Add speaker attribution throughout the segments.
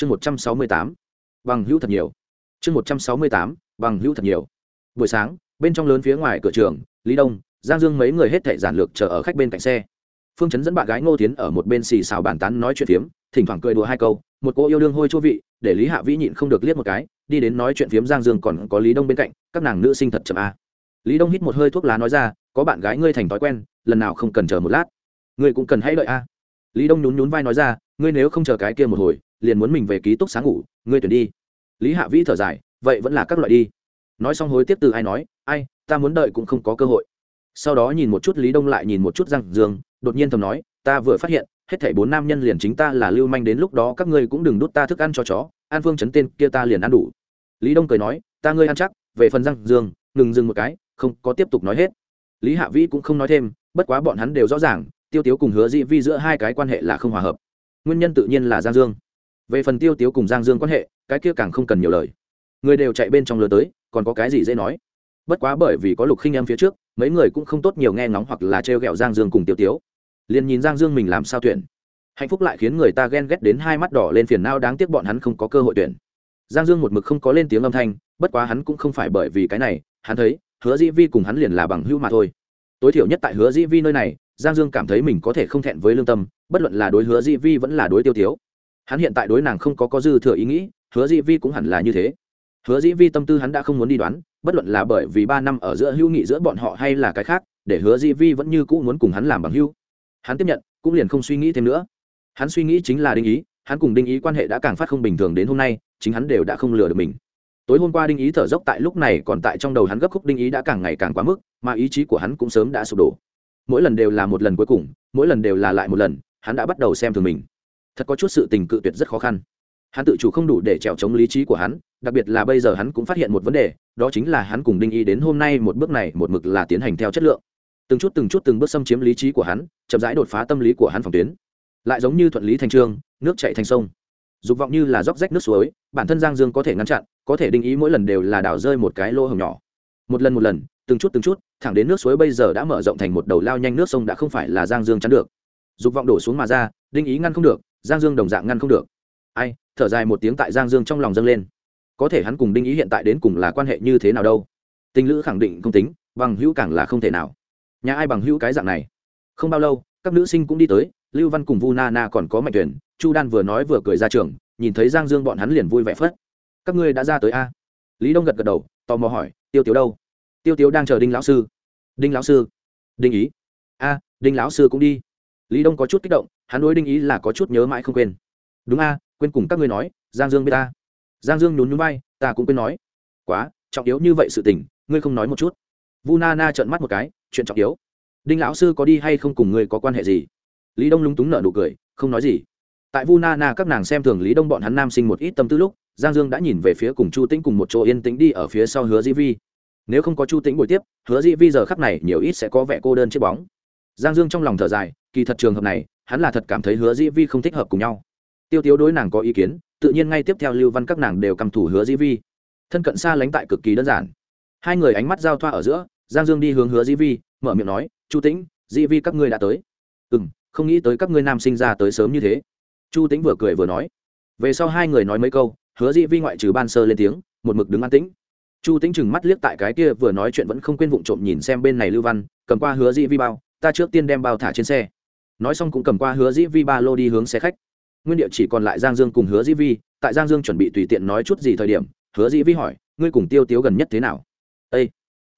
Speaker 1: chương một trăm sáu mươi tám, bằng hữu thật nhiều. Chương một trăm sáu mươi tám, bằng hữu thật nhiều. Buổi sáng, bên trong lớn phía ngoài cửa trường, lý đông, giang dương mấy người hết thảy giản lược chờ ở khách bên cạnh xe. Phương chấn dẫn bạn gái ngô tiến ở một bên xì xào bàn tán nói chuyện phiếm, thỉnh thoảng cười đùa hai câu, một cô yêu đương hôi chua vị, để lý hạ vĩ nhịn không được liếc một cái, đi đến nói chuyện phiếm giang dương còn có lý đông bên cạnh, các nàng nữ sinh thật chậm a. Lý đông hít một hơi thuốc lá nói ra, có bạn gái ngươi thành thói quen, lần nào không cần chờ một lát. Ngươi cũng cần hãy đợi a. Lý đông nhún nhún vai nói ra, ngươi nếu không chờ cái kia một hồi liền muốn mình về ký túc sáng ngủ, ngươi tuyển đi. Lý hạ vĩ thở dài, vậy vẫn là các loại đi. Nói xong hối tiếp từ ai nói, ai, ta muốn đợi cũng không có cơ hội. Sau đó nhìn một chút lý đông lại nhìn một chút giang dương, đột nhiên thầm nói, ta vừa phát hiện, hết thảy bốn nam nhân liền chính ta là lưu manh đến lúc đó các ngươi cũng đừng đút ta thức ăn cho chó, an phương chấn tên kia ta liền ăn đủ. Lý đông cười nói, ta ngươi ăn chắc, về phần giang dương, ngừng dừng một cái, không có tiếp tục nói hết. Lý hạ vĩ cũng không nói thêm, bất quá bọn hắn đều rõ ràng, tiêu tiếu cùng hứa dĩ vi giữa hai cái quan hệ là không hòa hợp. Nguyên nhân tự nhiên là giang dương về phần tiêu tiếu cùng giang dương quan hệ, cái kia càng không cần nhiều lời. Người đều chạy bên trong lừa tới, còn có cái gì dễ nói? Bất quá bởi vì có lục khinh em phía trước, mấy người cũng không tốt nhiều nghe ngóng hoặc là trêu ghẹo giang dương cùng tiêu tiếu. Liền nhìn giang dương mình làm sao tuyển. Hạnh phúc lại khiến người ta ghen ghét đến hai mắt đỏ lên phiền nao đáng tiếc bọn hắn không có cơ hội tuyển. Giang dương một mực không có lên tiếng âm thanh, bất quá hắn cũng không phải bởi vì cái này, hắn thấy, hứa dĩ vi cùng hắn liền là bằng hữu mà thôi. Tối thiểu nhất tại hứa dĩ vi nơi này, giang dương cảm thấy mình có thể không thẹn với lương tâm, bất luận là đối hứa dĩ vi vẫn là đối tiêu tiếu hắn hiện tại đối nàng không có có dư thừa ý nghĩ, hứa dĩ vi cũng hẳn là như thế. Hứa dĩ vi tâm tư hắn đã không muốn đi đoán, bất luận là bởi vì ba năm ở giữa hữu nghị giữa bọn họ hay là cái khác, để hứa dĩ vi vẫn như cũ muốn cùng hắn làm bằng hữu. Hắn tiếp nhận, cũng liền không suy nghĩ thêm nữa. Hắn suy nghĩ chính là đinh ý, hắn cùng đinh ý quan hệ đã càng phát không bình thường đến hôm nay, chính hắn đều đã không lừa được mình. Tối hôm qua đinh ý thở dốc tại lúc này còn tại trong đầu hắn gấp khúc đinh ý đã càng ngày càng quá mức, mà ý chí của hắn cũng sớm đã sụp đổ. Mỗi lần đều là một lần cuối cùng, mỗi lần đều là lại một lần, hắn đã bắt đầu xem thường mình thật có chút sự tình cự tuyệt rất khó khăn. Hắn tự chủ không đủ để trèo chống lý trí của hắn, đặc biệt là bây giờ hắn cũng phát hiện một vấn đề, đó chính là hắn cùng đinh Y đến hôm nay một bước này một mực là tiến hành theo chất lượng. Từng chút từng chút từng bước xâm chiếm lý trí của hắn, chậm rãi đột phá tâm lý của hắn phòng tuyến. Lại giống như thuận lý thành trương, nước chạy thành sông. Dục vọng như là róc rách nước suối, bản thân giang dương có thể ngăn chặn, có thể Đinh ý mỗi lần đều là đảo rơi một cái lô hồng nhỏ. Một lần một lần, từng chút từng chút, thẳng đến nước suối bây giờ đã mở rộng thành một đầu lao nhanh nước sông đã không phải là giang dương chắn được. Dục vọng đổ xuống mà ra, đinh ý ngăn không được giang dương đồng dạng ngăn không được. Ai, thở dài một tiếng tại giang dương trong lòng dâng lên. Có thể hắn cùng đinh ý hiện tại đến cùng là quan hệ như thế nào đâu? Tình lữ khẳng định không tính, bằng hữu càng là không thể nào. Nhà ai bằng hữu cái dạng này? Không bao lâu, các nữ sinh cũng đi tới, lưu văn cùng vu na na còn có mạnh tuyển chu đan vừa nói vừa cười ra trường, nhìn thấy giang dương bọn hắn liền vui vẻ phất. Các ngươi đã ra tới a? Lý đông gật gật đầu, tò mò hỏi, tiêu tiếu đâu? Tiêu tiếu đang chờ đinh lão sư. Đinh lão sư. Đinh ý. A, đinh lão sư cũng đi. Lý đông có chút kích động hắn đối đinh ý là có chút nhớ mãi không quên. Đúng a, quên cùng các ngươi nói, giang dương biết ta. Giang dương nhún nhún bay ta cũng quên nói. Quá, trọng yếu như vậy sự tình, ngươi không nói một chút. Vu na na trợn mắt một cái, chuyện trọng yếu. Đinh lão sư có đi hay không cùng ngươi có quan hệ gì? Lý đông lúng túng nở nụ cười, không nói gì. Tại vu na na các nàng xem thường lý đông bọn hắn nam sinh một ít tâm tư lúc, giang dương đã nhìn về phía cùng chu tĩnh cùng một chỗ yên tĩnh đi ở phía sau hứa di vi. Nếu không có chu tĩnh buổi tiếp, hứa di vi giờ khắp này nhiều ít sẽ có vẻ cô đơn chiếc bóng. Giang dương trong lòng thở dài, kỳ thật trường hợp này hắn là thật cảm thấy hứa di vi không thích hợp cùng nhau. Tiêu tiếu đối nàng có ý kiến, tự nhiên ngay tiếp theo lưu văn các nàng đều cầm thủ hứa di vi. Thân cận xa lánh tại cực kỳ đơn giản. Hai người ánh mắt giao thoa ở giữa, giang dương đi hướng hứa di vi, mở miệng nói, chu tĩnh di vi các ngươi đã tới. Ừ m không nghĩ tới các ngươi nam sinh ra tới sớm như thế. Chu tĩnh vừa cười vừa nói. Về sau hai người nói mấy câu, hứa di vi ngoại trừ ban sơ lên tiếng, một mực đứng an tĩnh. Chu tĩnh chừng mắt liếc tại cái kia vừa nói chuyện vẫn không quên vụng trộm nhìn xem bên này lưu văn, cầm qua hứa di vi bao, ta trước tiên đem bao thả trên xe nói xong cũng cầm qua hứa di vi ba lô đi hướng xe khách. Nguyên địa chỉ còn lại giang dương cùng hứa di vi, tại giang dương chuẩn bị tùy tiện nói chút gì thời điểm, hứa di vi hỏi, ngươi cùng tiêu tiếu gần nhất thế nào? Â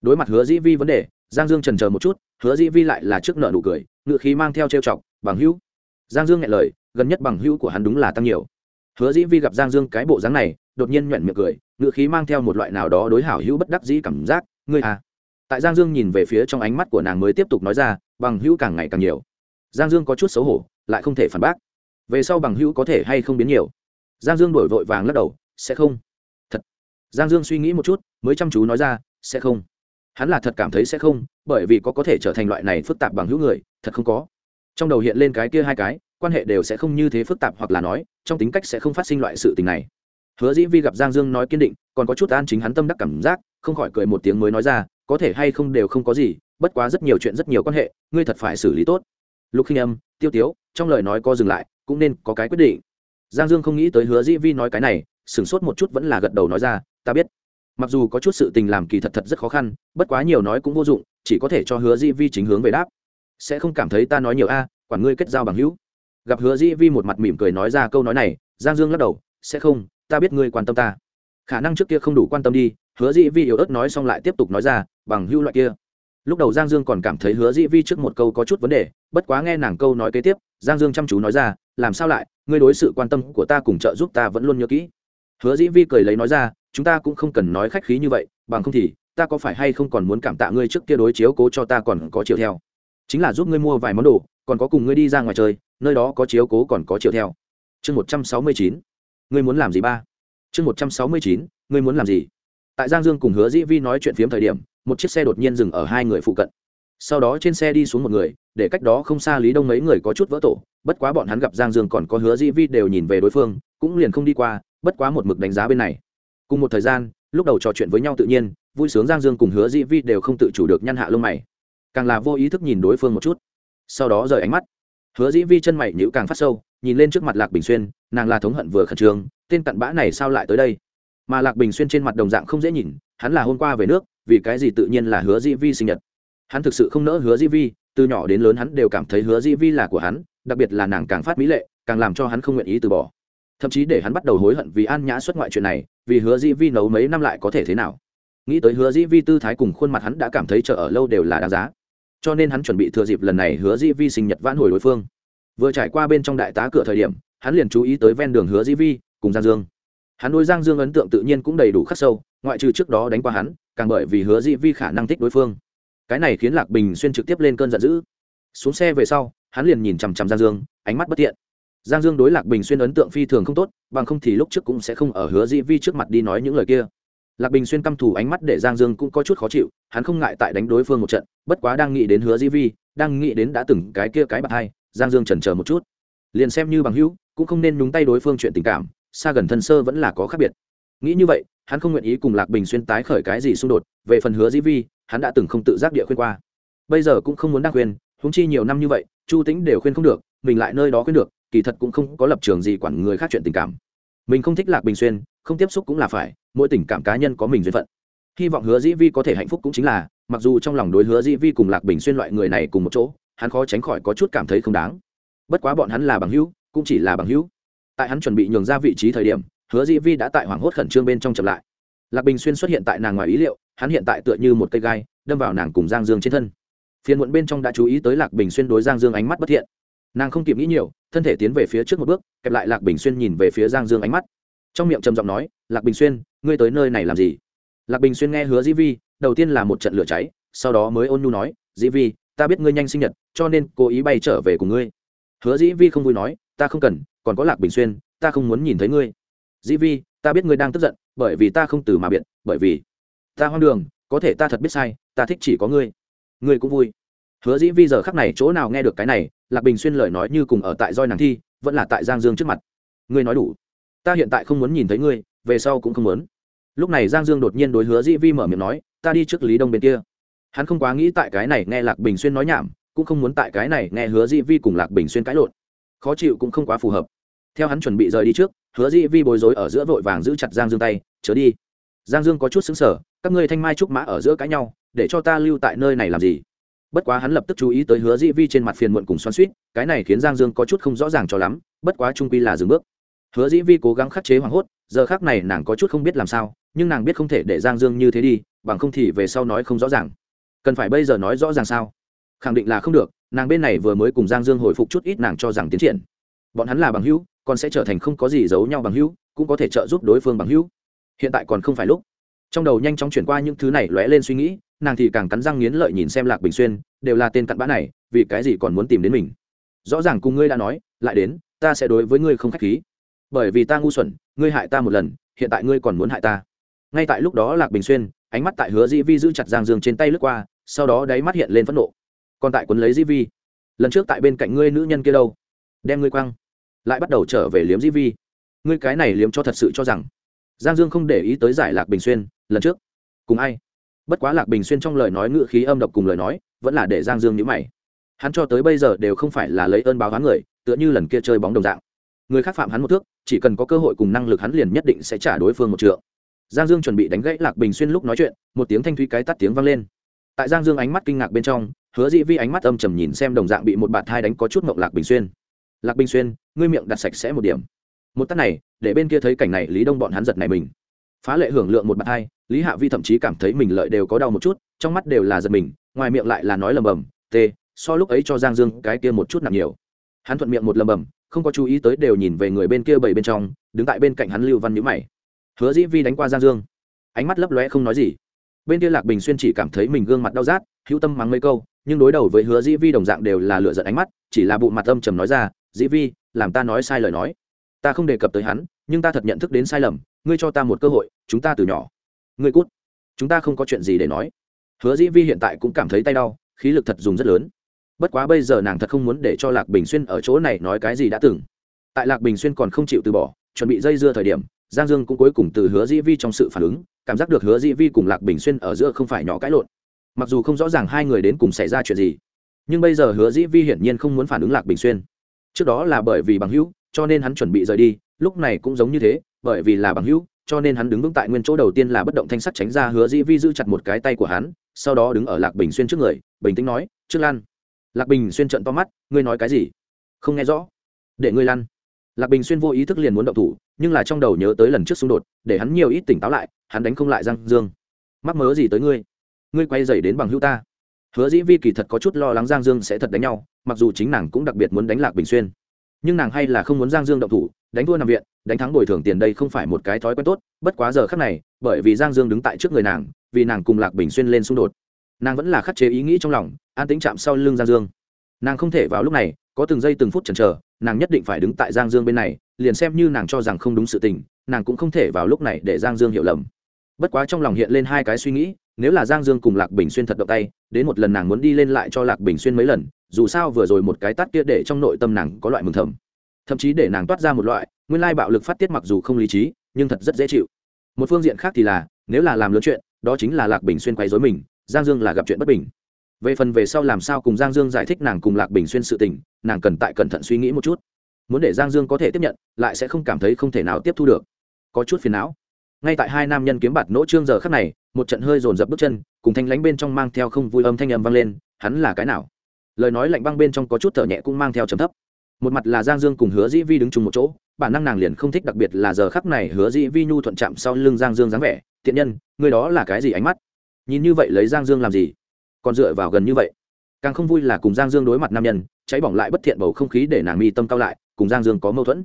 Speaker 1: đối mặt hứa di vi vấn đề, giang dương trần c một chút, hứa di vi lại là trước nợ nụ cười ngự khí mang theo trêu chọc, bằng hữu. Giang dương nghe lời, gần nhất bằng hữu của hắn đúng là tăng nhiều. Hứa dĩ vi gặp giang dương cái bộ dáng này, đột nhiên nhoẹn miệng cười ngự khí mang theo một loại nào đó đối hảo hữu bất đắc dĩ cảm giác, ngươi à. Tại giang dương nhìn về phía trong ánh mắt của nàng mới tiếp tục nói ra, bằng hữu càng ngày càng nhiều giang dương có chút xấu hổ, lại không thể phản bác. Về sau bằng hữu có thể hay không biến nhiều? Giang dương đổi vội vàng lắc đầu, sẽ không. Thật. Giang dương suy nghĩ một chút, mới chăm chú nói ra, sẽ không. Hắn là thật cảm thấy sẽ không, bởi vì có có thể trở thành loại này phức tạp bằng hữu người, thật không có. Trong đầu hiện lên cái kia hai cái, quan hệ đều sẽ không như thế phức tạp hoặc là nói, trong tính cách sẽ không phát sinh loại sự tình này. Hứa dĩ vi gặp giang dương nói kiên định, còn có chút an chính hắn tâm đắc cảm giác, không khỏi cười một tiếng mới nói ra, có thể hay không đều không có gì, bất quá rất nhiều chuyện rất nhiều quan hệ, ngươi thật phải xử lý tốt lục khinh âm, tiêu tiếu, trong lời nói co dừng lại, cũng nên có cái quyết định. Giang dương không nghĩ tới hứa dĩ vi nói cái này, sửng sốt một chút vẫn là gật đầu nói ra, ta biết. Mặc dù có chút sự tình làm kỳ thật thật rất khó khăn, bất quá nhiều nói cũng vô dụng, chỉ có thể cho hứa dĩ vi chính hướng về đáp. Sẽ không cảm thấy ta nói nhiều a, quản ngươi kết giao bằng hữu. Gặp hứa dĩ vi một mặt mỉm cười nói ra câu nói này, giang dương lắc đầu, sẽ không, ta biết ngươi quan tâm ta. Khả năng trước kia không đủ quan tâm đi, hứa dĩ vi yếu ớt nói xong lại tiếp tục nói ra, bằng hữu loại kia lúc đầu giang dương còn cảm thấy hứa dĩ vi trước một câu có chút vấn đề, bất quá nghe nàng câu nói kế tiếp, giang dương chăm chú nói ra, làm sao lại, ngươi đối sự quan tâm của ta cùng trợ giúp ta vẫn luôn nhớ kỹ. Hứa dĩ vi cười lấy nói ra, chúng ta cũng không cần nói khách khí như vậy, bằng không thì, ta có phải hay không còn muốn cảm tạ ngươi trước kia đối chiếu cố cho ta còn có chiều theo? Chính là giúp ngươi mua vài món đồ, còn có cùng ngươi đi ra ngoài chơi, nơi đó có chiếu cố còn có chiều theo. Chương một trăm sáu mươi chín, ngươi muốn làm gì ba? Chương một trăm sáu mươi chín, ngươi muốn làm gì? Tại giang dương cùng hứa dĩ vi nói chuyện phiếm thời điểm một chiếc xe đột nhiên dừng ở hai người phụ cận. Sau đó trên xe đi xuống một người, để cách đó không xa lý đông mấy người có chút vỡ tổ, bất quá bọn hắn gặp giang dương còn có hứa dĩ vi đều nhìn về đối phương, cũng liền không đi qua, bất quá một mực đánh giá bên này. Cùng một thời gian, lúc đầu trò chuyện với nhau tự nhiên, vui sướng giang dương cùng hứa dĩ vi đều không tự chủ được nhăn hạ lông mày. Càng là vô ý thức nhìn đối phương một chút. Sau đó rời ánh mắt. Hứa dĩ vi chân mày nhữ càng phát sâu, nhìn lên trước mặt lạc bình xuyên, nàng là thống hận vừa khẩn trương, tên cặn bã này sao lại tới đây? Mà lạc bình xuyên trên mặt đồng dạng không dễ nhìn, hắn là hôm qua về nước vì cái gì tự nhiên là hứa dĩ vi sinh nhật? Hắn thực sự không nỡ hứa dĩ vi, từ nhỏ đến lớn hắn đều cảm thấy hứa dĩ vi là của hắn, đặc biệt là nàng càng phát mỹ lệ, càng làm cho hắn không nguyện ý từ bỏ. Thậm chí để hắn bắt đầu hối hận vì an nhã xuất ngoại chuyện này, vì hứa dĩ vi nấu mấy năm lại có thể thế nào? Nghĩ tới hứa dĩ vi tư thái cùng khuôn mặt hắn đã cảm thấy chờ ở lâu đều là đáng giá. Cho nên hắn chuẩn bị thừa dịp lần này hứa dĩ vi sinh nhật vãn hồi đối phương. Vừa trải qua bên trong đại tá cửa thời điểm, hắn liền chú ý tới ven đường hứa dĩ vi, cùng giang dương. Hắn đối giang dương ấn tượng tự nhiên cũng đầy đủ khắc sâu, ngoại trừ trước đó đánh qua hắn càng bởi vì hứa dĩ vi khả năng thích đối phương. Cái này khiến lạc bình xuyên trực tiếp lên cơn giận dữ. Xuống xe về sau, hắn liền nhìn chằm chằm giang dương, ánh mắt bất tiện giang dương đối lạc bình xuyên ấn tượng phi thường không tốt, bằng không thì lúc trước cũng sẽ không ở hứa dĩ vi trước mặt đi nói những lời kia. Lạc bình xuyên căm thù ánh mắt để giang dương cũng có chút khó chịu, hắn không ngại tại đánh đối phương một trận, bất quá đang nghĩ đến hứa dĩ vi, đang nghĩ đến đã từng cái kia cái bạc hai, giang dương chần chờ một chút. Liền xem như bằng hữu, cũng không nên nhúng tay đối phương chuyện tình cảm, xa gần thân sơ vẫn là có khác biệt. Nghĩ như vậy hắn không nguyện ý cùng lạc bình xuyên tái khởi cái gì xung đột, về phần hứa dĩ vi, hắn đã từng không tự giác địa khuyên qua. Bây giờ cũng không muốn đắc khuyên húng chi nhiều năm như vậy, chu tính đều khuyên không được, mình lại nơi đó khuyên được, kỳ thật cũng không có lập trường gì quản người khác chuyện tình cảm. Mình không thích lạc bình xuyên, không tiếp xúc cũng là phải, mỗi tình cảm cá nhân có mình duyên phận. Hy vọng hứa dĩ vi có thể hạnh phúc cũng chính là, mặc dù trong lòng đối hứa dĩ vi cùng lạc bình xuyên loại người này cùng một chỗ, hắn khó tránh khỏi có chút cảm thấy không đáng. Bất quá bọn hắn là bằng hữu, cũng chỉ là bằng hữu. Tại hắn chuẩn bị nhường ra vị trí thời điểm hứa dĩ vi đã tại hoảng hốt khẩn trương bên trong chậm lại. Lạc bình xuyên xuất hiện tại nàng ngoài ý liệu, hắn hiện tại tựa như một cây gai, đâm vào nàng cùng giang dương trên thân. Phiên muộn bên trong đã chú ý tới lạc bình xuyên đối giang dương ánh mắt bất thiện. Nàng không kịp nghĩ nhiều, thân thể tiến về phía trước một bước, kẹp lại lạc bình xuyên nhìn về phía giang dương ánh mắt. Trong miệng trầm giọng nói, lạc bình xuyên, ngươi tới nơi này làm gì? Lạc bình xuyên nghe hứa dĩ vi, đầu tiên là một trận lửa cháy, sau đó mới ôn nhu nói, dĩ vi, ta biết ngươi nhanh sinh nhật, cho nên cố ý bay trở về cùng ngươi. Hứa dĩ vi không vui nói, ta không cần, còn có lạc bình xuyên, ta không muốn nhìn thấy ngươi dĩ vi, ta biết ngươi đang tức giận, bởi vì ta không từ mà biện bởi vì ta hoang đường, có thể ta thật biết sai, ta thích chỉ có ngươi. Ngươi cũng vui. Hứa dĩ vi giờ khắc này chỗ nào nghe được cái này, lạc bình xuyên lời nói như cùng ở tại roi nàng thi, vẫn là tại giang dương trước mặt. Ngươi nói đủ. Ta hiện tại không muốn nhìn thấy ngươi, về sau cũng không muốn. Lúc này giang dương đột nhiên đối hứa dĩ vi mở miệng nói, ta đi trước lý đông bên kia. Hắn không quá nghĩ tại cái này nghe lạc bình xuyên nói nhảm, cũng không muốn tại cái này nghe hứa dĩ vi cùng lạc bình xuyên cãi lộn. Khó chịu cũng không quá phù hợp. Theo hắn chuẩn bị rời đi trước hứa dĩ vi bối rối ở giữa vội vàng giữ chặt giang dương tay, chớ đi. Giang dương có chút xứng sở các ngươi thanh mai trúc mã ở giữa cãi nhau, để cho ta lưu tại nơi này làm gì? Bất quá hắn lập tức chú ý tới hứa dĩ vi trên mặt phiền muộn cùng xoắn suýt cái này khiến giang dương có chút không rõ ràng cho lắm, bất quá trung quy là dừng bước. Hứa dĩ vi cố gắng khắc chế hoảng hốt, giờ khác này nàng có chút không biết làm sao, nhưng nàng biết không thể để giang dương như thế đi, bằng không thì về sau nói không rõ ràng. Cần phải bây giờ nói rõ ràng sao? Khẳng định là không được, nàng bên này vừa mới cùng giang dương hồi phục chút ít nàng cho rằng tiến triển. Bọn hắn là bằng hữu còn sẽ trở thành không có gì giấu nhau bằng hữu, cũng có thể trợ giúp đối phương bằng hữu. Hiện tại còn không phải lúc. Trong đầu nhanh chóng chuyển qua những thứ này lóe lên suy nghĩ, nàng thì càng cắn răng nghiến lợi nhìn xem lạc bình xuyên, đều là tên cặn bã này, vì cái gì còn muốn tìm đến mình? Rõ ràng cùng ngươi đã nói, lại đến, ta sẽ đối với ngươi không k h á c h khí. Bởi vì ta ngu xuẩn, ngươi hại ta một lần, hiện tại ngươi còn muốn hại ta. Ngay tại lúc đó lạc bình xuyên, ánh mắt tại hứa dĩ vi giữ chặt giang dương trên tay lướt qua, sau đó đáy mắt hiện lên phẫn nộ. Còn tại quấn lấy dĩ vi. Lần trước tại bên cạnh ngươi nữ nhân kia đâu? Đem ngươi quăng lại bắt đầu trở về liếm dĩ vi. Ngươi cái này liếm cho thật sự cho rằng. Giang dương không để ý tới giải lạc bình xuyên, lần trước. Cùng ai? Bất quá lạc bình xuyên trong lời nói ngự khí âm độc cùng lời nói, vẫn là để giang dương nhữ mày. Hắn cho tới bây giờ đều không phải là lấy ơn báo hắn người, tựa như lần kia chơi bóng đồng dạng. Người khác phạm hắn một thước, chỉ cần có cơ hội cùng năng lực hắn liền nhất định sẽ trả đối phương một trượng. Giang dương chuẩn bị đánh gãy lạc bình xuyên lúc nói chuyện, một tiếng thanh thúy cái tắt tiếng vang lên. Tại giang dương ánh mắt kinh ngạc bên trong, hứa dĩ vi ánh mắt âm trầm nhìn xem đồng dạng bị một bạt thai đánh có chút mộng lạc bình xuyên lạc bình xuyên, ngươi miệng đặt sạch sẽ một điểm. Một tắt này, để bên kia thấy cảnh này, lý đông bọn hắn giật này mình. Phá lệ hưởng lượng một bàn hai, lý hạ vi thậm chí cảm thấy mình lợi đều có đau một chút, trong mắt đều là giật mình, ngoài miệng lại là nói lầm bầm tê so lúc ấy cho giang dương cái kia một chút nặng nhiều. Hắn thuận miệng một lầm bầm, không có chú ý tới đều nhìn về người bên kia bảy bên trong, đứng tại bên cạnh hắn lưu văn nhữ mày. Hứa dĩ vi đánh qua giang dương. Ánh mắt lấp lóe không nói gì. Bên kia lạc bình xuyên chỉ cảm thấy mình gương mặt đau rát, hữu tâm mắng mấy câu, nhưng đối đầu với hứa dĩ vi đồng dạng đều là lựa giận ánh mắt, chỉ là bộ mặt âm trầm nói ra dĩ vi, làm ta nói sai lời nói. Ta không đề cập tới hắn, nhưng ta thật nhận thức đến sai lầm, ngươi cho ta một cơ hội, chúng ta từ nhỏ. Ngươi cút. Chúng ta không có chuyện gì để nói. Hứa dĩ vi hiện tại cũng cảm thấy tay đau, khí lực thật dùng rất lớn. Bất quá bây giờ nàng thật không muốn để cho lạc bình xuyên ở chỗ này nói cái gì đã từng. Tại lạc bình xuyên còn không chịu từ bỏ, chuẩn bị dây dưa thời điểm, giang dương cũng cuối cùng từ hứa dĩ vi trong sự phản ứng, cảm giác được hứa dĩ vi cùng lạc bình xuyên ở giữa không phải nhỏ cãi lộn. Mặc dù không rõ ràng hai người đến cùng xảy ra chuyện gì, nhưng bây giờ hứa dĩ vi hiển nhiên không muốn phản ứng lạc bình xuyên trước đó là bởi vì bằng hữu, cho nên hắn chuẩn bị rời đi, lúc này cũng giống như thế, bởi vì là bằng hữu, cho nên hắn đứng vững tại nguyên chỗ đầu tiên là bất động thanh sắt tránh ra hứa dĩ vi giữ chặt một cái tay của hắn, sau đó đứng ở lạc bình xuyên trước người, bình tĩnh nói trước lan. Lạc bình xuyên trận to mắt, ngươi nói cái gì? Không nghe rõ. Để ngươi lăn. Lạc bình xuyên vô ý thức liền muốn động thủ, nhưng là trong đầu nhớ tới lần trước xung đột, để hắn nhiều ít tỉnh táo lại, hắn đánh không lại giang dương. Mắc mớ gì tới ngươi? Ngươi quay dày đến bằng hữu ta hứa dĩ vi kỳ thật có chút lo lắng giang dương sẽ thật đánh nhau, mặc dù chính nàng cũng đặc biệt muốn đánh lạc bình xuyên. Nhưng nàng hay là không muốn giang dương động thủ, đánh thua nằm viện, đánh thắng bồi thường tiền đây không phải một cái thói quen tốt, bất quá giờ khắc này, bởi vì giang dương đứng tại trước người nàng, vì nàng cùng lạc bình xuyên lên xung đột. Nàng vẫn là khắc chế ý nghĩ trong lòng, an tính chạm sau lưng giang dương. Nàng không thể vào lúc này, có từng giây từng phút chần chờ, nàng nhất định phải đứng tại giang dương bên này, liền xem như nàng cho rằng không đúng sự tình, nàng cũng không thể vào lúc này để giang dương hiểu lầm bất quá trong lòng hiện lên hai cái suy nghĩ, nếu là giang dương cùng lạc bình xuyên thật động tay, đến một lần nàng muốn đi lên lại cho lạc bình xuyên mấy lần, dù sao vừa rồi một cái tắt kia để trong nội tâm nàng có loại mừng thầm. Thậm chí để nàng toát ra một loại, nguyên lai bạo lực phát tiết mặc dù không lý trí, nhưng thật rất dễ chịu. Một phương diện khác thì là, nếu là làm lớn chuyện, đó chính là lạc bình xuyên quay dối mình, giang dương là gặp chuyện bất bình. Về phần về sau làm sao cùng giang dương giải thích nàng cùng lạc bình xuyên sự tình, nàng cần tại cẩn thận suy nghĩ một chút. Muốn để giang dương có thể tiếp nhận, lại sẽ không cảm thấy không thể nào tiếp thu được. Có chút phiền não ngay tại hai nam nhân kiếm bạt nỗ trương giờ khắc này, một trận hơi dồn dập bước chân, cùng thanh lánh bên trong mang theo không vui âm thanh âm vang lên, hắn là cái nào? Lời nói lạnh băng bên trong có chút thở nhẹ cũng mang theo trầm thấp. Một mặt là giang dương cùng hứa dĩ vi đứng chung một chỗ, bản năng nàng liền không thích đặc biệt là giờ khắc này hứa dĩ vi nhu thuận chạm sau lưng giang dương dáng vẻ thiện nhân, người đó là cái gì ánh mắt? Nhìn như vậy lấy giang dương làm gì? Còn dựa vào gần như vậy. Càng không vui là cùng giang dương đối mặt nam nhân, cháy bỏng lại bất thiện bầu không khí để nàng mi tâm cao lại, cùng giang dương có mâu thuẫn.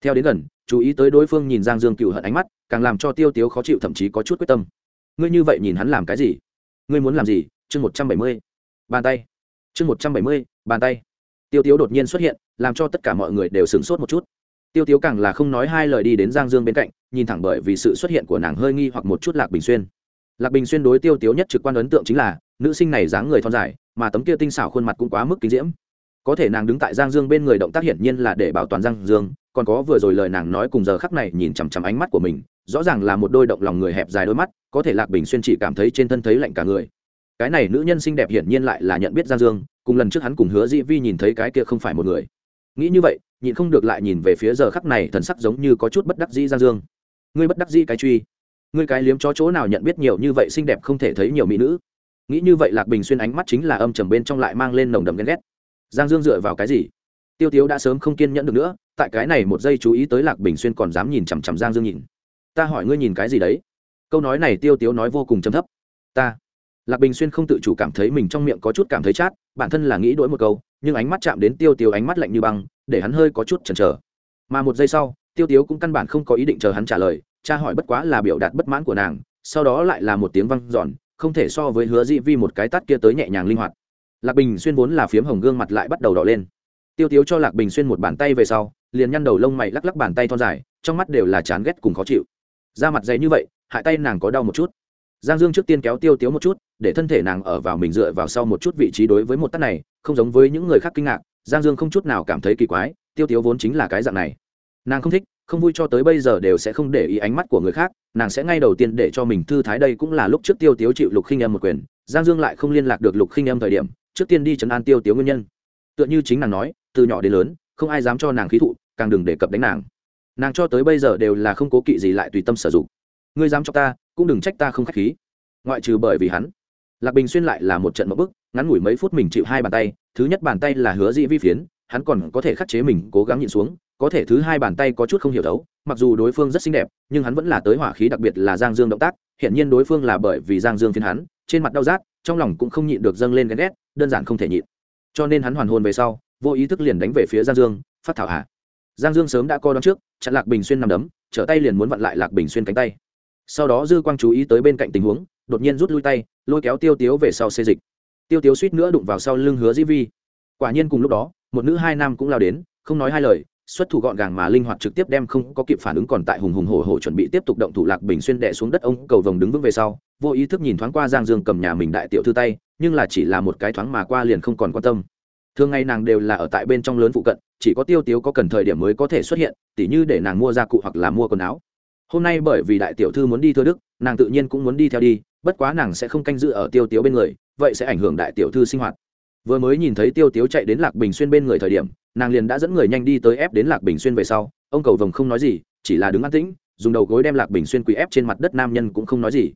Speaker 1: Theo đến gần, chú ý tới đối phương nhìn giang dương cựu hận ánh mắt càng làm cho tiêu tiếu khó chịu, thậm chí có chút quyết tâm. Ngươi như vậy nhìn hắn làm cái gì? Ngươi muốn làm gì? Chương một trăm bảy mươi. Bàn tay. Chương một trăm bảy mươi, bàn tay. Tiêu tiếu đột nhiên xuất hiện, làm cho tất cả mọi người đều sửng sốt một chút. Tiêu tiếu càng là không nói hai lời đi đến giang dương bên cạnh, nhìn thẳng bởi vì sự xuất hiện của nàng hơi nghi hoặc một chút lạc bình xuyên. Lạc bình xuyên đối tiêu tiếu nhất trực quan ấn tượng chính là, nữ sinh này dáng người thon dài, mà tấm kia tinh xảo khuôn mặt cũng quá mức kính diễm. Có thể nàng đứng tại giang dương bên người động tác hiển nhiên là để bảo toàn giang dương, còn có vừa rồi lời nàng nói cùng giờ khắc này nhìn chằm chằm ánh mắt của mình rõ ràng là một đôi động lòng người hẹp dài đôi mắt, có thể lạc bình xuyên chỉ cảm thấy trên thân thấy lạnh cả người. Cái này nữ nhân xinh đẹp hiển nhiên lại là nhận biết giang dương, cùng lần trước hắn cùng hứa dĩ vi nhìn thấy cái kia không phải một người. Nghĩ như vậy, nhịn không được lại nhìn về phía giờ khắc này thần sắc giống như có chút bất đắc dĩ giang dương. Ngươi bất đắc dĩ cái truy. Ngươi cái liếm chó chỗ nào nhận biết nhiều như vậy xinh đẹp không thể thấy nhiều mỹ nữ. Nghĩ như vậy lạc bình xuyên ánh mắt chính là âm trầm bên trong lại mang lên nồng đậm ghen ghét. Giang dương dựa vào cái gì? Tiêu tiếu đã sớm không kiên nhẫn được nữa, tại cái này một giây chú ý tới lạc bình xuyên còn dám nhìn chằm chằm giang dương nhìn ta hỏi ngươi nhìn cái gì đấy? Câu nói này tiêu tiếu nói vô cùng chấm thấp. Ta. Lạc bình xuyên không tự chủ cảm thấy mình trong miệng có chút cảm thấy chát, bản thân là nghĩ đ ổ i một câu, nhưng ánh mắt chạm đến tiêu tiếu ánh mắt lạnh như băng, để hắn hơi có chút chần chờ. Mà một giây sau, tiêu tiếu cũng căn bản không có ý định chờ hắn trả lời, cha hỏi bất quá là biểu đạt bất mãn của nàng, sau đó lại là một tiếng văng giòn không thể so với hứa dị vi một cái tắt kia tới nhẹ nhàng linh hoạt. Lạc bình xuyên vốn là phiếm hồng gương mặt lại bắt đầu đỏ lên. Tiêu tiếu cho lạc bình xuyên một bàn tay về sau, liền nhăn đầu lông mày lắc lắc bàn tay thon dài, trong mắt đều là chán ghét cùng khó chịu da mặt dày như vậy, hại tay nàng có đau một chút. Giang dương trước tiên kéo tiêu tiếu một chút, để thân thể nàng ở vào mình dựa vào sau một chút vị trí đối với một tắt này, không giống với những người khác kinh ngạc, giang dương không chút nào cảm thấy kỳ quái, tiêu tiếu vốn chính là cái dạng này. Nàng không thích, không vui cho tới bây giờ đều sẽ không để ý ánh mắt của người khác, nàng sẽ ngay đầu tiên để cho mình thư thái đây cũng là lúc trước tiêu tiếu chịu lục khinh em một quyền, giang dương lại không liên lạc được lục khinh em thời điểm, trước tiên đi chấn an tiêu tiếu nguyên nhân. Tựa như chính nàng nói, từ nhỏ đến lớn, không ai dám cho nàng khí thụ, càng đừng đề cập đánh nàng nàng cho tới bây giờ đều là không cố kỵ gì lại tùy tâm sử dụng. Ngươi dám cho ta, cũng đừng trách ta không k h á c h khí. Ngoại trừ bởi vì hắn, lạc bình xuyên lại là một trận mẫu bức, ngắn ngủi mấy phút mình chịu hai bàn tay, thứ nhất bàn tay là hứa dĩ vi phiến, hắn còn có thể khắc chế mình, cố gắng nhịn xuống, có thể thứ hai bàn tay có chút không hiểu đấu mặc dù đối phương rất xinh đẹp, nhưng hắn vẫn là tới hỏa khí đặc biệt là giang dương động tác hiện nhiên đối phương là bởi vì giang dương phiến hắn, trên mặt đau rát, trong lòng cũng không nhịn được dâng lên ghen ghét, đơn giản không thể nhịn. Cho nên hắn hoàn hồn về sau, vô ý thức liền đánh về phía giang dương, phát thảo hạ giang dương sớm đã co đón trước, chặn lạc bình xuyên nằm đấm, trở tay liền muốn vặn lại lạc bình xuyên cánh tay. Sau đó dư quang chú ý tới bên cạnh tình huống, đột nhiên rút lui tay, lôi kéo tiêu tiếu về sau xê dịch. Tiêu tiếu suýt nữa đụng vào sau lưng hứa dĩ vi. Quả nhiên cùng lúc đó, một nữ hai nam cũng lao đến, không nói hai lời, xuất thủ gọn gàng mà linh hoạt trực tiếp đem không có kịp phản ứng còn tại hùng hùng hổ hổ chuẩn bị tiếp tục động thủ lạc bình xuyên đẻ xuống đất ông cầu vồng đứng vững về sau, vô ý thức nhìn thoáng qua giang dương cầm nhà mình đại tiểu thư tay, nhưng là chỉ là một cái thoáng mà qua liền không còn quan tâm thường ngày nàng đều là ở tại bên trong lớn phụ cận, chỉ có tiêu tiếu có cần thời điểm mới có thể xuất hiện, tỉ như để nàng mua gia cụ hoặc là mua quần áo. Hôm nay bởi vì đại tiểu thư muốn đi thưa đức, nàng tự nhiên cũng muốn đi theo đi, bất quá nàng sẽ không canh giữ ở tiêu tiếu bên người, vậy sẽ ảnh hưởng đại tiểu thư sinh hoạt. Vừa mới nhìn thấy tiêu tiếu chạy đến lạc bình xuyên bên người thời điểm, nàng liền đã dẫn người nhanh đi tới ép đến lạc bình xuyên về sau, ông cầu vồng không nói gì, chỉ là đứng an tĩnh, dùng đầu gối đem lạc bình xuyên quỳ ép trên mặt đất nam nhân cũng không nói gì.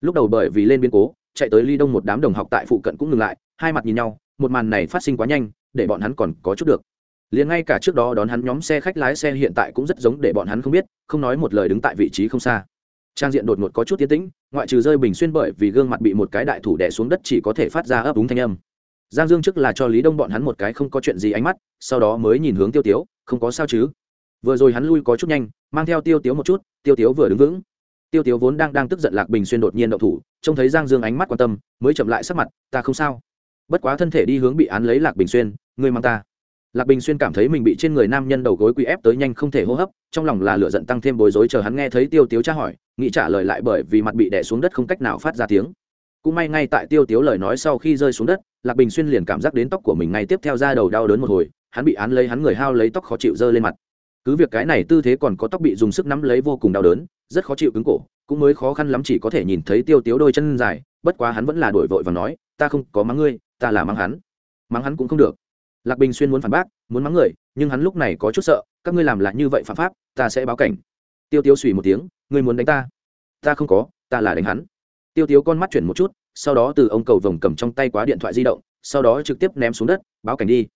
Speaker 1: Lúc đầu bởi vì lên biên cố, chạy tới ly đông một đám đồng học tại phụ cận cũng ngừng lại, hai mặt nhìn nhau một màn này phát sinh quá nhanh, để bọn hắn còn có chút được. Liền ngay cả trước đó đón hắn nhóm xe khách lái xe hiện tại cũng rất giống để bọn hắn không biết, không nói một lời đứng tại vị trí không xa. Trang diện đột ngột có chút tiến tĩnh, ngoại trừ rơi bình xuyên bởi vì gương mặt bị một cái đại thủ đẻ xuống đất chỉ có thể phát ra ấp úng thanh âm. Giang dương trước là cho lý đông bọn hắn một cái không có chuyện gì ánh mắt, sau đó mới nhìn hướng tiêu tiếu, không có sao chứ. Vừa rồi hắn lui có chút nhanh, mang theo tiêu tiếu một chút, tiêu tiếu vừa đứng vững. Tiêu tiếu vốn đang đang tức giận lạc bình xuyên đột nhiên đậu thủ, trông thấy giang dương ánh mắt quan tâm, mới chậm lại sắc mặt, ta không sao bất quá thân thể đi hướng bị án lấy lạc bình xuyên, ngươi mang ta. Lạc bình xuyên cảm thấy mình bị trên người nam nhân đầu gối quy ép tới nhanh không thể hô hấp, trong lòng là lửa giận tăng thêm bối rối chờ hắn nghe thấy tiêu tiếu tra hỏi, nghĩ trả lời lại bởi vì mặt bị đè xuống đất không cách nào phát ra tiếng. Cũng may ngay tại tiêu tiếu lời nói sau khi rơi xuống đất, lạc bình xuyên liền cảm giác đến tóc của mình ngay tiếp theo ra đầu đau đớn một hồi, hắn bị án lấy hắn người hao lấy tóc khó chịu dơ lên mặt. Cứ việc cái này tư thế còn có tóc bị dùng sức nắm lấy vô cùng đau đớn, rất khó chịu cứng cổ, cũng mới khó khăn lắm chỉ có thể nhìn thấy tiêu tiếu đôi chân dài, bất quá hắn vẫn là đổi vội và nói, ta không có mắng ngươi ta là mắng hắn. Mắng hắn cũng không được. Lạc bình xuyên muốn phản bác, muốn mắng người, nhưng hắn lúc này có chút sợ, các ngươi làm lại như vậy phạm pháp, ta sẽ báo cảnh. Tiêu tiêu xùy một tiếng, ngươi muốn đánh ta? Ta không có, ta là đánh hắn. Tiêu tiếu con mắt chuyển một chút, sau đó từ ông cầu vồng cầm trong tay quá điện thoại di động, sau đó trực tiếp ném xuống đất, báo cảnh đi.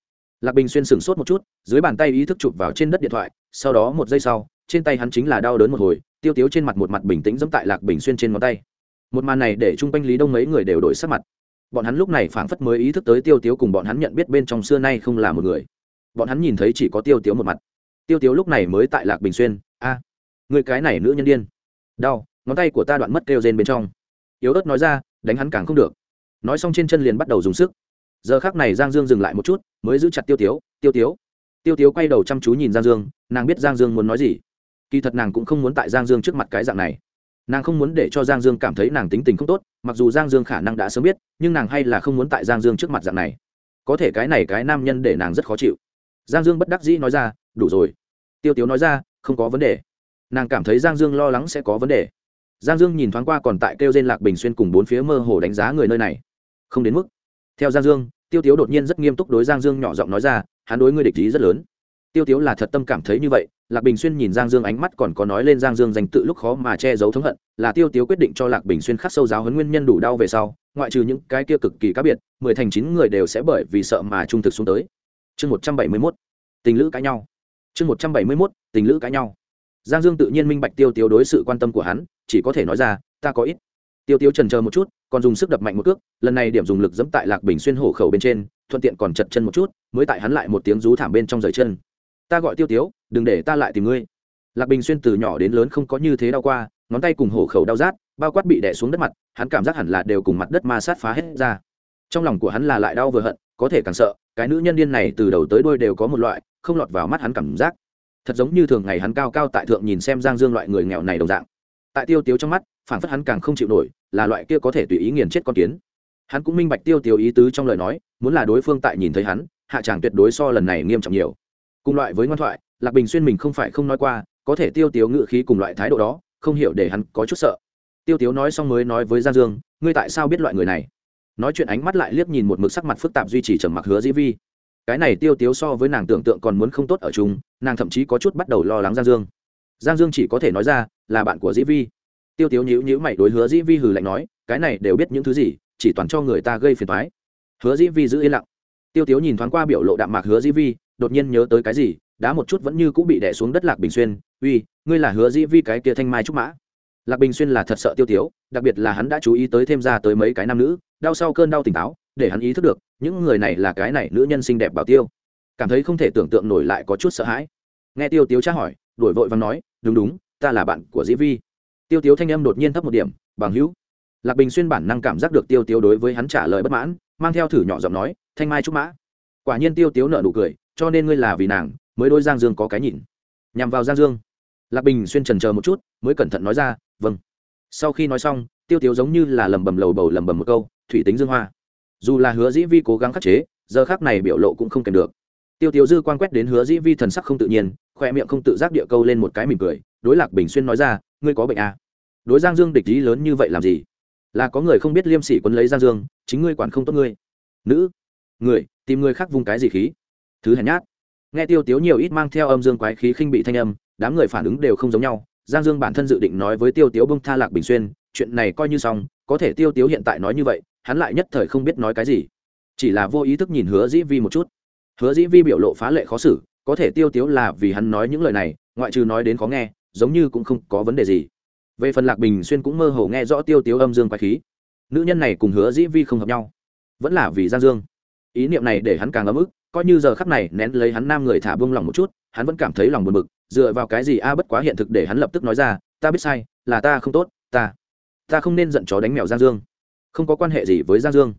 Speaker 1: Lạc bình xuyên sửng sốt một chút, dưới bàn tay ý thức chụp vào trên đất điện thoại, sau đó một giây sau, trên tay hắn chính là đau đớn một hồi, tiêu tiếu trên mặt một mặt bình tĩnh dẫm tại lạc bình xuyên trên ngón tay. Một màn này để chung quanh lý đông mấy người đều đổi sắc mặt bọn hắn lúc này phảng phất mới ý thức tới tiêu tiếu cùng bọn hắn nhận biết bên trong xưa nay không là một người. Bọn hắn nhìn thấy chỉ có tiêu tiếu một mặt. Tiêu tiếu lúc này mới tại lạc bình xuyên, a, người cái này nữ nhân điên. đau, ngón tay của ta đoạn mất kêu rên bên trong. Yếu ớt nói ra, đánh hắn càng không được. Nói xong trên chân liền bắt đầu dùng sức. Giờ khác này giang dương dừng lại một chút, mới giữ chặt tiêu tiếu tiêu tiếu. Tiêu tiếu quay đầu chăm chú nhìn giang dương, nàng biết giang dương muốn nói gì. Kỳ thật nàng cũng không muốn tại giang dương trước mặt cái dạng này nàng không muốn để cho giang dương cảm thấy nàng tính tình không tốt, mặc dù giang dương khả năng đã sớm biết, nhưng nàng hay là không muốn tại giang dương trước mặt dạng này. Có thể cái này cái nam nhân để nàng rất khó chịu. Giang dương bất đắc dĩ nói ra, đủ rồi. Tiêu tiếu nói ra, không có vấn đề. Nàng cảm thấy giang dương lo lắng sẽ có vấn đề. Giang dương nhìn thoáng qua còn tại kêu trên lạc bình xuyên cùng bốn phía mơ hồ đánh giá người nơi này. Không đến mức. Theo giang dương, tiêu tiếu đột nhiên rất nghiêm túc đối giang dương nhỏ giọng nói ra, hắn đối ngươi địch ý rất lớn. Tiêu tiếu là thật tâm cảm thấy như vậy lạc bình xuyên nhìn giang dương ánh mắt còn có nói lên giang dương dành tự lúc khó mà che giấu thống hận, là tiêu tiếu quyết định cho lạc bình xuyên khắc sâu giáo huấn nguyên nhân đủ đau về sau, ngoại trừ những cái kia cực kỳ cá biệt, mười thành chín người đều sẽ bởi vì sợ mà trung thực xuống tới. Chương một trăm bảy mươi mốt, tình lữ cãi nhau. Chương một trăm bảy mươi mốt, tình lữ cãi nhau. Giang dương tự nhiên minh bạch tiêu tiếu đối sự quan tâm của hắn, chỉ có thể nói ra, ta có ít. Tiêu tiếu trần chờ một chút, còn dùng sức đập mạnh một cước, lần này điểm dùng lực dẫm tại lạc bình xuyên hổ khẩu bên trên, thuận tiện còn chật chân một chút, mới tại hắn lại một tiếng rú thảm bên trong rời chân. Ta gọi tiêu tiếu đừng để ta lại tìm ngươi. Lạc bình xuyên từ nhỏ đến lớn không có như thế đau qua, ngón tay cùng hổ khẩu đau rát, bao quát bị đẻ xuống đất mặt, hắn cảm giác hẳn là đều cùng mặt đất ma sát phá hết ra. Trong lòng của hắn là lại đau vừa hận, có thể càng sợ, cái nữ nhân điên này từ đầu tới đôi đều có một loại, không lọt vào mắt hắn cảm giác. Thật giống như thường ngày hắn cao cao tại thượng nhìn xem giang dương loại người nghèo này đồng dạng. Tại tiêu tiếu trong mắt phản phất hắn càng không chịu nổi, là loại kia có thể tùy ý nghiền chết con kiến. Hắn cũng minh bạch tiêu tiêu ý tứ trong lời nói, muốn là đối phương tại nhìn thấy hắn, hạ tràng tuyệt đối so lần này nghiêm trọng nhiều. Cùng loại với ngoan thoại lạc bình xuyên mình không phải không nói qua, có thể tiêu tiếu ngự khí cùng loại thái độ đó, không hiểu để hắn có chút sợ. Tiêu tiếu nói xong mới nói với giang dương, ngươi tại sao biết loại người này? Nói chuyện ánh mắt lại liếc nhìn một mực sắc mặt phức tạp duy trì trầm mặc hứa dĩ vi. Cái này tiêu tiếu so với nàng tưởng tượng còn muốn không tốt ở chung, nàng thậm chí có chút bắt đầu lo lắng giang dương. Giang dương chỉ có thể nói ra, là bạn của dĩ vi. Tiêu tiếu nhữ nhữ mày đối hứa dĩ vi hừ lạnh nói, cái này đều biết những thứ gì, chỉ toàn cho người ta gây phiền thoái hứa dĩ vi giữ yên lặng. Tiêu tiếu nhìn thoáng qua biểu lộ đạm mạc hứa dĩ vi, đột nhiên nhớ tới cái gì đá một chút vẫn như cũng bị đè xuống đất lạc bình xuyên, uy, ngươi là hứa dĩ vi cái kia thanh mai trúc mã. Lạc bình xuyên là thật sợ tiêu tiếu, đặc biệt là hắn đã chú ý tới thêm ra tới mấy cái nam nữ, đau sau cơn đau tỉnh táo, để hắn ý thức được, những người này là cái này nữ nhân xinh đẹp bảo tiêu. Cảm thấy không thể tưởng tượng nổi lại có chút sợ hãi. Nghe tiêu tiếu tra hỏi đổi vội và nói, đúng đúng, ta là bạn của dĩ vi. Tiêu tiếu thanh âm đột nhiên thấp một điểm, bằng hữu. Lạc bình xuyên bản năng cảm giác được tiêu tiếu đối với hắn trả lời bất mãn, mang theo thử nhỏ giọng nói, thanh mai trúc mã. Quả nhiên tiêu tiếu nợ nụ cười, cho nên ngươi là vì nàng mới đôi giang dương có cái nhìn. Nhằm vào giang dương, lạc bình xuyên trần chờ một chút, mới cẩn thận nói ra vâng. Sau khi nói xong, tiêu tiếu giống như là lầm bầm lầu bầu lầm bầm một câu, thủy tính dương hoa. Dù là hứa dĩ vi cố gắng khắc chế, giờ khác này biểu lộ cũng không kèm được. Tiêu tiếu dư quan quét đến hứa dĩ vi thần sắc không tự nhiên, khoe miệng không tự giác địa câu lên một cái mỉm cười, đối lạc bình xuyên nói ra, ngươi có bệnh à? đối giang dương địch ý lớn như vậy làm gì? Là có người không biết liêm sỉ quấn lấy giang dương, chính ngươi quản không tốt ngươi. Nữ, người, tìm người khác vùng cái gì khí? Thứ hèn nhát nghe tiêu tiếu nhiều ít mang theo âm dương quái khí khinh bị thanh âm, đám người phản ứng đều không giống nhau. Giang dương bản thân dự định nói với tiêu tiếu bông tha lạc bình xuyên, chuyện này coi như xong, có thể tiêu tiếu hiện tại nói như vậy, hắn lại nhất thời không biết nói cái gì. Chỉ là vô ý thức nhìn hứa dĩ vi một chút. Hứa dĩ vi biểu lộ phá lệ khó xử, có thể tiêu tiếu là vì hắn nói những lời này, ngoại trừ nói đến khó nghe, giống như cũng không có vấn đề gì. Về phần lạc bình xuyên cũng mơ hồ nghe rõ tiêu tiếu âm dương quái khí. Nữ nhân này cùng hứa dĩ vi không hợp nhau, vẫn là vì giang dương. Ý niệm này để hắn càng ấm ức coi như giờ khắc này nén lấy hắn nam người thả buông lòng một chút, hắn vẫn cảm thấy lòng buồn bực, dựa vào cái gì a bất quá hiện thực để hắn lập tức nói ra, ta biết sai, là ta không tốt, ta ta không nên giận chó đánh mèo giang dương. Không có quan hệ gì với giang dương.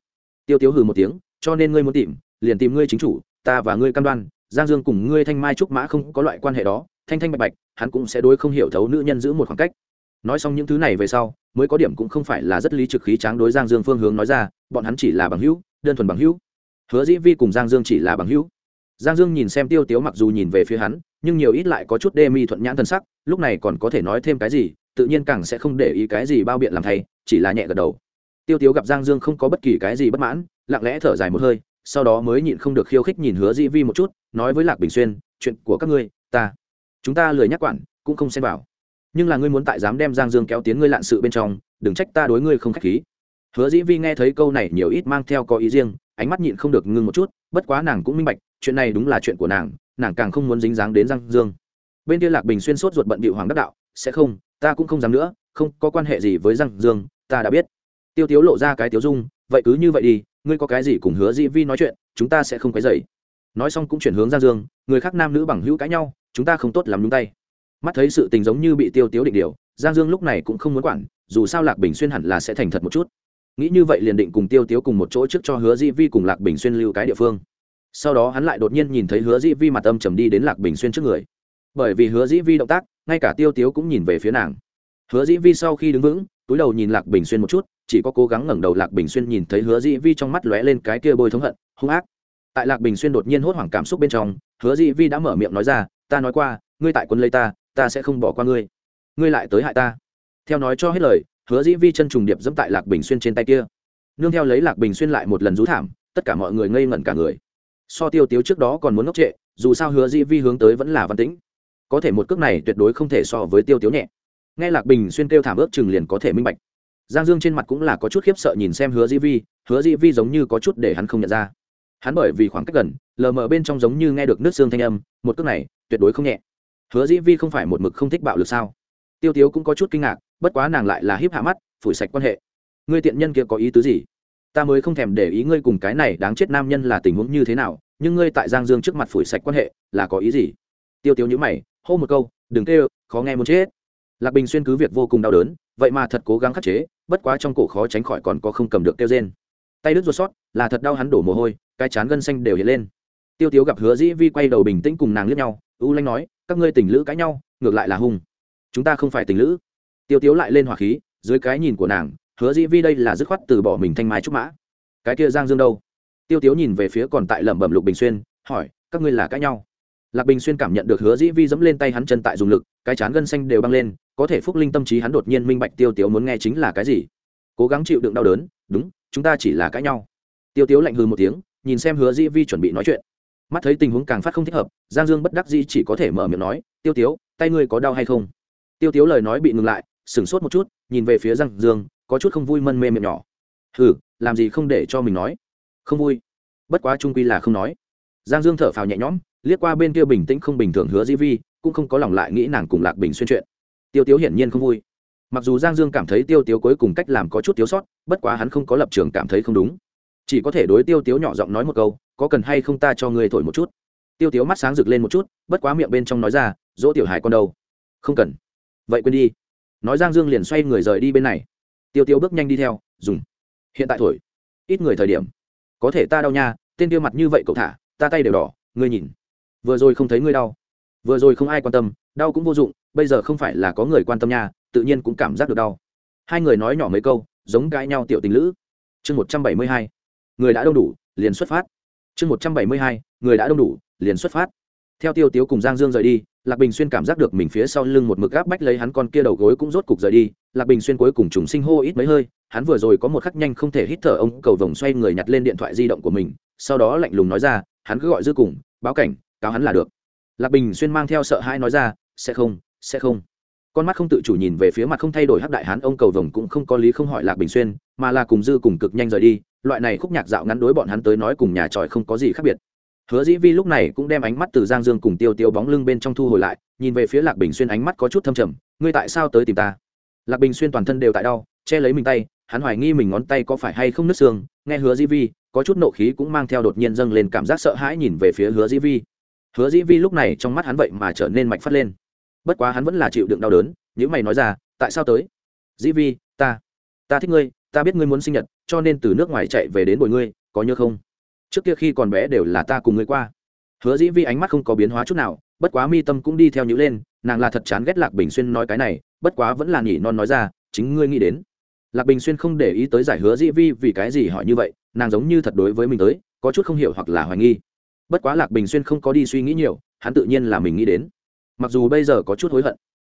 Speaker 1: Tiêu tiếu hừ một tiếng, cho nên ngươi muốn tìm, liền tìm ngươi chính chủ, ta và ngươi cam đoan, giang dương cùng ngươi thanh mai trúc mã không có loại quan hệ đó, thanh thanh bạch bạch, hắn cũng sẽ đối không hiểu thấu nữ nhân giữ một khoảng cách. Nói xong những thứ này về sau, mới có điểm cũng không phải là rất lý trực khí tráng đối giang dương phương hướng nói ra, bọn hắn chỉ là bằng hữu, đơn thuần bằng hữu hứa dĩ vi cùng giang dương chỉ là bằng hữu. Giang dương nhìn xem tiêu tiếu mặc dù nhìn về phía hắn, nhưng nhiều ít lại có chút đê mi thuận nhãn thân sắc, lúc này còn có thể nói thêm cái gì, tự nhiên càng sẽ không để ý cái gì bao biện làm thay, chỉ là nhẹ gật đầu. Tiêu tiếu gặp giang dương không có bất kỳ cái gì bất mãn, lặng lẽ thở dài một hơi, sau đó mới nhịn không được khiêu khích nhìn hứa dĩ vi một chút, nói với lạc bình xuyên, chuyện của các ngươi, ta, chúng ta lười nhắc quản, cũng không xem vào. Nhưng là ngươi muốn tại dám đem giang dương kéo tiến ngươi lạn sự bên trong, đừng trách ta đối ngươi không k h á c h khí. Hứa dĩ vi nghe thấy câu này nhiều ít mang theo có ý riêng ánh mắt nhịn không được ngưng một chút, bất quá nàng cũng minh bạch, chuyện này đúng là chuyện của nàng nàng càng không muốn dính dáng đến giang dương. Bên kia lạc bình xuyên sốt ruột bận bị hoàng đắc đạo, sẽ không, ta cũng không dám nữa, không có quan hệ gì với giang dương, ta đã biết. Tiêu tiếu lộ ra cái tiếu dung, vậy cứ như vậy đi, ngươi có cái gì cùng hứa dĩ vi nói chuyện, chúng ta sẽ không quấy dày nói xong cũng chuyển hướng giang dương, người khác nam nữ bằng hữu cãi nhau, chúng ta không tốt làm nhúng tay. Mắt thấy sự tình giống như bị tiêu tiếu định điều, giang dương lúc này cũng không muốn quản, dù sao lạc bình xuyên hẳn là sẽ thành thật một chút nghĩ như vậy liền định cùng tiêu tiếu cùng một chỗ trước cho hứa Di vi cùng lạc bình xuyên lưu cái địa phương. Sau đó hắn lại đột nhiên nhìn thấy hứa Di vi mặt âm trầm đi đến lạc bình xuyên trước người. Bởi vì hứa Di vi động tác, ngay cả tiêu tiếu cũng nhìn về phía nàng. Hứa Di vi sau khi đứng vững, túi đầu nhìn lạc bình xuyên một chút, chỉ có cố gắng ngẩng đầu lạc bình xuyên nhìn thấy hứa Di vi trong mắt lóe lên cái kia bôi thống hận, hung ác. Tại lạc bình xuyên đột nhiên hốt hoảng cảm xúc bên trong, hứa Di vi đã mở miệng nói ra, ta nói qua, ngươi tại quân lây ta ta sẽ không bỏ qua ngươi. Ngươi lại tới hại ta. Theo nói cho hết lời hứa dĩ vi chân trùng điệp dẫm tại lạc bình xuyên trên tay kia nương theo lấy lạc bình xuyên lại một lần rú thảm tất cả mọi người ngây ngẩn cả người so tiêu tiếu trước đó còn muốn ngốc trệ dù sao hứa dĩ vi hướng tới vẫn là văn tĩnh có thể một cước này tuyệt đối không thể so với tiêu tiếu nhẹ nghe lạc bình xuyên kêu thảm ước chừng liền có thể minh bạch giang dương trên mặt cũng là có chút khiếp sợ nhìn xem hứa dĩ vi hứa dĩ vi giống như có chút để hắn không nhận ra hắn bởi vì khoảng cách gần lờ mờ bên trong giống như nghe được nước xương thanh âm một cước này tuyệt đối không nhẹ hứa dĩ vi không phải một mực không thích bạo lực sao tiêu tiếu cũng có chút kinh ngạc bất quá nàng lại là hiếp hạ mắt, phủi sạch quan hệ. Ngươi tiện nhân kia có ý tứ gì? Ta mới không thèm để ý ngươi cùng cái này đáng chết nam nhân là tình huống như thế nào, nhưng ngươi tại giang dương trước mặt phủi sạch quan hệ, là có ý gì? Tiêu tiêu nhữ mày, hô một câu, đừng kêu, khó nghe muốn chết. Lạc bình xuyên cứ việc vô cùng đau đớn, vậy mà thật cố gắng khắc chế, bất quá trong cổ khó tránh khỏi còn có không cầm được kêu rên. Tay đứt ruột sót, là thật đau hắn đổ mồ hôi, cái chán gân xanh đều hiện lên. Tiêu tiếu gặp hứa dĩ vi quay đầu bình tĩnh cùng nàng liếc nhau, u lanh nói, các ngươi tình lữ cãi nhau, ngược lại là hung. Chúng ta không phải tình lữ tiêu tiếu lại lên hỏa khí, dưới cái nhìn của nàng, hứa dĩ vi đây là dứt khoát từ bỏ mình thanh mai trúc mã. Cái kia giang dương đâu? Tiêu tiếu nhìn về phía còn tại lẩm bẩm lục bình xuyên, hỏi, các ngươi là cãi nhau? Lạc bình xuyên cảm nhận được hứa dĩ vi dẫm lên tay hắn chân tại dùng lực, cái chán gân xanh đều băng lên, có thể phúc linh tâm trí hắn đột nhiên minh bạch tiêu tiếu muốn nghe chính là cái gì. Cố gắng chịu đựng đau đớn, đúng, chúng ta chỉ là cãi nhau. Tiêu tiếu lạnh hư một tiếng, nhìn xem hứa dĩ vi chuẩn bị nói chuyện. Mắt thấy tình huống càng phát không thích hợp, giang dương bất đắc dĩ chỉ có thể mở miệng nói, tiêu tiếu, tay ngươi có đau hay không? Tiêu tiếu lời nói bị ngừng lại sửng sốt một chút, nhìn về phía giang dương, có chút không vui mân mê miệng nhỏ. Hừ, làm gì không để cho mình nói? Không vui. Bất quá trung quy là không nói. Giang dương thở phào nhẹ nhõm, liếc qua bên kia bình tĩnh không bình thường hứa di vi, cũng không có lòng lại nghĩ nàng cùng lạc bình xuyên chuyện. Tiêu tiếu hiển nhiên không vui. Mặc dù giang dương cảm thấy tiêu tiếu cuối cùng cách làm có chút thiếu sót, bất quá hắn không có lập trường cảm thấy không đúng. Chỉ có thể đối tiêu tiếu nhỏ giọng nói một câu, có cần hay không ta cho ngươi thổi một chút? Tiêu tiếu mắt sáng rực lên một chút, bất quá miệng bên trong nói ra, dỗ tiểu hải con đâu? Không cần. Vậy quên đi nói giang dương liền xoay người rời đi bên này. Tiêu tiêu bước nhanh đi theo, dùng, hiện tại thổi. Ít người thời điểm. Có thể ta đau nha, tên tiêu mặt như vậy cậu thả, ta tay đều đỏ, ngươi nhìn. Vừa rồi không thấy ngươi đau. Vừa rồi không ai quan tâm, đau cũng vô dụng, bây giờ không phải là có người quan tâm nha, tự nhiên cũng cảm giác được đau. Hai người nói nhỏ mấy câu, giống cãi nhau tiểu tình lữ. Chương một trăm bảy mươi hai, người đã đông đủ, liền xuất phát. Chương một trăm bảy mươi hai, người đã đông đủ, liền xuất phát. Theo tiêu tiếu cùng giang dương rời đi lạc bình xuyên cảm giác được mình phía sau lưng một mực gáp bách lấy hắn con kia đầu gối cũng rốt cục rời đi. Lạc bình xuyên cuối cùng trùng sinh hô ít mấy hơi, hắn vừa rồi có một khắc nhanh không thể hít thở, ông cầu vồng xoay người nhặt lên điện thoại di động của mình, sau đó lạnh lùng nói ra, hắn cứ gọi dư cùng, báo cảnh, cáo hắn là được. Lạc bình xuyên mang theo sợ hãi nói ra, sẽ không sẽ không. Con mắt không tự chủ nhìn về phía mặt không thay đổi hắc đại hán, ông cầu vồng cũng không có lý không hỏi lạc bình xuyên, mà là cùng dư cùng cực nhanh rời đi. Loại này khúc nhạc dạo ngắn đối bọn hắn tới nói cùng nhà tròi không có gì khác biệt hứa dĩ vi lúc này cũng đem ánh mắt từ giang dương cùng tiêu tiêu bóng lưng bên trong thu hồi lại, nhìn về phía lạc bình xuyên ánh mắt có chút thâm trầm, ngươi tại sao tới tìm ta? Lạc bình xuyên toàn thân đều tại đau, che lấy mình tay, hắn hoài nghi mình ngón tay có phải hay không nứt xương, nghe hứa dĩ vi, có chút nộ khí cũng mang theo đột nhiên dâng lên cảm giác sợ hãi nhìn về phía hứa dĩ vi. Hứa dĩ vi lúc này trong mắt hắn vậy mà trở nên mạch phát lên. Bất quá hắn vẫn là chịu đựng đau đớn những mày nói ra, tại sao tới? Dĩ vi, ta ta thích ngươi, ta biết ngươi muốn sinh nhật, cho nên từ nước ngoài chạy về đến bồi ngươi, có nhớ không? Trước kia khi còn bé đều là ta cùng ngươi qua. Hứa dĩ vi ánh mắt không có biến hóa chút nào, bất quá mi tâm cũng đi theo nhữ lên, nàng là thật chán ghét lạc bình xuyên nói cái này, bất quá vẫn là nhỉ non nói ra, chính ngươi nghĩ đến. Lạc bình xuyên không để ý tới giải hứa dĩ vi vì cái gì hỏi như vậy, nàng giống như thật đối với mình tới, có chút không hiểu hoặc là hoài nghi. Bất quá lạc bình xuyên không có đi suy nghĩ nhiều, hắn tự nhiên là mình nghĩ đến. Mặc dù bây giờ có chút hối hận,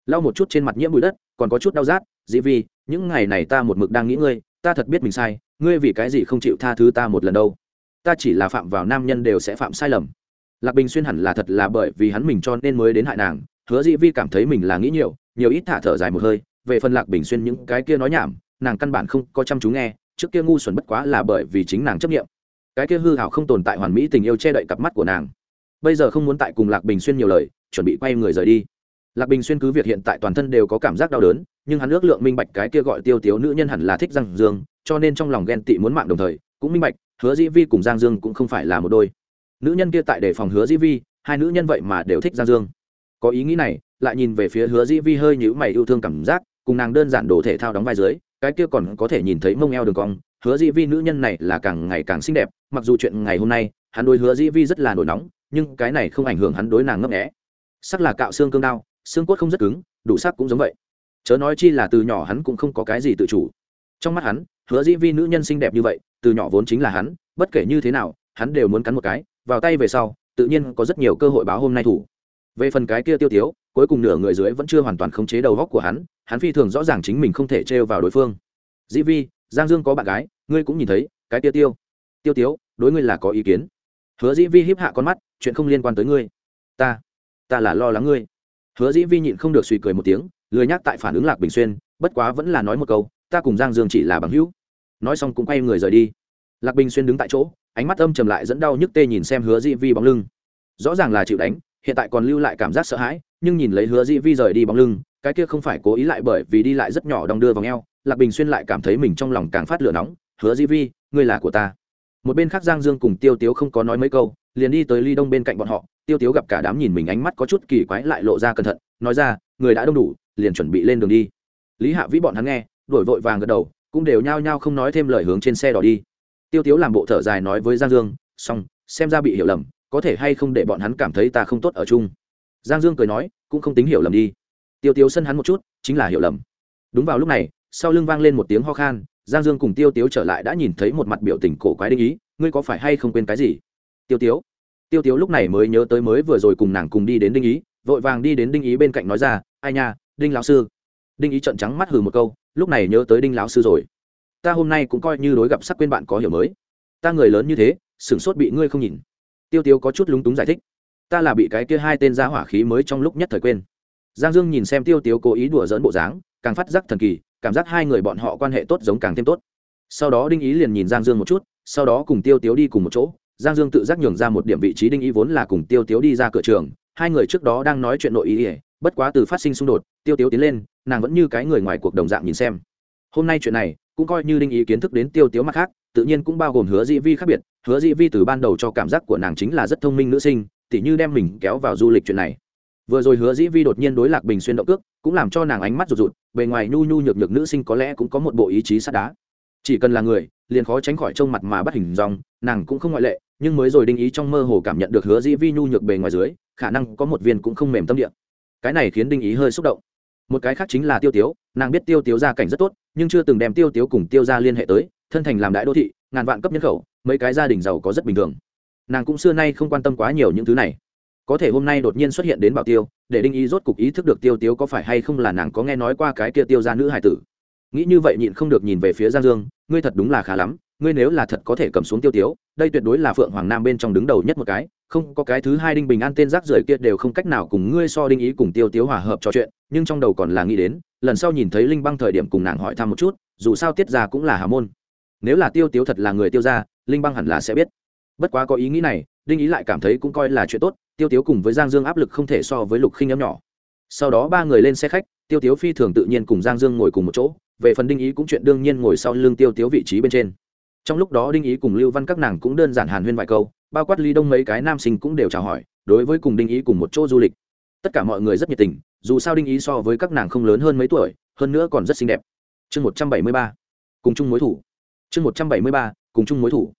Speaker 1: lau một chút trên mặt nhiễm bụi đất, còn có chút đau rát, dĩ vi, những ngày này ta một mực đang nghĩ ngươi, ta thật biết mình sai, ngươi vì cái gì không chịu tha thứ ta một lần đâu? Ta chỉ là phạm vào nam nhân đều sẽ phạm sai lầm. Lạc bình xuyên hẳn là thật là bởi vì hắn mình cho nên mới đến hại nàng, hứa dĩ vi cảm thấy mình là nghĩ nhiều nhiều ít thả thở dài một hơi, về phần lạc bình xuyên những cái kia nói nhảm, nàng căn bản không có chăm chú nghe, trước kia ngu xuẩn bất quá là bởi vì chính nàng chấp nghiệm cái kia hư hảo không tồn tại hoàn mỹ tình yêu che đậy cặp mắt của nàng. Bây giờ không muốn tại cùng lạc bình xuyên nhiều lời, chuẩn bị quay người rời đi. Lạc bình xuyên cứ việc hiện tại toàn thân đều có cảm giác đau đớn, nhưng hắn ước lượng minh bạch cái kia gọi tiêu tiếu nữ nhân hẳn là thích răng dương, cho nên trong lòng ghen tị muốn mạng đồng thời, cũng minh bạch hứa dĩ vi cùng giang dương cũng không phải là một đôi. Nữ nhân kia tại đề phòng hứa dĩ vi, hai nữ nhân vậy mà đều thích giang dương. Có ý nghĩ này, lại nhìn về phía hứa dĩ vi hơi nhữ mày yêu thương cảm giác, cùng nàng đơn giản đồ thể thao đóng vai dưới, cái kia còn có thể nhìn thấy mông eo đường cong. Hứa dĩ vi nữ nhân này là càng ngày càng xinh đẹp, mặc dù chuyện ngày hôm nay, hắn đối hứa dĩ vi rất là nổi nóng, nhưng cái này không ảnh hưởng hắn đối nàng ngấp nghẽ sắc là cạo xương cương đao, xương cốt không rất cứng, đủ sắc cũng giống vậy. Chớ nói chi là từ nhỏ hắn cũng không có cái gì tự chủ. Trong mắt hắn hứa dĩ vi nữ nhân xinh đẹp như vậy, từ nhỏ vốn chính là hắn, bất kể như thế nào, hắn đều muốn cắn một cái, vào tay về sau, tự nhiên có rất nhiều cơ hội báo hôm nay thủ. Về phần cái kia tiêu tiếu, cuối cùng nửa người dưới vẫn chưa hoàn toàn khống chế đầu góc của hắn hắn phi thường rõ ràng chính mình không thể trêu vào đối phương. Dĩ vi, giang dương có bạn gái, ngươi cũng nhìn thấy, cái tiêu tiêu. Tiêu tiếu, đối ngươi là có ý kiến. Hứa dĩ vi hiếp hạ con mắt, chuyện không liên quan tới ngươi. Ta ta là lo lắng ngươi. Hứa dĩ vi nhịn không được suy cười một tiếng, lười nhắc tại phản ứng lạc bình xuyên, bất quá vẫn là nói một câu, ta cùng giang dương chỉ là bằng hữu nói xong cũng quay người rời đi. Lạc bình xuyên đứng tại chỗ, ánh mắt âm trầm lại dẫn đau nhức tê nhìn xem hứa dĩ vi bóng lưng. Rõ ràng là chịu đánh, hiện tại còn lưu lại cảm giác sợ hãi, nhưng nhìn lấy hứa dĩ vi rời đi bóng lưng, cái kia không phải cố ý lại bởi vì đi lại rất nhỏ đong đưa vào ngheo lạc bình xuyên lại cảm thấy mình trong lòng càng phát lửa nóng. Hứa dĩ vi, ngươi là của ta. Một bên khác giang dương cùng tiêu tiếu không có nói mấy câu, liền đi tới ly đông bên cạnh bọn họ. Tiêu tiếu gặp cả đám nhìn mình ánh mắt có chút kỳ quái lại lộ ra cẩn thận, nói ra, người đã đông đủ, liền chuẩn bị lên đường đi. Lý hạ vĩ bọn hắn nghe đổi vội vàng gật đầu cũng đều nhao nhao không nói thêm lời hướng trên xe đỏ đi. Tiêu tiếu làm bộ thở dài nói với giang dương, xong, xem ra bị hiểu lầm, có thể hay không để bọn hắn cảm thấy ta không tốt ở chung? Giang dương cười nói, cũng không tính hiểu lầm đi. Tiêu tiếu sân hắn một chút, chính là hiểu lầm. Đúng vào lúc này, sau lưng vang lên một tiếng ho khan, giang dương cùng tiêu tiếu trở lại đã nhìn thấy một mặt biểu tình cổ quái đinh ý, ngươi có phải hay không quên cái gì? Tiêu tiếu. Tiêu tiếu lúc này mới nhớ tới mới vừa rồi cùng nàng cùng đi đến đinh ý, vội vàng đi đến đinh ý bên cạnh nói ra, ai nha, đinh lão sư. Đinh ý trận trắng mắt hừ một câu lúc này nhớ tới đinh lão sư rồi. Ta hôm nay cũng coi như đối gặp sắc quên bạn có hiểu mới. Ta người lớn như thế, sửng sốt bị ngươi không nhìn. Tiêu tiêu có chút lúng túng giải thích. Ta là bị cái kia hai tên ra hỏa khí mới trong lúc nhất thời quên. Giang dương nhìn xem tiêu tiêu cố ý đùa dỡn bộ dáng, càng phát giác thần kỳ, cảm giác hai người bọn họ quan hệ tốt giống càng thêm tốt. Sau đó đinh ý liền nhìn giang dương một chút, sau đó cùng tiêu tiếu đi cùng một chỗ. Giang dương tự giác nhường ra một điểm vị trí, đinh ý vốn là cùng tiêu tiếu đi ra cửa trường, hai người trước đó đang nói chuyện nội ý ỉa bất quá từ phát sinh xung đột, tiêu tiếu tiến lên, nàng vẫn như cái người ngoài cuộc đồng dạng nhìn xem. Hôm nay chuyện này, cũng coi như đinh ý kiến thức đến tiêu tiếu mặt khác, tự nhiên cũng bao gồm hứa dĩ vi khác biệt. Hứa dĩ vi từ ban đầu cho cảm giác của nàng chính là rất thông minh nữ sinh, tỉ như đem mình kéo vào du lịch chuyện này. Vừa rồi hứa dĩ vi đột nhiên đối lạc bình xuyên động cước, cũng làm cho nàng ánh mắt rụt rụt, bề ngoài nhu nhu nhược nhược nữ sinh có lẽ cũng có một bộ ý chí sắt đá. Chỉ cần là người, liền khó tránh khỏi trông mặt mà bắt hình dòng nàng cũng không ngoại lệ, nhưng mới rồi đinh ý trong mơ hồ cảm nhận được hứa dĩ vi nhu nhược bề ngoài dưới, khả năng có một viên cũng không mềm tâm địa cái này khiến đinh ý hơi xúc động. Một cái khác chính là tiêu tiếu, nàng biết tiêu tiếu gia cảnh rất tốt, nhưng chưa từng đem tiêu tiếu cùng tiêu ra liên hệ tới, thân thành làm đại đô thị, ngàn vạn cấp nhân khẩu, mấy cái gia đình giàu có rất bình thường. Nàng cũng xưa nay không quan tâm quá nhiều những thứ này. Có thể hôm nay đột nhiên xuất hiện đến bảo tiêu, để đinh ý rốt cục ý thức được tiêu tiếu có phải hay không là nàng có nghe nói qua cái kia tiêu ra nữ hải tử. Nghĩ như vậy nhịn không được nhìn về phía giang dương, ngươi thật đúng là khá lắm ngươi nếu là thật có thể cầm xuống tiêu tiếu, đây tuyệt đối là phượng hoàng nam bên trong đứng đầu nhất một cái, không có cái thứ hai đinh bình an tên rác rưởi kia đều không cách nào cùng ngươi so đinh ý cùng tiêu tiếu hòa hợp trò chuyện, nhưng trong đầu còn là nghĩ đến, lần sau nhìn thấy linh băng thời điểm cùng nàng hỏi thăm một chút, dù sao tiết ra cũng là hà môn. Nếu là tiêu tiếu thật là người tiêu ra linh băng hẳn là sẽ biết. Bất quá có ý nghĩ này, đinh ý lại cảm thấy cũng coi là chuyện tốt, tiêu tiếu cùng với giang dương áp lực không thể so với lục khinh em nhỏ. Sau đó ba người lên xe khách, tiêu tiếu phi thường tự nhiên cùng giang dương ngồi cùng một chỗ, về phần đinh ý cũng chuyện đương nhiên ngồi sau lưng tiêu tiếu vị trí bên trên trong lúc đó đinh ý cùng lưu văn các nàng cũng đơn giản hàn huyên vài câu, bao quát ly đông mấy cái nam sinh cũng đều chào hỏi, đối với cùng đinh ý cùng một chỗ du lịch. Tất cả mọi người rất nhiệt tình, dù sao đinh ý so với các nàng không lớn hơn mấy tuổi, hơn nữa còn rất xinh đẹp. Chương một trăm bảy mươi ba, cùng chung mối thủ. Chương một trăm bảy mươi ba, cùng chung mối thủ.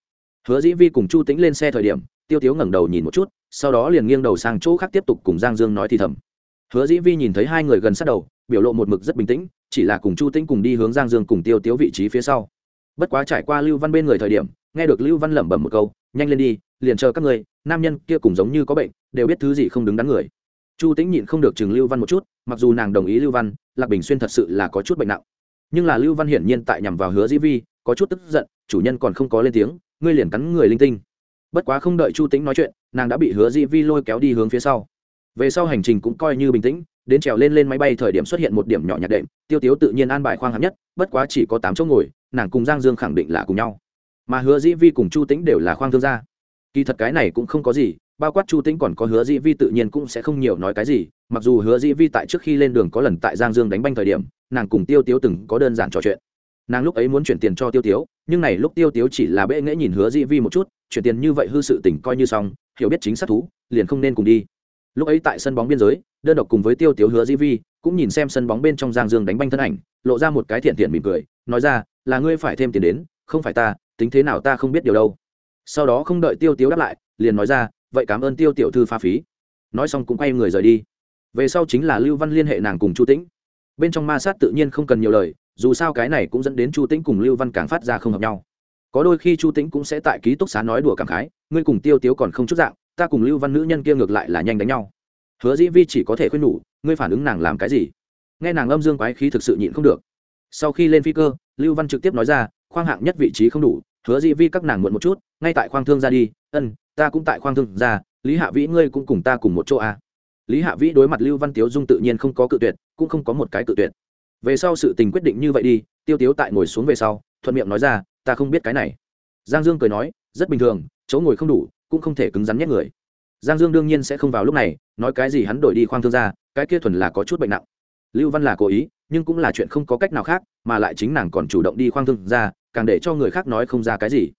Speaker 1: Hứa dĩ vi cùng chu tĩnh lên xe thời điểm, tiêu tiếu ngẩng đầu nhìn một chút, sau đó liền nghiêng đầu sang chỗ khác tiếp tục cùng giang dương nói thì thầm. Hứa dĩ vi nhìn thấy hai người gần sát đầu, biểu lộ một mực rất bình tĩnh, chỉ là cùng chu tĩnh cùng đi hướng giang dương cùng tiêu tiếu vị trí phía sau bất quá trải qua lưu văn bên người thời điểm, nghe được lưu văn lẩm bẩm một câu, nhanh lên đi, liền chờ các người, nam nhân kia cũng giống như có bệnh, đều biết thứ gì không đứng đắn người. Chu tĩnh nhịn không được chừng lưu văn một chút, mặc dù nàng đồng ý lưu văn, lạc bình xuyên thật sự là có chút bệnh nặng. Nhưng là lưu văn hiển nhiên tại nhằm vào hứa dĩ vi, có chút tức giận, chủ nhân còn không có lên tiếng, ngươi liền cắn người linh tinh. Bất quá không đợi chu tĩnh nói chuyện, nàng đã bị hứa dĩ vi lôi kéo đi hướng phía sau. Về sau hành trình cũng coi như bình tĩnh, đến trèo lên lên máy bay thời điểm xuất hiện một điểm nhỏ nhạc đệm, tiêu tiếu tự nhiên an bài khoang hạng nhất, bất quá chỉ có tám chỗ ngồi nàng cùng giang dương khẳng định là cùng nhau. Mà hứa dĩ vi cùng chu tĩnh đều là khoang thương gia. Kỳ thật cái này cũng không có gì, bao quát chu tĩnh còn có hứa dĩ vi tự nhiên cũng sẽ không nhiều nói cái gì, mặc dù hứa dĩ vi tại trước khi lên đường có lần tại giang dương đánh banh thời điểm, nàng cùng tiêu tiếu từng có đơn giản trò chuyện. Nàng lúc ấy muốn chuyển tiền cho tiêu tiếu, nhưng này lúc tiêu tiếu chỉ là bệ nghễ nhìn hứa dĩ vi một chút, chuyển tiền như vậy hư sự tỉnh coi như xong, hiểu biết chính xác thú, liền không nên cùng đi. Lúc ấy tại sân bóng biên giới, đơn độc cùng với tiêu tiếu hứa dĩ vi, cũng nhìn xem sân bóng bên trong giang dương đánh banh thân ảnh, lộ ra một cái thiện thiện mỉm cười, nói ra là ngươi phải thêm tiền đến, không phải ta, tính thế nào ta không biết điều đâu. Sau đó không đợi tiêu tiếu đáp lại, liền nói ra, vậy cảm ơn tiêu tiểu thư pha phí. Nói xong cũng quay người rời đi. Về sau chính là lưu văn liên hệ nàng cùng chu tĩnh. Bên trong ma sát tự nhiên không cần nhiều lời, dù sao cái này cũng dẫn đến chu tĩnh cùng lưu văn càng phát ra không hợp nhau. Có đôi khi chu tĩnh cũng sẽ tại ký túc xá nói đùa cảm khái, ngươi cùng tiêu tiếu còn không chút dạng, ta cùng lưu văn nữ nhân kia ngược lại là nhanh đánh nhau. Hứa dĩ vi chỉ có thể khuyên nhủ, ngươi phản ứng nàng làm cái gì? Nghe nàng âm dương quái khí thực sự nhịn không được sau khi lên phi cơ, lưu văn trực tiếp nói ra, khoang hạng nhất vị trí không đủ, hứa dĩ vi các nàng muộn một chút, ngay tại khoang thương ra đi. Ân, ta cũng tại khoang thương ra, lý hạ vĩ ngươi cũng cùng ta cùng một chỗ à. lý hạ vĩ đối mặt lưu văn tiếu dung tự nhiên không có cự tuyệt, cũng không có một cái cự tuyệt. Về sau sự tình quyết định như vậy đi, tiêu tiếu tại ngồi xuống về sau, thuận miệng nói ra, ta không biết cái này. Giang dương cười nói, rất bình thường, chỗ ngồi không đủ, cũng không thể cứng rắn nhét người. Giang dương đương nhiên sẽ không vào lúc này, nói cái gì hắn đổi đi khoang thương ra, cái kia thuần là có chút bệnh nặng lưu văn là cố ý, nhưng cũng là chuyện không có cách nào khác, mà lại chính nàng còn chủ động đi khoang thương ra, càng để cho người khác nói không ra cái gì.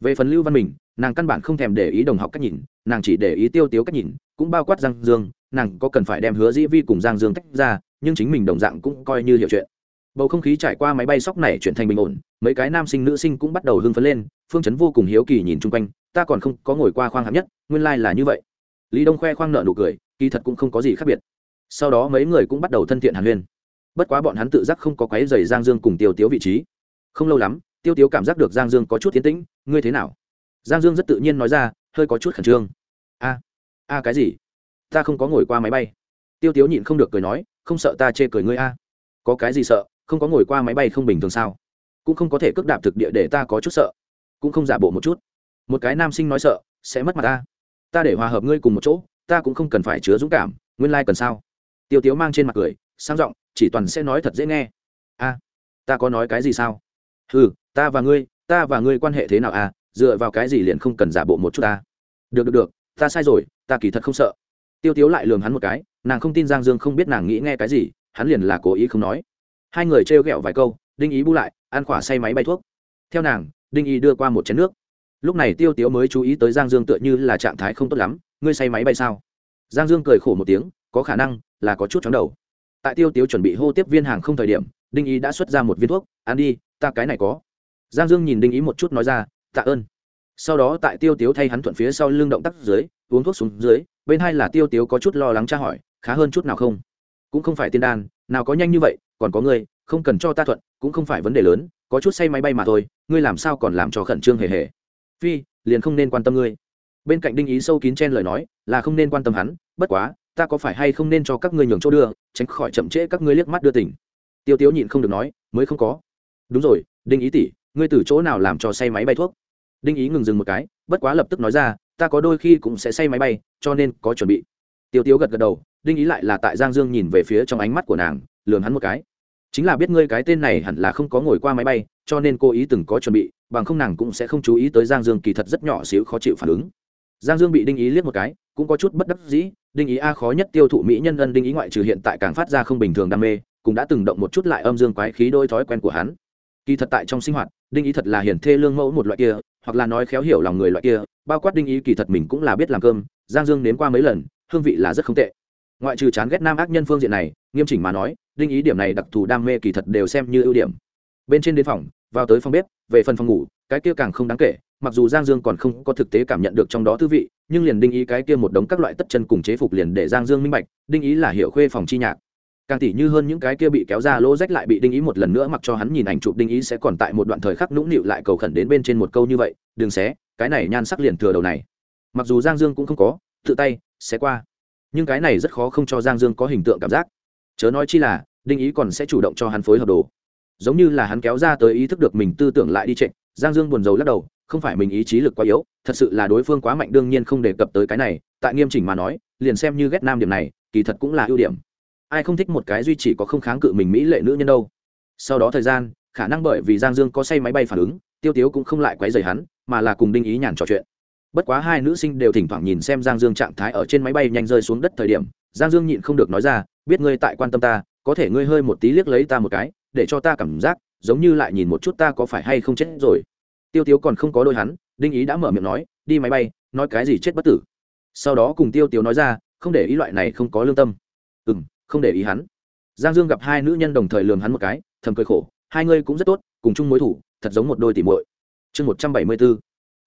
Speaker 1: Về phần lưu văn mình, nàng căn bản không thèm để ý đồng học cách nhìn, nàng chỉ để ý tiêu tiếu cách nhìn, cũng bao quát giang dương, nàng có cần phải đem hứa dĩ vi cùng giang dương tách ra, nhưng chính mình đồng dạng cũng coi như hiểu chuyện. Bầu không khí trải qua máy bay sóc này chuyển thành bình ổn, mấy cái nam sinh nữ sinh cũng bắt đầu hưng phấn lên, phương chấn vô cùng hiếu kỳ nhìn chung quanh, ta còn không có ngồi qua khoang hạng nhất, nguyên lai、like、là như vậy. Lý đông khoe khoang nợ nụ cười, kỳ thật cũng không có gì khác biệt sau đó mấy người cũng bắt đầu thân thiện hàn huyên. Bất quá bọn hắn tự giác không có quái dày giang dương cùng tiêu tiếu vị trí. Không lâu lắm, tiêu tiếu cảm giác được giang dương có chút tiến tĩnh, ngươi thế nào? Giang dương rất tự nhiên nói ra, hơi có chút khẩn trương. A a cái gì? Ta không có ngồi qua máy bay. Tiêu tiếu nhịn không được cười nói, không sợ ta chê cười ngươi a. Có cái gì sợ? Không có ngồi qua máy bay không bình thường sao? Cũng không có thể cước đạp thực địa để ta có chút sợ. Cũng không giả bộ một chút. Một cái nam sinh nói sợ, sẽ mất mặt ta. Ta để hòa hợp ngươi cùng một chỗ, ta cũng không cần phải chứa dũng cảm. Nguyên lai、like、cần sao? Tiêu tiếu mang trên mặt cười, sang giọng, chỉ toàn sẽ nói thật dễ nghe. A, ta có nói cái gì sao? Ừ ta và ngươi, ta và ngươi quan hệ thế nào à? Dựa vào cái gì liền không cần giả bộ một chút ta? Được được được, ta sai rồi, ta kỳ thật không sợ. Tiêu tiếu lại lường hắn một cái, nàng không tin giang dương không biết nàng nghĩ nghe cái gì, hắn liền là cố ý không nói. Hai người trêu ghẹo vài câu, đinh ý bu lại, ăn khỏa say máy bay thuốc. Theo nàng, đinh ý đưa qua một chén nước. Lúc này tiêu tiếu mới chú ý tới giang dương tựa như là trạng thái không tốt lắm, ngươi say máy bay sao? Giang dương cười khổ một tiếng, có khả năng là có chút chóng đầu. Tại tiêu tiếu chuẩn bị hô tiếp viên hàng không thời điểm, đinh ý đã xuất ra một viên thuốc, ăn đi, ta cái này có. Giang dương nhìn đinh ý một chút nói ra, tạ ơn. Sau đó tại tiêu tiếu thay hắn thuận phía sau lưng động tác dưới, uống thuốc xuống dưới, bên hai là tiêu tiếu có chút lo lắng tra hỏi, khá hơn chút nào không? Cũng không phải tiên đan, nào có nhanh như vậy, còn có ngươi, không cần cho ta thuận, cũng không phải vấn đề lớn, có chút say máy bay mà thôi, ngươi làm sao còn làm cho khẩn trương hề hề? Phi, liền không nên quan tâm ngươi. Bên cạnh đinh ý sâu kín chen lời nói, là không nên quan tâm hắn, bất quá ta có phải hay không nên cho các ngươi nhường chỗ đưa, tránh khỏi chậm trễ các ngươi liếc mắt đưa tỉnh tiêu tiếu nhịn không được nói, mới không có. Đúng rồi, đinh ý tỷ, ngươi từ chỗ nào làm cho say máy bay thuốc? Đinh ý ngừng dừng một cái, bất quá lập tức nói ra, ta có đôi khi cũng sẽ say máy bay, cho nên có chuẩn bị. Tiêu tiếu gật gật đầu, đinh ý lại là tại giang dương nhìn về phía trong ánh mắt của nàng lường hắn một cái. Chính là biết ngươi cái tên này hẳn là không có ngồi qua máy bay, cho nên cô ý từng có chuẩn bị, bằng không nàng cũng sẽ không chú ý tới giang dương kỳ thật rất nhỏ xíu khó chịu phản ứng giang dương bị đinh ý liếc một cái, cũng có chút bất đắc dĩ, đinh ý a khó nhất tiêu thụ mỹ nhân ân đinh ý ngoại trừ hiện tại càng phát ra không bình thường đam mê, cũng đã từng động một chút lại âm dương quái khí đôi thói quen của hắn. Kỳ thật tại trong sinh hoạt, đinh ý thật là hiển thê lương mẫu một loại kia, hoặc là nói khéo hiểu lòng người loại kia, bao quát đinh ý kỳ thật mình cũng là biết làm cơm, giang dương nếm qua mấy lần, hương vị là rất không tệ. Ngoại trừ chán ghét nam ác nhân phương diện này, nghiêm chỉnh mà nói, đinh ý điểm này đặc thù đam mê kỳ thật đều xem như ưu điểm. Bên trên đến phòng, vào tới phòng bếp, về phần phòng ngủ cái kia càng không đáng kể, mặc dù giang dương còn không có thực tế cảm nhận được trong đó thư vị, nhưng liền đinh ý cái kia một đống các loại tất chân cùng chế phục liền để giang dương minh bạch, đinh ý là hiệu khuê phòng chi nhạc. Càng tỉ như hơn những cái kia bị kéo ra lỗ rách lại bị đinh ý một lần nữa mặc cho hắn nhìn ảnh chụp đinh ý sẽ còn tại một đoạn thời khắc nũng nịu lại cầu khẩn đến bên trên một câu như vậy, đừng xé, cái này nhan sắc liền thừa đầu này. Mặc dù giang dương cũng không có, tự tay, xé qua. Nhưng cái này rất khó không cho giang dương có hình tượng cảm giác. Chớ nói chi là, đinh ý còn sẽ chủ động cho hắn phối hợp đồ. Giống như là hắn kéo ra tới ý thức được mình tư tưởng lại đi trịnh giang dương buồn rầu lắc đầu, không phải mình ý chí lực quá yếu, thật sự là đối phương quá mạnh, đương nhiên không đề cập tới cái này, tại nghiêm chỉnh mà nói, liền xem như ghét nam điểm này, kỳ thật cũng là ưu điểm. Ai không thích một cái duy chỉ có không kháng cự mình mỹ lệ nữ nhân đâu. Sau đó thời gian, khả năng bởi vì giang dương có say máy bay phản ứng, tiêu tiếu cũng không lại quấy rầy hắn, mà là cùng đinh ý nhàn trò chuyện. Bất quá hai nữ sinh đều thỉnh thoảng nhìn xem giang dương trạng thái ở trên máy bay nhanh rơi xuống đất thời điểm, giang dương nhịn không được nói ra, biết ngươi tại quan tâm ta, có thể ngươi hơi một tí liếc lấy ta một cái, để cho ta cảm giác giống như lại nhìn một chút ta có phải hay không chết rồi. Tiêu tiếu còn không có đôi hắn, đinh ý đã mở miệng nói, đi máy bay, nói cái gì chết bất tử. Sau đó cùng tiêu tiếu nói ra, không để ý loại này không có lương tâm. Ừ m không để ý hắn. Giang dương gặp hai nữ nhân đồng thời lường hắn một cái, thầm cười khổ, hai ngươi cũng rất tốt, cùng chung mối thủ, thật giống một đôi tỉ muội. Chương một trăm bảy mươi b ố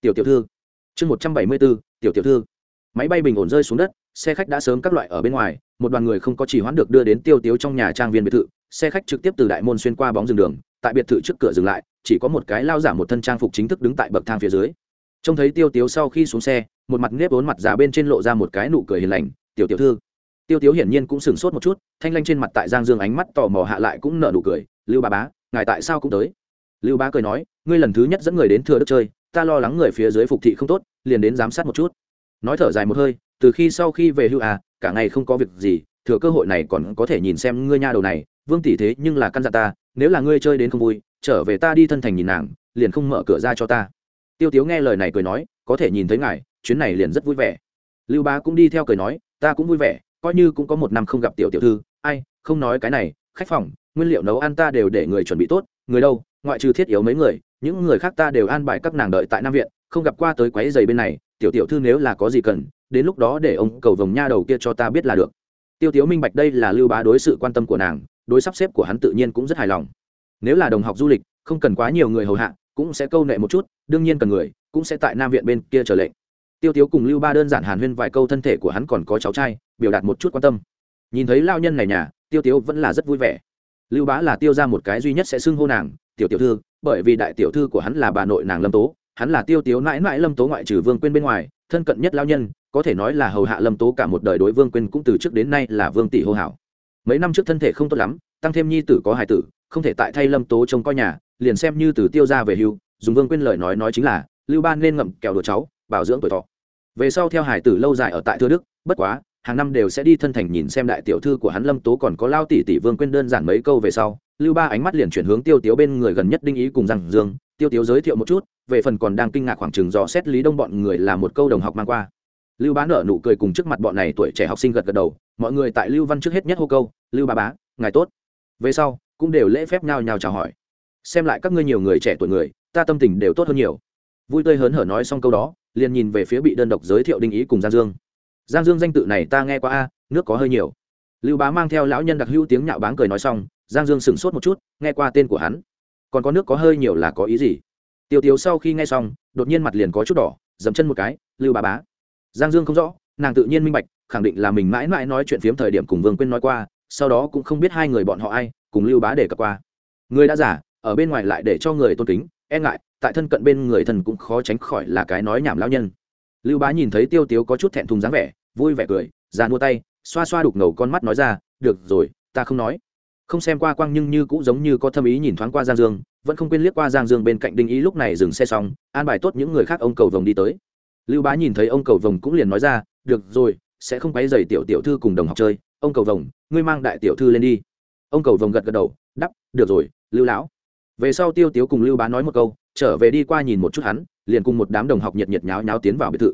Speaker 1: tiểu tiểu thư. Chương một trăm bảy mươi b ố tiểu tiểu thư. Máy bay bình ổn rơi xuống đất, xe khách đã sớm các loại ở bên ngoài, một đoàn người không có chỉ hoãn được đưa đến tiêu tiếu trong nhà trang viên biệt thự, xe khách trực tiếp từ đại môn xuyên qua bóng rừng đường tại biệt thự trước cửa dừng lại, chỉ có một cái lao giả một thân trang phục chính thức đứng tại bậc thang phía dưới. Trông thấy tiêu tiếu sau khi xuống xe, một mặt nếp ốn mặt già bên trên lộ ra một cái nụ cười hiền lành, tiểu tiểu thư. Tiêu tiếu hiển nhiên cũng sửng sốt một chút, thanh lanh trên mặt tại giang dương ánh mắt tò mò hạ lại cũng nở nụ cười, lưu ba bá, ngài tại sao cũng tới? Lưu bá cười nói, ngươi lần thứ nhất dẫn người đến thừa đất chơi, ta lo lắng người phía dưới phục thị không tốt, liền đến giám sát một chút. Nói thở dài một hơi, từ khi sau khi về hưu à cả ngày không có việc gì, thừa cơ hội này còn có thể nhìn xem ngươi nha đầu này, vương tỷ thế nhưng là căn dặn ta nếu là ngươi chơi đến không vui, trở về ta đi thân thành nhìn nàng, liền không mở cửa ra cho ta. Tiêu tiếu nghe lời này cười nói, có thể nhìn thấy ngài, chuyến này liền rất vui vẻ. Lưu bá cũng đi theo cười nói, ta cũng vui vẻ, coi như cũng có một năm không gặp tiểu tiểu thư, ai, không nói cái này, khách phòng, nguyên liệu nấu ăn ta đều để người chuẩn bị tốt, người đâu, ngoại trừ thiết yếu mấy người, những người khác ta đều an bài các nàng đợi tại nam viện, không gặp qua tới quấy giày bên này, tiểu tiểu thư nếu là có gì cần, đến lúc đó để ông cầu vồng nha đầu kia cho ta biết là được. Tiêu tiếu minh bạch đây là lưu bá đối sự quan tâm của nàng đối sắp xếp của hắn tự nhiên cũng rất hài lòng. Nếu là đồng học du lịch, không cần quá nhiều người hầu hạ, cũng sẽ câu nệ một chút, đương nhiên cần người, cũng sẽ tại nam viện bên kia trở lệnh. Tiêu tiếu cùng lưu ba đơn giản hàn huyên vài câu thân thể của hắn còn có cháu trai, biểu đạt một chút quan tâm. Nhìn thấy lao nhân này nhà, tiêu tiếu vẫn là rất vui vẻ. Lưu bá là tiêu ra một cái duy nhất sẽ xưng hô nàng, tiểu tiểu thư, bởi vì đại tiểu thư của hắn là bà nội nàng lâm tố, hắn là tiêu tiếu mãi mãi lâm tố ngoại trừ vương quên bên ngoài, thân cận nhất lao nhân, có thể nói là hầu hạ lâm tố cả một đời đối vương quên cũng từ trước đến nay là vương tỷ hô hảo mấy năm trước thân thể không tốt lắm, tăng thêm nhi tử có hài tử, không thể tại thay lâm tố trông coi nhà, liền xem như từ tiêu ra về hưu, dùng vương quên lời nói nói chính là, lưu ban nên ngậm kẹo đồ cháu, bảo dưỡng tuổi thọ. Về sau theo hải tử lâu dài ở tại thưa đức, bất quá, hàng năm đều sẽ đi thân thành nhìn xem đại tiểu thư của hắn lâm tố còn có lao tỷ tỷ vương quên đơn giản mấy câu về sau, lưu ba ánh mắt liền chuyển hướng tiêu tiếu bên người gần nhất đinh ý cùng rằng dương. Tiêu tiếu giới thiệu một chút, về phần còn đang kinh ngạc khoảng chừng dò xét lý đông bọn người là một câu đồng học mang qua lưu bá nở nụ cười cùng trước mặt bọn này tuổi trẻ học sinh gật gật đầu, mọi người tại lưu văn trước hết nhất hô câu, lưu bá bá, ngài tốt. Về sau, cũng đều lễ phép nhau nhau chào hỏi. Xem lại các ngươi nhiều người trẻ tuổi người, ta tâm tình đều tốt hơn nhiều. Vui tươi hớn hở nói xong câu đó, liền nhìn về phía bị đơn độc giới thiệu đinh ý cùng giang dương. Giang dương danh tự này ta nghe qua a, nước có hơi nhiều. Lưu bá mang theo lão nhân đặc hữu tiếng nhạo báng cười nói xong, giang dương sửng sốt một chút, nghe qua tên của hắn. Còn có nước có hơi nhiều là có ý gì? Tiêu tiếu sau khi nghe xong, đột nhiên mặt liền có chút đỏ, dậm chân một cái, lưu bá bá giang dương không rõ, nàng tự nhiên minh bạch, khẳng định là mình mãi mãi nói chuyện phiếm thời điểm cùng vương quên nói qua, sau đó cũng không biết hai người bọn họ ai, cùng lưu bá để cập qua. Người đã giả, ở bên ngoài lại để cho người tôn kính e ngại, tại thân cận bên người thần cũng khó tránh khỏi là cái nói nhảm lao nhân. Lưu bá nhìn thấy tiêu tiếu có chút thẹn thùng dáng vẻ, vui vẻ cười ra mua tay, xoa xoa đục ngầu con mắt nói ra, được rồi, ta không nói. Không xem qua quang nhưng như cũng giống như có thâm ý nhìn thoáng qua giang dương, vẫn không quên liếc qua giang dương bên cạnh đinh ý lúc này dừng xe xong, an bài tốt những người khác ông cầu vồng đi tới lưu bá nhìn thấy ông cầu vồng cũng liền nói ra, được rồi, sẽ không quấy dày tiểu tiểu thư cùng đồng học chơi. Ông cầu vồng, ngươi mang đại tiểu thư lên đi. Ông cầu vồng gật gật đầu đắp được rồi, lưu lão. Về sau tiêu tiếu cùng lưu bá nói một câu, trở về đi qua nhìn một chút hắn, liền cùng một đám đồng học nhiệt nhiệt nháo nháo tiến vào biệt thự.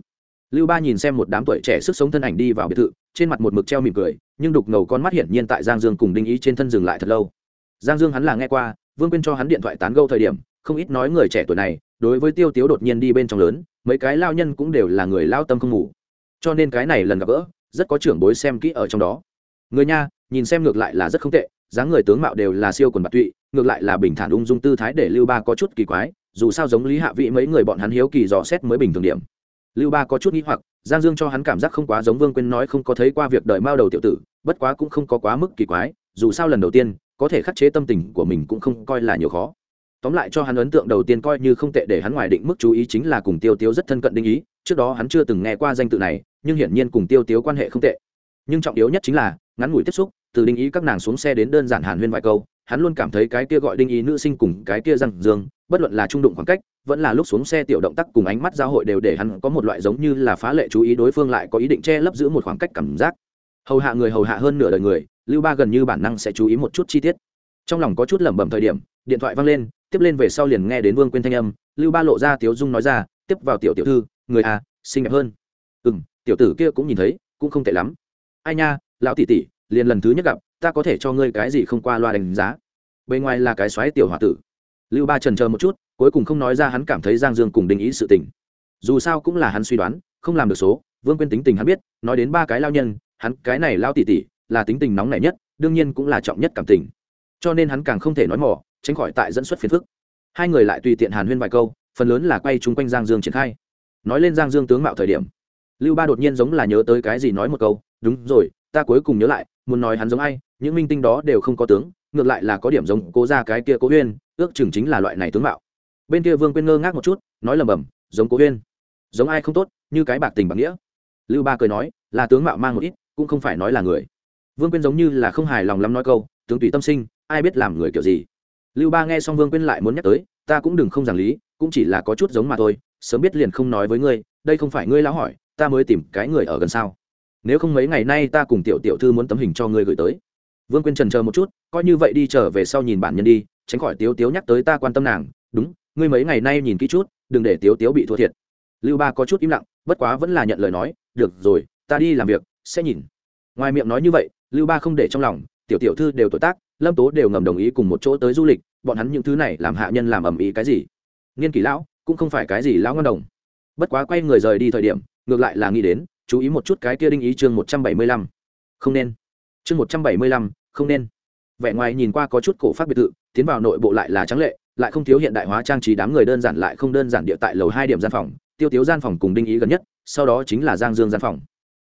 Speaker 1: Lưu ba nhìn xem một đám tuổi trẻ sức sống thân ảnh đi vào biệt thự, trên mặt một mực treo mỉm cười, nhưng đục ngầu con mắt hiển nhiên tại giang dương cùng đinh ý trên thân dừng lại thật lâu. Giang dương hắn là nghe qua, vương quên cho hắn điện thoại tán gâu thời điểm, không ít nói người trẻ tuổi này, đối với tiêu tiếu đột nhiên đi bên trong lớn mấy cái lao nhân cũng đều là người lao tâm không ngủ. Cho nên cái này lần gặp gỡ, rất có trưởng bối xem kỹ ở trong đó. Người nha, nhìn xem ngược lại là rất không tệ, dáng người tướng mạo đều là siêu quần bạc tụy, ngược lại là bình thản ung dung tư thái để lưu ba có chút kỳ quái, dù sao giống lý hạ vị mấy người bọn hắn hiếu kỳ dò xét mới bình thường điểm. Lưu ba có chút nghĩ hoặc, giang dương cho hắn cảm giác không quá giống vương quên nói không có thấy qua việc đợi mao đầu tiểu tử, bất quá cũng không có quá mức kỳ quái, dù sao lần đầu tiên, có thể khắc chế tâm tình của mình cũng không coi là nhiều khó tóm lại cho hắn ấn tượng đầu tiên coi như không tệ để hắn ngoài định mức chú ý chính là cùng tiêu tiếu rất thân cận đinh ý, trước đó hắn chưa từng nghe qua danh tự này, nhưng hiển nhiên cùng tiêu tiếu quan hệ không tệ. Nhưng trọng yếu nhất chính là, ngắn ngủi tiếp xúc, từ đinh ý các nàng xuống xe đến đơn giản hàn huyên vài câu, hắn luôn cảm thấy cái kia gọi đinh ý nữ sinh cùng cái kia răng dương, bất luận là trung đụng khoảng cách, vẫn là lúc xuống xe tiểu động tác cùng ánh mắt giao hội đều để hắn có một loại giống như là phá lệ chú ý đối phương lại có ý định che lấp giữ một khoảng cách cảm giác. Hầu hạ người hầu hạ hơn nửa đời người, lưu ba gần như bản năng sẽ chú ý một chút chi tiết. Trong lòng có chút lẩm bẩm thời điểm, điện thoại vang lên tiếp lên về sau liền nghe đến vương quên thanh âm, lưu ba lộ ra tiếu dung nói ra, tiếp vào tiểu tiểu thư, người à xinh đẹp hơn. Ừ m tiểu tử kia cũng nhìn thấy, cũng không tệ lắm. Ai nha, lão tỷ tỷ, liền lần thứ nhất gặp, ta có thể cho ngươi cái gì không qua loa đánh giá. Bề ngoài là cái xoáy tiểu h o a tử. Lưu ba trần chờ một chút, cuối cùng không nói ra hắn cảm thấy giang dương cùng đình ý sự tình. Dù sao cũng là hắn suy đoán, không làm được số, vương quên tính tình hắn biết, nói đến ba cái lao nhân, hắn cái này lao tỉ tỉ là tính tình nóng nảy nhất, đương nhiên cũng là trọng nhất cảm tình cho nên hắn càng không thể nói mỏ, tránh khỏi tại dẫn xuất phiền phức. Hai người lại tùy tiện hàn huyên vài câu, phần lớn là quay chung quanh giang dương triển khai. Nói lên giang dương tướng mạo thời điểm, lưu ba đột nhiên giống là nhớ tới cái gì nói một câu, đúng rồi, ta cuối cùng nhớ lại, muốn nói hắn giống ai, những minh tinh đó đều không có tướng, ngược lại là có điểm giống cố ra cái kia cố huyên, ước chừng chính là loại này tướng mạo. Bên kia vương quên ngơ ngác một chút, nói lầm bầm giống cố huyên, giống ai không tốt, như cái bạc tình bạc nghĩa. Lưu ba cười nói, là tướng mạo mang một ít, cũng không phải nói là người. Vương quên giống như là không hài lòng lắm nói câu, tướng tùy tâm sinh ai biết làm người kiểu gì. Lưu ba nghe xong vương quyên lại muốn nhắc tới, ta cũng đừng không giảng lý, cũng chỉ là có chút giống mà thôi, sớm biết liền không nói với ngươi, đây không phải ngươi lão hỏi, ta mới tìm cái người ở gần sao. Nếu không mấy ngày nay ta cùng tiểu tiểu thư muốn tấm hình cho ngươi gửi tới. Vương quyên trần chờ một chút, coi như vậy đi trở về sau nhìn bản nhân đi, tránh khỏi tiếu tiếu nhắc tới ta quan tâm nàng, đúng, ngươi mấy ngày nay nhìn kỹ chút, đừng để tiếu tiếu bị thua thiệt. Lưu ba có chút im lặng, bất quá vẫn là nhận lời nói, được rồi, ta đi làm việc, sẽ nhìn. Ngoài miệng nói như vậy, lưu ba không để trong lòng, tiểu tiểu thư đều tuổi tác lâm tố đều ngầm đồng ý cùng một chỗ tới du lịch, bọn hắn những thứ này làm hạ nhân làm ầm ĩ cái gì? Nghiên kỷ lão, cũng không phải cái gì lão ngon đồng. Bất quá quay người rời đi thời điểm, ngược lại là nghĩ đến, chú ý một chút cái kia đinh ý chương một trăm bảy mươi lăm. Không nên. Chương một trăm bảy mươi lăm, không nên. Vẻ ngoài nhìn qua có chút cổ phát biệt thự, tiến vào nội bộ lại là trắng lệ, lại không thiếu hiện đại hóa trang trí đám người đơn giản lại không đơn giản địa tại lầu hai điểm gian phòng, tiêu tiếu gian phòng cùng đinh ý gần nhất, sau đó chính là giang dương gian phòng.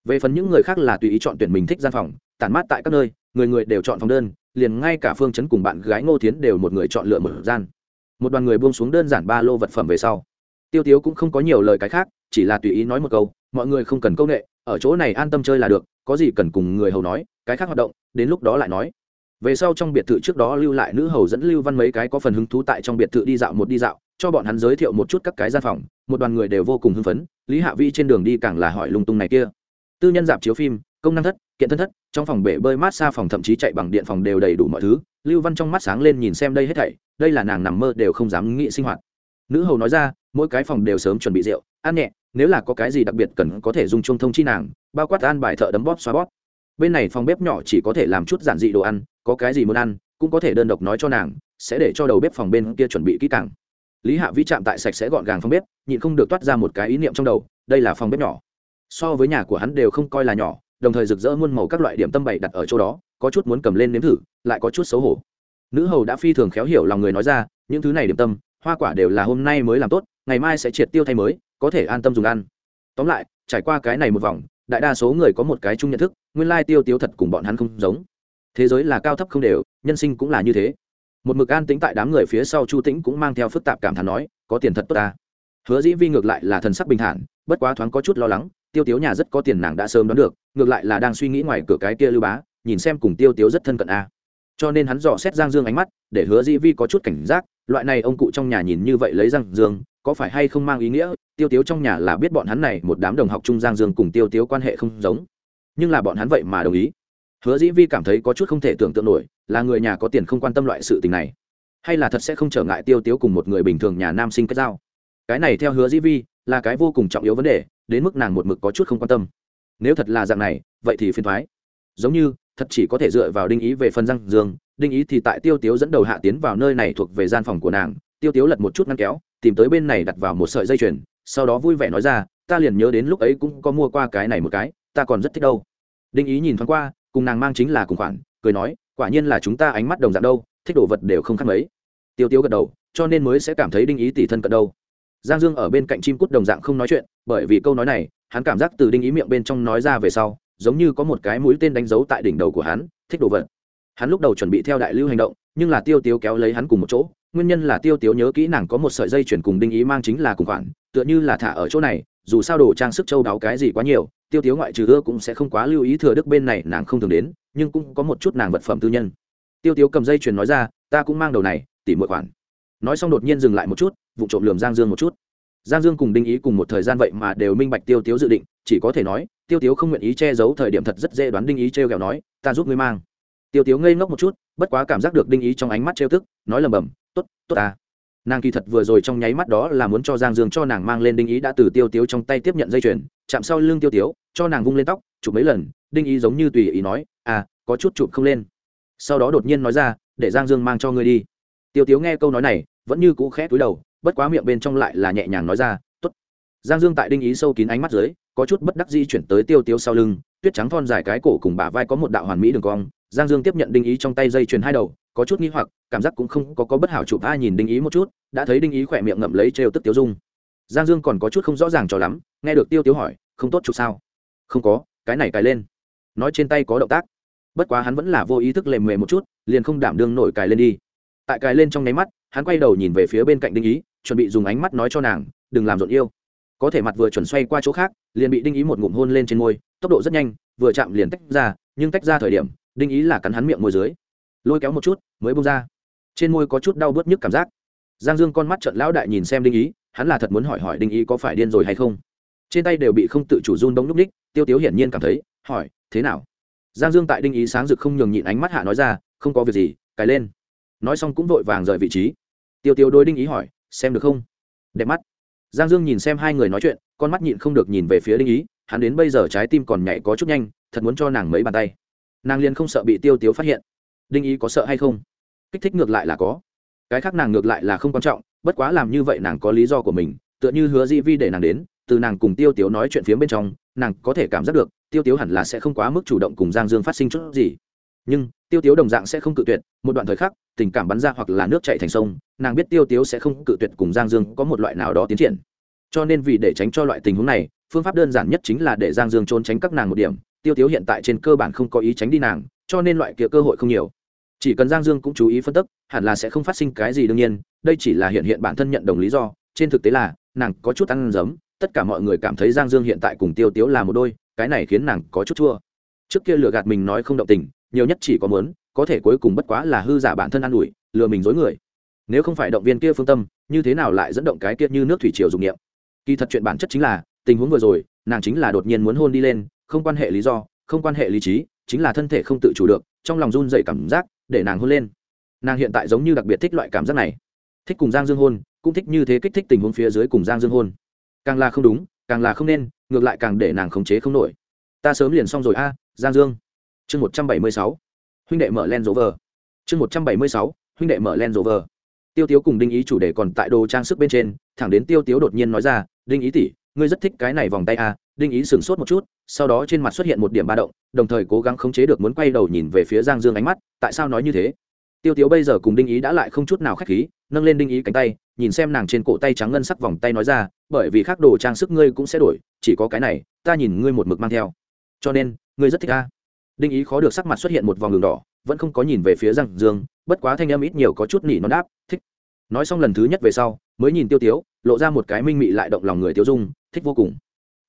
Speaker 1: Về phần những người khác là tùy ý chọn tuyển mình thích gian phòng, tản mát tại các nơi, người người đều chọn phòng đơn liền ngay cả phương chấn cùng bạn gái ngô tiến đều một người chọn lựa một gian. Một đoàn người buông xuống đơn giản ba lô vật phẩm về sau. Tiêu tiếu cũng không có nhiều lời cái khác, chỉ là tùy ý nói một câu, mọi người không cần công nghệ ở chỗ này an tâm chơi là được, có gì cần cùng người hầu nói, cái khác hoạt động, đến lúc đó lại nói. Về sau trong biệt thự trước đó lưu lại nữ hầu dẫn lưu văn mấy cái có phần hứng thú tại trong biệt thự đi dạo một đi dạo, cho bọn hắn giới thiệu một chút các cái gian phòng, một đoàn người đều vô cùng hưng phấn, lý hạ vi trên đường đi càng là hỏi lung tung này kia. Tư nhân dạp chiếu phim công năng thất, kiện thân thất, trong phòng bể bơi mát xa phòng thậm chí chạy bằng điện phòng đều đầy đủ mọi thứ. Lưu văn trong mắt sáng lên nhìn xem đây hết thảy, đây là nàng nằm mơ đều không dám nghĩ sinh hoạt. Nữ hầu nói ra, mỗi cái phòng đều sớm chuẩn bị rượu, ăn nhẹ, nếu là có cái gì đặc biệt cần có thể dùng chung thông chi nàng, bao quát an bài thợ đấm bóp, xoa bóp. Bên này phòng bếp nhỏ chỉ có thể làm chút giản dị đồ ăn, có cái gì muốn ăn, cũng có thể đơn độc nói cho nàng, sẽ để cho đầu bếp phòng bên kia chuẩn bị kỹ càng. Lý hạ vi chạm tại sạch sẽ gọn gàng phòng bếp, nhịn không được toát ra một cái ý niệm trong đầu, đây là phòng bếp nhỏ. So với nhà của hắn đều không coi là nhỏ đồng thời rực rỡ muôn màu các loại điểm tâm bày đặt ở chỗ đó, có chút muốn cầm lên nếm thử, lại có chút xấu hổ. Nữ hầu đã phi thường khéo hiểu lòng người nói ra, những thứ này điểm tâm, hoa quả đều là hôm nay mới làm tốt, ngày mai sẽ triệt tiêu thay mới, có thể an tâm dùng ăn. Tóm lại, trải qua cái này một vòng, đại đa số người có một cái chung nhận thức, nguyên lai tiêu tiêu thật cùng bọn hắn không giống. Thế giới là cao thấp không đều, nhân sinh cũng là như thế. Một mực an tính tại đám người phía sau chu tĩnh cũng mang theo phức tạp cảm thán nói, có tiền thật tốt ta. Hứa dĩ vi ngược lại là thần sắc bình thản bất quá thoáng có chút lo lắng, tiêu tiếu nhà rất có tiền nàng đã sớm đoán được, ngược lại là đang suy nghĩ ngoài cửa cái kia lưu bá, nhìn xem cùng tiêu tiếu rất thân cận a. Cho nên hắn dò xét giang dương ánh mắt, để hứa dĩ vi có chút cảnh giác, loại này ông cụ trong nhà nhìn như vậy lấy giang dương, có phải hay không mang ý nghĩa, tiêu tiếu trong nhà là biết bọn hắn này một đám đồng học chung giang dương cùng tiêu tiếu quan hệ không giống. Nhưng là bọn hắn vậy mà đồng ý. Hứa dĩ vi cảm thấy có chút không thể tưởng tượng nổi, là người nhà có tiền không quan tâm loại sự tình này. Hay là thật sẽ không trở ngại tiêu tiếu cùng một người bình thường nhà nam sinh kết giao. Cái này theo hứa dĩ vi là cái vô cùng trọng yếu vấn đề, đến mức nàng một mực có chút không quan tâm. Nếu thật là dạng này, vậy thì phiền thoái giống như, thật chỉ có thể dựa vào đinh ý về phần răng dương đinh ý thì tại tiêu tiếu dẫn đầu hạ tiến vào nơi này thuộc về gian phòng của nàng. Tiêu tiếu lật một chút ngăn kéo, tìm tới bên này đặt vào một sợi dây chuyền, sau đó vui vẻ nói ra, ta liền nhớ đến lúc ấy cũng có mua qua cái này một cái, ta còn rất thích đâu. Đinh ý nhìn thoáng qua, cùng nàng mang chính là cùng khoản, cười nói, quả nhiên là chúng ta ánh mắt đồng dạng đâu, thích đồ vật đều không khác mấy. Tiêu tiêu gật đầu, cho nên mới sẽ cảm thấy đinh ý tỷ thân cận đâu giang dương ở bên cạnh chim cút đồng dạng không nói chuyện, bởi vì câu nói này, hắn cảm giác từ đinh ý miệng bên trong nói ra về sau, giống như có một cái mũi tên đánh dấu tại đỉnh đầu của hắn, thích đồ vật. Hắn lúc đầu chuẩn bị theo đại lưu hành động, nhưng là tiêu tiếu kéo lấy hắn cùng một chỗ, nguyên nhân là tiêu tiếu nhớ kỹ nàng có một sợi dây chuyển cùng đinh ý mang chính là cùng khoản, tựa như là thả ở chỗ này, dù sao đồ trang sức châu đáo cái gì quá nhiều, tiêu tiếu ngoại trừ ưa cũng sẽ không quá lưu ý thừa đức bên này nàng không thường đến, nhưng cũng có một chút nàng vật phẩm tư nhân. Tiêu tiếu cầm dây chuyền nói ra, ta cũng mang đầu này, tỉ mọi khoản nói xong đột nhiên dừng lại một chút vụ trộm lườm giang dương một chút. Giang dương cùng đinh ý cùng một thời gian vậy mà đều minh bạch tiêu tiếu dự định, chỉ có thể nói, tiêu tiếu không nguyện ý che giấu thời điểm thật rất dễ đoán đinh ý t r e o kẹo nói, ta giúp ngươi mang. Tiêu tiếu ngây ngốc một chút, bất quá cảm giác được đinh ý trong ánh mắt trêu tức, nói lầm bầm t ố t t ố t ta. Nàng kỳ thật vừa rồi trong nháy mắt đó là muốn cho giang dương cho nàng mang lên đinh ý đã từ tiêu tiếu trong tay tiếp nhận dây chuyền, chạm sau lưng tiêu tiếu, cho nàng vung lên tóc, chụp mấy lần, đinh ý giống như tùy ý nói à có chút chụp không lên. Sau đó đột nhiên nói ra, để giang dương mang cho ngươi đi tiêu tiếu nghe câu nói này vẫn như cũ khẽ túi đầu bất quá miệng bên trong lại là nhẹ nhàng nói ra t ố t giang dương tại đinh ý sâu kín ánh mắt dưới có chút bất đắc di chuyển tới tiêu tiếu sau lưng tuyết trắng thon dài cái cổ cùng bả vai có một đạo hoàn mỹ đường cong. Giang dương tiếp nhận đinh ý trong tay dây chuyền hai đầu có chút nghi hoặc cảm giác cũng không có, có bất hảo chụp ai nhìn đinh ý một chút đã thấy đinh ý khỏe miệng ngậm lấy trêu tức tiêu dung. Giang dương còn có chút không rõ ràng cho lắm nghe được tiêu tiếu hỏi không tốt chụp sao? Không có cái này cài lên. Nói trên tay có động tác. Bất quá hắn vẫn là vô ý thức lềm mề một chút liền không đảm đương nổi cài lên đi tại cài lên trong nháy mắt, hắn quay đầu nhìn về phía bên cạnh đinh ý, chuẩn bị dùng ánh mắt nói cho nàng, đừng làm rộn yêu. Có thể mặt vừa chuẩn xoay qua chỗ khác, liền bị đinh ý một ngụm hôn lên trên môi, tốc độ rất nhanh, vừa chạm liền tách ra, nhưng tách ra thời điểm, đinh ý là cắn hắn miệng môi dưới. Lôi kéo một chút, mới bông ra. Trên môi có chút đau bớt nhức cảm giác. Giang dương con mắt trận lão đại nhìn xem đinh ý, hắn là thật muốn hỏi hỏi đinh ý có phải điên rồi hay không. Trên tay đều bị không tự chủ run bóng núp ních tiêu tiếu hiển nhiên cảm thấy, hỏi, thế nào? Giang dương tại đinh ý sáng rực không nhường nhịn ánh mắt hạ nói ra, không có việc gì, cài lên nói xong cũng vội vàng rời vị trí. Tiêu Tiêu đôi đinh ý hỏi, xem được không? Đẹp mắt. Giang dương nhìn xem hai người nói chuyện, con mắt nhịn không được nhìn về phía đinh ý, hắn đến bây giờ trái tim còn nhảy có chút nhanh, thật muốn cho nàng mấy bàn tay. Nàng liền không sợ bị tiêu tiếu phát hiện. Đinh ý có sợ hay không? Kích thích ngược lại là có. Cái khác nàng ngược lại là không quan trọng, bất quá làm như vậy nàng có lý do của mình, tựa như hứa di vi để nàng đến, từ nàng cùng tiêu tiếu nói chuyện phía bên trong, nàng có thể cảm giác được, tiêu tiếu hẳn là sẽ không quá mức chủ động cùng giang dương phát sinh chút gì. Nhưng, tiêu tiếu đồng dạng sẽ không cự tuyệt, một đoạn thời khắc tình cảm bắn ra hoặc là nước chạy thành sông, nàng biết tiêu tiếu sẽ không cự tuyệt cùng giang dương có một loại nào đó tiến triển. Cho nên vì để tránh cho loại tình huống này, phương pháp đơn giản nhất chính là để giang dương trốn tránh các nàng một điểm. Tiêu tiếu hiện tại trên cơ bản không có ý tránh đi nàng, cho nên loại kia cơ hội không nhiều. Chỉ cần giang dương cũng chú ý phân tích, hẳn là sẽ không phát sinh cái gì đương nhiên, đây chỉ là hiện hiện bản thân nhận đồng lý do. Trên thực tế là, nàng có chút ăn giấm tất cả mọi người cảm thấy giang dương hiện tại cùng tiêu tiếu là một đôi, cái này khiến nàng có chút chua. Trước kia lừa gạt mình nói không động tình, nhiều nhất chỉ có muốn có thể cuối cùng bất quá là hư giả bản thân an ủi, lừa mình dối người. Nếu không phải động viên kia phương tâm, như thế nào lại dẫn động cái kia như nước thủy triều dụng nghiệm kỳ thật chuyện bản chất chính là, tình huống vừa rồi, nàng chính là đột nhiên muốn hôn đi lên, không quan hệ lý do, không quan hệ lý trí, chính là thân thể không tự chủ được, trong lòng run dậy cảm giác, để nàng hôn lên. Nàng hiện tại giống như đặc biệt thích loại cảm giác này. Thích cùng giang dương hôn, cũng thích như thế kích thích tình huống phía dưới cùng giang dương hôn. Càng là không đúng, càng là không nên, ngược lại càng để nàng khống chế không nổi. Ta sớm liền xong rồi a, giang dương. Chương một trăm bảy mươi sáu huynh đệ mở len rỗ vờ chương một trăm bảy mươi sáu, huynh đệ mở len rỗ vờ tiêu tiếu cùng đinh ý chủ đề còn tại đồ trang sức bên trên, thẳng đến tiêu tiếu đột nhiên nói ra, đinh ý tỷ, ngươi rất thích cái này vòng tay à? đinh ý sửng sốt một chút, sau đó trên mặt xuất hiện một điểm ba động, đồng thời cố gắng khống chế được muốn quay đầu nhìn về phía giang dương ánh mắt, tại sao nói như thế tiêu tiếu bây giờ cùng đinh ý đã lại không chút nào k h á c h khí, nâng lên đinh ý cánh tay, nhìn xem nàng trên cổ tay trắng ngân sắc vòng tay nói ra, bởi vì khác đồ trang sức ngươi cũng sẽ đổi, chỉ có cái này, ta nhìn ngươi một mực mang theo cho nên, ngươi rất thích à? Đinh ý khó được sắc mặt xuất hiện một vòng đường đỏ, vẫn không có nhìn về phía giang dương, bất quá thanh âm ít nhiều có chút nỉ non đáp, thích. Nói xong lần thứ nhất về sau, mới nhìn tiêu tiếu, lộ ra một cái minh mị lại động lòng người tiêu dung, thích vô cùng.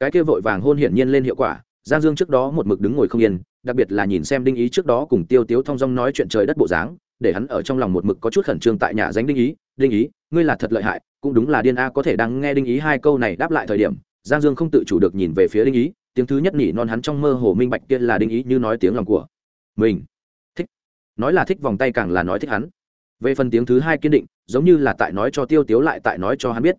Speaker 1: Cái kia vội vàng hôn hiển nhiên lên hiệu quả, giang dương trước đó một mực đứng ngồi không yên, đặc biệt là nhìn xem đinh ý trước đó cùng tiêu tiếu thong dong nói chuyện trời đất bộ dáng, để hắn ở trong lòng một mực có chút khẩn trương tại nhà danh đinh ý đinh ý, ngươi là thật lợi hại, cũng đúng là điên a, có thể đang nghe đinh ý hai câu này đáp lại thời điểm. Giang dương không tự chủ được nhìn về phía đinh ý tiếng thứ nhất nỉ non hắn trong mơ hồ minh bạch kia là đinh ý như nói tiếng lòng của mình. Thích. Nói là thích vòng tay càng là nói thích hắn. Về phần tiếng thứ hai kiên định, giống như là tại nói cho tiêu tiếu lại tại nói cho hắn biết.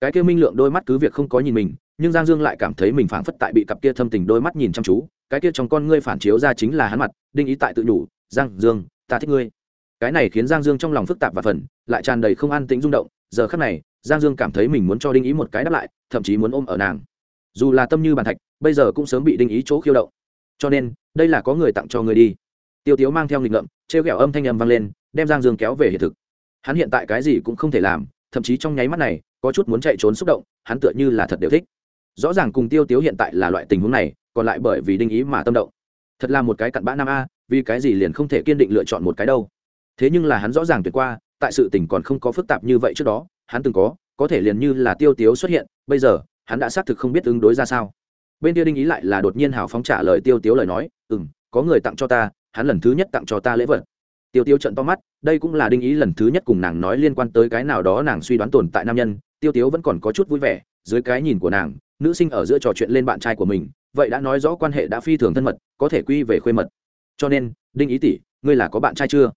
Speaker 1: Cái kia minh lượng đôi mắt cứ việc không có nhìn mình, nhưng giang dương lại cảm thấy mình phảng phất tại bị cặp kia thâm tình đôi mắt nhìn chăm chú. Cái kia trong con ngươi phản chiếu ra chính là hắn mặt, đinh ý tại tự nhủ, giang dương, ta thích ngươi. Cái này khiến giang dương trong lòng phức tạp và phần, lại tràn đầy không an tĩnh rung động. Giờ khắc này, giang dương cảm thấy mình muốn cho đinh ý một cái đáp lại, thậm chí muốn ôm ở nàng. Dù là tâm như bàn thạch bây giờ cũng sớm bị đinh ý chỗ khiêu động. Cho nên, đây là có người tặng cho người đi. Tiêu tiếu mang theo nghịch ngợm t r e o g ẹ o âm thanh âm vang lên, đem giang dương kéo về hiện thực. Hắn hiện tại cái gì cũng không thể làm, thậm chí trong nháy mắt này, có chút muốn chạy trốn xúc động, hắn tựa như là thật đều thích. Rõ ràng cùng tiêu tiếu hiện tại là loại tình huống này, còn lại bởi vì đinh ý mà tâm động. Thật là một cái cặn bã nam a, vì cái gì liền không thể kiên định lựa chọn một cái đâu. Thế nhưng là hắn rõ ràng tuyệt qua, tại sự tình còn không có phức tạp như vậy trước đó, hắn từng có có thể liền như là tiêu tiếu xuất hiện, bây giờ, hắn đã xác thực không biết ứng đối ra sao bên kia đinh ý lại là đột nhiên hào phóng trả lời tiêu tiếu lời nói ừ m có người tặng cho ta, hắn lần thứ nhất tặng cho ta lễ vật. Tiêu tiêu trận to mắt, đây cũng là đinh ý lần thứ nhất cùng nàng nói liên quan tới cái nào đó nàng suy đoán tồn tại nam nhân. Tiêu tiếu vẫn còn có chút vui vẻ, dưới cái nhìn của nàng, nữ sinh ở giữa trò chuyện lên bạn trai của mình, vậy đã nói rõ quan hệ đã phi thường thân mật, có thể quy về khuê mật. Cho nên, đinh ý tỷ, ngươi là có bạn trai chưa?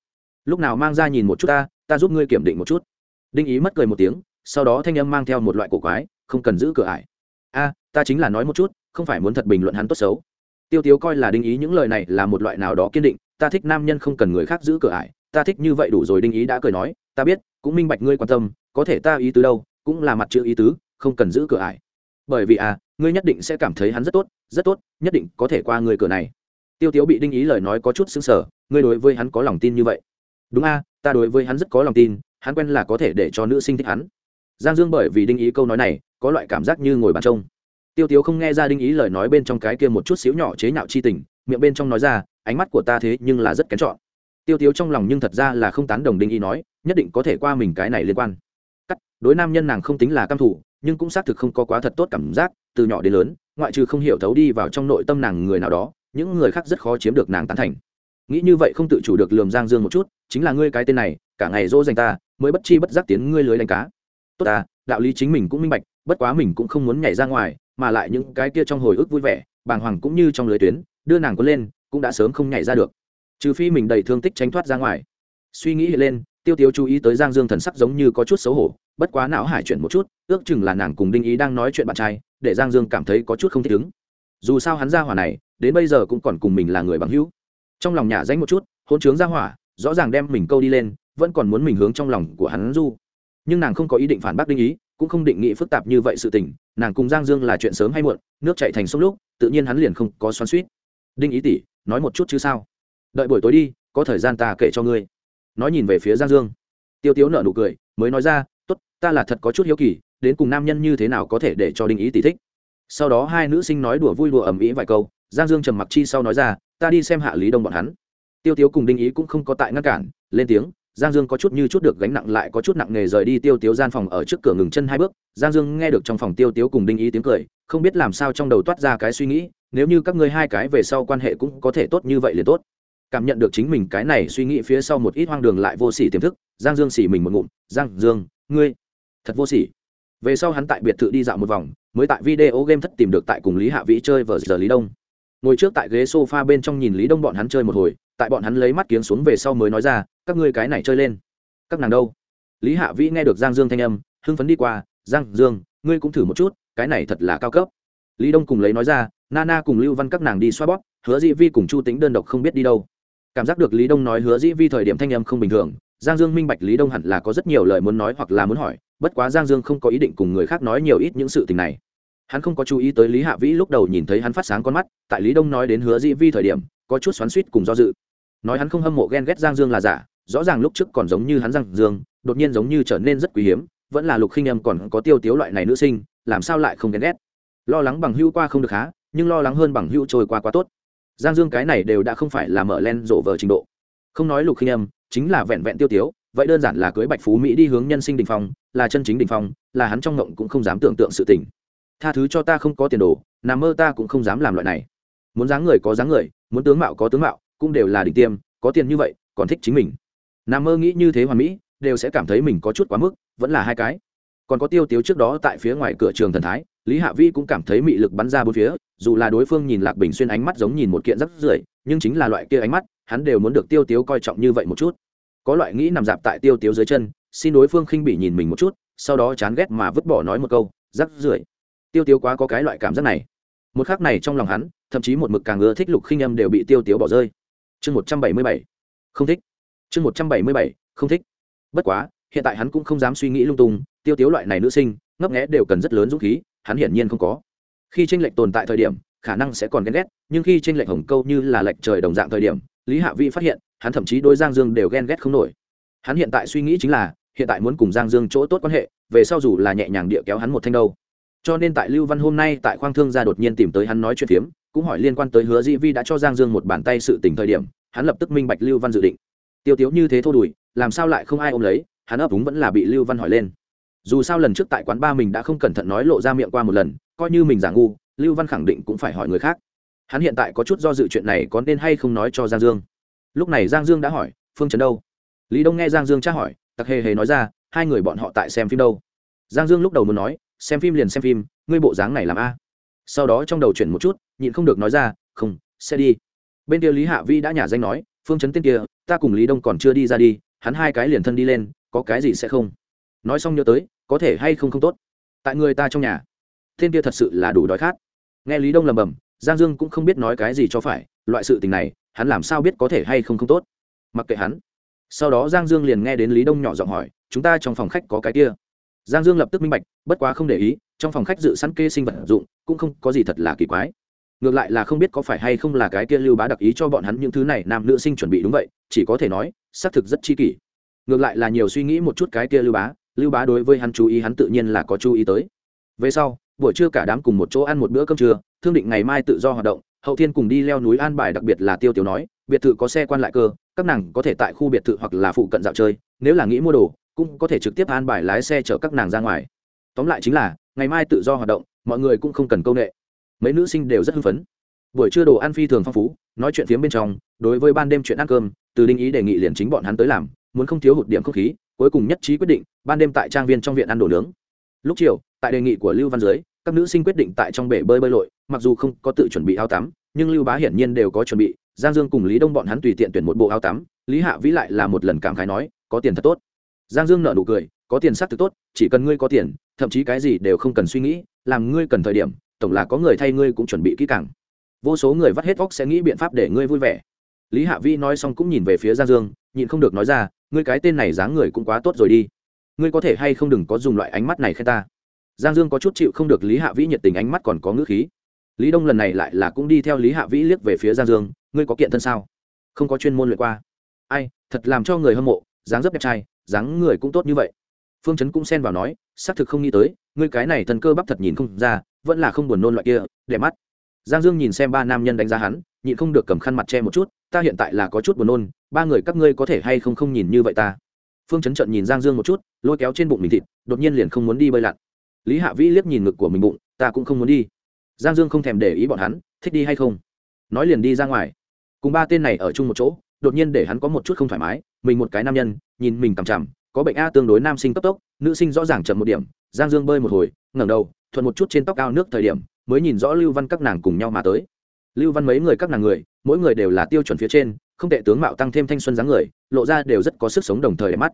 Speaker 1: Lúc nào mang ra nhìn một chút ta ta giúp ngươi kiểm định một chút. Đinh ý mất cười một tiếng, sau đó thanh âm mang theo một loại cổ quái, không cần giữ cửa ải. A, ta chính là nói một chút không phải muốn thật bình luận hắn tốt xấu. Tiêu tiếu coi là đinh ý những lời này là một loại nào đó kiên định, ta thích nam nhân không cần người khác giữ cửa ải, ta thích như vậy đủ rồi đinh ý đã cười nói, ta biết, cũng minh bạch ngươi quan tâm, có thể ta ý tứ đâu, cũng là mặt chữ ý tứ, không cần giữ cửa ải. Bởi vì à ngươi nhất định sẽ cảm thấy hắn rất tốt rất tốt, nhất định có thể qua người cửa này. Tiêu tiếu bị đinh ý lời nói có chút xứng sở ngươi đối với hắn có lòng tin như vậy. Đúng a, ta đối với hắn rất có lòng tin, hắn quen là có thể để cho nữ sinh thích hắn. Giang dương bởi vì đinh ý câu nói này, có loại cảm giác như ngồi bàn trông tiêu tiếu không nghe ra đinh ý lời nói bên trong cái kia một chút xíu nhỏ chế nhạo chi tình, miệng bên trong nói ra, ánh mắt của ta thế nhưng là rất kén chọn. Tiêu tiếu trong lòng nhưng thật ra là không tán đồng đinh ý nói, nhất định có thể qua mình cái này liên quan. Cắt, đối nam nhân nàng không tính là căm thủ nhưng cũng xác thực không có quá thật tốt cảm giác, từ nhỏ đến lớn, ngoại trừ không hiểu thấu đi vào trong nội tâm nàng người nào đó, những người khác rất khó chiếm được nàng tán thành. Nghĩ như vậy không tự chủ được lườm giang dương một chút, chính là ngươi cái tên này, cả ngày dỗ dành ta, mới bất chi bất giác tiến ngươi lưới đánh cá. Tốt ta, đạo lý chính mình cũng minh bạch, bất quá mình cũng không muốn nhảy ra ngoài mà lại những cái kia trong hồi ức vui vẻ, bàng hoàng cũng như trong lưới tuyến, đưa nàng có lên, cũng đã sớm không nhảy ra được. Trừ phi mình đầy thương tích tránh thoát ra ngoài. Suy nghĩ hiện lên, tiêu tiêu chú ý tới giang dương thần sắc giống như có chút xấu hổ, bất quá não hải chuyển một chút, ước chừng là nàng cùng đinh ý đang nói chuyện bạn trai, để giang dương cảm thấy có chút không thích ứng. Dù sao hắn ra hỏa này, đến bây giờ cũng còn cùng mình là người bằng hữu. Trong lòng nhà danh một chút hôn chướng ra hỏa, rõ ràng đem mình câu đi lên, vẫn còn muốn mình hướng trong lòng của hắn du. Nhưng nàng không có ý định phản bác đinh ý cũng không định nghĩ phức tạp như vậy sự tình, nàng cùng giang dương là chuyện sớm hay muộn, nước chạy thành sông lúc, tự nhiên hắn liền không có xoắn suýt đinh ý tỷ, nói một chút chứ sao? Đợi buổi tối đi, có thời gian ta kể cho ngươi. Nói nhìn về phía giang dương. Tiêu tiếu nợ nụ cười, mới nói ra, tốt, ta là thật có chút hiếu kỳ, đến cùng nam nhân như thế nào có thể để cho đinh ý tỷ thích? Sau đó hai nữ sinh nói đùa vui đùa ầm ĩ vài câu, giang dương trầm mặc chi sau nói ra, ta đi xem hạ lý đông bọn hắn. Tiêu tiếu cùng đinh ý cũng không có tại ngăn cản, lên tiếng giang dương có chút như chút được gánh nặng lại có chút nặng nề rời đi tiêu tiếu gian phòng ở trước cửa ngừng chân hai bước. Giang dương nghe được trong phòng tiêu tiếu cùng đinh ý tiếng cười, không biết làm sao trong đầu toát ra cái suy nghĩ, nếu như các ngươi hai cái về sau quan hệ cũng có thể tốt như vậy liền tốt. Cảm nhận được chính mình cái này suy nghĩ phía sau một ít hoang đường lại vô sỉ tiềm thức, giang dương xỉ mình một ngụm, giang dương, ngươi, thật vô sỉ. Về sau hắn tại biệt thự đi dạo một vòng, mới tại video game thất tìm được tại cùng lý hạ vĩ chơi vờ giờ lý đông. Ngồi trước tại ghế sofa bên trong nhìn lý đông bọn hắn chơi một hồi tại bọn hắn lấy mắt kiếng xuống về sau mới nói ra, các ngươi cái này chơi lên. Các nàng đâu? Lý hạ vĩ nghe được giang dương thanh âm, hưng phấn đi qua, giang dương, ngươi cũng thử một chút, cái này thật là cao cấp. Lý đông cùng lấy nói ra, nana cùng lưu văn các nàng đi xoa bóp, hứa dĩ vi cùng chu tính đơn độc không biết đi đâu. Cảm giác được lý đông nói hứa dĩ vi thời điểm thanh âm không bình thường, giang dương minh bạch lý đông hẳn là có rất nhiều lời muốn nói hoặc là muốn hỏi, bất quá giang dương không có ý định cùng người khác nói nhiều ít những sự tình này. Hắn không có chú ý tới lý hạ vĩ lúc đầu nhìn thấy hắn phát sáng con mắt, tại lý đông nói đến hứa dĩ vi thời điểm có chút xoắn suýt cùng do dự. Nói hắn không hâm mộ ghen ghét giang dương là giả, rõ ràng lúc trước còn giống như hắn giang dương, đột nhiên giống như trở nên rất quý hiếm, vẫn là lục khinh em còn có tiêu tiếu loại này nữ sinh, làm sao lại không ghen ghét? Lo lắng bằng hữu qua không được há, nhưng lo lắng hơn bằng hữu trôi qua quá tốt. Giang dương cái này đều đã không phải là mở len rộ vờ trình độ. Không nói lục khinh em chính là vẹn vẹn tiêu tiếu, vậy đơn giản là cưới bạch phú mỹ đi hướng nhân sinh đình phong, là chân chính đình phong, là hắn trong ngộng cũng không dám tưởng tượng sự tình. Tha thứ cho ta không có tiền đồ, nằm mơ ta cũng không dám làm loại này. Muốn dáng người có dáng người muốn tướng mạo có tướng mạo, cũng đều là đỉnh tiêm, có tiền như vậy, còn thích chính mình. Nằm mơ nghĩ như thế hoàn mỹ, đều sẽ cảm thấy mình có chút quá mức, vẫn là hai cái. Còn có tiêu tiếu trước đó tại phía ngoài cửa trường thần thái, lý hạ vi cũng cảm thấy mị lực bắn ra bốn phía, dù là đối phương nhìn lạc bình xuyên ánh mắt giống nhìn một kiện rắc rưởi, nhưng chính là loại kia ánh mắt, hắn đều muốn được tiêu tiếu coi trọng như vậy một chút. Có loại nghĩ nằm dạp tại tiêu tiếu dưới chân, xin đối phương khinh bị nhìn mình một chút, sau đó chán ghét mà vứt bỏ nói một câu, rắc rưởi. Tiêu tiếu quá có cái loại cảm giác này một khác này trong lòng hắn, thậm chí một mực càng ưa thích lục khinh âm đều bị tiêu tiếu bỏ rơi. Chương một trăm bảy mươi bảy. Không thích. Chương một trăm bảy mươi bảy. Không thích. Bất quá, hiện tại hắn cũng không dám suy nghĩ lung tung, tiêu tiếu loại này nữ sinh, ngấp nghẽ đều cần rất lớn dũng khí, hắn hiển nhiên không có. Khi tranh lệch tồn tại thời điểm, khả năng sẽ còn ghen ghét, nhưng khi tranh lệch hồng câu như là lệch trời đồng dạng thời điểm, lý hạ vi phát hiện, hắn thậm chí đôi giang dương đều ghen ghét không nổi. Hắn hiện tại suy nghĩ chính là, hiện tại muốn cùng giang dương chỗ tốt quan hệ, về sau dù là nhẹ nhàng địa kéo hắn một thanh đâu cho nên tại lưu văn hôm nay tại khoang thương gia đột nhiên tìm tới hắn nói chuyện phiếm, cũng hỏi liên quan tới hứa dĩ vi đã cho giang dương một bàn tay sự tình thời điểm, hắn lập tức minh bạch lưu văn dự định. Tiêu tiếu như thế thô đùi, làm sao lại không ai ôm lấy, hắn ấp úng vẫn là bị lưu văn hỏi lên. Dù sao lần trước tại quán ba mình đã không cẩn thận nói lộ ra miệng qua một lần, coi như mình giả ngu, lưu văn khẳng định cũng phải hỏi người khác. Hắn hiện tại có chút do dự chuyện này có nên hay không nói cho giang dương. Lúc này giang dương đã hỏi, phương trấn đâu? Lý đông nghe giang dương tra hỏi, tặc hề hề nói ra, hai người bọn họ tại xem phim đâu? Giang dương lúc đầu muốn nói xem phim liền xem phim, ngươi bộ dáng này làm a. Sau đó trong đầu chuyển một chút, nhịn không được nói ra, không, sẽ đi. Bên kia lý hạ vi đã nhả danh nói, phương chấn tên kia, ta cùng lý đông còn chưa đi ra đi, hắn hai cái liền thân đi lên, có cái gì sẽ không? Nói xong nhớ tới, có thể hay không không tốt? Tại người ta trong nhà, tên kia thật sự là đủ đói khát. Nghe lý đông lầm bầm giang dương cũng không biết nói cái gì cho phải, loại sự tình này, hắn làm sao biết có thể hay không không tốt? Mặc kệ hắn. Sau đó giang dương liền nghe đến lý đông nhỏ giọng hỏi, chúng ta trong phòng khách có cái kia? Giang dương lập tức minh bạch, bất quá không để ý, trong phòng khách dự sẵn kê sinh vật dụng, cũng không có gì thật là kỳ quái. Ngược lại là không biết có phải hay không là cái kia lưu bá đặc ý cho bọn hắn những thứ này nam nữ sinh chuẩn bị đúng vậy, chỉ có thể nói, xác thực rất chi kỷ. Ngược lại là nhiều suy nghĩ một chút cái kia lưu bá lưu bá đối với hắn chú ý hắn tự nhiên là có chú ý tới. Về sau, buổi trưa cả đám cùng một chỗ ăn một bữa cơm trưa, thương định ngày mai tự do hoạt động, hậu thiên cùng đi leo núi an bài đặc biệt là tiêu tiểu nói, biệt thự có xe quan lại cơ, các nàng có thể tại khu biệt thự hoặc là phụ cận dạo chơi, nếu là nghĩ mua đồ cũng có thể trực tiếp an bài lái xe chở các nàng ra ngoài. Tóm lại chính là, ngày mai tự do hoạt động, mọi người cũng không cần công nghệ mấy nữ sinh đều rất hưng phấn. Buổi trưa đồ ăn phi thường phong phú, nói chuyện phía bên trong, đối với ban đêm chuyện ăn cơm, từ đinh ý đề nghị liền chính bọn hắn tới làm, muốn không thiếu hụt điểm không khí, cuối cùng nhất trí quyết định, ban đêm tại trang viên trong viện ăn đồ nướng. Lúc chiều, tại đề nghị của lưu văn dưới các nữ sinh quyết định tại trong bể bơi bơi lội, mặc dù không có tự chuẩn bị áo tắm, nhưng lưu bá hiển nhiên đều có chuẩn bị, giang dương cùng lý đông bọn hắn tùy tiện tuyển một bộ áo tắm, lý hạ vĩ lại là một lần cảm khái nói, có tiền thật tốt giang dương nợ nụ cười, có tiền sắc thực tốt, chỉ cần ngươi có tiền, thậm chí cái gì đều không cần suy nghĩ, làm ngươi cần thời điểm, tổng là có người thay ngươi cũng chuẩn bị kỹ càng. Vô số người vắt hết vóc sẽ nghĩ biện pháp để ngươi vui vẻ. Lý hạ vi nói xong cũng nhìn về phía giang dương, nhịn không được nói ra, ngươi cái tên này dáng người cũng quá tốt rồi đi. Ngươi có thể hay không đừng có dùng loại ánh mắt này khen ta? Giang dương có chút chịu không được lý hạ vĩ nhiệt tình ánh mắt còn có ngữ khí. Lý đông lần này lại là cũng đi theo lý hạ vĩ liếc về phía giang dương, ngươi có kiện thân sao? Không có chuyên môn luyện qua. Ai, thật làm cho người hâm mộ, dáng dấp đẹp trai dáng người cũng tốt như vậy. Phương chấn cũng xen vào nói, xác thực không nghĩ tới, ngươi cái này thần cơ bắp thật nhìn không ra, vẫn là không buồn nôn loại kia, đẹp mắt. Giang dương nhìn xem ba nam nhân đánh giá hắn, nhịn không được cầm khăn mặt che một chút, ta hiện tại là có chút buồn nôn, ba người các ngươi có thể hay không không nhìn như vậy ta? Phương chấn trận nhìn giang dương một chút, lôi kéo trên bụng mình thịt, đột nhiên liền không muốn đi bơi lặn. Lý hạ vĩ liếc nhìn ngực của mình bụng, ta cũng không muốn đi. Giang dương không thèm để ý bọn hắn, thích đi hay không? Nói liền đi ra ngoài. Cùng ba tên này ở chung một chỗ, đột nhiên để hắn có một chút không thoải mái mình một cái nam nhân, nhìn mình cằm chằm, có bệnh a tương đối nam sinh cấp tốc, nữ sinh rõ ràng chậm một điểm, giang dương bơi một hồi, ngẩng đầu, thuận một chút trên tóc cao nước thời điểm, mới nhìn rõ lưu văn các nàng cùng nhau mà tới. Lưu văn mấy người các nàng người, mỗi người đều là tiêu chuẩn phía trên, không tệ tướng mạo tăng thêm thanh xuân dáng người, lộ ra đều rất có sức sống đồng thời đẹp mắt.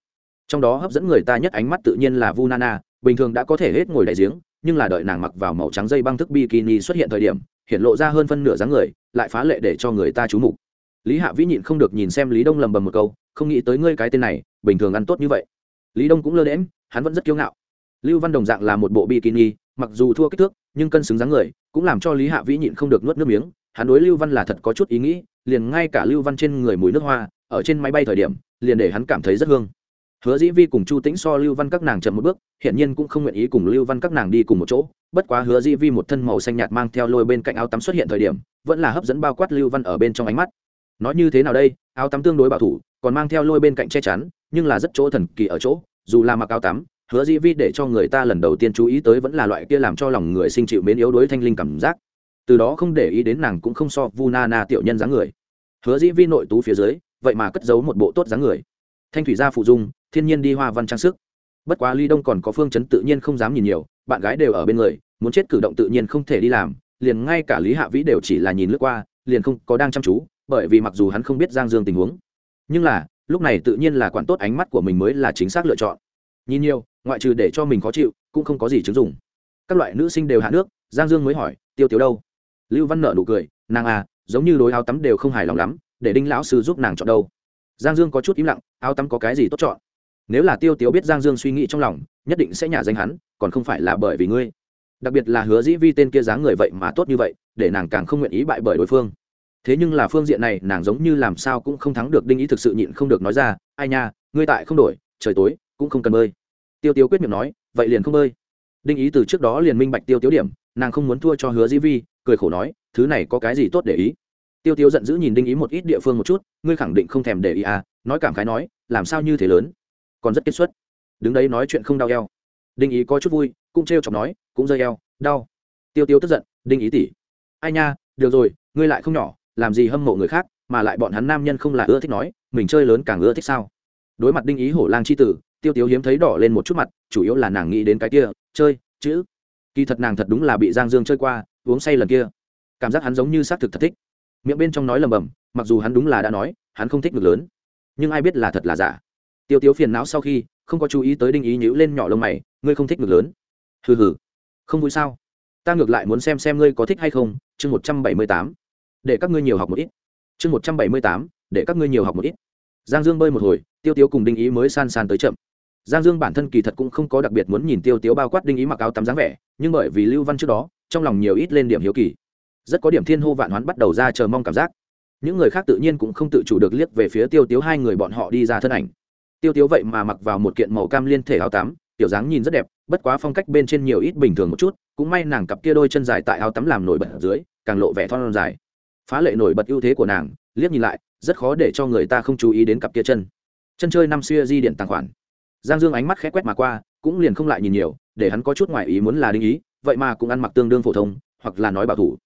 Speaker 1: Trong đó hấp dẫn người ta nhất ánh mắt tự nhiên là vu nana, bình thường đã có thể hết ngồi đại giếng, nhưng là đợi nàng mặc vào màu trắng dây băng thức bikini xuất hiện thời điểm, hiện lộ ra hơn phân nửa dáng người, lại phá lệ để cho người ta chú mục. Lý hạ vĩ nhịn không được nhìn xem lý đông lầm bầm một câu không nghĩ tới ngươi cái tên này, bình thường ăn tốt như vậy. Lý đông cũng lơ đễm hắn vẫn rất kiêu ngạo. Lưu văn đồng dạng là một bộ bikini, mặc dù thua kích thước, nhưng cân xứng dáng người, cũng làm cho lý hạ vĩ nhịn không được nuốt nước miếng. Hắn đối lưu văn là thật có chút ý nghĩ, liền ngay cả lưu văn trên người mùi nước hoa, ở trên máy bay thời điểm, liền để hắn cảm thấy rất hương. Hứa dĩ vi cùng chu tĩnh so lưu văn các nàng chậm một bước hiện nhiên cũng không nguyện ý cùng lưu văn các nàng đi cùng một chỗ. Bất quá hứa dĩ vi một thân màu xanh nhạt mang theo lôi bên cạnh áo tắm xuất hiện thời điểm, vẫn là hấp dẫn bao quát lưu văn ở bên trong ánh mắt. Nói như thế nào đây? Áo tắm tương đối bảo thủ còn mang theo lôi bên cạnh che chắn, nhưng là rất chỗ thần kỳ ở chỗ, dù là mặc áo tắm, hứa dĩ vi để cho người ta lần đầu tiên chú ý tới vẫn là loại kia làm cho lòng người sinh chịu mến yếu đuối thanh linh cảm giác. Từ đó không để ý đến nàng cũng không so vu na na tiểu nhân dáng người. Hứa dĩ vi nội tú phía dưới, vậy mà cất giấu một bộ tốt dáng người. Thanh thủy gia phụ dung, thiên nhiên đi hoa văn trang sức. Bất quá ly đông còn có phương chấn tự nhiên không dám nhìn nhiều, bạn gái đều ở bên người, muốn chết cử động tự nhiên không thể đi làm, liền ngay cả lý hạ vĩ đều chỉ là nhìn lướt qua, liền không có đang chăm chú, bởi vì mặc dù hắn không biết giang dương tình huống nhưng là, lúc này tự nhiên là quản tốt ánh mắt của mình mới là chính xác lựa chọn. Nhìn nhiều, ngoại trừ để cho mình khó chịu, cũng không có gì chứng dụng. Các loại nữ sinh đều hạ nước, giang dương mới hỏi, tiêu tiêu đâu? Lưu văn nợ nụ cười, nàng à giống như đối áo tắm đều không hài lòng lắm, để đinh lão sư giúp nàng chọn đâu? Giang dương có chút im lặng, áo tắm có cái gì tốt chọn? Nếu là tiêu tiếu biết giang dương suy nghĩ trong lòng, nhất định sẽ nhả danh hắn, còn không phải là bởi vì ngươi. Đặc biệt là hứa dĩ vi tên kia dáng người vậy mà tốt như vậy, để nàng càng không nguyện ý bại bởi đối phương thế nhưng là phương diện này, nàng giống như làm sao cũng không thắng được đinh ý thực sự nhịn không được nói ra, ai nha, ngươi tại không đổi, trời tối, cũng không cần bơi. Tiêu tiêu quyết miệng nói, vậy liền không bơi. Đinh ý từ trước đó liền minh bạch tiêu tiêu điểm, nàng không muốn thua cho hứa dĩ vi, cười khổ nói, thứ này có cái gì tốt để ý? Tiêu tiêu giận dữ nhìn đinh ý một ít địa phương một chút, ngươi khẳng định không thèm để ý à? Nói cảm khái nói, làm sao như thế lớn? Còn rất kết xuất. Đứng đấy nói chuyện không đau eo. Đinh ý có chút vui, cũng trêu chọc nói, cũng rơi eo, đau. Tiêu tiêu tức giận, đinh ý tỉ ai nha, được rồi, ngươi lại không nhỏ làm gì hâm mộ người khác, mà lại bọn hắn nam nhân không là ưa thích nói, mình chơi lớn càng ưa thích sao? Đối mặt đinh ý hổ lang c h i tử, tiêu tiếu hiếm thấy đỏ lên một chút mặt, chủ yếu là nàng nghĩ đến cái kia, chơi, chữ. Kỳ thật nàng thật đúng là bị giang dương chơi qua, uống say lần kia. Cảm giác hắn giống như xác thực thật thích. Miệng bên trong nói lầm bầm, mặc dù hắn đúng là đã nói, hắn không thích ngực lớn. Nhưng ai biết là thật là giả. Tiêu tiếu phiền não sau khi, không có chú ý tới đinh ý nhữ lên nhỏ lông mày, ngươi không thích ngực lớn. Hừ hừ. Không vui sao? Ta ngược lại muốn xem xem ngươi có thích hay không, chương một trăm bảy mươi tám để các ngươi nhiều học một ít. Chương một trăm bảy mươi tám, để các ngươi nhiều học một ít. Giang dương bơi một hồi, tiêu tiếu cùng đinh ý mới san san tới chậm. Giang dương bản thân kỳ thật cũng không có đặc biệt muốn nhìn tiêu tiếu bao quát đinh ý mặc áo tắm dáng vẻ, nhưng bởi vì lưu văn trước đó, trong lòng nhiều ít lên điểm hiếu kỳ. Rất có điểm thiên hô vạn hoán bắt đầu ra chờ mong cảm giác. Những người khác tự nhiên cũng không tự chủ được liếc về phía tiêu tiếu hai người bọn họ đi ra thân ảnh. Tiêu tiếu vậy mà mặc vào một kiện màu cam liên thể áo tắm, tiểu dáng nhìn rất đẹp, bất quá phong cách bên trên nhiều ít bình thường một chút, cũng may nàng cặp kia đôi chân dài tại áo tắm làm nổi bật ở dưới, càng lộ vẻ thon dài phá lệ nổi bật ưu thế của nàng, liếc nhìn lại, rất khó để cho người ta không chú ý đến cặp kia chân. Chân chơi năm xưa di điện tàng khoản. Giang dương ánh mắt khẽ quét mà qua, cũng liền không lại nhìn nhiều, để hắn có chút ngoại ý muốn là đinh ý, vậy mà cũng ăn mặc tương đương phổ thông, hoặc là nói bảo thủ.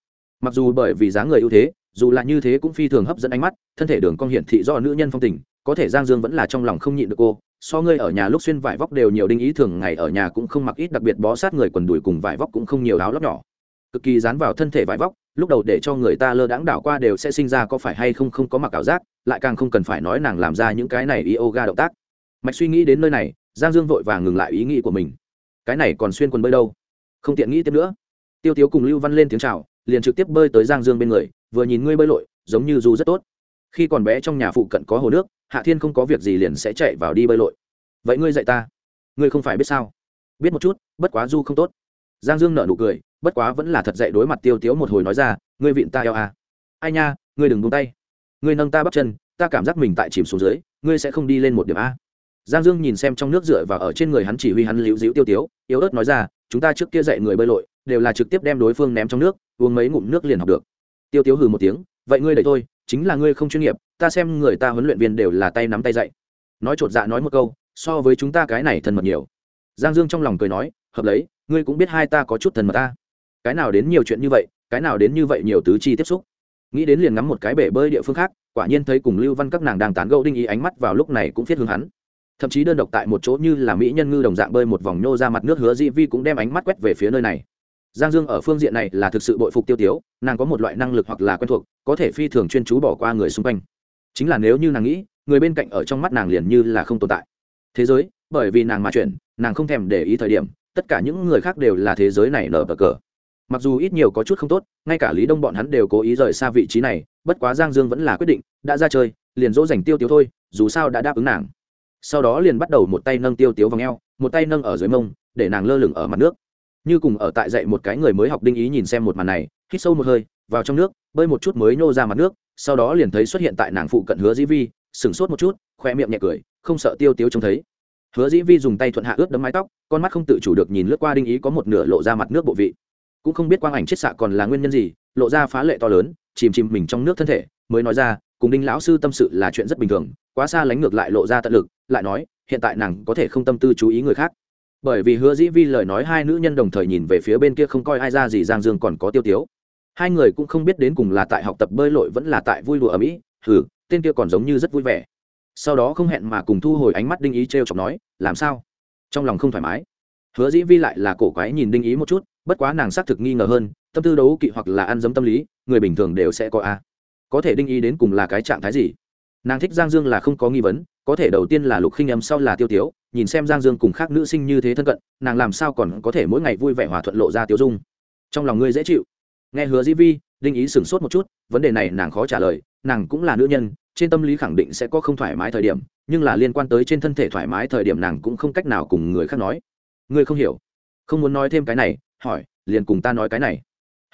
Speaker 1: Mặc dù bởi vì dáng người ưu thế, dù là như thế cũng phi thường hấp dẫn ánh mắt, thân thể đường cong hiển thị do nữ nhân phong tình, có thể giang dương vẫn là trong lòng không nhịn được cô. So ngươi ở nhà lúc xuyên vải vóc đều nhiều đinh ý, thường ngày ở nhà cũng không mặc ít đặc biệt bó sát người quần đùi cùng vải vóc cũng không nhiều áo lóc nhỏ. Cực kỳ dán vào thân thể vải vóc lúc đầu để cho người ta lơ đãng đảo qua đều sẽ sinh ra có phải hay không không có mặc ảo giác, lại càng không cần phải nói nàng làm ra những cái này yoga động tác. Mạch suy nghĩ đến nơi này, giang dương vội vàng ngừng lại ý nghĩ của mình. Cái này còn xuyên quần bơi đâu? Không tiện nghĩ tiếp nữa. Tiêu tiếu cùng lưu văn lên tiếng c h à o liền trực tiếp bơi tới giang dương bên người, vừa nhìn ngươi bơi lội, giống như du rất tốt. Khi còn bé trong nhà phụ cận có hồ nước, hạ thiên không có việc gì liền sẽ chạy vào đi bơi lội. Vậy ngươi dạy ta. Ngươi không phải biết sao? Biết một chút, bất quá du không tốt. Giang dương nợ nụ cười bất quá vẫn là thật dạy đối mặt tiêu tiếu một hồi nói ra, ngươi vịn ta eo à. ai nha, ngươi đừng buông tay. Ngươi nâng ta bắp chân, ta cảm giác mình tại chìm xuống dưới, ngươi sẽ không đi lên một điểm a giang dương nhìn xem trong nước dựa và ở trên người hắn chỉ huy hắn liễu dĩu tiêu tiếu, yếu ớt nói ra, chúng ta trước kia dạy người bơi lội, đều là trực tiếp đem đối phương ném trong nước, uống mấy ngụm nước liền học được. Tiêu tiếu hừ một tiếng, vậy ngươi đẩy thôi chính là ngươi không chuyên nghiệp, ta xem người ta huấn luyện viên đều là tay nắm tay dạy. Nói chột dạ nói một câu, so với chúng ta cái này thân mật nhiều. Giang dương trong lòng cười nói, hợp lấy, ngươi cũng biết hai ta có chút thân mật ta cái nào đến nhiều chuyện như vậy, cái nào đến như vậy nhiều tứ chi tiếp xúc. Nghĩ đến liền ngắm một cái bể bơi địa phương khác, quả nhiên thấy cùng lưu văn các nàng đang tán gẫu đinh ý ánh mắt vào lúc này cũng thiết hướng hắn. Thậm chí đơn độc tại một chỗ như là mỹ nhân ngư đồng dạng bơi một vòng nhô ra mặt nước hứa di vi cũng đem ánh mắt quét về phía nơi này. Giang dương ở phương diện này là thực sự bội phục tiêu tiếu, nàng có một loại năng lực hoặc là quen thuộc, có thể phi thường chuyên chú bỏ qua người xung quanh. Chính là nếu như nàng nghĩ, người bên cạnh ở trong mắt nàng liền như là không tồn tại. Thế giới, bởi vì nàng mà chuyển, nàng không thèm để ý thời điểm, tất cả những người khác đều là thế giới này nở bờ cờ mặc dù ít nhiều có chút không tốt, ngay cả lý đông bọn hắn đều cố ý rời xa vị trí này, bất quá giang dương vẫn là quyết định, đã ra chơi, liền dỗ dành tiêu tiếu thôi, dù sao đã đáp ứng nàng. Sau đó liền bắt đầu một tay nâng tiêu tiếu vào ngheo một tay nâng ở dưới mông, để nàng lơ lửng ở mặt nước. Như cùng ở tại dạy một cái người mới học đinh ý nhìn xem một màn này, hít sâu một hơi, vào trong nước, bơi một chút mới nhô ra mặt nước, sau đó liền thấy xuất hiện tại nàng phụ cận hứa dĩ vi, sửng sốt một chút khoe miệng nhẹ cười, không sợ tiêu tiếu trông thấy. Hứa dĩ vi dùng tay thuận hạ ướt đấm mái tóc, con mắt không tự chủ được nhìn lướt qua đinh ý có một nửa lộ ra mặt nước bộ vị cũng không biết quang ảnh chết xạ còn là nguyên nhân gì, lộ ra phá lệ to lớn, chìm chìm mình trong nước thân thể, mới nói ra, cùng đinh lão sư tâm sự là chuyện rất bình thường, quá xa lánh ngược lại lộ ra tận lực, lại nói, hiện tại nàng có thể không tâm tư chú ý người khác. Bởi vì hứa dĩ vi lời nói hai nữ nhân đồng thời nhìn về phía bên kia không coi ai ra gì giang dương còn có tiêu tiếu. Hai người cũng không biết đến cùng là tại học tập bơi lội vẫn là tại vui đùa ở mỹ, hừ, tên kia còn giống như rất vui vẻ. Sau đó không hẹn mà cùng thu hồi ánh mắt đinh ý t r e o chọc nói, làm sao? Trong lòng không thoải mái. Hứa dĩ vi lại là cổ quái nhìn đinh ý một chút bất quá nàng xác thực nghi ngờ hơn, tâm tư đấu kỵ hoặc là ăn dấm tâm lý, người bình thường đều sẽ có a. Có thể đinh ý đến cùng là cái trạng thái gì? Nàng thích giang dương là không có nghi vấn, có thể đầu tiên là lục khinh âm, sau là tiêu tiếu, nhìn xem giang dương cùng khác nữ sinh như thế thân cận, nàng làm sao còn có thể mỗi ngày vui vẻ hòa thuận lộ ra tiêu dung? Trong lòng ngươi dễ chịu. Nghe hứa dĩ vi, đinh ý sửng sốt một chút, vấn đề này nàng khó trả lời, nàng cũng là nữ nhân, trên tâm lý khẳng định sẽ có không thoải mái thời điểm, nhưng là liên quan tới trên thân thể thoải mái thời điểm nàng cũng không cách nào cùng người khác nói. Ngươi không hiểu. Không muốn nói thêm cái này hỏi, liền cùng ta nói cái này.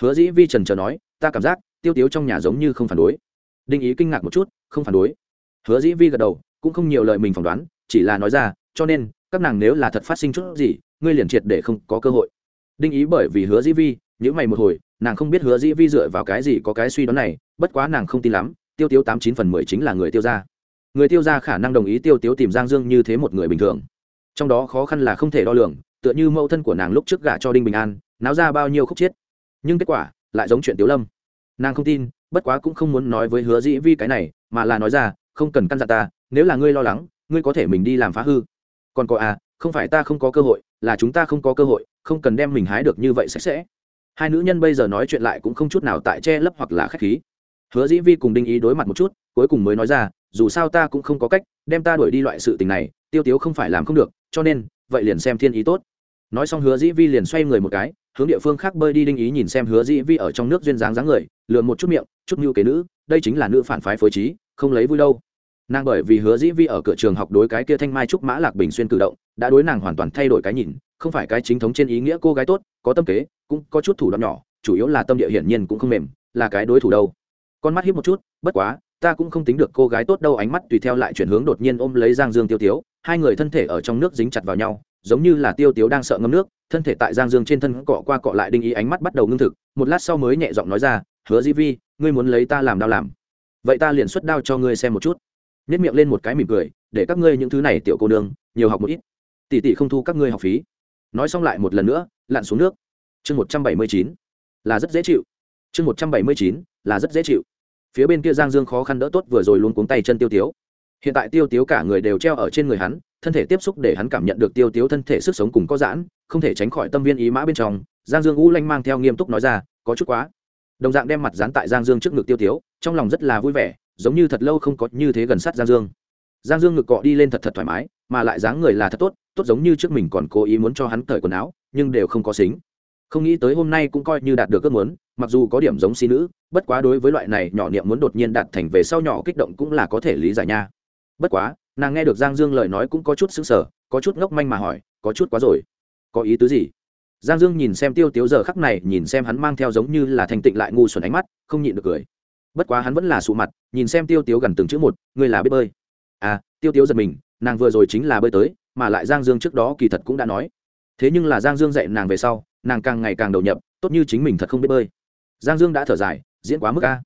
Speaker 1: Hứa dĩ vi trần trờ nói, ta cảm giác, tiêu tiếu trong nhà giống như không phản đối. Đinh ý kinh ngạc một chút, không phản đối. Hứa dĩ vi gật đầu, cũng không nhiều lời mình phỏng đoán, chỉ là nói ra, cho nên, các nàng nếu là thật phát sinh chút gì, ngươi liền triệt để không có cơ hội. Đinh ý bởi vì hứa dĩ vi những mày một hồi, nàng không biết hứa dĩ vi dựa vào cái gì có cái suy đoán này, bất quá nàng không tin lắm, tiêu tiếu tám chín phần mười chính là người tiêu gia. Người tiêu gia khả năng đồng ý tiêu tiếu tìm giang dương như thế một người bình thường. Trong đó khó khăn là không thể đo lường tựa như mẫu thân của nàng lúc trước gả cho đinh bình an, náo ra bao nhiêu khúc chiết nhưng kết quả, lại giống chuyện tiếu lâm. Nàng không tin, bất quá cũng không muốn nói với hứa dĩ vi cái này, mà là nói ra, không cần căn dặn ta, nếu là ngươi lo lắng, ngươi có thể mình đi làm phá hư. Còn có à không phải ta không có cơ hội, là chúng ta không có cơ hội, không cần đem mình hái được như vậy sạch sẽ. Hai nữ nhân bây giờ nói chuyện lại cũng không chút nào tại che lấp hoặc là k h á c h khí. Hứa dĩ vi cùng đinh ý đối mặt một chút, cuối cùng mới nói ra, dù sao ta cũng không có cách, đem ta đuổi đi loại sự tình này, tiêu tiếu không phải làm không được, cho nên, vậy liền xem thiên ý tốt nói xong hứa dĩ vi liền xoay người một cái, hướng địa phương khác bơi đi đinh ý nhìn xem hứa dĩ vi ở trong nước duyên dáng dáng người lượm một chút miệng, chút mưu kế nữ, đây chính là nữ phản phái phối trí, không lấy vui đâu. Nàng bởi vì hứa dĩ vi ở cửa trường học đối cái kia thanh mai trúc mã lạc bình xuyên cử động, đã đối nàng hoàn toàn thay đổi cái nhìn, không phải cái chính thống trên ý nghĩa cô gái tốt, có tâm kế, cũng có chút thủ đoạn nhỏ, chủ yếu là tâm địa hiển nhiên cũng không mềm, là cái đối thủ đâu. Con mắt hiếp một chút, bất quá, ta cũng không tính được cô gái tốt đâu, ánh mắt tùy theo lại chuyển hướng đột nhiên ôm lấy giang dương tiêu tiếu, hai người thân thể ở trong nước dính chặt vào nhau giống như là tiêu tiếu đang sợ ngâm nước, thân thể tại giang dương trên thân cọ qua cọ lại đinh ý ánh mắt bắt đầu ngưng thực, một lát sau mới nhẹ giọng nói ra, hứa di vi, ngươi muốn lấy ta làm đau làm. Vậy ta liền xuất đao cho ngươi xem một chút. Nhét miệng lên một cái mỉm cười, để các ngươi những thứ này, tiểu cô nương, nhiều học một ít. Tỷ tỷ không thu các ngươi học phí. Nói xong lại một lần nữa, lặn xuống nước. Chương một trăm bảy mươi chín, là rất dễ chịu. Chương một trăm bảy mươi chín, là rất dễ chịu. Phía bên kia giang dương khó khăn đỡ tốt vừa rồi luôn cuống tay chân tiêu tiếu hiện tại tiêu tiếu cả người đều treo ở trên người hắn, thân thể tiếp xúc để hắn cảm nhận được tiêu tiếu thân thể sức sống cùng có giãn, không thể tránh khỏi tâm viên ý mã bên trong, giang dương u lanh mang theo nghiêm túc nói ra, có chút quá. Đồng dạng đem mặt dán tại giang dương trước ngực tiêu tiếu, trong lòng rất là vui vẻ, giống như thật lâu không có như thế gần sát giang dương. Giang dương ngực cọ đi lên thật thật thoải mái, mà lại dáng người là thật tốt tốt giống như trước mình còn cố ý muốn cho hắn cởi quần áo, nhưng đều không có xính. Không nghĩ tới hôm nay cũng coi như đạt được ước muốn, mặc dù có điểm giống si nữ, bất quá đối với loại này nhỏ niệm muốn đột nhiên đạt thành về sau nhỏ kích động cũng là có thể lý giải nha bất quá, nàng nghe được giang dương lời nói cũng có chút xứng sở có chút ngốc manh mà hỏi, có chút quá rồi. Có ý tứ gì? Giang dương nhìn xem tiêu tiếu giờ khắc này, nhìn xem hắn mang theo giống như là thành tịnh lại ngu xuẩn ánh mắt, không nhịn được cười. Bất quá hắn vẫn là sụ mặt, nhìn xem tiêu tiếu gần từng chữ một, ngươi là biết bơi. À tiêu tiếu giật mình, nàng vừa rồi chính là bơi tới, mà lại giang dương trước đó kỳ thật cũng đã nói. Thế nhưng là giang dương dạy nàng về sau, nàng càng ngày càng đầu nhập, tốt như chính mình thật không biết bơi. Giang dương đã thở dài, diễn quá mức a.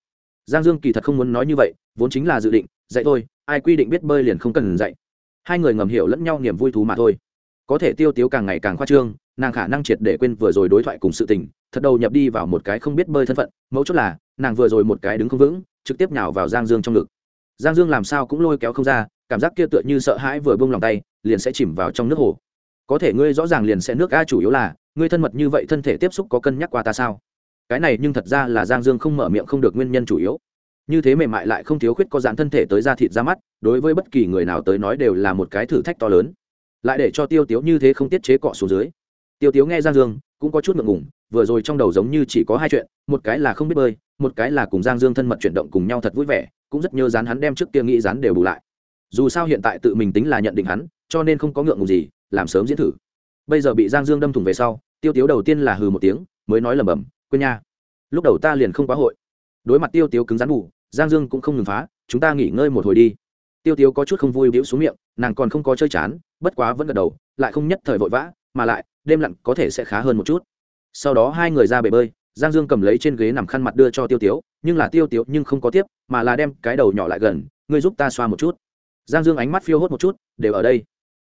Speaker 1: Giang dương kỳ thật không muốn nói như vậy, vốn chính là dự định dạy thôi, ai quy định biết bơi liền không cần dạy. Hai người ngầm hiểu lẫn nhau niềm vui thú mà thôi. Có thể tiêu tiếu càng ngày càng khoa trương, nàng khả năng triệt để quên vừa rồi đối thoại cùng sự tình, thật đầu nhập đi vào một cái không biết bơi thân phận, mấu chốt là, nàng vừa rồi một cái đứng không vững, trực tiếp nhào vào giang dương trong ngực. Giang dương làm sao cũng lôi kéo không ra, cảm giác kia tựa như sợ hãi vừa bông lòng tay, liền sẽ chìm vào trong nước hồ. Có thể ngươi rõ ràng liền sẽ nước a chủ yếu là, ngươi thân mật như vậy thân thể tiếp xúc có cân nhắc qua ta sao? Cái này nhưng thật ra là giang dương không mở miệng không được nguyên nhân chủ yếu như thế mềm mại lại không thiếu khuyết có dán thân thể tới da thịt ra mắt, đối với bất kỳ người nào tới nói đều là một cái thử thách to lớn. Lại để cho tiêu tiếu như thế không tiết chế cọ xuống dưới. Tiêu tiếu nghe giang dương, cũng có chút ngượng ngủng vừa rồi trong đầu giống như chỉ có hai chuyện, một cái là không biết bơi, một cái là cùng giang dương thân mật chuyển động cùng nhau thật vui vẻ, cũng rất nhớ dán hắn đem trước kia nghĩ dán đều bù lại. Dù sao hiện tại tự mình tính là nhận định hắn, cho nên không có ngượng ngùng gì, làm sớm diễn thử. Bây giờ bị giang dương đâm thủng về sau, tiêu tiếu đầu tiên là hừ một tiếng, mới nói lầm bầm quên nha, lúc đầu ta liền không quá hội. Đối mặt tiêu tiếu cứng rắn bù giang dương cũng không ngừng phá, chúng ta nghỉ ngơi một hồi đi. Tiêu tiếu có chút không vui biễu xuống miệng, nàng còn không có chơi chán, bất quá vẫn gật đầu, lại không nhất thời vội vã, mà lại, đêm lặn có thể sẽ khá hơn một chút. Sau đó hai người ra bể bơi, giang dương cầm lấy trên ghế nằm khăn mặt đưa cho tiêu tiếu, nhưng là tiêu tiếu nhưng không có tiếp, mà là đem cái đầu nhỏ lại gần, ngươi giúp ta xoa một chút. Giang dương ánh mắt phiêu hốt một chút, đều ở đây.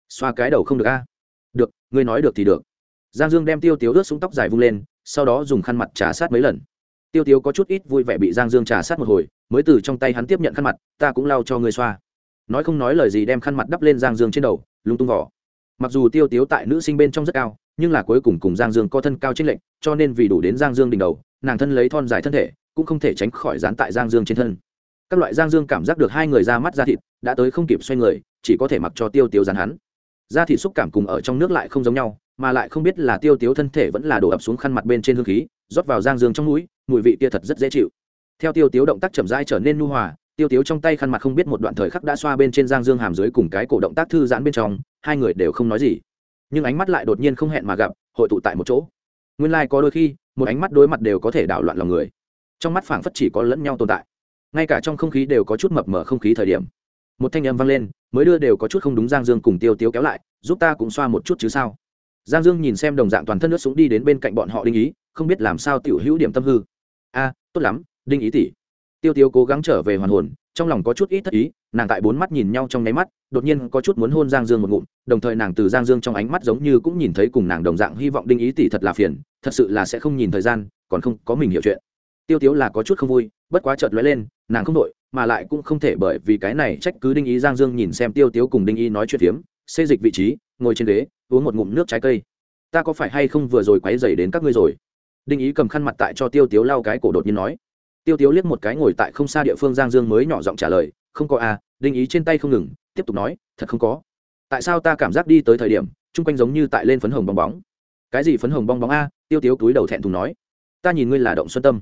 Speaker 1: Xoa cái đầu không được a. Được, ngươi nói được thì được. Giang dương đem tiêu tiếu ướt xuống tóc dài vung lên, sau đó dùng khăn mặt trà sát mấy lần tiêu tiếu có chút ít vui vẻ bị giang dương trà sát một hồi, mới từ trong tay hắn tiếp nhận khăn mặt, ta cũng lau cho ngươi xoa. Nói không nói lời gì đem khăn mặt đắp lên giang dương trên đầu, lung tung vỏ mặc dù tiêu tiếu tại nữ sinh bên trong rất cao, nhưng là cuối cùng cùng giang dương có thân cao trên lệnh cho nên vì đủ đến giang dương đỉnh đầu, nàng thân lấy thon dài thân thể, cũng không thể tránh khỏi dán tại giang dương trên thân. Các loại giang dương cảm giác được hai người ra mắt ra thịt, đã tới không kịp xoay người, chỉ có thể mặc cho tiêu tiếu dán hắn. Da thịt xúc cảm cùng ở trong nước lại không giống nhau, mà lại không biết là tiêu tiếu thân thể vẫn là đổ ập xuống khăn mặt bên trên hương khí rót vào giang dương trong mũi, mùi vị kia thật rất dễ chịu. Theo tiêu tiếu động tác chậm rãi trở nên nu hòa, tiêu tiếu trong tay khăn mặt không biết một đoạn thời khắc đã xoa bên trên giang dương hàm dưới cùng cái cổ động tác thư giãn bên trong, hai người đều không nói gì. Nhưng ánh mắt lại đột nhiên không hẹn mà gặp, hội tụ tại một chỗ. Nguyên lai、like、có đôi khi, một ánh mắt đối mặt đều có thể đảo loạn lòng người. Trong mắt phảng phất chỉ có lẫn nhau tồn tại. Ngay cả trong không khí đều có chút mập mờ không khí thời điểm. Một thanh âm vang lên, mới đưa đều có chút không đúng giang dương cùng tiêu tiếu kéo lại, giúp ta cũng xoa một chút chứ sao? Giang dương nhìn xem đồng dạng toàn thân nước súng đi đến bên cạnh bọn họ đinh ý không biết làm sao tiểu hữu điểm tâm hư. A, tốt lắm, đinh ý tỷ. Tiêu tiêu cố gắng trở về hoàn hồn, trong lòng có chút ít thất ý, nàng tại bốn mắt nhìn nhau trong nháy mắt, đột nhiên có chút muốn hôn giang dương một ngụm, đồng thời nàng từ giang dương trong ánh mắt giống như cũng nhìn thấy cùng nàng đồng dạng hy vọng đinh ý tỷ thật là phiền, thật sự là sẽ không nhìn thời gian, còn không có mình hiểu chuyện. Tiêu tiếu là có chút không vui, bất quá chợt lóe lên, nàng không đội mà lại cũng không thể bởi vì cái này trách cứ đinh ý giang dương nhìn xem tiêu tiếu cùng đinh ý nói chuyện phiếm xê dịch vị trí, ngồi trên ghế, uống một ngụm nước trái cây. Ta có phải hay không vừa rồi quấy dày đến các ngươi rồi? Đinh ý cầm khăn mặt tại cho tiêu tiếu lau cái cổ đột nhiên nói. Tiêu tiếu liếc một cái ngồi tại không xa địa phương giang dương mới nhỏ giọng trả lời, không có à đinh ý trên tay không ngừng. Tiếp tục nói, thật không có. Tại sao ta cảm giác đi tới thời điểm, chung quanh giống như tại lên phấn hồng bong bóng? Cái gì phấn hồng bong bóng a? Tiêu tiếu túi đầu thẹn thùng nói. Ta nhìn ngươi là động xuân tâm.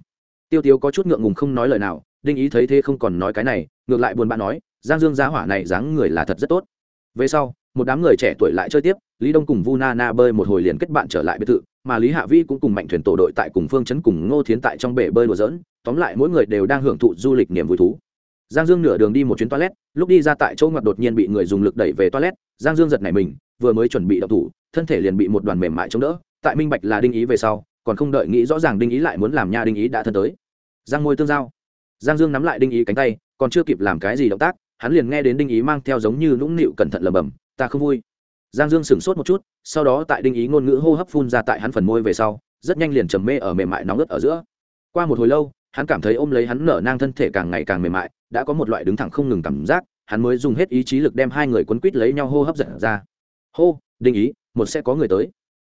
Speaker 1: Tiêu tiếu có chút ngượng ngùng không nói lời nào, đinh ý thấy thế không còn nói cái này, ngược lại buồn bã nói, giang dương giá hỏa này dáng người là thật rất tốt. Về sau, một đám người trẻ tuổi lại chơi tiếp lý đông cùng vu na na bơi một hồi liền kết bạn trở lại biệt thự, mà lý hạ vi cũng cùng mạnh thuyền tổ đội tại cùng phương chấn cùng ngô thiến tại trong bể bơi đùa dỡn tóm lại mỗi người đều đang hưởng thụ du lịch niềm vui thú. Giang dương nửa đường đi một chuyến toilet, lúc đi ra tại chỗ ngoặt đột nhiên bị người dùng lực đẩy về toilet, giang dương giật nảy mình, vừa mới chuẩn bị đập thủ, thân thể liền bị một đoàn mềm mại chống đỡ, tại minh bạch là đinh ý về sau, còn không đợi nghĩ rõ ràng đinh ý lại muốn làm nha đinh ý đã thân tới. Giang môi tương giao. Giang dương nắm lại đinh ý cánh tay, còn chưa kịp làm cái gì động tác, hắn liền nghe đến đinh ý mang theo giống như nũng nịu cẩn thận lầm bầm ta không vui giang dương sửng sốt một chút, sau đó tại đinh ý ngôn ngữ hô hấp phun ra tại hắn phần môi về sau, rất nhanh liền trầm mê ở mềm mại nóng ướt ở giữa. Qua một hồi lâu, hắn cảm thấy ôm lấy hắn nở nang thân thể càng ngày càng mềm mại, đã có một loại đứng thẳng không ngừng cảm giác, hắn mới dùng hết ý chí lực đem hai người quấn quít lấy nhau hô hấp dẫn ra. Hô, đinh ý, một sẽ có người tới.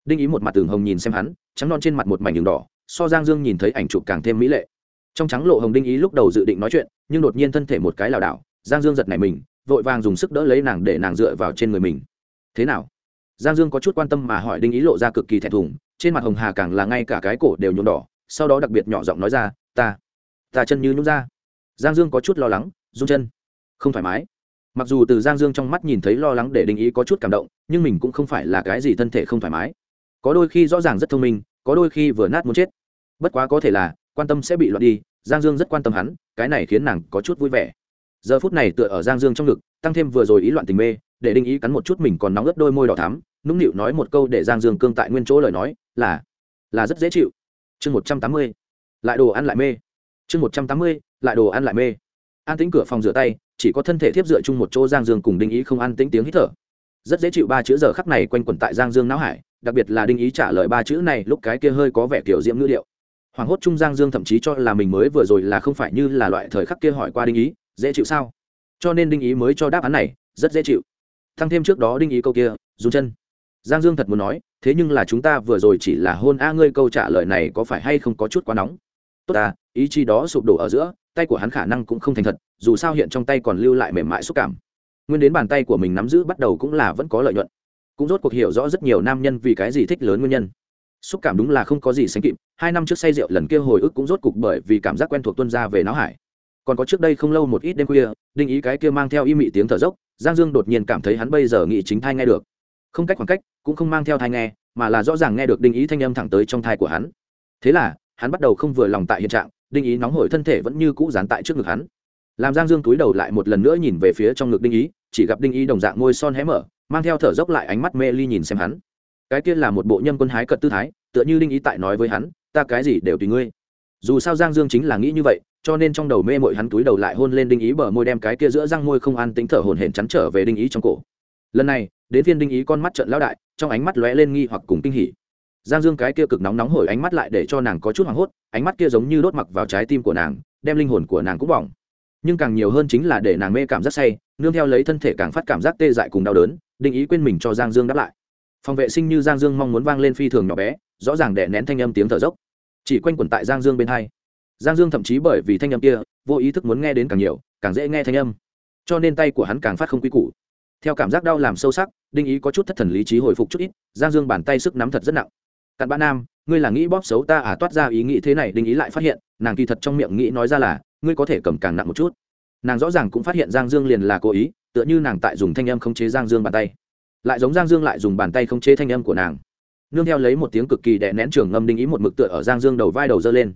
Speaker 1: Đinh ý một mặt tường hồng nhìn xem hắn, trắng non trên mặt một mảnh đường đỏ, so giang dương nhìn thấy ảnh chụp càng thêm mỹ lệ. Trong trắng lộ hồng đinh ý lúc đầu dự định nói chuyện, nhưng đột nhiên thân thể một cái lảo đảo, giang dương giật nảy mình, vội vàng dùng sức đỡ lấy nàng để nàng dựa vào trên người mình thế nào? Giang dương có chút quan tâm mà hỏi đinh ý lộ ra cực kỳ thẹn thùng, trên mặt hồng hà càng là ngay cả cái cổ đều nhuộm đỏ, sau đó đặc biệt nhỏ giọng nói ra, ta ta chân như nhún ra. Giang dương có chút lo lắng, run chân. Không thoải mái. Mặc dù từ giang dương trong mắt nhìn thấy lo lắng để đinh ý có chút cảm động, nhưng mình cũng không phải là cái gì thân thể không thoải mái. Có đôi khi rõ ràng rất thông minh, có đôi khi vừa nát muốn chết. Bất quá có thể là, quan tâm sẽ bị loạn đi, giang dương rất quan tâm hắn, cái này khiến nàng có chút vui vẻ. Giờ phút này tựa ở giang dương trong ngực, tăng thêm vừa rồi ý loạn tình mê để đinh ý cắn một chút mình còn nóng ướt đôi môi đỏ thắm, nũng nịu nói một câu để giang dương cương tại nguyên chỗ lời nói, là là rất dễ chịu. Chương một trăm tám mươi, lại đồ ăn lại mê. Chương một trăm tám mươi, lại đồ ăn lại mê. An tính cửa phòng rửa tay, chỉ có thân thể thiếp dựa chung một chỗ giang dương cùng đinh ý không ăn tính tiếng hít thở. Rất dễ chịu ba chữ giờ khắc này quanh quẩn tại giang dương não hải, đặc biệt là đinh ý trả lời ba chữ này lúc cái kia hơi có vẻ kiểu diễm ngữ điệu. Hoàng hốt trung giang dương thậm chí cho là mình mới vừa rồi là không phải như là loại thời khắc kia hỏi qua đinh ý, dễ chịu sao? Cho nên đinh ý mới cho đáp án này, rất dễ chịu thăng thêm trước đó đinh ý câu kia dù chân. Giang dương thật muốn nói, thế nhưng là chúng ta vừa rồi chỉ là hôn a ngươi câu trả lời này có phải hay không có chút quá nóng? Tốt à ý chí đó sụp đổ ở giữa, tay của hắn khả năng cũng không thành thật, dù sao hiện trong tay còn lưu lại mềm mại xúc cảm. Nguyên đến bàn tay của mình nắm giữ bắt đầu cũng là vẫn có lợi nhuận. Cũng rốt cuộc hiểu rõ rất nhiều nam nhân vì cái gì thích lớn nguyên nhân. Xúc cảm đúng là không có gì sánh kịp, hai năm trước say rượu lần kia hồi ức cũng rốt cục bởi vì cảm giác quen thuộc tuân ra về não hải còn có trước đây không lâu một ít đêm khuya, đinh ý cái kia mang theo y mị tiếng thở dốc, giang dương đột nhiên cảm thấy hắn bây giờ nghĩ chính thai nghe được. Không cách khoảng cách, cũng không mang theo thai nghe, mà là rõ ràng nghe được đinh ý thanh âm thẳng tới trong thai của hắn. Thế là, hắn bắt đầu không vừa lòng tại hiện trạng, đinh ý nóng hổi thân thể vẫn như cũ dán tại trước ngực hắn. Làm giang dương túi đầu lại một lần nữa nhìn về phía trong ngực đinh ý, chỉ gặp đinh ý đồng dạng môi son hé mở, mang theo thở dốc lại ánh mắt mê ly nhìn xem hắn. Cái kia là một bộ nhân quân hái cật tư thái, tựa như đinh ý tại nói với hắn, ta cái gì đều tùy ngươi. Dù sao giang dương chính là nghĩ như vậy cho nên trong đầu mê mội hắn túi đầu lại hôn lên đinh ý bờ môi đem cái kia giữa răng môi không an tính thở hồn hển chắn trở về đinh ý trong cổ. Lần này, đến phiên đinh ý con mắt trận lao đại, trong ánh mắt lóe lên nghi hoặc cùng kinh hỉ. Giang dương cái kia cực nóng nóng hổi ánh mắt lại để cho nàng có chút hoảng hốt, ánh mắt kia giống như đốt mặc vào trái tim của nàng, đem linh hồn của nàng cũng bỏng. Nhưng càng nhiều hơn chính là để nàng mê cảm giác say, nương theo lấy thân thể càng phát cảm giác tê dại cùng đau đớn, đinh ý quên mình cho giang dương đáp lại. Phòng vệ sinh như giang dương mong muốn vang lên phi thường nhỏ bé, rõ ràng đè nén thanh âm tiếng thở dốc. Chỉ quanh quẩn tại giang dương bên hai giang dương thậm chí bởi vì thanh âm kia, vô ý thức muốn nghe đến càng nhiều, càng dễ nghe thanh âm. Cho nên tay của hắn càng phát không quy củ. Theo cảm giác đau làm sâu sắc, đinh ý có chút thất thần lý trí hồi phục chút ít, giang dương bàn tay sức nắm thật rất nặng. Cặn bã nam, ngươi là nghĩ bóp xấu ta à? Toát ra ý nghĩ thế này, đinh ý lại phát hiện, nàng kỳ thật trong miệng nghĩ nói ra là, ngươi có thể cầm càng nặng một chút. Nàng rõ ràng cũng phát hiện giang dương liền là cố ý, tựa như nàng tại dùng thanh âm khống chế giang dương bàn tay. Lại giống giang dương lại dùng bàn tay khống chế thanh âm của nàng. Nương theo lấy một tiếng cực kỳ đè nén trường ngâm đinh ý một mực tựa ở giang dương đầu vai đầu dơ lên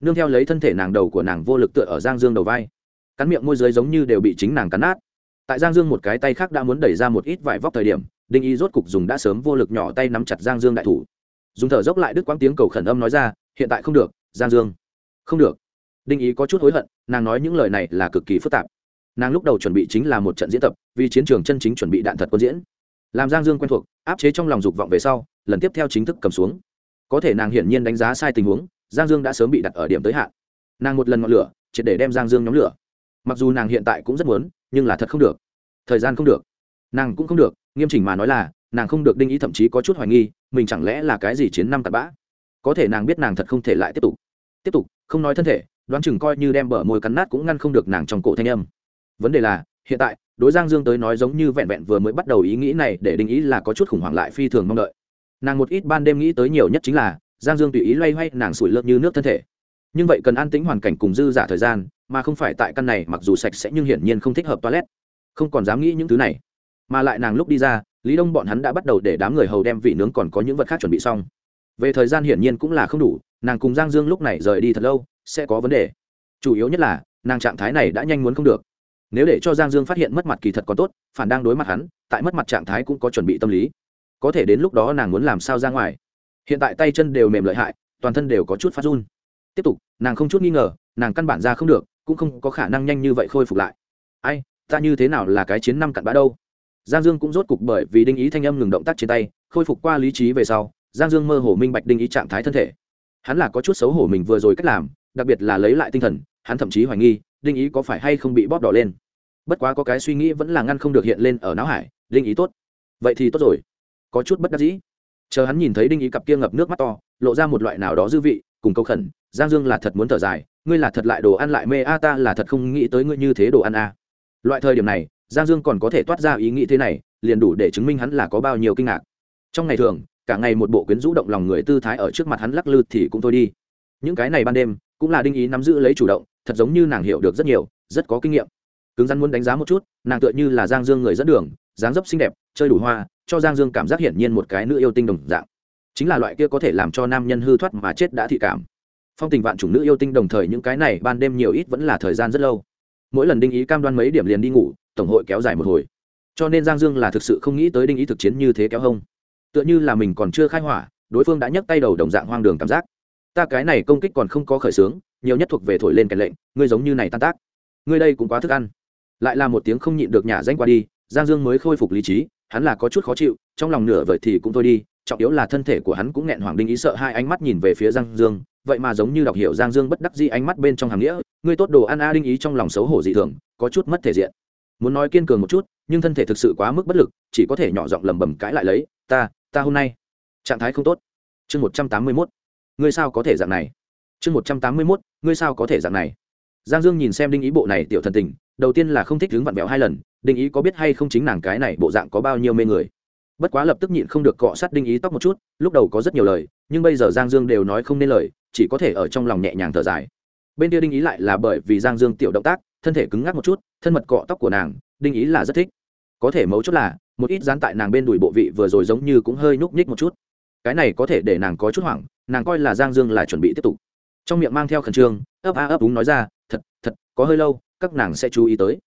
Speaker 1: nương theo lấy thân thể nàng đầu của nàng vô lực tựa ở giang dương đầu vai. Cắn miệng môi dưới giống như đều bị chính nàng cắn nát. Tại giang dương một cái tay khác đã muốn đẩy ra một ít vải vóc thời điểm, đinh y rốt cục dùng đã sớm vô lực nhỏ tay nắm chặt giang dương đại thủ. Dùng thở dốc lại đứt quãng tiếng cầu khẩn âm nói ra, hiện tại không được, giang dương. Không được. Đinh ý có chút hối hận, nàng nói những lời này là cực kỳ phức tạp. Nàng lúc đầu chuẩn bị chính là một trận diễn tập, vì chiến trường chân chính chuẩn bị đạn thật quân diễn. Làm giang dương quen thuộc, áp chế trong lòng dục vọng về sau, lần tiếp theo chính thức cầm xuống. Có thể nàng hiển nhiên đánh giá sai tình huống giang dương đã sớm bị đặt ở điểm tới hạn. Nàng một lần ngọn lửa, triệt để đem giang dương nhóm lửa. Mặc dù nàng hiện tại cũng rất muốn, nhưng là thật không được. Thời gian không được. Nàng cũng không được, nghiêm chỉnh mà nói là, nàng không được đinh ý thậm chí có chút hoài nghi, mình chẳng lẽ là cái gì chiến năm tạt bã. Có thể nàng biết nàng thật không thể lại tiếp tục. Tiếp tục, không nói thân thể, đoán chừng coi như đem bờ môi cắn nát cũng ngăn không được nàng trong cổ thanh âm. Vấn đề là, hiện tại, đối giang dương tới nói giống như vẹn vẹn vừa mới bắt đầu ý nghĩ này để đinh ý là có chút khủng hoảng lại phi thường mong đợi. Nàng một ít ban đêm nghĩ tới nhiều nhất chính là giang dương tùy ý loay hoay, nàng sủi lợn như nước thân thể. Nhưng vậy cần an tĩnh hoàn cảnh cùng dư giả thời gian, mà không phải tại căn này, mặc dù sạch sẽ nhưng hiển nhiên không thích hợp toilet. Không còn dám nghĩ những thứ này. Mà lại nàng lúc đi ra, lý đông bọn hắn đã bắt đầu để đám người hầu đem vị nướng còn có những vật khác chuẩn bị xong. Về thời gian hiển nhiên cũng là không đủ, nàng cùng giang dương lúc này rời đi thật lâu, sẽ có vấn đề. Chủ yếu nhất là, nàng trạng thái này đã nhanh muốn không được. Nếu để cho giang dương phát hiện mất mặt kỳ thật còn tốt, phản đang đối mặt hắn, tại mất mặt trạng thái cũng có chuẩn bị tâm lý. Có thể đến lúc đó nàng muốn làm sao ra ngoài hiện tại tay chân đều mềm lợi hại, toàn thân đều có chút phát run. Tiếp tục, nàng không chút nghi ngờ, nàng căn bản ra không được, cũng không có khả năng nhanh như vậy khôi phục lại. Ai, ta như thế nào là cái chiến năm cặn bã đâu? Giang dương cũng rốt cục bởi vì đinh ý thanh âm ngừng động tác trên tay, khôi phục qua lý trí về sau, giang dương mơ hồ minh bạch đinh ý trạng thái thân thể. Hắn là có chút xấu hổ mình vừa rồi cách làm, đặc biệt là lấy lại tinh thần, hắn thậm chí hoài nghi, đinh ý có phải hay không bị bóp đỏ lên. Bất quá có cái suy nghĩ vẫn là ngăn không được hiện lên ở não hải, đinh ý tốt. Vậy thì tốt rồi. Có chút bất đắc dĩ chờ hắn nhìn thấy đinh ý cặp kia ngập nước mắt to, lộ ra một loại nào đó dư vị, cùng câu khẩn, giang dương là thật muốn thở dài, ngươi là thật lại đồ ăn lại mê, a ta là thật không nghĩ tới ngươi như thế đồ ăn, a. Loại thời điểm này, giang dương còn có thể toát ra ý nghĩ thế này, liền đủ để chứng minh hắn là có bao nhiêu kinh ngạc. Trong ngày thường, cả ngày một bộ quyến rũ động lòng người tư thái ở trước mặt hắn lắc lư thì cũng thôi đi. Những cái này ban đêm, cũng là đinh ý nắm giữ lấy chủ động, thật giống như nàng hiểu được rất nhiều, rất có kinh nghiệm. Cứng rắn muốn đánh giá một chút, nàng tựa như là giang dương người dẫn đường, dáng dấp xinh đẹp chơi đủ hoa, cho giang dương cảm giác hiển nhiên một cái nữ yêu tinh đồng dạng. Chính là loại kia có thể làm cho nam nhân hư thoát mà chết đã thị cảm. Phong tình vạn chủng nữ yêu tinh đồng thời những cái này ban đêm nhiều ít vẫn là thời gian rất lâu. Mỗi lần đinh ý cam đoan mấy điểm liền đi ngủ, tổng hội kéo dài một hồi. Cho nên giang dương là thực sự không nghĩ tới đinh ý thực chiến như thế kéo hông. Tựa như là mình còn chưa khai hỏa, đối phương đã nhấc tay đầu đồng dạng hoang đường cảm giác. Ta cái này công kích còn không có khởi xướng, nhiều nhất thuộc về thổi lên kèn lệnh, ngươi giống như này tan tác. Ngươi đây cũng quá thức ăn. Lại là một tiếng không nhịn được nhà danh qua đi, giang dương mới khôi phục lý trí hắn là có chút khó chịu, trong lòng nửa vời thì cũng thôi đi, trọng yếu là thân thể của hắn cũng nghẹn hoàng đinh ý sợ hai ánh mắt nhìn về phía giang dương, vậy mà giống như đọc hiểu giang dương bất đắc dĩ ánh mắt bên trong hàng nghĩa, ngươi tốt đồ ăn a đinh ý trong lòng xấu hổ dị thường, có chút mất thể diện. Muốn nói kiên cường một chút, nhưng thân thể thực sự quá mức bất lực, chỉ có thể nhỏ giọng lầm bầm cãi lại lấy, ta ta hôm nay trạng thái không tốt. Chương một trăm tám mươi mốt. Ngươi sao có thể dạng này? Chương một trăm tám mươi mốt, ngươi sao có thể dạng này? Giang dương nhìn xem đinh ý bộ này tiểu thần tình, đầu tiên là không thích đứng vặn vẹo hai lần đinh ý có biết hay không chính nàng cái này bộ dạng có bao nhiêu mê người? Bất quá lập tức nhịn không được cọ sát đinh ý tóc một chút, lúc đầu có rất nhiều lời, nhưng bây giờ giang dương đều nói không nên lời, chỉ có thể ở trong lòng nhẹ nhàng thở dài. Bên kia đinh ý lại là bởi vì giang dương tiểu động tác, thân thể cứng ngắc một chút, thân mật cọ tóc của nàng, đinh ý là rất thích. Có thể mấu chốt là, một ít dán tại nàng bên đùi bộ vị vừa rồi giống như cũng hơi nhúc nhích một chút. Cái này có thể để nàng có chút hoảng, nàng coi là giang dương là chuẩn bị tiếp tục. Trong miệng mang theo khẩn trương, ấp a ấp úng nói ra, thật thật, có hơi lâu, các nàng sẽ chú ý tới.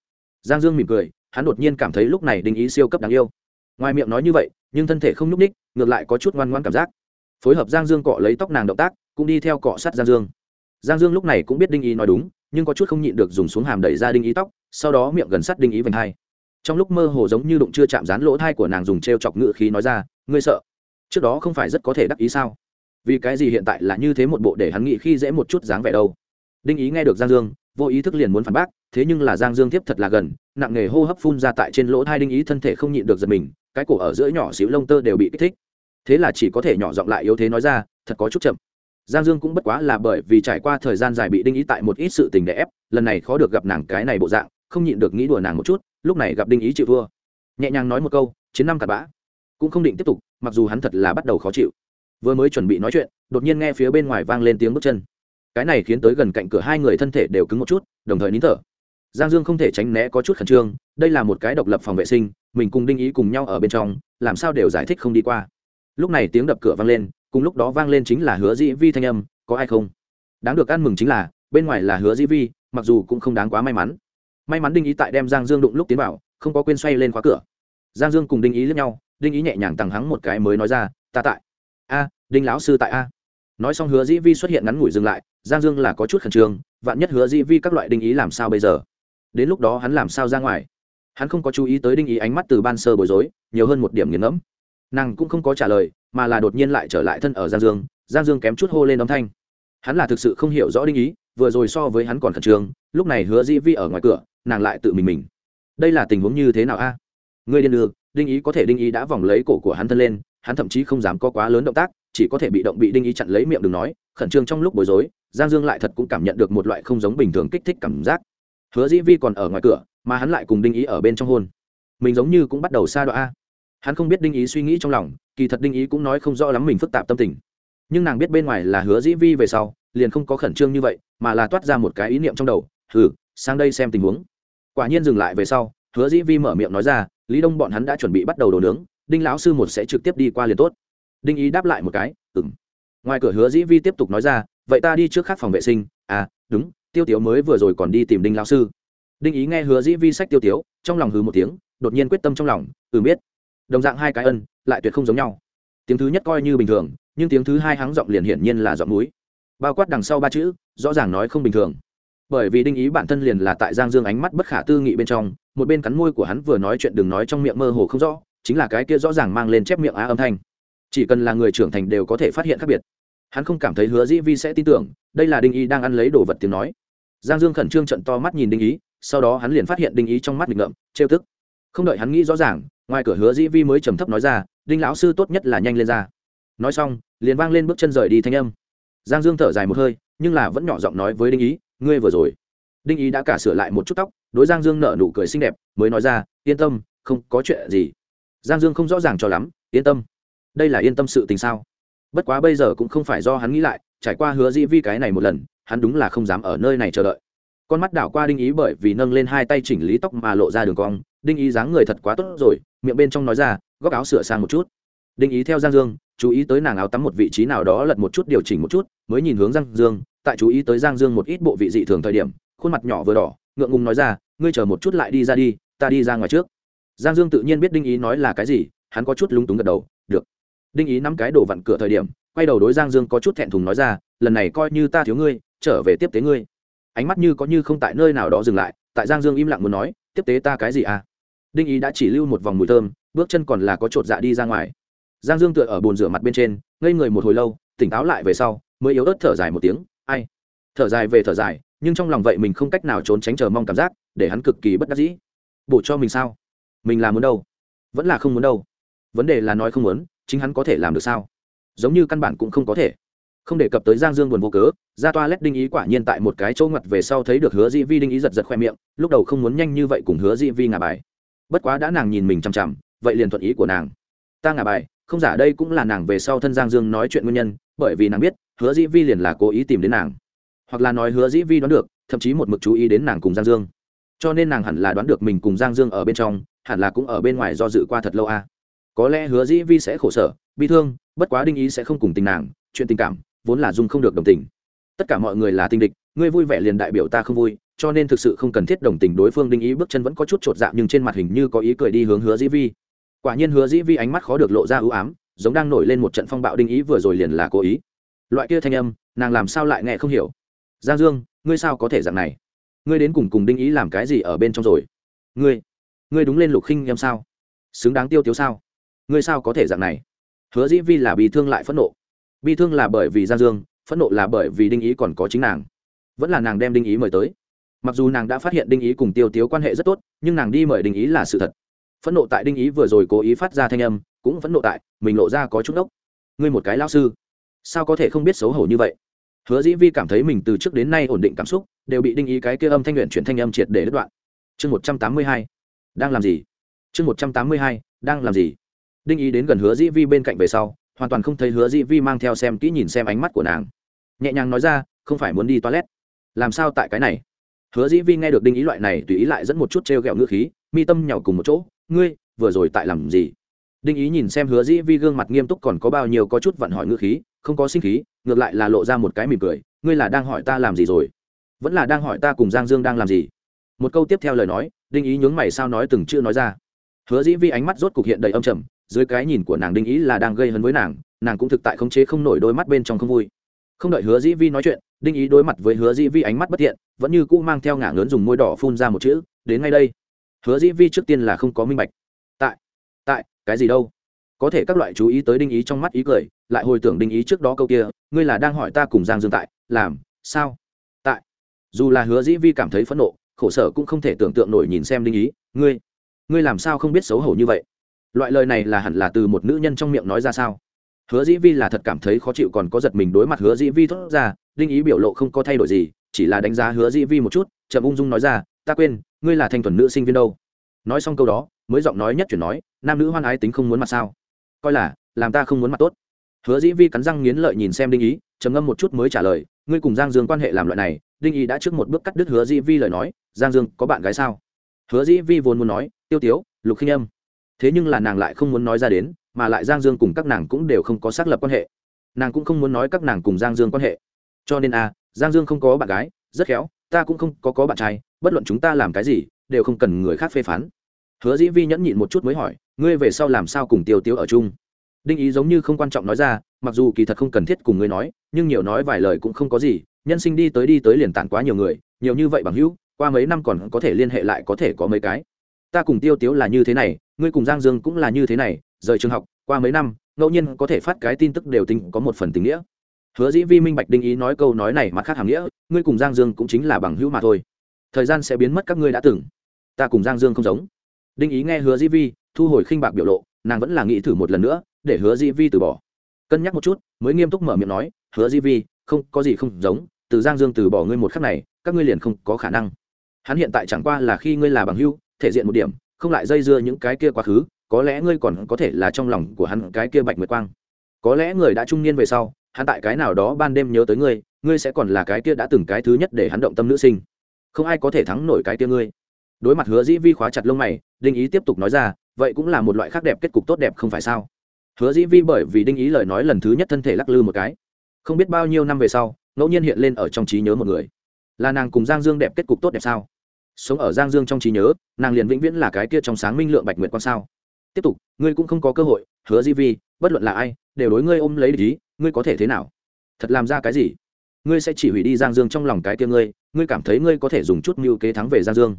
Speaker 1: Giang dương mỉm cười hắn đột nhiên cảm thấy lúc này đinh ý siêu cấp đáng yêu. Ngoài miệng nói như vậy, nhưng thân thể không nhúc ních ngược lại có chút ngoan ngoan cảm giác. Phối hợp giang dương cọ lấy tóc nàng động tác, cũng đi theo cọ sát giang dương. Giang dương lúc này cũng biết đinh ý nói đúng, nhưng có chút không nhịn được dùng xuống hàm đẩy ra đinh ý tóc, sau đó miệng gần sát đinh ý vành hai. Trong lúc mơ hồ giống như đụng chưa chạm dán lỗ thai của nàng dùng t r e o chọc ngự khí nói ra, ngươi sợ? Trước đó không phải rất có thể đắc ý sao? Vì cái gì hiện tại là như thế một bộ để hắn nghĩ khi dễ một chút dáng vẻ đâu? Đinh ý nghe được giang dương, vô ý thức liền muốn phản bác thế nhưng là giang dương tiếp thật là gần, nặng nghề hô hấp phun ra tại trên lỗ thai đinh ý thân thể không nhịn được giật mình, cái cổ ở giữa nhỏ xíu lông tơ đều bị kích thích. Thế là chỉ có thể nhỏ giọng lại yếu thế nói ra, thật có chút chậm. Giang dương cũng bất quá là bởi vì trải qua thời gian dài bị đinh ý tại một ít sự tình đè ép, lần này khó được gặp nàng cái này bộ dạng, không nhịn được nghĩ đùa nàng một chút, lúc này gặp đinh ý chịu thua. Nhẹ nhàng nói một câu, chiến năm cặp bã. Cũng không định tiếp tục, mặc dù hắn thật là bắt đầu khó chịu. Vừa mới chuẩn bị nói chuyện, đột nhiên nghe phía bên ngoài vang lên tiếng bước chân. Cái này khiến tới gần cạnh cửa hai người thân thể đều cứng một chút, đồng thời nín thở giang dương không thể tránh né có chút khẩn trương, đây là một cái độc lập phòng vệ sinh, mình cùng đinh ý cùng nhau ở bên trong, làm sao đều giải thích không đi qua. Lúc này tiếng đập cửa vang lên, cùng lúc đó vang lên chính là hứa dĩ vi thanh âm, có ai không? Đáng được ăn mừng chính là, bên ngoài là hứa dĩ vi, mặc dù cũng không đáng quá may mắn. May mắn đinh ý tại đem giang dương đụng lúc tiến vào, không có quên xoay lên khóa cửa. Giang dương cùng đinh ý lẫn nhau, đinh ý nhẹ nhàng tằng hắng một cái mới nói ra, ta tại. A, đinh lão sư tại a. Nói xong hứa dĩ vi xuất hiện ngắn ngủi dừng lại, giang dương là có chút khẩn trương, vạn nhất hứa dĩ vi các loại đinh ý làm sao bây giờ? Đến lúc đó hắn làm sao ra ngoài? Hắn không có chú ý tới đinh ý ánh mắt từ ban sơ bối rối, nhiều hơn một điểm nghiền ngẫm. Nàng cũng không có trả lời, mà là đột nhiên lại trở lại thân ở giang dương giang dương kém chút hô lên âm thanh. Hắn là thực sự không hiểu rõ đinh ý, vừa rồi so với hắn còn khẩn trương, lúc này hứa dĩ vi ở ngoài cửa, nàng lại tự mình mình. Đây là tình huống như thế nào a? À? người điên đường đinh ý có thể đinh ý đã vòng lấy cổ của hắn thân lên, hắn thậm chí không dám có quá lớn động tác, chỉ có thể bị động bị đinh ý chặn lấy miệng đừng nói, khẩn trương trong lúc bối rối, giang dương lại thật cũng cảm nhận được một loại không giống bình thường kích thích cảm giác hứa dĩ vi còn ở ngoài cửa, mà hắn lại cùng đinh ý ở bên trong hôn. Mình giống như cũng bắt đầu xa đoạn hắn không biết đinh ý suy nghĩ trong lòng, kỳ thật đinh ý cũng nói không rõ lắm mình phức tạp tâm tình. Nhưng nàng biết bên ngoài là hứa dĩ vi về sau, liền không có khẩn trương như vậy, mà là toát ra một cái ý niệm trong đầu, hừ, sang đây xem tình huống. Quả nhiên dừng lại về sau, hứa dĩ vi mở miệng nói ra, lý đông bọn hắn đã chuẩn bị bắt đầu đồ nướng, đinh lão sư một sẽ trực tiếp đi qua liền tốt. Đinh ý đáp lại một cái ừng ngoài cửa hứa dĩ vi tiếp tục nói ra, vậy ta đi trước khác phòng vệ sinh. À đúng tiêu tiếu mới vừa rồi còn đi tìm đinh lão sư. Đinh ý nghe hứa dĩ vi sách tiêu tiếu, trong lòng hừ một tiếng, đột nhiên quyết tâm trong lòng ừ biết. Đồng dạng hai cái ân, lại tuyệt không giống nhau. Tiếng thứ nhất coi như bình thường, nhưng tiếng thứ hai hắng giọng liền hiển nhiên là giọng núi. Bao quát đằng sau ba chữ, rõ ràng nói không bình thường. Bởi vì đinh ý bản thân liền là tại giang dương ánh mắt bất khả tư nghị bên trong, một bên cắn môi của hắn vừa nói chuyện đừng nói trong miệng mơ hồ không rõ, chính là cái kia rõ ràng mang lên chép miệng á âm thanh. Chỉ cần là người trưởng thành đều có thể phát hiện khác biệt hắn không cảm thấy hứa dĩ vi sẽ tin tưởng, đây là đinh ý đang ăn lấy đồ vật tiếng nói. Giang dương khẩn trương trận to mắt nhìn đinh ý sau đó hắn liền phát hiện đinh ý trong mắt nghịch ngợm, trêu tức. Không đợi hắn nghĩ rõ ràng, ngoài cửa hứa dĩ vi mới trầm thấp nói ra, đinh lão sư tốt nhất là nhanh lên ra. Nói xong, liền vang lên bước chân rời đi thanh âm. Giang dương thở dài một hơi, nhưng là vẫn nhỏ giọng nói với đinh ý ngươi vừa rồi. Đinh ý đã cả sửa lại một chút tóc, đối giang dương nở nụ cười xinh đẹp, mới nói ra, yên tâm, không có chuyện gì. Giang dương không rõ ràng cho lắm, yên tâm. Đây là yên tâm sự tình sao? Bất quá bây giờ cũng không phải do hắn nghĩ lại, trải qua hứa dĩ vi cái này một lần, hắn đúng là không dám ở nơi này chờ đợi. Con mắt đảo qua đinh ý bởi vì nâng lên hai tay chỉnh lý tóc mà lộ ra đường cong, đinh ý dáng người thật quá tốt rồi, miệng bên trong nói ra, góc áo sửa sang một chút. Đinh ý theo giang dương, chú ý tới nàng áo tắm một vị trí nào đó lật một chút điều chỉnh một chút, mới nhìn hướng giang dương, tại chú ý tới giang dương một ít bộ vị dị thường thời điểm, khuôn mặt nhỏ vừa đỏ, ngượng ngùng nói ra, ngươi chờ một chút lại đi ra đi, ta đi ra ngoài trước. Giang dương tự nhiên biết đinh ý nói là cái gì, hắn có chút lúng túng gật đầu, được đinh ý nắm cái đồ vặn cửa thời điểm, quay đầu đối giang dương có chút thẹn thùng nói ra, lần này coi như ta thiếu ngươi, trở về tiếp tế ngươi. Ánh mắt như có như không tại nơi nào đó dừng lại, tại giang dương im lặng muốn nói, tiếp tế ta cái gì à? Đinh ý đã chỉ lưu một vòng mùi thơm, bước chân còn là có chột dạ đi ra ngoài. Giang dương tựa ở bồn rửa mặt bên trên, ngây người một hồi lâu, tỉnh táo lại về sau, mới yếu ớt thở dài một tiếng, ai? Thở dài về thở dài, nhưng trong lòng vậy mình không cách nào trốn tránh chờ mong cảm giác, để hắn cực kỳ bất đắc dĩ. Bổ cho mình sao? Mình là muốn đâu? Vẫn là không muốn đâu. Vấn đề là nói không muốn chính hắn có thể làm được sao? Giống như căn bản cũng không có thể. Không đề cập tới giang dương buồn vô cớ, ra toa lét đinh ý quả nhiên tại một cái chỗ ngặt về sau thấy được hứa dĩ vi đinh ý giật giật khoe miệng, lúc đầu không muốn nhanh như vậy cùng hứa dĩ vi ngả bài. Bất quá đã nàng nhìn mình chằm chằm, vậy liền thuận ý của nàng. Ta ngả bài, không giả đây cũng là nàng về sau thân giang dương nói chuyện nguyên nhân, bởi vì nàng biết, hứa dĩ vi liền là cố ý tìm đến nàng. Hoặc là nói hứa dĩ vi đoán được, thậm chí một mực chú ý đến nàng cùng giang dương. Cho nên nàng hẳn là đoán được mình cùng giang dương ở bên trong, hẳn là cũng ở bên ngoài do dự qua thật lâu a. à có lẽ hứa dĩ vi sẽ khổ sở, bi thương, bất quá đinh ý sẽ không cùng tình nàng, chuyện tình cảm vốn là dung không được đồng tình. Tất cả mọi người là tinh địch, ngươi vui vẻ liền đại biểu ta không vui, cho nên thực sự không cần thiết đồng tình đối phương đinh ý, bước chân vẫn có chút t r ộ t nhưng trên mặt hình như có ý cười đi hướng hứa dĩ vi. Quả nhiên hứa dĩ vi ánh mắt khó được lộ ra ưu ám, giống đang nổi lên một trận phong bạo đinh ý vừa rồi liền là cố ý. Loại kia thanh âm, nàng làm sao lại nghe không hiểu? Giang dương, ngươi sao có thể dạng này? Ngươi đến cùng cùng đinh ý làm cái gì ở bên trong rồi? Ngươi ngươi đúng lên lục khinh em sao? Xứng đáng tiêu tiếu sao? Ngươi sao có thể dạng này? Hứa dĩ vi là bị thương lại phẫn nộ. Bi thương là bởi vì giang dương, phẫn nộ là bởi vì đinh ý còn có chính nàng. Vẫn là nàng đem đinh ý mời tới. Mặc dù nàng đã phát hiện đinh ý cùng tiêu tiếu quan hệ rất tốt, nhưng nàng đi mời đinh ý là sự thật. Phẫn nộ tại đinh ý vừa rồi cố ý phát ra thanh âm, cũng phẫn nộ tại, mình lộ ra có chút ốc ngươi một cái lao sư, sao có thể không biết xấu hổ như vậy? Hứa dĩ vi cảm thấy mình từ trước đến nay ổn định cảm xúc, đều bị đinh ý cái kia âm thanh luyện chuyển thanh âm triệt để đứt đoạn. Chương một trăm tám mươi hai, đang làm gì? Chương một trăm tám mươi hai, đang làm gì? Đinh ý đến gần hứa dĩ vi bên cạnh về sau, hoàn toàn không thấy hứa dĩ vi mang theo xem kỹ nhìn xem ánh mắt của nàng. Nhẹ nhàng nói ra, không phải muốn đi toilet. Làm sao tại cái này? Hứa dĩ vi nghe được đinh ý loại này tùy ý lại dẫn một chút t r e o g ẹ o ngữ khí, mi tâm nhỏ cùng một chỗ, ngươi, vừa rồi tại làm gì? Đinh ý nhìn xem hứa dĩ vi gương mặt nghiêm túc còn có bao nhiêu có chút vặn hỏi ngữ khí, không có sinh khí, ngược lại là lộ ra một cái mỉm cười, ngươi là đang hỏi ta làm gì rồi? Vẫn là đang hỏi ta cùng giang dương đang làm gì? Một câu tiếp theo lời nói, đinh ý nhướng mày sao nói từng chưa nói ra. Hứa dĩ vi ánh mắt rốt cục hiện đầy âm trầm dưới cái nhìn của nàng đinh ý là đang gây hấn với nàng nàng cũng thực tại khống chế không nổi đôi mắt bên trong không vui. Không đợi hứa dĩ vi nói chuyện, đinh ý đối mặt với hứa dĩ vi ánh mắt bất thiện, vẫn như cũ mang theo ngả ngớn dùng môi đỏ phun ra một chữ, đến ngay đây. Hứa dĩ vi trước tiên là không có minh bạch. Tại tại, cái gì đâu? Có thể các loại chú ý tới đinh ý trong mắt ý cười, lại hồi tưởng đinh ý trước đó câu kia, ngươi là đang hỏi ta cùng giang dương tại, làm, sao? Tại. Dù là hứa dĩ vi cảm thấy phẫn nộ, khổ sở cũng không thể tưởng tượng nổi nhìn xem đinh ý, ngươi ngươi làm sao không biết xấu hổ như vậy? Loại lời này là hẳn là từ một nữ nhân trong miệng nói ra sao? Hứa dĩ vi là thật cảm thấy khó chịu còn có giật mình đối mặt hứa dĩ vi thốt ra, đinh ý biểu lộ không có thay đổi gì, chỉ là đánh giá hứa dĩ vi một chút, chậm ung dung nói ra, ta quên, ngươi là thanh thuần nữ sinh viên đâu? Nói xong câu đó, mới giọng nói nhất chuyển nói, nam nữ hoan ái tính không muốn mặt sao? Coi là, làm ta không muốn mặt tốt. Hứa dĩ vi cắn răng nghiến lợi nhìn xem đinh ý, trầm ngâm một chút mới trả lời, ngươi cùng giang dương quan hệ làm loại này, đinh ý đã trước một bước cắt đứt hứa dĩ vi lời nói, giang dương có bạn gái sao? Hứa dĩ vi vốn muốn nói, tiêu tiếu, lục khinh âm thế nhưng là nàng lại không muốn nói ra đến, mà lại giang dương cùng các nàng cũng đều không có xác lập quan hệ. Nàng cũng không muốn nói các nàng cùng giang dương quan hệ. Cho nên a giang dương không có bạn gái, rất khéo, ta cũng không có có bạn trai, bất luận chúng ta làm cái gì, đều không cần người khác phê phán. Hứa dĩ vi nhẫn nhịn một chút mới hỏi, ngươi về sau làm sao cùng tiêu tiêu ở chung? Đinh ý giống như không quan trọng nói ra, mặc dù kỳ thật không cần thiết cùng ngươi nói, nhưng nhiều nói vài lời cũng không có gì, nhân sinh đi tới đi tới liền tản quá nhiều người, nhiều như vậy bằng hữu, qua mấy năm còn có thể liên hệ lại có thể có mấy cái. Ta cùng tiêu tiếu là như thế này ngươi cùng giang dương cũng là như thế này, rời trường học, qua mấy năm, ngẫu nhiên có thể phát cái tin tức đều tính có một phần tình nghĩa. Hứa dĩ vi minh bạch đinh ý nói câu nói này mặt khác hàm nghĩa, ngươi cùng giang dương cũng chính là bằng hữu mà thôi. Thời gian sẽ biến mất các ngươi đã từng. Ta cùng giang dương không giống. Đinh ý nghe hứa dĩ vi thu hồi khinh bạc biểu lộ, nàng vẫn là nghĩ thử một lần nữa, để hứa dĩ vi từ bỏ. Cân nhắc một chút, mới nghiêm túc mở miệng nói, hứa dĩ vi, không, có gì không giống, từ giang dương từ bỏ ngươi một khắc này, các ngươi liền không có khả năng. Hắn hiện tại chẳng qua là khi ngươi là bằng hữu, thể diện một điểm không lại dây dưa những cái kia quá khứ, có lẽ ngươi còn có thể là trong lòng của hắn cái kia bạch nguyệt quang. Có lẽ người đã trung niên về sau, hắn tại cái nào đó ban đêm nhớ tới ngươi ngươi sẽ còn là cái kia đã từng cái thứ nhất để hắn động tâm nữ sinh. Không ai có thể thắng nổi cái kia ngươi. Đối mặt hứa dĩ vi khóa chặt lông mày, đinh ý tiếp tục nói ra, vậy cũng là một loại khác đẹp kết cục tốt đẹp không phải sao? Hứa dĩ vi bởi vì đinh ý lời nói lần thứ nhất thân thể lắc lư một cái. Không biết bao nhiêu năm về sau, ngẫu nhiên hiện lên ở trong trí nhớ một người. Là nàng cùng giang dương đẹp kết cục tốt đẹp sao? Sống ở giang dương trong trí nhớ, nàng liền vĩnh viễn là cái kia trong sáng minh lượng bạch nguyệt quan sao. Tiếp tục, ngươi cũng không có cơ hội, hứa di vi, bất luận là ai, đều đối ngươi ôm lấy lý ngươi có thể thế nào? Thật làm ra cái gì? Ngươi sẽ chỉ hủy đi giang dương trong lòng cái kia ngươi ngươi cảm thấy ngươi có thể dùng chút mưu kế thắng về giang dương.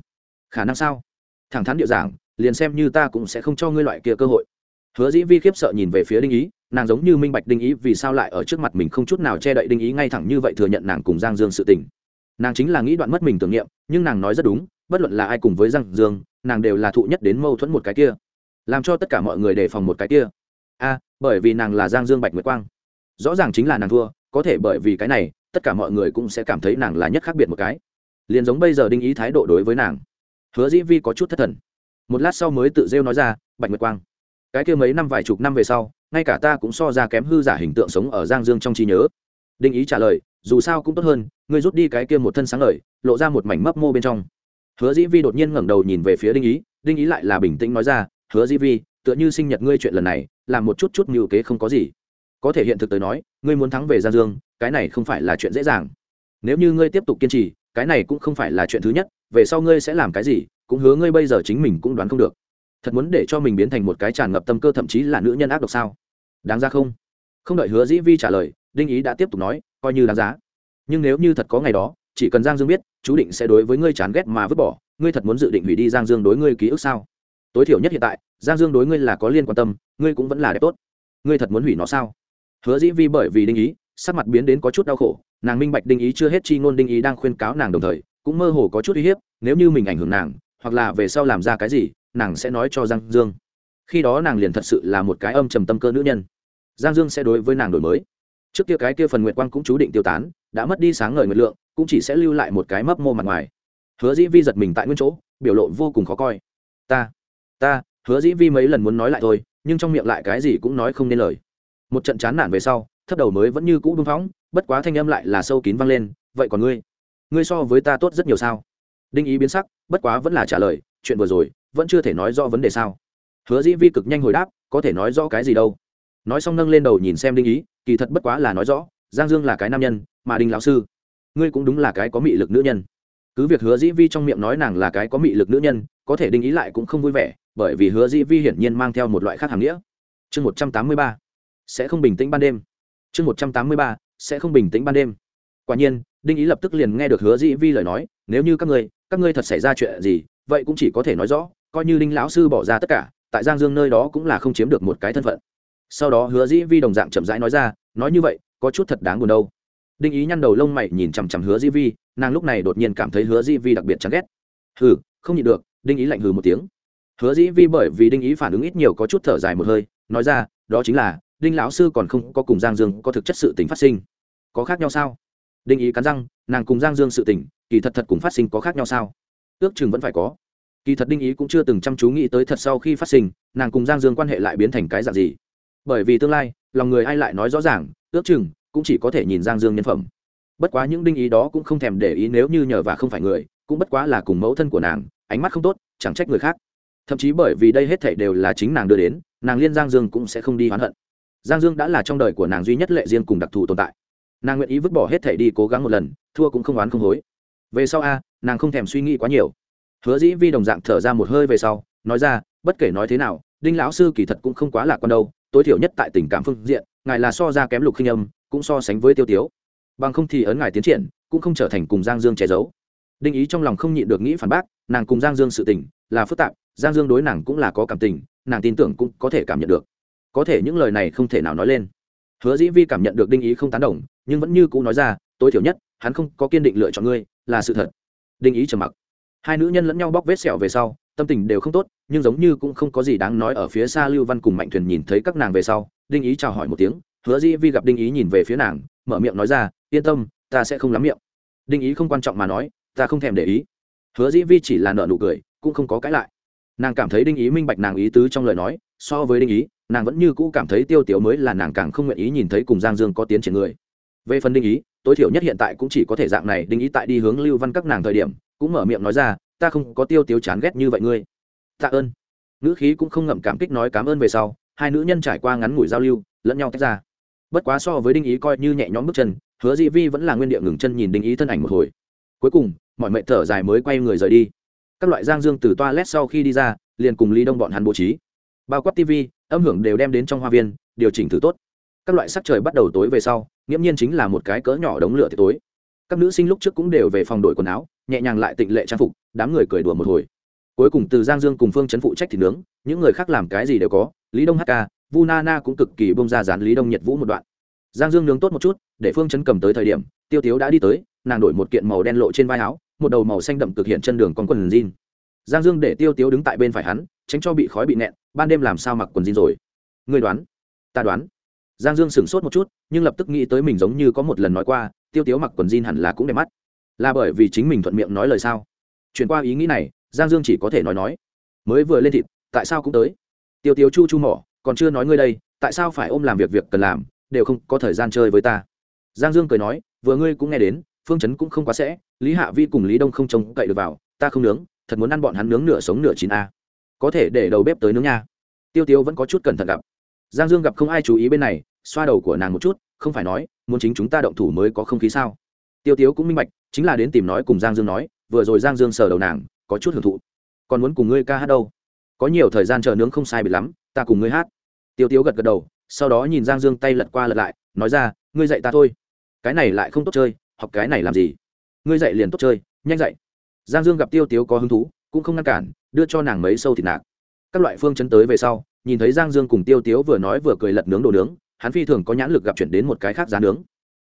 Speaker 1: Khả năng sao? Thẳng thắn điệu giảng, liền xem như ta cũng sẽ không cho ngươi loại kia cơ hội. Hứa dĩ vi khiếp sợ nhìn về phía đinh ý, nàng giống như minh bạch đinh ý vì sao lại ở trước mặt mình không chút nào che đậy đinh ý ngay thẳng như vậy thừa nhận nàng cùng giang dương sự tình nàng chính là nghĩ đoạn mất mình tưởng niệm, nhưng nàng nói rất đúng, bất luận là ai cùng với giang dương, nàng đều là thụ nhất đến mâu thuẫn một cái kia. Làm cho tất cả mọi người đề phòng một cái kia. A, bởi vì nàng là giang dương bạch nguyệt quang. Rõ ràng chính là nàng thua, có thể bởi vì cái này, tất cả mọi người cũng sẽ cảm thấy nàng là nhất khác biệt một cái. Liền giống bây giờ đinh ý thái độ đối với nàng. Hứa dĩ vi có chút thất thần. Một lát sau mới tự rêu nói ra, bạch nguyệt quang, cái kia mấy năm vài chục năm về sau, ngay cả ta cũng so ra kém hư giả hình tượng sống ở giang dương trong trí nhớ. Đinh ý trả lời, dù sao cũng tốt hơn ngươi rút đi cái kia một thân sáng lời lộ ra một mảnh mấp mô bên trong. Hứa dĩ vi đột nhiên ngẩng đầu nhìn về phía đinh ý đinh ý lại là bình tĩnh nói ra, hứa dĩ vi, tựa như sinh nhật ngươi chuyện lần này, làm một chút chút mưu kế không có gì. Có thể hiện thực tới nói, ngươi muốn thắng về giang dương, cái này không phải là chuyện dễ dàng. Nếu như ngươi tiếp tục kiên trì, cái này cũng không phải là chuyện thứ nhất, về sau ngươi sẽ làm cái gì, cũng hứa ngươi bây giờ chính mình cũng đoán không được. Thật muốn để cho mình biến thành một cái tràn ngập tâm cơ thậm chí là nữ nhân ác độc sao? Đáng ra không. Không đợi hứa dĩ vi trả lời, đinh ý đã tiếp tục nói, coi như đáng giá nhưng nếu như thật có ngày đó, chỉ cần giang dương biết, chú định sẽ đối với ngươi chán ghét mà vứt bỏ, ngươi thật muốn dự định hủy đi giang dương đối ngươi ký ức sao? Tối thiểu nhất hiện tại, giang dương đối ngươi là có liên quan tâm, ngươi cũng vẫn là đẹp tốt. Ngươi thật muốn hủy nó sao? Hứa dĩ vi bởi vì đinh ý, sắc mặt biến đến có chút đau khổ, nàng minh bạch đinh ý chưa hết chi ngôn đinh ý đang khuyên cáo nàng đồng thời, cũng mơ hồ có chút uy hiếp, nếu như mình ảnh hưởng nàng, hoặc là về sau làm ra cái gì, nàng sẽ nói cho giang dương. Khi đó nàng liền thật sự là một cái âm trầm tâm cơ nữ nhân. Giang dương sẽ đối với nàng đổi mới. Trước kia cái kia phần nguyện quang cũng chú định tiêu tán đã mất đi sáng ngời nguyệt lượng, cũng chỉ sẽ lưu lại một cái mấp mô mặt ngoài. Hứa dĩ vi giật mình tại nguyên chỗ, biểu lộ vô cùng khó coi. Ta ta, hứa dĩ vi mấy lần muốn nói lại thôi, nhưng trong miệng lại cái gì cũng nói không nên lời. Một trận chán nản về sau, thấp đầu mới vẫn như cũ bưng phóng, bất quá thanh âm lại là sâu kín vang lên, vậy còn ngươi? Ngươi so với ta tốt rất nhiều sao? Đinh ý biến sắc, bất quá vẫn là trả lời, chuyện vừa rồi, vẫn chưa thể nói rõ vấn đề sao. Hứa dĩ vi cực nhanh hồi đáp, có thể nói rõ cái gì đâu. Nói xong nâng lên đầu nhìn xem đinh ý, kỳ thật bất quá là nói rõ, giang dương là cái nam nhân mà đinh lão sư, ngươi cũng đúng là cái có mị lực nữ nhân. Cứ việc hứa dĩ vi trong miệng nói nàng là cái có mị lực nữ nhân, có thể đinh ý lại cũng không vui vẻ, bởi vì hứa dĩ vi hiển nhiên mang theo một loại khác hàm nghĩa. Chương một trăm tám mươi ba, sẽ không bình tĩnh ban đêm. Chương một trăm tám mươi ba, sẽ không bình tĩnh ban đêm. Quả nhiên, đinh ý lập tức liền nghe được hứa dĩ vi lời nói, nếu như các ngươi các ngươi thật xảy ra chuyện gì, vậy cũng chỉ có thể nói rõ, coi như đinh lão sư bỏ ra tất cả, tại giang dương nơi đó cũng là không chiếm được một cái thân phận. Sau đó hứa dĩ vi đồng dạng chậm rãi nói ra, nói như vậy, có chút thật đáng buồn đâu đinh ý nhăn đầu lông mày nhìn chằm chằm hứa Di vi, nàng lúc này đột nhiên cảm thấy hứa Di vi đặc biệt chán ghét. Hừ, không nhịn được, đinh ý lạnh hừ một tiếng. Hứa dĩ vi bởi vì đinh ý phản ứng ít nhiều có chút thở dài một hơi, nói ra, đó chính là, đinh lão sư còn không có cùng giang dương có thực chất sự tình phát sinh. Có khác nhau sao? Đinh ý cắn răng, nàng cùng giang dương sự tình, kỳ thật thật cùng phát sinh có khác nhau sao? Ước chừng vẫn phải có. Kỳ thật đinh ý cũng chưa từng chăm chú nghĩ tới thật sau khi phát sinh, nàng cùng giang dương quan hệ lại biến thành cái dạng gì. Bởi vì tương lai, lòng người ai lại nói rõ ràng, ước chừng cũng chỉ có thể nhìn giang dương nhân phẩm. Bất quá những đinh ý đó cũng không thèm để ý nếu như nhờ và không phải người, cũng bất quá là cùng mẫu thân của nàng, ánh mắt không tốt, chẳng trách người khác. Thậm chí bởi vì đây hết thảy đều là chính nàng đưa đến, nàng liên giang dương cũng sẽ không đi hoán hận. Giang dương đã là trong đời của nàng duy nhất lệ riêng cùng đặc thù tồn tại. Nàng nguyện ý vứt bỏ hết thảy đi cố gắng một lần, thua cũng không oán không hối. Về sau a, nàng không thèm suy nghĩ quá nhiều. Hứa dĩ vi đồng dạng thở ra một hơi về sau, nói ra, bất kể nói thế nào, đinh lão sư kỳ thật cũng không quá lạc quan đâu, tối thiểu nhất tại tình cảm phương diện, ngài là so ra kém lục khinh âm cũng so sánh với tiêu tiếu. Bằng không thì ấn ngài tiến triển, cũng không trở thành cùng giang dương che giấu. Đinh ý trong lòng không nhịn được nghĩ phản bác, nàng cùng giang dương sự tình là phức tạp, giang dương đối nàng cũng là có cảm tình, nàng tin tưởng cũng có thể cảm nhận được. Có thể những lời này không thể nào nói lên. Hứa dĩ vi cảm nhận được đinh ý không tán đồng, nhưng vẫn như cũ nói ra, tối thiểu nhất, hắn không có kiên định lựa chọn ngươi, là sự thật. Đinh ý trầm mặc. Hai nữ nhân lẫn nhau bóc vết sẹo về sau, tâm tình đều không tốt, nhưng giống như cũng không có gì đáng nói ở phía xa lưu văn cùng mạnh thuyền nhìn thấy các nàng về sau, đinh ý chào hỏi một tiếng hứa dĩ vi gặp đinh ý nhìn về phía nàng, mở miệng nói ra, yên tâm, ta sẽ không lắm miệng. Đinh ý không quan trọng mà nói, ta không thèm để ý. Hứa dĩ vi chỉ là nợ nụ cười, cũng không có cãi lại. Nàng cảm thấy đinh ý minh bạch nàng ý tứ trong lời nói, so với đinh ý, nàng vẫn như cũ cảm thấy tiêu tiểu mới là nàng càng không nguyện ý nhìn thấy cùng giang dương có tiến triển người. Về phần đinh ý, tối thiểu nhất hiện tại cũng chỉ có thể dạng này, đinh ý tại đi hướng lưu văn các nàng thời điểm, cũng mở miệng nói ra, ta không có tiêu tiêu chán ghét như vậy ngươi. Tạ ơn. Nữ khí cũng không ngậm cảm kích nói cảm ơn về sau, hai nữ nhân trải qua ngắn ngủi giao lưu, lẫn nhau tách ra bất quá so với đinh ý coi như nhẹ nhõm bước chân, hứa dị vi vẫn là nguyên địa ngừng chân nhìn đinh ý thân ảnh một hồi. Cuối cùng, mọi mệnh thở dài mới quay người rời đi. Các loại giang dương từ toilet sau khi đi ra, liền cùng ly đông bọn hắn bố trí. Bao quát tv âm hưởng đều đem đến trong hoa viên, điều chỉnh thử tốt. Các loại sắc trời bắt đầu tối về sau, nghiễm nhiên chính là một cái cỡ nhỏ đống lửa thì tối. Các nữ sinh lúc trước cũng đều về phòng đổi quần áo, nhẹ nhàng lại tịnh lệ trang phục, đám người cười đùa một hồi. Cuối cùng từ giang dương cùng phương chấn phụ trách thì nướng, những người khác làm cái gì đều có, lý đông hk vu na na cũng cực kỳ bông ra dán lý đông nhiệt vũ một đoạn. Giang dương nướng tốt một chút, để phương chấn cầm tới thời điểm, tiêu tiếu đã đi tới, nàng đổi một kiện màu đen lộ trên vai áo, một đầu màu xanh đậm cực hiện chân đường con quần jean. Giang dương để tiêu tiếu đứng tại bên phải hắn, tránh cho bị khói bị nẹn, ban đêm làm sao mặc quần jean rồi. Người đoán? Ta đoán. Giang dương sửng sốt một chút, nhưng lập tức nghĩ tới mình giống như có một lần nói qua, tiêu tiếu mặc quần jean hẳn là cũng đẹp mắt. Là bởi vì chính mình thuận miệng nói lời sao? Chuyển qua ý nghĩ này, giang dương chỉ có thể nói nói. Mới vừa lên thịt, tại sao cũng tới? Tiêu tiếu chu chu mỏ còn chưa nói ngươi đây, tại sao phải ôm làm việc việc cần làm, đều không có thời gian chơi với ta. Giang dương cười nói, vừa ngươi cũng nghe đến, phương chấn cũng không quá sẽ, lý hạ vi cùng lý đông không trông cậy được vào, ta không nướng, thật muốn ăn bọn hắn nướng nửa sống nửa chín a. Có thể để đầu bếp tới nướng nha. Tiêu tiêu vẫn có chút cẩn thận gặp. Giang dương gặp không ai chú ý bên này, xoa đầu của nàng một chút, không phải nói, muốn chính chúng ta động thủ mới có không khí sao? Tiêu Tiêu cũng minh bạch, chính là đến tìm nói cùng giang dương nói, vừa rồi giang dương sờ đầu nàng, có chút hưởng thụ. Còn muốn cùng ngươi ca hát đâu? Có nhiều thời gian chờ nướng không sai bị lắm ta cùng ngươi hát. Tiêu tiếu gật gật đầu, sau đó nhìn giang dương tay lật qua lật lại, nói ra, ngươi dạy ta thôi. Cái này lại không tốt chơi, học cái này làm gì? Ngươi dạy liền tốt chơi, nhanh dạy. Giang dương gặp tiêu tiếu có hứng thú, cũng không ngăn cản, đưa cho nàng mấy sâu thịt nạc. Các loại phương chấn tới về sau, nhìn thấy giang dương cùng tiêu tiếu vừa nói vừa cười lật nướng đồ nướng, hắn phi thường có nhãn lực gặp chuyển đến một cái khác giá nướng.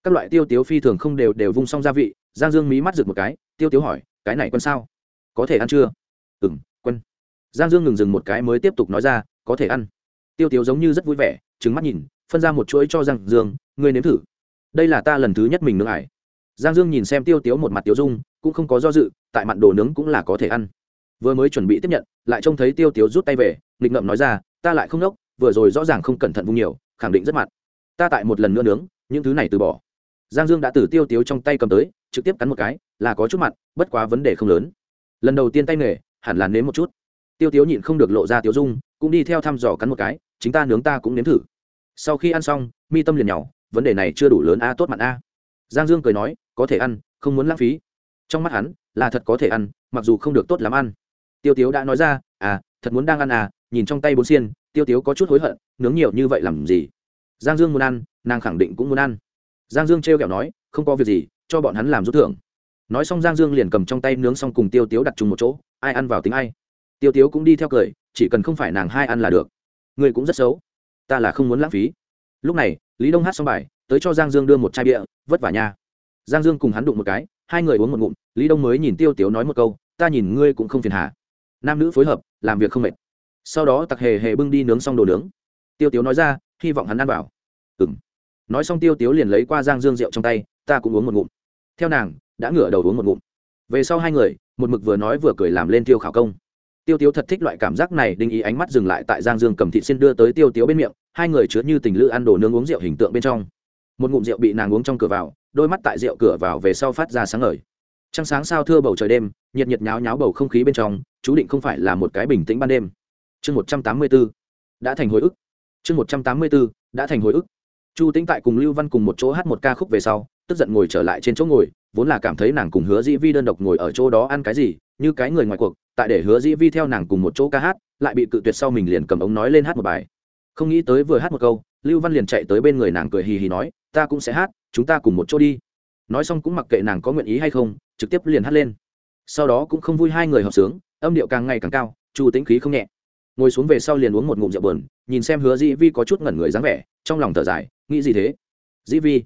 Speaker 1: Các loại tiêu tiếu phi thường không đều đều vung xong gia vị, giang dương mí mắt rực một cái, tiêu tiếu hỏi, cái này quân sao? Có thể ăn chưa? Ừ m giang dương ngừng dừng một cái mới tiếp tục nói ra, có thể ăn. Tiêu tiếu giống như rất vui vẻ trứng mắt nhìn, phân ra một chuỗi cho giang dương, ngươi nếm thử. Đây là ta lần thứ nhất mình nướng ải. Giang dương nhìn xem tiêu tiếu một mặt tiêu dung, cũng không có do dự, tại mặn đồ nướng cũng là có thể ăn. Vừa mới chuẩn bị tiếp nhận, lại trông thấy tiêu tiếu rút tay về, nghịch ngậm nói ra, ta lại không nốc vừa rồi rõ ràng không cẩn thận vung nhiều, khẳng định rất mặn. Ta tại một lần nữa nướng, những thứ này từ bỏ. Giang dương đã từ tiêu tiếu trong tay cầm tới, trực tiếp cắn một cái, là có chút mặn, bất quá vấn đề không lớn. Lần đầu tiên tay nghề, hẳn là nếm một chút tiêu tiếu nhịn không được lộ ra tiêu dung, cũng đi theo thăm dò cắn một cái, chính ta nướng ta cũng nếm thử. Sau khi ăn xong, mi tâm liền nhỏ vấn đề này chưa đủ lớn a, tốt mặn a. Giang dương cười nói, có thể ăn, không muốn lãng phí. Trong mắt hắn, là thật có thể ăn, mặc dù không được tốt lắm ăn. Tiêu tiếu đã nói ra à thật muốn đang ăn à nhìn trong tay bốn xiên, tiêu tiếu có chút hối hận, nướng nhiều như vậy làm gì? Giang dương muốn ăn, nàng khẳng định cũng muốn ăn. Giang dương trêu kẹo nói, không có việc gì, cho bọn hắn làm rút thưởng. Nói xong giang dương liền cầm trong tay nướng xong cùng tiêu tiếu đặt chung một chỗ, ai ăn vào tính ai tiêu tiếu cũng đi theo cười, chỉ cần không phải nàng hai ăn là được. Người cũng rất xấu. Ta là không muốn lãng phí. Lúc này, lý đông hát xong bài, tới cho giang dương đưa một chai bia, vất vả nha. Giang dương cùng hắn đụng một cái, hai người uống một ngụm, lý đông mới nhìn tiêu tiếu nói một câu, ta nhìn ngươi cũng không phiền hà. Nam nữ phối hợp, làm việc không mệt. Sau đó tặc hề hề bưng đi nướng xong đồ nướng. Tiêu tiếu nói ra, hy vọng hắn ăn vào. Ừng nói xong tiêu tiếu liền lấy qua giang dương rượu trong tay, ta cũng uống một ngụm. Theo nàng, đã ngửa đầu uống một ngụm. Về sau hai người, một mực vừa nói vừa cười làm lên tiêu khảo công tiêu tiếu thật thích loại cảm giác này, đinh ý ánh mắt dừng lại tại giang dương cầm thị xin đưa tới tiêu tiếu bên miệng, hai người chứa như tình lữ ăn đồ nướng uống rượu hình tượng bên trong. Một ngụm rượu bị nàng uống trong cửa vào, đôi mắt tại rượu cửa vào về sau phát ra sáng ngời. Trăng sáng sao thưa bầu trời đêm, nhiệt nhiệt nháo nháo bầu không khí bên trong, chú định không phải là một cái bình tĩnh ban đêm. Chương một trăm tám mươi b ố đã thành hồi ức. Chương một trăm tám mươi b ố đã thành hồi ức. Chu tĩnh tại cùng lưu văn cùng một chỗ hát một ca khúc về sau, tức giận ngồi trở lại trên chỗ ngồi vốn là cảm thấy nàng cùng hứa dĩ vi đơn độc ngồi ở chỗ đó ăn cái gì, như cái người ngoài cuộc, tại để hứa dĩ vi theo nàng cùng một chỗ ca hát, lại bị cự tuyệt sau mình liền cầm ống nói lên hát một bài. Không nghĩ tới vừa hát một câu, lưu văn liền chạy tới bên người nàng cười hì hì nói, ta cũng sẽ hát, chúng ta cùng một chỗ đi. Nói xong cũng mặc kệ nàng có nguyện ý hay không, trực tiếp liền hát lên. Sau đó cũng không vui hai người hợp sướng, âm điệu càng ngày càng cao, chu tính khí không nhẹ. Ngồi xuống về sau liền uống một ngụm rượu bờn nhìn xem hứa dĩ vi có chút ngẩn người dáng vẻ, trong lòng thở dài, nghĩ gì thế? Dĩ vi.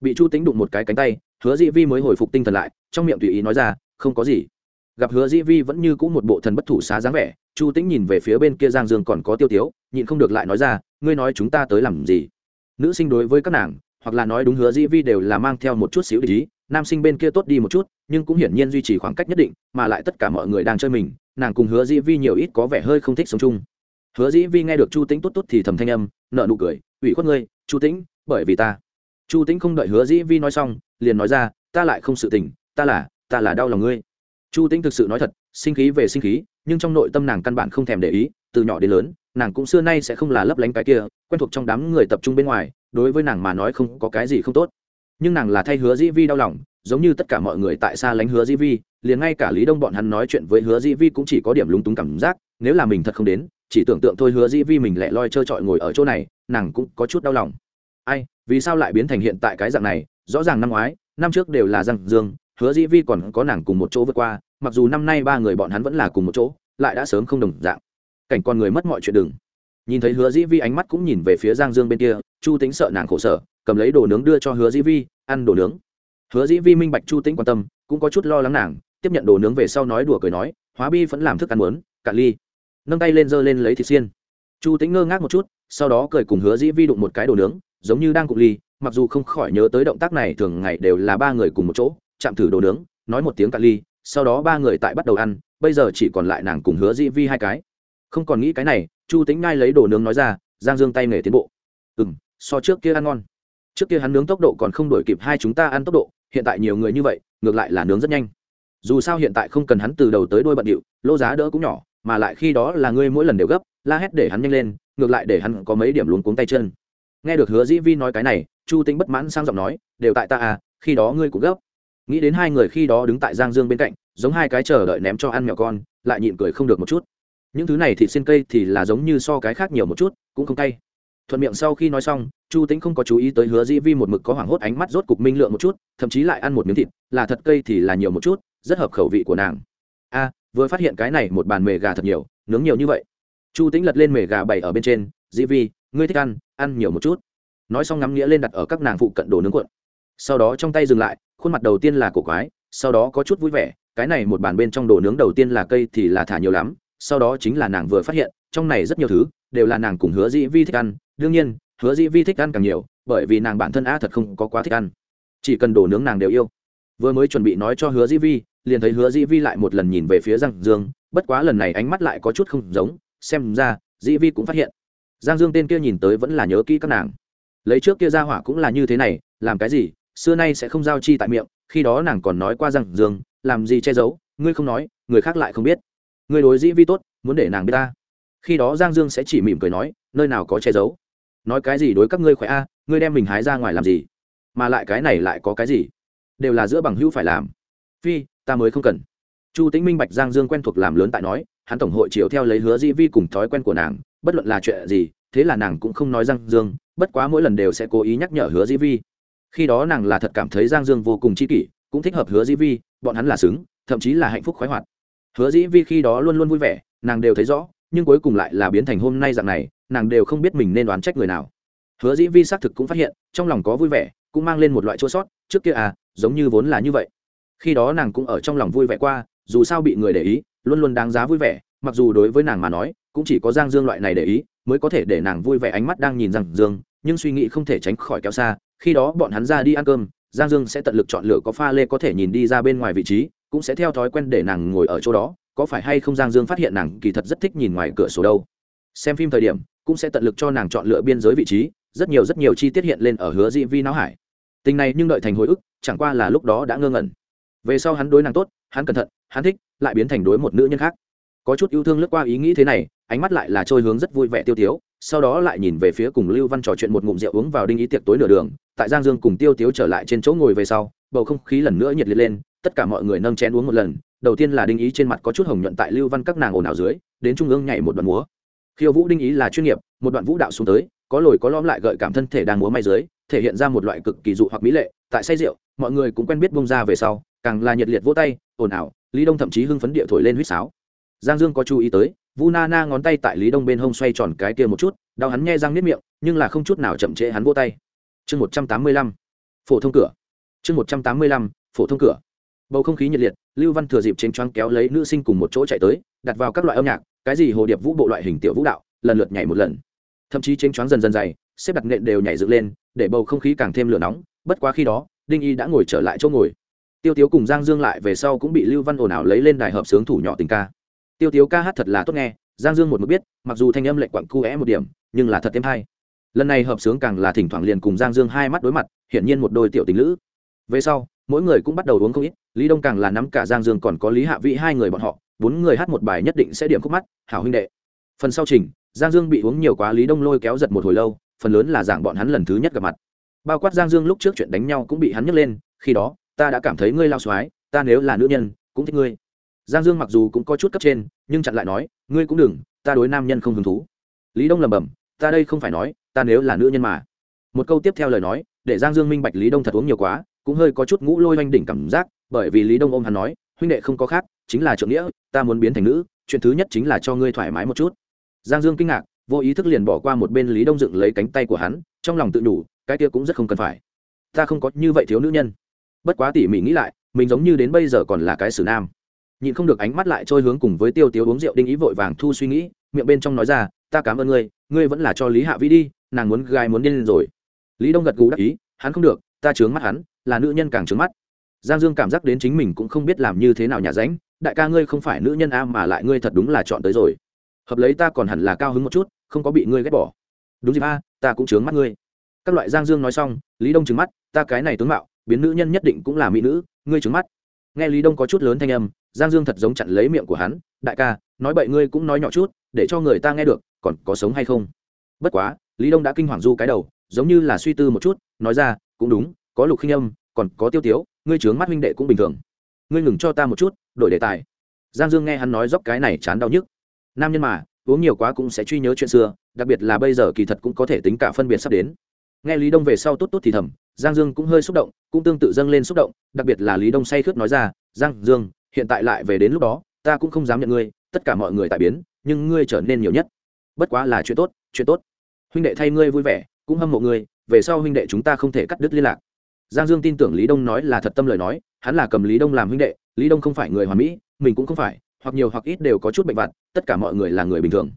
Speaker 1: Bị chu tính đụng một cái cánh tay hứa dĩ vi mới hồi phục tinh thần lại, trong miệng tùy ý nói ra, không có gì. Gặp hứa dĩ vi vẫn như c ũ một bộ thần bất thủ xá dáng vẻ, chu Tĩnh nhìn về phía bên kia giang dương còn có tiêu tiếu, nhịn không được lại nói ra, ngươi nói chúng ta tới làm gì? Nữ sinh đối với các nàng, hoặc là nói đúng hứa dĩ vi đều là mang theo một chút xíu ý, nam sinh bên kia tốt đi một chút, nhưng cũng hiển nhiên duy trì khoảng cách nhất định, mà lại tất cả mọi người đang chơi mình, nàng cùng hứa dĩ vi nhiều ít có vẻ hơi không thích sống chung. Hứa dĩ vi nghe được chu tĩnh tốt tốt thì thầm thanh âm nợ nụ cười, ủy khuất ngươi, chu tĩnh, bởi vì ta chu tĩnh không đợi hứa dĩ vi nói xong, liền nói ra, ta lại không sự tình, ta là ta là đau lòng ngươi. Chu tĩnh thực sự nói thật, sinh khí về sinh khí, nhưng trong nội tâm nàng căn bản không thèm để ý, từ nhỏ đến lớn, nàng cũng xưa nay sẽ không là lấp lánh cái kia, quen thuộc trong đám người tập trung bên ngoài, đối với nàng mà nói không có cái gì không tốt. Nhưng nàng là thay hứa dĩ vi đau lòng, giống như tất cả mọi người tại xa lánh hứa dĩ vi, liền ngay cả lý đông bọn hắn nói chuyện với hứa dĩ vi cũng chỉ có điểm lúng túng cảm giác, nếu là mình thật không đến, chỉ tưởng tượng thôi hứa dĩ vi mình lại loi trơ trọi ngồi ở chỗ này, nàng cũng có chút đau lòng. Ai vì sao lại biến thành hiện tại cái dạng này? Rõ ràng năm ngoái, năm trước đều là răng dương, hứa dĩ vi còn có nàng cùng một chỗ vượt qua, mặc dù năm nay ba người bọn hắn vẫn là cùng một chỗ, lại đã sớm không đồng dạng. Cảnh con người mất mọi chuyện đừng. Nhìn thấy hứa dĩ vi ánh mắt cũng nhìn về phía giang dương bên kia, chu tính sợ nàng khổ sở, cầm lấy đồ nướng đưa cho hứa dĩ vi, ăn đồ nướng. Hứa dĩ vi minh bạch chu tính quan tâm, cũng có chút lo lắng nàng, tiếp nhận đồ nướng về sau nói đùa cười nói, hóa bi vẫn làm thức ăn muốn, cạn ly. Nâng tay lên giơ lên lấy thịt xiên. Chu tính ngơ ngác một chút, sau đó cười cùng hứa dĩ vi đụng một cái đồ nướng giống như đang cụng ly, mặc dù không khỏi nhớ tới động tác này, thường ngày đều là ba người cùng một chỗ, chạm thử đồ nướng, nói một tiếng cạn ly, sau đó ba người tại bắt đầu ăn, bây giờ chỉ còn lại nàng cùng hứa dĩ vi hai cái. Không còn nghĩ cái này, chu tính ngay lấy đồ nướng nói ra, giang dương tay nghề tiến bộ. Ừ m so trước kia ăn ngon. Trước kia hắn nướng tốc độ còn không đổi kịp hai chúng ta ăn tốc độ, hiện tại nhiều người như vậy, ngược lại là nướng rất nhanh. Dù sao hiện tại không cần hắn từ đầu tới đôi bận điệu lô giá đỡ cũng nhỏ, mà lại khi đó là ngươi mỗi lần đều gấp, la hét để hắn nhanh lên, ngược lại để hắn có mấy điểm luống cuống tay chân nghe được hứa dĩ vi nói cái này, chu tính bất mãn sang giọng nói, đều tại ta à khi đó ngươi cũng gấp. Nghĩ đến hai người khi đó đứng tại giang dương bên cạnh, giống hai cái chờ đợi ném cho ăn mèo con, lại nhịn cười không được một chút. Những thứ này thịt xin cây thì là giống như so cái khác nhiều một chút, cũng không cay. Thuận miệng sau khi nói xong, chu tính không có chú ý tới hứa dĩ vi một mực có hoảng hốt ánh mắt rốt cục minh lượng một chút, thậm chí lại ăn một miếng thịt, là thật cây thì là nhiều một chút, rất hợp khẩu vị của nàng. A, vừa phát hiện cái này một bàn mề gà thật nhiều, nướng nhiều như vậy. Chu tính lật lên mề gà bày ở bên trên, dĩ vi, ngươi thích ăn ăn nhiều một chút. Nói xong ngắm nghĩa lên đặt ở các nàng phụ cận đồ nướng cuộn. Sau đó trong tay dừng lại, khuôn mặt đầu tiên là cổ quái, sau đó có chút vui vẻ. Cái này một bàn bên trong đồ nướng đầu tiên là cây thì là thả nhiều lắm, sau đó chính là nàng vừa phát hiện, trong này rất nhiều thứ, đều là nàng cùng hứa dĩ vi thích ăn. Đương nhiên, hứa dĩ vi thích ăn càng nhiều, bởi vì nàng bản thân a thật không có quá thích ăn. Chỉ cần đồ nướng nàng đều yêu. Vừa mới chuẩn bị nói cho hứa dĩ vi, liền thấy hứa dĩ vi lại một lần nhìn về phía giang dương. Bất quá lần này ánh mắt lại có chút không giống, xem ra dĩ vi cũng phát hiện giang dương tên kia nhìn tới vẫn là nhớ kỹ các nàng. Lấy trước kia ra hỏa cũng là như thế này, làm cái gì, xưa nay sẽ không giao chi tại miệng, khi đó nàng còn nói qua rằng dương, làm gì che giấu, ngươi không nói, người khác lại không biết. Người đối dĩ vi tốt, muốn để nàng biết ta. Khi đó giang dương sẽ chỉ mỉm cười nói, nơi nào có che giấu. Nói cái gì đối các ngươi khỏe a, ngươi đem mình hái ra ngoài làm gì? Mà lại cái này lại có cái gì? Đều là giữa bằng hữu phải làm. Phi, ta mới không cần. Chu tĩnh minh bạch giang dương quen thuộc làm lớn tại nói, hắn tổng hội chiếu theo lấy hứa dĩ vi cùng thói quen của nàng bất luận là chuyện gì, thế là nàng cũng không nói giang dương, bất quá mỗi lần đều sẽ cố ý nhắc nhở hứa dĩ vi. Khi đó nàng là thật cảm thấy giang dương vô cùng chi kỷ, cũng thích hợp hứa dĩ vi, bọn hắn là xứng, thậm chí là hạnh phúc khoái hoạt. Hứa dĩ vi khi đó luôn luôn vui vẻ, nàng đều thấy rõ, nhưng cuối cùng lại là biến thành hôm nay dạng này, nàng đều không biết mình nên đoán trách người nào. Hứa dĩ vi xác thực cũng phát hiện, trong lòng có vui vẻ, cũng mang lên một loại chua sót, trước kia à giống như vốn là như vậy. Khi đó nàng cũng ở trong lòng vui vẻ qua, dù sao bị người để ý, luôn luôn đáng giá vui vẻ, mặc dù đối với nàng mà nói cũng chỉ có giang dương loại này để ý, mới có thể để nàng vui vẻ ánh mắt đang nhìn giang dương, nhưng suy nghĩ không thể tránh khỏi kéo xa, khi đó bọn hắn ra đi ăn cơm, giang dương sẽ tận lực chọn lựa có pha lê có thể nhìn đi ra bên ngoài vị trí, cũng sẽ theo thói quen để nàng ngồi ở chỗ đó, có phải hay không giang dương phát hiện nàng kỳ thật rất thích nhìn ngoài cửa sổ đâu. Xem phim thời điểm, cũng sẽ tận lực cho nàng chọn lựa biên giới vị trí, rất nhiều rất nhiều chi tiết hiện lên ở hứa dị vi não hải. Tình này nhưng đợi thành hồi ức, chẳng qua là lúc đó đã ngơ ngẩn. Về sau hắn đối nàng tốt, hắn cẩn thận, hắn thích, lại biến thành đối một nữ nhân khác có chút yêu thương lướt qua ý nghĩ thế này, ánh mắt lại là trôi hướng rất vui vẻ tiêu tiếu, sau đó lại nhìn về phía cùng lưu văn trò chuyện một ngụm rượu uống vào đinh ý tiệc tối nửa đường, tại giang dương cùng tiêu tiếu trở lại trên chỗ ngồi về sau, bầu không khí lần nữa nhiệt liệt lên, tất cả mọi người nâng chén uống một lần, đầu tiên là đinh ý trên mặt có chút hồng nhuận tại lưu văn các nàng ồn ào dưới, đến trung ương nhảy một đoạn múa. Khiêu vũ đinh ý là chuyên nghiệp, một đoạn vũ đạo xuống tới, có lồi có lõm lại gợi cảm thân thể đang múa may dưới, thể hiện ra một loại cực kỳ dụ hoặc mỹ lệ, tại say rượu, mọi người cũng quen biết bông ra về sau, càng là nhiệt liệt vỗ tay, ồn ào, lý đông thậm chí hưng phấn địa thổi lên huýt sáo giang dương có chú ý tới, vu na na ngón tay tại lý đông bên hông xoay tròn cái kia một chút, đau hắn nghe răng nếp miệng, nhưng là không chút nào chậm trễ hắn vỗ tay. Chương một trăm tám mươi lăm, phổ thông cửa. Chương một trăm tám mươi lăm, phổ thông cửa. Bầu không khí nhiệt liệt, lưu văn thừa dịp trên choáng kéo lấy nữ sinh cùng một chỗ chạy tới, đặt vào các loại âm nhạc, cái gì hồ điệp vũ bộ loại hình tiểu vũ đạo, lần lượt nhảy một lần. Thậm chí trên choáng dần dần dày, xếp đặt nện đều nhảy dựng lên, để bầu không khí càng thêm lửa nóng, bất quá khi đó, đinh y đã ngồi trở lại chỗ ngồi. Tiêu tiếu cùng giang dương lại về sau cũng bị lưu văn ồn ào lấy lên đài hợp sướng thủ nhỏ tình ca tiêu tiếu ca hát thật là tốt nghe, giang dương một mực biết, mặc dù thanh âm lệnh quặng cu é một điểm, nhưng là thật thêm hay. Lần này hợp sướng càng là thỉnh thoảng liền cùng giang dương hai mắt đối mặt, hiển nhiên một đôi tiểu tình lữ. Về sau, mỗi người cũng bắt đầu uống không ít, lý đông càng là nắm cả giang dương còn có lý hạ vĩ hai người bọn họ, bốn người hát một bài nhất định sẽ điểm khúc mắt, hảo huynh đệ. Phần sau trình, giang dương bị uống nhiều quá lý đông lôi kéo giật một hồi lâu, phần lớn là giảng bọn hắn lần thứ nhất gặp mặt. Bao quát giang dương lúc trước chuyện đánh nhau cũng bị hắn nhấc lên, khi đó, ta đã cảm thấy ngươi lao xoái ta nếu là nữ nhân, cũng thích ngươi giang dương mặc dù cũng có chút cấp trên, nhưng chặn lại nói, ngươi cũng đừng, ta đối nam nhân không hứng thú. Lý đông lầm bầm ta đây không phải nói, ta nếu là nữ nhân mà. Một câu tiếp theo lời nói, để giang dương minh bạch lý đông thật uống nhiều quá, cũng hơi có chút ngũ lôi oanh đỉnh cảm giác, bởi vì lý đông ôm hắn nói, huynh đệ không có khác, chính là trượng nghĩa, ta muốn biến thành nữ, chuyện thứ nhất chính là cho ngươi thoải mái một chút. Giang dương kinh ngạc, vô ý thức liền bỏ qua một bên lý đông dựng lấy cánh tay của hắn, trong lòng tự đủ, cái kia cũng rất không cần phải. Ta không có như vậy thiếu nữ nhân. Bất quá tỉ mỉ nghĩ lại, mình giống như đến bây giờ còn là cái xử nam nhịn không được ánh mắt lại trôi hướng cùng với tiêu tiếu uống rượu đinh ý vội vàng thu suy nghĩ, miệng bên trong nói ra, ta cảm ơn ngươi ngươi vẫn là cho lý hạ vĩ đi, nàng muốn gai muốn điên lên rồi. Lý đông gật gù đắc ý, hắn không được, ta chướng mắt hắn, là nữ nhân càng chướng mắt. Giang dương cảm giác đến chính mình cũng không biết làm như thế nào nhà ránh, đại ca ngươi không phải nữ nhân a, mà lại ngươi thật đúng là chọn tới rồi. Hợp lấy ta còn hẳn là cao hứng một chút, không có bị ngươi ghét bỏ. Đúng gì ba, ta cũng chướng mắt ngươi. Các loại giang dương nói xong, lý đông trứng mắt, ta cái này tướng mạo, biến nữ nhân nhất định cũng là mỹ nữ, ngươi trứng mắt. Nghe lý đông có chút lớn thanh âm giang dương thật giống chặn lấy miệng của hắn, đại ca, nói bậy ngươi cũng nói nhỏ chút, để cho người ta nghe được, còn có sống hay không? Bất quá, lý đông đã kinh hoàng du cái đầu, giống như là suy tư một chút, nói ra, cũng đúng, có lục khinh âm, còn có tiêu tiếu, ngươi trướng mắt huynh đệ cũng bình thường. Ngươi ngừng cho ta một chút, đổi đề tài. Giang dương nghe hắn nói dốc cái này chán đau nhức. Nam nhân mà, uống nhiều quá cũng sẽ truy nhớ chuyện xưa, đặc biệt là bây giờ kỳ thật cũng có thể tính cả phân biệt sắp đến. Nghe lý đông về sau tốt tốt thì thầm, giang dương cũng hơi xúc động, cũng tương tự dâng lên xúc động, đặc biệt là lý đông say khướt nói ra, giang dương hiện tại lại về đến lúc đó, ta cũng không dám nhận ngươi, tất cả mọi người tại biến, nhưng ngươi trở nên nhiều nhất. Bất quá là chuyện tốt chuyện tốt. Huynh đệ thay ngươi vui vẻ, cũng hâm mộ ngươi, về sau huynh đệ chúng ta không thể cắt đứt liên lạc. Giang dương tin tưởng lý đông nói là thật tâm lời nói, hắn là cầm lý đông làm huynh đệ, lý đông không phải người hoàn mỹ, mình cũng không phải, hoặc nhiều hoặc ít đều có chút bệnh vặt, tất cả mọi người là người bình thường.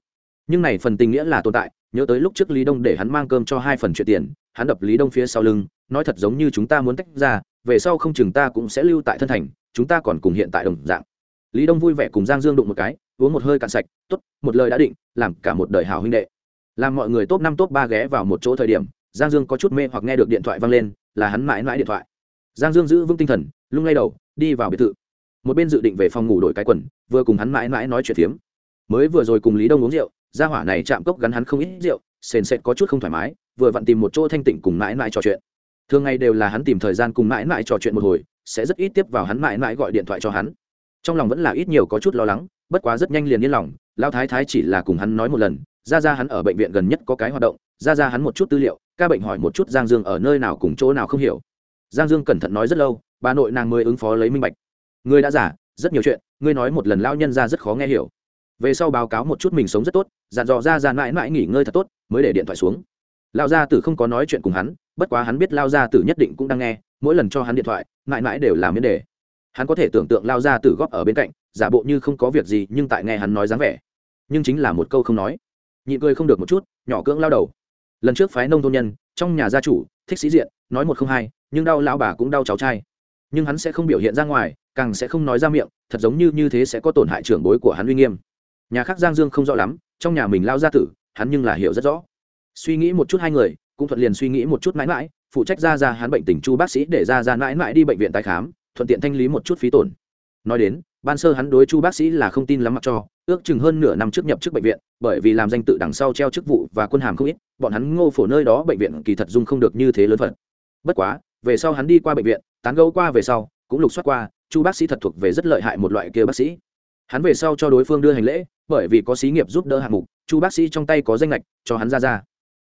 Speaker 1: Nhưng này phần tình nghĩa là tồn tại, nhớ tới lúc trước lý đông để hắn mang cơm cho hai phần chuyện tiền, hắn đập lý đông phía sau lưng, nói thật giống như chúng ta muốn tách ra, về sau không chừng ta cũng sẽ lưu tại thân thành chúng ta còn cùng hiện tại đồng dạng. Lý đông vui vẻ cùng giang dương đụng một cái, uống một hơi cạn sạch t ố t một lời đã định, làm cả một đời hảo huynh đệ. Làm mọi người top năm, top ba ghé vào một chỗ thời điểm, giang dương có chút mê hoặc nghe được điện thoại vang lên, là hắn mãi mãi điện thoại. Giang dương giữ vững tinh thần, lung lay đầu, đi vào biệt thự. Một bên dự định về phòng ngủ đổi cái quần, vừa cùng hắn mãi mãi nói chuyện phiếm. Mới vừa rồi cùng lý đông uống rượu, gia hỏa này chạm cốc gắn hắn không ít rượu, sền sệt có chút không thoải mái, vừa vặn tìm một chỗ thanh tịnh cùng mãi mãi trò chuyện. Thường ngày đều là hắn tìm thời gian cùng mãi mãi trò chuyện một hồi sẽ rất ít tiếp vào hắn mãi mãi gọi điện thoại cho hắn. Trong lòng vẫn là ít nhiều có chút lo lắng, bất quá rất nhanh liền yên lòng lao thái thái chỉ là cùng hắn nói một lần, ra ra hắn ở bệnh viện gần nhất có cái hoạt động, ra ra hắn một chút tư liệu, ca bệnh hỏi một chút giang dương ở nơi nào cùng chỗ nào không hiểu. Giang dương cẩn thận nói rất lâu, bà nội nàng mới ứng phó lấy minh bạch. Ngươi đã giả rất nhiều chuyện, ngươi nói một lần lao nhân ra rất khó nghe hiểu. Về sau báo cáo một chút mình sống rất tốt, dặn dò ra ra mãi mãi nghỉ ngơi thật tốt, mới để điện thoại xuống. Lao gia tử không có nói chuyện cùng hắn bất quá hắn biết lao gia tử nhất định cũng đang nghe, mỗi lần cho hắn điện thoại, mãi mãi đều làm miễn đề. Hắn có thể tưởng tượng lao gia tử góp ở bên cạnh, giả bộ như không có việc gì, nhưng tại nghe hắn nói dáng vẻ. Nhưng chính là một câu không nói. Nhịn cười không được một chút, nhỏ cưỡng lao đầu. Lần trước phái nông thôn nhân, trong nhà gia chủ, thích sĩ diện, nói một không hai, nhưng đau lao bà cũng đau cháu trai. Nhưng hắn sẽ không biểu hiện ra ngoài, càng sẽ không nói ra miệng, thật giống như như thế sẽ có tổn hại trưởng bối của hắn uy nghiêm. Nhà khác giang dương không rõ lắm, trong nhà mình lao gia tử, hắn nhưng là hiểu rất rõ. Suy nghĩ một chút hai người cũng thuận liền suy nghĩ một chút mãi mãi, phụ trách ra ra hắn bệnh tình chu bác sĩ để ra ra mãi mãi đi bệnh viện tái khám, thuận tiện thanh lý một chút phí tổn. Nói đến, ban sơ hắn đối chu bác sĩ là không tin lắm mặc cho, ước chừng hơn nửa năm trước nhập chức bệnh viện, bởi vì làm danh tự đằng sau treo chức vụ và quân hàm không ít, bọn hắn ngô phổ nơi đó bệnh viện kỳ thật dung không được như thế lớn phận. Bất quá, về sau hắn đi qua bệnh viện, tán gấu qua về sau, cũng lục soát qua, chu bác sĩ thật thuộc về rất lợi hại một loại kia bác sĩ. Hắn về sau cho đối phương đưa hành lễ, bởi vì có xí nghiệp giúp đỡ hạng mục, chu bác sĩ trong tay có danh lệch cho hắn ra ra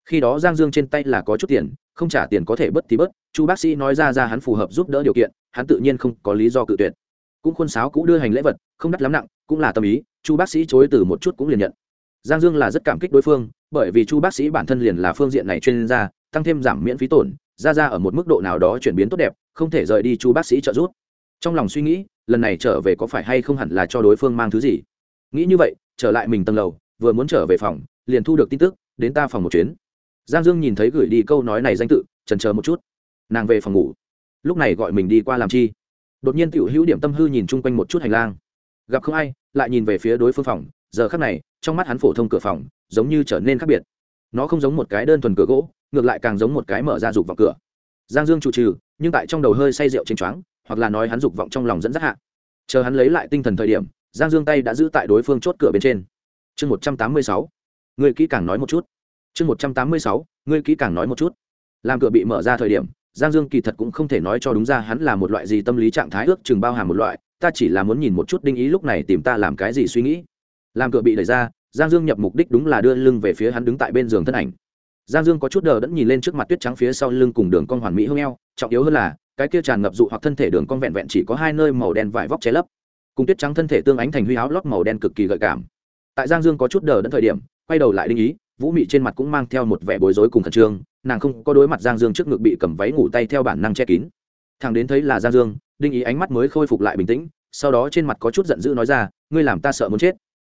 Speaker 1: khi đó giang dương trên tay là có chút tiền, không trả tiền có thể bớt thì bớt, chu bác sĩ nói ra ra hắn phù hợp giúp đỡ điều kiện, hắn tự nhiên không có lý do cự tuyệt. Cũng khuôn sáo cũ đưa hành lễ vật, không đắt lắm nặng, cũng là tâm ý, chu bác sĩ chối từ một chút cũng liền nhận. Giang dương là rất cảm kích đối phương, bởi vì chu bác sĩ bản thân liền là phương diện này chuyên gia, tăng thêm giảm miễn phí tổn, ra ra ở một mức độ nào đó chuyển biến tốt đẹp, không thể rời đi chu bác sĩ trợ giúp. Trong lòng suy nghĩ, lần này trở về có phải hay không hẳn là cho đối phương mang thứ gì? Nghĩ như vậy, trở lại mình tầng lầu, vừa muốn trở về phòng, liền thu được tin tức, đến ta phòng một chuyến giang dương nhìn thấy gửi đi câu nói này danh tự trần chờ một chút. Nàng về phòng ngủ. Lúc này gọi mình đi qua làm chi? Đột nhiên tiểu hữu điểm tâm hư nhìn chung quanh một chút hành lang. Gặp không ai, lại nhìn về phía đối phương phòng. Giờ khắc này, trong mắt hắn phổ thông cửa phòng, giống như trở nên khác biệt. Nó không giống một cái đơn thuần cửa gỗ, ngược lại càng giống một cái mở ra dục vào cửa. Giang dương trụ trừ, nhưng tại trong đầu hơi say rượu chênh choáng, hoặc là nói hắn dục vọng trong lòng dẫn dắt hạ. Chờ hắn lấy lại tinh thần thời điểm, giang dương tay đã giữ tại đối phương chốt cửa bên trên. Chương một trăm tám mươi sáu. Người kỹ càng nói một chút chương một trăm tám mươi sáu, ngươi kỹ càng nói một chút. Làm cửa bị mở ra thời điểm, giang dương kỳ thật cũng không thể nói cho đúng ra hắn là một loại gì tâm lý trạng thái ước chừng bao hàm một loại, ta chỉ là muốn nhìn một chút đinh ý lúc này tìm ta làm cái gì suy nghĩ. Làm cửa bị đẩy ra, giang dương nhập mục đích đúng là đưa lưng về phía hắn đứng tại bên giường thân ảnh. Giang dương có chút đờ đẫn nhìn lên trước mặt tuyết trắng phía sau lưng cùng đường con hoàn mỹ hông eo, trọng yếu hơn là, cái kia tràn ngập dụ hoặc thân thể đường con vẹn vẹn chỉ có hai nơi màu đen vải vóc che lấp. Cùng tuyết trắng thân thể tương ánh thành huy áo lót màu đen cực kỳ gợi cảm. Tại giang dương có chút đờ đẫn thời điểm, quay đầu lại đinh ý vũ mị trên mặt cũng mang theo một vẻ bối rối cùng khẩn trương, nàng không có đối mặt giang dương trước ngực bị cầm váy ngủ tay theo bản năng che kín. Thằng đến thấy là giang dương, đinh ý ánh mắt mới khôi phục lại bình tĩnh, sau đó trên mặt có chút giận dữ nói ra, ngươi làm ta sợ muốn chết.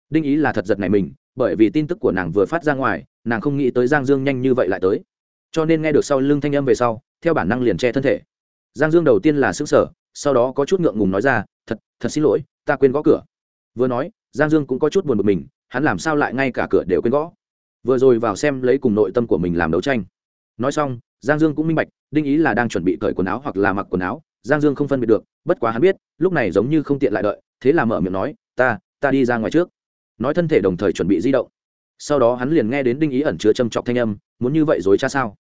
Speaker 1: Đinh ý là thật giật này mình, bởi vì tin tức của nàng vừa phát ra ngoài, nàng không nghĩ tới giang dương nhanh như vậy lại tới. Cho nên nghe được sau lưng thanh âm về sau, theo bản năng liền che thân thể. Giang dương đầu tiên là xứng sở sau đó có chút ngượng ngùng nói ra, thật thật xin lỗi, ta quên gõ cửa. Vừa nói, giang dương cũng có chút buồn bực mình, hắn làm sao lại ngay cả cửa đều quên gõ? Vừa rồi vào xem lấy cùng nội tâm của mình làm đấu tranh. Nói xong, giang dương cũng minh bạch, đinh ý là đang chuẩn bị cởi quần áo hoặc là mặc quần áo, giang dương không phân biệt được, bất quá hắn biết, lúc này giống như không tiện lại đợi, thế là mở miệng nói, ta ta đi ra ngoài trước. Nói thân thể đồng thời chuẩn bị di động. Sau đó hắn liền nghe đến đinh ý ẩn chứa châm chọc thanh âm, muốn như vậy dối cha sao?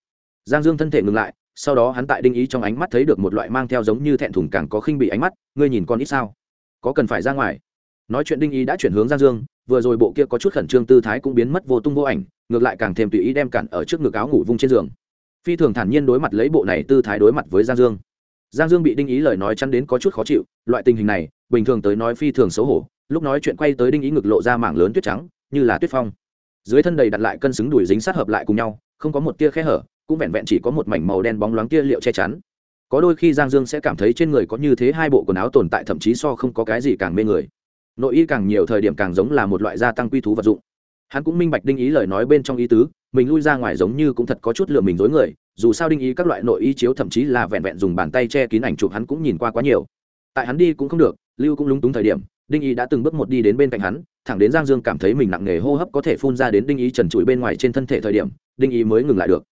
Speaker 1: Giang dương thân thể ngừng lại, sau đó hắn tại đinh ý trong ánh mắt thấy được một loại mang theo giống như thẹn thùng càng có khinh bị ánh mắt, ngươi nhìn con ít sao? Có cần phải ra ngoài? Nói chuyện đinh ý đã chuyển hướng giang dương vừa rồi bộ kia có chút khẩn trương tư thái cũng biến mất vô tung vô ảnh, ngược lại càng thêm tùy ý đem cản ở trước ngực áo ngủ vung trên giường. Phi thường thản nhiên đối mặt lấy bộ này tư thái đối mặt với giang dương. Giang dương bị đinh ý lời nói chắn đến có chút khó chịu, loại tình hình này, bình thường tới nói phi thường xấu hổ, lúc nói chuyện quay tới đinh ý ngực lộ ra mảng lớn tuyết trắng, như là tuyết phong. Dưới thân đầy đặt lại cân xứng đùi dính sát hợp lại cùng nhau, không có một tia khe hở, cũng vẹn vẹn chỉ có một mảnh màu đen bóng loáng tia liệu che chắn. Có đôi khi giang dương sẽ cảm thấy trên người có như thế hai bộ quần áo tồn tại thậm chí so không có cái gì càng mê người nội y càng nhiều thời điểm càng giống là một loại gia tăng quy thú vật dụng. Hắn cũng minh bạch đinh ý lời nói bên trong ý tứ, mình lui ra ngoài giống như cũng thật có chút lựa mình dối người, dù sao đinh ý các loại nội y chiếu thậm chí là vẹn vẹn dùng bàn tay che kín ảnh chụp hắn cũng nhìn qua quá nhiều. Tại hắn đi cũng không được, lưu cũng lúng túng thời điểm, đinh ý đã từng bước một đi đến bên cạnh hắn, thẳng đến giang dương cảm thấy mình nặng nề hô hấp có thể phun ra đến đinh ý trần trụi bên ngoài trên thân thể thời điểm, đinh ý mới ngừng lại được.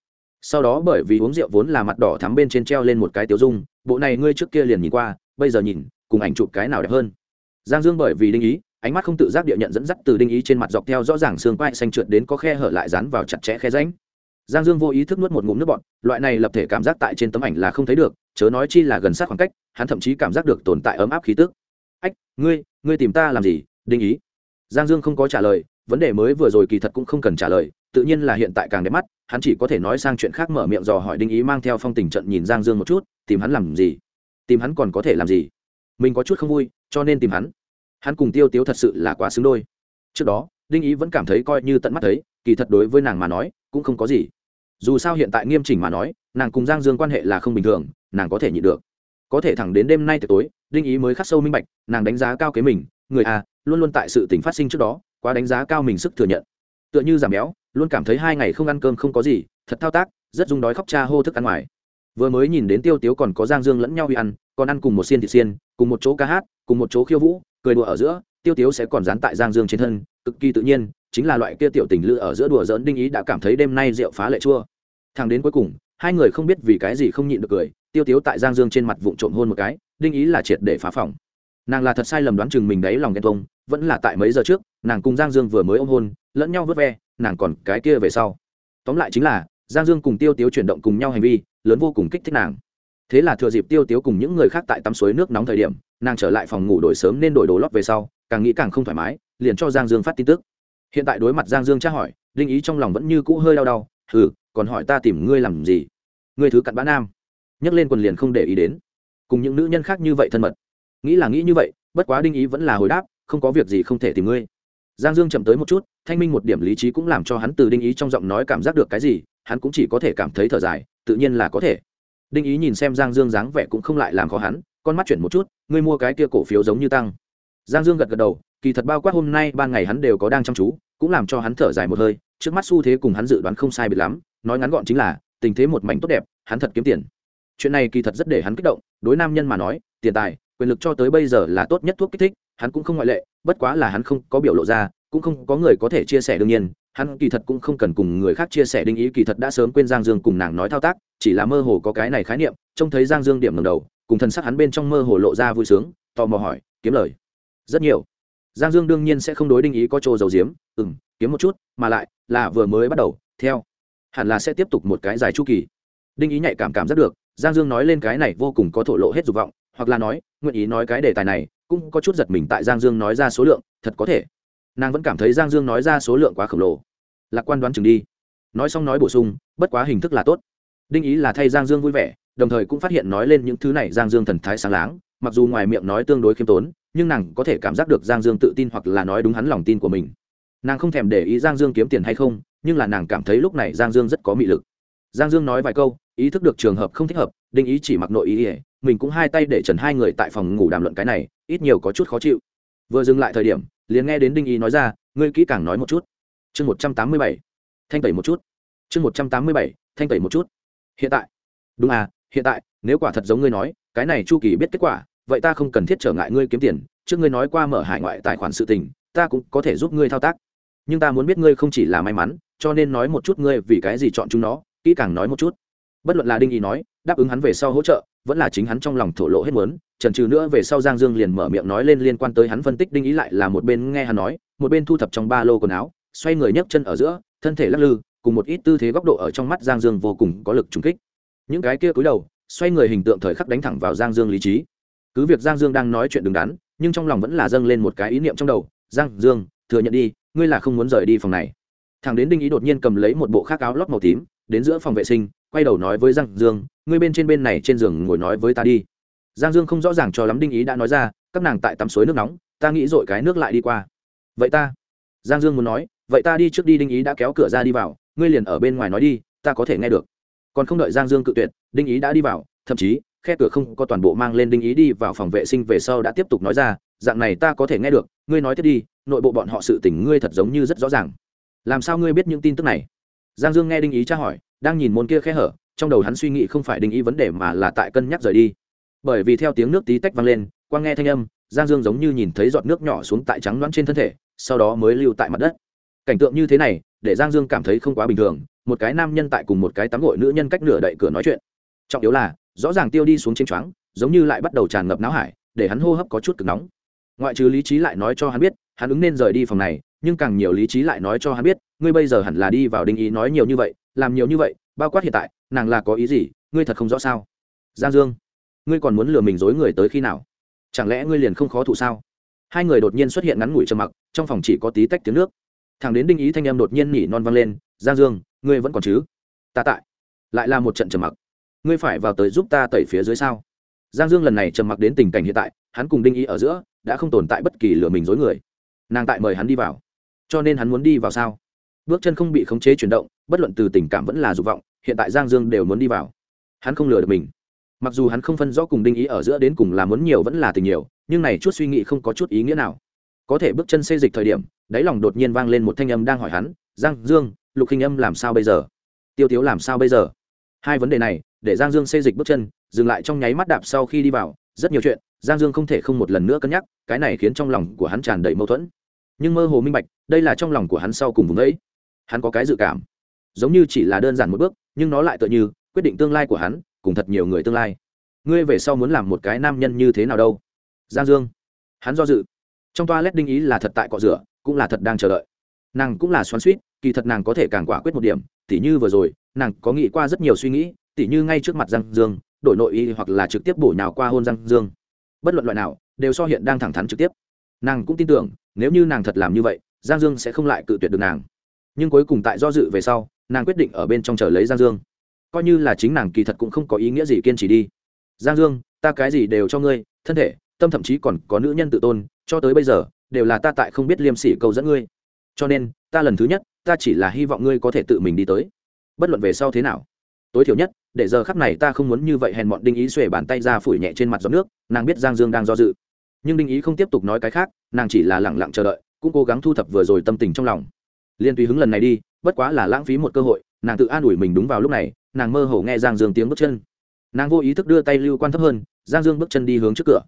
Speaker 1: Sau đó bởi vì uống rượu vốn là mặt đỏ thắm bên trên treo lên một cái tiêu dung, bộ này ngươi trước kia liền nhìn qua, bây giờ nhìn, cùng ảnh chụp cái nào đẹp hơn giang dương bởi vì đinh ý, ánh mắt không tự giác địa nhận dẫn dắt từ đinh ý trên mặt dọc theo rõ ràng xương quai xanh trượt đến có khe hở lại dán vào chặt chẽ khe ránh giang dương vô ý thức nuốt một ngụm nước bọt, loại này lập thể cảm giác tại trên tấm ảnh là không thấy được, chớ nói chi là gần sát khoảng cách, hắn thậm chí cảm giác được tồn tại ấm áp khí tức. Ách, ngươi ngươi tìm ta làm gì, đinh ý? Giang dương không có trả lời, vấn đề mới vừa rồi kỳ thật cũng không cần trả lời, tự nhiên là hiện tại càng đẹp mắt, hắn chỉ có thể nói sang chuyện khác mở miệng dò hỏi đinh ý mang theo phong tình trận nhìn giang dương một chút, tìm hắn làm gì? Tìm hắn còn có thể làm gì? Mình có chút không vui, cho nên tìm hắn. Hắn cùng tiêu tiếu thật sự là quá xứng đôi. Trước đó, đinh ý vẫn cảm thấy coi như tận mắt thấy, kỳ thật đối với nàng mà nói, cũng không có gì. Dù sao hiện tại nghiêm chỉnh mà nói, nàng cùng giang dương quan hệ là không bình thường, nàng có thể nhịn được. Có thể thẳng đến đêm nay tối, đinh ý mới khắc sâu minh bạch, nàng đánh giá cao kế mình, người à luôn luôn tại sự tình phát sinh trước đó, quá đánh giá cao mình sức thừa nhận. Tựa như giảm béo, luôn cảm thấy hai ngày không ăn cơm không có gì, thật thao tác, rất dung đói khóc cha hô thức ăn ngoài. Vừa mới nhìn đến tiêu tiếu còn có giang dương lẫn nhau đi ăn còn ăn cùng một xiên thịt xiên, cùng một chỗ ca hát, cùng một chỗ khiêu vũ, cười đùa ở giữa, tiêu tiếu sẽ còn dán tại giang dương trên thân, cực kỳ tự nhiên, chính là loại kia tiểu tình lự ở giữa đùa dỡn đinh ý đã cảm thấy đêm nay rượu phá lệ chua. Thằng đến cuối cùng, hai người không biết vì cái gì không nhịn được cười, tiêu tiếu tại giang dương trên mặt vụn trộm hôn một cái, đinh ý là triệt để phá phòng. Nàng là thật sai lầm đoán chừng mình đấy lòng ghen tông vẫn là tại mấy giờ trước, nàng cùng giang dương vừa mới ôm hôn, lẫn nhau vớt ve, nàng còn cái kia về sau. Tóm lại chính là, giang dương cùng tiêu tiếu chuyển động cùng nhau hành vi, lớn vô cùng kích thích nàng thế là thừa dịp tiêu tiếu cùng những người khác tại tắm suối nước nóng thời điểm, nàng trở lại phòng ngủ đổi sớm nên đổi đồ lót về sau, càng nghĩ càng không thoải mái, liền cho giang dương phát tin tức. Hiện tại đối mặt giang dương tra hỏi, đinh ý trong lòng vẫn như cũ hơi đau đau ừ còn hỏi ta tìm ngươi làm gì? Ngươi thứ cặn bã nam. Nhấc lên quần liền không để ý đến. Cùng những nữ nhân khác như vậy thân mật. Nghĩ là nghĩ như vậy, bất quá đinh ý vẫn là hồi đáp, không có việc gì không thể tìm ngươi. Giang dương chậm tới một chút, thanh minh một điểm lý trí cũng làm cho hắn từ đinh ý trong giọng nói cảm giác được cái gì, hắn cũng chỉ có thể cảm thấy thở dài, tự nhiên là có thể đinh ý nhìn xem giang dương dáng vẻ cũng không lại làm khó hắn, con mắt chuyển một chút, ngươi mua cái kia cổ phiếu giống như tăng. Giang dương gật gật đầu, kỳ thật bao quát hôm nay ban ngày hắn đều có đang chăm chú, cũng làm cho hắn thở dài một hơi, trước mắt xu thế cùng hắn dự đoán không sai biệt lắm, nói ngắn gọn chính là, tình thế một mảnh tốt đẹp, hắn thật kiếm tiền. Chuyện này kỳ thật rất để hắn kích động, đối nam nhân mà nói, tiền tài, quyền lực cho tới bây giờ là tốt nhất thuốc kích thích, hắn cũng không ngoại lệ, bất quá là hắn không có biểu lộ ra, cũng không có người có thể chia sẻ đương nhiên hắn kỳ thật cũng không cần cùng người khác chia sẻ đinh ý, kỳ thật đã sớm quên giang dương cùng nàng nói thao tác, chỉ là mơ hồ có cái này khái niệm, trông thấy giang dương điểm ngầm đầu, cùng thần sắc hắn bên trong mơ hồ lộ ra vui sướng, tò mò hỏi, kiếm lời? Rất nhiều. Giang dương đương nhiên sẽ không đối đinh ý có chỗ dầu diếm ừ m kiếm một chút, mà lại là vừa mới bắt đầu, theo. Hẳn là sẽ tiếp tục một cái dài chu kỳ. Đinh ý nhạy cảm cảm rất được, giang dương nói lên cái này vô cùng có thổ lộ hết dục vọng, hoặc là nói, nguyện ý nói cái đề tài này, cũng có chút giật mình tại giang dương nói ra số lượng, thật có thể nàng vẫn cảm thấy giang dương nói ra số lượng quá khổng lồ. Lạc quan đoán chừng đi. Nói xong nói bổ sung, bất quá hình thức là tốt. Đinh ý là thay giang dương vui vẻ, đồng thời cũng phát hiện nói lên những thứ này giang dương thần thái sáng láng, mặc dù ngoài miệng nói tương đối khiêm tốn, nhưng nàng có thể cảm giác được giang dương tự tin hoặc là nói đúng hắn lòng tin của mình. Nàng không thèm để ý giang dương kiếm tiền hay không, nhưng là nàng cảm thấy lúc này giang dương rất có mị lực. Giang dương nói vài câu, ý thức được trường hợp không thích hợp, đinh ý chỉ mặc nội ý ỉa mình cũng hai tay để trần hai người tại phòng ngủ đàm luận cái này, ít nhiều có chút khó chịu vừa dừng lại thời điểm, liền nghe đến đinh ý nói ra, ngươi kỹ càng nói một chút. Chương một trăm tám mươi bảy, thanh tẩy một chút. Chương một trăm tám mươi bảy, thanh tẩy một chút. Hiện tại. Đúng à hiện tại, nếu quả thật giống ngươi nói, cái này chu kỳ biết kết quả, vậy ta không cần thiết trở ngại ngươi kiếm tiền. Trước ngươi nói qua mở hải ngoại tài khoản sự tình, ta cũng có thể giúp ngươi thao tác. Nhưng ta muốn biết ngươi không chỉ là may mắn, cho nên nói một chút ngươi vì cái gì chọn chúng nó, kỹ càng nói một chút bất luận là đinh ý nói, đáp ứng hắn về sau hỗ trợ, vẫn là chính hắn trong lòng thổ lộ hết muốn, trần trừ nữa về sau giang dương liền mở miệng nói lên liên quan tới hắn phân tích đinh ý lại là một bên nghe hắn nói, một bên thu thập trong ba lô quần áo, xoay người nhấc chân ở giữa, thân thể lắc lư, cùng một ít tư thế góc độ ở trong mắt giang dương vô cùng có lực trùng kích. Những cái kia cúi đầu, xoay người hình tượng thời khắc đánh thẳng vào giang dương lý trí. Cứ việc giang dương đang nói chuyện đứng đắn, nhưng trong lòng vẫn là dâng lên một cái ý niệm trong đầu, giang dương, thừa nhận đi, ngươi là không muốn rời đi phòng này. Thằng đến đinh ý đột nhiên cầm lấy một bộ khác áo lót màu tím, đến giữa phòng vệ sinh quay đầu nói với giang dương, ngươi bên trên bên này trên giường ngồi nói với ta đi. Giang dương không rõ ràng cho lắm đinh ý đã nói ra, các nàng tại tắm suối nước nóng, ta nghĩ dội cái nước lại đi qua. Vậy ta. Giang dương muốn nói, vậy ta đi trước đi đinh ý đã kéo cửa ra đi vào, ngươi liền ở bên ngoài nói đi, ta có thể nghe được. Còn không đợi giang dương cự tuyệt, đinh ý đã đi vào, thậm chí, khe cửa không có toàn bộ mang lên đinh ý đi vào phòng vệ sinh về sau đã tiếp tục nói ra, dạng này ta có thể nghe được, ngươi nói tiếp đi, nội bộ bọn họ sự tình ngươi thật giống như rất rõ ràng. Làm sao ngươi biết những tin tức này? Giang dương nghe đinh ý tra hỏi đang nhìn môn kia khe hở, trong đầu hắn suy nghĩ không phải đình ý vấn đề mà là tại cân nhắc rời đi. Bởi vì theo tiếng nước tí tách vang lên, quang nghe thanh âm, giang dương giống như nhìn thấy giọt nước nhỏ xuống tại trắng loãng trên thân thể, sau đó mới lưu tại mặt đất. Cảnh tượng như thế này, để giang dương cảm thấy không quá bình thường, một cái nam nhân tại cùng một cái tắm gội nữ nhân cách nửa đậy cửa nói chuyện. Trọng yếu là, rõ ràng tiêu đi xuống trên choáng, giống như lại bắt đầu tràn ngập não hải, để hắn hô hấp có chút cực nóng. Ngoại trừ lý trí lại nói cho hắn biết, hắn ứng nên rời đi phòng này, nhưng càng nhiều lý trí lại nói cho hắn biết, ngươi bây giờ hẳn là đi vào đinh ý nói nhiều như vậy làm nhiều như vậy, bao quát hiện tại, nàng là có ý gì, ngươi thật không rõ sao? Giang dương, ngươi còn muốn lừa mình dối người tới khi nào? Chẳng lẽ ngươi liền không khó thụ sao? Hai người đột nhiên xuất hiện ngắn ngủi trầm mặc, trong phòng chỉ có tí tách tiếng nước. Thằng đến đinh ý thanh em đột nhiên nỉ non vang lên, giang dương, ngươi vẫn còn chứ? Ta tại. Lại là một trận trầm mặc. Ngươi phải vào tới giúp ta tẩy phía dưới sao? Giang dương lần này trầm mặc đến tình cảnh hiện tại, hắn cùng đinh ý ở giữa, đã không tồn tại bất kỳ lừa mình dối người. Nàng tại mời hắn đi vào. Cho nên hắn muốn đi vào sao? Bước chân không bị khống chế chuyển động, bất luận từ tình cảm vẫn là dục vọng, hiện tại giang dương đều muốn đi vào. Hắn không lừa được mình. Mặc dù hắn không phân rõ cùng đinh ý ở giữa đến cùng là muốn nhiều vẫn là tình nhiều, nhưng này chút suy nghĩ không có chút ý nghĩa nào. Có thể bước chân xây dịch thời điểm, đáy lòng đột nhiên vang lên một thanh âm đang hỏi hắn, giang dương, lục khinh âm làm sao bây giờ? Tiêu tiếu làm sao bây giờ? Hai vấn đề này, để giang dương xây dịch bước chân, dừng lại trong nháy mắt đạp sau khi đi vào, rất nhiều chuyện, giang dương không thể không một lần nữa cân nhắc, cái này khiến trong lòng của hắn tràn đầy mâu thuẫn. Nhưng mơ hồ minh bạch, đây là trong lòng của hắn sau cùng vùng ấy hắn có cái dự cảm. Giống như chỉ là đơn giản một bước, nhưng nó lại tựa như quyết định tương lai của hắn, cùng thật nhiều người tương lai. Ngươi về sau muốn làm một cái nam nhân như thế nào đâu? Giang dương. Hắn do dự. Trong toa lét đinh ý là thật tại cọ rửa, cũng là thật đang chờ đợi. Nàng cũng là xoắn suýt kỳ thật nàng có thể càng quả quyết một điểm, tỉ như vừa rồi, nàng có nghĩ qua rất nhiều suy nghĩ, tỉ như ngay trước mặt giang dương, đổi nội y hoặc là trực tiếp bổ nhào qua hôn giang dương. Bất luận loại nào, đều so hiện đang thẳng thắn trực tiếp. Nàng cũng tin tưởng, nếu như nàng thật làm như vậy, giang dương sẽ không lại cự tuyệt được nàng nhưng cuối cùng tại do dự về sau, nàng quyết định ở bên trong chờ lấy giang dương. Coi như là chính nàng kỳ thật cũng không có ý nghĩa gì kiên trì đi. Giang dương, ta cái gì đều cho ngươi, thân thể, tâm thậm chí còn có nữ nhân tự tôn, cho tới bây giờ, đều là ta tại không biết liêm sỉ câu dẫn ngươi. Cho nên, ta lần thứ nhất, ta chỉ là hy vọng ngươi có thể tự mình đi tới. Bất luận về sau thế nào, tối thiểu nhất, để giờ khắp này ta không muốn như vậy hèn mọn đinh ý xuể bàn tay ra phủi nhẹ trên mặt giọt nước, nàng biết giang dương đang do dự. Nhưng đinh ý không tiếp tục nói cái khác, nàng chỉ là lẳng lặng chờ đợi, cũng cố gắng thu thập vừa rồi tâm tình trong lòng liên tùy hứng lần này đi, bất quá là lãng phí một cơ hội, nàng tự an ủi mình đúng vào lúc này, nàng mơ hồ nghe giang dương tiếng bước chân. Nàng vô ý thức đưa tay lưu quan thấp hơn, giang dương bước chân đi hướng trước cửa.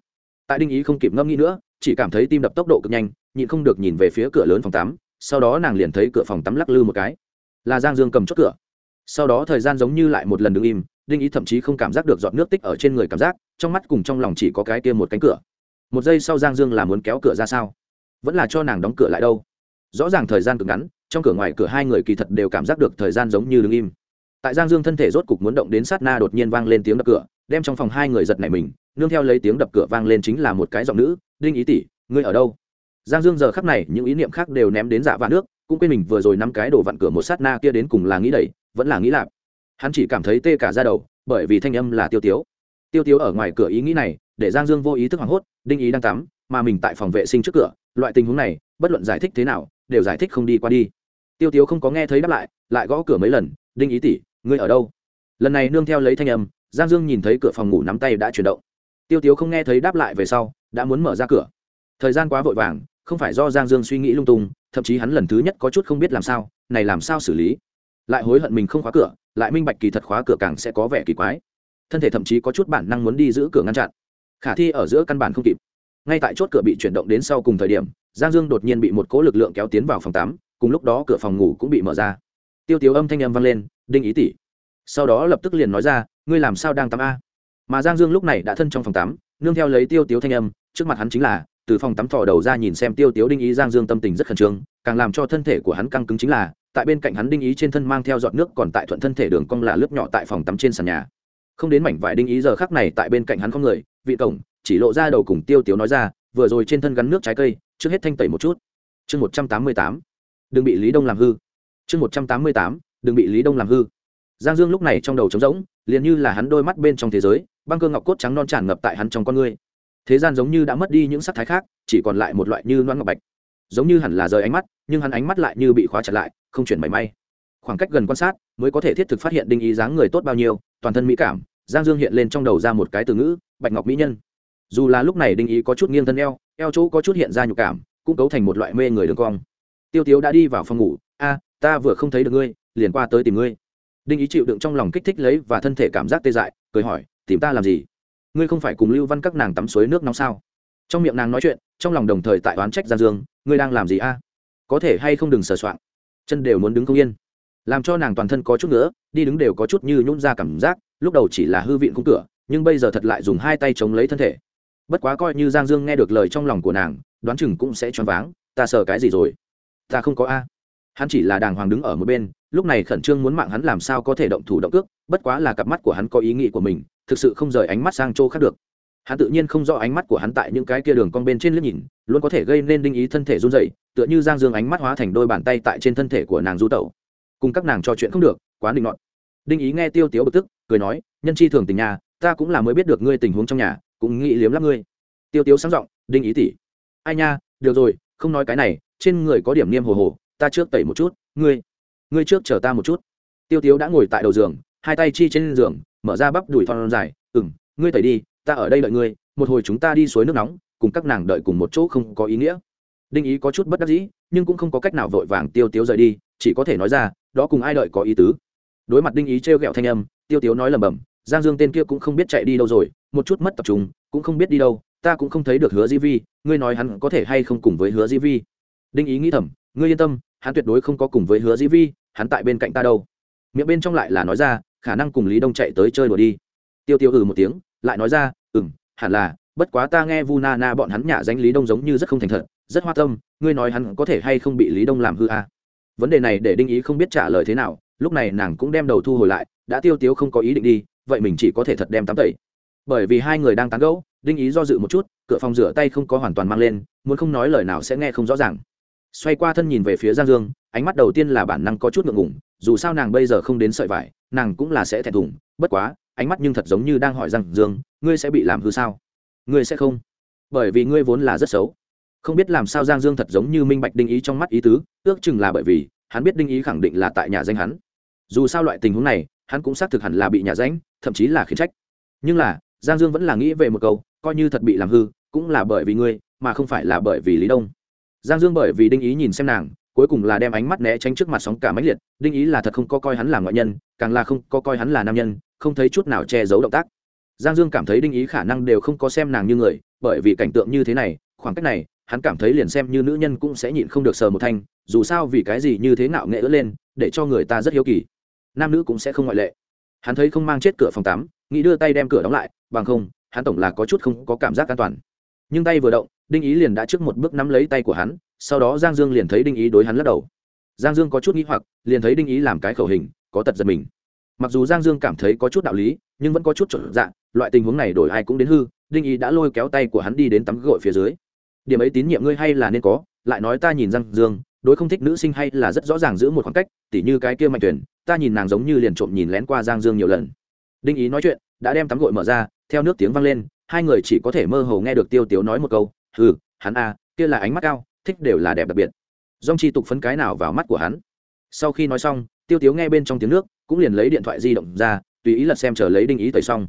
Speaker 1: Tại đinh ý không kịp ngâm nghĩ nữa, chỉ cảm thấy tim đập tốc độ cực nhanh, nhịn không được nhìn về phía cửa lớn phòng tắm, sau đó nàng liền thấy cửa phòng tắm lắc lư một cái. Là giang dương cầm chốt cửa. Sau đó thời gian giống như lại một lần đứng im, đinh ý thậm chí không cảm giác được giọt nước tích ở trên người cảm giác, trong mắt cùng trong lòng chỉ có cái kia một cánh cửa. Một giây sau giang dương là muốn kéo cửa ra sao? Vẫn là cho nàng đóng cửa lại đâu? Rõ ràng thời gian cực ngắn trong cửa ngoài cửa hai người kỳ thật đều cảm giác được thời gian giống như đứng im. Tại giang dương thân thể rốt cục muốn động đến sát na đột nhiên vang lên tiếng đập cửa, đem trong phòng hai người giật nảy mình, nương theo lấy tiếng đập cửa vang lên chính là một cái giọng nữ, đinh ý tỷ, ngươi ở đâu? Giang dương giờ khắc này những ý niệm khác đều ném đến dạ vạn nước, cũng quên mình vừa rồi nắm cái đổ vặn cửa một sát na kia đến cùng là nghĩ đẩy, vẫn là nghĩ lạp. Hắn chỉ cảm thấy tê cả ra đầu, bởi vì thanh âm là tiêu tiếu. Tiêu tiếu ở ngoài cửa ý nghĩ này, để giang dương vô ý thức hoảng hốt, đinh ý đang tắm, mà mình tại phòng vệ sinh trước cửa, loại tình huống này, bất luận giải thích thế nào, đều giải thích không đi qua đi tiêu tiếu không có nghe thấy đáp lại lại gõ cửa mấy lần, đinh ý tỷ, ngươi ở đâu? Lần này nương theo lấy thanh âm, giang dương nhìn thấy cửa phòng ngủ nắm tay đã chuyển động. Tiêu tiếu không nghe thấy đáp lại về sau, đã muốn mở ra cửa. Thời gian quá vội vàng, không phải do giang dương suy nghĩ lung tung, thậm chí hắn lần thứ nhất có chút không biết làm sao, này làm sao xử lý? Lại hối hận mình không khóa cửa, lại minh bạch kỳ thật khóa cửa càng sẽ có vẻ kỳ quái. Thân thể thậm chí có chút bản năng muốn đi giữ cửa ngăn chặn. Khả thi ở giữa căn bản không kịp. Ngay tại chốt cửa bị chuyển động đến sau cùng thời điểm, giang dương đột nhiên bị một cỗ lực lượng kéo tiến vào phòng tám cùng lúc đó cửa phòng ngủ cũng bị mở ra. Tiêu tiếu âm thanh âm vang lên, đinh ý tỷ. Sau đó lập tức liền nói ra, ngươi làm sao đang tắm a? Mà giang dương lúc này đã thân trong phòng tắm, nương theo lấy tiêu tiếu thanh âm, trước mặt hắn chính là, từ phòng tắm thò đầu ra nhìn xem tiêu tiếu đinh ý giang dương tâm tình rất khẩn trương, càng làm cho thân thể của hắn căng cứng chính là, tại bên cạnh hắn đinh ý trên thân mang theo giọt nước còn tại thuận thân thể đường cong là lớp nhỏ tại phòng tắm trên sàn nhà. Không đến mảnh vải đinh ý giờ khắc này tại bên cạnh hắn không người, vị cổng, chỉ lộ ra đầu cùng tiêu tiếu nói ra, vừa rồi trên thân gắn nước trái cây, trước hết thanh tẩy một chút. Chương một trăm tám mươi tám đừng bị lý đông làm hư. Chương một trăm tám mươi tám, đừng bị lý đông làm hư. Giang dương lúc này trong đầu trống rỗng, liền như là hắn đôi mắt bên trong thế giới, băng cơ ngọc cốt trắng non tràn ngập tại hắn trong con ngươi thế gian giống như đã mất đi những sắc thái khác, chỉ còn lại một loại như loan ngọc bạch. Giống như hẳn là rời ánh mắt, nhưng hắn ánh mắt lại như bị khóa chặt lại, không chuyển mảy may. Khoảng cách gần quan sát, mới có thể thiết thực phát hiện đinh ý dáng người tốt bao nhiêu, toàn thân mỹ cảm, giang dương hiện lên trong đầu ra một cái từ ngữ, bạch ngọc mỹ nhân. Dù là lúc này đinh ý có chút nghiêng thân eo eo chỗ có chút hiện ra nhục cảm, cũng cấu thành một loại mê người đường cong tiêu tiếu đã đi vào phòng ngủ. A, ta vừa không thấy được ngươi, liền qua tới tìm ngươi. Đinh ý chịu đựng trong lòng kích thích lấy và thân thể cảm giác tê dại, cười hỏi, tìm ta làm gì? Ngươi không phải cùng lưu văn các nàng tắm suối nước nóng sao? Trong miệng nàng nói chuyện, trong lòng đồng thời tại oán trách giang dương, ngươi đang làm gì, a? Có thể hay không đừng sờ soạng chân đều muốn đứng không yên. Làm cho nàng toàn thân có chút nữa đi đứng đều có chút như nhún ra cảm giác, lúc đầu chỉ là hư vịn cung cửa, nhưng bây giờ thật lại dùng hai tay chống lấy thân thể. Bất quá coi như giang dương nghe được lời trong lòng của nàng, đoán chừng cũng sẽ choáng váng, ta sợ cái gì rồi? Ta không có a. Hắn chỉ là đàng hoàng đứng ở một bên, lúc này khẩn trương muốn mạng hắn làm sao có thể động thủ động cước, bất quá là cặp mắt của hắn có ý nghĩ của mình, thực sự không rời ánh mắt sang chỗ khác được. Hắn tự nhiên không rõ ánh mắt của hắn tại những cái kia đường cong bên trên liếc nhìn, luôn có thể gây nên đinh ý thân thể run dậy tựa như giang dương ánh mắt hóa thành đôi bàn tay tại trên thân thể của nàng du tẩu. Cùng các nàng trò chuyện không được, quá định ngọn đinh ý nghe tiêu tiếu bực tức, cười nói, nhân chi thường tình nhà, ta cũng là mới biết được ngươi tình huống trong nhà, cũng nghĩ liếm lắp ngươi. Tiêu tiếu sáng giọng, đinh ý tỷ. Ai nha, được rồi, không nói cái này trên người có điểm niêm hồ hồ, ta trước tẩy một chút, ngươi ngươi trước chờ ta một chút. Tiêu tiếu đã ngồi tại đầu giường, hai tay chi trên giường, mở ra bắp đùi thon dài ừ m ngươi tẩy đi, ta ở đây đợi ngươi, một hồi chúng ta đi suối nước nóng, cùng các nàng đợi cùng một chỗ không có ý nghĩa. Đinh ý có chút bất đắc dĩ, nhưng cũng không có cách nào vội vàng tiêu tiếu rời đi, chỉ có thể nói ra, đó cùng ai đợi có ý tứ? Đối mặt đinh ý t r e o g ẹ o thanh âm, tiêu tiếu nói lầm bầm giang dương tên kia cũng không biết chạy đi đâu rồi, một chút mất tập trung, cũng không biết đi đâu, ta cũng không thấy được hứa di vi, ngươi nói hắn có thể hay không cùng với hứa di vi? Đinh ý nghĩ thầm, ngươi yên tâm, hắn tuyệt đối không có cùng với hứa di vi, hắn tại bên cạnh ta đâu. Miệng bên trong lại là nói ra, khả năng cùng lý đông chạy tới chơi đùa đi. Tiêu tiêu ừ một tiếng, lại nói ra ừ m hẳn là, bất quá ta nghe vu na na bọn hắn nhả danh lý đông giống như rất không thành thật, rất hoa tâm, ngươi nói hắn có thể hay không bị lý đông làm hư à. vấn đề này để đinh ý không biết trả lời thế nào, lúc này nàng cũng đem đầu thu hồi lại, đã tiêu tiếu không có ý định đi, vậy mình chỉ có thể thật đem tắm tẩy. Bởi vì hai người đang tán gẫu, đinh ý do dự một chút, cửa phòng rửa tay không có hoàn toàn mang lên, muốn không nói lời nào sẽ nghe không rõ ràng xoay qua thân nhìn về phía giang dương, ánh mắt đầu tiên là bản năng có chút ngượng ngủng dù sao nàng bây giờ không đến sợi vải, nàng cũng là sẽ thẹn thùng. Bất quá, ánh mắt nhưng thật giống như đang hỏi rằng dương, ngươi sẽ bị làm hư sao? Ngươi sẽ không, bởi vì ngươi vốn là rất xấu. Không biết làm sao giang dương thật giống như minh bạch đinh ý trong mắt ý tứ, ước chừng là bởi vì, hắn biết đinh ý khẳng định là tại nhà danh hắn. Dù sao loại tình huống này, hắn cũng xác thực hẳn là bị nhà danh, thậm chí là khiến trách. Nhưng là, giang dương vẫn là nghĩ về một câu, coi như thật bị làm hư, cũng là bởi vì ngươi, mà không phải là bởi vì lý đông giang dương bởi vì đinh ý nhìn xem nàng, cuối cùng là đem ánh mắt né tránh trước mặt sóng cả máy liệt, đinh ý là thật không có coi hắn là ngoại nhân, càng là không có coi hắn là nam nhân, không thấy chút nào che giấu động tác. Giang dương cảm thấy đinh ý khả năng đều không có xem nàng như người, bởi vì cảnh tượng như thế này, khoảng cách này, hắn cảm thấy liền xem như nữ nhân cũng sẽ nhịn không được sờ một thanh, dù sao vì cái gì như thế nào nghệ ớt lên, để cho người ta rất hiếu kỳ. Nam nữ cũng sẽ không ngoại lệ. Hắn thấy không mang chết cửa phòng tắm, nghĩ đưa tay đem cửa đóng lại, bằng không, hắn tổng là có chút không có cảm giác an toàn. Nhưng tay vừa động đinh ý liền đã trước một bước nắm lấy tay của hắn, sau đó giang dương liền thấy đinh ý đối hắn lắc đầu. Giang dương có chút nghĩ hoặc, liền thấy đinh ý làm cái khẩu hình, có tật giật mình. Mặc dù giang dương cảm thấy có chút đạo lý, nhưng vẫn có chút trở dạng loại tình huống này đổi ai cũng đến hư, đinh ý đã lôi kéo tay của hắn đi đến tắm gội phía dưới. Điểm ấy tín nhiệm ngươi hay là nên có, lại nói ta nhìn giang dương, đối không thích nữ sinh hay là rất rõ ràng giữ một khoảng cách, tỉ như cái kia mạnh tuyển, ta nhìn nàng giống như liền trộm nhìn lén qua giang dương nhiều lần. Đinh ý nói chuyện, đã đem tắm gội mở ra, theo nước tiếng vang lên, hai người chỉ có thể mơ hồ nghe được tiêu tiếu nói một câu ừ hắn a, kia là ánh mắt cao, thích đều là đẹp đặc biệt. Dong chi tục phấn cái nào vào mắt của hắn. Sau khi nói xong, tiêu tiếu nghe bên trong tiếng nước, cũng liền lấy điện thoại di động ra, tùy ý lật xem chờ lấy đinh ý tẩy xong.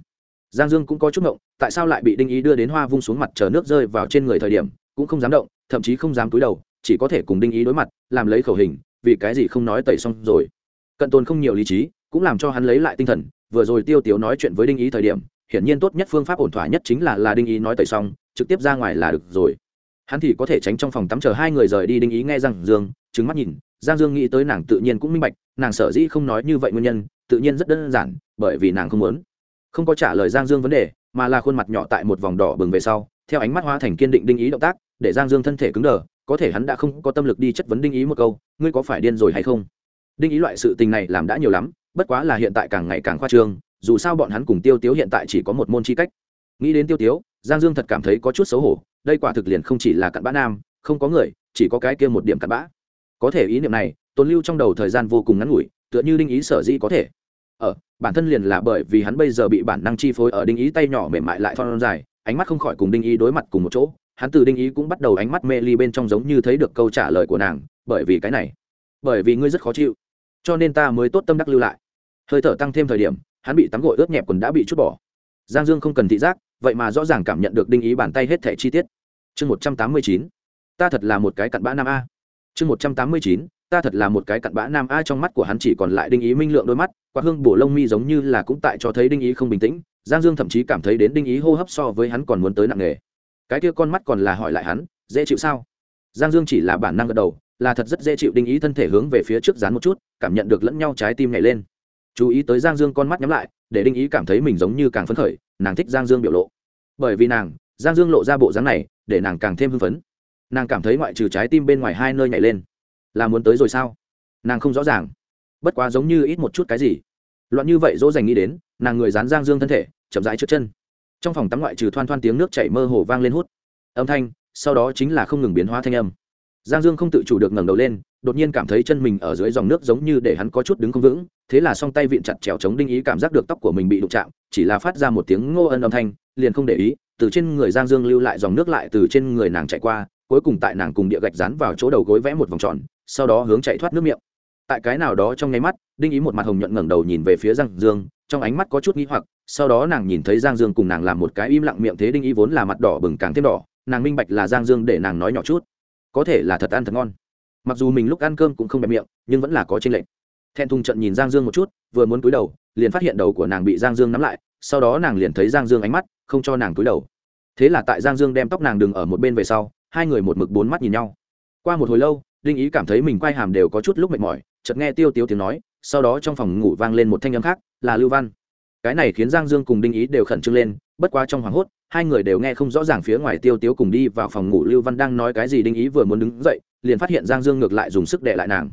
Speaker 1: Giang dương cũng có chút ngộng, tại sao lại bị đinh ý đưa đến hoa vung xuống mặt chờ nước rơi vào trên người thời điểm, cũng không dám động, thậm chí không dám túi đầu, chỉ có thể cùng đinh ý đối mặt, làm lấy khẩu hình, vì cái gì không nói tẩy xong rồi. Cận tồn không nhiều lý trí, cũng làm cho hắn lấy lại tinh thần, vừa rồi tiêu tiếu nói chuyện với đinh ý thời điểm hiển nhiên tốt nhất phương pháp ổn thỏa nhất chính là là đinh ý nói tẩy xong, trực tiếp ra ngoài là được rồi. Hắn thì có thể tránh trong phòng tắm chờ hai người rời đi, đinh ý nghe rằng dương trứng mắt nhìn, giang dương nghĩ tới nàng tự nhiên cũng minh bạch, nàng sở dĩ không nói như vậy nguyên nhân, tự nhiên rất đơn giản, bởi vì nàng không muốn. Không có trả lời giang dương vấn đề, mà là khuôn mặt nhỏ tại một vòng đỏ bừng về sau, theo ánh mắt hóa thành kiên định đinh ý động tác, để giang dương thân thể cứng đờ, có thể hắn đã không có tâm lực đi chất vấn đinh ý một câu, ngươi có phải điên rồi hay không? Đinh ý loại sự tình này làm đã nhiều lắm, bất quá là hiện tại càng ngày càng khoa trương dù sao bọn hắn cùng tiêu tiếu hiện tại chỉ có một môn chi cách. Nghĩ đến tiêu tiếu, giang dương thật cảm thấy có chút xấu hổ, đây quả thực liền không chỉ là cặn bã nam, không có người, chỉ có cái kia một điểm cặn bã. Có thể ý niệm này tồn lưu trong đầu thời gian vô cùng ngắn ngủi, tựa như đinh ý sở dĩ có thể. Ở bản thân liền là bởi vì hắn bây giờ bị bản năng chi phối ở đinh ý tay nhỏ mềm mại lại thon dài, ánh mắt không khỏi cùng đinh ý đối mặt cùng một chỗ, hắn từ đinh ý cũng bắt đầu ánh mắt mê ly bên trong giống như thấy được câu trả lời của nàng, bởi vì cái này, bởi vì ngươi rất khó chịu, cho nên ta mới tốt tâm đắc lưu lại. Hơi thở tăng thêm thời điểm hắn bị tắm gội ướt nhẹp quần đã bị chút bỏ. Giang dương không cần thị giác, vậy mà rõ ràng cảm nhận được đinh ý bàn tay hết thẻ chi tiết. Chương một trăm tám mươi chín, ta thật là một cái cặn bã nam a. Chương một trăm tám mươi chín, ta thật là một cái cặn bã nam a trong mắt của hắn chỉ còn lại đinh ý minh lượng đôi mắt, quạt hương bổ lông mi giống như là cũng tại cho thấy đinh ý không bình tĩnh. Giang dương thậm chí cảm thấy đến đinh ý hô hấp so với hắn còn muốn tới nặng nề. Cái kia con mắt còn là hỏi lại hắn, dễ chịu sao? Giang dương chỉ là bản năng gật đầu, là thật rất dễ chịu đinh ý thân thể hướng về phía trước dán một chút, cảm nhận được lẫn nhau trái tim nhảy lên chú ý tới giang dương con mắt nhắm lại, để đinh ý cảm thấy mình giống như càng phấn khởi, nàng thích giang dương biểu lộ. Bởi vì nàng, giang dương lộ ra bộ dáng này, để nàng càng thêm hưng phấn. Nàng cảm thấy ngoại trừ trái tim bên ngoài hai nơi nhảy lên, là muốn tới rồi sao? Nàng không rõ ràng. Bất quá giống như ít một chút cái gì. Loạn như vậy dỗ dành nghĩ đến, nàng người dán giang dương thân thể, chậm rãi trước chân. Trong phòng tắm ngoại trừ thoan thoan tiếng nước chảy mơ hồ vang lên hút. Âm thanh, sau đó chính là không ngừng biến hóa thanh âm. Giang dương không tự chủ được ngẩng đầu lên đột nhiên cảm thấy chân mình ở dưới dòng nước giống như để hắn có chút đứng không vững, thế là song tay vịn chặt trèo chống đinh ý cảm giác được tóc của mình bị đụng chạm, chỉ là phát ra một tiếng ngô ân âm thanh, liền không để ý, từ trên người giang dương lưu lại dòng nước lại từ trên người nàng chạy qua, cuối cùng tại nàng cùng địa gạch dán vào chỗ đầu gối vẽ một vòng tròn, sau đó hướng chạy thoát nước miệng. Tại cái nào đó trong nháy mắt, đinh ý một mặt hồng nhuận ngẩng đầu nhìn về phía giang dương, trong ánh mắt có chút nghĩ hoặc, sau đó nàng nhìn thấy giang dương cùng nàng làm một cái im lặng miệng thế đinh ý vốn là mặt đỏ bừng càng thêm đỏ, nàng minh bạch là giang dương để nàng nói nhỏ chút. Có thể là thật ăn thật ngon mặc dù mình lúc ăn cơm cũng không bẹp miệng, nhưng vẫn là có tranh lệch. Thẹn thùng trận nhìn giang dương một chút, vừa muốn cúi đầu, liền phát hiện đầu của nàng bị giang dương nắm lại, sau đó nàng liền thấy giang dương ánh mắt không cho nàng cúi đầu. Thế là tại giang dương đem tóc nàng đừng ở một bên về sau, hai người một mực bốn mắt nhìn nhau. Qua một hồi lâu, đinh ý cảm thấy mình quay hàm đều có chút lúc mệt mỏi, chợt nghe tiêu tiêu tiếng nói, sau đó trong phòng ngủ vang lên một thanh âm khác, là lưu văn cái này khiến giang dương cùng đinh ý đều khẩn trương lên, bất quá trong hoảng hốt, hai người đều nghe không rõ ràng phía ngoài tiêu tiếu cùng đi vào phòng ngủ lưu văn đang nói cái gì đinh ý vừa muốn đứng dậy, liền phát hiện giang dương ngược lại dùng sức đệ lại nàng.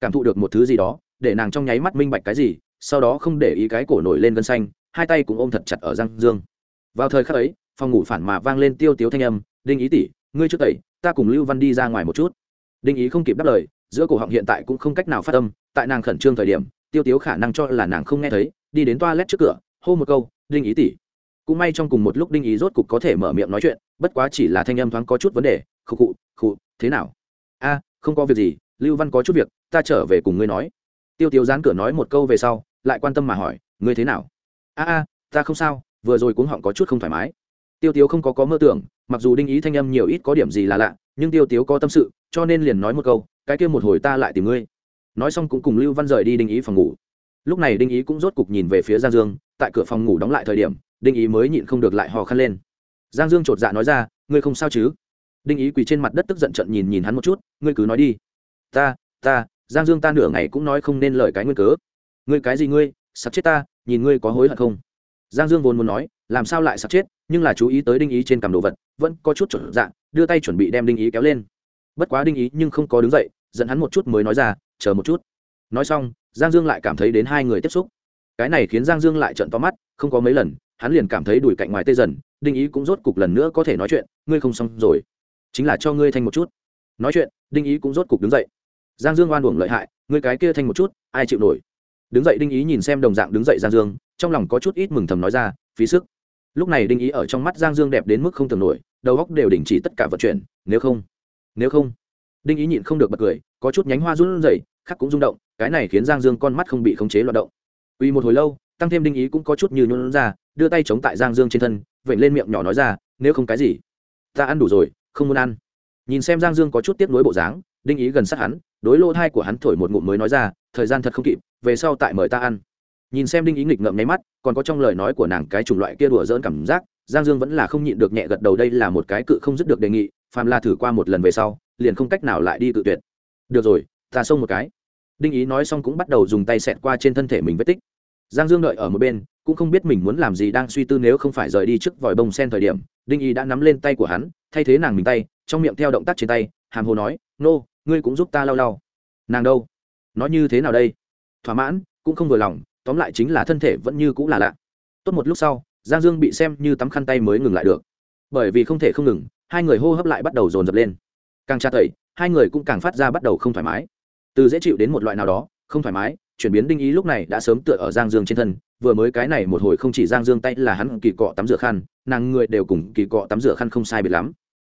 Speaker 1: Cảm thụ được một thứ gì đó, để nàng trong nháy mắt minh bạch cái gì, sau đó không để ý cái cổ nổi lên gân xanh, hai tay cũng ôm thật chặt ở giang dương. Vào thời khắc ấy, phòng ngủ phản mà vang lên tiêu tiếu thanh âm, đinh ý tỷ, ngươi trước tẩy, ta cùng lưu văn đi ra ngoài một chút. Đinh ý không kịp đáp lời, giữa cổ họng hiện tại cũng không cách nào phát âm, tại nàng khẩn trương thời điểm, tiêu tiếu khả năng cho là nàng không nghe thấy đi đến toa trước cửa, hô một câu, đinh ý tỷ. Cũng may trong cùng một lúc đinh ý rốt cục có thể mở miệng nói chuyện, bất quá chỉ là thanh âm thoáng có chút vấn đề, khụ khụ khụ, thế nào? A, không có việc gì, lưu văn có chút việc, ta trở về cùng ngươi nói. Tiêu tiếu dán cửa nói một câu về sau, lại quan tâm mà hỏi, ngươi thế nào? A a, ta không sao, vừa rồi cuống họng có chút không thoải mái. Tiêu tiếu không có có mơ tưởng, mặc dù đinh ý thanh âm nhiều ít có điểm gì là lạ, nhưng tiêu tiếu có tâm sự, cho nên liền nói một câu, cái kia một hồi ta lại tìm ngươi. Nói xong cũng cùng lưu văn rời đi đinh ý phòng ngủ lúc này đinh ý cũng rốt cục nhìn về phía giang dương, tại cửa phòng ngủ đóng lại thời điểm, đinh ý mới nhịn không được lại hò khăn lên. Giang dương chột dạ nói ra, ngươi không sao chứ? Đinh ý quỳ trên mặt đất tức giận trận nhìn nhìn hắn một chút, ngươi cứ nói đi. Ta ta, giang dương ta nửa ngày cũng nói không nên lời cái nguyên cớ. Ngươi cái gì ngươi sắp chết ta, nhìn ngươi có hối hận không? Giang dương vốn muốn nói, làm sao lại sắp chết? Nhưng là chú ý tới đinh ý trên cầm đồ vật, vẫn có chút chuẩn dạng đưa tay chuẩn bị đem đinh ý kéo lên. Bất quá đinh ý nhưng không có đứng dậy dẫn hắn một chút mới nói ra, chờ một chút. Nói xong giang dương lại cảm thấy đến hai người tiếp xúc. Cái này khiến giang dương lại trận to mắt, không có mấy lần, hắn liền cảm thấy đùi cạnh ngoài tê dần, đinh ý cũng rốt cục lần nữa có thể nói chuyện, ngươi không xong rồi, chính là cho ngươi thanh một chút. Nói chuyện, đinh ý cũng rốt cục đứng dậy. Giang dương oan uổng lợi hại, ngươi cái kia thanh một chút, ai chịu nổi? Đứng dậy đinh ý nhìn xem đồng dạng đứng dậy giang dương, trong lòng có chút ít mừng thầm nói ra, phí sức. Lúc này đinh ý ở trong mắt giang dương đẹp đến mức không tưởng nổi, đầu góc đều đình chỉ tất cả vận chuyển, nếu không nếu không. Đinh ý nhịn không được bật cười, có chút nhánh hoa run rẩy khắc cũng rung động, cái này khiến giang dương con mắt không bị khống chế loạt động. Uy một hồi lâu, tăng thêm đinh ý cũng có chút như nhuận ra, đưa tay chống tại giang dương trên thân, vểnh lên miệng nhỏ nói ra, nếu không cái gì, ta ăn đủ rồi, không muốn ăn. Nhìn xem giang dương có chút tiếp nối bộ dáng, đinh ý gần sát hắn, đối lỗ thai của hắn thổi một ngụm mới nói ra, thời gian thật không kịp, về sau tại mời ta ăn. Nhìn xem đinh ý nghịch ngợm nháy mắt, còn có trong lời nói của nàng cái chủng loại kia đùa dỡn cảm giác, giang dương vẫn là không nhịn được nhẹ gật đầu đây là một cái cự không dứt được đề nghị, phàm là thử qua một lần về sau, liền không cách nào lại đi cự tuyệt. Được rồi, ta xông một cái đinh ý nói xong cũng bắt đầu dùng tay xẹt qua trên thân thể mình vết tích. Giang dương đợi ở một bên, cũng không biết mình muốn làm gì đang suy tư nếu không phải rời đi trước vòi bông sen thời điểm, đinh ý đã nắm lên tay của hắn, thay thế nàng mình tay, trong miệng theo động tác trên tay, hàm hồ nói, nô, ngươi cũng giúp ta lau lau. Nàng đâu? Nó như thế nào đây? Thỏa mãn, cũng không vừa lòng, tóm lại chính là thân thể vẫn như cũng là lạ. Tốt một lúc sau, giang dương bị xem như tắm khăn tay mới ngừng lại được. Bởi vì không thể không ngừng, hai người hô hấp lại bắt đầu dồn dập lên. Càng tra tẩy, hai người cũng càng phát ra bắt đầu không thoải mái từ dễ chịu đến một loại nào đó, không thoải mái, chuyển biến đinh ý lúc này đã sớm tựa ở giang dương trên thân, vừa mới cái này một hồi không chỉ giang dương tay là hắn kỳ cọ tắm rửa khăn, nàng người đều cùng kỳ cọ tắm rửa khăn không sai biệt lắm.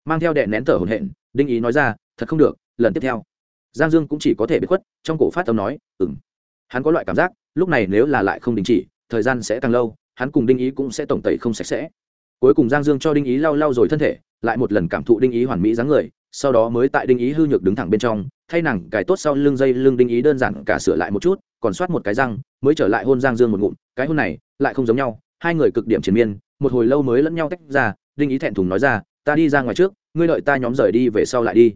Speaker 1: Mang theo đệ nén thở hồn hện đinh ý nói ra, thật không được, lần tiếp theo. Giang dương cũng chỉ có thể bị khuất, trong cổ phát tâm nói ừng hắn có loại cảm giác, lúc này nếu là lại không đình chỉ, thời gian sẽ tăng lâu, hắn cùng đinh ý cũng sẽ tổng tẩy không sạch sẽ. Cuối cùng giang dương cho đinh ý lau lau rồi thân thể, lại một lần cảm thụ đinh ý hoàn mỹ dáng người, sau đó mới tại đinh ý hư nhược đứng thẳng bên trong thay nàng cài tốt sau lưng dây lưng đinh ý đơn giản cả sửa lại một chút, còn soát một cái răng, mới trở lại hôn giang dương một ngụm. Cái hôn này, lại không giống nhau. Hai người cực điểm triền miên, một hồi lâu mới lẫn nhau tách ra, đinh ý thẹn thùng nói ra, ta đi ra ngoài trước, ngươi đợi ta nhóm rời đi về sau lại đi.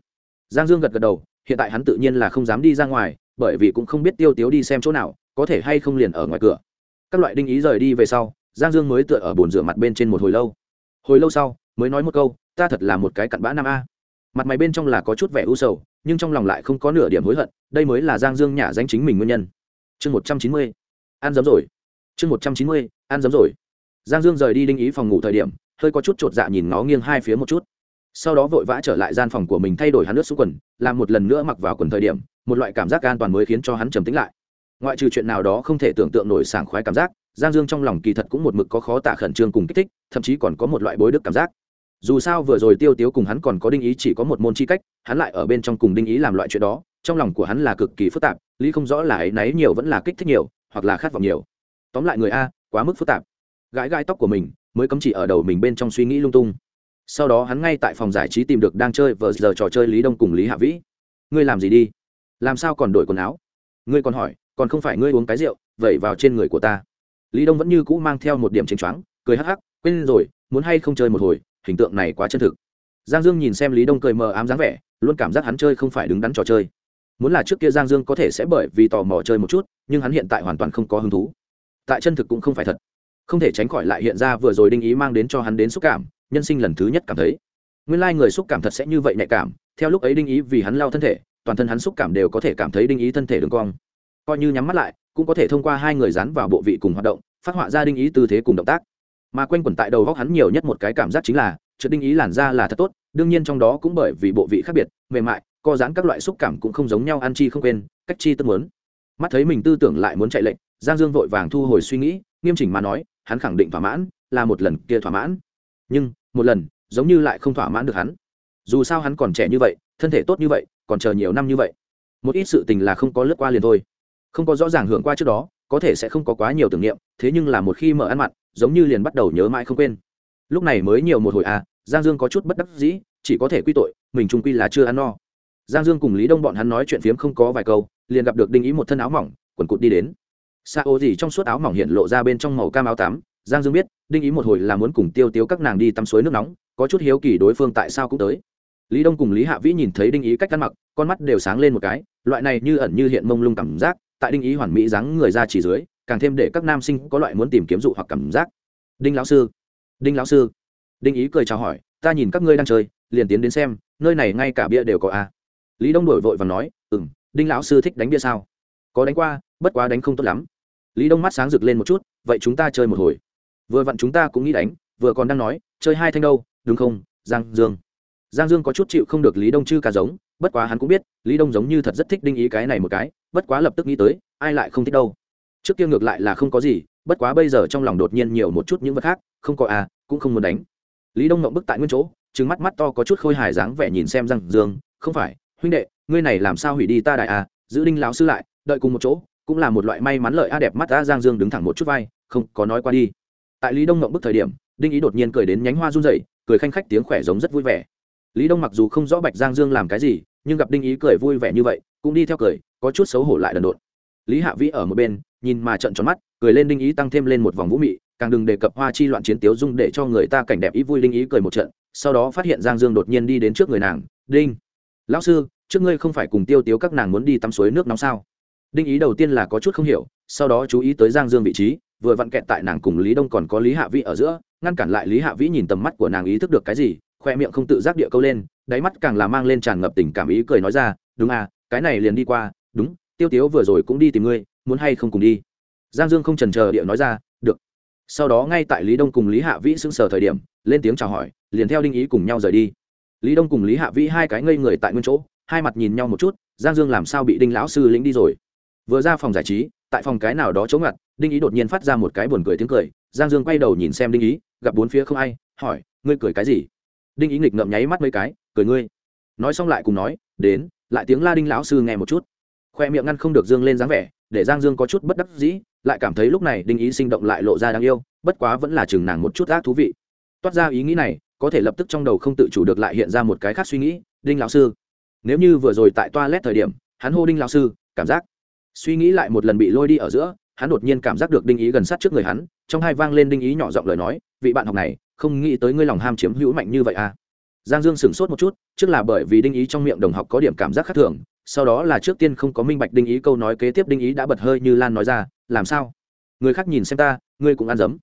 Speaker 1: Giang dương gật gật đầu, hiện tại hắn tự nhiên là không dám đi ra ngoài, bởi vì cũng không biết tiêu tiếu đi xem chỗ nào, có thể hay không liền ở ngoài cửa. Các loại đinh ý rời đi về sau, giang dương mới tựa ở bồn rửa mặt bên trên một hồi lâu. Hồi lâu sau, mới nói một câu, ta thật là một cái cặn bã nam a mặt mày bên trong là có chút vẻ u sầu, nhưng trong lòng lại không có nửa điểm hối hận, đây mới là giang dương nhả danh chính mình nguyên nhân. Chương một trăm chín mươi, ăn giấm rồi. Chương một trăm chín mươi, ăn giấm rồi. Giang dương rời đi đinh ý phòng ngủ thời điểm, hơi có chút chột dạ nhìn nó nghiêng hai phía một chút. Sau đó vội vã trở lại gian phòng của mình thay đổi hắn nước xuống quần, làm một lần nữa mặc vào quần thời điểm, một loại cảm giác an toàn mới khiến cho hắn trầm tính lại. Ngoại trừ chuyện nào đó không thể tưởng tượng nổi sảng khoái cảm giác, giang dương trong lòng kỳ thật cũng một mực có khó tả khẩn trương cùng kích thích, thậm chí còn có một loại bối đức cảm giác dù sao vừa rồi tiêu tiếu cùng hắn còn có đinh ý chỉ có một môn chi cách, hắn lại ở bên trong cùng đinh ý làm loại chuyện đó, trong lòng của hắn là cực kỳ phức tạp, lý không rõ là ấy náy nhiều vẫn là kích thích nhiều, hoặc là khát vọng nhiều. Tóm lại người a, quá mức phức tạp. Gãi gai tóc của mình, mới cấm chỉ ở đầu mình bên trong suy nghĩ lung tung. Sau đó hắn ngay tại phòng giải trí tìm được đang chơi vờ giờ trò chơi lý đông cùng lý hạ vĩ. Ngươi làm gì đi? Làm sao còn đổi quần áo? Ngươi còn hỏi, còn không phải ngươi uống cái rượu, vẩy vào trên người của ta. Lý đông vẫn như cũ mang theo một điểm chênh choáng, cười hắc hắc, quên rồi, muốn hay không chơi một hồi hình tượng này quá chân thực. Giang dương nhìn xem lý đông cười mờ ám dáng vẻ, luôn cảm giác hắn chơi không phải đứng đắn trò chơi. Muốn là trước kia giang dương có thể sẽ bởi vì tò mò chơi một chút, nhưng hắn hiện tại hoàn toàn không có hứng thú. Tại chân thực cũng không phải thật. Không thể tránh khỏi lại hiện ra vừa rồi đinh ý mang đến cho hắn đến xúc cảm, nhân sinh lần thứ nhất cảm thấy. Nguyên lai、like、người xúc cảm thật sẽ như vậy nhạy cảm, theo lúc ấy đinh ý vì hắn lao thân thể, toàn thân hắn xúc cảm đều có thể cảm thấy đinh ý thân thể đường cong. Coi như nhắm mắt lại, cũng có thể thông qua hai người dán vào bộ vị cùng hoạt động, phát họa ra đinh ý tư thế cùng động tác mà quanh quẩn tại đầu góc hắn nhiều nhất một cái cảm giác chính là chữ đinh ý làn da là thật tốt, đương nhiên trong đó cũng bởi vì bộ vị khác biệt, mềm mại, co giãn các loại xúc cảm cũng không giống nhau, ăn chi không quên, cách chi tất muốn. Mắt thấy mình tư tưởng lại muốn chạy lệnh, giang dương vội vàng thu hồi suy nghĩ, nghiêm chỉnh mà nói, hắn khẳng định thỏa mãn, là một lần kia thỏa mãn. Nhưng, một lần, giống như lại không thỏa mãn được hắn. Dù sao hắn còn trẻ như vậy, thân thể tốt như vậy, còn chờ nhiều năm như vậy. Một ít sự tình là không có lướt qua liền thôi. Không có rõ ràng hưởng qua trước đó có thể sẽ không có quá nhiều tưởng niệm, thế nhưng là một khi mở ăn mặn, giống như liền bắt đầu nhớ mãi không quên. Lúc này mới nhiều một hồi à giang dương có chút bất đắc dĩ, chỉ có thể quy tội, mình trung quy là chưa ăn no. Giang dương cùng lý đông bọn hắn nói chuyện phiếm không có vài câu, liền gặp được đinh ý một thân áo mỏng, quần cụt đi đến. Xa ô gì trong suốt áo mỏng hiện lộ ra bên trong màu cam áo tắm, giang dương biết, đinh ý một hồi là muốn cùng tiêu tiếu các nàng đi tắm suối nước nóng, có chút hiếu kỳ đối phương tại sao cũng tới. Lý đông cùng lý hạ vĩ nhìn thấy đinh ý cách ăn mặc, con mắt đều sáng lên một cái, loại này như ẩn như hiện mông lung cảm giác tại đinh ý hoàn mỹ dáng người ra chỉ dưới, càng thêm để các nam sinh có loại muốn tìm kiếm dụ hoặc cảm giác. Đinh lão sư, đinh lão sư. Đinh ý cười chào hỏi, ta nhìn các ngươi đang chơi, liền tiến đến xem, nơi này ngay cả bia đều có a. À. lý đông đổi vội và nói ừ m đinh lão sư thích đánh bia sao? Có đánh qua, bất quá đánh không tốt lắm. Lý đông mắt sáng rực lên một chút, vậy chúng ta chơi một hồi. Vừa vặn chúng ta cũng nghĩ đánh, vừa còn đang nói, chơi hai thanh đâu, đúng không, giang dương? Giang dương có chút chịu không được lý đông chư cả giống bất quá hắn cũng biết, lý đông giống như thật rất thích đinh ý cái này một cái, bất quá lập tức nghĩ tới, ai lại không thích đâu. Trước kia ngược lại là không có gì, bất quá bây giờ trong lòng đột nhiên nhiều một chút những vật khác, không có à cũng không muốn đánh. Lý đông mộng bức tại nguyên chỗ trứng mắt mắt to có chút khôi hài dáng vẻ nhìn xem răng dương không phải, huynh đệ, ngươi này làm sao hủy đi ta đại à giữ đinh lão sư lại, đợi cùng một chỗ, cũng là một loại may mắn lợi a đẹp mắt ta giang dương đứng thẳng một chút vai, không, có nói qua đi. Tại lý đông mộng bức thời điểm, đinh ý đột nhiên cười đến nhánh hoa run rẩy, cười khanh khách tiếng khỏe giống rất vui vẻ. Lý đông mặc dù không rõ bạch giang dương làm cái gì nhưng gặp đinh ý cười vui vẻ như vậy, cũng đi theo cười, có chút xấu hổ lại đần độn. Lý hạ vĩ ở một bên, nhìn mà trận tròn mắt, cười lên đinh ý tăng thêm lên một vòng vũ mị, càng đừng đề cập hoa chi loạn chiến tiếu dung để cho người ta cảnh đẹp ý vui đinh ý cười một trận, sau đó phát hiện giang dương đột nhiên đi đến trước người nàng, đinh, lão sư, trước ngươi không phải cùng tiêu tiếu các nàng muốn đi tắm suối nước nóng sao? Đinh ý đầu tiên là có chút không hiểu, sau đó chú ý tới giang dương vị trí, vừa vặn kẹt tại nàng cùng lý đông còn có lý hạ vĩ ở giữa, ngăn cản lại lý hạ vĩ nhìn tầm mắt của nàng ý thức được cái gì khoe miệng không tự giác địa câu lên, đáy mắt càng là mang lên tràn ngập tình cảm ý cười nói ra, đúng à cái này liền đi qua, đúng, tiêu tiếu vừa rồi cũng đi tìm ngươi, muốn hay không cùng đi? Giang dương không trần chờ địa nói ra, được. Sau đó ngay tại lý đông cùng lý hạ vĩ xưng sờ thời điểm, lên tiếng chào hỏi, liền theo đinh ý cùng nhau rời đi. Lý đông cùng lý hạ vĩ hai cái ngây người tại nguyên chỗ, hai mặt nhìn nhau một chút, giang dương làm sao bị đinh lão sư lĩnh đi rồi? Vừa ra phòng giải trí, tại phòng cái nào đó chống ngặt, đinh ý đột nhiên phát ra một cái buồn cười tiếng cười, giang dương quay đầu nhìn xem đinh ý, gặp bốn phía không ai, hỏi, ngươi cười cái gì? Đinh ý nghịch ngậm nháy mắt mấy cái, cười ngươi. Nói xong lại cùng nói, đến, lại tiếng la đinh lão sư nghe một chút. Khoe miệng ngăn không được dương lên dáng vẻ, để giang dương có chút bất đắc dĩ, lại cảm thấy lúc này đinh ý sinh động lại lộ ra đáng yêu, bất quá vẫn là chừng nàng một chút ác thú vị. Toát ra ý nghĩ này, có thể lập tức trong đầu không tự chủ được lại hiện ra một cái khác suy nghĩ, đinh lão sư, nếu như vừa rồi tại toilet thời điểm, hắn hô đinh lão sư, cảm giác suy nghĩ lại một lần bị lôi đi ở giữa, hắn đột nhiên cảm giác được đinh ý gần sát trước người hắn, trong hai vang lên đinh ý nhỏ giọng lời nói, vị bạn học này không nghĩ tới ngươi lòng ham chiếm hữu mạnh như vậy à. Giang dương sửng sốt một chút, trước là bởi vì đinh ý trong miệng đồng học có điểm cảm giác khác thường, sau đó là trước tiên không có minh bạch đinh ý câu nói kế tiếp đinh ý đã bật hơi như lan nói ra, làm sao? Người khác nhìn xem ta, ngươi cũng ăn dấm.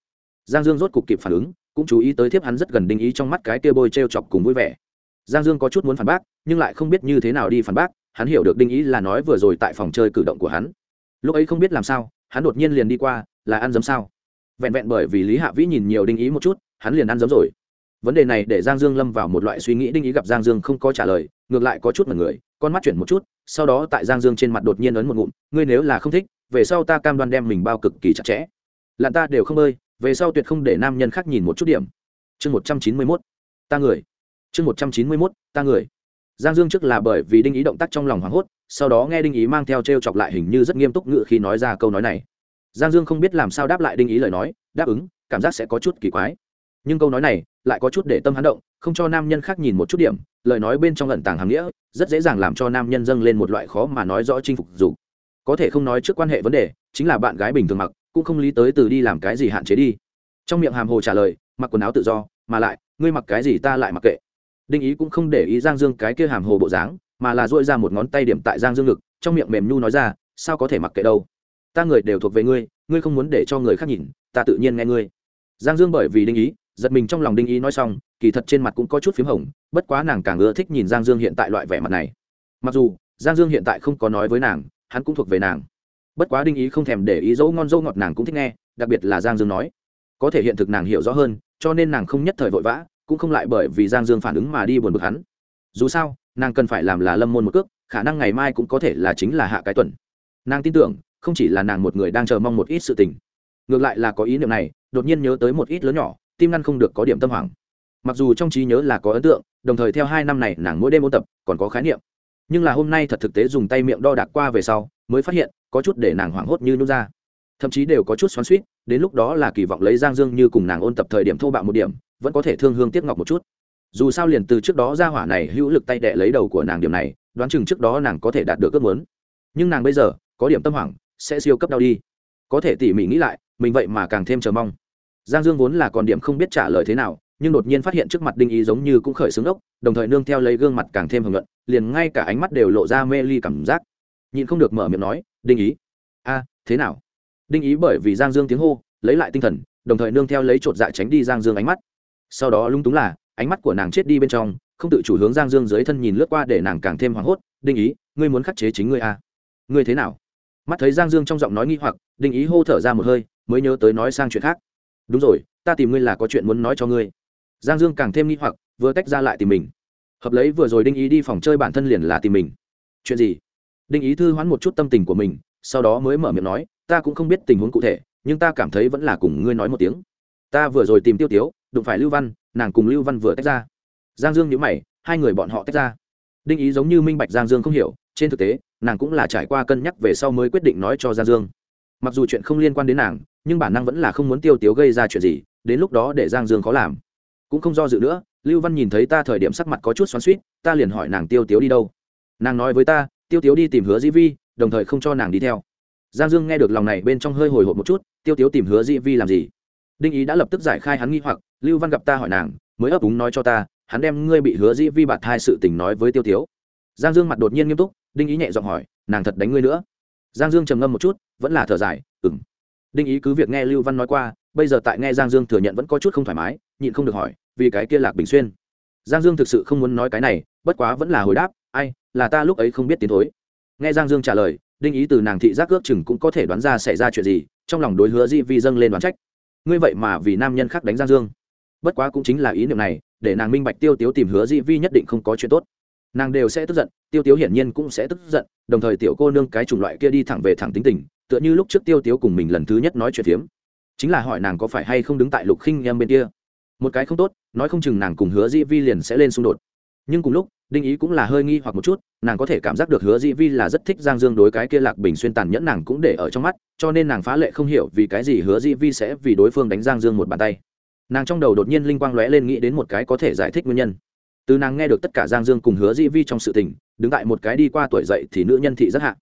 Speaker 1: Giang dương rốt cục kịp phản ứng, cũng chú ý tới thiếp hắn rất gần đinh ý trong mắt cái tia bôi t r e o chọc cùng vui vẻ. Giang dương có chút muốn phản bác, nhưng lại không biết như thế nào đi phản bác, hắn hiểu được đinh ý là nói vừa rồi tại phòng chơi cử động của hắn. Lúc ấy không biết làm sao, hắn đột nhiên liền đi qua, là ăn dấm sao? Vẹn vẹn bởi vì lý hạ vĩ nhìn nhiều đinh ý một chút hắn liền ăn giấm rồi. Vấn đề này để giang dương lâm vào một loại suy nghĩ đinh ý gặp giang dương không có trả lời, ngược lại có chút mật người, con mắt chuyển một chút, sau đó tại giang dương trên mặt đột nhiên ấn một ngụm, ngươi nếu là không thích, về sau ta cam đoan đem mình bao cực kỳ chặt chẽ. Lặn ta đều không bơi, về sau tuyệt không để nam nhân khác nhìn một chút điểm. Chương một trăm chín mươi mốt, ta người. Chương một trăm chín mươi mốt, ta người. Giang dương trước là bởi vì đinh ý động tác trong lòng hoảng hốt, sau đó nghe đinh ý mang theo t r e o chọc lại hình như rất nghiêm túc ngự khi nói ra câu nói này. Giang dương không biết làm sao đáp lại đinh ý lời nói, đáp ứng, cảm giác sẽ có chút kỳ quái nhưng câu nói này lại có chút để tâm hắn động, không cho nam nhân khác nhìn một chút điểm, lời nói bên trong lẩn tàng hàm nghĩa, rất dễ dàng làm cho nam nhân dâng lên một loại khó mà nói rõ chinh phục dù. có thể không nói trước quan hệ vấn đề, chính là bạn gái bình thường mặc, cũng không lý tới từ đi làm cái gì hạn chế đi. Trong miệng hàm hồ trả lời, mặc quần áo tự do, mà lại, ngươi mặc cái gì ta lại mặc kệ. Đinh ý cũng không để ý giang dương cái kia hàm hồ bộ dáng, mà là dội ra một ngón tay điểm tại giang dương ngực, trong miệng mềm nhu nói ra, sao có thể mặc kệ đâu? Ta người đều thuộc về ngươi ngươi không muốn để cho người khác nhìn, ta tự nhiên nghe ngươi. Giang dương bởi vì đinh ý giật mình trong lòng đinh ý nói xong, kỳ thật trên mặt cũng có chút p h í m hồng, bất quá nàng càng ưa thích nhìn giang dương hiện tại loại vẻ mặt này. Mặc dù, giang dương hiện tại không có nói với nàng, hắn cũng thuộc về nàng. Bất quá đinh ý không thèm để ý dấu ngon dấu ngọt nàng cũng thích nghe, đặc biệt là giang dương nói. Có thể hiện thực nàng hiểu rõ hơn, cho nên nàng không nhất thời vội vã, cũng không lại bởi vì giang dương phản ứng mà đi buồn bực hắn. Dù sao, nàng cần phải làm là lâm môn một cước, khả năng ngày mai cũng có thể là chính là hạ cái tuần. Nàng tin tưởng, không chỉ là nàng một người đang chờ mong một ít sự tình. Ngược lại là có ý niệm này, đột nhiên nhớ tới một ít lớn nhỏ tim ngăn không được có điểm tâm hoảng mặc dù trong trí nhớ là có ấn tượng, đồng thời theo hai năm này nàng mỗi đêm ôn tập còn có khái niệm. Nhưng là hôm nay thật thực tế dùng tay miệng đo đạc qua về sau, mới phát hiện, có chút để nàng hoảng hốt như nút ra. Thậm chí đều có chút xoắn suýt đến lúc đó là kỳ vọng lấy giang dương như cùng nàng ôn tập thời điểm thô bạo một điểm, vẫn có thể thương hương tiếc ngọc một chút. Dù sao liền từ trước đó ra hỏa này hữu lực tay đệ lấy đầu của nàng điểm này, đoán chừng trước đó nàng có thể đạt được ước muốn. Nhưng nàng bây giờ, có điểm tâm hoảng, sẽ siêu cấp đau đi. Có thể tỉ mỉ nghĩ lại, mình vậy mà càng thêm chờ mong giang dương vốn là còn điểm không biết trả lời thế nào, nhưng đột nhiên phát hiện trước mặt đinh ý giống như cũng khởi xướng ốc, đồng thời nương theo lấy gương mặt càng thêm hưởng luận liền ngay cả ánh mắt đều lộ ra mê ly cảm giác. Nhìn không được mở miệng nói, đinh ý, a, thế nào? Đinh ý bởi vì giang dương tiếng hô, lấy lại tinh thần, đồng thời nương theo lấy chột dạ tránh đi giang dương ánh mắt. Sau đó lung túng là, ánh mắt của nàng chết đi bên trong, không tự chủ hướng giang dương dưới thân nhìn lướt qua để nàng càng thêm hoảng hốt, đinh ý, ngươi muốn khắc chế chính ngươi a? Ngươi thế nào? Mắt thấy giang dương trong giọng nói nghi hoặc, đinh ý hô thở ra một hơi, mới nhớ tới nói sang chuyện khác đúng rồi, ta tìm ngươi là có chuyện muốn nói cho ngươi. Giang dương càng thêm nghi hoặc, vừa tách ra lại tìm mình. Hợp lấy vừa rồi đinh ý đi phòng chơi bản thân liền là tìm mình. Chuyện gì? Đinh ý thư hoãn một chút tâm tình của mình, sau đó mới mở miệng nói, ta cũng không biết tình huống cụ thể, nhưng ta cảm thấy vẫn là cùng ngươi nói một tiếng. Ta vừa rồi tìm tiêu tiếu, đụng phải lưu văn, nàng cùng lưu văn vừa tách ra. Giang dương nhớ mày, hai người bọn họ tách ra. Đinh ý giống như minh bạch giang dương không hiểu, trên thực tế, nàng cũng là trải qua cân nhắc về sau mới quyết định nói cho giang dương. Mặc dù chuyện không liên quan đến nàng nhưng bản năng vẫn là không muốn tiêu tiếu gây ra chuyện gì, đến lúc đó để giang dương khó làm. Cũng không do dự nữa, lưu văn nhìn thấy ta thời điểm sắc mặt có chút xoắn suýt ta liền hỏi nàng tiêu tiếu đi đâu. Nàng nói với ta, tiêu tiếu đi tìm hứa dĩ vi, đồng thời không cho nàng đi theo. Giang dương nghe được lòng này bên trong hơi hồi hộp một chút, tiêu tiếu tìm hứa dĩ vi làm gì? Đinh ý đã lập tức giải khai hắn nghi hoặc, lưu văn gặp ta hỏi nàng, mới ấp úng nói cho ta, hắn đem ngươi bị hứa dĩ vi bạt hai sự tình nói với tiêu tiếu. Giang dương mặt đột nhiên nghiêm túc, đinh ý nhẹ giọng hỏi, nàng thật đánh ngươi nữa? Giang dương trầm ngâm một chút, vẫn là thở dài ừng đinh ý cứ việc nghe lưu văn nói qua, bây giờ tại nghe giang dương thừa nhận vẫn có chút không thoải mái, nhịn không được hỏi, vì cái kia lạc bình xuyên. Giang dương thực sự không muốn nói cái này, bất quá vẫn là hồi đáp, ai, là ta lúc ấy không biết tiến thối. Nghe giang dương trả lời, đinh ý từ nàng thị giác ước chừng cũng có thể đoán ra xảy ra chuyện gì, trong lòng đối hứa di vi dâng lên đoán trách. Ngươi vậy mà vì nam nhân khác đánh giang dương. Bất quá cũng chính là ý niệm này, để nàng minh bạch tiêu tiếu tìm hứa di vi nhất định không có chuyện tốt. Nàng đều sẽ tức giận, tiêu tiếu hiển nhiên cũng sẽ tức giận, đồng thời tiểu cô nương cái chủng loại kia đi thẳng về thẳng tính tình tựa như lúc trước tiêu tiếu cùng mình lần thứ nhất nói chuyện phiếm. Chính là hỏi nàng có phải hay không đứng tại lục khinh em bên kia. Một cái không tốt, nói không chừng nàng cùng hứa di vi liền sẽ lên xung đột. Nhưng cùng lúc, đinh ý cũng là hơi nghi hoặc một chút, nàng có thể cảm giác được hứa di vi là rất thích giang dương đối cái kia lạc bình xuyên tàn nhẫn nàng cũng để ở trong mắt, cho nên nàng phá lệ không hiểu vì cái gì hứa di vi sẽ vì đối phương đánh giang dương một bàn tay. Nàng trong đầu đột nhiên linh quang lóe lên nghĩ đến một cái có thể giải thích nguyên nhân. Từ nàng nghe được tất cả giang dương cùng hứa di vi trong sự tình, đứng tại một cái đi qua tuổi dậy thì nữ nhân thị rất hạ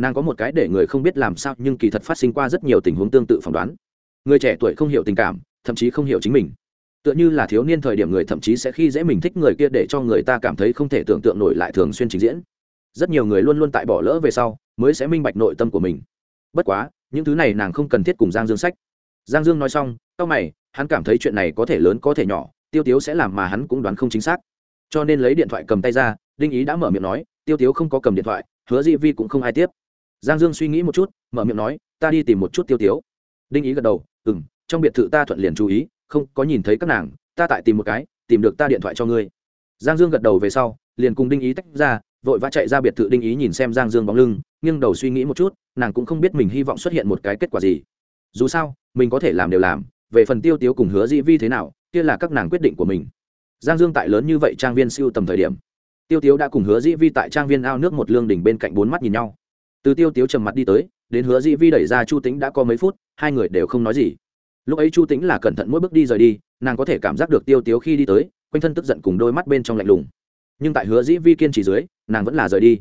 Speaker 1: nàng có một cái để người không biết làm sao nhưng kỳ thật phát sinh qua rất nhiều tình huống tương tự phỏng đoán. Người trẻ tuổi không hiểu tình cảm, thậm chí không hiểu chính mình. Tựa như là thiếu niên thời điểm người thậm chí sẽ khi dễ mình thích người kia để cho người ta cảm thấy không thể tưởng tượng nổi lại thường xuyên trình diễn. Rất nhiều người luôn luôn tại bỏ lỡ về sau, mới sẽ minh bạch nội tâm của mình. Bất quá, những thứ này nàng không cần thiết cùng giang dương sách. Giang dương nói xong tao mày, hắn cảm thấy chuyện này có thể lớn có thể nhỏ, tiêu tiếu sẽ làm mà hắn cũng đoán không chính xác. Cho nên lấy điện thoại cầm tay ra, đinh ý đã mở miệng nói, tiêu tiếu không có cầm điện thoại, hứa di vi cũng không ai tiếp giang dương suy nghĩ một chút, mở miệng nói, ta đi tìm một chút tiêu tiếu. Đinh ý gật đầu ừ m trong biệt thự ta thuận liền chú ý, không có nhìn thấy các nàng, ta tại tìm một cái, tìm được ta điện thoại cho ngươi. Giang dương gật đầu về sau, liền cùng đinh ý tách ra, vội vã chạy ra biệt thự đinh ý nhìn xem giang dương bóng lưng, nghiêng đầu suy nghĩ một chút, nàng cũng không biết mình hy vọng xuất hiện một cái kết quả gì. Dù sao, mình có thể làm đều làm, về phần tiêu tiếu cùng hứa dĩ vi thế nào, kia là các nàng quyết định của mình. Giang dương tại lớn như vậy trang viên siêu tầm thời điểm, tiêu tiếu đã cùng hứa dĩ vi tại trang viên ao nước một lương đỉnh bên cạnh bốn mắt nhìn nhau từ tiêu tiếu trầm mặt đi tới, đến hứa dĩ vi đẩy ra chu tính đã có mấy phút, hai người đều không nói gì. Lúc ấy chu tính là cẩn thận mỗi bước đi rời đi, nàng có thể cảm giác được tiêu tiếu khi đi tới, quanh thân tức giận cùng đôi mắt bên trong lạnh lùng. Nhưng tại hứa dĩ vi kiên trì dưới, nàng vẫn là rời đi.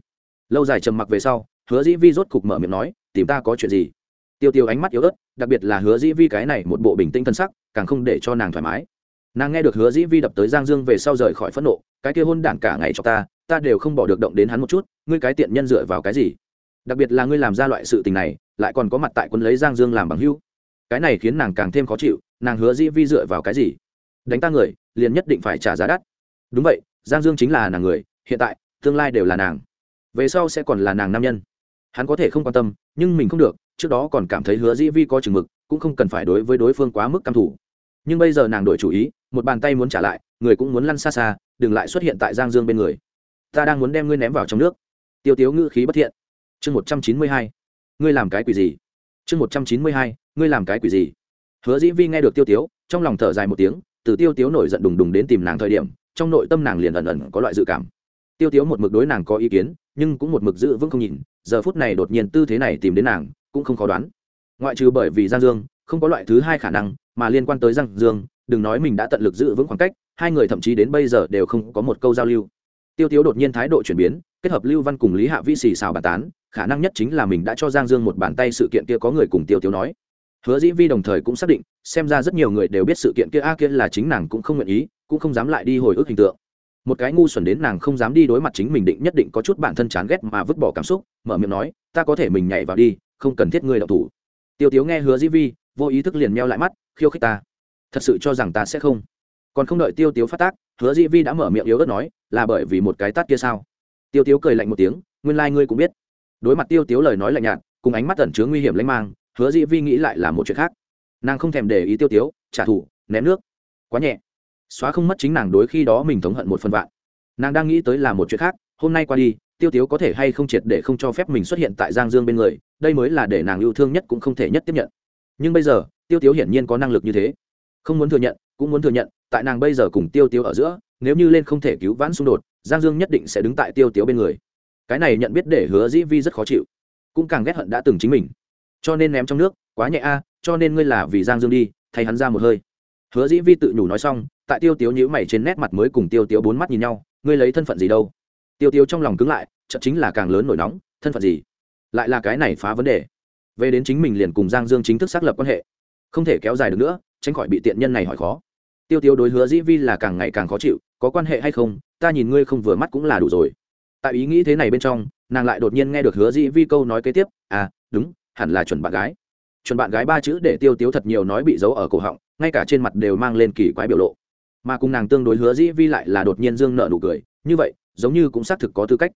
Speaker 1: Lâu dài trầm mặc về sau, hứa dĩ vi rốt cục mở miệng nói, tìm ta có chuyện gì? Tiêu tiêu ánh mắt yếu ớt, đặc biệt là hứa dĩ vi cái này một bộ bình tĩnh thân sắc, càng không để cho nàng thoải mái. Nàng nghe được hứa dĩ vi đập tới giang dương về sau rời khỏi phẫn nộ, cái kia hôn đản cả ngày cho ta ta đều không bỏ được động đến hắn một chút, ngươi cái tiện nhân dựa vào cái gì? Đặc biệt là ngươi làm ra loại sự tình này, lại còn có mặt tại quân lấy giang dương làm bằng hưu cái này khiến nàng càng thêm khó chịu, nàng hứa dĩ vi dựa vào cái gì? Đánh ta người, liền nhất định phải trả giá đắt. Đúng vậy, giang dương chính là nàng người, hiện tại, tương lai đều là nàng. Về sau sẽ còn là nàng nam nhân. Hắn có thể không quan tâm, nhưng mình không được, trước đó còn cảm thấy hứa dĩ vi có chừng mực, cũng không cần phải đối với đối phương quá mức căm thủ nhưng bây giờ nàng đổi chủ ý, một bàn tay muốn trả lại, người cũng muốn lăn xa xa, đừng lại xuất hiện tại giang dương bên người. Ta đang muốn đem ngươi ném vào trong nước. Tiêu tiếu ngữ khí bất thiện chương một trăm chín mươi hai. Ngươi làm cái quỷ gì? Chương một trăm chín mươi hai. Ngươi làm cái quỷ gì? Hứa dĩ vi nghe được tiêu tiếu, trong lòng thở dài một tiếng, từ tiêu tiếu nổi giận đùng đùng đến tìm nàng thời điểm, trong nội tâm nàng liền ẩn ẩn có loại dự cảm. Tiêu tiếu một mực đối nàng có ý kiến, nhưng cũng một mực giữ vững không nhìn, giờ phút này đột nhiên tư thế này tìm đến nàng, cũng không khó đoán. Ngoại trừ bởi vì giang dương, không có loại thứ hai khả năng, mà liên quan tới giang dương, đừng nói mình đã tận lực giữ vững khoảng cách, hai người thậm chí đến bây giờ đều không có một câu giao lưu. Tiêu tiếu đột nhiên thái độ chuyển biến kết hợp lưu văn cùng lý hạ vi xì xào bàn tán, khả năng nhất chính là mình đã cho giang dương một bàn tay sự kiện kia có người cùng tiêu tiêu nói. Hứa dĩ vi đồng thời cũng xác định, xem ra rất nhiều người đều biết sự kiện kia a kia là chính nàng cũng không nguyện ý, cũng không dám lại đi hồi ức hình tượng. Một cái ngu xuẩn đến nàng không dám đi đối mặt chính mình định nhất định có chút bản thân chán ghét mà vứt bỏ cảm xúc, mở miệng nói, ta có thể mình nhảy vào đi, không cần thiết ngươi đậu thủ. Tiêu tiếu nghe hứa dĩ vi, vô ý thức liền meo lại mắt, khiêu khích ta. Thật sự cho rằng ta sẽ không? Còn không đợi tiêu tiếu phát tác, hứa dĩ vi đã mở miệng yếu ớt nói, là bởi vì một cái tát kia sao? Tiêu tiếu cười lạnh một tiếng, nguyên lai、like、ngươi cũng biết. Đối mặt tiêu tiếu lời nói lạnh nhạt, cùng ánh mắt tẩn chứa nguy hiểm lanh mang, hứa dĩ vi nghĩ lại là một chuyện khác. Nàng không thèm để ý tiêu tiếu, trả thù, ném nước. Quá nhẹ. Xóa không mất chính nàng đối khi đó mình thống hận một phần vạn. Nàng đang nghĩ tới là một chuyện khác, hôm nay qua đi, tiêu tiếu có thể hay không triệt để không cho phép mình xuất hiện tại giang dương bên người, đây mới là để nàng yêu thương nhất cũng không thể nhất tiếp nhận. Nhưng bây giờ, tiêu tiếu hiển nhiên có năng lực như thế. Không muốn thừa nhận, cũng muốn thừa nhận, tại nàng bây giờ cùng tiêu tiếu ở giữa, nếu như lên không thể cứu vãn xung đột giang dương nhất định sẽ đứng tại tiêu tiếu bên người. Cái này nhận biết để hứa dĩ vi rất khó chịu, cũng càng ghét hận đã từng chính mình. Cho nên ném trong nước, quá nhẹ a, cho nên ngươi là vì giang dương đi, thay hắn ra một hơi. Hứa dĩ vi tự nhủ nói xong, tại tiêu tiếu nhữ mày trên nét mặt mới cùng tiêu tiếu bốn mắt nhìn nhau, ngươi lấy thân phận gì đâu? Tiêu tiếu trong lòng cứng lại chậm chính là càng lớn nổi nóng, thân phận gì? Lại là cái này phá vấn đề. Về đến chính mình liền cùng giang dương chính thức xác lập quan hệ. Không thể kéo dài được nữa, tránh khỏi bị tiện nhân này hỏi khó. Tiêu tiêu đối hứa dĩ vi là càng ngày càng khó chịu, có quan hệ hay không ta nhìn ngươi không vừa mắt cũng là đủ rồi. Tại ý nghĩ thế này bên trong, nàng lại đột nhiên nghe được hứa dĩ vi câu nói kế tiếp à đúng, hẳn là chuẩn bạn gái. Chuẩn bạn gái ba chữ để tiêu tiếu thật nhiều nói bị giấu ở cổ họng, ngay cả trên mặt đều mang lên kỳ quái biểu lộ. Mà cùng nàng tương đối hứa dĩ vi lại là đột nhiên dương nợ nụ cười, như vậy, giống như cũng xác thực có tư cách.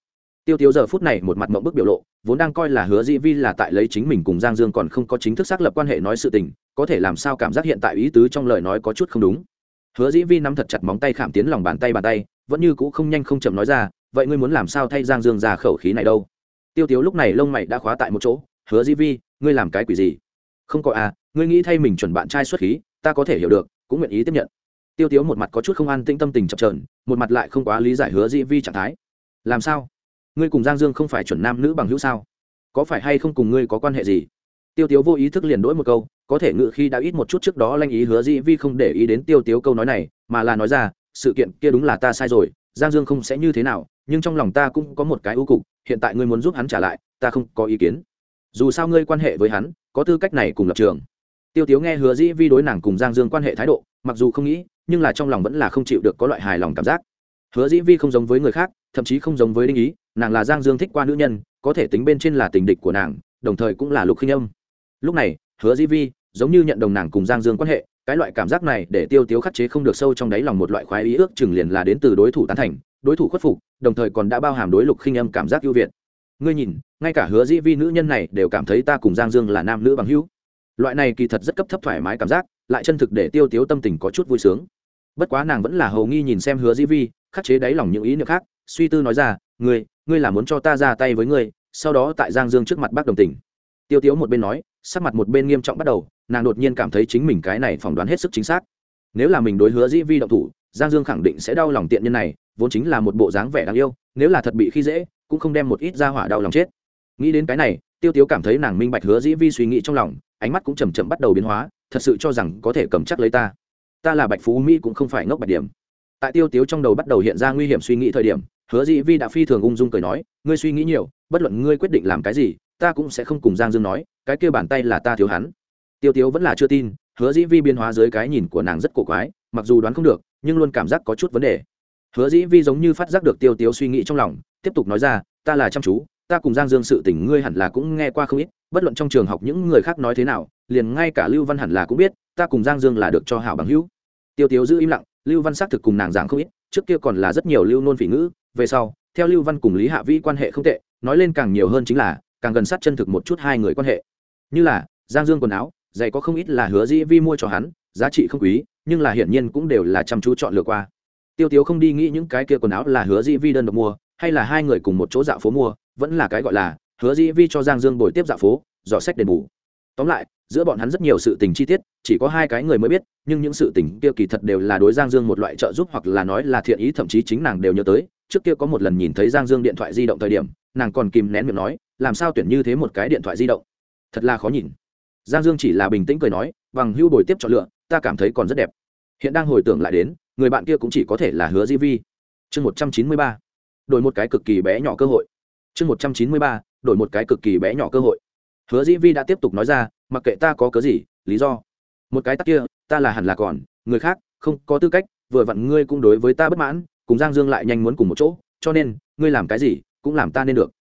Speaker 1: Tiêu tiếu giờ phút này một mặt mộng bức biểu lộ, vốn đang coi là hứa dĩ vi là tại lấy chính mình cùng giang dương còn không có chính thức xác lập quan hệ nói sự tình, có thể làm sao cảm giác hiện tại ý tứ trong lời nói có chút không đúng. Hứa dĩ vi nắm thật chặt móng tay khảm tiến lòng bàn tay bàn tay vẫn như cũ không nhanh không chậm nói ra, vậy ngươi muốn làm sao thay giang dương ra khẩu khí này đâu? Tiêu tiếu lúc này lông mày đã khóa tại một chỗ, hứa di vi, ngươi làm cái quỷ gì? Không có à ngươi nghĩ thay mình chuẩn bạn trai xuất khí, ta có thể hiểu được, cũng nguyện ý tiếp nhận. Tiêu tiếu một mặt có chút không an tĩnh tâm tình chập trờn một mặt lại không quá lý giải hứa di vi trạng thái. Làm sao? Ngươi cùng giang dương không phải chuẩn nam nữ bằng hữu sao? Có phải hay không cùng ngươi có quan hệ gì? Tiêu tiếu vô ý thức liền đổi một câu, có thể ngự khi đã ít một chút trước đó lanh ý hứa di vi không để ý đến tiêu tiếu câu nói này, mà là nói ra sự kiện kia đúng là ta sai rồi, giang dương không sẽ như thế nào, nhưng trong lòng ta cũng có một cái ưu cục, hiện tại ngươi muốn giúp hắn trả lại, ta không có ý kiến. Dù sao ngươi quan hệ với hắn, có tư cách này cùng lập trường. Tiêu tiếu nghe hứa dĩ vi đối nàng cùng giang dương quan hệ thái độ, mặc dù không nghĩ, nhưng là trong lòng vẫn là không chịu được có loại hài lòng cảm giác. Hứa dĩ vi không giống với người khác, thậm chí không giống với đinh ý, nàng là giang dương thích qua nữ nhân, có thể tính bên trên là tình địch của nàng, đồng thời cũng là lục khinh âm. Lúc này, hứa dĩ vi giống như nhận đồng nàng cùng giang dương quan hệ cái loại cảm giác này để tiêu tiếu khắc chế không được sâu trong đáy lòng một loại khoái ý ước, chừng liền là đến từ đối thủ tán thành, đối thủ khuất phục, đồng thời còn đã bao hàm đối lục khinh âm cảm giác ưu việt. Ngươi nhìn, ngay cả hứa dĩ vi nữ nhân này đều cảm thấy ta cùng giang dương là nam nữ bằng hữu. Loại này kỳ thật rất cấp thấp thoải mái cảm giác, lại chân thực để tiêu tiếu tâm tình có chút vui sướng. Bất quá nàng vẫn là hầu nghi nhìn xem hứa dĩ vi, khắc chế đáy lòng những ý niệm khác, suy tư nói ra, ngươi ngươi là muốn cho ta ra tay với ngươi, sau đó tại giang dương trước mặt bác đồng tình tiêu tiếu một bên nói, sắc mặt một bên nghiêm trọng bắt đầu, nàng đột nhiên cảm thấy chính mình cái này phỏng đoán hết sức chính xác. Nếu là mình đối hứa dĩ vi động thủ, giang dương khẳng định sẽ đau lòng tiện nhân này, vốn chính là một bộ dáng vẻ đáng yêu, nếu là thật bị khi dễ, cũng không đem một ít ra hỏa đau lòng chết. Nghĩ đến cái này, tiêu tiếu cảm thấy nàng minh bạch hứa dĩ vi suy nghĩ trong lòng, ánh mắt cũng chầm chậm bắt đầu biến hóa, thật sự cho rằng có thể cầm chắc lấy ta. Ta là bạch phú mỹ cũng không phải ngốc bạch điểm. Tại tiêu tiếu trong đầu bắt đầu hiện ra nguy hiểm suy nghĩ thời điểm, hứa dĩ vi đã phi thường ung dung cười nói, ngươi suy nghĩ nhiều, bất luận ngươi quyết định làm cái gì ta cũng sẽ không cùng giang dương nói, cái kia bàn tay là ta thiếu hắn. Tiêu tiếu vẫn là chưa tin, hứa dĩ vi biến hóa dưới cái nhìn của nàng rất cổ quái, mặc dù đoán không được, nhưng luôn cảm giác có chút vấn đề. Hứa dĩ vi giống như phát giác được tiêu tiếu suy nghĩ trong lòng, tiếp tục nói ra, ta là chăm chú, ta cùng giang dương sự tình ngươi hẳn là cũng nghe qua không ít, bất luận trong trường học những người khác nói thế nào, liền ngay cả lưu văn hẳn là cũng biết, ta cùng giang dương là được cho hảo bằng hữu. Tiêu tiếu giữ im lặng, lưu văn xác thực cùng nàng giảng không ít, trước kia còn là rất nhiều lưu nôn phỉ ngữ, về sau, theo lưu văn cùng lý hạ vĩ quan hệ không tệ, nói lên càng nhiều hơn chính là càng gần sát chân thực một chút hai người quan hệ. Như là, giang dương quần áo, giày có không ít là hứa dĩ vi mua cho hắn, giá trị không quý, nhưng là hiển nhiên cũng đều là chăm chú chọn lựa qua. Tiêu tiếu không đi nghĩ những cái kia quần áo là hứa dĩ vi đơn độc mua, hay là hai người cùng một chỗ dạo phố mua, vẫn là cái gọi là, hứa dĩ vi cho giang dương bồi tiếp dạo phố, dò sách đền bù. Tóm lại, giữa bọn hắn rất nhiều sự tình chi tiết, chỉ có hai cái người mới biết, nhưng những sự tình kia kỳ thật đều là đối giang dương một loại trợ giúp hoặc là nói là thiện ý, thậm chí chính nàng đều nhớ tới. Trước kia có một lần nhìn thấy giang dương điện thoại di động thời điểm, nàng còn kìm nén miệng nói làm sao tuyển như thế một cái điện thoại di động? Thật là khó nhìn. Giang dương chỉ là bình tĩnh cười nói, bằng hưu bồi tiếp chọn lựa, ta cảm thấy còn rất đẹp. Hiện đang hồi tưởng lại đến, người bạn kia cũng chỉ có thể là hứa di vi. Chương một trăm chín mươi ba, đổi một cái cực kỳ bé nhỏ cơ hội. Chương một trăm chín mươi ba, đổi một cái cực kỳ bé nhỏ cơ hội. Hứa di vi đã tiếp tục nói ra, mặc kệ ta có cớ gì, lý do. Một cái tắc kia, ta là hẳn là còn, người khác, không có tư cách, vừa vặn ngươi cũng đối với ta bất mãn, cùng giang dương lại nhanh muốn cùng một chỗ, cho nên, ngươi làm cái gì, cũng làm ta nên được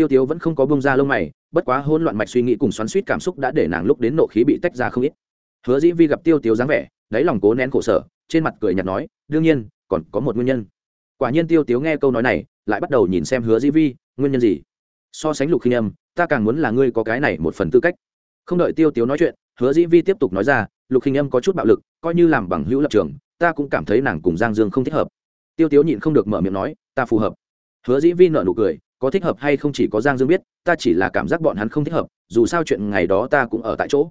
Speaker 1: tiêu tiếu vẫn không có bông ra lông mày, bất quá hỗn loạn mạch suy nghĩ cùng xoắn suýt cảm xúc đã để nàng lúc đến nộ khí bị tách ra không ít. Hứa dĩ vi gặp tiêu tiếu dáng vẻ, đáy lòng cố nén khổ sở, trên mặt cười nhạt nói, đương nhiên, còn có một nguyên nhân. Quả nhiên tiêu tiếu nghe câu nói này, lại bắt đầu nhìn xem hứa dĩ vi, nguyên nhân gì? So sánh lục khinh âm, ta càng muốn là ngươi có cái này một phần tư cách. Không đợi tiêu tiếu nói chuyện, hứa dĩ vi tiếp tục nói ra, lục khinh âm có chút bạo lực, coi như làm bằng hữu lập trường, ta cũng cảm thấy nàng cùng giang dương không thích hợp. Tiêu tiếu nhịn không được mở miệng nói, ta phù hợp. Hứa dĩ vi nợ nụ cười có thích hợp hay không chỉ có giang dương biết, ta chỉ là cảm giác bọn hắn không thích hợp, dù sao chuyện ngày đó ta cũng ở tại chỗ.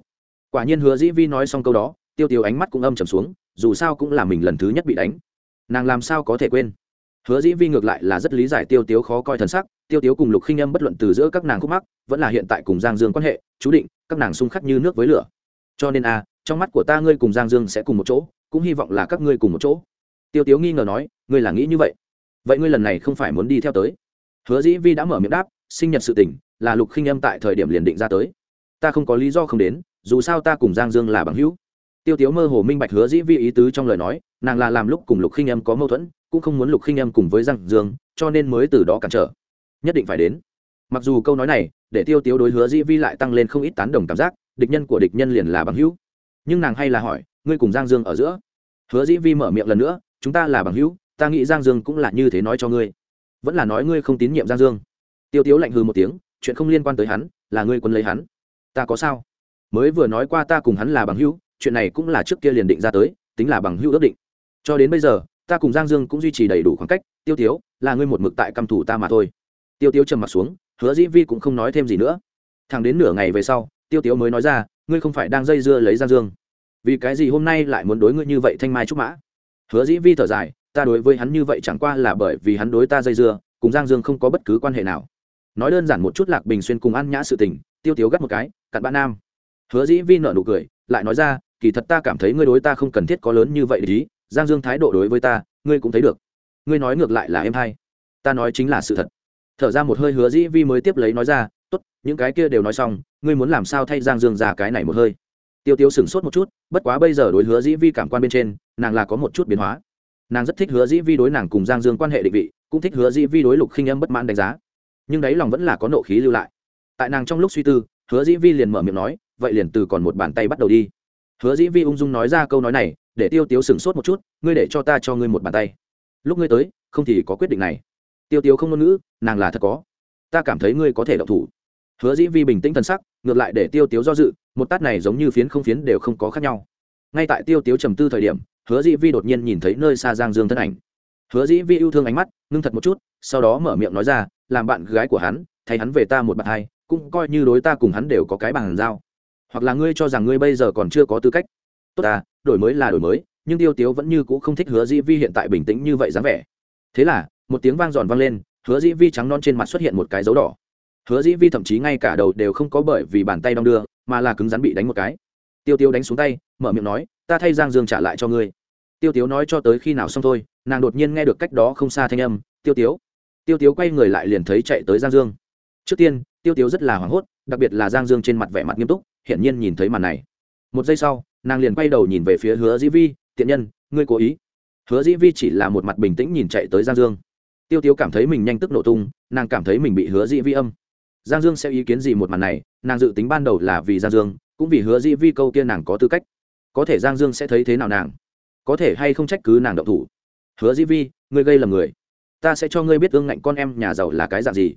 Speaker 1: Quả nhiên hứa dĩ vi nói xong câu đó, tiêu tiêu ánh mắt cũng âm trầm xuống, dù sao cũng là mình lần thứ nhất bị đánh. Nàng làm sao có thể quên? Hứa dĩ vi ngược lại là rất lý giải tiêu tiếu khó coi thân sắc, tiêu tiếu cùng lục khinh âm bất luận từ giữa các nàng khúc mắc, vẫn là hiện tại cùng giang dương quan hệ, chú định, các nàng xung khắc như nước với lửa. Cho nên a trong mắt của ta ngươi cùng giang dương sẽ cùng một chỗ, cũng hy vọng là các ngươi cùng một chỗ. Tiêu tiếu nghi ngờ nói, ngươi là nghĩ như vậy? Vậy ngươi lần này không phải muốn đi theo tới? Hứa dĩ vi đã mở miệng đáp, sinh nhật sự tỉnh là lục khinh âm tại thời điểm liền định ra tới. Ta không có lý do không đến, dù sao ta cùng giang dương là bằng hữu. Tiêu tiếu mơ hồ minh bạch hứa dĩ vi ý tứ trong lời nói, nàng là làm lúc cùng lục khinh âm có mâu thuẫn, cũng không muốn lục khinh âm cùng với giang dương, cho nên mới từ đó cản trở. Nhất định phải đến. Mặc dù câu nói này, để tiêu tiếu đối hứa dĩ vi lại tăng lên không ít tán đồng cảm giác, địch nhân của địch nhân liền là bằng hữu. Nhưng nàng hay là hỏi, ngươi cùng giang dương ở giữa? Hứa dĩ vi mở miệng lần nữa, chúng ta là bằng hữu, ta nghĩ giang dương cũng là như thế nói cho ngươi vẫn là nói ngươi không tín nhiệm giang dương. Tiêu tiếu lạnh hư một tiếng, chuyện không liên quan tới hắn, là ngươi quân lấy hắn. Ta có sao? Mới vừa nói qua ta cùng hắn là bằng hữu, chuyện này cũng là trước kia liền định ra tới, tính là bằng hữu ước định. Cho đến bây giờ, ta cùng giang dương cũng duy trì đầy đủ khoảng cách, tiêu tiếu, là ngươi một mực tại căm thủ ta mà thôi. Tiêu tiếu trầm m ặ t xuống, hứa dĩ vi cũng không nói thêm gì nữa. Thẳng đến nửa ngày về sau, tiêu tiếu mới nói ra, ngươi không phải đang dây dưa lấy giang dương. Vì cái gì hôm nay lại muốn đối ngươi như vậy thanh mai trúc mã? Hứa dĩ vi thở dài ta đối với hắn như vậy chẳng qua là bởi vì hắn đối ta dây dưa, cùng giang dương không có bất cứ quan hệ nào. Nói đơn giản một chút lạc bình xuyên cùng ăn nhã sự tình, tiêu tiếu gắt một cái, cặn bạn nam. Hứa dĩ vi nợ nụ cười, lại nói ra, kỳ thật ta cảm thấy ngươi đối ta không cần thiết có lớn như vậy ý, giang dương thái độ đối với ta, ngươi cũng thấy được. Ngươi nói ngược lại là em hay. Ta nói chính là sự thật. Thở ra một hơi hứa dĩ vi mới tiếp lấy nói ra, tốt, những cái kia đều nói xong, ngươi muốn làm sao thay giang dương ra cái này một hơi? Tiêu tiêu sửng sốt một chút, bất quá bây giờ đối hứa dĩ vi cảm quan bên trên, nàng là có một chút biến hóa nàng rất thích hứa dĩ vi đối nàng cùng giang dương quan hệ định vị, cũng thích hứa dĩ vi đối lục khinh âm bất mãn đánh giá. Nhưng đấy lòng vẫn là có nộ khí lưu lại. Tại nàng trong lúc suy tư, hứa dĩ vi liền mở miệng nói, vậy liền từ còn một bàn tay bắt đầu đi. Hứa dĩ vi ung dung nói ra câu nói này, để tiêu tiếu sửng sốt một chút, ngươi để cho ta cho ngươi một bàn tay. Lúc ngươi tới, không thì có quyết định này. Tiêu tiếu không ngôn ngữ, nàng là thật có. Ta cảm thấy ngươi có thể đậu thủ. Hứa dĩ vi bình tĩnh t sắc, ngược lại để tiêu tiếu do dự, một tát này giống như phiến không phiến đều không có khác nhau. Ngay tại tiêu tiếu trầm tư thời điểm hứa dĩ vi đột nhiên nhìn thấy nơi xa giang dương thân ảnh. Hứa dĩ vi yêu thương ánh mắt, ngưng thật một chút, sau đó mở miệng nói ra, làm bạn gái của hắn, thay hắn về ta một bạn hai, cũng coi như đối ta cùng hắn đều có cái bàn giao. Hoặc là ngươi cho rằng ngươi bây giờ còn chưa có tư cách. Tốt à đổi mới là đổi mới, nhưng tiêu tiếu vẫn như c ũ không thích hứa dĩ vi hiện tại bình tĩnh như vậy dáng vẻ. Thế là, một tiếng vang giòn vang lên, hứa dĩ vi trắng non trên mặt xuất hiện một cái dấu đỏ. Hứa dĩ vi thậm chí ngay cả đầu đều không có bởi vì bàn tay đong đưa, mà là cứng rắn bị đánh một cái. Tiêu tiêu đánh xuống tay, mở miệng nói, ta thay giang dương trả lại cho ngươi tiêu tiếu nói cho tới khi nào xong thôi, nàng đột nhiên nghe được cách đó không xa thanh âm, tiêu tiếu. Tiêu tiếu quay người lại liền thấy chạy tới giang dương. Trước tiên, tiêu tiếu rất là hoảng hốt, đặc biệt là giang dương trên mặt vẻ mặt nghiêm túc, hiển nhiên nhìn thấy màn này. Một giây sau, nàng liền quay đầu nhìn về phía hứa dĩ vi, tiện nhân, ngươi cố ý. Hứa dĩ vi chỉ là một mặt bình tĩnh nhìn chạy tới giang dương. Tiêu tiếu cảm thấy mình nhanh tức nổ tung, nàng cảm thấy mình bị hứa dĩ vi âm. Giang dương sẽ ý kiến gì một màn này, nàng dự tính ban đầu là vì giang dương, cũng vì hứa dĩ vi câu kia nàng có tư cách. Có thể giang dương sẽ thấy thế nào nàng? Có thể hay không trách cứ nàng động thủ? Hứa dĩ vi, ngươi gây lầm người. Ta sẽ cho ngươi biết ương ngạnh con em nhà giàu là cái dạng gì.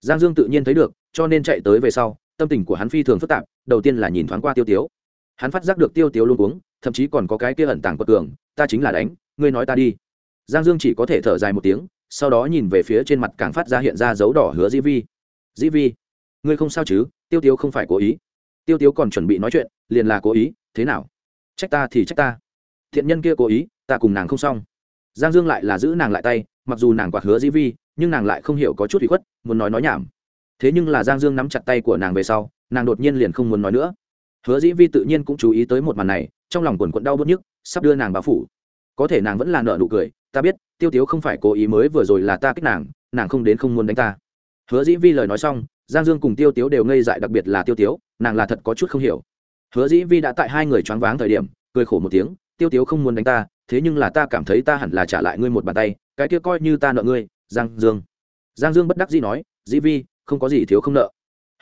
Speaker 1: Giang dương tự nhiên thấy được, cho nên chạy tới về sau, tâm tình của hắn phi thường phức tạp, đầu tiên là nhìn thoáng qua tiêu tiếu. Hắn phát giác được tiêu tiếu luôn uống thậm chí còn có cái kia ẩn tàng quật cường, ta chính là đánh, ngươi nói ta đi. Giang dương chỉ có thể thở dài một tiếng, sau đó nhìn về phía trên mặt càng phát ra hiện ra dấu đỏ hứa dĩ vi. Dĩ vi, ngươi không sao chứ? Tiêu tiếu không phải cố ý. Tiêu tiếu còn chuẩn bị nói chuyện, liền là cố ý, thế nào? Trách ta thì trách ta thiện nhân kia cố ý, ta cùng nàng không xong. Giang dương lại là giữ nàng lại tay, mặc dù nàng quạt hứa dĩ vi, nhưng nàng lại không hiểu có chút bị khuất, muốn nói nói nhảm. Thế nhưng là giang dương nắm chặt tay của nàng về sau, nàng đột nhiên liền không muốn nói nữa. Hứa dĩ vi tự nhiên cũng chú ý tới một màn này, trong lòng quần quận đau bớt nhức, sắp đưa nàng báo phủ. Có thể nàng vẫn là nợ nụ cười, ta biết, tiêu tiếu không phải cố ý mới vừa rồi là ta kích nàng nàng không đến không muốn đánh ta. Hứa dĩ vi lời nói xong, giang dương cùng tiêu tiếu đều ngây dại, đặc biệt là tiêu tiếu, nàng là thật có chút không hiểu. Hứa dĩ vi đã tại hai người choáng váng thời điểm, cười khổ một tiếng tiêu tiếu không muốn đánh ta, thế nhưng là ta cảm thấy ta hẳn là trả lại ngươi một bàn tay, cái kia coi như ta nợ ngươi, giang dương. Giang dương bất đắc dĩ nói, dĩ vi, không có gì thiếu không nợ.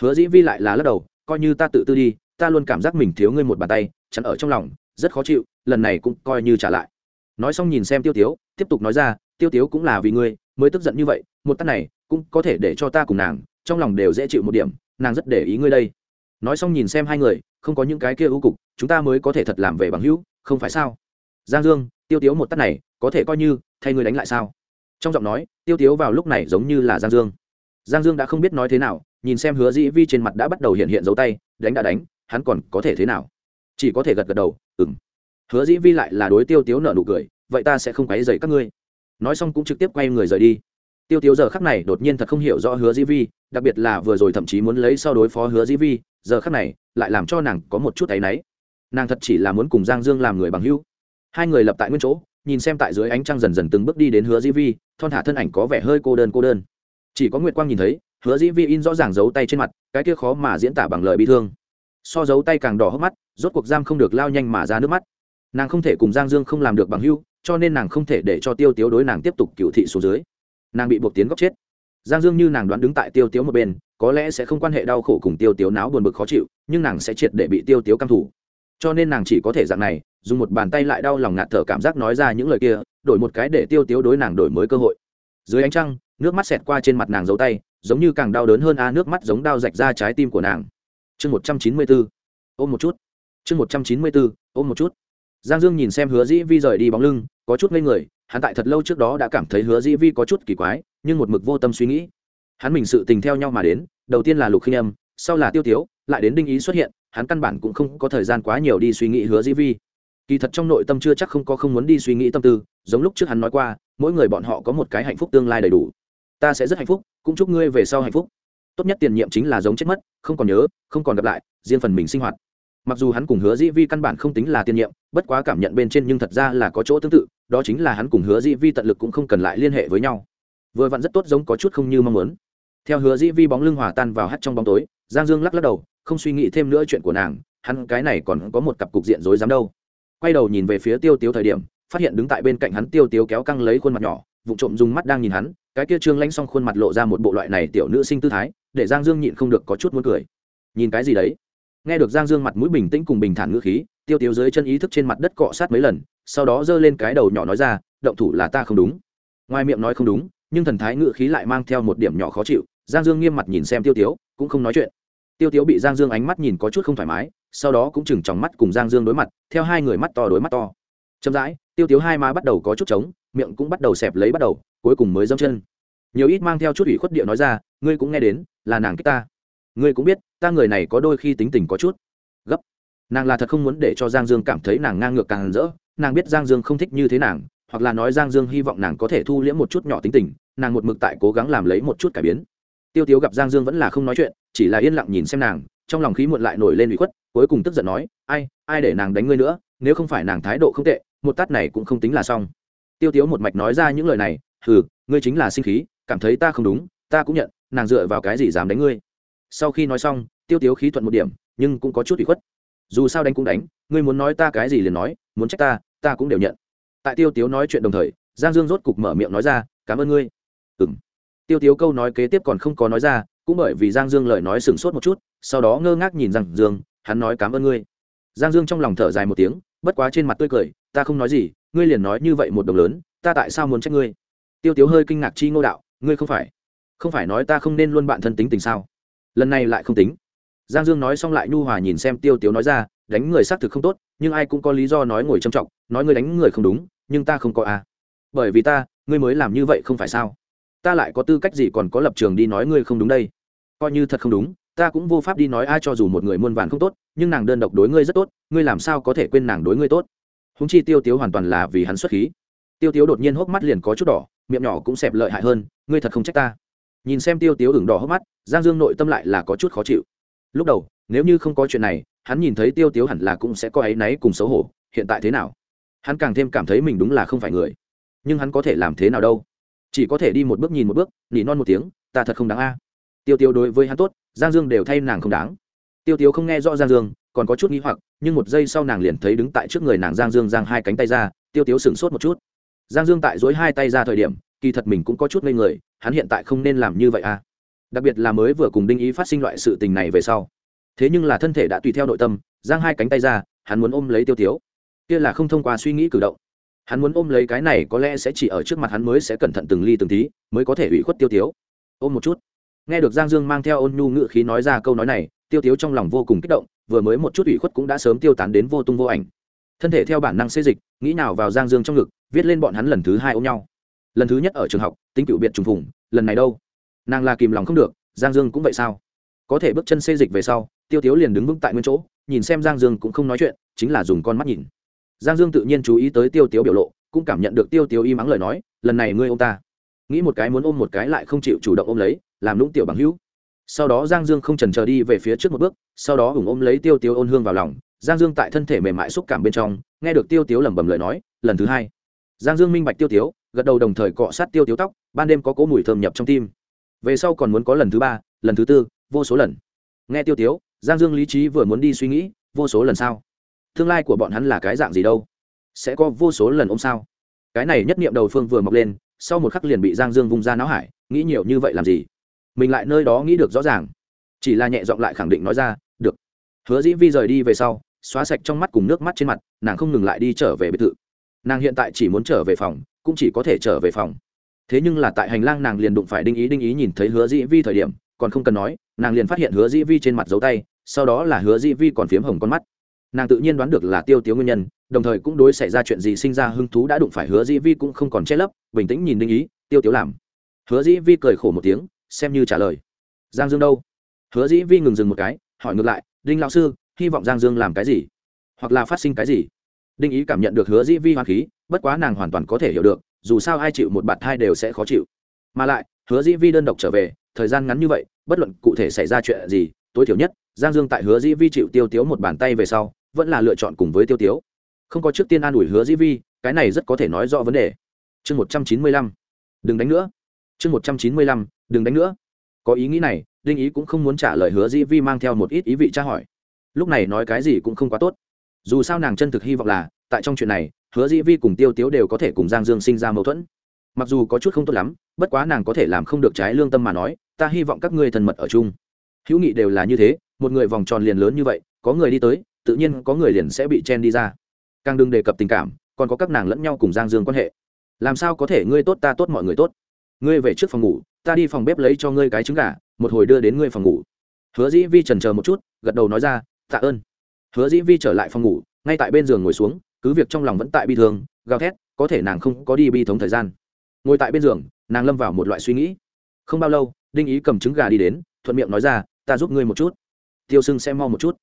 Speaker 1: Hứa dĩ vi lại là lắc đầu, coi như ta tự tư đi, ta luôn cảm giác mình thiếu ngươi một bàn tay, chắn ở trong lòng, rất khó chịu, lần này cũng coi như trả lại. Nói xong nhìn xem tiêu tiếu, tiếp tục nói ra, tiêu tiếu cũng là vì ngươi, mới tức giận như vậy, một tắt này cũng có thể để cho ta cùng nàng, trong lòng đều dễ chịu một điểm, nàng rất để ý ngươi đây. Nói xong nhìn xem hai người, không có những cái kia ưu cục, chúng ta mới có thể thật làm về bằng hữu không phải sao? Giang dương, tiêu tiếu một tắt này, có thể coi như, thay ngươi đánh lại sao? Trong giọng nói, tiêu tiếu vào lúc này giống như là giang dương. Giang dương đã không biết nói thế nào, nhìn xem hứa dĩ vi trên mặt đã bắt đầu hiện hiện dấu tay, đánh đã đánh, hắn còn có thể thế nào? Chỉ có thể gật gật đầu ừng hứa dĩ vi lại là đối tiêu tiếu nợ nụ cười, vậy ta sẽ không quấy dày các ngươi. Nói xong cũng trực tiếp quay người rời đi. Tiêu tiếu giờ khắc này đột nhiên thật không hiểu rõ hứa dĩ vi, đặc biệt là vừa rồi thậm chí muốn lấy sau đối phó hứa dĩ vi, giờ khắc này lại làm cho nàng có một chút áy náy nàng thật chỉ là muốn cùng giang dương làm người bằng hữu. Hai người lập tại nguyên chỗ, nhìn xem tại dưới ánh trăng dần dần từng bước đi đến hứa dĩ vi, thon thả thân ảnh có vẻ hơi cô đơn cô đơn. Chỉ có nguyệt quang nhìn thấy, hứa dĩ vi in rõ ràng giấu tay trên mặt, cái kia khó mà diễn tả bằng lời bi thương. So giấu tay càng đỏ hốc mắt, rốt cuộc giam không được lao nhanh mà ra nước mắt. Nàng không thể cùng giang dương không làm được bằng hưu cho nên nàng không thể để cho tiêu tiếu đối nàng tiếp tục cựu thị xuống dưới. Nàng bị buộc tiến góc chết. Giang dương như nàng đoán đứng tại tiêu tiếu một bên, có lẽ sẽ không quan hệ đau khổ cùng tiêu tiếu náo buồn bực khó chịu, nhưng nàng sẽ triệt để bị tiêu tiếu căm thủ cho nên nàng chỉ có thể dạng này, dùng một bàn tay lại đau lòng ngạt thở cảm giác nói ra những lời kia, đổi một cái để tiêu tiếu đối nàng đổi mới cơ hội. Dưới ánh trăng, nước mắt xẹt qua trên mặt nàng giấu tay, giống như càng đau đớn hơn a, nước mắt giống đau rạch ra trái tim của nàng. Chương một trăm chín mươi bốn ôm một chút. Chương một trăm chín mươi bốn ôm một chút. Giang dương nhìn xem hứa dĩ vi rời đi bóng lưng, có chút ngây người, hắn tại thật lâu trước đó đã cảm thấy hứa dĩ vi có chút kỳ quái, nhưng một mực vô tâm suy nghĩ. Hắn mình sự tình theo nhau mà đến, đầu tiên là lục khinh âm, sau là tiêu tiếu, lại đến đinh ý xuất hiện hắn căn bản cũng không có thời gian quá nhiều đi suy nghĩ hứa dĩ vi. Kỳ thật trong nội tâm chưa chắc không có không muốn đi suy nghĩ tâm tư, giống lúc trước hắn nói qua, mỗi người bọn họ có một cái hạnh phúc tương lai đầy đủ. Ta sẽ rất hạnh phúc, cũng chúc ngươi về sau hạnh phúc. Tốt nhất tiền nhiệm chính là giống chết mất, không còn nhớ, không còn gặp lại, riêng phần mình sinh hoạt. Mặc dù hắn cùng hứa dĩ vi căn bản không tính là tiền nhiệm, bất quá cảm nhận bên trên nhưng thật ra là có chỗ tương tự, đó chính là hắn cùng hứa dĩ vi tận lực cũng không cần lại liên hệ với nhau. Vừa vặn rất tốt giống có chút không như mong muốn. Theo hứa dĩ vi bóng lưng hòa tan vào hắt trong bóng tối, giang dương lắc lắc đầu không suy nghĩ thêm nữa chuyện của nàng, hắn cái này còn có một cặp cục diện rối dám đâu. Quay đầu nhìn về phía tiêu tiếu thời điểm, phát hiện đứng tại bên cạnh hắn tiêu tiếu kéo căng lấy khuôn mặt nhỏ, vụ trộm dùng mắt đang nhìn hắn, cái kia trương lanh xong khuôn mặt lộ ra một bộ loại này tiểu nữ sinh tư thái, để giang dương nhịn không được có chút muốn cười. Nhìn cái gì đấy? Nghe được giang dương mặt mũi bình tĩnh cùng bình thản ngữ khí, tiêu tiếu dưới chân ý thức trên mặt đất cọ sát mấy lần, sau đó giơ lên cái đầu nhỏ nói ra, động thủ là ta không đúng. Ngoài miệng nói không đúng, nhưng thần thái ngữ khí lại mang theo một điểm nhỏ khó chịu, giang dương nghiêm mặt nhìn xem tiêu tiếu, cũng không nói chuyện tiêu tiếu bị giang dương ánh mắt nhìn có chút không thoải mái, sau đó cũng chừng trong mắt cùng giang dương đối mặt, theo hai người mắt to đối mắt to. Chậm rãi, tiêu tiếu hai má bắt đầu có chút trống, miệng cũng bắt đầu xẹp lấy bắt đầu, cuối cùng mới dâm chân. Nhiều ít mang theo chút ủy khuất địa nói ra, ngươi cũng nghe đến, là nàng kích ta. Ngươi cũng biết, ta người này có đôi khi tính tình có chút. Gấp. Nàng là thật không muốn để cho giang dương cảm thấy nàng ngang ngược càng rỡ, nàng biết giang dương không thích như thế nàng, hoặc là nói giang dương hy vọng nàng có thể thu liễm một chút nhỏ tính tình, nàng một mực tại cố gắng làm lấy một chút cải biến tiêu tiếu gặp giang dương vẫn là không nói chuyện, chỉ là yên lặng nhìn xem nàng, trong lòng khí muộn lại nổi lên ủy khuất, cuối cùng tức giận nói, ai ai để nàng đánh ngươi nữa, nếu không phải nàng thái độ không tệ, một tát này cũng không tính là xong. Tiêu tiếu một mạch nói ra những lời này, hừ, ngươi chính là sinh khí, cảm thấy ta không đúng, ta cũng nhận, nàng dựa vào cái gì dám đánh ngươi? Sau khi nói xong, tiêu tiếu khí thuận một điểm, nhưng cũng có chút ủy khuất. Dù sao đánh cũng đánh, ngươi muốn nói ta cái gì liền nói, muốn trách ta ta cũng đều nhận. Tại tiêu tiếu nói chuyện đồng thời, giang dương rốt cục mở miệng nói ra, cảm ơn ngươi. Ừ tiêu tiếu câu nói kế tiếp còn không có nói ra, cũng bởi vì giang dương lời nói sửng sốt một chút, sau đó ngơ ngác nhìn rằng dương, hắn nói cảm ơn ngươi. Giang dương trong lòng thở dài một tiếng, bất quá trên mặt tươi cười, ta không nói gì, ngươi liền nói như vậy một đồng lớn, ta tại sao muốn trách ngươi? Tiêu tiếu hơi kinh ngạc chi ngô đạo, ngươi không phải không phải nói ta không nên luôn bạn thân tính tình sao? Lần này lại không tính. Giang dương nói xong lại nhu hòa nhìn xem tiêu tiếu nói ra, đánh người xác thực không tốt, nhưng ai cũng có lý do nói ngồi trầm trọng, nói ngươi đánh người không đúng, nhưng ta không có à. bởi vì ta, ngươi mới làm như vậy không phải sao? Ta lại có tư cách gì còn có lập trường đi nói ngươi không đúng đây? Coi như thật không đúng, ta cũng vô pháp đi nói ai cho dù một người muôn vàn không tốt, nhưng nàng đơn độc đối ngươi rất tốt, ngươi làm sao có thể quên nàng đối ngươi tốt? Húng chi tiêu tiếu hoàn toàn là vì hắn xuất khí. Tiêu tiếu đột nhiên hốc mắt liền có chút đỏ, miệng nhỏ cũng xẹp lợi hại hơn, ngươi thật không trách ta. Nhìn xem tiêu tiếu ửng đỏ hốc mắt, giang dương nội tâm lại là có chút khó chịu. Lúc đầu, nếu như không có chuyện này, hắn nhìn thấy tiêu tiếu hẳn là cũng sẽ có áy náy cùng xấu hổ, hiện tại thế nào? Hắn càng thêm cảm thấy mình đúng là không phải người. Nhưng hắn có thể làm thế nào đâu? Chỉ có thể đi một bước nhìn một bước, nỉ non một tiếng, ta thật không đáng a. Tiêu tiêu đối với hắn tốt, giang dương đều thay nàng không đáng. Tiêu tiêu không nghe rõ giang dương, còn có chút n g h i hoặc, nhưng một giây sau nàng liền thấy đứng tại trước người nàng giang dương giang hai cánh tay ra, tiêu tiêu sửng sốt một chút. Giang dương tại dối hai tay ra thời điểm, kỳ thật mình cũng có chút ngây người, hắn hiện tại không nên làm như vậy à đặc biệt là mới vừa cùng đinh ý phát sinh loại sự tình này về sau. Thế nhưng là thân thể đã tùy theo nội tâm, giang hai cánh tay ra, hắn muốn ôm lấy tiêu tiếu. Kia là không thông qua suy nghĩ cử động hắn muốn ôm lấy cái này có lẽ sẽ chỉ ở trước mặt hắn mới sẽ cẩn thận từng ly từng tí, mới có thể ủy khuất tiêu tiếu. Ôm một chút. Nghe được giang dương mang theo ôn nhu ngự khí nói ra câu nói này, tiêu tiếu trong lòng vô cùng kích động, vừa mới một chút ủy khuất cũng đã sớm tiêu tán đến vô tung vô ảnh. Thân thể theo bản năng xê dịch, nghĩ nào vào giang dương trong ngực, viết lên bọn hắn lần thứ hai ôm nhau. Lần thứ nhất ở trường học, tính cựu biệt trùng phùng, lần này đâu? Nàng là kìm lòng không được, giang dương cũng vậy sao? Có thể bước chân xê dịch về sau, tiêu tiếu liền đứng vững tại nguyên chỗ, nhìn xem giang dương cũng không nói chuyện, chính là dùng con mắt nhìn giang dương tự nhiên chú ý tới tiêu tiếu biểu lộ, cũng cảm nhận được tiêu tiếu y mắng lời nói, lần này ngươi ô m ta. Nghĩ một cái muốn ôm một cái lại không chịu chủ động ôm lấy, làm lũng tiểu bằng hữu. Sau đó giang dương không trần chờ đi về phía trước một bước, sau đó hùng ôm lấy tiêu tiếu ôn hương vào lòng. Giang dương tại thân thể mềm mại xúc cảm bên trong, nghe được tiêu tiếu lẩm bẩm lời nói, lần thứ hai. Giang dương minh bạch tiêu tiếu, gật đầu đồng thời cọ sát tiêu tiếu tóc, ban đêm có cỗ mùi thơm nhập trong tim. Về sau còn muốn có lần thứ ba, lần thứ tư, vô số lần. Nghe tiêu tiếu, giang dương lý trí vừa muốn đi suy nghĩ, vô số lần sao? Tương lai của bọn hắn là cái dạng gì đâu? Sẽ có vô số lần ôm sao? Cái này nhất niệm đầu phương vừa mọc lên, sau một khắc liền bị giang dương vung ra não hải, nghĩ nhiều như vậy làm gì? Mình lại nơi đó nghĩ được rõ ràng. Chỉ là nhẹ giọng lại khẳng định nói ra, được. Hứa dĩ vi rời đi về sau, xóa sạch trong mắt cùng nước mắt trên mặt, nàng không ngừng lại đi trở về biệt thự. Nàng hiện tại chỉ muốn trở về phòng, cũng chỉ có thể trở về phòng. Thế nhưng là tại hành lang nàng liền đụng phải đinh ý đinh ý nhìn thấy hứa dĩ vi thời điểm, còn không cần nói, nàng liền phát hiện hứa dĩ vi trên mặt dấu tay, sau đó là hứa dĩ vi còn phiếm hồng con mắt nàng tự nhiên đoán được là tiêu tiếu nguyên nhân, đồng thời cũng đối xảy ra chuyện gì sinh ra hứng thú đã đụng phải hứa dĩ vi cũng không còn che lấp, bình tĩnh nhìn đinh ý, tiêu tiếu làm. Hứa dĩ vi cười khổ một tiếng, xem như trả lời. Giang dương đâu? Hứa dĩ vi ngừng dừng một cái, hỏi ngược lại, đinh lão sư, hy vọng giang dương làm cái gì? Hoặc là phát sinh cái gì? Đinh ý cảm nhận được hứa dĩ vi hoa khí, bất quá nàng hoàn toàn có thể hiểu được, dù sao ai chịu một bạt thai đều sẽ khó chịu. Mà lại, hứa dĩ vi đơn độc trở về, thời gian ngắn như vậy, bất luận cụ thể xảy ra chuyện gì, tối thiểu nhất, giang dương tại hứa dĩ vi chịu tiêu tiếu một bàn tay về sau vẫn là lựa chọn cùng với tiêu tiếu. Không có trước tiên an ủi hứa dĩ vi, cái này rất có thể nói rõ vấn đề. Chương một trăm chín mươi lăm. Đừng đánh nữa. Chương một trăm chín mươi lăm, đừng đánh nữa. Có ý nghĩ này, đinh ý cũng không muốn trả lời hứa dĩ vi mang theo một ít ý vị tra hỏi. Lúc này nói cái gì cũng không quá tốt. Dù sao nàng chân thực hy vọng là, tại trong chuyện này, hứa dĩ vi cùng tiêu tiếu đều có thể cùng giang dương sinh ra mâu thuẫn. Mặc dù có chút không tốt lắm, bất quá nàng có thể làm không được trái lương tâm mà nói, ta hy vọng các ngươi thân mật ở chung. Hữu nghị đều là như thế, một người vòng tròn liền lớn như vậy, có người đi tới tự nhiên có người liền sẽ bị chen đi ra. Càng đừng đề cập tình cảm, còn có các nàng lẫn nhau cùng giang dương quan hệ. Làm sao có thể ngươi tốt ta tốt mọi người tốt? Ngươi về trước phòng ngủ, ta đi phòng bếp lấy cho ngươi cái trứng gà, một hồi đưa đến ngươi phòng ngủ. Hứa dĩ vi trần chờ một chút, gật đầu nói ra, tạ ơn. Hứa dĩ vi trở lại phòng ngủ, ngay tại bên giường ngồi xuống, cứ việc trong lòng vẫn tại bi thương, gào thét, có thể nàng không có đi bi thống thời gian. Ngồi tại bên giường, nàng lâm vào một loại suy nghĩ. Không bao lâu, đinh ý cầm trứng gà đi đến, thuận miệng nói ra, ta giúp ngươi một chút. Tiêu sưng xem mau một chút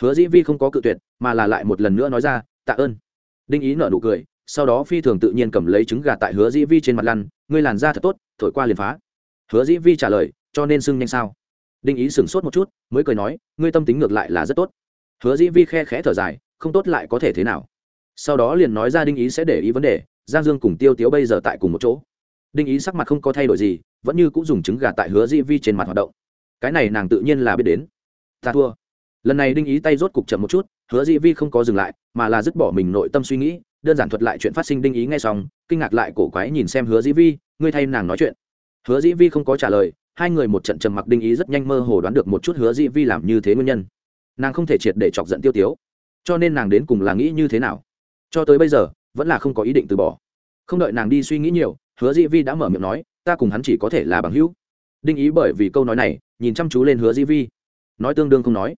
Speaker 1: hứa dĩ vi không có cự tuyệt, mà là lại một lần nữa nói ra, tạ ơn. Đinh ý nở nụ cười, sau đó phi thường tự nhiên cầm lấy trứng gà tại hứa dĩ vi trên mặt lăn, ngươi làn da thật tốt, thổi qua liền phá. Hứa dĩ vi trả lời, cho nên sưng nhanh sao? Đinh ý sửng sốt một chút, mới cười nói, ngươi tâm tính ngược lại là rất tốt. Hứa dĩ vi khe khẽ thở dài, không tốt lại có thể thế nào? Sau đó liền nói ra đinh ý sẽ để ý vấn đề, giang dương cùng tiêu tiếu bây giờ tại cùng một chỗ. Đinh ý sắc mặt không có thay đổi gì, vẫn như cũng dùng trứng gà tại hứa dĩ vi trên mặt hoạt động. Cái này nàng tự nhiên là biết đến. Ta thua lần này đinh ý tay rốt cục chậm một chút, hứa dĩ vi không có dừng lại, mà là dứt bỏ mình nội tâm suy nghĩ, đơn giản thuật lại chuyện phát sinh đinh ý ngay xong, kinh ngạc lại cổ quái nhìn xem hứa dĩ vi, ngươi thay nàng nói chuyện. Hứa dĩ vi không có trả lời, hai người một trận trầm mặc đinh ý rất nhanh mơ hồ đoán được một chút hứa dĩ vi làm như thế nguyên nhân. Nàng không thể triệt để chọc giận tiêu tiếu, cho nên nàng đến cùng là nghĩ như thế nào? Cho tới bây giờ, vẫn là không có ý định từ bỏ. Không đợi nàng đi suy nghĩ nhiều, hứa dĩ vi đã mở miệng nói, ta cùng hắn chỉ có thể là bằng hữu. Đinh ý bởi vì câu nói này, nhìn chăm chú lên hứa dĩ vi, nói tương đương không nói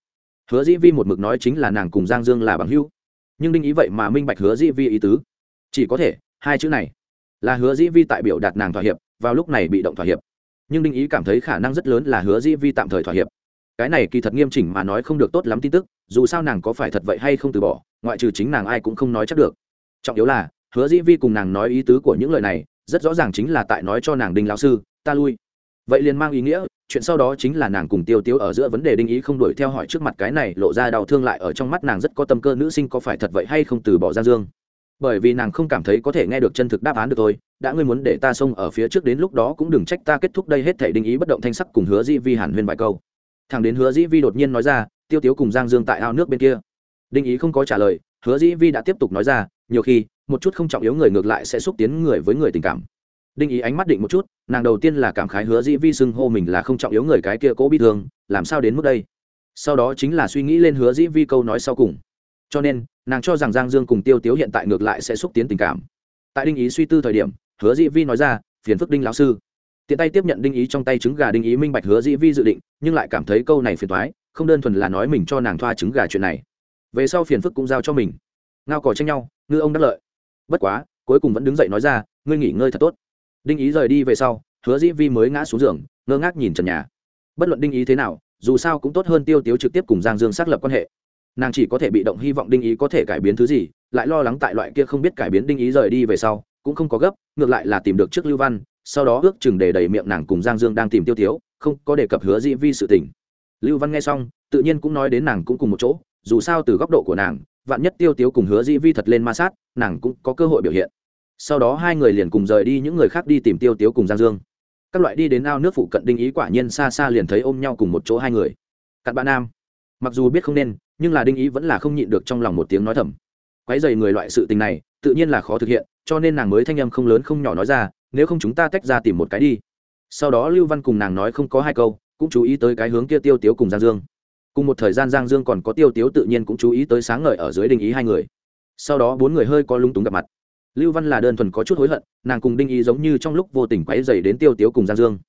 Speaker 1: hứa dĩ vi một mực nói chính là nàng cùng giang dương là bằng hữu. Nhưng đinh ý vậy mà minh bạch hứa dĩ vi ý tứ. Chỉ có thể, hai chữ này. Là hứa dĩ vi tại biểu đạt nàng thỏa hiệp, vào lúc này bị động thỏa hiệp. Nhưng đinh ý cảm thấy khả năng rất lớn là hứa dĩ vi tạm thời thỏa hiệp. Cái này kỳ thật nghiêm chỉnh mà nói không được tốt lắm tin tức, dù sao nàng có phải thật vậy hay không từ bỏ, ngoại trừ chính nàng ai cũng không nói chắc được. Trọng yếu là, hứa dĩ vi cùng nàng nói ý tứ của những lời này, rất rõ ràng chính là tại nói cho nàng đinh lão sư, ta lui. Vậy liền mang ý nghĩa chuyện sau đó chính là nàng cùng tiêu tiêu ở giữa vấn đề đinh ý không đuổi theo hỏi trước mặt cái này lộ ra đau thương lại ở trong mắt nàng rất có tâm cơ nữ sinh có phải thật vậy hay không từ bỏ giang dương. Bởi vì nàng không cảm thấy có thể nghe được chân thực đáp án được thôi, đã ngươi muốn để ta xông ở phía trước đến lúc đó cũng đừng trách ta kết thúc đây hết thể đinh ý bất động thanh sắc cùng hứa dĩ vi hàn huyên vài câu. Thằng đến hứa dĩ vi đột nhiên nói ra, tiêu tiếu cùng giang dương tại ao nước bên kia. Đinh ý không có trả lời, hứa dĩ vi đã tiếp tục nói ra, nhiều khi, một chút không trọng yếu người ngược lại sẽ xúc tiến người với người tình cảm đinh ý ánh mắt định một chút, nàng đầu tiên là cảm khái hứa dĩ vi xưng hô mình là không trọng yếu người cái kia cố bi thương, làm sao đến mức đây? Sau đó chính là suy nghĩ lên hứa dĩ vi câu nói sau cùng. Cho nên, nàng cho rằng giang dương cùng tiêu tiếu hiện tại ngược lại sẽ xúc tiến tình cảm. Tại đinh ý suy tư thời điểm, hứa dĩ vi nói ra, phiền phức đinh lão sư. Tiện tay tiếp nhận đinh ý trong tay trứng gà đinh ý minh bạch hứa dĩ vi dự định, nhưng lại cảm thấy câu này phiền thoái không đơn thuần là nói mình cho nàng thoa trứng gà chuyện này. Về sau phiền phức cũng giao cho mình. Ngao cò tranh nhau, ngư ông đắc lợi. Bất quá, cuối cùng vẫn đứng dậy nói ra, ngươi nghỉ ngơi thật tốt đinh ý rời đi về sau, hứa dĩ vi mới ngã xuống giường, ngơ ngác nhìn trần nhà. Bất luận đinh ý thế nào, dù sao cũng tốt hơn tiêu tiếu trực tiếp cùng giang dương xác lập quan hệ. Nàng chỉ có thể bị động hy vọng đinh ý có thể cải biến thứ gì, lại lo lắng tại loại kia không biết cải biến đinh ý rời đi về sau, cũng không có gấp, ngược lại là tìm được trước lưu văn, sau đó ước chừng để đầy miệng nàng cùng giang dương đang tìm tiêu tiếu, không có đề cập hứa dĩ vi sự tình. Lưu văn nghe xong, tự nhiên cũng nói đến nàng cũng cùng một chỗ, dù sao từ góc độ của nàng, vạn nhất tiêu tiếu cùng hứa dĩ vi thật lên ma sát, nàng cũng có cơ hội biểu hiện sau đó hai người liền cùng rời đi, những người khác đi tìm tiêu tiếu cùng giang dương. Các loại đi đến ao nước phụ cận đinh ý quả nhiên xa xa liền thấy ôm nhau cùng một chỗ hai người. Cặn bạn nam. Mặc dù biết không nên, nhưng là đinh ý vẫn là không nhịn được trong lòng một tiếng nói thầm. Quái dày người loại sự tình này, tự nhiên là khó thực hiện, cho nên nàng mới thanh âm không lớn không nhỏ nói ra, nếu không chúng ta tách ra tìm một cái đi. Sau đó lưu văn cùng nàng nói không có hai câu, cũng chú ý tới cái hướng kia tiêu tiếu cùng giang dương. Cùng một thời gian giang dương còn có tiêu tiếu tự nhiên cũng chú ý tới sáng ngời ở dưới đình ý hai người. Sau đó bốn người hơi có lung túng gặp mặt lưu văn là đơn thuần có chút hối hận, nàng cùng đinh ý giống như trong lúc vô tình quáy dày đến tiêu tiếu cùng giang dương.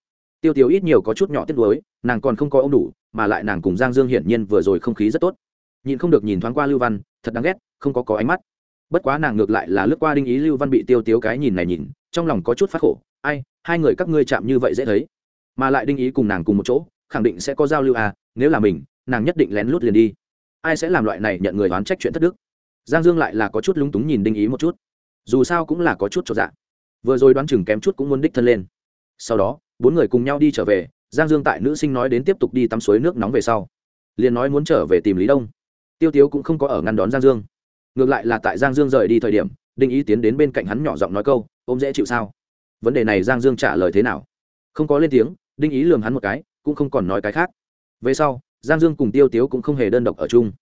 Speaker 1: Tiêu tiếu ít nhiều có chút nhỏ tiếc nuối, nàng còn không có ông đủ, mà lại nàng cùng giang dương hiển nhiên vừa rồi không khí rất tốt. Nhìn không được nhìn thoáng qua lưu văn, thật đáng ghét, không có có ánh mắt. Bất quá nàng ngược lại là lướt qua đinh ý lưu văn bị tiêu tiếu cái nhìn này nhìn, trong lòng có chút phát khổ, ai, hai người các ngươi chạm như vậy dễ thấy. Mà lại đinh ý cùng nàng cùng một chỗ, khẳng định sẽ có giao lưu à nếu là mình, nàng nhất định lén lút liền đi. Ai sẽ làm loại này nhận người oán trách chuyện thất đức? Giang dương lại là có chút lúng túng nhìn đinh ý một chút dù sao cũng là có chút cho dạ vừa rồi đoán chừng kém chút cũng muốn đích thân lên. Sau đó, bốn người cùng nhau đi trở về, giang dương tại nữ sinh nói đến tiếp tục đi tắm suối nước nóng về sau, liền nói muốn trở về tìm lý đông. Tiêu tiếu cũng không có ở ngăn đón giang dương. Ngược lại là tại giang dương rời đi thời điểm, đinh ý tiến đến bên cạnh hắn nhỏ giọng nói câu, ôm dễ chịu sao? Vấn đề này giang dương trả lời thế nào? Không có lên tiếng, đinh ý lường hắn một cái, cũng không còn nói cái khác. Về sau, giang dương cùng tiêu tiếu cũng không hề đơn độc ở chung.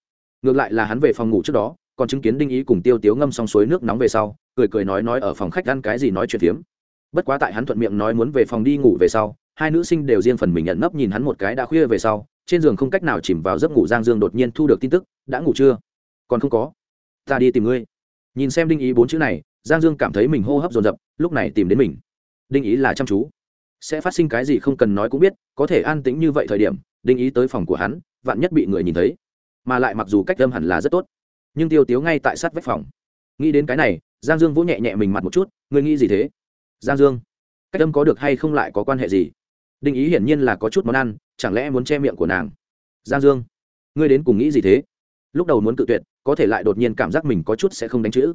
Speaker 1: Ngược lại là hắn về phòng ngủ trước đó còn chứng kiến đinh ý cùng tiêu tiếu ngâm xong suối nước nóng về sau, cười cười nói nói ở phòng khách ăn cái gì nói chuyện phiếm. Bất quá tại hắn thuận miệng nói muốn về phòng đi ngủ về sau, hai nữ sinh đều riêng phần mình nhận nấp nhìn hắn một cái đã khuya về sau, trên giường không cách nào chìm vào giấc ngủ, giang dương đột nhiên thu được tin tức, đã ngủ chưa? Còn không có. Ta đi tìm ngươi. Nhìn xem đinh ý bốn chữ này, giang dương cảm thấy mình hô hấp dồn dập, lúc này tìm đến mình. Đinh ý là chăm chú. Sẽ phát sinh cái gì không cần nói cũng biết, có thể an tĩnh như vậy thời điểm, đinh ý tới phòng của hắn, vạn nhất bị người nhìn thấy. Mà lại mặc dù cách âm hẳn là rất tốt nhưng tiêu tiếu ngay tại sát vách phòng. Nghĩ đến cái này, giang dương vỗ nhẹ nhẹ mình mặt một chút, ngươi nghĩ gì thế? Giang dương, cách âm có được hay không lại có quan hệ gì? Đinh ý hiển nhiên là có chút món ăn, chẳng lẽ muốn che miệng của nàng? Giang dương, ngươi đến cùng nghĩ gì thế? Lúc đầu muốn cự tuyệt, có thể lại đột nhiên cảm giác mình có chút sẽ không đánh chữ.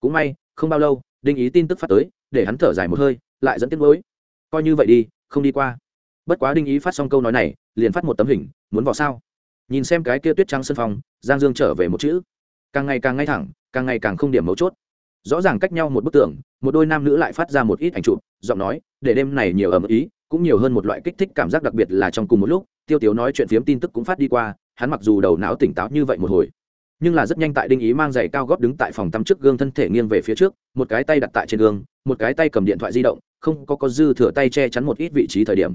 Speaker 1: Cũng may, không bao lâu, đinh ý tin tức phát tới, để hắn thở dài một hơi, lại dẫn tiết mới coi như vậy đi, không đi qua. Bất quá đinh ý phát xong câu nói này, liền phát một tấm hình, muốn vào sao? Nhìn xem cái kia tuyết trắng sân phòng, giang dương trở về một chữ càng ngày càng ngay thẳng càng ngày càng không điểm mấu chốt. Rõ ràng cách nhau một bức tường, một đôi nam nữ lại phát ra một ít ảnh chụp giọng nói để đêm này nhiều ầm ý cũng nhiều hơn một loại kích thích cảm giác đặc biệt là trong cùng một lúc tiêu tiếu nói chuyện phiếm tin tức cũng phát đi qua hắn mặc dù đầu não tỉnh táo như vậy một hồi nhưng là rất nhanh tại đinh ý mang giày cao góp đứng tại phòng tắm trước gương thân thể nghiêng về phía trước một cái tay đặt tại trên gương một cái tay cầm điện thoại di động không có có dư thừa tay che chắn một ít vị trí thời điểm.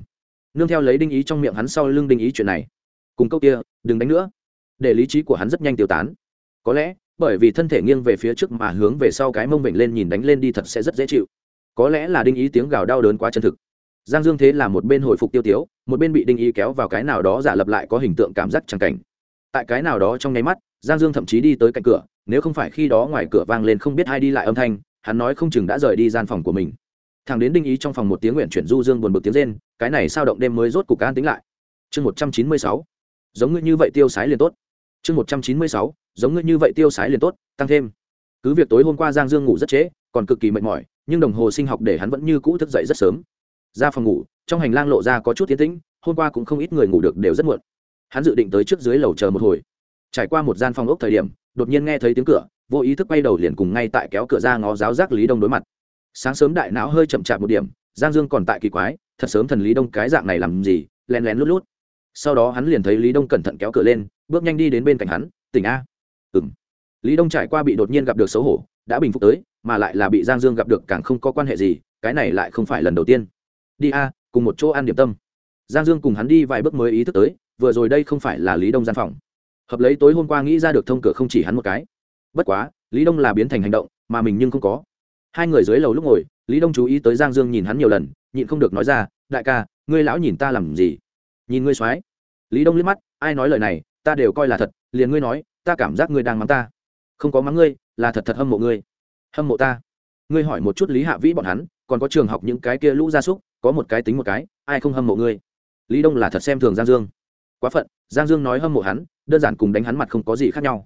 Speaker 1: Nương theo lấy đinh ý trong miệng hắn sau lưng đinh ý chuyện này. Cùng câu kia đừng đánh nữa. Để lý trí của hắn rất nhanh tiêu tán có lẽ, bởi vì thân thể nghiêng về phía trước mà hướng về sau cái mông bệnh lên nhìn đánh lên đi thật sẽ rất dễ chịu. Có lẽ là đinh ý tiếng gào đau đớn quá chân thực. Giang dương thế là một bên hồi phục tiêu tiếu, một bên bị đinh ý kéo vào cái nào đó giả lập lại có hình tượng cảm giác chẳng cảnh. Tại cái nào đó trong nháy mắt, giang dương thậm chí đi tới cạnh cửa, nếu không phải khi đó ngoài cửa vang lên không biết ai đi lại âm thanh, hắn nói không chừng đã rời đi gian phòng của mình. Thằng đến đinh ý trong phòng một tiếng nguyện chuyển du dương buồn bực tiếng rên, cái này sao động đêm mới rốt cục an tính lại? Chương một trăm chín mươi sáu. Giống như như vậy tiêu sái liền tốt. Chương một trăm chín mươi sáu giống ngươi như vậy tiêu sái liền tốt, tăng thêm. Cứ việc tối hôm qua giang dương ngủ rất trễ, còn cực kỳ mệt mỏi, nhưng đồng hồ sinh học để hắn vẫn như cũ thức dậy rất sớm. Ra phòng ngủ, trong hành lang lộ ra có chút tiến tĩnh, hôm qua cũng không ít người ngủ được đều rất muộn. Hắn dự định tới trước dưới lầu chờ một hồi. Trải qua một gian phòng ốc thời điểm, đột nhiên nghe thấy tiếng cửa, vô ý thức bay đầu liền cùng ngay tại kéo cửa ra ngó giáo giác lý đông đối mặt. Sáng sớm đại não hơi chậm chạp một điểm, giang dương còn tại kỳ quái, thật sớm thần lý đông cái dạng này làm gì len lén lút lút. Sau đó hắn liền thấy lý đông cẩn thận kéo cửa lên, bước nhanh đi đến bên cạnh hắn, tỉnh a ừ m lý đông trải qua bị đột nhiên gặp được xấu hổ, đã bình phục tới, mà lại là bị giang dương gặp được càng không có quan hệ gì, cái này lại không phải lần đầu tiên. Đi a, cùng một chỗ ăn điểm tâm. Giang dương cùng hắn đi vài bước mới ý thức tới, vừa rồi đây không phải là lý đông gian phòng. Hợp lấy tối hôm qua nghĩ ra được thông cửa không chỉ hắn một cái. Bất quá, lý đông là biến thành hành động, mà mình nhưng không có. Hai người dưới lầu lúc ngồi, lý đông chú ý tới giang dương nhìn hắn nhiều lần, nhịn không được nói ra, đại ca, ngươi lão nhìn ta làm gì? Nhìn ngươi soái lý đông liếc mắt, ai nói lời này, ta đều coi là thật, liền ngươi nói ta cảm giác ngươi đang mắng ta. Không có mắng ngươi, là thật thật hâm mộ ngươi. Hâm mộ ta. Ngươi hỏi một chút lý hạ vĩ bọn hắn, còn có trường học những cái kia lũ gia súc, có một cái tính một cái, ai không hâm mộ ngươi? Lý đông là thật xem thường giang dương. Quá phận, giang dương nói hâm mộ hắn, đơn giản cùng đánh hắn mặt không có gì khác nhau.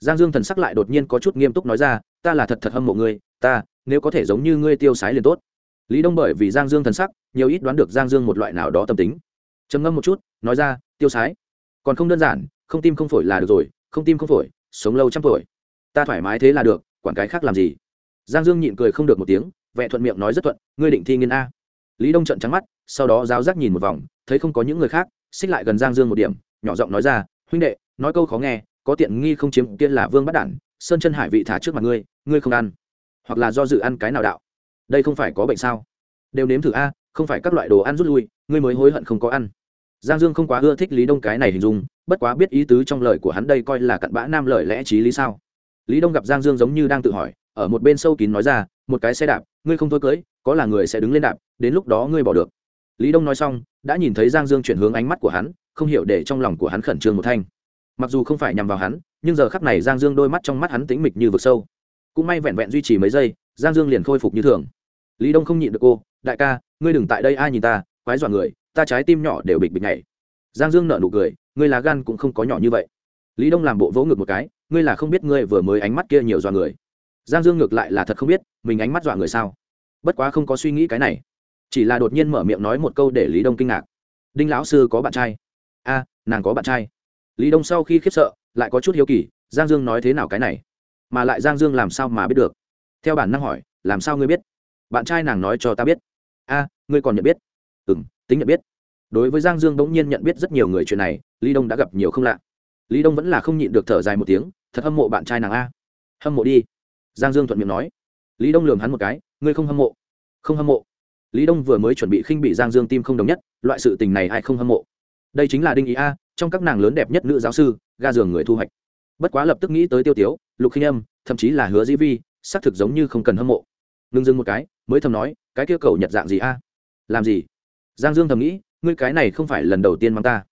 Speaker 1: Giang dương thần sắc lại đột nhiên có chút nghiêm túc nói ra, ta là thật thật hâm mộ ngươi, ta, nếu có thể giống như ngươi tiêu sái liền tốt. Lý đông bởi vì giang dương thần sắc, nhiều ít đoán được giang dương một loại nào đó tâm tính. Trầm ngâm một chút, nói ra, tiêu sái. Còn không đơn giản, không tim không phổi là được rồi không tim không phổi, sống lâu trăm tuổi. Ta thoải mái thế là được, quản cái khác làm gì? Giang dương nhịn cười không được một tiếng vẹ thuận miệng nói rất thuận, ngươi định thi nghiên a. Lý đông trận trắng mắt, sau đó giáo giác nhìn một vòng, thấy không có những người khác, xích lại gần giang dương một điểm, nhỏ giọng nói ra, huynh đệ, nói câu khó nghe, có tiện nghi không chiếm kia là vương bắt đản, sơn chân hải vị thả trước mặt ngươi ngươi không ăn, hoặc là do dự ăn cái nào đạo. Đây không phải có bệnh sao? Đều nếm thử a, không phải các loại đồ ăn rút lui, ngươi mới hối hận không có ăn. Giang dương không quá ưa thích lý đông cái này hình dung bất quá biết ý tứ trong lời của hắn đây coi là cặn bã nam lời lẽ trí lý sao? Lý đông gặp giang dương giống như đang tự hỏi, ở một bên sâu kín nói ra, một cái xe đạp, ngươi không thôi cưới, có là người sẽ đứng lên đạp, đến lúc đó ngươi bỏ được. Lý đông nói xong, đã nhìn thấy giang dương chuyển hướng ánh mắt của hắn, không hiểu để trong lòng của hắn khẩn trương một thanh. Mặc dù không phải nhằm vào hắn, nhưng giờ khắc này giang dương đôi mắt trong mắt hắn tính mịch như vực sâu. Cũng may vẹn vẹn duy trì mấy giây, giang dương liền khôi phục như thường. Lý đông không nhịn được cô, đại ca, ngươi đừng tại đây, ai nhìn ta, quái dọa người, ta trái tim nhỏ đều bịch bịch nhảy. Giang dương nợ nụ cười ngươi là gan cũng không có nhỏ như vậy. Lý đông làm bộ vỗ ngực một cái, ngươi là không biết ngươi vừa mới ánh mắt kia nhiều dọa người. Giang dương ngược lại là thật không biết, mình ánh mắt dọa người sao? Bất quá không có suy nghĩ cái này. Chỉ là đột nhiên mở miệng nói một câu để lý đông kinh ngạc. Đinh lão sư có bạn trai? A, nàng có bạn trai. Lý đông sau khi khiếp sợ, lại có chút hiếu kỳ, giang dương nói thế nào cái này? Mà lại giang dương làm sao mà biết được? Theo bản năng hỏi, làm sao ngươi biết? Bạn trai nàng nói cho ta biết. A, ngươi còn nhận biết? Ừ m tính nhận biết đối với giang dương bỗng nhiên nhận biết rất nhiều người chuyện này, lý đông đã gặp nhiều không lạ. Lý đông vẫn là không nhịn được thở dài một tiếng, thật hâm mộ bạn trai nàng a. Hâm mộ đi. Giang dương thuận miệng nói. Lý đông lường hắn một cái, ngươi không hâm mộ? Không hâm mộ. Lý đông vừa mới chuẩn bị khinh bị giang dương tim không đồng nhất, loại sự tình này ai không hâm mộ? Đây chính là đinh ý a, trong các nàng lớn đẹp nhất nữ giáo sư, ga giường người thu hoạch. Bất quá lập tức nghĩ tới tiêu tiếu, lục khinh âm, thậm chí là hứa dĩ vi, xác thực giống như không cần hâm mộ. Ngưng dưng một cái, mới thầm nói, cái kia cầu nhật dạng gì a? Làm gì? Giang dương thầm nghĩ ngươi cái này không phải lần đầu tiên mang ta.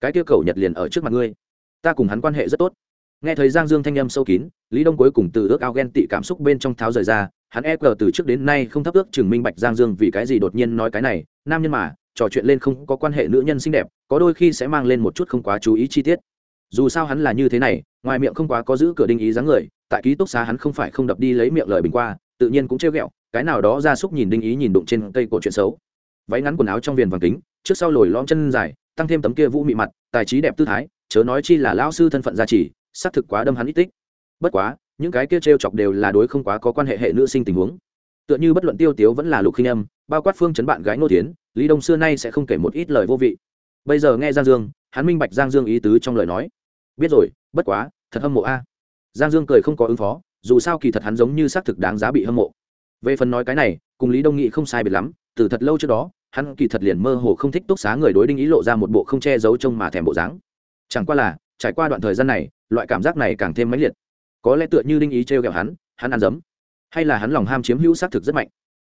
Speaker 1: Cái kia cầu nhật liền ở trước mặt ngươi. Ta cùng hắn quan hệ rất tốt. Nghe thấy giang dương thanh âm sâu kín, lý đông cuối cùng từ ước ao ghen tị cảm xúc bên trong tháo rời ra, hắn e cờ từ trước đến nay không thấp ước chừng minh bạch giang dương vì cái gì đột nhiên nói cái này, nam nhân mà, trò chuyện lên không có quan hệ nữ nhân xinh đẹp, có đôi khi sẽ mang lên một chút không quá chú ý chi tiết. Dù sao hắn là như thế này, ngoài miệng không quá có giữ cửa đinh ý dáng người, tại ký túc xá hắn không phải không đập đi lấy miệng lời bình qua, tự nhiên cũng trêu ghẹo, cái nào đó ra súc nhìn đinh ý nhìn đụng trên cây cổ chuyện xấu. Váy ngắn quần áo trong viền vàng kính trước sau lồi lõm chân dài, tăng thêm tấm kia vũ mị mặt, tài trí đẹp tư thái, chớ nói chi là lao sư thân phận gia trì, xác thực quá đâm hắn ít tích. Bất quá, những cái kia t chọc đều là đối không quá có quan hệ hệ nữ sinh tình huống. Tựa như bất luận tiêu tiếu vẫn là lục khinh âm, bao quát phương chấn bạn gái ngô tiến lý đông xưa nay sẽ không kể một ít lời vô vị. Bây giờ nghe giang dương, hắn minh bạch giang dương ý tứ trong lời nói. Biết rồi, bất quá, thật hâm mộ a. Giang dương cười không có ứng phó, dù sao kỳ thật hắn giống như xác thực đáng giá bị hâm mộ. Về phần nói cái này, cùng lý đông nghị không sai biệt lắm, từ thật lâu trước đó hắn kỳ thật liền mơ hồ không thích túc xá người đối đinh ý lộ ra một bộ không che giấu trông mà thèm bộ dáng. Chẳng qua là, trải qua đoạn thời gian này, loại cảm giác này càng thêm mãnh liệt. Có lẽ tựa như đinh ý t r ghẹo hắn hắn ăn dấm. Hay là hắn lòng ham chiếm hữu xác thực rất mạnh.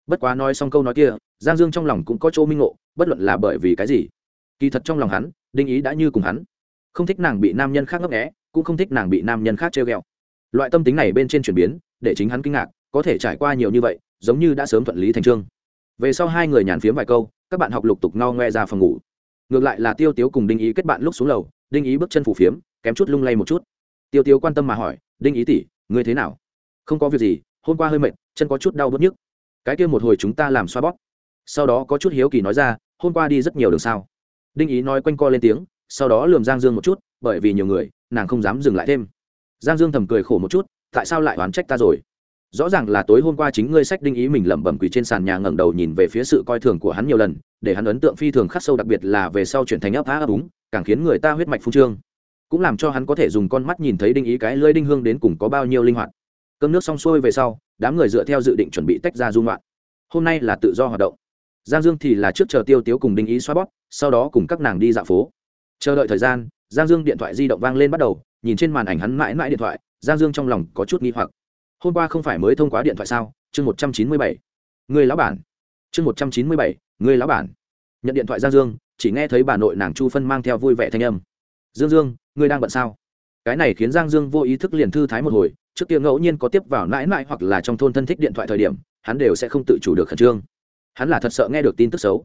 Speaker 1: Bất quá nói xong câu nói kia, giang dương trong lòng cũng có chỗ minh ngộ, bất luận là bởi vì cái gì. Kỳ thật trong lòng hắn, đinh ý đã như cùng hắn. Không thích nàng bị nam nhân khác ngấp nghẽ cũng không thích nàng bị nam nhân khác trêu g ẹ o loại tâm tính này bên trên chuyển biến, để chính hắn kinh ngạc, có thể trải qua nhiều như vậy, giống như đã sớm thuận lý thành trương về sau hai người nhàn phiếm vài câu, các bạn học lục tục no ngoe ra phòng ngủ. Ngược lại là tiêu tiếu cùng đinh ý kết bạn lúc xuống lầu, đinh ý bước chân phủ phiếm, kém chút lung lay một chút. Tiêu tiếu quan tâm mà hỏi, đinh ý tỉ ngươi thế nào? Không có việc gì, hôm qua hơi mệt, chân có chút đau bớt nhức. Cái kia một hồi chúng ta làm xoa bóp. Sau đó có chút hiếu kỳ nói ra, hôm qua đi rất nhiều đường sao? Đinh ý nói quanh co lên tiếng, sau đó lườm giang dương một chút, bởi vì nhiều người, nàng không dám dừng lại thêm. Giang dương thầm cười khổ một chút, tại sao lại oán trách ta rồi? Rõ ràng là tối hôm qua chính ngươi sách đinh ý mình lẩm bẩm quỳ trên sàn nhà ngẩng đầu nhìn về phía sự coi thường của hắn nhiều lần, để hắn ấn tượng phi thường khắc sâu đặc biệt là về sau chuyển thành ấp á ấp úng, càng khiến người ta huyết mạch phung trương. Cũng làm cho hắn có thể dùng con mắt nhìn thấy đinh ý cái lưỡi đinh hương đến cùng có bao nhiêu linh hoạt. Cơm nước xong xuôi về sau, đám người dựa theo dự định chuẩn bị tách ra dung loạn. Hôm nay là tự do hoạt động. Giang dương thì là trước chờ tiêu tiếu cùng đinh ý xoa bóp, sau đó cùng các nàng đi dạo phố. Chờ đợi thời gian, giang dương điện thoại di động vang lên bắt đầu, nhìn trên màn ảnh hắn mãi mãi điện thoại, giang dương trong lòng có chút nghi hoặc hôm qua không phải mới thông qua điện thoại sao? Chương một trăm chín mươi bảy. Người lão bản. Chương một trăm chín mươi bảy, người lão bản. Nhận điện thoại giang dương, chỉ nghe thấy bà nội nàng chu phân mang theo vui vẻ thanh âm. Dương dương ngươi đang bận sao? Cái này khiến giang dương vô ý thức liền thư thái một hồi, trước kia ngẫu nhiên có tiếp vào mãi mãi hoặc là trong thôn thân thích điện thoại thời điểm, hắn đều sẽ không tự chủ được khẩn trương. Hắn là thật sợ nghe được tin tức xấu.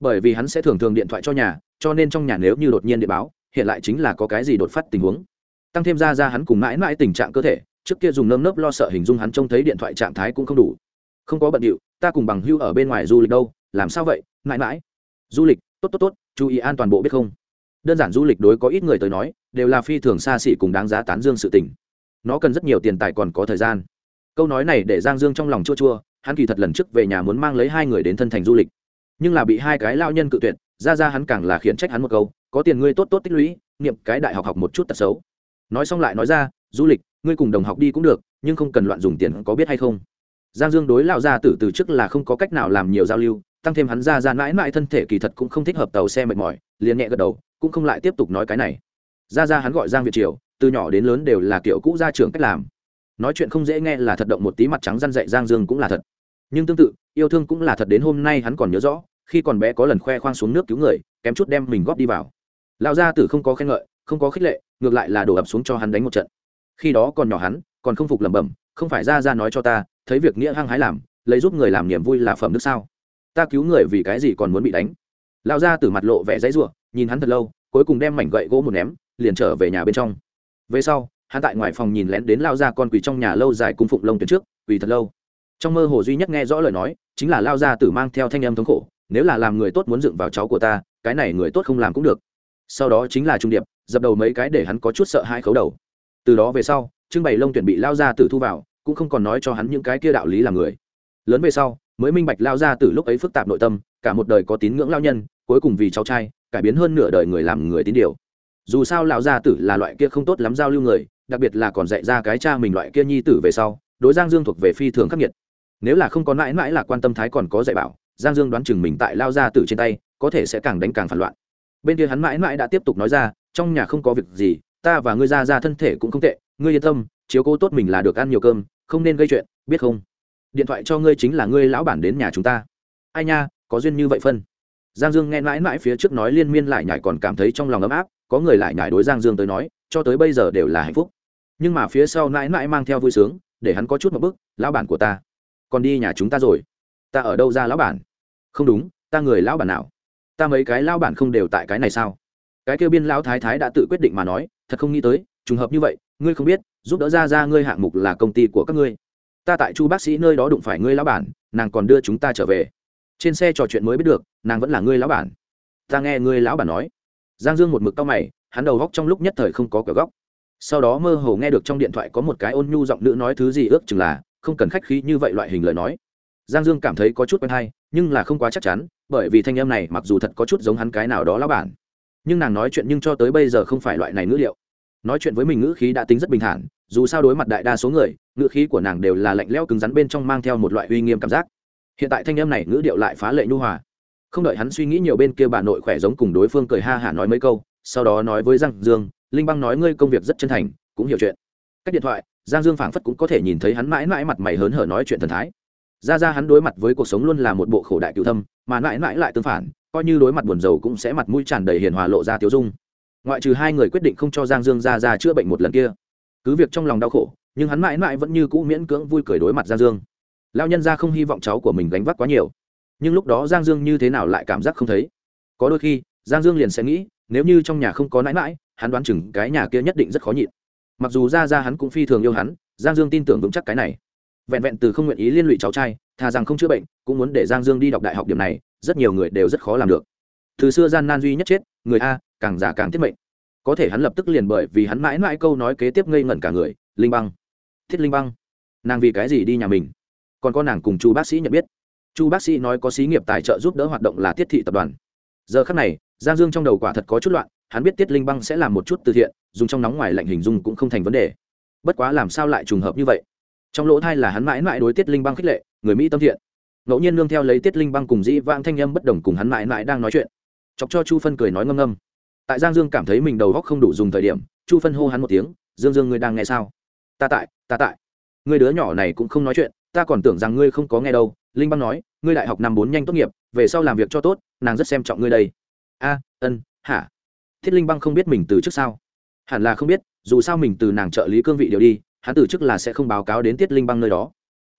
Speaker 1: Bởi vì hắn sẽ thường thường điện thoại cho nhà, cho nên trong nhà nếu như đột nhiên điện báo, hiện lại chính là có cái gì đột phát tình huống. Tăng thêm ra ra hắn cùng mãi mãi tình trạng cơ thể trước kia dùng nơm nớp lo sợ hình dung hắn trông thấy điện thoại trạng thái cũng không đủ. Không có bận điệu, ta cùng bằng hưu ở bên ngoài du lịch đâu, làm sao vậy, mãi mãi. Du lịch, tốt tốt tốt, chú ý an toàn bộ biết không? Đơn giản du lịch đối có ít người tới nói, đều là phi thường xa xỉ cùng đáng giá tán dương sự tình. Nó cần rất nhiều tiền tài còn có thời gian. Câu nói này để giang dương trong lòng chua chua, hắn kỳ thật lần trước về nhà muốn mang lấy hai người đến thân thành du lịch. Nhưng là bị hai cái lao nhân cự tuyệt, ra ra hắn càng là khiển trách hắn một câu, có tiền ngươi tốt tốt tích lũy, niệm cái đại học học một chút tật xấu. Nói xong lại nói ra du lịch, ngươi cùng đồng học đi cũng được, nhưng không cần loạn dùng tiền, có biết hay không? Giang dương đối lão gia tử từ trước là không có cách nào làm nhiều giao lưu, tăng thêm hắn ra ra mãi mãi thân thể kỳ thật cũng không thích hợp tàu xe mệt mỏi, liền nhẹ gật đầu, cũng không lại tiếp tục nói cái này. Ra ra hắn gọi giang việt triều, từ nhỏ đến lớn đều là kiểu cũ gia trưởng cách làm. Nói chuyện không dễ nghe là thật động một tí mặt trắng răn dạy giang dương cũng là thật. Nhưng tương tự, yêu thương cũng là thật đến hôm nay hắn còn nhớ rõ, khi còn bé có lần khoe khoang xuống nước cứu người, kém chút đem mình góp đi vào. Lão gia tử không có khen ngợi, không có khích lệ, ngược lại là đổ ập xuống cho hắn đánh một trận khi đó còn nhỏ hắn, còn không phục lẩm bẩm, không phải ra ra nói cho ta, thấy việc nghĩa hăng hái làm, lấy giúp người làm niềm vui là phẩm đức sao? Ta cứu người vì cái gì còn muốn bị đánh? Lão gia tử mặt lộ vẻ dãy ruộng nhìn hắn thật lâu, cuối cùng đem mảnh gậy gỗ một ném, liền trở về nhà bên trong. Về sau, hắn tại ngoài phòng nhìn lén đến lao ra con quỳ trong nhà lâu dài cung phụng lông tuyến trước, quỳ thật lâu. Trong mơ hồ duy nhất nghe rõ lời nói, chính là lao gia tử mang theo thanh âm thống khổ, nếu là làm người tốt muốn dựng vào cháu của ta, cái này người tốt không làm cũng được. Sau đó chính là trung điệp, dập đầu mấy cái để hắn có chút sợ hai khấu đầu từ đó về sau trưng bày lông tuyển bị lao ra tử thu vào, cũng không còn nói cho hắn những cái kia đạo lý làm người. Lớn về sau, mới minh bạch lao ra từ lúc ấy phức tạp nội tâm, cả một đời có tín ngưỡng lao nhân, cuối cùng vì cháu trai, cải biến hơn nửa đời người làm người tín điều. Dù sao lão gia tử là loại kia không tốt lắm giao lưu người, đặc biệt là còn dạy ra cái cha mình loại kia nhi tử về sau, đối giang dương thuộc về phi thường khắc nghiệt. Nếu là không có mãi mãi là quan tâm thái còn có dạy bảo, giang dương đoán chừng mình tại lao gia tử trên tay, có thể sẽ càng đánh càng phản loạn. Bên kia hắn mãi mãi đã tiếp tục nói ra, trong nhà không có việc gì ta và ngươi ra ra thân thể cũng không tệ, ngươi yên tâm, chiếu cố tốt mình là được ăn nhiều cơm, không nên gây chuyện, biết không? Điện thoại cho ngươi chính là ngươi lão bản đến nhà chúng ta. Ai nha, có duyên như vậy phân. Giang dương nghe mãi mãi phía trước nói liên miên lại nhải còn cảm thấy trong lòng ấm áp, có người lại nhải đối giang dương tới nói, cho tới bây giờ đều là hạnh phúc. Nhưng mà phía sau mãi mãi mang theo vui sướng, để hắn có chút một bức, lão bản của ta. Còn đi nhà chúng ta rồi. Ta ở đâu ra lão bản? Không đúng, ta người lão bản nào? Ta mấy cái lão bản không đều tại cái này sao? Cái kêu biên lão thái thái đã tự quyết định mà nói, thật không nghĩ tới, trùng hợp như vậy, ngươi không biết, giúp đỡ ra ra ngươi hạng mục là công ty của các ngươi. Ta tại chu bác sĩ nơi đó đụng phải ngươi lão bản, nàng còn đưa chúng ta trở về. Trên xe trò chuyện mới biết được, nàng vẫn là ngươi lão bản. Ta nghe ngươi lão bản nói. Giang dương một mực tao mày, hắn đầu góc trong lúc nhất thời không có cửa góc. Sau đó mơ hồ nghe được trong điện thoại có một cái ôn nhu giọng nữ nói thứ gì ước chừng là, không cần khách khí như vậy loại hình lời nói. Giang dương cảm thấy có chút quen hay, nhưng là không quá chắc chắn, bởi vì thanh âm này mặc dù thật có chút giống hắn cái nào đó lão bản nhưng nàng nói chuyện nhưng cho tới bây giờ không phải loại này ngữ liệu. Nói chuyện với mình ngữ khí đã tính rất bình thản, dù sao đối mặt đại đa số người, ngữ khí của nàng đều là lạnh lẽo cứng rắn bên trong mang theo một loại uy nghiêm cảm giác. Hiện tại thanh em này ngữ điệu lại phá lệ nhu hòa. Không đợi hắn suy nghĩ nhiều bên kia bà nội khỏe giống cùng đối phương cười ha hả nói mấy câu, sau đó nói với giang dương, linh băng nói ngươi công việc rất chân thành, cũng hiểu chuyện. Cách điện thoại, giang dương phảng phất cũng có thể nhìn thấy hắn mãi mãi mặt mày hớn hở nói chuyện thần thái ra ra hắn đối mặt với cuộc sống luôn là một bộ khổ đại cựu thâm, mà mãi mãi lại tương phản, coi như đối mặt buồn rầu cũng sẽ mặt mũi tràn đầy hiền hòa lộ ra tiêu dung. Ngoại trừ hai người quyết định không cho giang dương ra ra chữa bệnh một lần kia. Cứ việc trong lòng đau khổ, nhưng hắn mãi mãi vẫn như cũ miễn cưỡng vui cười đối mặt giang dương. Lao nhân ra không hy vọng cháu của mình gánh vác quá nhiều. Nhưng lúc đó giang dương như thế nào lại cảm giác không thấy. Có đôi khi, giang dương liền sẽ nghĩ, nếu như trong nhà không có nãi mãi, hắn đoán chừng cái nhà kia nhất định rất khó nhịn. Mặc dù ra ra hắn cũng phi thường yêu hắn, giang dương tin tưởng vững chắc cái này vẹn vẹn từ không nguyện ý liên lụy cháu trai, thà rằng không chữa bệnh, cũng muốn để giang dương đi đọc đại học điểm này, rất nhiều người đều rất khó làm được. Từ xưa gian nan duy nhất chết, người a, càng già càng tiết mệnh. Có thể hắn lập tức liền bởi vì hắn mãi mãi câu nói kế tiếp ngây ngẩn cả người, linh băng, thiết linh băng, nàng vì cái gì đi nhà mình? Còn có nàng cùng chu bác sĩ nhận biết. Chu bác sĩ nói có xí nghiệp tài trợ giúp đỡ hoạt động là tiết thị tập đoàn. Giờ khắc này, giang dương trong đầu quả thật có chút loạn, hắn biết tiết linh băng sẽ làm một chút từ thiện, dùng trong nóng ngoài lạnh hình dung cũng không thành vấn đề. Bất quá làm sao lại trùng hợp như vậy? Trong lỗ thai là hắn mãi mãi đối tiết linh băng khích lệ, người mỹ tâm thiện. Ngẫu nhiên nương theo lấy tiết linh băng cùng dĩ vãng thanh âm bất đồng cùng hắn mãi mãi đang nói chuyện. Chọc cho chu phân cười nói ngâm ngâm. Tại giang dương cảm thấy mình đầu góc không đủ dùng thời điểm, chu phân hô hắn một tiếng, dương dương ngươi đang nghe sao? Ta tại ta tại. Người đứa nhỏ này cũng không nói chuyện, ta còn tưởng rằng ngươi không có nghe đâu. Linh băng nói, ngươi đại học năm bốn nhanh tốt nghiệp, về sau làm việc cho tốt, nàng rất xem trọng ngươi đây. A, ân, hả? Thiết linh băng không biết mình từ trước sao. Hẳn là không biết, dù sao mình từ nàng trợ lý cương vị đều đi hắn từ chức là sẽ không báo cáo đến tiết linh băng nơi đó.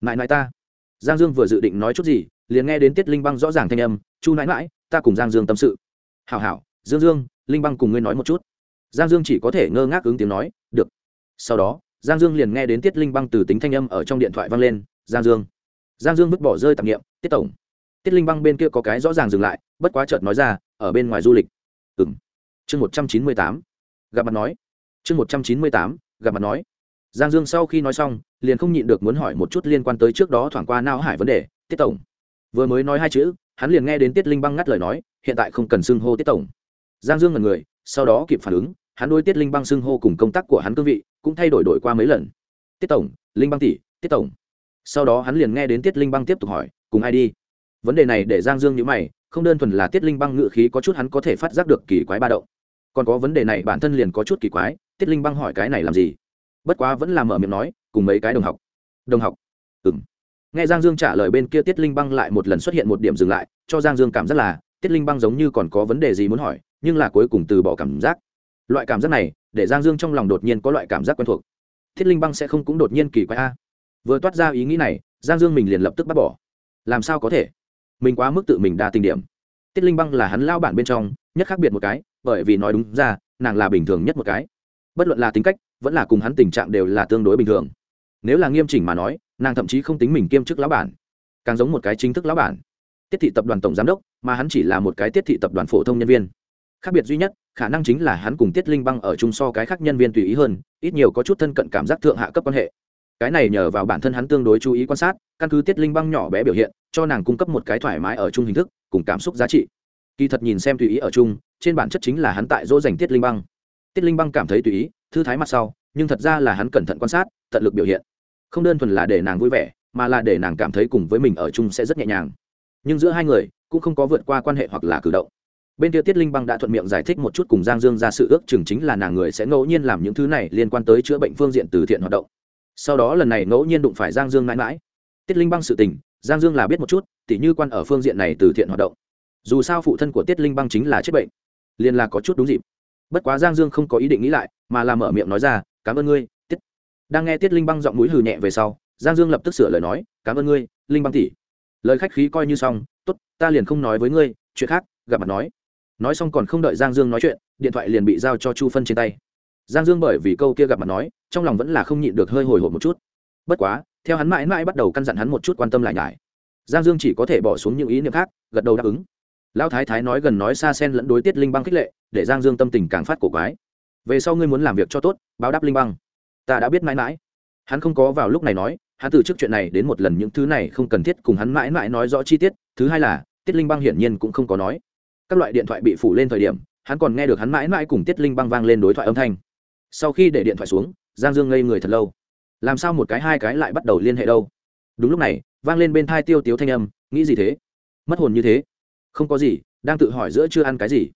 Speaker 1: Mãi mãi ta. Giang dương vừa dự định nói chút gì, liền nghe đến tiết linh băng rõ ràng thanh âm, chu nãi mãi, ta cùng giang dương tâm sự. Hảo hảo, dương dương, linh băng cùng ngươi nói một chút. Giang dương chỉ có thể ngơ ngác ứng tiếng nói, được. Sau đó, giang dương liền nghe đến tiết linh băng từ tính thanh âm ở trong điện thoại vang lên, giang dương. Giang dương vứt bỏ rơi tạp nghiệm tiết tổng. Tiết linh băng bên kia có cái rõ ràng dừng lại, bất quá chợt nói ra, ở bên ngoài du lịch. Ừng chương một trăm chín mươi tám. Gặp mặt nói. Chương một trăm chín mươi tám, gặp mặt nói giang dương sau khi nói xong, liền không nhịn được muốn hỏi một chút liên quan tới trước đó thoảng qua nao hải vấn đề, tiết tổng. Vừa mới nói hai chữ, hắn liền nghe đến tiết linh băng ngắt lời nói, hiện tại không cần xưng hô tiết tổng. Giang dương ngần người, sau đó kịp phản ứng, hắn đôi tiết linh băng xưng hô cùng công tác của hắn cương vị cũng thay đổi đổi qua mấy lần. Tiết tổng, linh băng tỷ, tiết tổng. Sau đó hắn liền nghe đến tiết linh băng tiếp tục hỏi, cùng ai đi? Vấn đề này để giang dương nhữ mày, không đơn thuần là tiết linh băng ngự khí có chút hắn có thể phát giác được kỳ quái ba động. Còn có vấn đề này bản thân liền có chút kỳ quái, tiết linh băng hỏi cái này làm gì? Bất quá vẫn là mở miệng nói, cùng mấy cái đồng học. Đồng học. Ừng nghe giang dương trả lời bên kia tiết linh băng lại một lần xuất hiện một điểm dừng lại, cho giang dương cảm giác là, tiết linh băng giống như còn có vấn đề gì muốn hỏi, nhưng là cuối cùng từ bỏ cảm giác. Loại cảm giác này, để giang dương trong lòng đột nhiên có loại cảm giác quen thuộc. Thiết linh băng sẽ không cũng đột nhiên kỳ quái a. Vừa toát ra ý nghĩ này, giang dương mình liền lập tức bắt bỏ. Làm sao có thể? Mình quá mức tự mình đa tình điểm. Tiết linh băng là hắn lao bản bên trong, nhất khác biệt một cái, bởi vì nói đúng ra, nàng là bình thường nhất một cái. Bất luận là tính cách vẫn là cùng hắn tình trạng đều là tương đối bình thường. Nếu là nghiêm chỉnh mà nói, nàng thậm chí không tính mình kiêm chức lão bản. Càng giống một cái chính thức lão bản. Tiết thị tập đoàn tổng giám đốc, mà hắn chỉ là một cái tiết thị tập đoàn phổ thông nhân viên. Khác biệt duy nhất, khả năng chính là hắn cùng tiết linh băng ở chung so cái khác nhân viên tùy ý hơn, ít nhiều có chút thân cận cảm giác thượng hạ cấp quan hệ. Cái này nhờ vào bản thân hắn tương đối chú ý quan sát, căn cứ tiết linh băng nhỏ bé biểu hiện, cho nàng cung cấp một cái thoải mái ở chung hình thức, cùng cảm xúc giá trị. Kỳ thật nhìn xem tùy ý ở chung, trên bản chất chính là hắn tại dỗ dành tiết linh băng. Tiết linh băng cảm thấy tùy ý thư thái mặt sau, nhưng thật ra là hắn cẩn thận quan sát, tận lực biểu hiện. Không đơn thuần là để nàng vui vẻ, mà là để nàng cảm thấy cùng với mình ở chung sẽ rất nhẹ nhàng. Nhưng giữa hai người, cũng không có vượt qua quan hệ hoặc là cử động. Bên kia tiết linh băng đã thuận miệng giải thích một chút cùng giang dương ra sự ước chừng chính là nàng người sẽ ngẫu nhiên làm những thứ này liên quan tới chữa bệnh phương diện từ thiện hoạt động. Sau đó lần này ngẫu nhiên đụng phải giang dương mãi mãi. Tiết linh băng sự tình, giang dương là biết một chút, tỉ như quan ở phương diện này từ thiện hoạt động. Dù sao phụ thân của tiết linh băng chính là chết bệnh, liền là có chút đúng dịp bất quá giang dương không có ý định nghĩ lại, mà làm mở miệng nói ra, cảm ơn ngươi, tiết. Đang nghe tiết linh băng giọng mũi hừ nhẹ về sau, giang dương lập tức sửa lời nói, cảm ơn ngươi, linh băng tỷ. Lời khách khí coi như xong t ố t ta liền không nói với ngươi, chuyện khác, gặp mặt nói. Nói xong còn không đợi giang dương nói chuyện, điện thoại liền bị giao cho chu phân trên tay. Giang dương bởi vì câu kia gặp mặt nói, trong lòng vẫn là không nhịn được hơi hồi hộp một chút. Bất quá, theo hắn mãi mãi bắt đầu căn dặn hắn một chút quan tâm lại nhải. Giang dương chỉ có thể bỏ xuống những ý niệm khác, gật đầu đáp ứng lão thái thái nói gần nói xa sen lẫn đối tiết linh băng khích lệ, để giang dương tâm tình càng phát cổ quái. Về sau ngươi muốn làm việc cho tốt, báo đáp linh băng. Ta đã biết mãi mãi. Hắn không có vào lúc này nói, hắn từ trước chuyện này đến một lần những thứ này không cần thiết cùng hắn mãi mãi nói rõ chi tiết. Thứ hai là, tiết linh băng hiển nhiên cũng không có nói. Các loại điện thoại bị phủ lên thời điểm, hắn còn nghe được hắn mãi mãi cùng tiết linh băng vang lên đối thoại âm thanh. Sau khi để điện thoại xuống, giang dương ngây người thật lâu. Làm sao một cái hai cái lại bắt đầu liên hệ đâu? Đúng lúc này, vang lên bên thai tiêu tiếu thanh âm, nghĩ gì thế? Mất hồn như thế không có gì, đang tự hỏi giữa chưa ăn cái gì.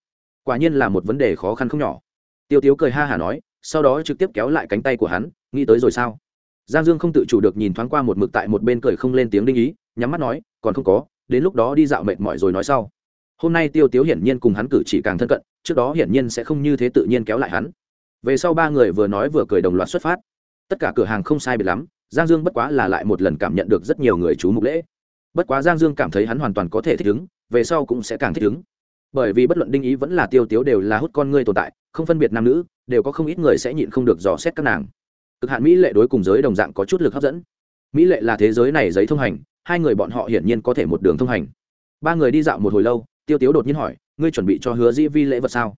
Speaker 1: Quả nhiên là một vấn đề khó khăn không nhỏ. Tiêu tiếu cười ha hả nói, sau đó trực tiếp kéo lại cánh tay của hắn, nghĩ tới rồi sao? Giang dương không tự chủ được nhìn thoáng qua một mực tại một bên cười không lên tiếng đinh ý, nhắm mắt nói, còn không có, đến lúc đó đi dạo mệt mỏi rồi nói sau. Hôm nay tiêu tiếu hiển nhiên cùng hắn cử chỉ càng thân cận, trước đó hiển nhiên sẽ không như thế tự nhiên kéo lại hắn. Về sau ba người vừa nói vừa cười đồng loạt xuất phát. Tất cả cửa hàng không sai biệt lắm, giang dương bất quá là lại một lần cảm nhận được rất nhiều người chú mục lễ. Bất quá giang dương cảm thấy hắn hoàn toàn có thể thích ứng về sau cũng sẽ càng thích ứng. Bởi vì bất luận đinh ý vẫn là tiêu tiếu đều là hút con ngươi tồn tại, không phân biệt nam nữ, đều có không ít người sẽ nhịn không được dò xét các nàng. Cực hạn mỹ lệ đối cùng giới đồng dạng có chút lực hấp dẫn. Mỹ lệ là thế giới này giấy thông hành, hai người bọn họ hiển nhiên có thể một đường thông hành. Ba người đi dạo một hồi lâu, tiêu tiếu đột nhiên hỏi, ngươi chuẩn bị cho hứa dĩ vi lễ vật sao?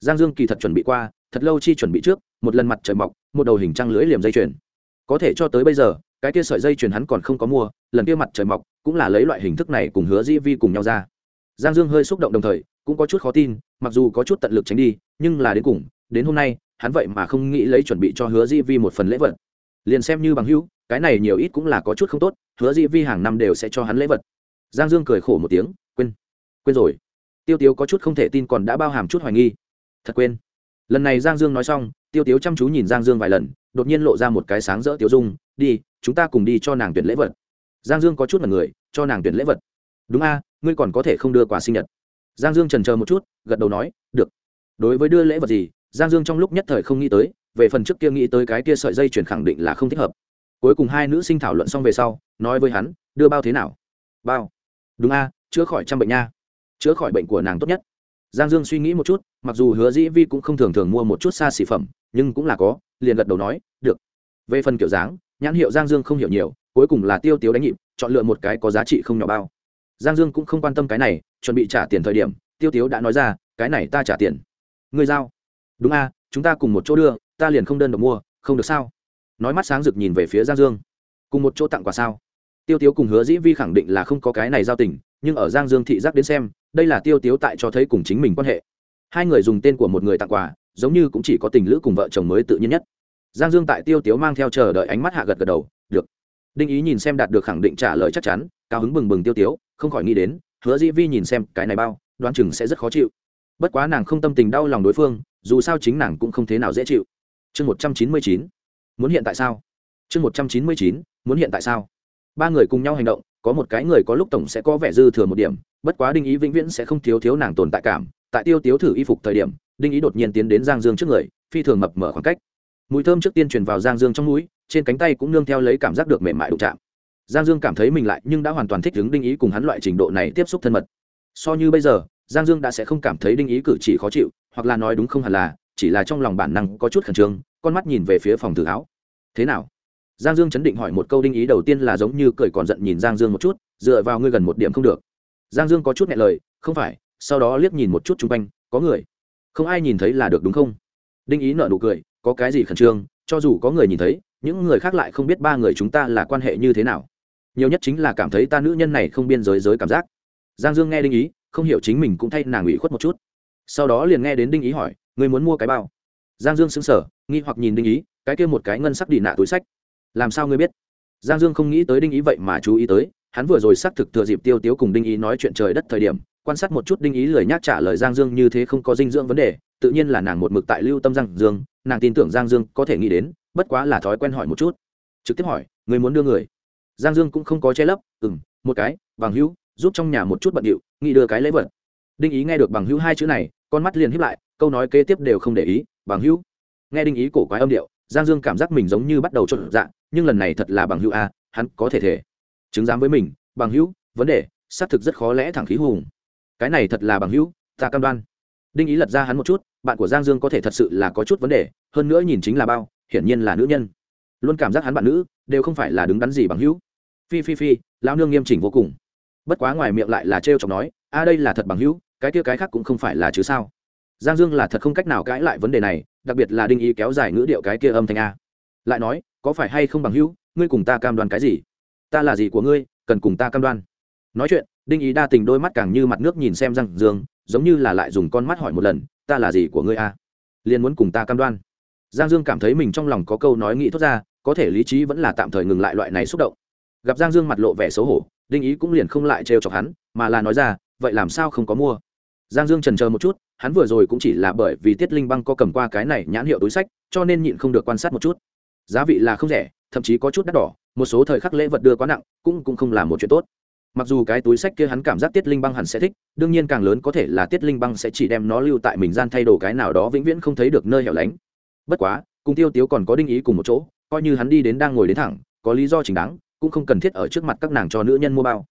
Speaker 1: Giang dương kỳ thật chuẩn bị qua, thật lâu chi chuẩn bị trước, một lần mặt trời mọc, một đầu hình trăng lưới liềm dây chuyền. Có thể cho tới bây giờ, cái kia sợi dây chuyền hắn còn không có mua, lần kia mặt trời mọc cũng là lấy loại hình thức này cùng hứa di vi cùng nhau ra giang dương hơi xúc động đồng thời, cũng có chút khó tin, mặc dù có chút tận lực tránh đi, nhưng là đến cùng, đến hôm nay, hắn vậy mà không nghĩ lấy chuẩn bị cho hứa di vi một phần lễ vật. Liền xem như bằng hữu, cái này nhiều ít cũng là có chút không tốt, hứa di vi hàng năm đều sẽ cho hắn lễ vật. Giang dương cười khổ một tiếng, quên quên rồi. Tiêu tiếu có chút không thể tin còn đã bao hàm chút hoài nghi. Thật quên. Lần này giang dương nói xong, tiêu tiếu chăm chú nhìn giang dương vài lần, đột nhiên lộ ra một cái sáng rỡ tiêu dung, đi, chúng ta cùng đi cho nàng tuyển lễ vật. Giang dương có chút là người, cho nàng tuyển lễ vật. Đúng a ngươi còn có thể không đưa quà sinh nhật. Giang dương trần chờ một chút, gật đầu nói, được. Đối với đưa lễ vật gì, giang dương trong lúc nhất thời không nghĩ tới, về phần trước kia nghĩ tới cái kia sợi dây chuyển khẳng định là không thích hợp. Cuối cùng hai nữ sinh thảo luận xong về sau, nói với hắn, đưa bao thế nào? Bao. Đúng a, chữa khỏi trăm bệnh nha. Chữa khỏi bệnh của nàng tốt nhất. Giang dương suy nghĩ một chút, mặc dù hứa dĩ vi cũng không thường thường mua một chút xa xỉ phẩm, nhưng cũng là có, liền gật đầu nói, được. Về phần kiểu dáng, nhãn hiệu giang dương không hiểu nhiều, cuối cùng là tiêu tiếu đánh nhịp, chọn lựa một cái có giá trị không nhỏ bao giang dương cũng không quan tâm cái này, chuẩn bị trả tiền thời điểm, tiêu tiếu đã nói ra, cái này ta trả tiền. Người giao? Đúng a, chúng ta cùng một chỗ đưa, ta liền không đơn độc mua, không được sao? Nói mắt sáng rực nhìn về phía giang dương. Cùng một chỗ tặng quà sao? Tiêu tiếu cùng hứa dĩ vi khẳng định là không có cái này giao tình, nhưng ở giang dương thị giác đến xem, đây là tiêu tiếu tại cho thấy cùng chính mình quan hệ. Hai người dùng tên của một người tặng quà, giống như cũng chỉ có tình lữ cùng vợ chồng mới tự nhiên nhất. Giang dương tại tiêu tiếu mang theo chờ đợi ánh mắt hạ gật gật đầu, được. Đinh ý nhìn xem đạt được khẳng định trả lời chắc chắn cao hứng bừng bừng tiêu tiếu, không khỏi nghĩ đến, hứa dĩ vi nhìn xem cái này bao, đoán chừng sẽ rất khó chịu. Bất quá nàng không tâm tình đau lòng đối phương, dù sao chính nàng cũng không thế nào dễ chịu. Chương một trăm chín mươi chín, muốn hiện tại sao? Chương một trăm chín mươi chín, muốn hiện tại sao? Ba người cùng nhau hành động, có một cái người có lúc tổng sẽ có vẻ dư thừa một điểm, bất quá đinh ý vĩnh viễn sẽ không thiếu thiếu nàng tồn tại cảm. Tại tiêu tiếu thử y phục thời điểm, đinh ý đột nhiên tiến đến giang dương trước người, phi thường mập mở khoảng cách. Mùi thơm trước tiên truyền vào giang dương trong núi trên cánh tay cũng nương theo lấy cảm giác được mềm mại đụng chạm giang dương cảm thấy mình lại nhưng đã hoàn toàn thích ứng đinh ý cùng hắn loại trình độ này tiếp xúc thân mật. So như bây giờ, giang dương đã sẽ không cảm thấy đinh ý cử chỉ khó chịu, hoặc là nói đúng không hẳn là, chỉ là trong lòng bản năng có chút khẩn trương, con mắt nhìn về phía phòng thử áo. Thế nào? Giang dương chấn định hỏi một câu đinh ý đầu tiên là giống như cười còn giận nhìn giang dương một chút, dựa vào ngươi gần một điểm không được. Giang dương có chút nhẹ lời, không phải, sau đó liếc nhìn một chút chung quanh, có người. Không ai nhìn thấy là được đúng không? Đinh ý nợ nụ cười, có cái gì khẩn trương, cho dù có người nhìn thấy, những người khác lại không biết ba người chúng ta là quan hệ như thế nào nhiều nhất chính là cảm thấy ta nữ nhân này không biên giới giới cảm giác. Giang dương nghe đinh ý, không hiểu chính mình cũng thay nàng ủy khuất một chút. Sau đó liền nghe đến đinh ý hỏi người muốn mua cái bao? Giang dương xứng sở nghi hoặc nhìn đinh ý, cái kia một cái ngân sắc đi nạ túi sách, làm sao ngươi biết? Giang dương không nghĩ tới đinh ý vậy mà chú ý tới, hắn vừa rồi xác thực thừa dịp tiêu tiếu cùng đinh ý nói chuyện trời đất thời điểm, quan sát một chút đinh ý lời nhắc trả lời giang dương như thế không có dinh dưỡng vấn đề, tự nhiên là nàng một mực tại lưu tâm giang dương, nàng tin tưởng giang dương có thể nghĩ đến, bất quá là thói quen hỏi một chút. Trực tiếp hỏi người muốn đưa người? Giang dương cũng không có che lấp ừ m một cái, bằng hữu, giúp trong nhà một chút bận điệu, nghĩ đưa cái lễ vật. Đinh ý nghe được bằng hữu hai chữ này, con mắt liền hiếp lại, câu nói kế tiếp đều không để ý, bằng hữu. Nghe đinh ý cổ quái âm điệu, giang dương cảm giác mình giống như bắt đầu trộn dạng nhưng lần này thật là bằng hữu a, hắn có thể thể chứng giám với mình, bằng hữu, vấn đề, xác thực rất khó lẽ thẳng khí hùng. Cái này thật là bằng hữu, ta cam đoan. Đinh ý lật ra hắn một chút, bạn của giang dương có thể thật sự là có chút vấn đề, hơn nữa nhìn chính là bao, hiển nhiên là nữ nhân. Luôn cảm giác hắn bạn nữ, đều không phải là đứng đắn gì bằng hữu phi phi phi lao nương nghiêm chỉnh vô cùng. Bất quá ngoài miệng lại là trêu chọc nói, a, đây là thật bằng hữu, cái kia cái khác cũng không phải là chứ sao? Giang dương là thật không cách nào cãi lại vấn đề này, đặc biệt là đinh ý kéo dài ngữ điệu cái kia âm thanh a. Lại nói, có phải hay không bằng hữu, ngươi cùng ta cam đoan cái gì? Ta là gì của ngươi, cần cùng ta cam đoan? Nói chuyện, đinh ý đa tình đôi mắt càng như mặt nước nhìn xem Giang dương, giống như là lại dùng con mắt hỏi một lần, ta là gì của ngươi a? Liền muốn cùng ta cam đoan? Giang dương cảm thấy mình trong lòng có câu nói nghĩ thốt ra, có thể lý trí vẫn là tạm thời ngừng lại loại này xúc động gặp giang dương mặt lộ vẻ xấu hổ, đinh ý cũng liền không lại trêu chọc hắn, mà là nói ra, vậy làm sao không có mua? Giang dương trần chờ một chút, hắn vừa rồi cũng chỉ là bởi vì tiết linh băng có cầm qua cái này nhãn hiệu túi sách, cho nên nhịn không được quan sát một chút. Giá vị là không rẻ, thậm chí có chút đắt đỏ, một số thời khắc lễ vật đưa quá nặng, cũng cũng không là một chuyện tốt. Mặc dù cái túi sách kia hắn cảm giác tiết linh băng hẳn sẽ thích, đương nhiên càng lớn có thể là tiết linh băng sẽ chỉ đem nó lưu tại mình gian thay đồ cái nào đó vĩnh viễn không thấy được nơi hẻo lánh. Bất quá, cùng tiêu tiếu còn có đinh ý cùng một chỗ, coi như hắn đi đến đang ngồi đến thẳng, có lý do chính đáng cũng không cần thiết ở trước mặt các nàng cho nữ nhân mua bao.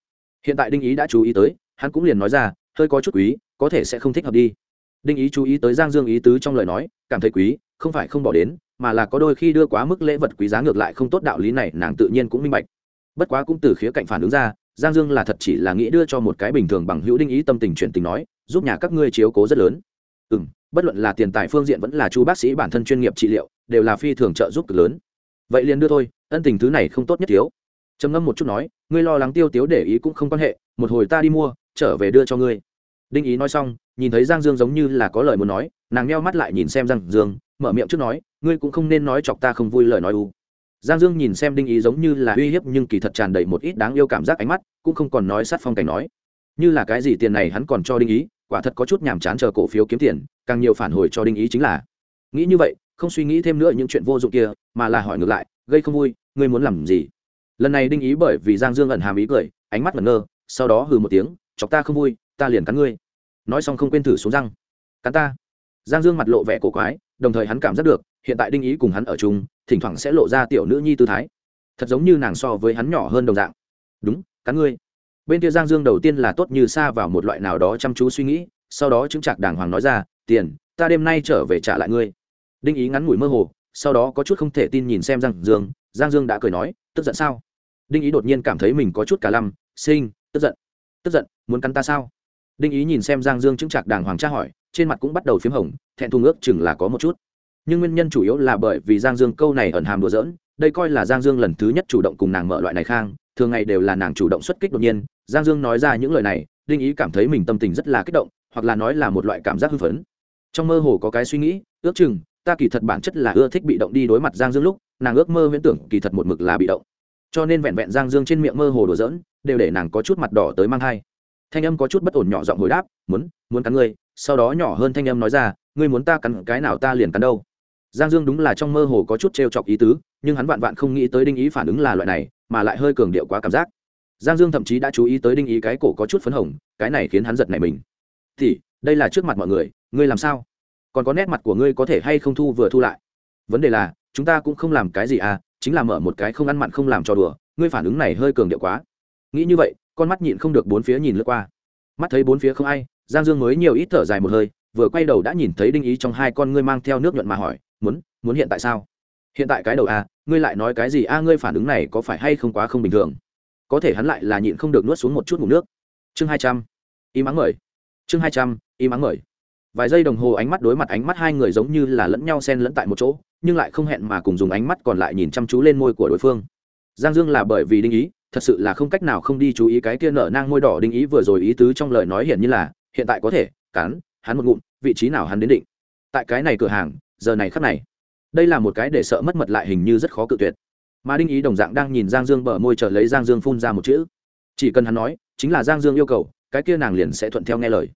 Speaker 1: Hiện tại đinh ý đã chú ý tới, hắn cũng liền nói ra, hơi có chút quý, có thể sẽ không thích hợp đi. Đinh ý chú ý tới giang dương ý tứ trong lời nói, cảm thấy quý, không phải không bỏ đến, mà là có đôi khi đưa quá mức lễ vật quý giá ngược lại không tốt đạo lý này, nàng tự nhiên cũng minh bạch. Bất quá cũng từ khía cạnh phản ứng ra, giang dương là thật chỉ là nghĩ đưa cho một cái bình thường bằng hữu đinh ý tâm tình chuyển tình nói, giúp nhà các ngươi chiếu cố rất lớn. Ừ m bất luận là tiền tài phương diện vẫn là chu bác sĩ bản thân chuyên nghiệp trị liệu, đều là phi thường trợ giúp cực lớn. Vậy liền đưa thôi, ân tình thứ này không tốt nhất thiếu trầm ngâm một chút nói, ngươi lo lắng tiêu tiếu để ý cũng không quan hệ, một hồi ta đi mua, trở về đưa cho ngươi. Đinh ý nói xong, nhìn thấy giang dương giống như là có lời muốn nói, nàng nheo mắt lại nhìn xem giang dương, mở miệng trước nói, ngươi cũng không nên nói chọc ta không vui lời nói u. Giang dương nhìn xem đinh ý giống như là uy hiếp nhưng kỳ thật tràn đầy một ít đáng yêu cảm giác ánh mắt, cũng không còn nói sát phong cảnh nói. Như là cái gì tiền này hắn còn cho đinh ý, quả thật có chút nhàm chán chờ cổ phiếu kiếm tiền, càng nhiều phản hồi cho đinh ý chính là. Nghĩ như vậy, không suy nghĩ thêm nữa những chuyện vô dụng kia, mà là hỏi ngược lại, gây không vui, ngươi muốn làm gì? Lần này đinh ý bởi vì giang dương ẩn hàm ý cười, ánh mắt ngẩn ngơ, sau đó hừ một tiếng, chọc ta không vui, ta liền cắn ngươi. Nói xong không quên thử xuống răng. Cắn ta? Giang dương mặt lộ vẻ cổ quái, đồng thời hắn cảm giác được, hiện tại đinh ý cùng hắn ở chung, thỉnh thoảng sẽ lộ ra tiểu nữ nhi tư thái. Thật giống như nàng so với hắn nhỏ hơn đồng dạng. Đúng, cắn ngươi. Bên kia giang dương đầu tiên là tốt như xa vào một loại nào đó chăm chú suy nghĩ, sau đó chứng chạc đàng hoàng nói ra, tiền, ta đêm nay trở về trả lại ngươi. Đinh ý ngắn ngủi mơ hồ, sau đó có chút không thể tin nhìn xem giang dương giang dương đã cười nói tức giận sao? Đinh ý đột nhiên cảm thấy mình có chút cả lăm, sinh, tức giận tức giận, muốn cắn ta sao? Đinh ý nhìn xem giang dương chứng trạc đàng hoàng tra hỏi, trên mặt cũng bắt đầu p h í m hồng, thẹn thùng ước chừng là có một chút. Nhưng nguyên nhân chủ yếu là bởi vì giang dương câu này ẩn hàm đùa dỡn đây coi là giang dương lần thứ nhất chủ động cùng nàng mở loại này khang, thường ngày đều là nàng chủ động xuất kích đột nhiên. Giang dương nói ra những lời này, đinh ý cảm thấy mình tâm tình rất là kích động, hoặc là nói là một loại cảm giác hưng phấn. Trong mơ hồ có cái suy nghĩ, ước chừng, ta kỳ thật bản chất là ưa thích bị động đi đối mặt giang dương lúc nàng ước mơ viễn tưởng kỳ thật một mực là bị động. Cho nên vẹn vẹn giang dương trên miệng mơ hồ đồ dỡn đều để nàng có chút mặt đỏ tới mang thai. Thanh âm có chút bất ổn nhỏ giọng hồi đáp, muốn muốn cắn ngươi. Sau đó nhỏ hơn thanh âm nói ra, ngươi muốn ta cắn cái nào ta liền cắn đâu. Giang dương đúng là trong mơ hồ có chút t chọc ý tứ, nhưng hắn vạn vạn không nghĩ tới đinh ý phản ứng là loại này, mà lại hơi cường điệu quá cảm giác. Giang dương thậm chí đã chú ý tới đinh ý cái cổ có chút phấn hồng, cái này khiến hắn giật nảy mình. Thì, đây là trước mặt mọi người, ngươi làm sao? Còn có nét mặt của ngươi có thể hay không thu vừa thu lại? Vấn đề là chúng ta cũng không làm cái gì à chính là mở một cái không ăn mặn không làm cho đùa, ngươi phản ứng này hơi cường điệu quá. Nghĩ như vậy, con mắt nhịn không được bốn phía nhìn lướt qua. Mắt thấy bốn phía không ai, giang dương mới nhiều ít thở dài một hơi, vừa quay đầu đã nhìn thấy đinh ý trong hai con ngươi mang theo nước nhuận mà hỏi, muốn muốn hiện tại sao? Hiện tại cái đầu à ngươi lại nói cái gì a ngươi phản ứng này có phải hay không quá không bình thường? Có thể hắn lại là nhịn không được nuốt xuống một chút ngủ nước. Chương hai trăm im ắng mời. Chương hai trăm im ắng mời. Vài giây đồng hồ ánh mắt đối mặt ánh mắt hai người giống như là lẫn nhau xen lẫn tại một chỗ nhưng lại không hẹn mà cùng dùng ánh mắt còn lại nhìn chăm chú lên môi của đối phương. Giang dương là bởi vì đinh ý, thật sự là không cách nào không đi chú ý cái kia nở nang môi đỏ đinh ý vừa rồi ý tứ trong lời nói hiển như là, hiện tại có thể, cắn, hắn một ngụm, vị trí nào hắn đến định. Tại cái này cửa hàng, giờ này khắc này, đây là một cái để sợ mất mật lại hình như rất khó cự tuyệt. Mà đinh ý đồng dạng đang nhìn giang dương bở môi chờ lấy giang dương phun ra một chữ. Chỉ cần hắn nói, chính là giang dương yêu cầu, cái kia nàng liền sẽ thuận theo nghe lời.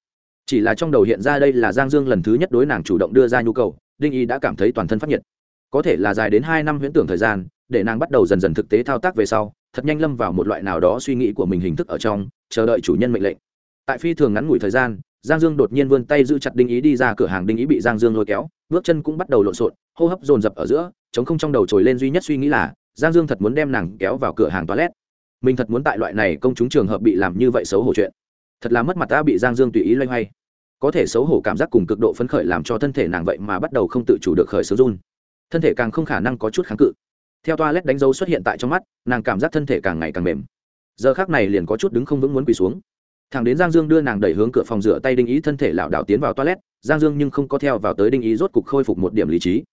Speaker 1: Chỉ là trong đầu hiện ra đây là giang dương lần thứ nhất đối nàng chủ động đưa ra nhu cầu, đinh ý đã cảm thấy toàn thân phát nhiệt có thể là dài đến hai năm huyễn tưởng thời gian, để nàng bắt đầu dần dần thực tế thao tác về sau, thật nhanh lâm vào một loại nào đó suy nghĩ của mình hình thức ở trong, chờ đợi chủ nhân mệnh lệnh. Tại phi thường ngắn ngủi thời gian, giang dương đột nhiên vươn tay giữ chặt đinh ý đi ra cửa hàng đinh ý bị giang dương lôi kéo, bước chân cũng bắt đầu lộn xộn, hô hấp dồn dập ở giữa, chống không trong đầu trồi lên duy nhất suy nghĩ là, giang dương thật muốn đem nàng kéo vào cửa hàng toilet. Mình thật muốn tại loại này công chúng trường hợp bị làm như vậy xấu hổ chuyện. Thật là mất mặt ta bị giang dương tùy ý loay hoay. Có thể xấu hổ cảm giác cùng cực độ phấn khởi làm cho thân thể nàng vậy mà bắt đầu không tự chủ được khởi sướng run thân thể càng không khả năng có chút kháng cự. Theo toa lét đánh dấu xuất hiện tại trong mắt, nàng cảm giác thân thể càng ngày càng mềm. Giờ khác này liền có chút đứng không vững muốn quỳ xuống. Thằng đến giang dương đưa nàng đẩy hướng cửa phòng rửa tay đinh ý thân thể lảo đảo tiến vào toilet, giang dương nhưng không có theo vào tới đinh ý rốt cục khôi phục một điểm lý trí.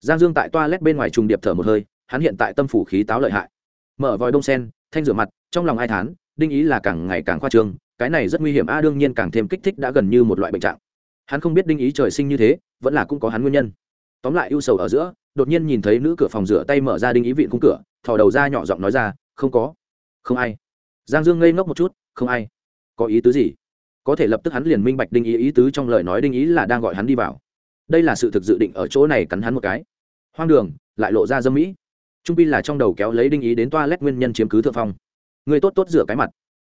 Speaker 1: Giang dương tại toilet bên ngoài trùng điệp thở một hơi, hắn hiện tại tâm phủ khí táo lợi hại. Mở vòi đông sen, thanh rửa mặt, trong lòng ai thán, đinh ý là càng ngày càng khoa trương, cái này rất nguy hiểm a, đương nhiên càng thêm kích thích đã gần như một loại bệnh trạng. Hắn không biết đinh ý trời sinh như thế, vẫn là cũng có hắn nguyên nhân. Tóm lại ưu sầu ở giữa đột nhiên nhìn thấy nữ cửa phòng rửa tay mở ra đinh ý vịn cung cửa, thò đầu ra nhỏ giọng nói ra, không có. Không ai. Giang dương ngây ngốc một chút, không ai. Có ý tứ gì? Có thể lập tức hắn liền minh bạch đinh ý ý tứ trong lời nói đinh ý là đang gọi hắn đi vào. Đây là sự thực dự định ở chỗ này cắn hắn một cái. Hoang đường, lại lộ ra dâm mỹ. Trung pi là trong đầu kéo lấy đinh ý đến toa lét nguyên nhân chiếm cứ thượng phong. Người tốt tốt rửa cái mặt.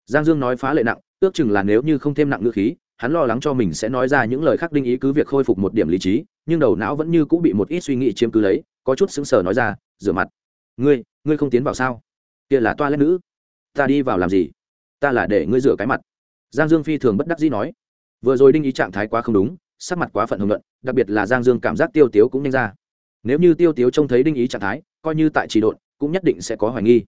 Speaker 1: Giang dương nói phá lệ nặng, ước chừng là nếu như không thêm nặng ngữ khí hắn lo lắng cho mình sẽ nói ra những lời khác đinh ý cứ việc khôi phục một điểm lý trí, nhưng đầu não vẫn như cũng bị một ít suy nghĩ chiếm cứ lấy, có chút sững sờ nói ra, rửa mặt. Ngươi ngươi không tiến vào sao? Kia là toa lét nữ. Ta đi vào làm gì? Ta là để ngươi rửa cái mặt. Giang dương phi thường bất đắc dĩ nói. Vừa rồi đinh ý trạng thái quá không đúng, sắc mặt quá phận hồng luận đặc biệt là giang dương cảm giác tiêu tiếu cũng nhanh ra. Nếu như tiêu tiếu trông thấy đinh ý trạng thái, coi như tại trì độn, cũng nhất định sẽ có hoài nghi.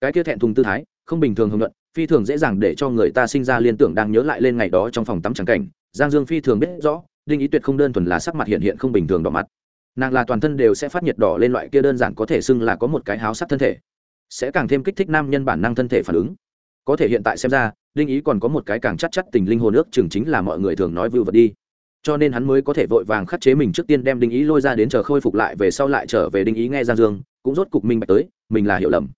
Speaker 1: Cái kia thẹn thùng tư thái, không bình thường hồng luận phi thường dễ dàng để cho người ta sinh ra liên tưởng đang nhớ lại lên ngày đó trong phòng tắm trắng cảnh. Giang dương phi thường biết rõ, đinh ý tuyệt không đơn thuần là sắc mặt hiện hiện không bình thường đỏ mặt. Nàng là toàn thân đều sẽ phát nhiệt đỏ lên loại kia đơn giản có thể xưng là có một cái háo sắc thân thể. Sẽ càng thêm kích thích nam nhân bản năng thân thể phản ứng. Có thể hiện tại xem ra, đinh ý còn có một cái càng chắc chắc tình linh hồn ước chừng chính là mọi người thường nói vưu vật đi. Cho nên hắn mới có thể vội vàng khắc chế mình trước tiên đem đinh ý lôi ra đến chờ khôi phục lại về sau lại trở về đinh ý nghe giang dương, cũng rốt cục minh bạch tới, mình là hiểu lầm.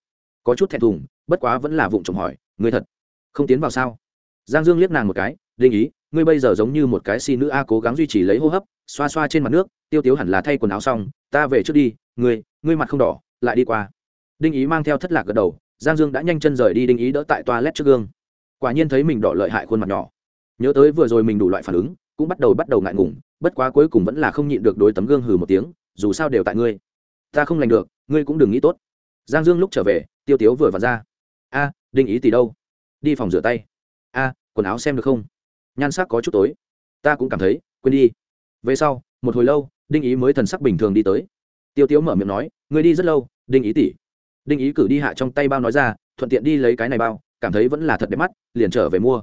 Speaker 1: Có chút thẹn thùng, bất quá vẫn là vụng trộm hỏi người thật không tiến vào sao? Giang dương liếc nàng một cái, đinh ý, ngươi bây giờ giống như một cái si nữ a cố gắng duy trì lấy hô hấp, xoa xoa trên mặt nước, tiêu tiếu hẳn là thay quần áo xong, ta về trước đi, ngươi ngươi mặt không đỏ, lại đi qua. Đinh ý mang theo thất lạc gật đầu, giang dương đã nhanh chân rời đi đinh ý đỡ tại toa lét trước gương. Quả nhiên thấy mình đỏ lợi hại khuôn mặt nhỏ. Nhớ tới vừa rồi mình đủ loại phản ứng, cũng bắt đầu bắt đầu ngại ngùng, bất quá cuối cùng vẫn là không nhịn được đối tấm gương hừ một tiếng, dù sao đều tại ngươi. Ta không lành được, ngươi cũng đừng nghĩ tốt. Giang dương lúc trở về, tiêu tiếu vừa vặt ra. A đinh ý tỷ đâu? Đi phòng rửa tay. A, quần áo xem được không? Nhan sắc có chút tối. Ta cũng cảm thấy, quên đi. Về sau, một hồi lâu đinh ý mới thần sắc bình thường đi tới. Tiêu tiếu mở miệng nói người đi rất lâu đinh ý tỷ. Đinh ý cử đi hạ trong tay bao nói ra, thuận tiện đi lấy cái này bao, cảm thấy vẫn là thật đẹp mắt, liền trở về mua.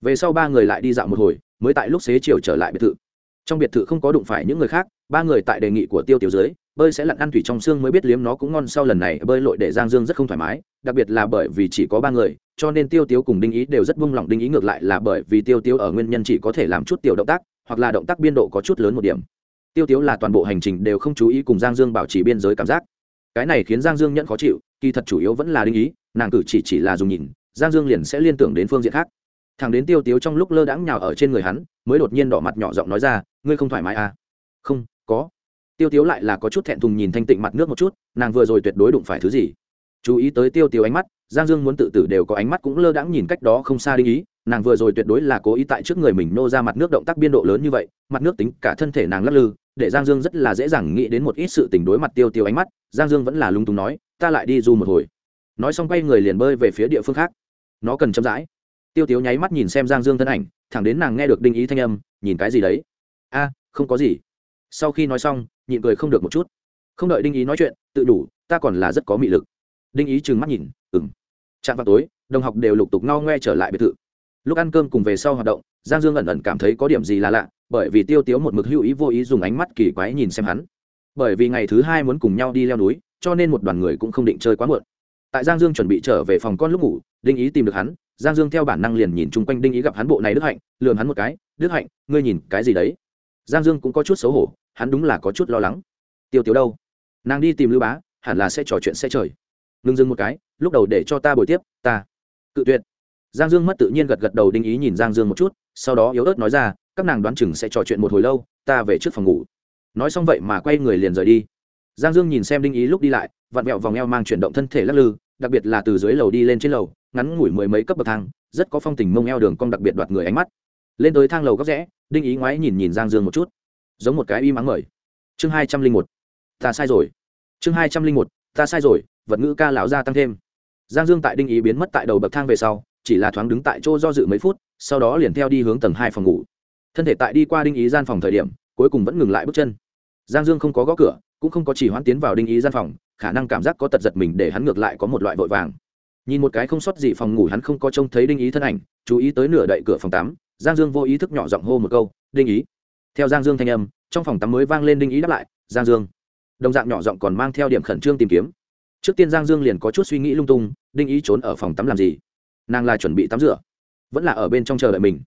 Speaker 1: Về sau ba người lại đi dạo một hồi, mới tại lúc xế chiều trở lại biệt thự. Trong biệt thự không có đụng phải những người khác, ba người tại đề nghị của tiêu tiểu dưới bơi sẽ lặn ăn thủy trong xương mới biết liếm nó cũng ngon sau lần này, bơi lội để giang dương rất không thoải mái, đặc biệt là bởi vì chỉ có ba người, cho nên tiêu tiếu cùng đinh ý đều rất vung lòng đinh ý ngược lại là bởi vì tiêu tiếu ở nguyên nhân chỉ có thể làm chút tiểu động tác, hoặc là động tác biên độ có chút lớn một điểm. Tiêu tiếu là toàn bộ hành trình đều không chú ý cùng giang dương bảo trì biên giới cảm giác. Cái này khiến giang dương nhận khó chịu, kỳ thật chủ yếu vẫn là đinh ý, nàng cử chỉ chỉ là dùng nhìn, giang dương liền sẽ liên tưởng đến phương diện khác. Thằng đến tiêu tiếu trong lúc lơ đãng nhào ở trên người hắn, mới đột nhiên đỏ mặt nhỏ giọng nói ra, ngươi không thoải mái à? Không, có tiêu tiếu lại là có chút thẹn thùng nhìn thanh tịnh mặt nước một chút, nàng vừa rồi tuyệt đối đụng phải thứ gì. Chú ý tới tiêu tiếu ánh mắt, giang dương muốn tự tử đều có ánh mắt cũng lơ đãng nhìn cách đó không xa đinh ý, nàng vừa rồi tuyệt đối là cố ý tại trước người mình nô ra mặt nước động tác biên độ lớn như vậy, mặt nước tính cả thân thể nàng lắc lư, để giang dương rất là dễ dàng nghĩ đến một ít sự tình đối mặt tiêu tiêu ánh mắt, giang dương vẫn là lung túng nói, ta lại đi du một hồi. Nói xong quay người liền bơi về phía địa phương khác. Nó cần chậm rãi. Tiêu tiếu nháy mắt nhìn xem giang dương thân ảnh, thẳng đến nàng nghe được đinh ý thanh âm, nhìn cái gì đấy? A, không có gì sau khi nói xong, nhịn cười không được một chút. Không đợi đinh ý nói chuyện, tự đủ, ta còn là rất có mị lực. Đinh ý trừng mắt nhìn ừng chạm vào tối, đồng học đều lục tục ngao ngoe trở lại biệt thự. Lúc ăn cơm cùng về sau hoạt động, giang dương ẩn ẩn cảm thấy có điểm gì là lạ, bởi vì tiêu tiếu một mực hữu ý vô ý dùng ánh mắt kỳ quái nhìn xem hắn. Bởi vì ngày thứ hai muốn cùng nhau đi leo núi, cho nên một đoàn người cũng không định chơi quá muộn. Tại giang dương chuẩn bị trở về phòng con lúc ngủ, đinh ý tìm được hắn, giang dương theo bản năng liền nhìn chung quanh đinh ý gặp hắn bộ này đức hạnh, lườm hắn một cái, đức hạnh, ngươi nhìn cái gì đấy? Giang dương cũng có chút xấu hổ, hắn đúng là có chút lo lắng. Tiêu tiếu đâu? Nàng đi tìm lưu bá, hẳn là sẽ trò chuyện sẽ trời. Ngưng dưng một cái, lúc đầu để cho ta bồi tiếp, ta cự tuyệt. Giang dương mất tự nhiên gật gật đầu đinh ý nhìn giang dương một chút, sau đó yếu ớt nói ra, các nàng đoán chừng sẽ trò chuyện một hồi lâu, ta về trước phòng ngủ. Nói xong vậy mà quay người liền rời đi. Giang dương nhìn xem đinh ý lúc đi lại, vặn vẹo vòng eo mang chuyển động thân thể lắc lư, đặc biệt là từ dưới lầu đi lên trên lầu, ngắn ngủi mười mấy cấp bậc thang, rất có phong tình mông eo đường cong đặc biệt đoạt người ánh mắt lên tới thang lầu góc rẽ, đinh ý ngoái nhìn nhìn giang dương một chút. Giống một cái y mắng mời. Chương hai trăm linh một. Ta sai rồi. Chương hai trăm linh một. Ta sai rồi, vật ngữ ca lão gia tăng thêm. Giang dương tại đinh ý biến mất tại đầu bậc thang về sau, chỉ là thoáng đứng tại chỗ do dự mấy phút, sau đó liền theo đi hướng tầng hai phòng ngủ. Thân thể tại đi qua đinh ý gian phòng thời điểm, cuối cùng vẫn ngừng lại bước chân. Giang dương không có gõ cửa, cũng không có chỉ hoãn tiến vào đinh ý gian phòng, khả năng cảm giác có tật giật mình để hắn ngược lại có một loại vội vàng. Nhìn một cái không sót gì phòng ngủ hắn không có trông thấy đinh ý thân ảnh, chú ý tới nửa đậy cửa phòng tắm giang dương vô ý thức nhỏ giọng hô một câu, đinh ý. Theo giang dương thanh âm, trong phòng tắm mới vang lên đinh ý đáp lại, giang dương. Đồng dạng nhỏ giọng còn mang theo điểm khẩn trương tìm kiếm. Trước tiên giang dương liền có chút suy nghĩ lung tung, đinh ý trốn ở phòng tắm làm gì? Nàng là chuẩn bị tắm rửa, vẫn là ở bên trong chờ đợi mình.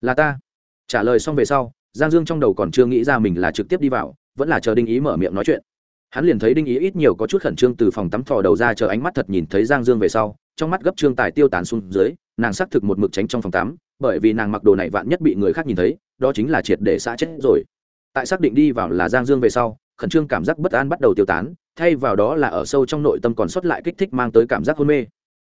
Speaker 1: Là ta. Trả lời xong về sau, giang dương trong đầu còn chưa nghĩ ra mình là trực tiếp đi vào, vẫn là chờ đinh ý mở miệng nói chuyện. Hắn liền thấy đinh ý ít nhiều có chút khẩn trương từ phòng tắm thò đầu ra chờ ánh mắt thật nhìn thấy giang dương về sau, trong mắt gấp trương tài tiêu tán xuống dưới, nàng xác thực một mực tránh trong phòng tắm bởi vì nàng mặc đồ này vạn nhất bị người khác nhìn thấy, đó chính là triệt để xã chết rồi. Tại xác định đi vào là giang dương về sau, khẩn trương cảm giác bất an bắt đầu tiêu tán, thay vào đó là ở sâu trong nội tâm còn sót lại kích thích mang tới cảm giác hôn mê.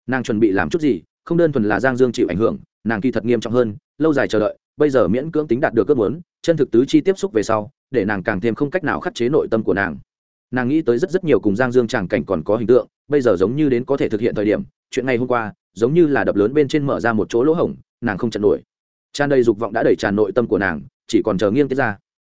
Speaker 1: Nàng chuẩn bị làm chút gì, không đơn thuần là giang dương chịu ảnh hưởng, nàng kỳ thật nghiêm trọng hơn, lâu dài chờ đợi, bây giờ miễn cưỡng tính đạt được ước muốn, chân thực tứ chi tiếp xúc về sau, để nàng càng thêm không cách nào khắc chế nội tâm của nàng. Nàng nghĩ tới rất rất nhiều cùng giang dương tràng cảnh còn có hình tượng, bây giờ giống như đến có thể thực hiện thời điểm, chuyện ngày hôm qua, giống như là đập lớn bên trên mở ra một chỗ lỗ hổng nàng không chặn nổi. Tràn đầy dục vọng đã đẩy tràn nội tâm của nàng, chỉ còn chờ nghiêng tiết ra.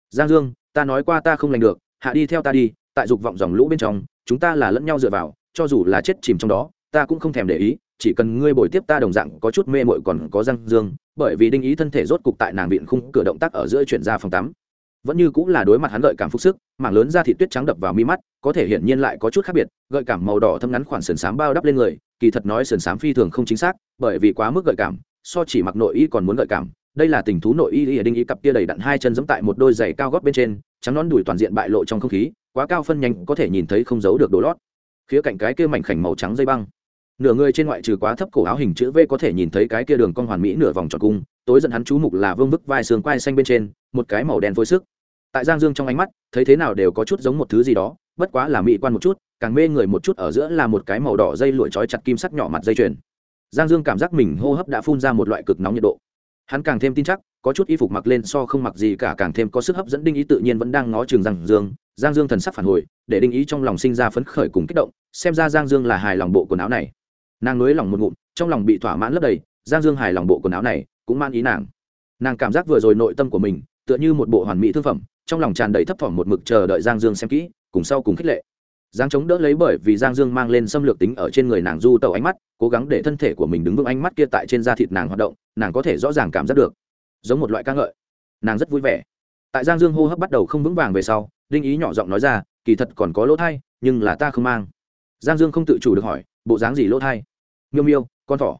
Speaker 1: Giang dương, ta nói qua ta không lành được, hạ đi theo ta đi, tại dục vọng dòng lũ bên trong, chúng ta là lẫn nhau dựa vào, cho dù là chết chìm trong đó, ta cũng không thèm để ý, chỉ cần ngươi bồi tiếp ta đồng dạng có chút mê mội còn có răng dương, bởi vì đinh ý thân thể rốt cục tại nàng viện khung cửa động tác ở giữa chuyển ra phòng tắm. Vẫn như cũng là đối mặt hắn gợi cảm phúc sức, mảng lớn ra thị tuyết trắng đập vào mi mắt, có thể hiển nhiên lại có chút khác biệt, gợi cảm màu đỏ thâm ngắn khoảng sườn xám bao đắp lên người, kỳ thật nói sườn xám phi thường không chính xác, bởi vì quá mức gợi cảm so chỉ mặc nội y còn muốn gợi cảm. Đây là tình thú nội y ở đinh ý cặp kia đầy đặn hai chân giẫm tại một đôi giày cao gót bên trên, trắng nón đùi toàn diện bại lộ trong không khí, quá cao phân nhanh có thể nhìn thấy không giấu được đồ lót. Khía cạnh cái kia mảnh khảnh màu trắng dây băng. Nửa người trên ngoại trừ quá thấp cổ áo hình chữ v có thể nhìn thấy cái kia đường cong hoàn mỹ nửa vòng tròn cung, tối dẫn hắn chú mục là vương vức vai xương quai xanh bên trên, một cái màu đen phối sức. Tại giang dương trong ánh mắt, thấy thế nào đều có chút giống một thứ gì đó, bất quá là mỹ quan một chút, càng mê người một chút ở giữa là một cái màu đỏ dây lụa trói chặt kim sắc nhỏ mặt dây chuyền giang dương cảm giác mình hô hấp đã phun ra một loại cực nóng nhiệt độ. Hắn càng thêm tin chắc, có chút y phục mặc lên so không mặc gì cả, càng thêm có sức hấp dẫn đinh ý tự nhiên vẫn đang ngó trường giang dương. Giang dương thần sắc phản hồi, để đinh ý trong lòng sinh ra phấn khởi cùng kích động, xem ra giang dương là hài lòng bộ quần áo này. Nàng nới lòng một ngụm, trong lòng bị thỏa mãn lấp đầy, giang dương hài lòng bộ quần áo này, cũng man ý nàng. Nàng cảm giác vừa rồi nội tâm của mình, tựa như một bộ hoàn mỹ thương phẩm, trong lòng tràn đầy thấp thỏm một mực chờ đợi giang dương xem kỹ, cùng sau cùng khích lệ giang chống đỡ lấy bởi vì giang dương mang lên xâm lược tính ở trên người nàng du tàu ánh mắt, cố gắng để thân thể của mình đứng vững ánh mắt kia tại trên da thịt nàng hoạt động, nàng có thể rõ ràng cảm giác được. Giống một loại ca ngợi. Nàng rất vui vẻ. Tại giang dương hô hấp bắt đầu không vững vàng về sau, đinh ý nhỏ giọng nói ra, kỳ thật còn có lỗ thai, nhưng là ta không mang. Giang dương không tự chủ được hỏi, bộ dáng gì lỗ thai? Miêu miêu, con thỏ.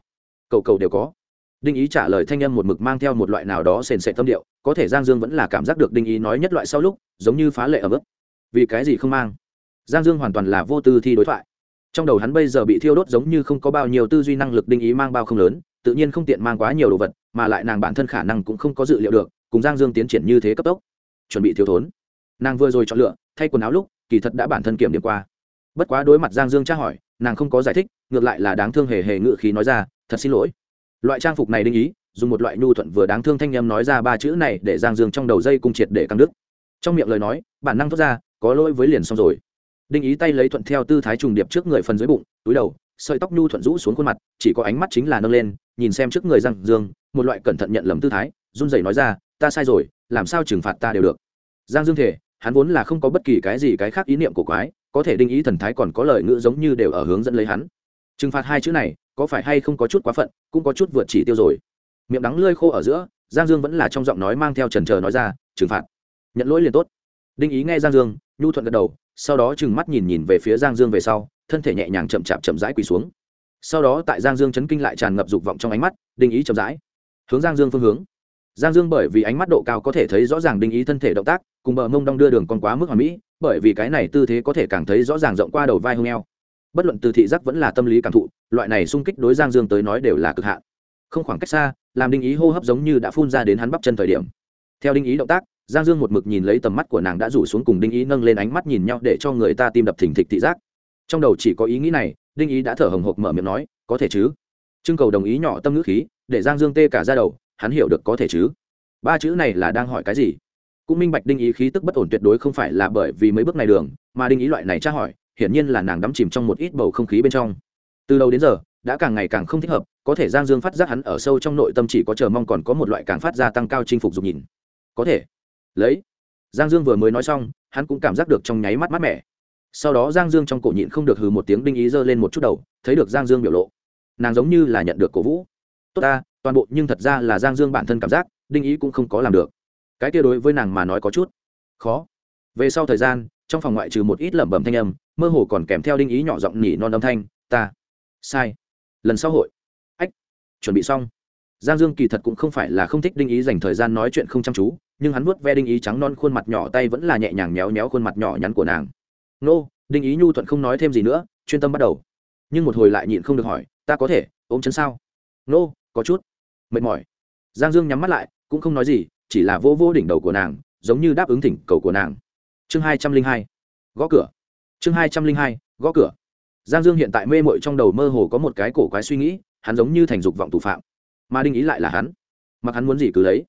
Speaker 1: Cầu cầu đều có. Đinh ý trả lời thanh âm một mực mang theo một loại nào đó sền sệt tâm điệu, có thể giang dương vẫn là cảm giác được đinh ý nói nhất loại sau lúc, giống như phá lệ ở mức. Vì cái gì không mang? Giang dương hoàn toàn là vô tư thi đối thoại. Trong đầu hắn bây giờ bị thiêu đốt giống như không có bao nhiêu tư duy năng lực đinh ý mang bao không lớn, tự nhiên không tiện mang quá nhiều đồ vật, mà lại nàng bản thân khả năng cũng không có dự liệu được, cùng giang dương tiến triển như thế cấp tốc. Chuẩn bị thiếu thốn. Nàng vừa rồi chọn lựa, thay quần áo lúc, kỳ thật đã bản thân kiểm điểm qua. Bất quá đối mặt giang dương tra hỏi, nàng không có giải thích, ngược lại là đáng thương hề hề ngự khí nói ra, thật xin lỗi. Loại trang phục này đinh ý, dùng một loại nhu thuận vừa đáng thương thanh â nói ra ba chữ này để giang dương trong đầu dây cung triệt để căng đức trong miệng lời nói, bản năng thốt ra, có lỗi với liền xong rồi đinh ý tay lấy thuận theo tư thái trùng điệp trước người phần dưới bụng, túi đầu, sợi tóc nhu thuận rũ xuống khuôn mặt, chỉ có ánh mắt chính là nâng lên, nhìn xem trước người răng dương, một loại cẩn thận nhận lầm tư thái, run rẩy nói ra, ta sai rồi, làm sao trừng phạt ta đều được? Giang dương thể, hắn vốn là không có bất kỳ cái gì cái khác ý niệm của quái, có thể đinh ý thần thái còn có lời ngữ giống như đều ở hướng dẫn lấy hắn. Trừng phạt hai chữ này, có phải hay không có chút quá phận, cũng có chút vượt chỉ tiêu rồi. Miệng đắng lơi khô ở giữa, giang dương vẫn là trong giọng nói mang theo trần trờ nói ra, trừng phạt, nhận lỗi liền tốt. Đinh ý nghe giang dương nhu thuận gật đầu, sau đó trừng mắt nhìn nhìn về phía giang dương về sau, thân thể nhẹ nhàng chậm chạp chậm rãi quỳ xuống. Sau đó tại giang dương chấn kinh lại tràn ngập dục vọng trong ánh mắt, đinh ý chậm rãi hướng giang dương phương hướng. Giang dương bởi vì ánh mắt độ cao có thể thấy rõ ràng đinh ý thân thể động tác, cùng bờ mông đong đưa đường còn quá mức hoàn mỹ, bởi vì cái này tư thế có thể càng thấy rõ ràng rộng qua đầu vai hông eo. Bất luận từ thị giác vẫn là tâm lý cảm thụ, loại này sung kích đối giang dương tới nói đều là cực hạn. Không khoảng cách xa, làm đinh ý hô hấp giống như đã phun ra đến hắn bắp chân thời điểm. Theo đinh ý động tác giang dương một mực nhìn lấy tầm mắt của nàng đã rủ xuống cùng đinh ý nâng lên ánh mắt nhìn nhau để cho người ta tim đập thình thịch thị giác. Trong đầu chỉ có ý nghĩ này, đinh ý đã thở hồng hộc mở miệng nói, có thể chứ? Trưng cầu đồng ý nhỏ tâm ngữ khí, để giang dương tê cả ra đầu, hắn hiểu được có thể chứ? Ba chữ này là đang hỏi cái gì? Cũng minh bạch đinh ý khí tức bất ổn tuyệt đối không phải là bởi vì mấy bước này đường, mà đinh ý loại này tra hỏi, hiển nhiên là nàng đắm chìm trong một ít bầu không khí bên trong. Từ đầu đến giờ, đã càng ngày càng không thích hợp, có thể giang dương phát giác hắn ở sâu trong nội tâm chỉ có chờ mong còn có một loại càng phát ra tăng cao chinh phục dục nhìn. Có thể lấy. Giang dương vừa mới nói xong, hắn cũng cảm giác được trong nháy mắt mát mẻ. Sau đó giang dương trong cổ nhịn không được hừ một tiếng đinh ý giơ lên một chút đầu, thấy được giang dương biểu lộ. Nàng giống như là nhận được cổ vũ. Tốt ta, toàn bộ, nhưng thật ra là giang dương bản thân cảm giác, đinh ý cũng không có làm được. Cái kia đối với nàng mà nói có chút khó. Về sau thời gian, trong phòng ngoại trừ một ít lẩm bẩm thanh âm, mơ hồ còn kèm theo đinh ý nhỏ giọng nhỉ non âm thanh, ta. Sai. Lần sau hội. Ách, chuẩn bị xong. Giang dương kỳ thật cũng không phải là không thích đinh ý dành thời gian nói chuyện không chăm chú nhưng hắn vuốt ve đinh ý trắng non khuôn mặt nhỏ tay vẫn là nhẹ nhàng méo méo khuôn mặt nhỏ nhắn của nàng. Nô, đinh ý nhu thuận không nói thêm gì nữa, chuyên tâm bắt đầu. Nhưng một hồi lại nhịn không được hỏi, ta có thể, ôm chân sao? Nô, có chút. Mệt mỏi. Giang dương nhắm mắt lại, cũng không nói gì, chỉ là vô vô đỉnh đầu của nàng, giống như đáp ứng thỉnh cầu của nàng. Chương hai trăm linh hai, gõ cửa. Chương hai trăm linh hai, gõ cửa. Giang dương hiện tại mê mội trong đầu mơ hồ có một cái cổ quái suy nghĩ, hắn giống như thành dục vọng thủ phạm. Mà đinh ý lại là hắn. Mặc hắn muốn gì cứ lấy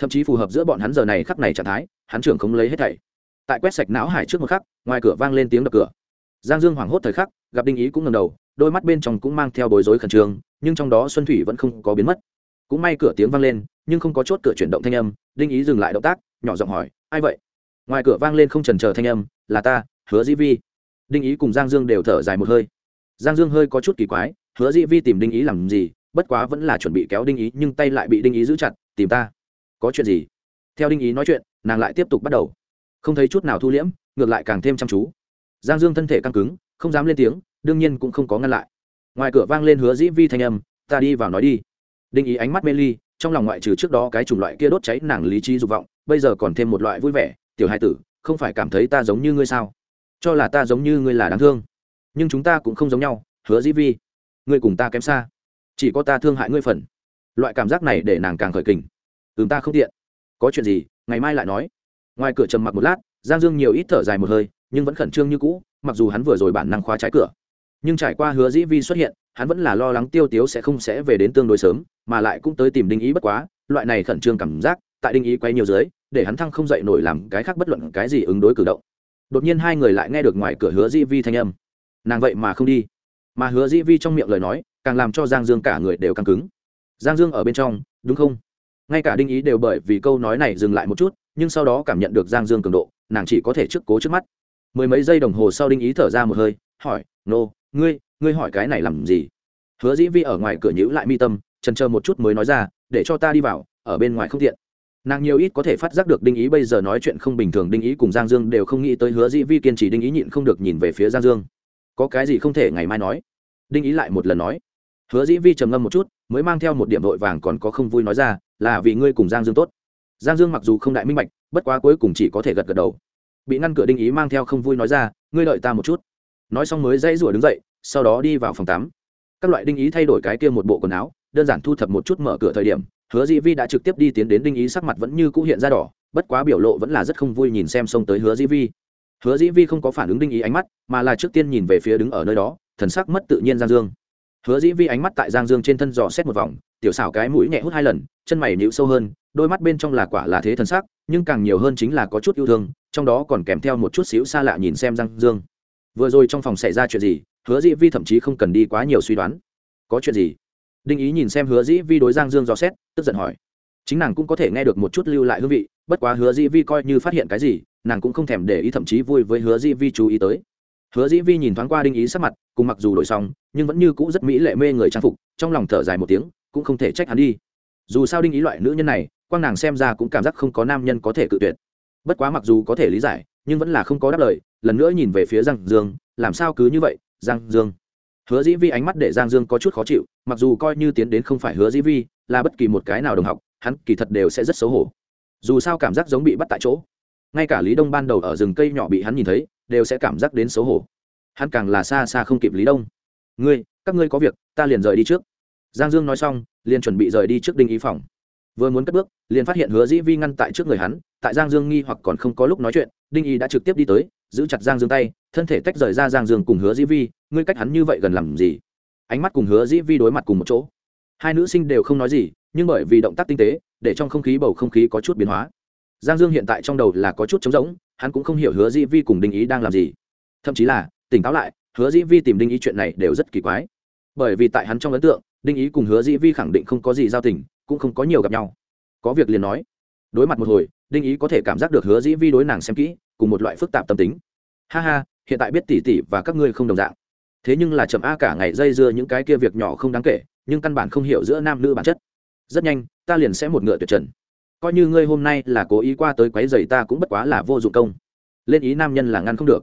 Speaker 1: thậm chí phù hợp giữa bọn hắn giờ này khắc này trạng thái, hắn trưởng không lấy hết thảy. Tại quét sạch não hải trước một khắc, ngoài cửa vang lên tiếng đập cửa. Giang dương hoảng hốt thời khắc, gặp đinh ý cũng ngầm đầu, đôi mắt bên trong cũng mang theo bối rối khẩn trương, nhưng trong đó xuân thủy vẫn không có biến mất. Cũng may cửa tiếng vang lên, nhưng không có chốt cửa chuyển động thanh âm, đinh ý dừng lại động tác, nhỏ giọng hỏi, ai vậy? Ngoài cửa vang lên không trần chờ thanh âm, là ta, hứa dĩ vi. Đinh ý cùng giang dương đều thở dài một hơi. Giang dương hơi có chút kỳ quái, hứa dĩ vi tìm đinh ý làm gì? Bất quá vẫn là chuẩn bị kéo đinh ý, nhưng tay lại bị đinh ý giữ chặt, tìm ta có chuyện gì? Theo đinh ý nói chuyện, nàng lại tiếp tục bắt đầu. Không thấy chút nào thu liễm, ngược lại càng thêm chăm chú. Giang dương thân thể căng cứng, không dám lên tiếng, đương nhiên cũng không có ngăn lại. Ngoài cửa vang lên hứa dĩ vi thanh âm, ta đi vào nói đi. Đinh ý ánh mắt mê ly, trong lòng ngoại trừ trước đó cái chủng loại kia đốt cháy nàng lý trí dục vọng, bây giờ còn thêm một loại vui vẻ, tiểu hai tử, không phải cảm thấy ta giống như ngươi sao? Cho là ta giống như ngươi là đáng thương. Nhưng chúng ta cũng không giống nhau, hứa dĩ vi. Ngươi cùng ta kém xa. Chỉ có ta thương hại ngươi phần. Loại cảm giác này để nàng càng khởi kình ừm, ta không tiện. Có chuyện gì, ngày mai lại nói. Ngoài cửa trầm mặc một lát, giang dương nhiều ít thở dài một hơi, nhưng vẫn khẩn trương như cũ, mặc dù hắn vừa rồi bản năng khóa trái cửa. Nhưng trải qua hứa dĩ vi xuất hiện, hắn vẫn là lo lắng tiêu tiếu sẽ không sẽ về đến tương đối sớm, mà lại cũng tới tìm đinh ý bất quá, loại này khẩn trương cảm giác, tại đinh ý quay nhiều dưới, để hắn thăng không dậy nổi làm cái khác bất luận cái gì ứng đối cử động. Đột nhiên hai người lại nghe được ngoài cửa hứa dĩ vi thanh âm. Nàng vậy mà không đi. Mà hứa dĩ vi trong miệng lời nói, càng làm cho giang dương cả người đều căng cứng. Giang dương ở bên trong, đúng không? Ngay cả đinh ý đều bởi vì câu nói này dừng lại một chút, nhưng sau đó cảm nhận được giang dương cường độ, nàng chỉ có thể trước cố trước mắt. Mười mấy giây đồng hồ sau đinh ý thở ra một hơi, hỏi, nô, ngươi ngươi hỏi cái này làm gì? Hứa dĩ vi ở ngoài cửa nhữ lại mi tâm trần chờ một chút mới nói ra, để cho ta đi vào, ở bên ngoài không tiện. Nàng nhiều ít có thể phát giác được đinh ý bây giờ nói chuyện không bình thường, đinh ý cùng giang dương đều không nghĩ tới hứa dĩ vi kiên trì đinh ý nhịn không được nhìn về phía giang dương. Có cái gì không thể ngày mai nói? Đinh ý lại một lần nói. Hứa dĩ vi trầm ngâm một chút, mới mang theo một điểm vội vàng còn có không vui nói ra là vì ngươi cùng giang dương tốt. Giang dương mặc dù không đại minh bạch, bất quá cuối cùng chỉ có thể gật gật đầu. Bị ngăn cửa đinh ý mang theo không vui nói ra, ngươi đợi ta một chút. Nói xong mới dãy rủa đứng dậy, sau đó đi vào phòng tắm. Các loại đinh ý thay đổi cái kia một bộ quần áo, đơn giản thu thập một chút mở cửa thời điểm, hứa dĩ vi đã trực tiếp đi tiến đến đinh ý sắc mặt vẫn như cũ hiện ra đỏ, bất quá biểu lộ vẫn là rất không vui nhìn xem xông tới hứa dĩ vi. Hứa dĩ vi không có phản ứng đinh ý ánh mắt, mà là trước tiên nhìn về phía đứng ở nơi đó, thần sắc mất tự nhiên giang dương hứa dĩ vi ánh mắt tại giang dương trên thân dò xét một vòng, tiểu xảo cái mũi nhẹ hút hai lần, chân mày nhịu sâu hơn, đôi mắt bên trong là quả là thế thần sắc, nhưng càng nhiều hơn chính là có chút yêu thương, trong đó còn kèm theo một chút xíu xa lạ nhìn xem giang dương. Vừa rồi trong phòng xảy ra chuyện gì, hứa dĩ vi thậm chí không cần đi quá nhiều suy đoán. Có chuyện gì? Đinh ý nhìn xem hứa dĩ vi đối giang dương dò xét, tức giận hỏi. Chính nàng cũng có thể nghe được một chút lưu lại hương vị, bất quá hứa dĩ vi coi như phát hiện cái gì, nàng cũng không thèm để ý thậm chí vui với hứa dĩ vi chú ý tới hứa dĩ vi nhìn thoáng qua đinh ý sắc mặt, cùng mặc dù đổi xong, nhưng vẫn như cũ rất mỹ lệ mê người trang phục, trong lòng thở dài một tiếng, cũng không thể trách hắn đi. Dù sao đinh ý loại nữ nhân này, quang nàng xem ra cũng cảm giác không có nam nhân có thể cự tuyệt. Bất quá mặc dù có thể lý giải, nhưng vẫn là không có đáp lời, lần nữa nhìn về phía giang dương, làm sao cứ như vậy, giang dương. Hứa dĩ vi ánh mắt để giang dương có chút khó chịu, mặc dù coi như tiến đến không phải hứa dĩ vi, là bất kỳ một cái nào đồng học, hắn kỳ thật đều sẽ rất xấu hổ. Dù sao cảm giác giống bị bắt tại chỗ. Ngay cả lý đông ban đầu ở rừng cây nhỏ bị hắn nhìn thấy đều sẽ cảm giác đến xấu hổ. Hắn càng là xa xa không kịp lý đông. Ngươi, các ngươi có việc, ta liền rời đi trước. Giang dương nói xong, liền chuẩn bị rời đi trước đinh ý phòng. Vừa muốn cất bước, liền phát hiện hứa dĩ vi ngăn tại trước người hắn, tại giang dương nghi hoặc còn không có lúc nói chuyện, đinh ý đã trực tiếp đi tới, giữ chặt giang dương tay, thân thể tách rời ra giang dương cùng hứa dĩ vi, ngươi cách hắn như vậy gần làm gì? Ánh mắt cùng hứa dĩ vi đối mặt cùng một chỗ. Hai nữ sinh đều không nói gì, nhưng bởi vì động tác tinh tế, để trong không khí bầu không khí có chút biến hóa giang dương hiện tại trong đầu là có chút trống rỗng, hắn cũng không hiểu hứa dĩ vi cùng đinh ý đang làm gì. Thậm chí là, tỉnh táo lại, hứa dĩ vi tìm đinh ý chuyện này đều rất kỳ quái. Bởi vì tại hắn trong ấn tượng, đinh ý cùng hứa dĩ vi khẳng định không có gì giao tình, cũng không có nhiều gặp nhau. Có việc liền nói. Đối mặt một hồi, đinh ý có thể cảm giác được hứa dĩ vi đối nàng xem kỹ, cùng một loại phức tạp tâm tính. Ha ha, hiện tại biết tỉ tỉ và các ngươi không đồng dạng. Thế nhưng là chậm a cả ngày dây dưa những cái kia việc nhỏ không đáng kể, nhưng căn bản không hiểu giữa nam nữ bản chất. Rất nhanh, ta liền sẽ một ngựa tuyệt trần coi như ngươi hôm nay là cố ý qua tới quấy giày ta cũng bất quá là vô dụng công. Lên ý nam nhân là ngăn không được.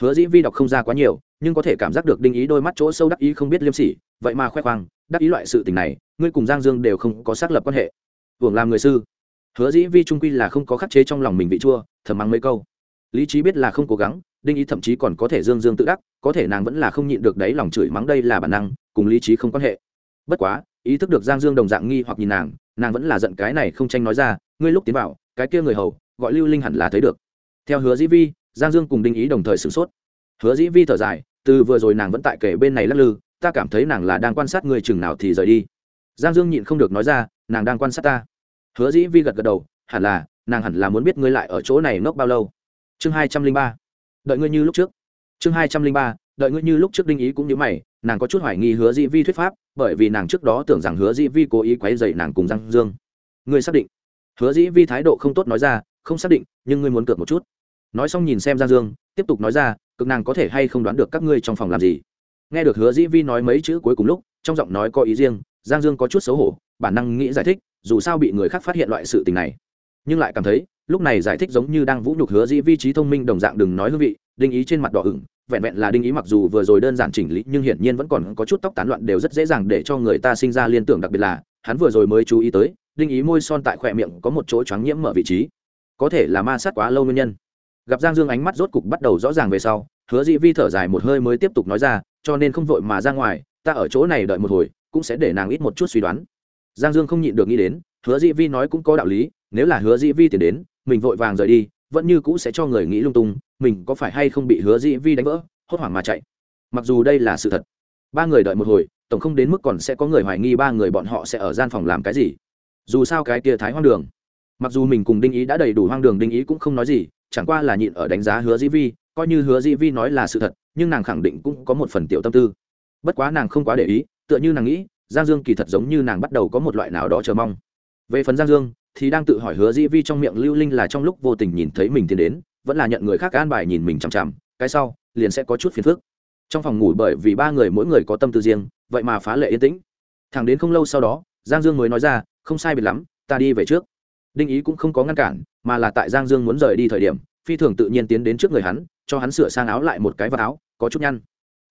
Speaker 1: Hứa dĩ vi đọc không ra quá nhiều, nhưng có thể cảm giác được đinh ý đôi mắt chỗ sâu đắc ý không biết liêm sỉ, vậy mà khoe khoang, đắc ý loại sự tình này, ngươi cùng giang dương đều không có xác lập quan hệ. Hưởng làm người sư. Hứa dĩ vi trung quy là không có khắc chế trong lòng mình vị chua, thầm mắng mấy câu. Lý trí biết là không cố gắng, đinh ý thậm chí còn có thể dương dương tự đắc, có thể nàng vẫn là không nhịn được đấy lòng chửi mắng đây là bản năng, cùng lý trí không quan hệ. Bất quá, ý thức được giang dương đồng dạng nghi hoặc nhìn nàng nàng vẫn là giận cái này không tranh nói ra, ngươi lúc tiến vào, cái kia người hầu, gọi lưu linh hẳn là thấy được. Theo hứa dĩ vi, giang dương cùng đinh ý đồng thời sửng sốt. Hứa dĩ vi thở dài, từ vừa rồi nàng vẫn tại kể bên này lắc lư, ta cảm thấy nàng là đang quan sát người chừng nào thì rời đi. Giang dương nhịn không được nói ra, nàng đang quan sát ta. Hứa dĩ vi gật gật đầu, hẳn là, nàng hẳn là muốn biết ngươi lại ở chỗ này ngốc bao lâu. Chương hai trăm linh ba. Đợi ngươi như lúc trước. Chương hai trăm linh ba, đợi ngươi như lúc trước đinh ý cũng như mày, nàng có chút hoài nghi hứa dĩ vi thuyết pháp bởi vì nàng trước đó tưởng rằng hứa dĩ vi cố ý quấy dậy nàng cùng giang dương. Ngươi xác định? Hứa dĩ vi thái độ không tốt nói ra, không xác định, nhưng ngươi muốn cược một chút. Nói xong nhìn xem giang dương, tiếp tục nói ra, cực nàng có thể hay không đoán được các ngươi trong phòng làm gì? Nghe được hứa dĩ vi nói mấy chữ cuối cùng lúc, trong giọng nói có ý riêng, giang dương có chút xấu hổ, bản năng nghĩ giải thích, dù sao bị người khác phát hiện loại sự tình này. Nhưng lại cảm thấy, lúc này giải thích giống như đang vũ nhục hứa dĩ vi trí thông minh đồng dạng đừng nói hương vị, đinh ý trên mặt đỏ ửng vẹn vẹn là đinh ý mặc dù vừa rồi đơn giản chỉnh lý, nhưng hiển nhiên vẫn còn có chút tóc tán loạn đều rất dễ dàng để cho người ta sinh ra liên tưởng, đặc biệt là hắn vừa rồi mới chú ý tới, đinh ý môi son tại khỏe miệng có một chỗ choáng nhiễm mở vị trí. Có thể là ma sát quá lâu nguyên nhân. Gặp giang dương ánh mắt rốt cục bắt đầu rõ ràng về sau, hứa dĩ vi thở dài một hơi mới tiếp tục nói ra, cho nên không vội mà ra ngoài, ta ở chỗ này đợi một hồi, cũng sẽ để nàng ít một chút suy đoán. Giang dương không nhịn được nghĩ đến, hứa dĩ vi nói cũng có đạo lý, nếu là hứa dĩ vi tiền đến, mình vội vàng rời đi vẫn như cũ sẽ cho người nghĩ lung tung, mình có phải hay không bị hứa dĩ vi đánh vỡ, hốt hoảng mà chạy. Mặc dù đây là sự thật, ba người đợi một hồi, tổng không đến mức còn sẽ có người hoài nghi ba người bọn họ sẽ ở gian phòng làm cái gì. Dù sao cái kia thái hoang đường, mặc dù mình cùng đinh ý đã đầy đủ hoang đường, đinh ý cũng không nói gì, chẳng qua là nhịn ở đánh giá hứa dĩ vi, coi như hứa dĩ vi nói là sự thật, nhưng nàng khẳng định cũng có một phần tiểu tâm tư. Bất quá nàng không quá để ý, tựa như nàng nghĩ, giang dương kỳ thật giống như nàng bắt đầu có một loại nào đó chờ mong. Về phần giang dương thì đang tự hỏi hứa dĩ vi trong miệng lưu linh là trong lúc vô tình nhìn thấy mình tiến đến, vẫn là nhận người khác an bài nhìn mình chằm chằm, cái sau, liền sẽ có chút phiền phức. Trong phòng ngủ bởi vì ba người mỗi người có tâm tư riêng, vậy mà phá lệ yên tĩnh. Thẳng đến không lâu sau đó, giang dương mới nói ra, không sai biệt lắm, ta đi về trước. Đinh ý cũng không có ngăn cản, mà là tại giang dương muốn rời đi thời điểm, phi thường tự nhiên tiến đến trước người hắn, cho hắn sửa sang áo lại một cái vào áo, có chút nhăn.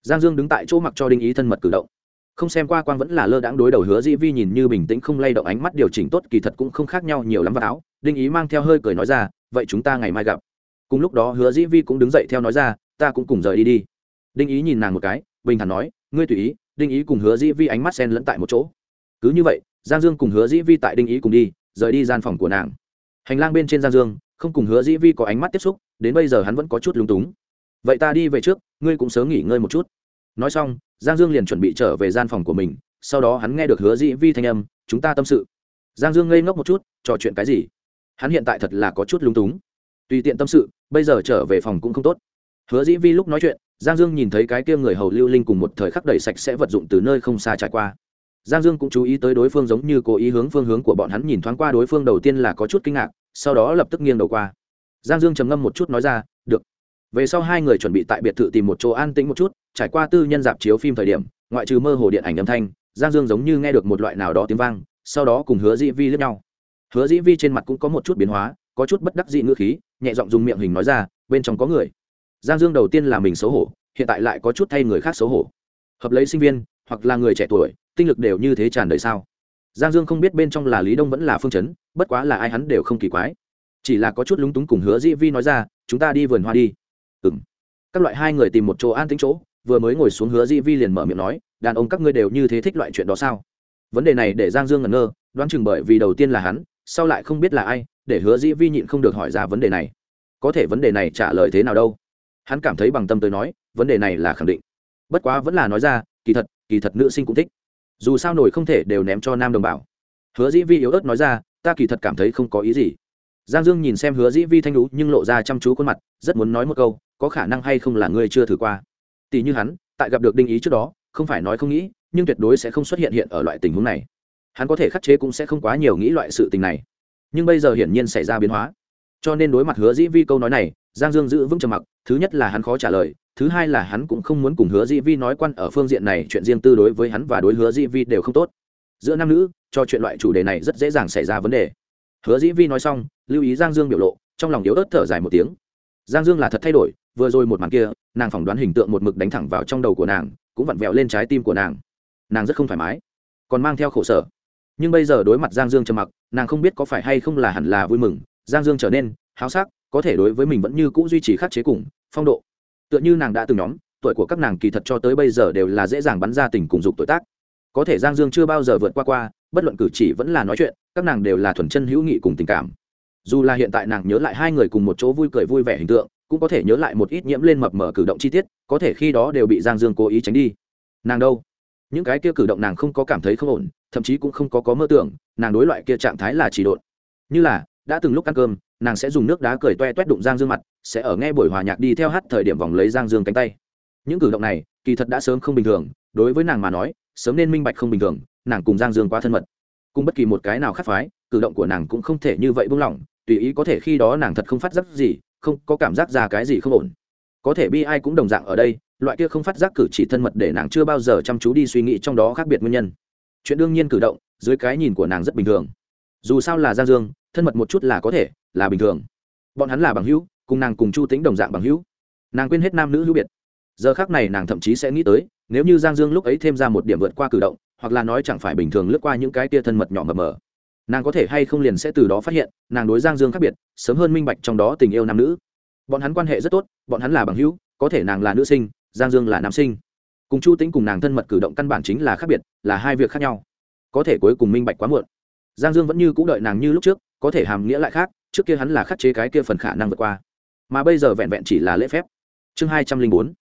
Speaker 1: Giang dương đứng tại chỗ mặc cho đinh ý thân mật cử động không xem qua quang vẫn là lơ đãng đối đầu hứa dĩ vi nhìn như bình tĩnh không lay động ánh mắt điều chỉnh tốt kỳ thật cũng không khác nhau nhiều lắm vào áo, đinh ý mang theo hơi cười nói ra, vậy chúng ta ngày mai gặp. Cùng lúc đó hứa dĩ vi cũng đứng dậy theo nói ra, ta cũng cùng rời đi đi. Đinh ý nhìn nàng một cái, bình thản nói, ngươi tùy ý. Đinh ý cùng hứa dĩ vi ánh mắt sen lẫn tại một chỗ. Cứ như vậy, giang dương cùng hứa dĩ vi tại đinh ý cùng đi, rời đi gian phòng của nàng. Hành lang bên trên giang dương, không cùng hứa dĩ vi có ánh mắt tiếp xúc, đến bây giờ hắn vẫn có chút lúng túng. Vậy ta đi về trước, ngươi cũng sớm nghỉ ngơi một chút nói xong, giang dương liền chuẩn bị trở về gian phòng của mình, sau đó hắn nghe được hứa dĩ vi thanh âm, chúng ta tâm sự. Giang dương ngây ngốc một chút, trò chuyện cái gì? Hắn hiện tại thật là có chút lúng túng. Tùy tiện tâm sự, bây giờ trở về phòng cũng không tốt. Hứa dĩ vi lúc nói chuyện, giang dương nhìn thấy cái kia người hầu lưu linh cùng một thời khắc đầy sạch sẽ vật dụng từ nơi không xa trải qua. Giang dương cũng chú ý tới đối phương giống như cố ý hướng phương hướng của bọn hắn nhìn thoáng qua đối phương đầu tiên là có chút kinh ngạc, sau đó lập tức nghiêng đầu qua. Giang dương trầm ngâm một chút nói ra, được về sau hai người chuẩn bị tại biệt thự tìm một chỗ an tĩnh một chút, trải qua tư nhân dạp chiếu phim thời điểm, ngoại trừ mơ hồ điện ảnh âm thanh, giang dương giống như nghe được một loại nào đó tiếng vang, sau đó cùng hứa dĩ vi lướt nhau. Hứa dĩ vi trên mặt cũng có một chút biến hóa, có chút bất đắc dị ngữ khí, nhẹ giọng dùng miệng hình nói ra, bên trong có người. Giang dương đầu tiên là mình xấu hổ, hiện tại lại có chút thay người khác xấu hổ. Hợp lấy sinh viên, hoặc là người trẻ tuổi, tinh lực đều như thế tràn đầy sao? Giang dương không biết bên trong là lý đông vẫn là phương chấn, bất quá là ai hắn đều không kỳ quái. Chỉ là có chút lúng túng cùng hứa dĩ vi nói ra, chúng ta đi vườn hoa đi các loại hai người tìm một chỗ an tính chỗ, vừa mới ngồi xuống hứa di vi liền mở miệng nói, đàn ông các ngươi đều như thế thích loại chuyện đó sao? Vấn đề này để giang dương ngẩn ngơ, đoán chừng bởi vì đầu tiên là hắn, sau lại không biết là ai, để hứa di vi nhịn không được hỏi ra vấn đề này. Có thể vấn đề này trả lời thế nào đâu? Hắn cảm thấy bằng tâm tới nói, vấn đề này là khẳng định. Bất quá vẫn là nói ra, kỳ thật kỳ thật nữ sinh cũng thích. Dù sao nổi không thể đều ném cho nam đồng bào. Hứa dĩ vi yếu ớt nói ra, ta kỳ thật cảm thấy không có ý gì. Giang dương nhìn xem hứa dĩ vi thanh lũ nhưng lộ ra chăm chú khuôn mặt, rất muốn nói một câu có khả năng hay không là ngươi chưa thử qua. Tỷ như hắn, tại gặp được đinh ý trước đó, không phải nói không nghĩ, nhưng tuyệt đối sẽ không xuất hiện hiện ở loại tình huống này. Hắn có thể khắc chế cũng sẽ không quá nhiều nghĩ loại sự tình này. Nhưng bây giờ hiển nhiên xảy ra biến hóa. Cho nên đối mặt hứa dĩ vi câu nói này, giang dương giữ vững trầm mặc, thứ nhất là hắn khó trả lời, thứ hai là hắn cũng không muốn cùng hứa dĩ vi nói quan ở phương diện này, chuyện riêng tư đối với hắn và đối hứa dĩ vi đều không tốt. Giữa nam nữ, cho chuyện loại chủ đề này rất dễ dàng xảy ra vấn đề. Hứa dĩ vi nói xong, lưu ý giang dương biểu lộ, trong lòng yếu ớt thở dài một tiếng giang dương là thật thay đổi, vừa rồi một màn kia, nàng phỏng đoán hình tượng một mực đánh thẳng vào trong đầu của nàng, cũng vặn vẹo lên trái tim của nàng. Nàng rất không thoải mái, còn mang theo khổ sở. Nhưng bây giờ đối mặt giang dương trầm mặc, nàng không biết có phải hay không là hẳn là vui mừng, giang dương trở nên háo sắc, có thể đối với mình vẫn như c ũ duy trì khắc chế cùng phong độ. Tựa như nàng đã từng nhóm, tuổi của các nàng kỳ thật cho tới bây giờ đều là dễ dàng bắn ra tình cùng dục tuổi tác. Có thể giang dương chưa bao giờ vượt qua qua, bất luận cử chỉ vẫn là nói chuyện, các nàng đều là thuần chân hữu nghị cùng tình cảm dù là hiện tại nàng nhớ lại hai người cùng một chỗ vui cười vui vẻ hình tượng, cũng có thể nhớ lại một ít nhiễm lên mập mờ cử động chi tiết, có thể khi đó đều bị giang dương cố ý tránh đi. Nàng đâu? Những cái kia cử động nàng không có cảm thấy không ổn, thậm chí cũng không có có mơ tưởng, nàng đối loại kia trạng thái là chỉ độn. Như là, đã từng lúc ăn cơm, nàng sẽ dùng nước đá cười toe toét đụng giang dương mặt, sẽ ở nghe buổi hòa nhạc đi theo hát thời điểm vòng lấy giang dương cánh tay. Những cử động này, kỳ thật đã sớm không bình thường, đối với nàng mà nói, sớm nên minh bạch không bình thường, nàng cùng giang dương quá thân mật. Cùng bất kỳ một cái nào khác phái, cử động của nàng cũng không thể như vậy buông lỏng tùy ý có thể khi đó nàng thật không phát giác gì, không có cảm giác ra cái gì không ổn. Có thể bi ai cũng đồng dạng ở đây, loại kia không phát giác cử chỉ thân mật để nàng chưa bao giờ chăm chú đi suy nghĩ trong đó khác biệt nguyên nhân. Chuyện đương nhiên cử động, dưới cái nhìn của nàng rất bình thường. Dù sao là giang dương, thân mật một chút là có thể, là bình thường. Bọn hắn là bằng hữu, cùng nàng cùng chu tính đồng dạng bằng hữu. Nàng quên hết nam nữ hữu biệt. Giờ khác này nàng thậm chí sẽ nghĩ tới, nếu như giang dương lúc ấy thêm ra một điểm vượt qua cử động, hoặc là nói chẳng phải bình thường lướt qua những cái tia thân mật nhỏ mờ mờ nàng có thể hay không liền sẽ từ đó phát hiện, nàng đối giang dương khác biệt, sớm hơn minh bạch trong đó tình yêu nam nữ. Bọn hắn quan hệ rất tốt, bọn hắn là bằng hữu, có thể nàng là nữ sinh, giang dương là nam sinh. Cùng chu tính cùng nàng thân mật cử động căn bản chính là khác biệt, là hai việc khác nhau. Có thể cuối cùng minh bạch quá muộn. Giang dương vẫn như c ũ đợi nàng như lúc trước, có thể hàm nghĩa lại khác, trước kia hắn là khắc chế cái kia phần khả năng vượt qua. Mà bây giờ vẹn vẹn chỉ là lễ phép. Chương hai trăm linh bốn,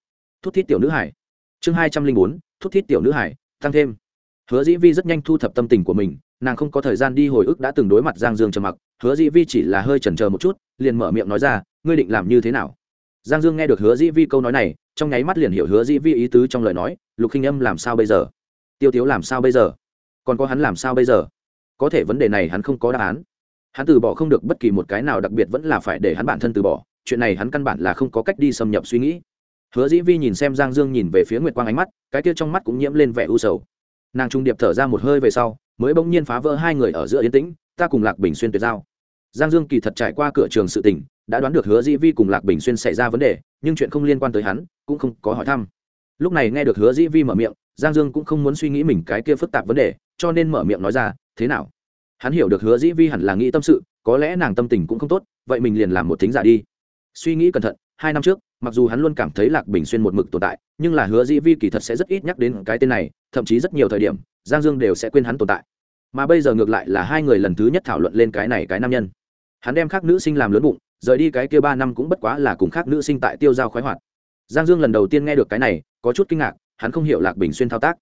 Speaker 1: thút thít tiểu nữ hải. Chương hai trăm linh bốn, thút thít tiểu nữ hải, tăng thêm. Hứa dĩ vi rất nhanh thu thập tâm tình của mình nàng không có thời gian đi hồi ức đã từng đối mặt giang dương trầm mặc, hứa dĩ vi chỉ là hơi chần chờ một chút, liền mở miệng nói ra, ngươi định làm như thế nào? Giang dương nghe được hứa dĩ vi câu nói này, trong nháy mắt liền hiểu hứa dĩ vi ý tứ trong lời nói, lục khinh âm làm sao bây giờ? Tiêu tiếu làm sao bây giờ? Còn có hắn làm sao bây giờ? Có thể vấn đề này hắn không có đáp án. Hắn từ bỏ không được bất kỳ một cái nào, đặc biệt vẫn là phải để hắn bản thân từ bỏ, chuyện này hắn căn bản là không có cách đi xâm nhập suy nghĩ. Hứa dĩ vi nhìn xem giang dương nhìn về phía nguyệt quang ánh mắt, cái kia trong mắt cũng nhiễm lên vẻ u sầu. Nàng trung điệp thở ra một hơi về sau mới bỗng nhiên phá vỡ hai người ở giữa yên tĩnh, ta cùng lạc bình xuyên tuyệt giao. Giang dương kỳ thật trải qua cửa trường sự tình, đã đoán được hứa dĩ vi cùng lạc bình xuyên xảy ra vấn đề, nhưng chuyện không liên quan tới hắn, cũng không có hỏi thăm. Lúc này nghe được hứa dĩ vi mở miệng, giang dương cũng không muốn suy nghĩ mình cái kia phức tạp vấn đề, cho nên mở miệng nói ra, thế nào? Hắn hiểu được hứa dĩ vi hẳn là nghĩ tâm sự, có lẽ nàng tâm tình cũng không tốt, vậy mình liền làm một thính giả đi. Suy nghĩ cẩn thận hai năm trước, mặc dù hắn luôn cảm thấy lạc bình xuyên một mực tồn tại, nhưng là hứa dĩ vi kỳ thật sẽ rất ít nhắc đến cái tên này, thậm chí rất nhiều thời điểm, giang dương đều sẽ quên hắn tồn tại. Mà bây giờ ngược lại là hai người lần thứ nhất thảo luận lên cái này cái nam nhân. Hắn đem khác nữ sinh làm lớn bụng, rời đi cái kia ba năm cũng bất quá là cùng khác nữ sinh tại tiêu giao khoái hoạt. Giang dương lần đầu tiên nghe được cái này, có chút kinh ngạc, hắn không hiểu lạc bình xuyên thao tác.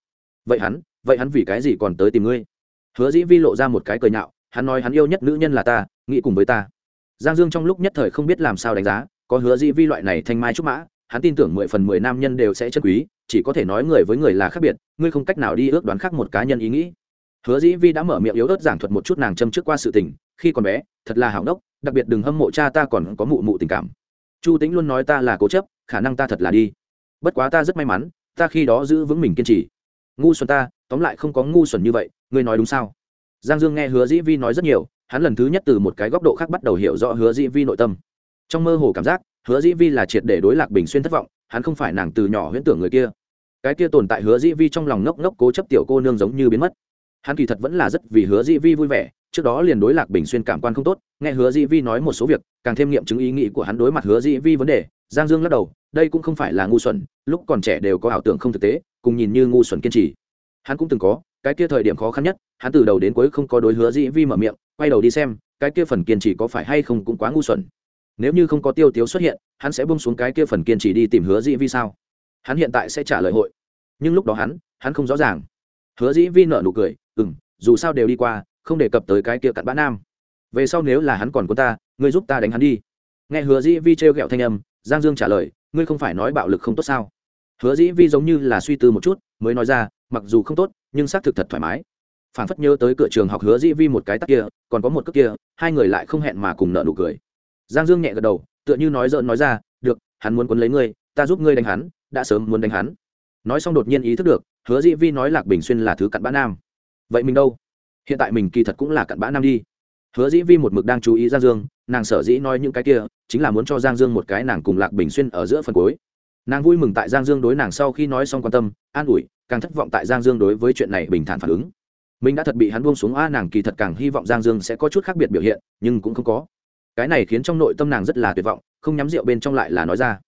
Speaker 1: Vậy hắn vậy hắn vì cái gì còn tới tìm ngươi? Hứa dĩ vi lộ ra một cái cười nhạo, hắn nói hắn yêu nhất nữ nhân là ta, nghĩ cùng với ta. Giang dương trong lúc nhất thời không biết làm sao đánh giá có hứa dĩ vi loại này thanh mai trúc mã, hắn tin tưởng mười phần mười nam nhân đều sẽ chân quý, chỉ có thể nói người với người là khác biệt, ngươi không cách nào đi ước đoán khác một cá nhân ý nghĩ. Hứa dĩ vi đã mở miệng yếu ớt giảng thuật một chút nàng châm trước qua sự tình, khi còn bé, thật là hảo đốc đặc biệt đừng hâm mộ cha ta còn có mụ mụ tình cảm. Chu tính luôn nói ta là cố chấp, khả năng ta thật là đi. Bất quá ta rất may mắn, ta khi đó giữ vững mình kiên trì. Ngu xuẩn ta, tóm lại không có ngu xuẩn như vậy, ngươi nói đúng sao? Giang dương nghe hứa dĩ vi nói rất nhiều, hắn lần thứ nhất từ một cái góc độ khác bắt đầu hiểu rõ hứa dĩ vi nội tâm trong mơ hồ cảm giác, hứa dĩ vi là triệt để đối lạc bình xuyên thất vọng, hắn không phải nàng từ nhỏ huyễn tưởng người kia. Cái kia tồn tại hứa dĩ vi trong lòng ngốc ngốc cố chấp tiểu cô nương giống như biến mất. Hắn kỳ thật vẫn là rất vì hứa dĩ vi vui vẻ, trước đó liền đối lạc bình xuyên cảm quan không tốt, nghe hứa dĩ vi nói một số việc, càng thêm nghiệm chứng ý nghĩ của hắn đối mặt hứa dĩ vi vấn đề, giang dương lắc đầu, đây cũng không phải là ngu xuẩn, lúc còn trẻ đều có ảo tưởng không thực tế, cùng nhìn như ngu xuẩn kiên trì. Hắn cũng từng có, cái kia thời điểm khó khăn nhất, hắn từ đầu đến cuối không có đối hứa dĩ vi mở miệng, quay đầu đi xem, cái kia phần kiên trì có phải hay không cũng quá ngu xuẩn nếu như không có tiêu tiếu xuất hiện, hắn sẽ bung xuống cái kia phần kiên trì đi tìm hứa dĩ vi sao? Hắn hiện tại sẽ trả lời hội. Nhưng lúc đó hắn hắn không rõ ràng. Hứa dĩ vi nợ nụ cười ừ m dù sao đều đi qua, không đề cập tới cái kia cặn bã nam. Về sau nếu là hắn còn có ta, ngươi giúp ta đánh hắn đi. Nghe hứa dĩ vi trêu ghẹo thanh âm, giang dương trả lời, ngươi không phải nói bạo lực không tốt sao? Hứa dĩ vi giống như là suy tư một chút, mới nói ra, mặc dù không tốt, nhưng xác thực thật thoải mái. Phản phất nhớ tới cửa trường học hứa dĩ vi một cái tắc kia, còn có một cước kia, hai người lại không hẹn mà cùng nợ nụ cười giang dương nhẹ gật đầu, tựa như nói dợn nói ra, được, hắn muốn quấn lấy ngươi, ta giúp ngươi đánh hắn, đã sớm muốn đánh hắn. Nói xong đột nhiên ý thức được, hứa dĩ vi nói lạc bình xuyên là thứ cặn bã nam. Vậy mình đâu? Hiện tại mình kỳ thật cũng là cặn bã nam đi. Hứa dĩ vi một mực đang chú ý giang dương, nàng sở dĩ nói những cái kia, chính là muốn cho giang dương một cái nàng cùng lạc bình xuyên ở giữa phần cuối. Nàng vui mừng tại giang dương đối nàng sau khi nói xong quan tâm, an ủi, càng thất vọng tại giang dương đối với chuyện này bình thản phản ứng. Mình đã thật bị hắn buông xuống, a, nàng kỳ thật càng hy vọng giang dương sẽ có chút khác biệt biểu hiện, nhưng cũng không có cái này khiến trong nội tâm nàng rất là tuyệt vọng, không nhắm rượu bên trong lại là nói ra.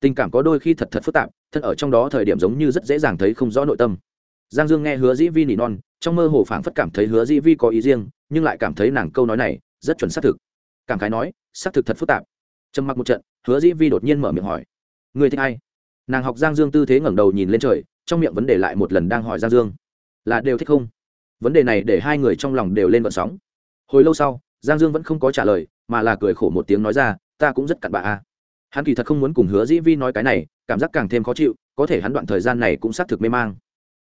Speaker 1: Tình cảm có đôi khi thật thật phức tạp, thân ở trong đó thời điểm giống như rất dễ dàng thấy không rõ nội tâm. Giang dương nghe hứa dĩ vi nỉ non, trong mơ hồ phảng phất cảm thấy hứa dĩ vi có ý riêng, nhưng lại cảm thấy nàng câu nói này rất chuẩn xác thực. Cảm khái nói, xác thực thật phức tạp. Trầm mặc một trận, hứa dĩ vi đột nhiên mở miệng hỏi người thích ai? Nàng học giang dương tư thế ngẩng đầu nhìn lên trời, trong miệng vấn đề lại một lần đang hỏi giang dương, là đều thích không? Vấn đề này để hai người trong lòng đều lên vận sóng. Hồi lâu sau, giang dương vẫn không có trả lời mà là cười khổ một tiếng nói ra, ta cũng rất cặn bạ a. Hắn kỳ thật không muốn cùng hứa dĩ vi nói cái này, cảm giác càng thêm khó chịu, có thể hắn đoạn thời gian này cũng xác thực mê mang.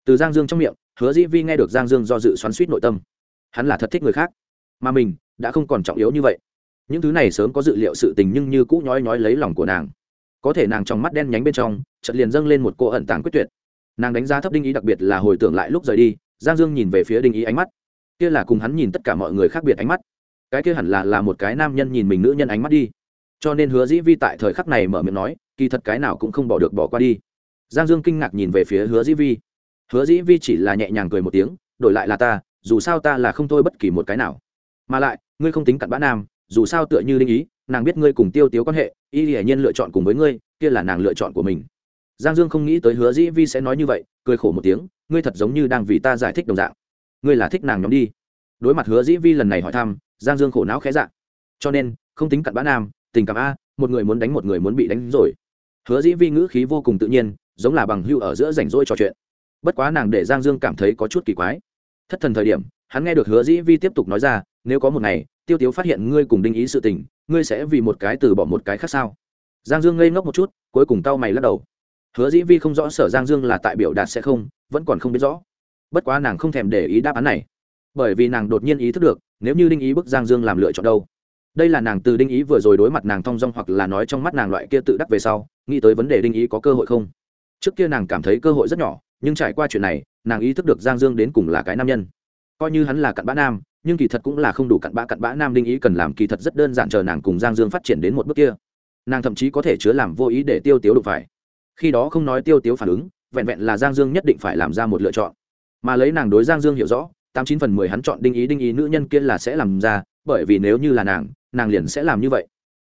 Speaker 1: Từ giang dương trong miệng, hứa dĩ vi nghe được giang dương do dự xoắn suýt nội tâm. Hắn là thật thích người khác, mà mình đã không còn trọng yếu như vậy. Những thứ này sớm có dự liệu sự tình nhưng như cũ nhói nhói lấy lòng của nàng. Có thể nàng trong mắt đen nhánh bên trong, chợt liền dâng lên một cô ẩn tàng quyết tuyệt. Nàng đánh giá thấp đinh ý đặc biệt là hồi tưởng lại lúc rời đi, giang dương nhìn về phía đinh ý ánh mắt. Kia là cùng hắn nhìn tất cả mọi người khác biệt ánh mắt cái kia hẳn là là một cái nam nhân nhìn mình nữ nhân ánh mắt đi. Cho nên hứa dĩ vi tại thời khắc này mở miệng nói, kỳ thật cái nào cũng không bỏ được bỏ qua đi. Giang dương kinh ngạc nhìn về phía hứa dĩ vi. Hứa dĩ vi chỉ là nhẹ nhàng cười một tiếng, đổi lại là ta, dù sao ta là không thôi bất kỳ một cái nào. Mà lại, ngươi không tính cặn bã nam, dù sao tựa như linh ý, nàng biết ngươi cùng tiêu tiếu quan hệ, y hiển nhiên lựa chọn cùng với ngươi, kia là nàng lựa chọn của mình. Giang dương không nghĩ tới hứa dĩ vi sẽ nói như vậy, cười khổ một tiếng, ngươi thật giống như đang vì ta giải thích đồng dạng. Ngươi là thích nàng nhóm đi. Đối mặt hứa dĩ vi lần này hỏi thăm giang dương khổ não khẽ dạ. Cho nên, không tính cặn bã nam, tình cảm a, một người muốn đánh một người muốn bị đánh rồi. Hứa dĩ vi ngữ khí vô cùng tự nhiên, giống là bằng hưu ở giữa rảnh rỗi trò chuyện. Bất quá nàng để giang dương cảm thấy có chút kỳ quái. Thất thần thời điểm, hắn nghe được hứa dĩ vi tiếp tục nói ra, nếu có một ngày, tiêu tiếu phát hiện ngươi cùng đinh ý sự tình, ngươi sẽ vì một cái từ bỏ một cái khác sao? Giang dương ngây ngốc một chút, cuối cùng tao mày lắc đầu. Hứa dĩ vi không rõ sở giang dương là tại biểu đạt sẽ không, vẫn còn không biết rõ. Bất quá nàng không thèm để ý đáp án này. Bởi vì nàng đột nhiên ý thức được nếu như đinh ý bức giang dương làm lựa chọn đâu? Đây là nàng từ đinh ý vừa rồi đối mặt nàng thong dong hoặc là nói trong mắt nàng loại kia tự đắc về sau, nghĩ tới vấn đề đinh ý có cơ hội không? Trước kia nàng cảm thấy cơ hội rất nhỏ, nhưng trải qua chuyện này, nàng ý thức được giang dương đến cùng là cái nam nhân. Coi như hắn là cặn bã nam, nhưng kỳ thật cũng là không đủ cặn bã cặn bã nam đinh ý cần làm kỳ thật rất đơn giản chờ nàng cùng giang dương phát triển đến một bước kia. Nàng thậm chí có thể chứa làm vô ý để tiêu tiếu đụng phải. Khi đó không nói tiêu tiếu phản ứng, vẹn vẹn là giang dương nhất định phải làm ra một lựa chọn. Mà lấy nàng đối giang dương hiểu rõ tám chín phần mười hắn chọn đinh ý đinh ý nữ nhân kia là sẽ làm ra, bởi vì nếu như là nàng nàng liền sẽ làm như vậy.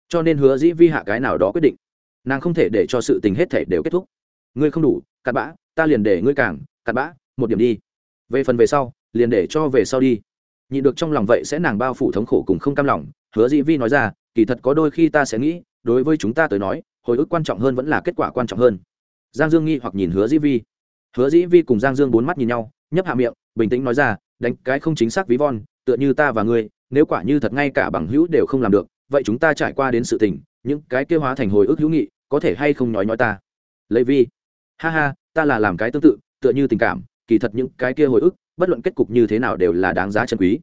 Speaker 1: Cho nên hứa dĩ vi hạ cái nào đó quyết định. Nàng không thể để cho sự tình hết thể đều kết thúc. Ngươi không đủ, cặn bã, ta liền để ngươi càng, cặn bã, một điểm đi. Về phần về sau, liền để cho về sau đi. Nhị được trong lòng vậy sẽ nàng bao phủ thống khổ cùng không cam lòng, hứa dĩ vi nói ra, kỳ thật có đôi khi ta sẽ nghĩ, đối với chúng ta tới nói, hồi ức quan trọng hơn vẫn là kết quả quan trọng hơn. Giang dương nghi hoặc nhìn hứa dĩ vi. Hứa dĩ vi cùng giang dương bốn mắt nhìn nhau, nhấp hạ miệng, bình tĩnh nói ra đánh cái không chính xác ví von, tựa như ta và ngươi, nếu quả như thật ngay cả bằng hữu đều không làm được, vậy chúng ta trải qua đến sự tình, những cái kêu hóa thành hồi ức hữu nghị, có thể hay không nói nói ta? Lấy vi. Ha ha, ta là làm cái tương tự, tựa như tình cảm, kỳ thật những cái kia hồi ức, bất luận kết cục như thế nào đều là đáng giá chân quý.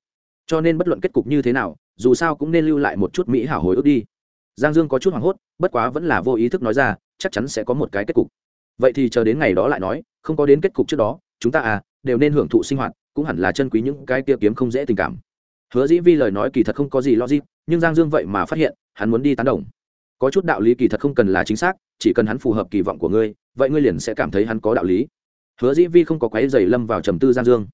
Speaker 1: Cho nên bất luận kết cục như thế nào, dù sao cũng nên lưu lại một chút mỹ hảo hồi ức đi. Giang dương có chút hoảng hốt, bất quá vẫn là vô ý thức nói ra, chắc chắn sẽ có một cái kết cục. Vậy thì chờ đến ngày đó lại nói, không có đến kết cục trước đó, chúng ta à đều nên hưởng thụ sinh hoạt cũng hẳn là chân quý những cái kia kiếm không dễ tình cảm. Hứa dĩ vi lời nói kỳ thật không có gì logic, nhưng giang dương vậy mà phát hiện, hắn muốn đi tán đồng. Có chút đạo lý kỳ thật không cần là chính xác, chỉ cần hắn phù hợp kỳ vọng của ngươi, vậy ngươi liền sẽ cảm thấy hắn có đạo lý. Hứa dĩ vi không có quái dày lâm vào trầm tư giang dương.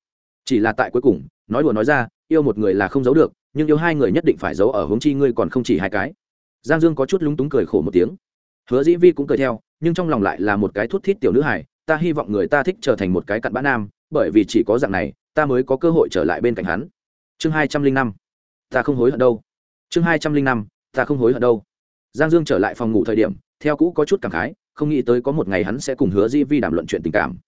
Speaker 1: Chỉ là tại cuối cùng, nói đùa nói ra, yêu một người là không giấu được, nhưng yêu hai người nhất định phải giấu ở hướng chi ngươi còn không chỉ hai cái. Giang dương có chút lúng túng cười khổ một tiếng. Hứa dĩ vi cũng cười theo, nhưng trong lòng lại là một cái thút thít tiểu nữ hải ta hy vọng người ta thích trở thành một cái cặn bã nam, bởi vì chỉ có dạng này ta mới có cơ hội trở lại bên cạnh hắn. Chương hai trăm linh năm. Ta không hối hận đâu. Chương hai trăm linh năm, ta không hối hận đâu. Giang dương trở lại phòng ngủ thời điểm, theo cũ có chút cảm khái, không nghĩ tới có một ngày hắn sẽ cùng hứa di vi đàm luận chuyện tình cảm.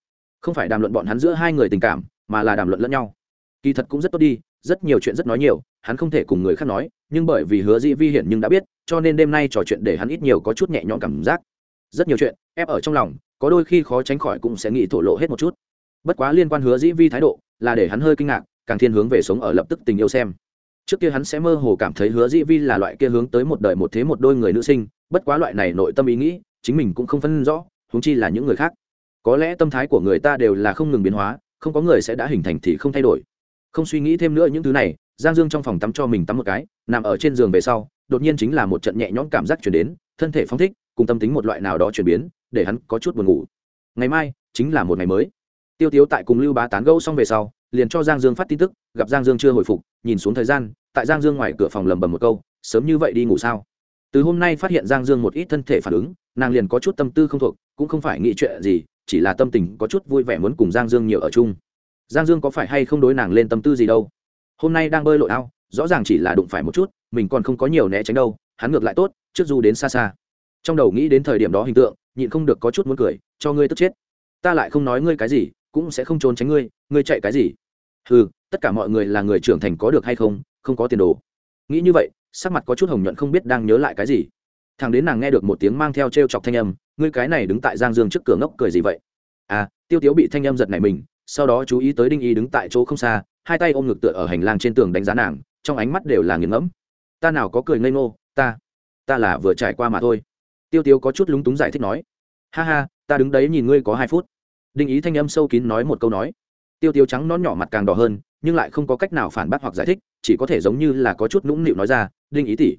Speaker 1: Không phải đàm luận bọn hắn giữa hai người tình cảm, mà là đàm luận lẫn nhau. Kỳ thật cũng rất tốt đi, rất nhiều chuyện rất nói nhiều, hắn không thể cùng người khác nói, nhưng bởi vì hứa di vi hiện nhưng đã biết, cho nên đêm nay trò chuyện để hắn ít nhiều có chút nhẹ nhõm cảm giác. Rất nhiều chuyện, ép ở trong lòng, có đôi khi khó tránh khỏi cũng sẽ nghĩ thổ lộ hết một chút. Bất quá liên quan hứa dĩ vi thái độ là để hắn hơi kinh ngạc, càng thiên hướng về sống ở lập tức tình yêu xem. Trước kia hắn sẽ mơ hồ cảm thấy hứa dĩ vi là loại kia hướng tới một đời một thế một đôi người nữ sinh, bất quá loại này nội tâm ý nghĩ, chính mình cũng không phân rõ húng chi là những người khác. Có lẽ tâm thái của người ta đều là không ngừng biến hóa, không có người sẽ đã hình thành thì không thay đổi. Không suy nghĩ thêm nữa những thứ này, giang dương trong phòng tắm cho mình tắm một cái, nằm ở trên giường về sau, đột nhiên chính là một trận nhẹ nhõm cảm giác chuyển đến, thân thể phong thích, cùng tâm tính một loại nào đó chuyển biến, để hắn có chút buồn ngủ. Ngày mai, chính là một ngày mới tiêu tiếu tại cùng lưu bá tán gẫu xong về sau, liền cho giang dương phát tin tức, gặp giang dương chưa hồi phục, nhìn xuống thời gian, tại giang dương ngoài cửa phòng lầm bầm một câu, sớm như vậy đi ngủ sao? Từ hôm nay phát hiện giang dương một ít thân thể phản ứng, nàng liền có chút tâm tư không thuộc, cũng không phải nghĩ chuyện gì, chỉ là tâm tình có chút vui vẻ muốn cùng giang dương nhiều ở chung. Giang dương có phải hay không đối nàng lên tâm tư gì đâu? Hôm nay đang bơi lội ao, rõ ràng chỉ là đụng phải một chút, mình còn không có nhiều né tránh đâu, hắn ngược lại tốt, trước du đến xa xa. Trong đầu nghĩ đến thời điểm đó hình tượng, nhịn không được có chút muốn cười, cho ngươi tức chết. Ta lại không nói ngươi cái gì cũng sẽ không trốn tránh ngươi ngươi chạy cái gì? Ừ tất cả mọi người là người trưởng thành có được hay không không có tiền đồ. Nghĩ như vậy, sắc mặt có chút hồng nhuận không biết đang nhớ lại cái gì. Thằng đến nàng nghe được một tiếng mang theo t r e o chọc thanh âm, ngươi cái này đứng tại giang dương trước cửa ngốc cười gì vậy? À tiêu tiếu bị thanh âm giật này mình, sau đó chú ý tới đinh y đứng tại chỗ không xa, hai tay ôm ngực tựa ở hành lang trên tường đánh giá nàng, trong ánh mắt đều là nghiền ngẫm. Ta nào có cười ngây ngô, ta ta là vừa trải qua mà thôi. Tiêu tiếu có chút lúng túng giải thích nói, ha ha, ta đứng đấy nhìn ngươi có hai phút đinh ý thanh âm sâu kín nói một câu nói. Tiêu tiêu trắng nón nhỏ mặt càng đỏ hơn, nhưng lại không có cách nào phản bác hoặc giải thích, chỉ có thể giống như là có chút nũng nịu nói ra, đinh ý tỉ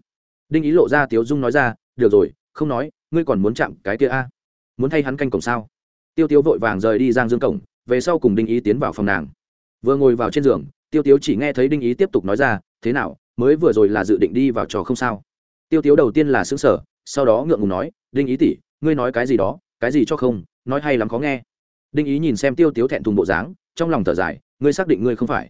Speaker 1: đinh ý lộ ra tiếu dung nói ra, được rồi, không nói, ngươi còn muốn chạm cái kia a? Muốn thay hắn canh cổng sao? Tiêu tiêu vội vàng rời đi giang dương cổng, về sau cùng đinh ý tiến vào phòng nàng. Vừa ngồi vào trên giường, tiêu tiêu chỉ nghe thấy đinh ý tiếp tục nói ra, thế nào, mới vừa rồi là dự định đi vào trò không sao? Tiêu tiêu đầu tiên là xứng sở sau đó ngượng ngùng nói, đinh ý tỉ ngươi nói cái gì đó, cái gì cho không, nói hay lắm khó nghe đinh ý nhìn xem tiêu tiếu thẹn thùng bộ dáng, trong lòng thở dài, ngươi xác định ngươi không phải?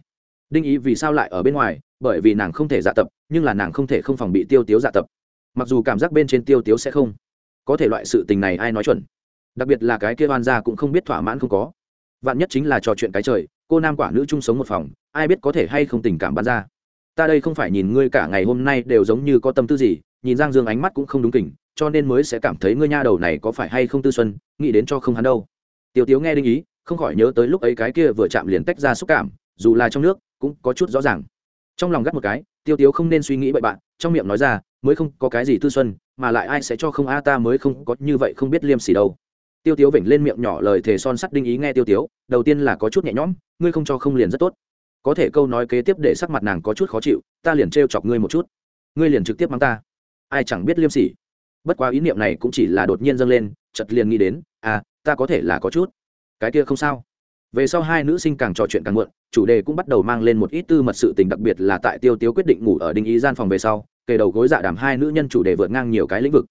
Speaker 1: Đinh ý vì sao lại ở bên ngoài? Bởi vì nàng không thể dạ tập, nhưng là nàng không thể không phòng bị tiêu tiếu dạ tập. Mặc dù cảm giác bên trên tiêu tiếu sẽ không. Có thể loại sự tình này ai nói chuẩn? Đặc biệt là cái kia oan gia cũng không biết thỏa mãn không có. Vạn nhất chính là trò chuyện cái trời, cô nam quả nữ chung sống một phòng, ai biết có thể hay không tình cảm bán ra. Ta đây không phải nhìn ngươi cả ngày hôm nay đều giống như có tâm tư gì, nhìn giang dương ánh mắt cũng không đúng kỉnh, cho nên mới sẽ cảm thấy ngươi nha đầu này có phải hay không tư xuân, nghĩ đến cho không hắn đâu tiêu tiếu nghe đinh ý, không khỏi nhớ tới lúc ấy cái kia vừa chạm liền tách ra xúc cảm, dù là trong nước, cũng có chút rõ ràng. Trong lòng gắt một cái, tiêu tiếu không nên suy nghĩ bậy bạn, trong miệng nói ra, mới không có cái gì tư xuân, mà lại ai sẽ cho không a, ta mới không có như vậy không biết liêm sỉ đâu. Tiêu tiếu vểnh lên miệng nhỏ lời thề son sắt đinh ý nghe tiêu tiếu, đầu tiên là có chút nhẹ nhõm, ngươi không cho không liền rất tốt. Có thể câu nói kế tiếp để sắc mặt nàng có chút khó chịu, ta liền trêu chọc ngươi một chút. Ngươi liền trực tiếp mắng ta. Ai chẳng biết liêm sỉ. Bất quá ý niệm này cũng chỉ là đột nhiên dâng lên chật liền nghĩ đến à ta có thể là có chút. Cái kia không sao. Về sau hai nữ sinh càng trò chuyện càng muộn, chủ đề cũng bắt đầu mang lên một ít tư mật sự tình, đặc biệt là tại tiêu tiếu quyết định ngủ ở đinh ý gian phòng về sau, kề đầu gối dạ đàm hai nữ nhân chủ đề vượt ngang nhiều cái lĩnh vực.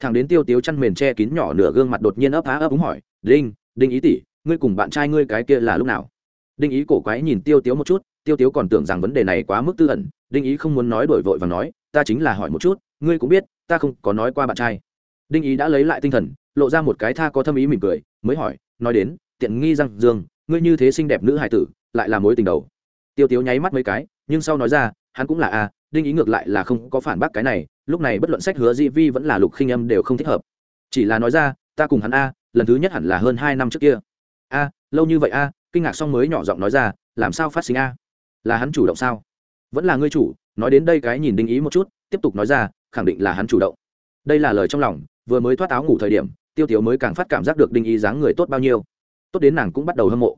Speaker 1: Thằng đến tiêu tiếu chăn mền che kín nhỏ nửa gương mặt đột nhiên ấp á ấp úng hỏi, đinh đinh ý tỷ, ngươi cùng bạn trai ngươi cái kia là lúc nào? Đinh ý cổ quái nhìn tiêu tiếu một chút, tiêu tiếu còn tưởng rằng vấn đề này quá mức tư ẩn, đinh ý không muốn nói đổi vội và nói, ta chính là hỏi một chút, ngươi cũng biết, ta không có nói qua bạn trai. Đinh ý đã lấy lại tinh thần lộ ra một cái tha có thâm ý mỉm cười, mới hỏi, nói đến, tiện nghi răng dương, ngươi như thế xinh đẹp nữ hải tử, lại là mối tình đầu. Tiêu tiếu nháy mắt mấy cái, nhưng sau nói ra, hắn cũng là a đinh ý ngược lại là không có phản bác cái này, lúc này bất luận sách hứa di vi vẫn là lục khinh âm đều không thích hợp. Chỉ là nói ra, ta cùng hắn a, lần thứ nhất hẳn là hơn hai năm trước kia. A, lâu như vậy a? Kinh ngạc xong mới nhỏ giọng nói ra, làm sao phát sinh a? Là hắn chủ động sao? Vẫn là ngươi chủ, nói đến đây cái nhìn đinh ý một chút, tiếp tục nói ra, khẳng định là hắn chủ động. Đây là lời trong lòng, vừa mới thoát áo ngủ thời điểm tiêu tiếu mới càng phát cảm giác được đinh ý dáng người tốt bao nhiêu. Tốt đến nàng cũng bắt đầu hâm mộ.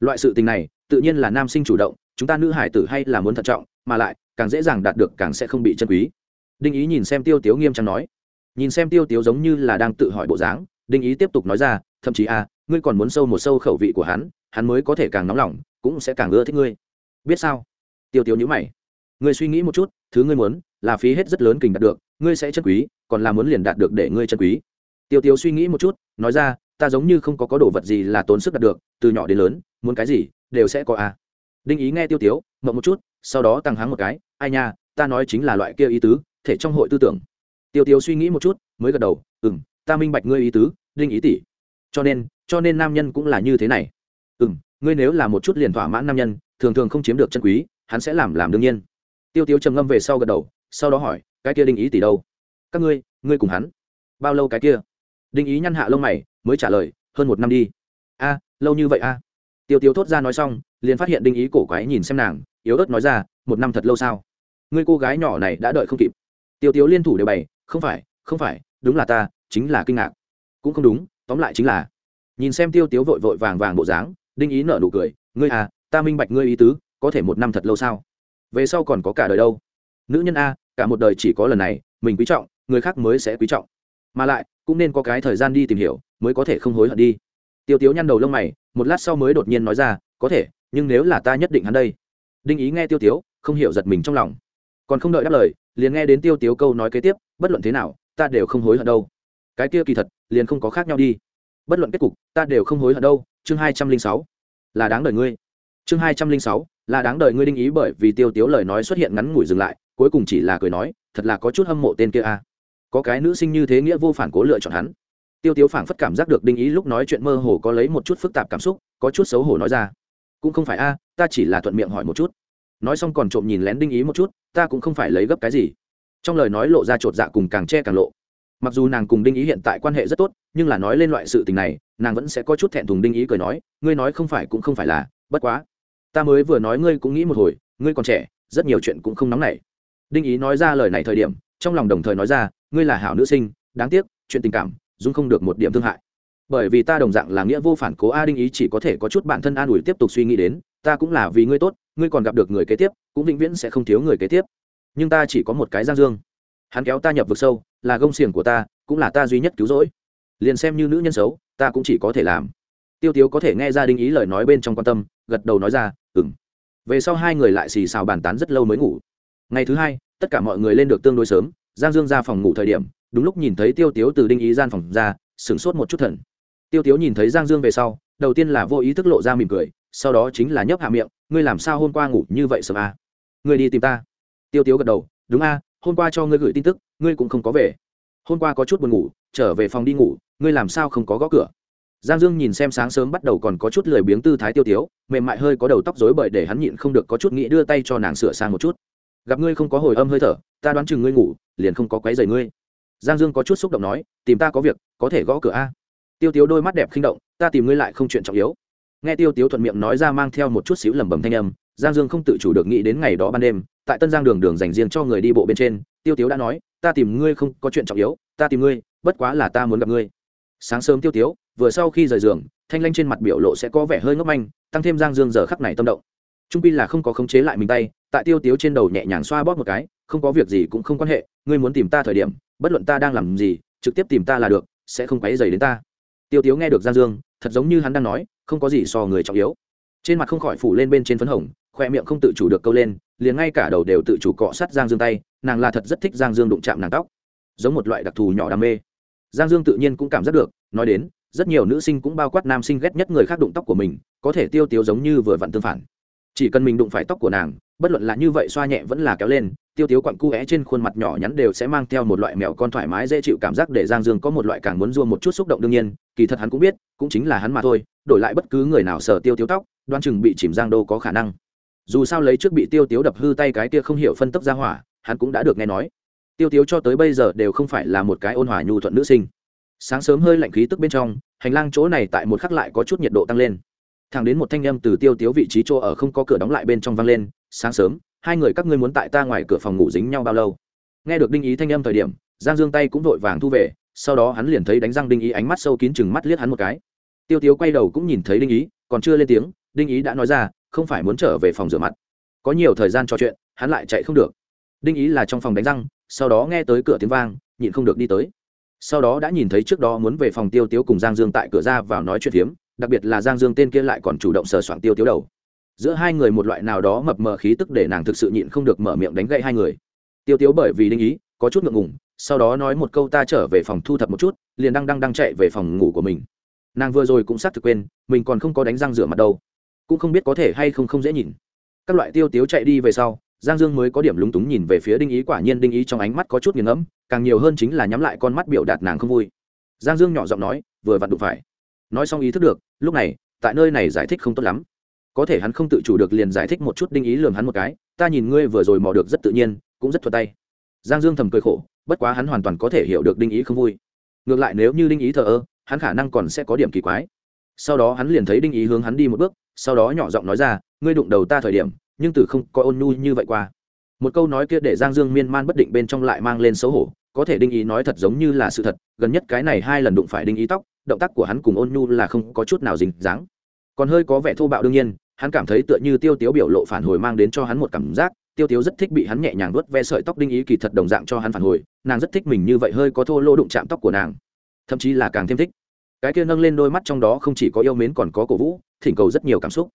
Speaker 1: Loại sự tình này tự nhiên là nam sinh chủ động chúng ta nữ hải tử hay là muốn thận trọng mà lại càng dễ dàng đạt được càng sẽ không bị chân quý. Đinh ý nhìn xem tiêu tiếu nghiêm trang nói. Nhìn xem tiêu tiếu giống như là đang tự hỏi bộ dáng đinh ý tiếp tục nói ra thậm chí a à, ngươi còn muốn sâu một sâu khẩu vị của hắn hắn mới có thể càng nóng lòng cũng sẽ càng ưa thích ngươi. Biết sao? Tiêu tiếu nhữ mày. Ngươi suy nghĩ một chút thứ ngươi muốn là phí hết rất lớn kình đạt được ngươi sẽ chân quý còn là muốn liền đạt được để ngươi chân quý tiêu tiêu suy nghĩ một chút, nói ra, ta giống như không có có đồ vật gì là tốn sức đạt được, từ nhỏ đến lớn, muốn cái gì, đều sẽ có à. đinh ý nghe tiêu tiếu mộng một chút, sau đó tăng háng một cái, ai nha, ta nói chính là loại kia ý tứ, thể trong hội tư tưởng. Tiêu tiêu suy nghĩ một chút, mới gật đầu ừ m ta minh bạch ngươi ý tứ, đinh ý tỷ. Cho nên cho nên nam nhân cũng là như thế này. Ừ m ngươi nếu là một chút liền thỏa mãn nam nhân, thường thường không chiếm được chân quý, hắn sẽ làm làm đương nhiên. Tiêu tiêu trầm ngâm về sau gật đầu, sau đó hỏi, cái kia đinh ý tỷ đâu? Các ngươi ngươi cùng hắn. Bao lâu cái kia? Đinh ý nhăn hạ lông mày, mới trả lời, hơn một năm đi. A, lâu như vậy a? Tiêu tiêu thốt ra nói xong, liền phát hiện đinh ý cổ quái nhìn xem nàng, yếu ớt nói ra, một năm thật lâu sao? Ngươi cô gái nhỏ này đã đợi không kịp. Tiêu tiêu liên thủ đều bày, không phải không phải, đúng là ta, chính là kinh ngạc. Cũng không đúng, tóm lại chính là. Nhìn xem tiêu tiêu vội vội vàng vàng bộ dáng, đinh ý nở nụ cười, ngươi à ta minh bạch ngươi ý tứ, có thể một năm thật lâu sao? Về sau còn có cả đời đâu. Nữ nhân a, cả một đời chỉ có lần này, mình quý trọng, người khác mới sẽ quý trọng mà lại, cũng nên có cái thời gian đi tìm hiểu, mới có thể không hối hận đi. Tiêu tiếu nhăn đầu lông mày, một lát sau mới đột nhiên nói ra, có thể, nhưng nếu là ta nhất định hắn đây. Đinh ý nghe tiêu tiếu, không hiểu giật mình trong lòng. Còn không đợi đáp lời, liền nghe đến tiêu tiếu câu nói kế tiếp, bất luận thế nào, ta đều không hối hận đâu. Cái kia kỳ thật, liền không có khác nhau đi. Bất luận kết cục, ta đều không hối hận đâu. Chương hai trăm linh sáu, là đáng đời ngươi. Chương hai trăm linh sáu, là đáng đời ngươi đinh ý bởi vì tiêu tiếu lời nói xuất hiện ngắn ngủi dừng lại, cuối cùng chỉ là cười nói, thật là có chút hâm mộ tên kia a có cái nữ sinh như thế nghĩa vô phản cố lựa chọn hắn. Tiêu tiếu phảng phất cảm giác được đinh ý lúc nói chuyện mơ hồ có lấy một chút phức tạp cảm xúc, có chút xấu hổ nói ra. Cũng không phải a, ta chỉ là thuận miệng hỏi một chút. Nói xong còn trộm nhìn lén đinh ý một chút, ta cũng không phải lấy gấp cái gì. Trong lời nói lộ ra chột dạ cùng càng che càng lộ. Mặc dù nàng cùng đinh ý hiện tại quan hệ rất tốt, nhưng là nói lên loại sự tình này, nàng vẫn sẽ có chút thẹn thùng đinh ý cười nói, ngươi nói không phải cũng không phải là, bất quá, ta mới vừa nói ngươi cũng nghĩ một hồi, ngươi còn trẻ, rất nhiều chuyện cũng không nóng nảy. Đinh ý nói ra lời này thời điểm, trong lòng đồng thời nói ra ngươi là hảo nữ sinh, đáng tiếc, chuyện tình cảm, dung không được một điểm thương hại. Bởi vì ta đồng dạng là nghĩa vô phản cố, a đinh ý chỉ có thể có chút bản thân an ủi tiếp tục suy nghĩ đến, ta cũng là vì ngươi tốt, ngươi còn gặp được người kế tiếp, cũng vĩnh viễn sẽ không thiếu người kế tiếp. Nhưng ta chỉ có một cái giang dương. Hắn kéo ta nhập vực sâu, là gông xiềng của ta, cũng là ta duy nhất cứu rỗi. Liền xem như nữ nhân xấu, ta cũng chỉ có thể làm. Tiêu tiếu có thể nghe ra đinh ý lời nói bên trong quan tâm, gật đầu nói ra ừng về sau hai người lại xì xào bàn tán rất lâu mới ngủ. Ngày thứ hai, tất cả mọi người lên được tương đối sớm giang dương ra phòng ngủ thời điểm, đúng lúc nhìn thấy tiêu tiếu từ đinh ý gian phòng ra, sửng sốt một chút thần. Tiêu tiếu nhìn thấy giang dương về sau, đầu tiên là vô ý thức lộ ra mỉm cười, sau đó chính là nhấp hạ miệng, ngươi làm sao hôm qua ngủ như vậy sớm à? ngươi đi tìm ta. Tiêu tiếu gật đầu, đúng a, hôm qua cho ngươi gửi tin tức, ngươi cũng không có về. Hôm qua có chút buồn ngủ, trở về phòng đi ngủ, ngươi làm sao không có gõ cửa? Giang dương nhìn xem sáng sớm bắt đầu còn có chút lười biếng tư thái tiêu tiếu, mềm mại hơi có đầu tóc rối bời để hắn nhịn không được có chút nghĩ đưa tay cho nàng sửa sang một chút. Gặp ngươi không có hồi âm hơi thở ta đoán chừng ngươi ngủ, liền không có quấy rầy ngươi. Giang dương có chút xúc động nói, tìm ta có việc, có thể gõ cửa a. Tiêu tiếu đôi mắt đẹp khinh động, ta tìm ngươi lại không chuyện trọng yếu. Nghe tiêu tiếu thuận miệng nói ra mang theo một chút xíu lẩm bẩm thanh âm, giang dương không tự chủ được nghĩ đến ngày đó ban đêm, tại tân giang đường đường dành riêng cho người đi bộ bên trên, tiêu tiếu đã nói, ta tìm ngươi không có chuyện trọng yếu, ta tìm ngươi, bất quá là ta muốn gặp ngươi. Sáng sớm tiêu tiếu, vừa sau khi rời giường, thanh lanh trên mặt biểu lộ sẽ có vẻ hơi ngốc manh, tăng thêm giang dương giờ khắc này tâm động. Trung pi là không có khống chế lại mình tay, tại tiêu tiếu trên đầu nhẹ nhàng xoa bóp một cái không có việc gì cũng không quan hệ, ngươi muốn tìm ta thời điểm, bất luận ta đang làm gì, trực tiếp tìm ta là được, sẽ không quấy dày đến ta. Tiêu tiếu nghe được giang dương, thật giống như hắn đang nói, không có gì so người trọng yếu. Trên mặt không khỏi phủ lên bên trên phấn hồng, khoe miệng không tự chủ được câu lên, liền ngay cả đầu đều tự chủ cọ sát giang dương tay, nàng là thật rất thích giang dương đụng chạm nàng tóc. Giống một loại đặc thù nhỏ đam mê. Giang dương tự nhiên cũng cảm giác được, nói đến, rất nhiều nữ sinh cũng bao quát nam sinh ghét nhất người khác đụng tóc của mình, có thể tiêu tiêu giống như vừa vặn tương phản. Chỉ cần mình đụng phải tóc của nàng, bất luận là như vậy xoa nhẹ vẫn là kéo lên tiêu tiếu quặn cu é trên khuôn mặt nhỏ nhắn đều sẽ mang theo một loại mèo con thoải mái dễ chịu cảm giác để giang dương có một loại càng muốn dua một chút xúc động đương nhiên, kỳ thật hắn cũng biết, cũng chính là hắn mà thôi, đổi lại bất cứ người nào sờ tiêu tiếu tóc đoan chừng bị chìm giang đô có khả năng. Dù sao lấy trước bị tiêu tiếu đập hư tay cái kia không hiểu phân tức ra hỏa, hắn cũng đã được nghe nói. Tiêu tiếu cho tới bây giờ đều không phải là một cái ôn hòa nhu thuận nữ sinh. Sáng sớm hơi lạnh khí tức bên trong, hành lang chỗ này tại một khắc lại có chút nhiệt độ tăng lên. Thẳng đến một thanh â m từ tiêu tiếu vị trí chỗ ở không có cửa đóng lại bên trong vang lên, sáng sớm hai người các ngươi muốn tại ta ngoài cửa phòng ngủ dính nhau bao lâu? Nghe được đinh ý thanh âm thời điểm, giang dương tay cũng vội vàng thu về, sau đó hắn liền thấy đánh răng đinh ý ánh mắt sâu kín chừng mắt liếc hắn một cái. Tiêu tiếu quay đầu cũng nhìn thấy đinh ý, còn chưa lên tiếng, đinh ý đã nói ra, không phải muốn trở về phòng rửa mặt. Có nhiều thời gian trò chuyện, hắn lại chạy không được. Đinh ý là trong phòng đánh răng, sau đó nghe tới cửa tiếng vang, nhịn không được đi tới. Sau đó đã nhìn thấy trước đó muốn về phòng tiêu tiếu cùng giang dương tại cửa ra vào nói chuyện phiếm, đặc biệt là giang dương tên kia lại còn chủ động sờ soạn tiêu tiếu đầu giữa hai người một loại nào đó mập mờ khí tức để nàng thực sự nhịn không được mở miệng đánh gậy hai người. Tiêu tiếu bởi vì đinh ý, có chút ngượng ngùng, sau đó nói một câu ta trở về phòng thu thập một chút, liền đang đang đang chạy về phòng ngủ của mình. Nàng vừa rồi cũng xác thực quên, mình còn không có đánh răng rửa mặt đâu. Cũng không biết có thể hay không không dễ nhìn. Các loại tiêu tiếu chạy đi về sau, giang dương mới có điểm lúng túng nhìn về phía đinh ý, quả nhiên đinh ý trong ánh mắt có chút nghiền ngẫm, càng nhiều hơn chính là nhắm lại con mắt biểu đạt nàng không vui. Giang dương nhỏ giọng nói, vừa vặn đụng phải. Nói xong ý thức được, lúc này, tại nơi này giải thích không tốt lắm có thể hắn không tự chủ được liền giải thích một chút đinh ý lường hắn một cái, ta nhìn ngươi vừa rồi mò được rất tự nhiên, cũng rất thuật tay. Giang dương thầm cười khổ, bất quá hắn hoàn toàn có thể hiểu được đinh ý không vui. Ngược lại nếu như đinh ý thờ ơ, hắn khả năng còn sẽ có điểm kỳ quái. Sau đó hắn liền thấy đinh ý hướng hắn đi một bước, sau đó nhỏ giọng nói ra, ngươi đụng đầu ta thời điểm, nhưng từ không có ôn nhu như vậy qua. Một câu nói kia để giang dương miên man bất định bên trong lại mang lên xấu hổ, có thể đinh ý nói thật giống như là sự thật, gần nhất cái này hai lần đụng phải đinh ý tóc, động tác của hắn cùng ôn nhu là không có chút nào dính dáng còn hơi có vẻ thô bạo đương nhiên, hắn cảm thấy tựa như tiêu tiếu biểu lộ phản hồi mang đến cho hắn một cảm giác, tiêu tiếu rất thích bị hắn nhẹ nhàng vuốt ve sợi tóc đinh ý kỳ thật đồng dạng cho hắn phản hồi, nàng rất thích mình như vậy hơi có thô lô đụng chạm tóc của nàng. Thậm chí là càng thêm thích. Cái kia nâng lên đôi mắt trong đó không chỉ có yêu mến còn có cổ vũ, thỉnh cầu rất nhiều cảm xúc.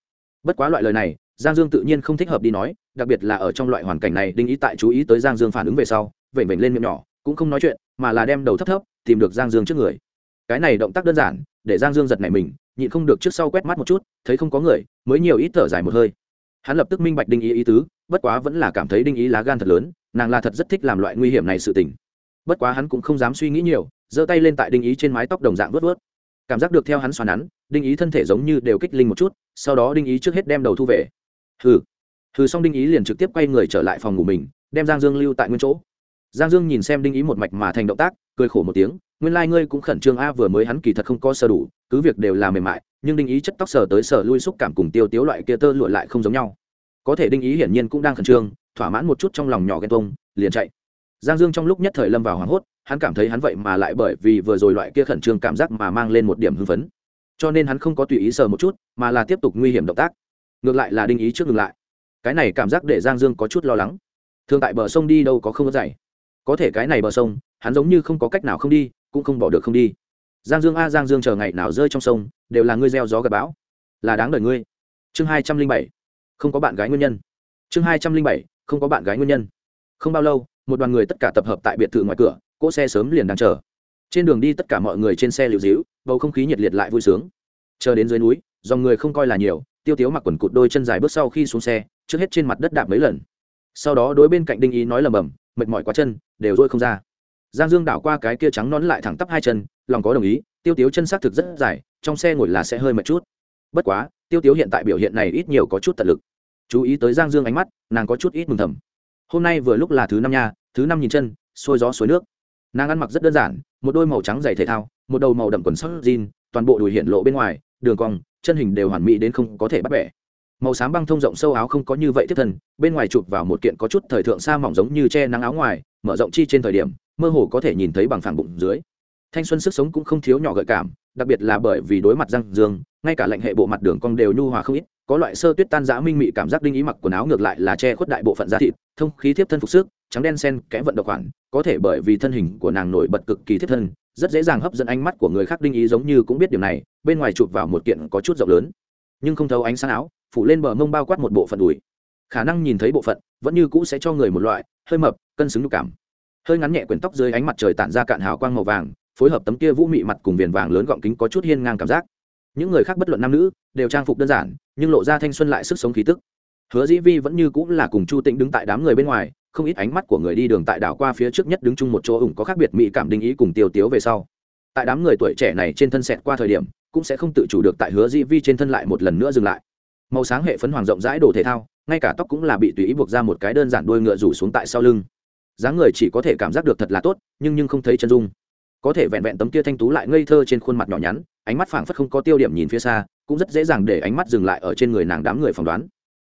Speaker 1: Bất quá loại lời này, giang dương tự nhiên không thích hợp đi nói, đặc biệt là ở trong loại hoàn cảnh này, đinh ý tại chú ý tới giang dương phản ứng về sau, vểnh vểnh lên miệng nhỏ, cũng không nói chuyện, mà là đem đầu thấp thấp, tìm được giang dương trước người. Cái này động tác đơn giản, để giang dương giật nảy mình nhịn không được trước sau quét mắt một chút, thấy không có người, mới nhiều ít thở dài một hơi. Hắn lập tức minh bạch đinh ý ý tứ, bất quá vẫn là cảm thấy đinh ý lá gan thật lớn, nàng là thật rất thích làm loại nguy hiểm này sự tình. Bất quá hắn cũng không dám suy nghĩ nhiều, giơ tay lên tại đinh ý trên mái tóc đồng dạng vớt vớt cảm giác được theo hắn xoắn hắn đinh ý thân thể giống như đều kích linh một chút, sau đó đinh ý trước hết đem đầu thu về. Hừ. Hừ xong đinh ý liền trực tiếp quay người trở lại phòng ngủ mình, đem giang dương lưu tại nguyên chỗ. Giang dương nhìn xem đinh ý một mạch mà thành động tác, cười khổ một tiếng nguyên lai、like、ngươi cũng khẩn trương a, vừa mới hắn kỳ thật không có sơ đủ, cứ việc đều là mềm mại, nhưng đinh ý chất tóc sờ tới sờ lui xúc cảm cùng tiêu tiếu loại kia tơ lụa lại không giống nhau. Có thể đinh ý hiển nhiên cũng đang khẩn trương, thỏa mãn một chút trong lòng nhỏ ghen tông liền chạy. Giang dương trong lúc nhất thời lâm vào hoảng hốt, hắn cảm thấy hắn vậy mà lại bởi vì vừa rồi loại kia khẩn trương cảm giác mà mang lên một điểm hưng phấn. Cho nên hắn không có tùy ý sờ một chút, mà là tiếp tục nguy hiểm động tác. Ngược lại là đinh ý trước ngừng lại. Cái này cảm giác để giang dương có chút lo lắng. Thường tại bờ sông đi đâu có không có dày có thể cái này bờ sông, hắn giống như không có cách nào không đi cũng không bỏ được không đi. Giang dương a, giang dương chờ ngày nào rơi trong sông, đều là ngươi gieo gió gặp bão. Là đáng đời ngươi. Chương hai trăm linh bảy. Không có bạn gái nguyên nhân. Chương hai trăm linh bảy. Không có bạn gái nguyên nhân. Không bao lâu, một đoàn người tất cả tập hợp tại biệt thự ngoài cửa, cỗ xe sớm liền đang chờ. Trên đường đi tất cả mọi người trên xe liệu dĩu, bầu không khí nhiệt liệt lại vui sướng. Chờ đến dưới núi, dòng người không coi là nhiều, tiêu tiếu mặc quần cụt đôi chân dài bước sau khi xuống xe, trước hết trên mặt đất đạp mấy lần. Sau đó đối bên cạnh đinh ý nói lầm bầm, mệt mỏi quá chân, đều dôi không ra giang dương đảo qua cái kia trắng nón lại thẳng tắp hai chân, lòng có đồng ý, tiêu tiếu chân xác thực rất dài, trong xe ngồi là sẽ hơi mệt chút. Bất quá, tiêu tiếu hiện tại biểu hiện này ít nhiều có chút tận lực. Chú ý tới giang dương ánh mắt, nàng có chút ít mừng thầm. Hôm nay vừa lúc là thứ năm nha, thứ năm nhìn chân xôi gió suối nước. Nàng ăn mặc rất đơn giản, một đôi màu trắng dày thể thao, một đầu màu đậm quần sắc jean, toàn bộ đùi hiện lộ bên ngoài, đường cong, chân hình đều hoàn mỹ đến không có thể bắt bẻ màu xám băng thông rộng sâu áo không có như vậy tiếp thần bên ngoài chụp vào một kiện có chút thời thượng xa mỏng giống như che nắng áo ngoài, mở rộng chi trên thời điểm, mơ hồ có thể nhìn thấy bằng phẳng bụng dưới. Thanh xuân sức sống cũng không thiếu nhỏ gợi cảm, đặc biệt là bởi vì đối mặt răng dương, ngay cả lệnh hệ bộ mặt đường cong đều nhu hòa không ít, có loại sơ tuyết tan giã minh mị cảm giác đinh ý mặc quần áo ngược lại là che khuất đại bộ phận da thịt, thông khí thiếp thân phục sức, trắng đen sen kẽ vận độc khoản có thể bởi vì thân hình của nàng nổi bật cực kỳ thiếp thân, rất dễ dàng hấp dẫn ánh mắt của người khác đinh ý giống như cũng biết điều này, bên ngoài chụp vào một kiện có chút rộng lớn, nhưng không thấu ánh sáng áo phủ lên bờ mông bao quát một bộ phận đùi. Khả năng nhìn thấy bộ phận, vẫn như cũ sẽ cho người một loại, hơi mập, cân xứng nhục cảm. Hơi ngắn nhẹ quyển tóc dưới ánh mặt trời tản ra cạn hào quang màu vàng, phối hợp tấm kia vũ mị mặt cùng viền vàng lớn gọng kính có chút hiên ngang cảm giác. Những người khác bất luận nam nữ, đều trang phục đơn giản, nhưng lộ ra thanh xuân lại sức sống khí tức. Hứa dĩ vi vẫn như cũng là cùng chu tĩnh đứng tại đám người bên ngoài, không ít ánh mắt của người đi đường tại đảo qua phía trước nhất đứng chung một chỗ ủng có khác biệt mỹ cảm đinh ý cùng tiêu tiếu về sau. Tại đám người tuổi trẻ này trên thân sẹt qua thời điểm, cũng sẽ không tự chủ được tại hứa dĩ vi trên thân lại một lần nữa dừng lại màu sáng hệ phấn hoàng rộng rãi đồ thể thao, ngay cả tóc cũng là bị tùy ý buộc ra một cái đơn giản đuôi ngựa rủ xuống tại sau lưng. Dáng người chỉ có thể cảm giác được thật là tốt, nhưng nhưng không thấy chân dung. Có thể vẹn vẹn tấm kia thanh tú lại ngây thơ trên khuôn mặt nhỏ nhắn, ánh mắt phảng phất không có tiêu điểm nhìn phía xa, cũng rất dễ dàng để ánh mắt dừng lại ở trên người nàng đám người phỏng đoán.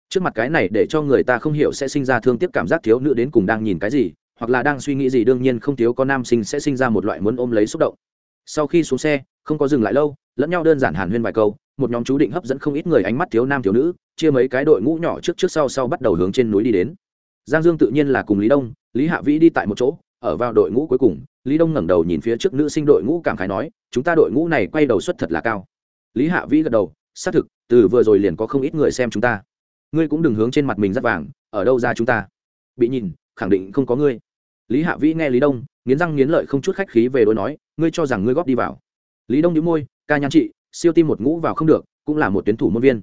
Speaker 1: Trước mặt cái này để cho người ta không hiểu sẽ sinh ra thương tiếc cảm giác thiếu nữ đến cùng đang nhìn cái gì, hoặc là đang suy nghĩ gì đương nhiên không thiếu có nam sinh sẽ sinh ra một loại muốn ôm lấy xúc động. Sau khi xuống xe, không có dừng lại lâu, lẫn nhau đơn giản hàn huyên vài câu một nhóm chú định hấp dẫn không ít người ánh mắt thiếu nam thiếu nữ, chia mấy cái đội ngũ nhỏ trước trước sau sau bắt đầu hướng trên núi đi đến. Giang dương tự nhiên là cùng lý đông, lý hạ vĩ đi tại một chỗ, ở vào đội ngũ cuối cùng, lý đông ngẩng đầu nhìn phía trước nữ sinh đội ngũ cảm khái nói, chúng ta đội ngũ này quay đầu xuất thật là cao. Lý hạ vĩ gật đầu, xác thực, từ vừa rồi liền có không ít người xem chúng ta. Ngươi cũng đừng hướng trên mặt mình rất vàng, ở đâu ra chúng ta? Bị nhìn, khẳng định không có ngươi. Lý hạ vĩ nghe lý đông, nghiến răng nghiến lợi không chút khách khí về đối nói, ngươi cho rằng ngươi góp đi vào. Lý đông nhíu môi, ca nhan chị siêu tim một ngũ vào không được, cũng là một tuyến thủ môn viên.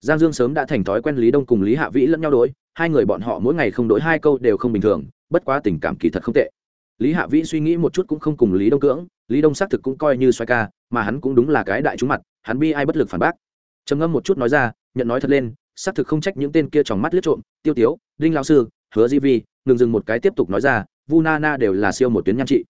Speaker 1: Giang dương sớm đã thành thói quen lý đông cùng lý hạ vĩ lẫn nhau đối, hai người bọn họ mỗi ngày không đối hai câu đều không bình thường, bất quá tình cảm kỳ thật không tệ. Lý hạ vĩ suy nghĩ một chút cũng không cùng lý đông cưỡng, lý đông xác thực cũng coi như xoay ca, mà hắn cũng đúng là cái đại trúng mặt, hắn bi ai bất lực phản bác. Trầm ngâm một chút nói ra, nhận nói thật lên, xác thực không trách những tên kia tròng mắt liếc trộm, tiêu tiếu, đinh lao sư, hứa di vi, ngừng dừng một cái tiếp tục nói ra, vu na na đều là siêu một tuyến nhan trị.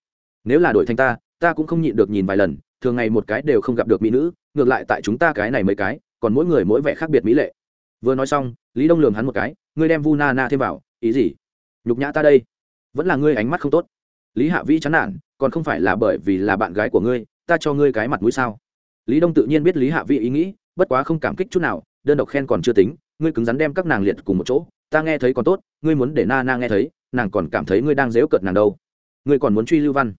Speaker 1: Nếu là đổi thành ta ta cũng không nhịn được nhìn vài lần thường ngày một cái đều không gặp được mỹ nữ, ngược lại tại chúng ta cái này mấy cái, còn mỗi người mỗi vẻ khác biệt mỹ lệ. Vừa nói xong, lý đông lường hắn một cái, ngươi đem vu na na thêm vào, ý gì? Nhục nhã ta đây. Vẫn là ngươi ánh mắt không tốt. Lý hạ vĩ chán nản, còn không phải là bởi vì là bạn gái của ngươi, ta cho ngươi cái mặt mũi sao? Lý đông tự nhiên biết lý hạ vĩ ý nghĩ, bất quá không cảm kích chút nào, đơn độc khen còn chưa tính, ngươi cứng rắn đem các nàng liệt cùng một chỗ, ta nghe thấy còn tốt, ngươi muốn để na na nghe thấy, nàng còn cảm thấy ngươi đang dếu cợt nàng đâu. Ngươi còn muốn truy lưu văn.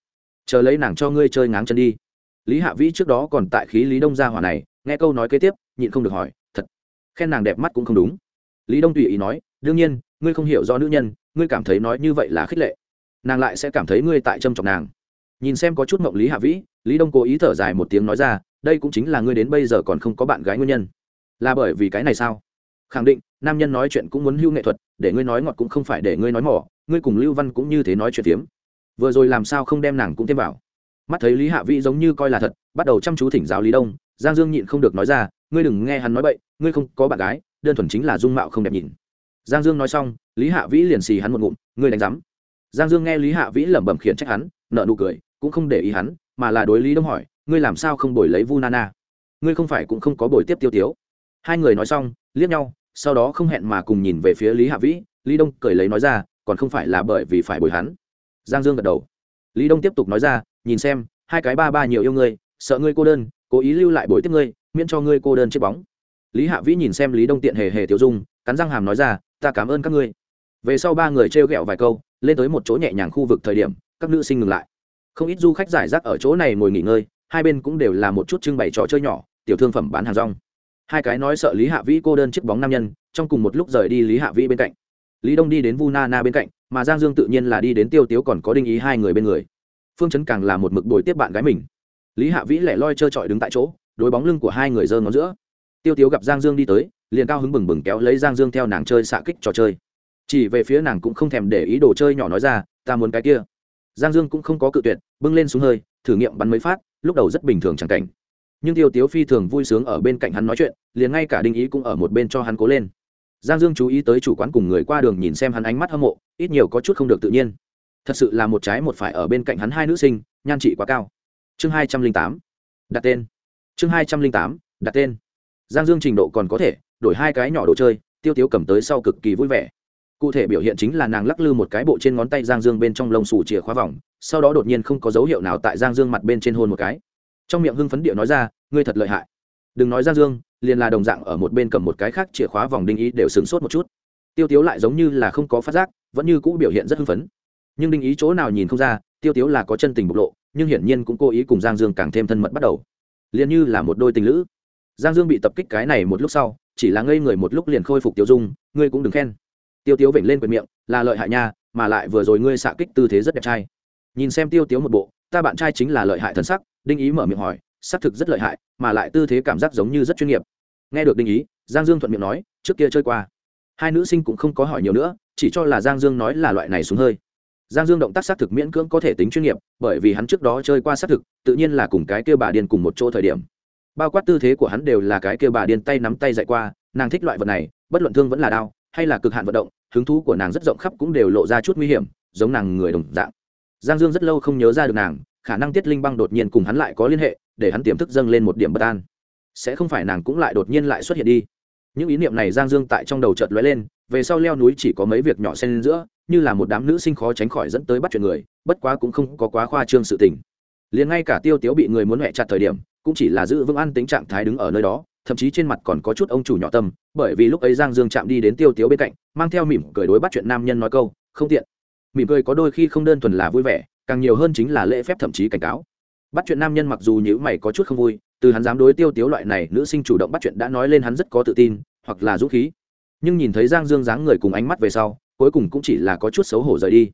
Speaker 1: Chờ lấy nàng cho ngươi chơi ngáng chân đi lý hạ vĩ trước đó còn tại khí lý đông gia hỏa này, nghe câu nói kế tiếp, nhịn không được hỏi, thật, khen nàng đẹp mắt cũng không đúng. Lý đông tùy ý nói, đương nhiên, ngươi không hiểu do nữ nhân, ngươi cảm thấy nói như vậy là khích lệ. Nàng lại sẽ cảm thấy ngươi tại trâm trọng nàng. Nhìn xem có chút mộng lý hạ vĩ, lý đông cố ý thở dài một tiếng nói ra, đây cũng chính là ngươi đến bây giờ còn không có bạn gái nguyên nhân. Là bởi vì cái này sao? Khẳng định, nam nhân nói chuyện cũng muốn hưu nghệ thuật, để ngươi nói ngọt cũng không phải để ngươi nói mỏ, ngươi cùng lưu văn cũng như thế nói chuyện phiếm. Vừa rồi làm sao không đem nàng cũng thêm vào? Mắt thấy lý hạ vĩ giống như coi là thật bắt đầu chăm chú thỉnh giáo lý đông giang dương nhịn không được nói ra ngươi đừng nghe hắn nói bậy, ngươi không có bạn gái, đơn thuần chính là dung mạo không đẹp nhìn. Giang dương nói xong, lý hạ vĩ liền xì hắn một ngụm, ngươi đánh giám. Giang dương nghe lý hạ vĩ lẩm bẩm khiển trách hắn nợ nụ cười, cũng không để ý hắn, mà là đối lý đông hỏi, ngươi làm sao không bồi lấy vu nana ngươi không phải cũng không có bồi tiếp tiêu tiếu. Hai người nói xong, liếc nhau, sau đó không hẹn mà cùng nhìn về phía lý hạ vĩ, lý đông cười lấy nói ra, còn không phải là bởi vì phải bồi hắn. Giang dương gật đầu. Lý đông tiếp tục nói ra nhìn xem, hai cái ba ba nhiều yêu ngươi, sợ ngươi cô đơn, cố ý lưu lại bồi tiếp ngươi, miễn cho ngươi cô đơn chiếc bóng. Lý hạ vĩ nhìn xem lý đông tiện hề hề tiêu dung, cắn răng hàm nói ra, ta cảm ơn các ngươi. Về sau ba người trêu ghẹo vài câu, lên tới một chỗ nhẹ nhàng khu vực thời điểm, các nữ sinh ngừng lại. Không ít du khách giải rác ở chỗ này ngồi nghỉ ngơi, hai bên cũng đều là một chút trưng bày trò chơi nhỏ, tiểu thương phẩm bán hàng rong. Hai cái nói sợ lý hạ vĩ cô đơn chiếc bóng nam nhân, trong cùng một lúc rời đi lý hạ vĩ bên cạnh. Lý đông đi đến vu na na bên cạnh, mà giang dương tự nhiên là đi đến tiêu tiếu còn có đinh ý hai người bên người phương chấn càng là một mực bồi tiếp bạn gái mình. Lý hạ vĩ lẻ loi trơ trọi đứng tại chỗ, đối bóng lưng của hai người giơ ngón giữa. Tiêu tiếu gặp giang dương đi tới, liền cao hứng bừng bừng kéo lấy giang dương theo nàng chơi xạ kích trò chơi. Chỉ về phía nàng cũng không thèm để ý đồ chơi nhỏ nói ra, ta muốn cái kia. Giang dương cũng không có cự tuyệt, bưng lên xuống hơi, thử nghiệm bắn mấy phát, lúc đầu rất bình thường chẳng cảnh. Nhưng tiêu tiếu phi thường vui sướng ở bên cạnh hắn nói chuyện, liền ngay cả đinh ý cũng ở một bên cho hắn cố lên. Giang dương chú ý tới chủ quán cùng người qua đường nhìn xem hắn ánh mắt hâm mộ, ít nhiều có chút không được tự nhiên thật sự là một trái một phải ở bên cạnh hắn hai nữ sinh, nhan trị quá cao. Chương hai trăm linh tám, đặt tên. Chương hai trăm linh tám, đặt tên. Giang dương trình độ còn có thể, đổi hai cái nhỏ đồ chơi, tiêu tiếu cầm tới sau cực kỳ vui vẻ. Cụ thể biểu hiện chính là nàng lắc lư một cái bộ trên ngón tay giang dương bên trong lông xù chìa khóa vòng, sau đó đột nhiên không có dấu hiệu nào tại giang dương mặt bên trên hôn một cái. Trong miệng hưng phấn điệu nói ra, ngươi thật lợi hại. Đừng nói giang dương, liền là đồng dạng ở một bên cầm một cái khác chìa khóa vòng đinh ý đều sửng sốt một chút. Tiêu tiếu lại giống như là không có phát giác, vẫn như cũ biểu hiện rất hưng phấn nhưng đinh ý chỗ nào nhìn không ra, tiêu tiếu là có chân tình bộc lộ, nhưng hiển nhiên cũng cố ý cùng giang dương càng thêm thân mật bắt đầu. Liền như là một đôi tình lữ. Giang dương bị tập kích cái này một lúc sau, chỉ là ngây người một lúc liền khôi phục tiêu dung, ngươi cũng đừng khen. Tiêu tiếu vểnh lên quyền miệng, là lợi hại nha, mà lại vừa rồi ngươi xạ kích tư thế rất đẹp trai. Nhìn xem tiêu tiếu một bộ, ta bạn trai chính là lợi hại thần sắc, đinh ý mở miệng hỏi, xác thực rất lợi hại, mà lại tư thế cảm giác giống như rất chuyên nghiệp. Nghe được đinh ý, giang dương thuận miệng nói, trước kia chơi qua. Hai nữ sinh cũng không có hỏi nhiều nữa, chỉ cho là giang dương nói là loại này xuống hơi giang dương động tác xác thực miễn cưỡng có thể tính chuyên nghiệp bởi vì hắn trước đó chơi qua xác thực tự nhiên là cùng cái kia bà điên cùng một chỗ thời điểm. Bao quát tư thế của hắn đều là cái kia bà điên tay nắm tay dạy qua nàng thích loại vật này bất luận thương vẫn là đao, hay là cực hạn vận động hứng thú của nàng rất rộng khắp cũng đều lộ ra chút nguy hiểm giống nàng người đồng dạng. Giang dương rất lâu không nhớ ra được nàng khả năng tiết linh băng đột nhiên cùng hắn lại có liên hệ để hắn tiềm thức dâng lên một điểm bất an. Sẽ không phải nàng cũng lại đột nhiên lại xuất hiện đi. Những ý niệm này giang dương tại trong đầu chợt lóe lên về sau leo núi chỉ có mấy việc nhỏ xen giữa như là một đám nữ sinh khó tránh khỏi dẫn tới bắt chuyện người, bất quá cũng không có quá khoa trương sự tình. Liền ngay cả tiêu tiếu bị người muốn hẹ chặt thời điểm, cũng chỉ là giữ vững ăn tính trạng thái đứng ở nơi đó, thậm chí trên mặt còn có chút ông chủ nhỏ tâm, bởi vì lúc ấy giang dương chạm đi đến tiêu tiếu bên cạnh, mang theo mỉm cười đối bắt chuyện nam nhân nói câu, không tiện. Mỉm cười có đôi khi không đơn thuần là vui vẻ, càng nhiều hơn chính là lễ phép thậm chí cảnh cáo. Bắt chuyện nam nhân mặc dù nhữ mày có chút không vui, từ hắn dám đối tiêu tiếu loại này nữ sinh chủ động bắt chuyện đã nói lên hắn rất có tự tin, hoặc là dũng khí. Nhưng nhìn thấy giang dương dáng người cùng ánh mắt về sau cuối cùng cũng chỉ là có chút xấu hổ rời đi.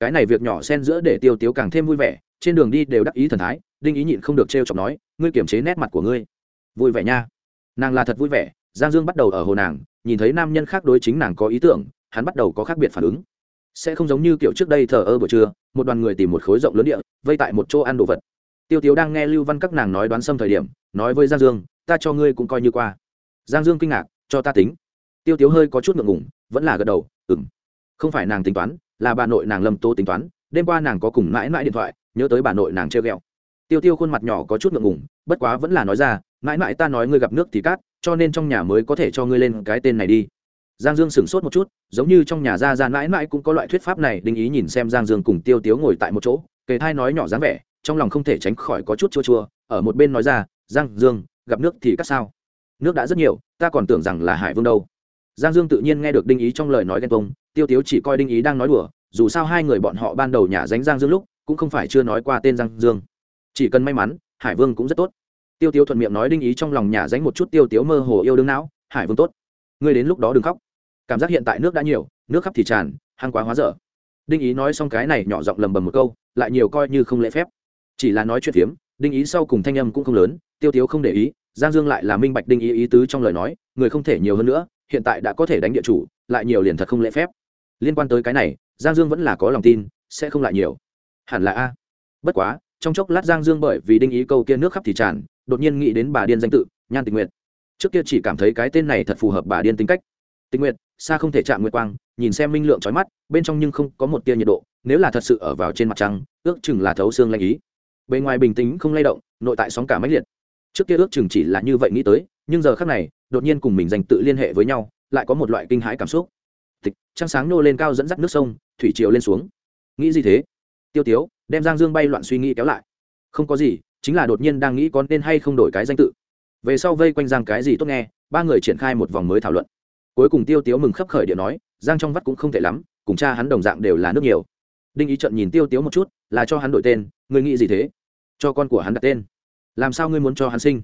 Speaker 1: Cái này việc nhỏ xen giữa để tiêu tiếu càng thêm vui vẻ, trên đường đi đều đắc ý thần thái, đinh ý nhịn không được t r e o chọc nói, ngươi kiềm chế nét mặt của ngươi. Vui vẻ nha. Nàng là thật vui vẻ, giang dương bắt đầu ở hồ nàng, nhìn thấy nam nhân khác đối chính nàng có ý tưởng, hắn bắt đầu có khác biệt phản ứng. Sẽ không giống như kiểu trước đây thờ ơ buổi trưa, một đoàn người tìm một khối rộng lớn địa, vây tại một chỗ ăn đồ vật. Tiêu tiếu đang nghe lưu văn các nàng nói đoán xâm thời điểm, nói với giang dương, ta cho ngươi cũng coi như qua. Giang dương kinh ngạc, cho ta tính. Tiêu tiếu hơi có chút ngượng ngủng vẫn là gật đầu ừng không phải nàng tính toán, là bà nội nàng lâm tô tính toán, đêm qua nàng có cùng mãi mãi điện thoại, nhớ tới bà nội nàng treo ghẹo. Tiêu tiêu khuôn mặt nhỏ có chút ngượng ngủng bất quá vẫn là nói ra, mãi mãi ta nói ngươi gặp nước thì cát, cho nên trong nhà mới có thể cho ngươi lên cái tên này đi. Giang dương sửng sốt một chút, giống như trong nhà ra ra mãi mãi cũng có loại thuyết pháp này, đinh ý nhìn xem giang dương cùng tiêu tiếu ngồi tại một chỗ, kề thai nói nhỏ dáng vẻ, trong lòng không thể tránh khỏi có chút chua chua, ở một bên nói ra, giang dương, gặp nước thì cắt sao? Nước đã rất nhiều, ta còn tưởng rằng là hải vương đâu. Giang dương tự nhiên nghe được đinh ý trong lời nói ghen tông tiêu tiếu chỉ coi đinh ý đang nói đùa, dù sao hai người bọn họ ban đầu nhả dánh giang dương lúc cũng không phải chưa nói qua tên giang dương. Chỉ cần may mắn, hải vương cũng rất tốt. Tiêu tiếu thuận miệng nói đinh ý trong lòng nhả dánh một chút tiêu tiếu mơ hồ yêu đương não, hải vương tốt. Ngươi đến lúc đó đừng khóc. Cảm giác hiện tại nước đã nhiều, nước khắp thì tràn hăng quá hóa dở. Đinh ý nói xong cái này nhỏ giọng lầm bầm một câu, lại nhiều coi như không lễ phép. Chỉ là nói chuyện phiếm, đinh ý sau cùng thanh âm cũng không lớn, tiêu tiếu không để ý, giang dương lại là minh bạch đinh ý ý tứ trong lời nói, người không thể nhiều hơn nữa, hiện tại đã có thể đánh địa chủ, lại nhiều liền thật không lễ phép liên quan tới cái này, giang dương vẫn là có lòng tin, sẽ không lại nhiều. Hẳn là a. Bất quá, trong chốc lát giang dương bởi vì đinh ý câu kia nước khắp thì tràn, đột nhiên nghĩ đến bà điên danh tự, nhan tình nguyện trước kia chỉ cảm thấy cái tên này thật phù hợp bà điên tính cách. Tình nguyện xa không thể chạm nguyệt quang, nhìn xem minh lượng trói mắt, bên trong nhưng không có một tia nhiệt độ, nếu là thật sự ở vào trên mặt trăng, ước chừng là thấu xương lanh ý. Bề ngoài bình tĩnh không lay động, nội tại sóng cả máy liệt. Trước kia ước chừng chỉ là như vậy nghĩ tới, nhưng giờ khác này, đột nhiên cùng mình dành tự liên hệ với nhau, lại có một loại kinh hãi cảm xúc tịch, trăng sáng nô lên cao dẫn dắt nước sông, thủy triều lên xuống. Nghĩ gì thế? Tiêu tiếu, đem giang dương bay loạn suy nghĩ kéo lại. Không có gì, chính là đột nhiên đang nghĩ có nên hay không đổi cái danh tự. Về sau vây quanh giang cái gì tốt nghe, ba người triển khai một vòng mới thảo luận. Cuối cùng tiêu tiếu mừng khấp khởi điện nói, giang trong vắt cũng không tệ lắm, cùng cha hắn đồng dạng đều là nước nhiều. Đinh ý trận nhìn tiêu tiếu một chút, là cho hắn đổi tên, ngươi nghĩ gì thế? Cho con của hắn đặt tên. Làm sao ngươi muốn cho hắn sinh?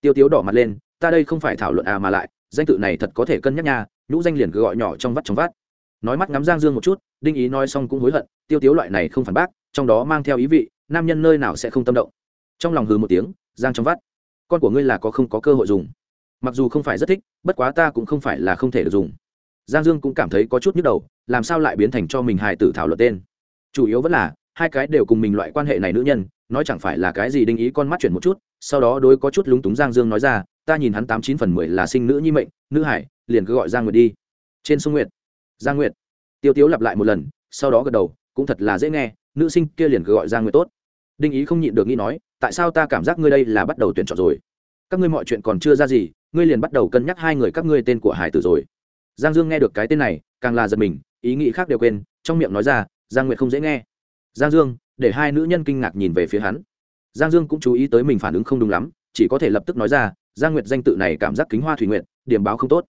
Speaker 1: Tiêu tiếu đỏ mặt lên, ta đây không phải thảo luận à mà lại, danh tự này thật có thể cân nhắc nha nhũ danh liền cứ gọi nhỏ trong vắt trong vắt. Nói mắt ngắm giang dương một chút, đinh ý nói xong cũng hối hận, tiêu tiếu loại này không phản bác, trong đó mang theo ý vị, nam nhân nơi nào sẽ không tâm động. Trong lòng hừ một tiếng, giang trong vắt. Con của ngươi là có không có cơ hội dùng? Mặc dù không phải rất thích, bất quá ta cũng không phải là không thể được dùng. Giang dương cũng cảm thấy có chút nhức đầu, làm sao lại biến thành cho mình hài tử thảo luận tên? Chủ yếu vẫn là, hai cái đều cùng mình loại quan hệ này nữ nhân, nói chẳng phải là cái gì đinh ý con mắt chuyển một chút, sau đó đối có chút lúng túng giang dương nói ra, ta nhìn hắn tám chín phần mười là sinh nữ nhi mệnh, nữ hải liền cứ gọi giang nguyệt đi. Trên sông nguyệt. Giang nguyệt. Tiêu tiếu lặp lại một lần, sau đó gật đầu, cũng thật là dễ nghe, nữ sinh kia liền cứ gọi giang nguyệt tốt. Đinh ý không nhịn được nghĩ nói, tại sao ta cảm giác ngươi đây là bắt đầu tuyển chọn rồi? Các ngươi mọi chuyện còn chưa ra gì, ngươi liền bắt đầu cân nhắc hai người các ngươi tên của hải tử rồi. Giang dương nghe được cái tên này, càng là giật mình, ý nghĩ khác đều quên, trong miệng nói ra, giang nguyệt không dễ nghe. Giang dương, để hai nữ nhân kinh ngạc nhìn về phía hắn. Giang dương cũng chú ý tới mình phản ứng không đúng lắm, chỉ có thể lập tức nói ra, giang nguyệt danh tự này cảm giác kính hoa thủy nguyện điểm báo không tốt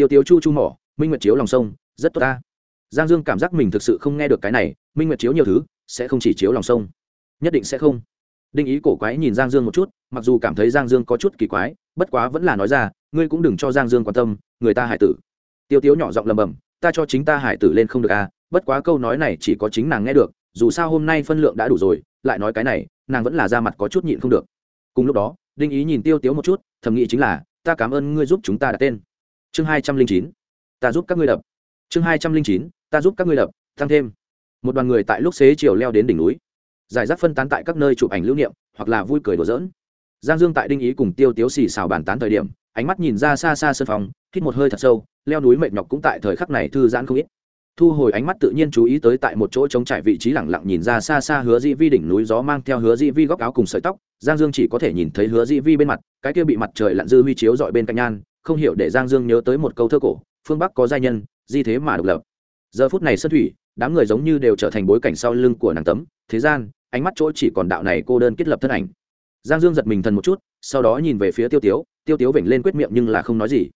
Speaker 1: tiêu tiêu chu chu mỏ, minh nguyệt chiếu lòng sông, rất tốt ta. Giang dương cảm giác mình thực sự không nghe được cái này, minh nguyệt chiếu nhiều thứ, sẽ không chỉ chiếu lòng sông. Nhất định sẽ không. Đinh ý cổ quái nhìn giang dương một chút, mặc dù cảm thấy giang dương có chút kỳ quái, bất quá vẫn là nói ra, ngươi cũng đừng cho giang dương quan tâm, người ta hải tử. Tiêu tiếu nhỏ giọng lầm bầm, ta cho chính ta hải tử lên không được à bất quá câu nói này chỉ có chính nàng nghe được, dù sao hôm nay phân lượng đã đủ rồi, lại nói cái này, nàng vẫn là ra mặt có chút nhịn không được. Cùng lúc đó, đinh ý nhìn tiêu tiếu một chút, thầm nghĩ chính là, ta cảm ơn ngươi giúp chúng ta đặt tên chương hai trăm linh chín, ta giúp các ngươi đập. Chương hai trăm linh chín, ta giúp các ngươi đập, tăng thêm. Một đoàn người tại lúc xế chiều leo đến đỉnh núi. Giải rác phân tán tại các nơi chụp ảnh lưu niệm, hoặc là vui cười đùa giỡn. Giang dương tại đinh ý cùng tiêu tiếu xì xào bàn tán thời điểm, ánh mắt nhìn ra xa xa sân phòng, hít một hơi thật sâu, leo núi mệt nhọc cũng tại thời khắc này thư giãn không ít. Thu hồi ánh mắt tự nhiên chú ý tới tại một chỗ trống trải vị trí lẳng lặng nhìn ra xa xa hứa dĩ vi đỉnh núi gió mang theo hứa dĩ vi góc áo cùng sợi tóc, giang dương chỉ có thể nhìn thấy hứa dĩ vi bên mặt, cái kia bị mặt trời lặn dư huy chiếu dọi bên cạnh nhan không hiểu để giang dương nhớ tới một câu thơ cổ, phương bắc có giai nhân, di thế mà độc lập. Giờ phút này sân thủy, đám người giống như đều trở thành bối cảnh sau lưng của nàng tấm, thế gian, ánh mắt chỗ chỉ còn đạo này cô đơn kết lập thân ảnh. Giang dương giật mình thần một chút, sau đó nhìn về phía tiêu tiếu tiêu tiếu vểnh lên quyết miệng nhưng là không nói gì.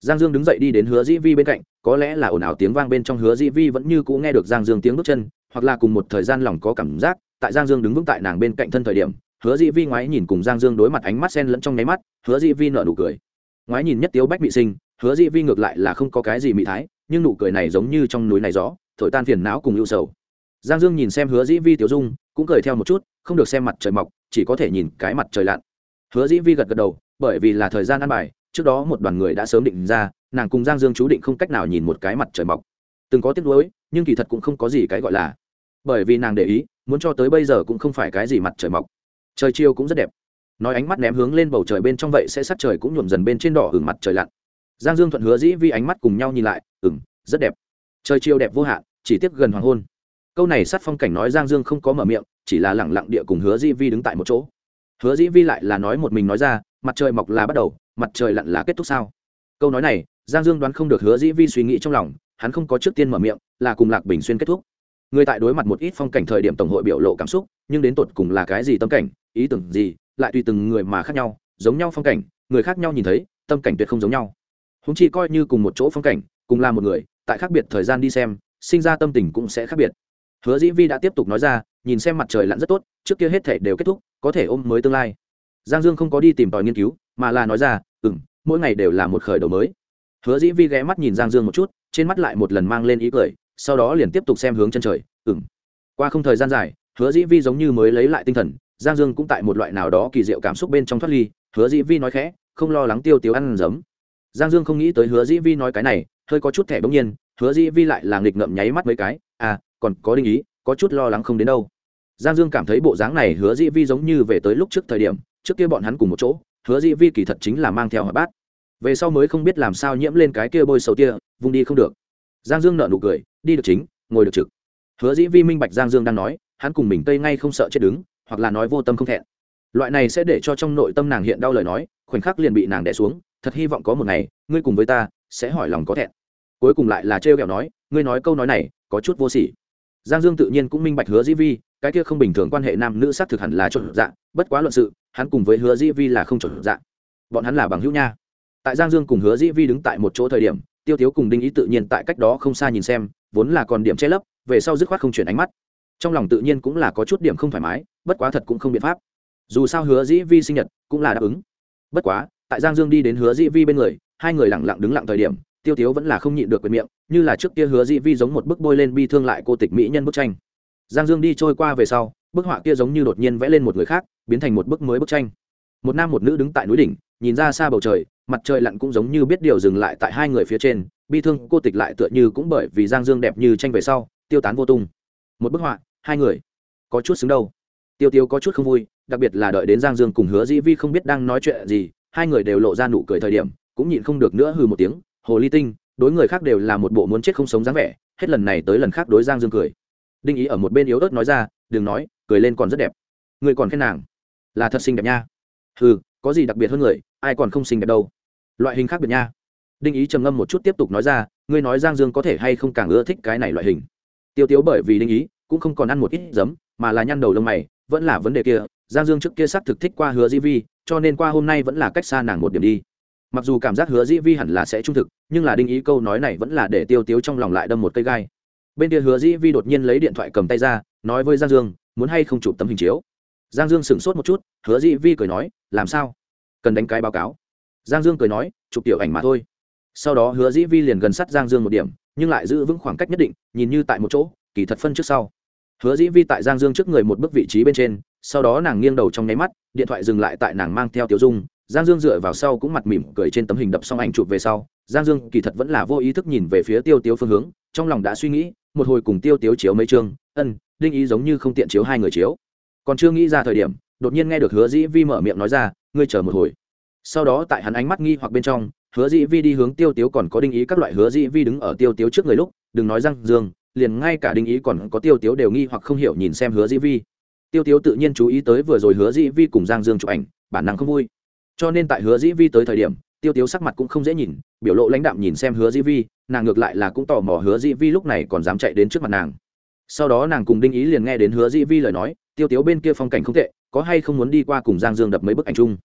Speaker 1: Giang dương đứng dậy đi đến hứa dĩ vi bên cạnh, có lẽ là ồn ào tiếng vang bên trong hứa dĩ vi vẫn như cũ nghe được giang dương tiếng bước chân, hoặc là cùng một thời gian lòng có cảm giác, tại giang dương đứng vững tại nàng bên cạnh thân thời điểm, hứa dĩ vi ngoái nhìn cùng giang dương đối mặt ánh mắt sen lẫn trong nháy mắt, hứa dĩ vi nở nụ cười ngoái nhìn nhất tiếu bách bị sinh, hứa dĩ vi ngược lại là không có cái gì mị thái, nhưng nụ cười này giống như trong núi này gió, thổi tan phiền não cùng ưu sầu. Giang dương nhìn xem hứa dĩ vi tiểu dung, cũng cười theo một chút, không được xem mặt trời mọc, chỉ có thể nhìn cái mặt trời lặn. Hứa dĩ vi gật gật đầu, bởi vì là thời gian ăn bài, trước đó một đoàn người đã sớm định ra, nàng cùng giang dương chú định không cách nào nhìn một cái mặt trời mọc. Từng có tiếc nuối, nhưng kỳ thật cũng không có gì cái gọi là. Bởi vì nàng để ý, muốn cho tới bây giờ cũng không phải cái gì mặt trời mọc. Trời chiều cũng rất đẹp nói ánh mắt ném hướng lên bầu trời bên trong vậy sẽ sắc trời cũng nhuộm dần bên trên đỏ hừng mặt trời lặn. Giang dương thuận hứa dĩ vi ánh mắt cùng nhau nhìn lại ừng rất đẹp. Trời chiều đẹp vô hạn, chỉ tiếp gần hoàng hôn. Câu này sát phong cảnh nói giang dương không có mở miệng, chỉ là lẳng lặng địa cùng hứa dĩ vi đứng tại một chỗ. Hứa dĩ vi lại là nói một mình nói ra, mặt trời mọc là bắt đầu, mặt trời lặn là kết thúc sao? Câu nói này, giang dương đoán không được hứa dĩ vi suy nghĩ trong lòng, hắn không có trước tiên mở miệng, là cùng lạc bình xuyên kết thúc. Người tại đối mặt một ít phong cảnh thời điểm tổng hội biểu lộ cảm xúc, nhưng đến tột cùng là cái gì tâm cảnh, ý tưởng gì lại tùy từng người mà khác nhau, giống nhau phong cảnh, người khác nhau nhìn thấy, tâm cảnh tuyệt không giống nhau. Húng chi coi như cùng một chỗ phong cảnh, cùng là một người, tại khác biệt thời gian đi xem, sinh ra tâm tình cũng sẽ khác biệt. Hứa dĩ vi đã tiếp tục nói ra, nhìn xem mặt trời lặn rất tốt, trước kia hết thể đều kết thúc, có thể ôm mới tương lai. Giang dương không có đi tìm tòi nghiên cứu, mà là nói ra ừ m mỗi ngày đều là một khởi đầu mới. Hứa dĩ vi ghé mắt nhìn giang dương một chút, trên mắt lại một lần mang lên ý cười, sau đó liền tiếp tục xem hướng chân trời ừ m qua không thời gian dài, hứa dĩ vi giống như mới lấy lại tinh thần giang dương cũng tại một loại nào đó kỳ diệu cảm xúc bên trong thoát ly, hứa dĩ vi nói khẽ, không lo lắng tiêu tiêu ăn giấm. Giang dương không nghĩ tới hứa dĩ vi nói cái này, hơi có chút thẻ bỗng nhiên, hứa dĩ vi lại là nghịch ngậm nháy mắt mấy cái à còn có đinh ý, có chút lo lắng không đến đâu. Giang dương cảm thấy bộ dáng này hứa dĩ vi giống như về tới lúc trước thời điểm, trước kia bọn hắn cùng một chỗ, hứa dĩ vi kỳ thật chính là mang theo hỏi bát. Về sau mới không biết làm sao nhiễm lên cái kia bôi sầu tia, vung đi không được. Giang dương nợ nụ cười, đi được chính, ngồi được trực. Hứa dĩ vi minh bạch giang dương đang nói, hắn cùng mình tây ngay không sợ chết đứng hoặc là nói vô tâm không thẹn. Loại này sẽ để cho trong nội tâm nàng hiện đau lời nói, khoảnh khắc liền bị nàng đẻ xuống, thật hy vọng có một ngày, ngươi cùng với ta sẽ hỏi lòng có thẹn. Cuối cùng lại là trêu ghẹo nói, ngươi nói câu nói này, có chút vô sỉ. Giang dương tự nhiên cũng minh bạch hứa dĩ vi, cái kia không bình thường quan hệ nam nữ xác thực hẳn là trộn dạ bất quá luận sự, hắn cùng với hứa dĩ vi là không trộn dạ. Bọn hắn là bằng hữu nha. Tại giang dương cùng hứa dĩ vi đứng tại một chỗ thời điểm, tiêu tiếu cùng đinh ý tự nhiên tại cách đó không xa nhìn xem, vốn là còn điểm che lấp, về sau dứt khoát không chuyển ánh mắt. Trong lòng tự nhiên cũng là có chút điểm không thoải mái bất quá thật cũng không biện pháp. Dù sao hứa dĩ vi sinh nhật cũng là đáp ứng. Bất quá, tại giang dương đi đến hứa dĩ vi bên người, hai người lẳng lặng đứng lặng thời điểm, tiêu tiếu vẫn là không nhịn được quyền miệng, như là trước kia hứa dĩ vi giống một bức bôi lên bi thương lại cô tịch mỹ nhân bức tranh. Giang dương đi trôi qua về sau, bức họa kia giống như đột nhiên vẽ lên một người khác, biến thành một bức mới bức tranh. Một nam một nữ đứng tại núi đỉnh, nhìn ra xa bầu trời, mặt trời lặn cũng giống như biết điều dừng lại tại hai người phía trên, bi thương cô tịch lại tựa như cũng bởi vì giang dương đẹp như tranh về sau, tiêu tán vô tung. Một bức họa, hai người, có chút xứng đâu tiêu tiêu có chút không vui, đặc biệt là đợi đến giang dương cùng hứa dĩ vi không biết đang nói chuyện gì, hai người đều lộ ra nụ cười thời điểm, cũng nhịn không được nữa hừ một tiếng, hồ ly tinh, đối người khác đều là một bộ muốn chết không sống dáng vẻ, hết lần này tới lần khác đối giang dương cười. Đinh ý ở một bên yếu ớt nói ra, đừng nói, cười lên còn rất đẹp. Người còn khen nàng, là thật xinh đẹp nha. Ừ có gì đặc biệt hơn người, ai còn không xinh đẹp đâu. Loại hình khác biệt nha. Đinh ý trầm ngâm một chút tiếp tục nói ra, ngươi nói giang dương có thể hay không càng ưa thích cái này loại hình? Tiêu tiếu bởi vì đinh ý cũng không còn ăn một ít giấm, mà là nhăn đầu lông mày vẫn là vấn đề kia, giang dương trước kia xác thực thích qua hứa di vi, cho nên qua hôm nay vẫn là cách xa nàng một điểm đi. Mặc dù cảm giác hứa di vi hẳn là sẽ trung thực, nhưng là đinh ý câu nói này vẫn là để tiêu tiếu trong lòng lại đâm một cây gai. Bên kia hứa di vi đột nhiên lấy điện thoại cầm tay ra, nói với giang dương, muốn hay không chụp tấm hình chiếu? Giang dương sửng sốt một chút, hứa dĩ vi cười nói, làm sao? Cần đánh cái báo cáo. Giang dương cười nói, chụp tiểu ảnh mà thôi. Sau đó hứa dĩ vi liền gần sát giang dương một điểm, nhưng lại giữ vững khoảng cách nhất định, nhìn như tại một chỗ, kỳ thật phân trước sau hứa dĩ vi tại giang dương trước người một bước vị trí bên trên, sau đó nàng nghiêng đầu trong nháy mắt, điện thoại dừng lại tại nàng mang theo tiểu dung. Giang dương dựa vào sau cũng mặt mỉm cười trên tấm hình đập xong ảnh chụp về sau, giang dương kỳ thật vẫn là vô ý thức nhìn về phía tiêu tiếu phương hướng, trong lòng đã suy nghĩ, một hồi cùng tiêu tiếu chiếu mấy chương, ân, đinh ý giống như không tiện chiếu hai người chiếu. Còn chưa nghĩ ra thời điểm, đột nhiên nghe được hứa dĩ vi mở miệng nói ra, ngươi chờ một hồi. Sau đó tại hắn ánh mắt nghi hoặc bên trong, hứa dĩ vi đi hướng tiêu tiếu còn có đinh ý các loại hứa dĩ vi đứng ở tiêu tiếu trước người lúc, đừng nói răng dương liền ngay cả đinh ý còn có tiêu tiếu đều nghi hoặc không hiểu nhìn xem hứa dĩ vi. Tiêu tiếu tự nhiên chú ý tới vừa rồi hứa dĩ vi cùng giang dương chụp ảnh, bản năng không vui. Cho nên tại hứa dĩ vi tới thời điểm, tiêu tiếu sắc mặt cũng không dễ nhìn, biểu lộ lãnh đạm nhìn xem hứa dĩ vi, nàng ngược lại là cũng tò mò hứa dĩ vi lúc này còn dám chạy đến trước mặt nàng. Sau đó nàng cùng đinh ý liền nghe đến hứa dĩ vi lời nói, tiêu tiếu bên kia phong cảnh không tệ, có hay không muốn đi qua cùng giang dương đập mấy bức ảnh chung?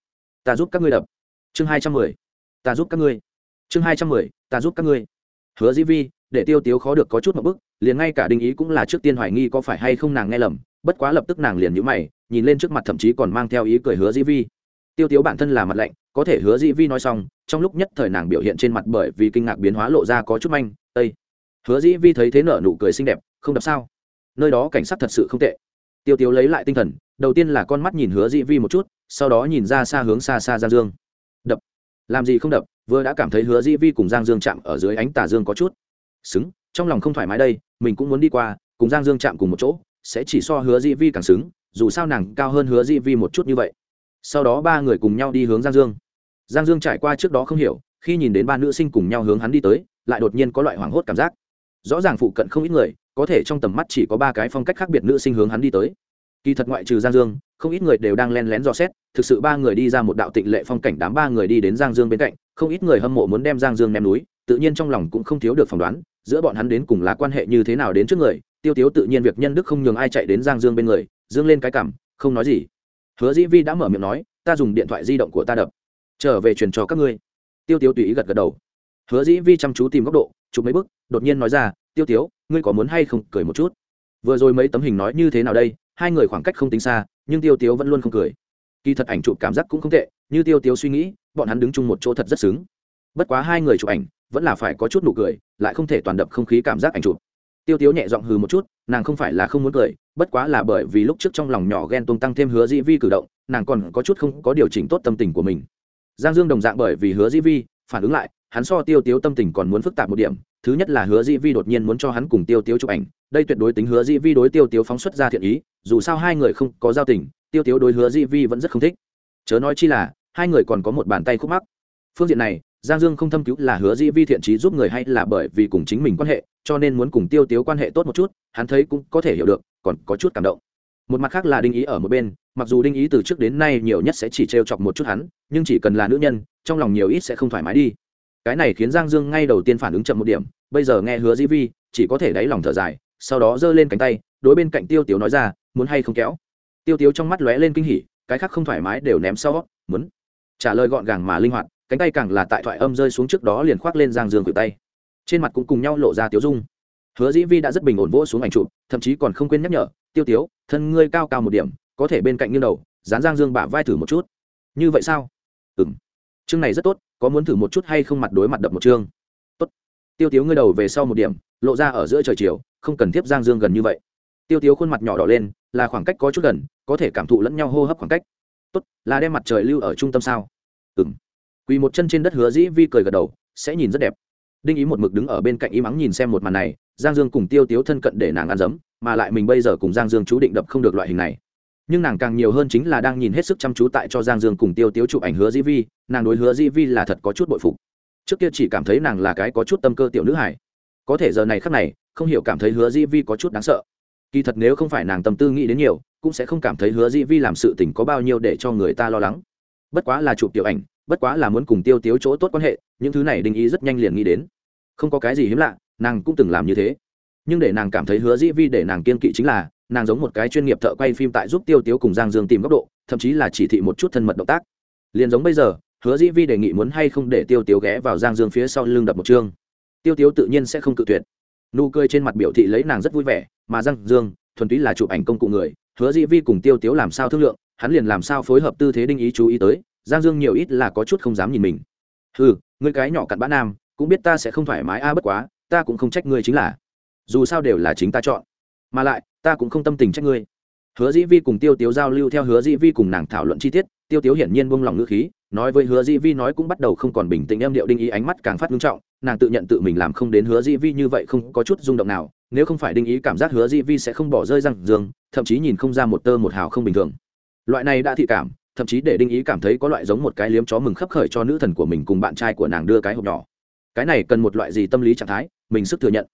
Speaker 1: Ta giúp các ngươi đập. Chương hai trăm mười. Ta giúp các ngươi. Chương hai trăm mười. Ta giúp các ngươi. Hứa dĩ vi để tiêu tiếu khó được có chút một bức, liền ngay cả đinh ý cũng là trước tiên hoài nghi có phải hay không nàng nghe lầm, bất quá lập tức nàng liền nhữ mày, nhìn lên trước mặt thậm chí còn mang theo ý cười hứa dĩ vi. Tiêu tiếu bản thân là mặt lạnh, có thể hứa dĩ vi nói xong, trong lúc nhất thời nàng biểu hiện trên mặt bởi vì kinh ngạc biến hóa lộ ra có chút manh ây hứa dĩ vi thấy thế nở nụ cười xinh đẹp, không đập sao? Nơi đó cảnh sát thật sự không tệ. Tiêu tiếu lấy lại tinh thần, đầu tiên là con mắt nhìn hứa dĩ vi một chút, sau đó nhìn ra xa hướng xa xa giang dương. Đập? Làm gì không đập? Vừa đã cảm thấy hứa dĩ vi cùng giang dương chạm ở dưới ánh tà dương có chút xứng, trong lòng không thoải mái đây, mình cũng muốn đi qua, cùng giang dương chạm cùng một chỗ, sẽ chỉ so hứa Di vi càng xứng, dù sao nàng cao hơn hứa Di vi một chút như vậy. Sau đó ba người cùng nhau đi hướng giang dương. Giang dương trải qua trước đó không hiểu, khi nhìn đến ba nữ sinh cùng nhau hướng hắn đi tới, lại đột nhiên có loại hoảng hốt cảm giác. Rõ ràng phụ cận không ít người, có thể trong tầm mắt chỉ có ba cái phong cách khác biệt nữ sinh hướng hắn đi tới. Kỳ thật ngoại trừ giang dương, không ít người đều đang len lén dò xét, thực sự ba người đi ra một đạo tịnh lệ phong cảnh đám ba người đi đến giang dương bên cạnh, không ít người hâm mộ muốn đem giang dương ném núi, tự nhiên trong lòng cũng không thiếu được phỏng đoán giữa bọn hắn đến cùng là quan hệ như thế nào đến trước người, tiêu tiếu tự nhiên việc nhân đức không nhường ai chạy đến giang dương bên người, dương lên cái cảm, không nói gì. Hứa dĩ vi đã mở miệng nói, ta dùng điện thoại di động của ta đập, trở về truyền cho các ngươi. Tiêu tiếu tùy ý gật gật đầu. Hứa dĩ vi chăm chú tìm góc độ, chụp mấy bức đột nhiên nói ra, tiêu tiếu, ngươi có muốn hay không cười một chút? Vừa rồi mấy tấm hình nói như thế nào đây, hai người khoảng cách không tính xa, nhưng tiêu tiếu vẫn luôn không cười. Kỳ thật ảnh chụp cảm giác cũng không tệ, như tiêu tiếu suy nghĩ, bọn hắn đứng chung một chỗ thật rất xứng. Bất quá hai người chụp ảnh vẫn là phải có chút nụ cười, lại không thể toàn đập không khí cảm giác ảnh chụp. Tiêu tiếu nhẹ giọng hừ một chút, nàng không phải là không muốn cười, bất quá là bởi vì lúc trước trong lòng nhỏ ghen tuông tăng thêm hứa dĩ vi cử động, nàng còn có chút không có điều chỉnh tốt tâm tình của mình. Giang dương đồng dạng bởi vì hứa dĩ vi phản ứng lại, hắn so tiêu tiếu tâm tình còn muốn phức tạp một điểm. Thứ nhất là hứa dĩ vi đột nhiên muốn cho hắn cùng tiêu tiếu chụp ảnh, đây tuyệt đối tính hứa dĩ vi đối tiêu tiếu phóng xuất ra thiện ý, dù sao hai người không có giao tình, tiêu tiếu đối hứa dĩ vi vẫn rất không thích. Chớ nói chi là, hai người còn có một bàn tay khúc mắc. Phương diện này giang dương không thâm cứu là hứa dĩ vi thiện trí giúp người hay là bởi vì cùng chính mình quan hệ, cho nên muốn cùng tiêu tiếu quan hệ tốt một chút, hắn thấy cũng có thể hiểu được, còn có chút cảm động. Một mặt khác là đinh ý ở một bên, mặc dù đinh ý từ trước đến nay nhiều nhất sẽ chỉ trêu chọc một chút hắn, nhưng chỉ cần là nữ nhân, trong lòng nhiều ít sẽ không thoải mái đi. Cái này khiến giang dương ngay đầu tiên phản ứng chậm một điểm, bây giờ nghe hứa dĩ vi, chỉ có thể đáy lòng thở dài, sau đó giơ lên cánh tay, đối bên cạnh tiêu tiếu nói ra, muốn hay không kéo? Tiêu tiếu trong mắt lóe lên kinh hỉ, cái khác không thoải mái đều ném sau, muốn. Trả lời gọn gàng mà linh hoạt cánh tay càng là tại thoại âm rơi xuống trước đó liền khoác lên giang dương cử tay. Trên mặt cũng cùng nhau lộ ra tiếu dung. Hứa dĩ vi đã rất bình ổn vỗ xuống ảnh chụp, thậm chí còn không quên nhắc nhở, tiêu tiếu, thân ngươi cao cao một điểm, có thể bên cạnh như đầu, dán giang dương bả vai thử một chút. Như vậy sao? Ừng chương này rất tốt, có muốn thử một chút hay không mặt đối mặt đập một chương? Tốt. Tiêu tiếu ngươi đầu về sau một điểm, lộ ra ở giữa trời chiều, không cần tiếp giang dương gần như vậy. Tiêu tiếu khuôn mặt nhỏ đỏ lên, là khoảng cách có chút gần, có thể cảm thụ lẫn nhau hô hấp khoảng cách. Tốt, là đem mặt trời lưu ở trung tâm sao? Ừng quỳ một chân trên đất hứa dĩ vi cười gật đầu, sẽ nhìn rất đẹp. Đinh ý một mực đứng ở bên cạnh y mắng nhìn xem một màn này, giang dương cùng tiêu tiếu thân cận để nàng ăn dấm, mà lại mình bây giờ cùng giang dương chú định đập không được loại hình này. Nhưng nàng càng nhiều hơn chính là đang nhìn hết sức chăm chú tại cho giang dương cùng tiêu tiếu chụp ảnh hứa dĩ vi, nàng đối hứa dĩ vi là thật có chút bội phục. Trước kia chỉ cảm thấy nàng là cái có chút tâm cơ tiểu nữ hải có thể giờ này khắc này, không hiểu cảm thấy hứa dĩ vi có chút đáng sợ. Kỳ thật nếu không phải nàng tâm tư nghĩ đến nhiều, cũng sẽ không cảm thấy hứa dĩ vi làm sự tình có bao nhiêu để cho người ta lo lắng. Bất quá là chụp tiểu ảnh bất quá là muốn cùng tiêu tiếu chỗ tốt quan hệ, những thứ này đinh ý rất nhanh liền nghĩ đến. Không có cái gì hiếm lạ, nàng cũng từng làm như thế. Nhưng để nàng cảm thấy hứa dĩ vi để nàng kiên kỵ chính là, nàng giống một cái chuyên nghiệp thợ quay phim tại giúp tiêu tiếu cùng giang dương tìm góc độ, thậm chí là chỉ thị một chút thân mật động tác. Liền giống bây giờ, hứa dĩ vi đề nghị muốn hay không để tiêu tiếu ghé vào giang dương phía sau lưng đập một chương. Tiêu tiếu tự nhiên sẽ không cự tuyệt. Nụ cười trên mặt biểu thị lấy nàng rất vui vẻ, mà giang dương, thuần túy là chụp ảnh công cụ người, hứa dĩ vi cùng tiêu tiếu làm sao thương lượng, hắn liền làm sao phối hợp tư thế đinh ý chú ý tới giang dương nhiều ít là có chút không dám nhìn mình. Ừ người cái nhỏ cặn bã nam, cũng biết ta sẽ không thoải mái a, bất quá, ta cũng không trách ngươi chính là. Dù sao đều là chính ta chọn. Mà lại, ta cũng không tâm tình trách ngươi. Hứa dĩ vi cùng tiêu tiếu giao lưu theo hứa dĩ vi cùng nàng thảo luận chi tiết, tiêu tiếu hiển nhiên buông lòng ngữ khí, nói với hứa dĩ vi nói cũng bắt đầu không còn bình tĩnh, em điệu đinh ý ánh mắt càng phát nghiêm trọng, nàng tự nhận tự mình làm không đến hứa dĩ vi như vậy không có chút rung động nào, nếu không phải đinh ý cảm giác hứa dĩ vi sẽ không bỏ rơi răng dương thậm chí nhìn không ra một tơ một hào không bình thường. Loại này đã thị cảm thậm chí để đinh ý cảm thấy có loại giống một cái liếm chó mừng khấp khởi cho nữ thần của mình cùng bạn trai của nàng đưa cái hộp nhỏ. Cái này cần một loại gì tâm lý trạng thái, mình sức thừa nhận.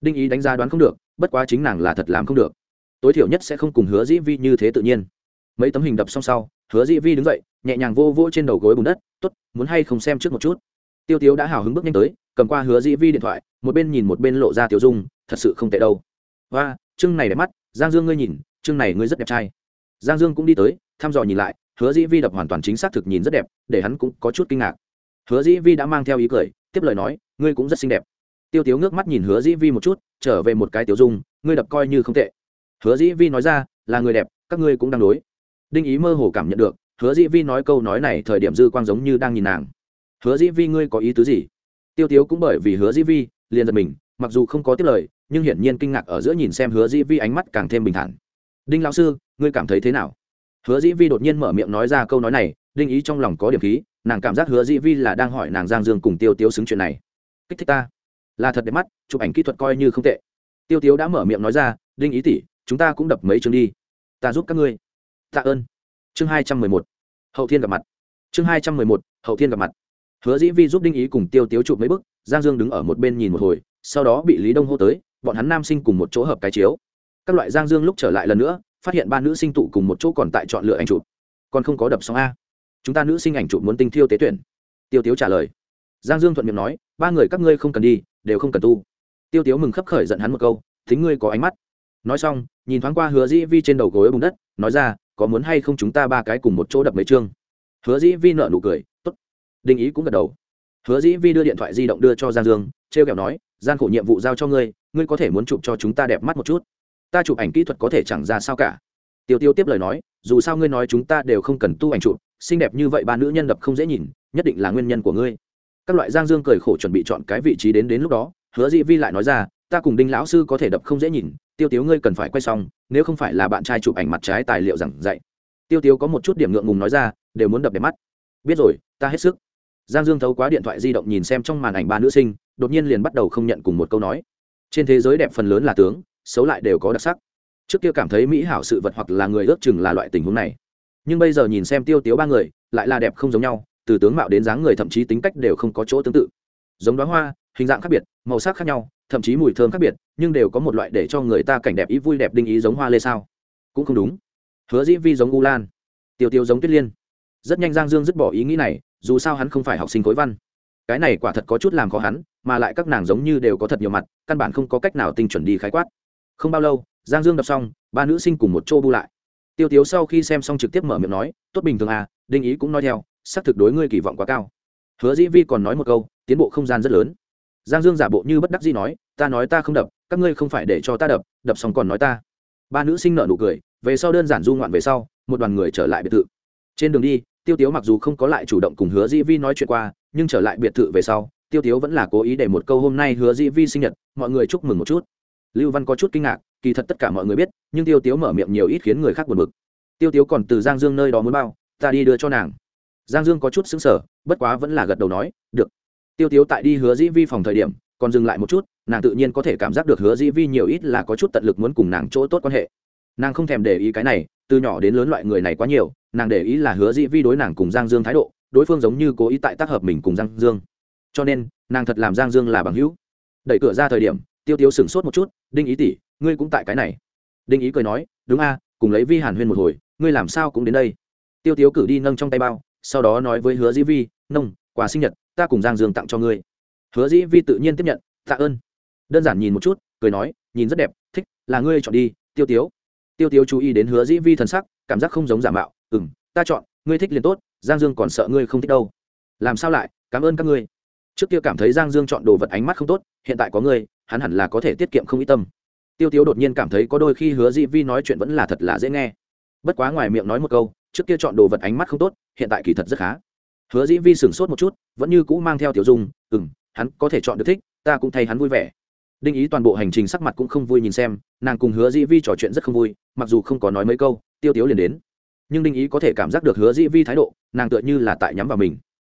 Speaker 1: Đinh ý đánh giá đoán không được, bất quá chính nàng là thật làm không được. Tối thiểu nhất sẽ không cùng hứa dĩ vi như thế tự nhiên. Mấy tấm hình đập xong sau, hứa dĩ vi đứng dậy, nhẹ nhàng vô vô trên đầu gối bùn đất t ố t muốn hay không xem trước một chút? Tiêu tiếu đã hào hứng bước nhanh tới, cầm qua hứa dĩ vi điện thoại, một bên nhìn một bên lộ ra tiêu dung, thật sự không tệ đâu. Và chương này đẹp mắt, giang dương ngươi nhìn, chương này ngươi rất đẹp trai. Giang dương cũng đi tới, thăm dò nhìn lại hứa dĩ vi đập hoàn toàn chính xác thực nhìn rất đẹp, để hắn cũng có chút kinh ngạc. Hứa dĩ vi đã mang theo ý cười, tiếp lời nói, ngươi cũng rất xinh đẹp. Tiêu tiếu ngước mắt nhìn hứa dĩ vi một chút, trở về một cái tiểu dung, ngươi đập coi như không tệ. Hứa dĩ vi nói ra, là người đẹp, các ngươi cũng đang đối. Đinh ý mơ hồ cảm nhận được, hứa dĩ vi nói câu nói này thời điểm dư quang giống như đang nhìn nàng. Hứa dĩ vi, ngươi có ý tứ gì? Tiêu tiếu cũng bởi vì hứa dĩ vi, liền giật mình, mặc dù không có tiếp lời, nhưng hiển nhiên kinh ngạc ở giữa nhìn xem hứa dĩ vi ánh mắt càng thêm bình thản. Đinh lão sư, ngươi cảm thấy thế nào? Hứa dĩ vi đột nhiên mở miệng nói ra câu nói này, đinh ý trong lòng có điểm khí, nàng cảm giác hứa dĩ vi là đang hỏi nàng giang dương cùng tiêu tiếu xứng chuyện này. Kích thích ta. Là thật đẹp mắt, chụp ảnh kỹ thuật coi như không tệ. Tiêu tiếu đã mở miệng nói ra, đinh ý tỷ, chúng ta cũng đập mấy chương đi. Ta giúp các ngươi. Tạ ơn. Chương hai trăm mười một. Hậu thiên gặp mặt. Chương hai trăm mười một, hậu thiên gặp mặt. Hứa dĩ vi giúp đinh ý cùng tiêu tiếu chụp mấy bức, giang dương đứng ở một bên nhìn một hồi, sau đó bị lý đông hô tới, bọn hắn nam sinh cùng một chỗ hợp cái chiếu. Các loại giang dương lúc trở lại lần nữa phát hiện ba nữ sinh tụ cùng một chỗ còn tại chọn lựa anh chụp. Còn không có đập xong a. Chúng ta nữ sinh ảnh chụp muốn tinh thiêu tế tuyển. Tiêu tiếu trả lời. Giang dương thuận miệng nói, ba người các ngươi không cần đi, đều không cần tu. Tiêu tiếu mừng khấp khởi giận hắn một câu, thính ngươi có ánh mắt. Nói xong, nhìn thoáng qua hứa dĩ vi trên đầu gối bùn đất, nói ra, có muốn hay không chúng ta ba cái cùng một chỗ đập mấy chương? Hứa dĩ vi nợ nụ cười t ố t đinh ý cũng gật đầu. Hứa dĩ vi đưa điện thoại di động đưa cho giang dương t r e o kẹo nói gian khổ nhiệm vụ giao cho ngươi ngươi có thể muốn chụp cho chúng ta đẹp mắt một chút ta chụp ảnh kỹ thuật có thể chẳng ra sao cả. Tiêu tiêu tiếp lời nói, dù sao ngươi nói chúng ta đều không cần tu ảnh chụp, xinh đẹp như vậy ba nữ nhân đập không dễ nhìn, nhất định là nguyên nhân của ngươi. Các loại giang dương cười khổ chuẩn bị chọn cái vị trí đến đến lúc đó, hứa dị vi lại nói ra, ta cùng đinh lão sư có thể đập không dễ nhìn, tiêu tiếu ngươi cần phải quay xong, nếu không phải là bạn trai chụp ảnh mặt trái tài liệu giảng dạy. Tiêu tiếu có một chút điểm ngượng ngùng nói ra, đều muốn đập đẹp mắt. Biết rồi, ta hết sức. Giang dương thấu quá điện thoại di động nhìn xem trong màn ảnh ba nữ sinh, đột nhiên liền bắt đầu không nhận cùng một câu nói. Trên thế giới đẹp phần lớn là tướng xấu lại đều có đặc sắc. Trước kia cảm thấy mỹ hảo sự vật hoặc là người ước chừng là loại tình huống này. Nhưng bây giờ nhìn xem tiêu tiếu ba người, lại là đẹp không giống nhau, từ tướng mạo đến dáng người thậm chí tính cách đều không có chỗ tương tự. Giống đoá hoa, hình dạng khác biệt, màu sắc khác nhau, thậm chí mùi thơm khác biệt, nhưng đều có một loại để cho người ta cảnh đẹp ý vui đẹp đinh ý giống hoa lê sao? Cũng không đúng. Hứa dĩ vi giống u lan. Tiêu tiêu giống tuyết liên. Rất nhanh giang dương dứt bỏ ý nghĩ này, dù sao hắn không phải học sinh khối văn. Cái này quả thật có chút làm khó hắn, mà lại các nàng giống như đều có thật nhiều mặt, căn bản không có cách nào tinh chuẩn đi khái quát không bao lâu, giang dương đọc xong, ba nữ sinh cùng một chỗ bu lại. Tiêu tiếu sau khi xem xong trực tiếp mở miệng nói, tốt bình thường à đinh ý cũng nói theo, xác thực đối ngươi kỳ vọng quá cao. Hứa dĩ vi còn nói một câu, tiến bộ không gian rất lớn. Giang dương giả bộ như bất đắc dĩ nói, ta nói ta không đập, các ngươi không phải để cho ta đập đập xong còn nói ta. Ba nữ sinh nợ nụ cười, về sau đơn giản du ngoạn về sau, một đoàn người trở lại biệt thự. Trên đường đi, tiêu tiếu mặc dù không có lại chủ động cùng hứa dĩ vi nói chuyện qua, nhưng trở lại biệt thự về sau, tiêu tiếu vẫn là cố ý để một câu hôm nay hứa dĩ vi sinh nhật, mọi người chúc mừng một chút lưu văn có chút kinh ngạc, kỳ thật tất cả mọi người biết, nhưng tiêu tiếu mở miệng nhiều ít khiến người khác buồn bực. Tiêu tiếu còn từ giang dương nơi đó muốn bao, ta đi đưa cho nàng. Giang dương có chút xứng sở bất quá vẫn là gật đầu nói, được. Tiêu tiếu tại đi hứa dĩ vi phòng thời điểm, còn dừng lại một chút, nàng tự nhiên có thể cảm giác được hứa dĩ vi nhiều ít là có chút tận lực muốn cùng nàng chỗ tốt quan hệ. Nàng không thèm để ý cái này, từ nhỏ đến lớn loại người này quá nhiều, nàng để ý là hứa dĩ vi đối nàng cùng giang dương thái độ, đối phương giống như cố ý tại tác hợp mình cùng giang dương. Cho nên, nàng thật làm giang dương là bằng hữu. Đẩy cửa ra thời điểm tiêu tiếu sửng sốt một chút, đinh ý tỷ, ngươi cũng tại cái này. Đinh ý cười nói, đúng a, cùng lấy vi hàn huyên một hồi, ngươi làm sao cũng đến đây. Tiêu tiếu cử đi nâng trong tay bao, sau đó nói với hứa dĩ vi, nông, quà sinh nhật, ta cùng giang dương tặng cho ngươi. Hứa dĩ vi tự nhiên tiếp nhận, tạ ơn. Đơn giản nhìn một chút, cười nói, nhìn rất đẹp, thích, là ngươi chọn đi, tiêu tiếu. Tiêu tiếu chú ý đến hứa dĩ vi thần sắc, cảm giác không giống giả mạo ừ m ta chọn, ngươi thích liền tốt, giang dương còn sợ ngươi không thích đâu. Làm sao lại, cảm ơn các ngươi. Trước kia cảm thấy giang dương chọn đồ vật ánh mắt không tốt, hiện tại có ngươi hắn hẳn là có thể tiết kiệm không ít tâm. Tiêu tiếu đột nhiên cảm thấy có đôi khi hứa dĩ vi nói chuyện vẫn là thật là dễ nghe. Bất quá ngoài miệng nói một câu, trước kia chọn đồ vật ánh mắt không tốt, hiện tại kỳ thật rất khá. Hứa dĩ vi sửng sốt một chút, vẫn như cũ mang theo tiểu dung ừ m hắn có thể chọn được thích, ta cũng thay hắn vui vẻ. Đinh ý toàn bộ hành trình sắc mặt cũng không vui nhìn xem, nàng cùng hứa dĩ vi trò chuyện rất không vui, mặc dù không có nói mấy câu, tiêu tiếu liền đến. Nhưng đinh ý có thể cảm giác được hứa dĩ vi thái độ, nàng tựa như là tại nhắm vào mình.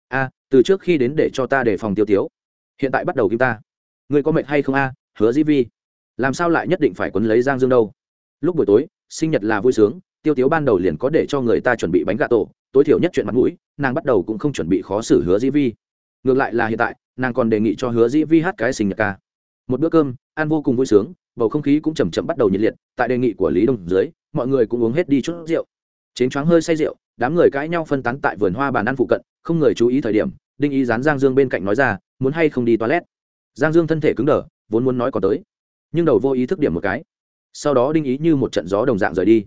Speaker 1: A, từ trước khi đến để cho ta đề phòng tiêu tiếu, hiện tại bắt đầu kim ta người có mệt hay không a? Hứa dĩ vi. Làm sao lại nhất định phải quấn lấy giang dương đâu? Lúc buổi tối, sinh nhật là vui sướng, tiêu tiếu ban đầu liền có để cho người ta chuẩn bị bánh gà tổ, tối thiểu nhất chuyện mặt mũi, nàng bắt đầu cũng không chuẩn bị khó xử hứa dĩ vi. Ngược lại là hiện tại, nàng còn đề nghị cho hứa dĩ vi hát cái sinh nhật ca. Một bữa cơm, ăn vô cùng vui sướng, bầu không khí cũng chầm chậm bắt đầu nhiệt liệt, tại đề nghị của lý đông dưới, mọi người cũng uống hết đi chút rượu. Chén choáng hơi say rượu, đám người cãi nhau phân tán tại vườn hoa bàn ăn phụ cận, không người chú ý thời điểm, đinh ý dán giang dương bên cạnh nói ra, muốn hay không đi toilet? Giang dương thân thể cứng đờ, vốn muốn nói còn tới, nhưng đầu vô ý thức điểm một cái. Sau đó đinh ý như một trận gió đồng dạng rời đi.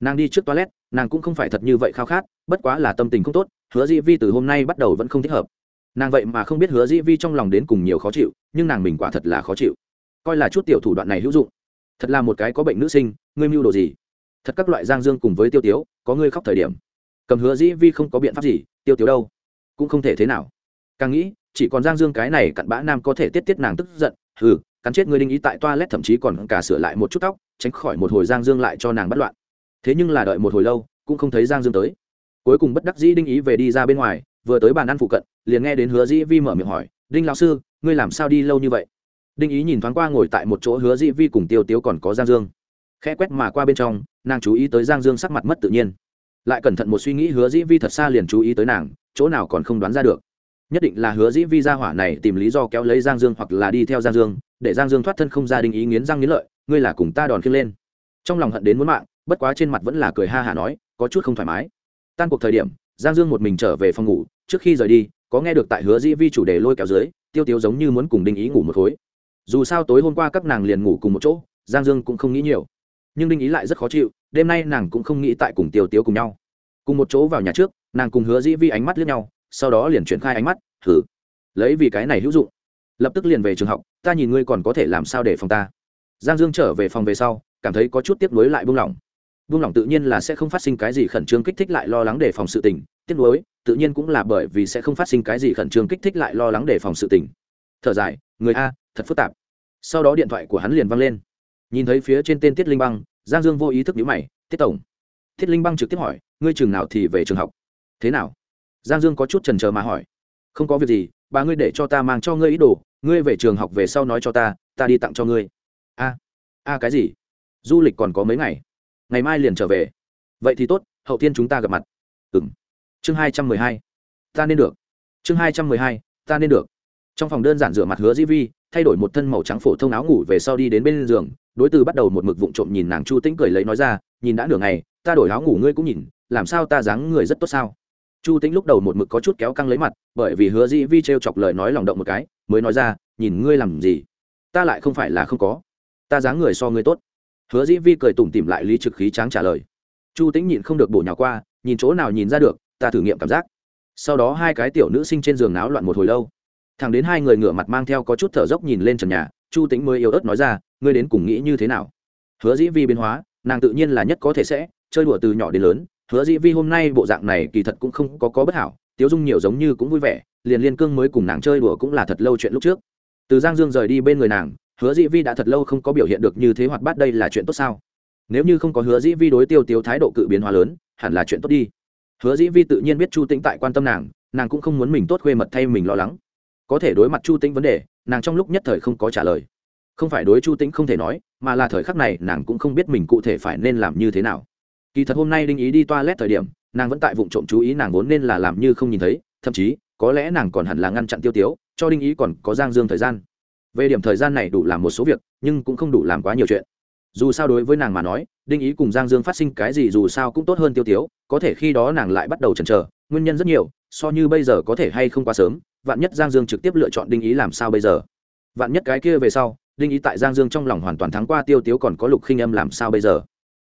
Speaker 1: Nàng đi trước toilet, nàng cũng không phải thật như vậy khao khát, bất quá là tâm tình không tốt, hứa dĩ vi từ hôm nay bắt đầu vẫn không thích hợp. Nàng vậy mà không biết hứa dĩ vi trong lòng đến cùng nhiều khó chịu, nhưng nàng mình quả thật là khó chịu. Coi là chút tiểu thủ đoạn này hữu dụng. Thật là một cái có bệnh nữ sinh, ngươi mưu đồ gì? Thật các loại giang dương cùng với tiêu tiếu, có ngươi khóc thời điểm. Cầm hứa dĩ vi không có biện pháp gì, tiêu tiếu đâu? Cũng không thể thế nào. Càng nghĩ chỉ còn giang dương cái này cặn bã nam có thể tiết tiết nàng tức giận, hừ, cắn chết ngươi đinh ý tại toilet thậm chí còn cả sửa lại một chút tóc, tránh khỏi một hồi giang dương lại cho nàng bắt loạn. Thế nhưng là đợi một hồi lâu, cũng không thấy giang dương tới. Cuối cùng bất đắc dĩ đinh ý về đi ra bên ngoài, vừa tới bàn ăn phụ cận, liền nghe đến hứa dĩ vi mở miệng hỏi, đinh lão sư, ngươi làm sao đi lâu như vậy? Đinh ý nhìn thoáng qua ngồi tại một chỗ hứa dĩ vi cùng tiêu tiếu còn có giang dương. Khẽ quét mà qua bên trong, nàng chú ý tới giang dương sắc mặt mất tự nhiên. Lại cẩn thận một suy nghĩ, hứa dĩ vi thật xa liền chú ý tới nàng, chỗ nào còn không đoán ra được nhất định là hứa dĩ vi ra hỏa này tìm lý do kéo lấy giang dương hoặc là đi theo giang dương, để giang dương thoát thân không ra đình ý nghiến răng nghiến lợi, ngươi là cùng ta đòn khiêng lên. Trong lòng hận đến muốn mạng, bất quá trên mặt vẫn là cười ha hả nói, có chút không thoải mái. Tan cuộc thời điểm, giang dương một mình trở về phòng ngủ, trước khi rời đi, có nghe được tại hứa dĩ vi chủ đề lôi kéo dưới, tiêu Tiêu giống như muốn cùng đinh ý ngủ một khối. Dù sao tối hôm qua các nàng liền ngủ cùng một chỗ, giang dương cũng không nghĩ nhiều. Nhưng đinh ý lại rất khó chịu, đêm nay nàng cũng không nghĩ tại cùng tiêu Tiêu cùng nhau. Cùng một chỗ vào nhà trước, nàng cùng hứa dĩ vi ánh mắt lướt nhau sau đó liền chuyển khai ánh mắt thử lấy vì cái này hữu dụng. Lập tức liền về trường học, ta nhìn ngươi còn có thể làm sao để phòng ta. Giang dương trở về phòng về sau, cảm thấy có chút tiếp nối lại buông lỏng. Buông lỏng tự nhiên là sẽ không phát sinh cái gì khẩn trương kích thích lại lo lắng để phòng sự tình tiếp nối tự nhiên cũng là bởi vì sẽ không phát sinh cái gì khẩn trương kích thích lại lo lắng để phòng sự tình. Thở dài, người a, thật phức tạp. Sau đó điện thoại của hắn liền văng lên. Nhìn thấy phía trên tên tiết linh băng, giang dương vô ý thức nhữ mày, tiết tổng. Tiết linh băng trực tiếp hỏi, ngươi chừng nào thì về trường học? Thế nào? Giang dương có chút trần trờ mà hỏi. Không có việc gì, bà ngươi để cho ta mang cho ngươi ý đồ, ngươi về trường học về sau nói cho ta ta đi tặng cho ngươi. A a cái gì? Du lịch còn có mấy ngày? Ngày mai liền trở về. Vậy thì tốt, hậu tiên chúng ta gặp mặt. Ừ m chương hai trăm mười hai. Ta nên được. Chương hai trăm mười hai, ta nên được. Trong phòng đơn giản rửa mặt hứa di vi, thay đổi một thân màu trắng phổ thông áo ngủ về sau đi đến bên giường, đối từ bắt đầu một mực vụng trộm nhìn nàng chu tĩnh cười lấy nói ra, nhìn đã nửa ngày, ta đổi áo ngủ ngươi cũng nhìn, làm sao ta dáng người rất tốt sao? Chu tĩnh lúc đầu một mực có chút kéo căng lấy mặt, bởi vì hứa di vi t r e o chọc lời nói lòng động một cái, mới nói ra, nhìn ngươi làm gì? Ta lại không phải là không có. Ta dáng người so ngươi tốt. Hứa di vi cười tủm tìm lại lý trực khí tráng trả lời. Chu tĩnh nhịn không được bổ nhào qua, nhìn chỗ nào nhìn ra được, ta thử nghiệm cảm giác. Sau đó hai cái tiểu nữ sinh trên giường náo loạn một hồi lâu. Thẳng đến hai người ngửa mặt mang theo có chút thở dốc nhìn lên trần nhà, chu tĩnh mới yếu ớt nói ra, ngươi đến cùng nghĩ như thế nào? Hứa dĩ vi biến hóa, nàng tự nhiên là nhất có thể sẽ, chơi đùa từ nhỏ đến lớn hứa dĩ vi hôm nay bộ dạng này kỳ thật cũng không có có bất hảo, tiếu dung nhiều giống như cũng vui vẻ, liền liên cương mới cùng nàng chơi đùa cũng là thật lâu chuyện lúc trước. Từ giang dương rời đi bên người nàng, hứa dĩ vi đã thật lâu không có biểu hiện được như thế hoạt bát đây là chuyện tốt sao? Nếu như không có hứa dĩ vi đối tiêu tiêu thái độ cự biến hóa lớn, hẳn là chuyện tốt đi. Hứa dĩ vi tự nhiên biết chu tĩnh tại quan tâm nàng nàng cũng không muốn mình tốt khuê mật thay mình lo lắng. Có thể đối mặt chu tĩnh vấn đề, nàng trong lúc nhất thời không có trả lời. Không phải đối chu tĩnh không thể nói, mà là thời khắc này nàng cũng không biết mình cụ thể phải nên làm như thế nào kỳ thật hôm nay đinh ý đi toilet thời điểm, nàng vẫn tại vụ trộm chú ý nàng vốn nên là làm như không nhìn thấy, thậm chí, có lẽ nàng còn hẳn là ngăn chặn tiêu tiếu, cho đinh ý còn có giang dương thời gian. Về điểm thời gian này đủ làm một số việc, nhưng cũng không đủ làm quá nhiều chuyện. Dù sao đối với nàng mà nói, đinh ý cùng giang dương phát sinh cái gì dù sao cũng tốt hơn tiêu tiếu, có thể khi đó nàng lại bắt đầu chần chờ, nguyên nhân rất nhiều, so như bây giờ có thể hay không quá sớm, vạn nhất giang dương trực tiếp lựa chọn đinh ý làm sao bây giờ? Vạn nhất cái kia về sau, đinh ý tại giang dương trong lòng hoàn toàn thắng qua tiêu tiếu còn có lục khinh âm làm sao bây giờ?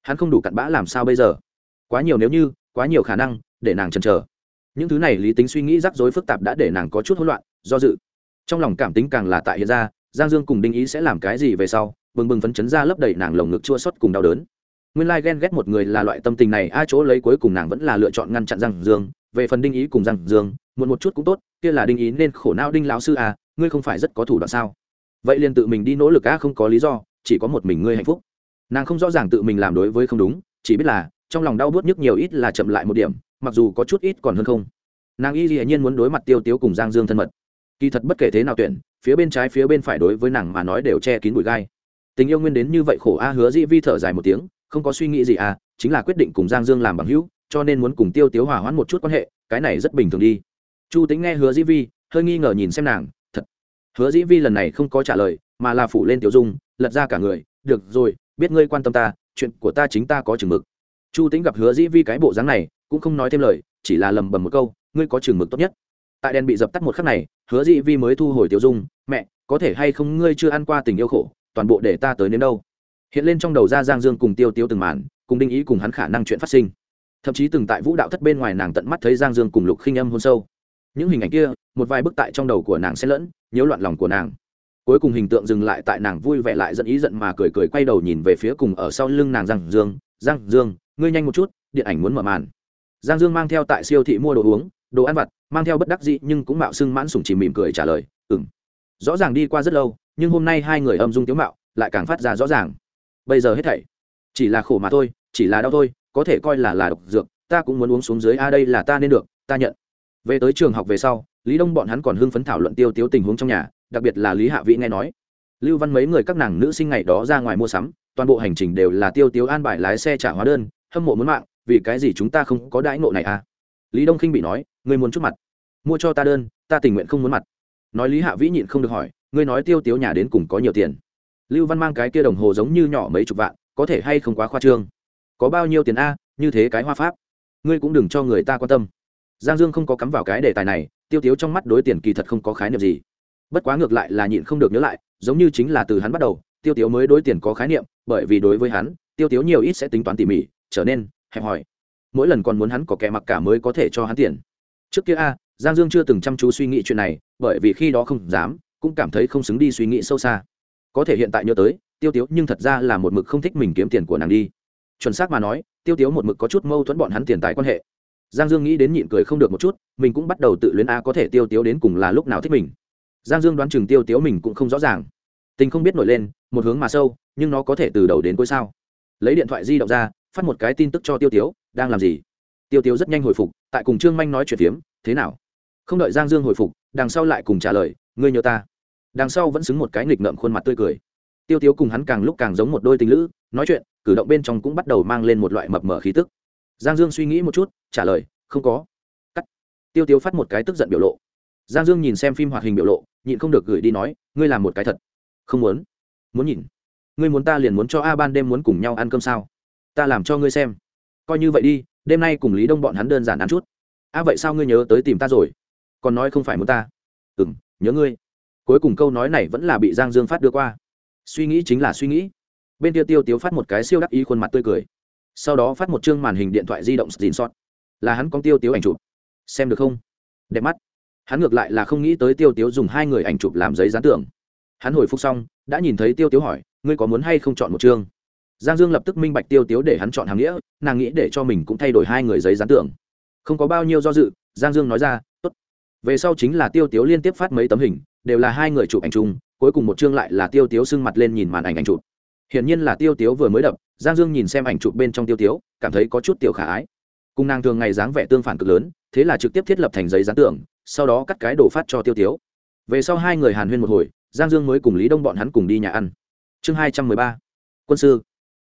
Speaker 1: Hắn không đủ cặn bã làm sao bây giờ? Quá nhiều nếu như, quá nhiều khả năng, để nàng chần chờ. Những thứ này lý tính suy nghĩ rắc rối phức tạp đã để nàng có chút hỗn loạn, do dự. Trong lòng cảm tính càng là tại hiện ra, giang dương cùng đinh ý sẽ làm cái gì về sau, bừng bừng phấn chấn ra lấp đầy nàng lồng ngực chua xót cùng đau đớn. Nguyên lai ghen ghét một người là loại tâm tình này a chỗ lấy cuối cùng nàng vẫn là lựa chọn ngăn chặn giang dương. Về phần đinh ý cùng giang dương, muộn một chút cũng tốt, kia là đinh ý nên khổ não đinh lão sư à ngươi không phải rất có thủ đoạn sao? Vậy liền tự mình đi nỗ lực a không có lý do, chỉ có một mình ngươi hạnh phúc nàng không rõ ràng tự mình làm đối với không đúng, chỉ biết là, trong lòng đau bớt nhức nhiều ít là chậm lại một điểm, mặc dù có chút ít còn hơn không. Nàng y dĩ nhiên muốn đối mặt tiêu tiếu cùng giang dương thân mật. Kỳ thật bất kể thế nào tuyển, phía bên trái phía bên phải đối với nàng mà nói đều che kín bụi gai. Tình yêu nguyên đến như vậy khổ a, hứa dĩ vi thở dài một tiếng, không có suy nghĩ gì à chính là quyết định cùng giang dương làm bằng hữu, cho nên muốn cùng tiêu tiếu hòa hoãn một chút quan hệ, cái này rất bình thường đi. Chu tính nghe hứa dĩ vi, hơi nghi ngờ nhìn xem nàng, thật. Hứa dĩ vi lần này không có trả lời, mà là phủ lên tiểu dung, lật ra cả người được rồi, biết ngươi quan tâm ta, chuyện của ta chính ta có chừng mực. Chu tính gặp hứa dĩ vi cái bộ dáng này, cũng không nói thêm lời, chỉ là lầm bầm một câu, ngươi có chừng mực tốt nhất. Tại đèn bị dập tắt một khắc này, hứa dĩ vi mới thu hồi tiêu dung, mẹ, có thể hay không ngươi chưa ăn qua tình yêu khổ, toàn bộ để ta tới đến đâu? Hiện lên trong đầu ra giang dương cùng tiêu tiêu từng màn, cùng đinh ý cùng hắn khả năng chuyện phát sinh. Thậm chí từng tại vũ đạo thất bên ngoài nàng tận mắt thấy giang dương cùng lục khinh âm hôn sâu. Những hình ảnh kia, một vài bức tại trong đầu của nàng sẽ lẫn, nhiễu loạn lòng của nàng cuối cùng hình tượng dừng lại tại nàng vui vẻ lại dẫn ý giận mà cười cười quay đầu nhìn về phía cùng ở sau lưng nàng giang dương. Giang dương, ngươi nhanh một chút, điện ảnh muốn mở màn. Giang dương mang theo tại siêu thị mua đồ uống, đồ ăn vặt, mang theo bất đắc dĩ nhưng cũng mạo xưng mãn sủng chỉ mỉm cười trả lời ừng rõ ràng đi qua rất lâu, nhưng hôm nay hai người âm dung tiếu mạo, lại càng phát ra rõ ràng. Bây giờ hết thảy, chỉ là khổ mà thôi, chỉ là đau thôi, có thể coi là là độc dược, ta cũng muốn uống xuống dưới a đây là ta nên được, ta nhận. Về tới trường học về sau, lý đông bọn hắn còn hưng phấn thảo luận tiêu tiếu tình huống trong nhà đặc biệt là lý hạ vĩ nghe nói lưu văn mấy người các nàng nữ sinh ngày đó ra ngoài mua sắm toàn bộ hành trình đều là tiêu tiếu an bài lái xe trả hóa đơn hâm mộ muốn mạng vì cái gì chúng ta không có đãi ngộ này à lý đông khinh bị nói ngươi muốn chút mặt mua cho ta đơn ta tình nguyện không muốn mặt nói lý hạ vĩ nhịn không được hỏi ngươi nói tiêu tiếu nhà đến cùng có nhiều tiền lưu văn mang cái kia đồng hồ giống như nhỏ mấy chục vạn có thể hay không quá khoa trương có bao nhiêu tiền a như thế cái hoa pháp ngươi cũng đừng cho người ta quan tâm giang dương không có cắm vào cái đề tài này tiêu tiếu trong mắt đối tiền kỳ thật không có khái niệm gì bất quá ngược lại là nhịn không được nhớ lại, giống như chính là từ hắn bắt đầu, tiêu tiếu mới đối tiền có khái niệm, bởi vì đối với hắn, tiêu tiếu nhiều ít sẽ tính toán tỉ mỉ, trở nên hẹp hòi. Mỗi lần còn muốn hắn có kẻ mặc cả mới có thể cho hắn tiền. Trước kia a, giang dương chưa từng chăm chú suy nghĩ chuyện này, bởi vì khi đó không dám, cũng cảm thấy không xứng đi suy nghĩ sâu xa. Có thể hiện tại nhớ tới, tiêu tiếu nhưng thật ra là một mực không thích mình kiếm tiền của nàng đi. Chuẩn xác mà nói, tiêu tiếu một mực có chút mâu thuẫn bọn hắn tiền tài quan hệ. Giang dương nghĩ đến nhịn cười không được một chút, mình cũng bắt đầu tự luyến a có thể tiêu tiếu đến cùng là lúc nào thích mình giang dương đoán chừng tiêu tiếu mình cũng không rõ ràng. Tình không biết nổi lên, một hướng mà sâu, nhưng nó có thể từ đầu đến cuối sao? Lấy điện thoại di động ra, phát một cái tin tức cho tiêu tiếu, đang làm gì? Tiêu tiếu rất nhanh hồi phục, tại cùng trương manh nói chuyện phiếm, thế nào? Không đợi giang dương hồi phục, đằng sau lại cùng trả lời, ngươi nhớ ta. Đằng sau vẫn xứng một cái nghịch ngợm khuôn mặt tươi cười. Tiêu tiếu cùng hắn càng lúc càng giống một đôi tình lữ, nói chuyện, cử động bên trong cũng bắt đầu mang lên một loại mập mờ khí tức. Giang dương suy nghĩ một chút, trả lời, không có. Cắt. Tiêu tiếu phát một cái tức giận biểu lộ giang dương nhìn xem phim hoạt hình biểu lộ, nhịn không được gửi đi nói, ngươi làm một cái thật. Không muốn. Muốn nhìn. Ngươi muốn ta liền muốn cho a ban đêm muốn cùng nhau ăn cơm sao? Ta làm cho ngươi xem. Coi như vậy đi, đêm nay cùng lý đông bọn hắn đơn giản ăn chút. A, vậy sao ngươi nhớ tới tìm ta rồi? Còn nói không phải muốn ta. Ừ m nhớ ngươi. Cuối cùng câu nói này vẫn là bị giang dương phát đưa qua. Suy nghĩ chính là suy nghĩ. Bên kia tiêu tiếu phát một cái siêu đắc ý khuôn mặt tươi cười. Sau đó phát một chương màn hình điện thoại di động xin xót là hắn con tiêu tiếu ảnh chụp. Xem được không? Đẹp mắt hắn ngược lại là không nghĩ tới tiêu tiếu dùng hai người ảnh chụp làm giấy dán tưởng hắn hồi phục xong, đã nhìn thấy tiêu tiếu hỏi, ngươi có muốn hay không chọn một chương? Giang dương lập tức minh bạch tiêu tiếu để hắn chọn hàng nghĩa, nàng nghĩ để cho mình cũng thay đổi hai người giấy dán tưởng không có bao nhiêu do dự, giang dương nói ra, tốt. Về sau chính là tiêu tiếu liên tiếp phát mấy tấm hình, đều là hai người chụp ảnh chung, cuối cùng một chương lại là tiêu tiếu sưng mặt lên nhìn màn ảnh ảnh chụp. Hiển nhiên là tiêu tiếu vừa mới đập, giang dương nhìn xem ảnh chụp bên trong tiêu tiếu, cảm thấy có chút tiểu khả ái. Cùng nàng thường ngày dáng vẻ tương phản cực lớn, thế là trực tiếp thiết lập thành giấy dán tưởng sau đó cắt cái đổ phát cho tiêu tiếu. Về sau hai người hàn huyên một hồi, giang dương mới cùng lý đông bọn hắn cùng đi nhà ăn. Chương hai trăm mười ba, quân sư.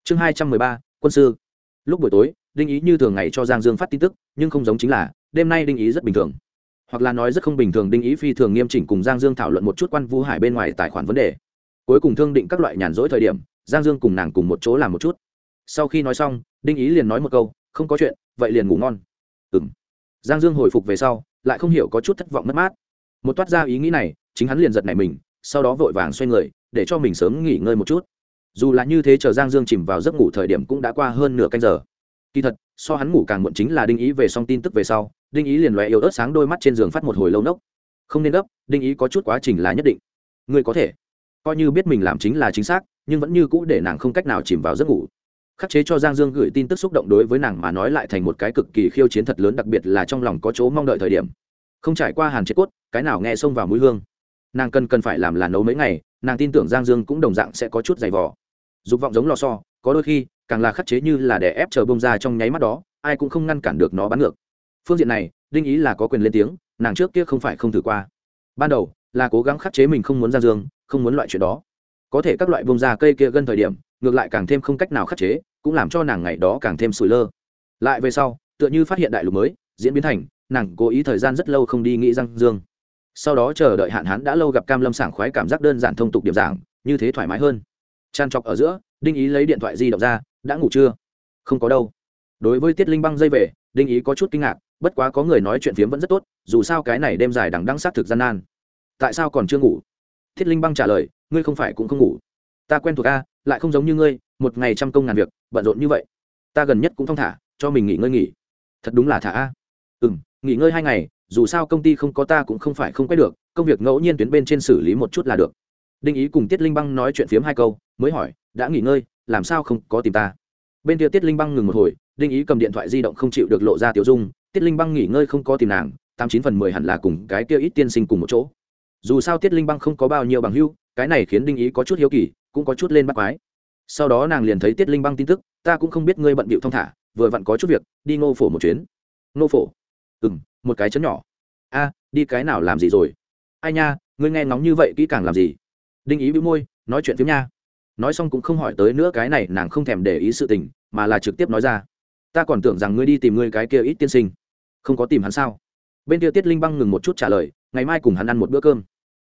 Speaker 1: Chương hai trăm mười ba, quân sư. Lúc buổi tối, đinh ý như thường ngày cho giang dương phát tin tức, nhưng không giống chính là, đêm nay đinh ý rất bình thường. Hoặc là nói rất không bình thường đinh ý phi thường nghiêm chỉnh cùng giang dương thảo luận một chút quan vu hải bên ngoài tài khoản vấn đề. Cuối cùng thương định các loại nhàn rỗi thời điểm, giang dương cùng nàng cùng một chỗ làm một chút. Sau khi nói xong, đinh ý liền nói một câu, không có chuyện, vậy liền ngủ ngon. Ừ m giang dương hồi phục về sau lại không hiểu có chút thất vọng mất mát. Một toát ra ý nghĩ này, chính hắn liền giật nảy mình, sau đó vội vàng xoay người, để cho mình sớm nghỉ ngơi một chút. Dù là như thế chờ giang dương chìm vào giấc ngủ thời điểm cũng đã qua hơn nửa canh giờ. Kỳ thật, so hắn ngủ càng muộn chính là đinh ý về xong tin tức về sau, đinh ý liền loe yếu ớt sáng đôi mắt trên giường phát một hồi lâu nốc. Không nên gấp, đinh ý có chút quá trình là nhất định. Ngươi có thể. Coi như biết mình làm chính là chính xác, nhưng vẫn như cũ để nàng không cách nào chìm vào giấc ngủ khắc chế cho giang dương gửi tin tức xúc động đối với nàng mà nói lại thành một cái cực kỳ khiêu chiến thật lớn, đặc biệt là trong lòng có chỗ mong đợi thời điểm. Không trải qua hàn chết cốt, cái nào nghe xông vào mũi hương. Nàng cần cần phải làm là nấu mấy ngày, nàng tin tưởng giang dương cũng đồng dạng sẽ có chút giày vò. Dục vọng giống lò so có đôi khi, càng là khắc chế như là để ép chờ bông ra trong nháy mắt đó, ai cũng không ngăn cản được nó bắn ngược. Phương diện này, đinh ý là có quyền lên tiếng, nàng trước kia không phải không thử qua. Ban đầu, là cố gắng khắc chế mình không muốn giang dương, không muốn loại chuyện đó. Có thể các loại bông ra cây kia gần thời điểm, ngược lại càng thêm không cách nào khắc chế cũng làm cho nàng ngày đó càng thêm sủi lơ. Lại về sau, tựa như phát hiện đại lục mới, diễn biến thành, nàng cố ý thời gian rất lâu không đi nghĩ răng dương. Sau đó chờ đợi hạn hán đã lâu gặp cam lâm sảng khoái cảm giác đơn giản thông tục điểm giảng như thế thoải mái hơn. Tràn trọc ở giữa, đinh ý lấy điện thoại di động ra, đã ngủ chưa? Không có đâu. Đối với tiết linh băng dây về, đinh ý có chút kinh ngạc, bất quá có người nói chuyện phiếm vẫn rất tốt, dù sao cái này đêm dài đằng đăng xác thực gian nan. Tại sao còn chưa ngủ? Thiết linh băng trả lời, ngươi không phải cũng không ngủ. Ta quen thuộc a lại không giống như ngươi, một ngày trăm công ngàn việc, bận rộn như vậy. Ta gần nhất cũng thong thả, cho mình nghỉ ngơi nghỉ. Thật đúng là thả a. Ừ m nghỉ ngơi hai ngày, dù sao công ty không có ta cũng không phải không quay được, công việc ngẫu nhiên tuyến bên trên xử lý một chút là được. Đinh ý cùng tiết linh băng nói chuyện phiếm hai câu, mới hỏi, đã nghỉ ngơi, làm sao không có tìm ta? Bên kia tiết linh băng ngừng một hồi, đinh ý cầm điện thoại di động không chịu được lộ ra tiểu dung, tiết linh băng nghỉ ngơi không có tìm nàng, tám chín phần mười hẳn là cùng cái kia ít tiên sinh cùng một chỗ. Dù sao tiết linh băng không có bao nhiêu bằng hưu cái này khiến đinh ý có chút hiếu kỳ cũng có chút lên bắt quái. Sau đó nàng liền thấy tiết linh băng tin tức, ta cũng không biết ngươi bận bịu thong thả, vừa vặn có chút việc, đi ngô phổ một chuyến. Ngô phổ? Ừ m một cái chấn nhỏ. A, đi cái nào làm gì rồi? Ai nha, ngươi nghe ngóng như vậy kỹ càng làm gì? Đinh ý bĩu môi, nói chuyện phiếm nha. Nói xong cũng không hỏi tới nữa cái này, nàng không thèm để ý sự tình, mà là trực tiếp nói ra. Ta còn tưởng rằng ngươi đi tìm ngươi cái kia ít tiên sinh. Không có tìm hắn sao? Bên kia tiết linh băng ngừng một chút trả lời, ngày mai cùng hắn ăn một bữa cơm.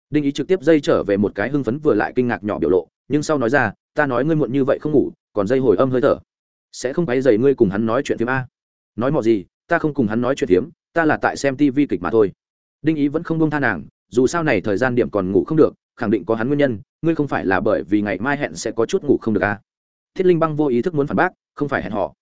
Speaker 1: Đinh ý trực tiếp dây trở về một cái hưng phấn vừa lại kinh ngạc nhỏ biểu lộ nhưng sau nói ra, ta nói ngươi muộn như vậy không ngủ, còn dây hồi âm hơi thở. Sẽ không quấy dày ngươi cùng hắn nói chuyện phim a. Nói mọi gì, ta không cùng hắn nói chuyện phiếm, ta là tại xem tv kịch mà thôi. Đinh ý vẫn không bông tha nàng, dù sao này thời gian điểm còn ngủ không được, khẳng định có hắn nguyên nhân, ngươi không phải là bởi vì ngày mai hẹn sẽ có chút ngủ không được à. thiết linh băng vô ý thức muốn phản bác, không phải hẹn họ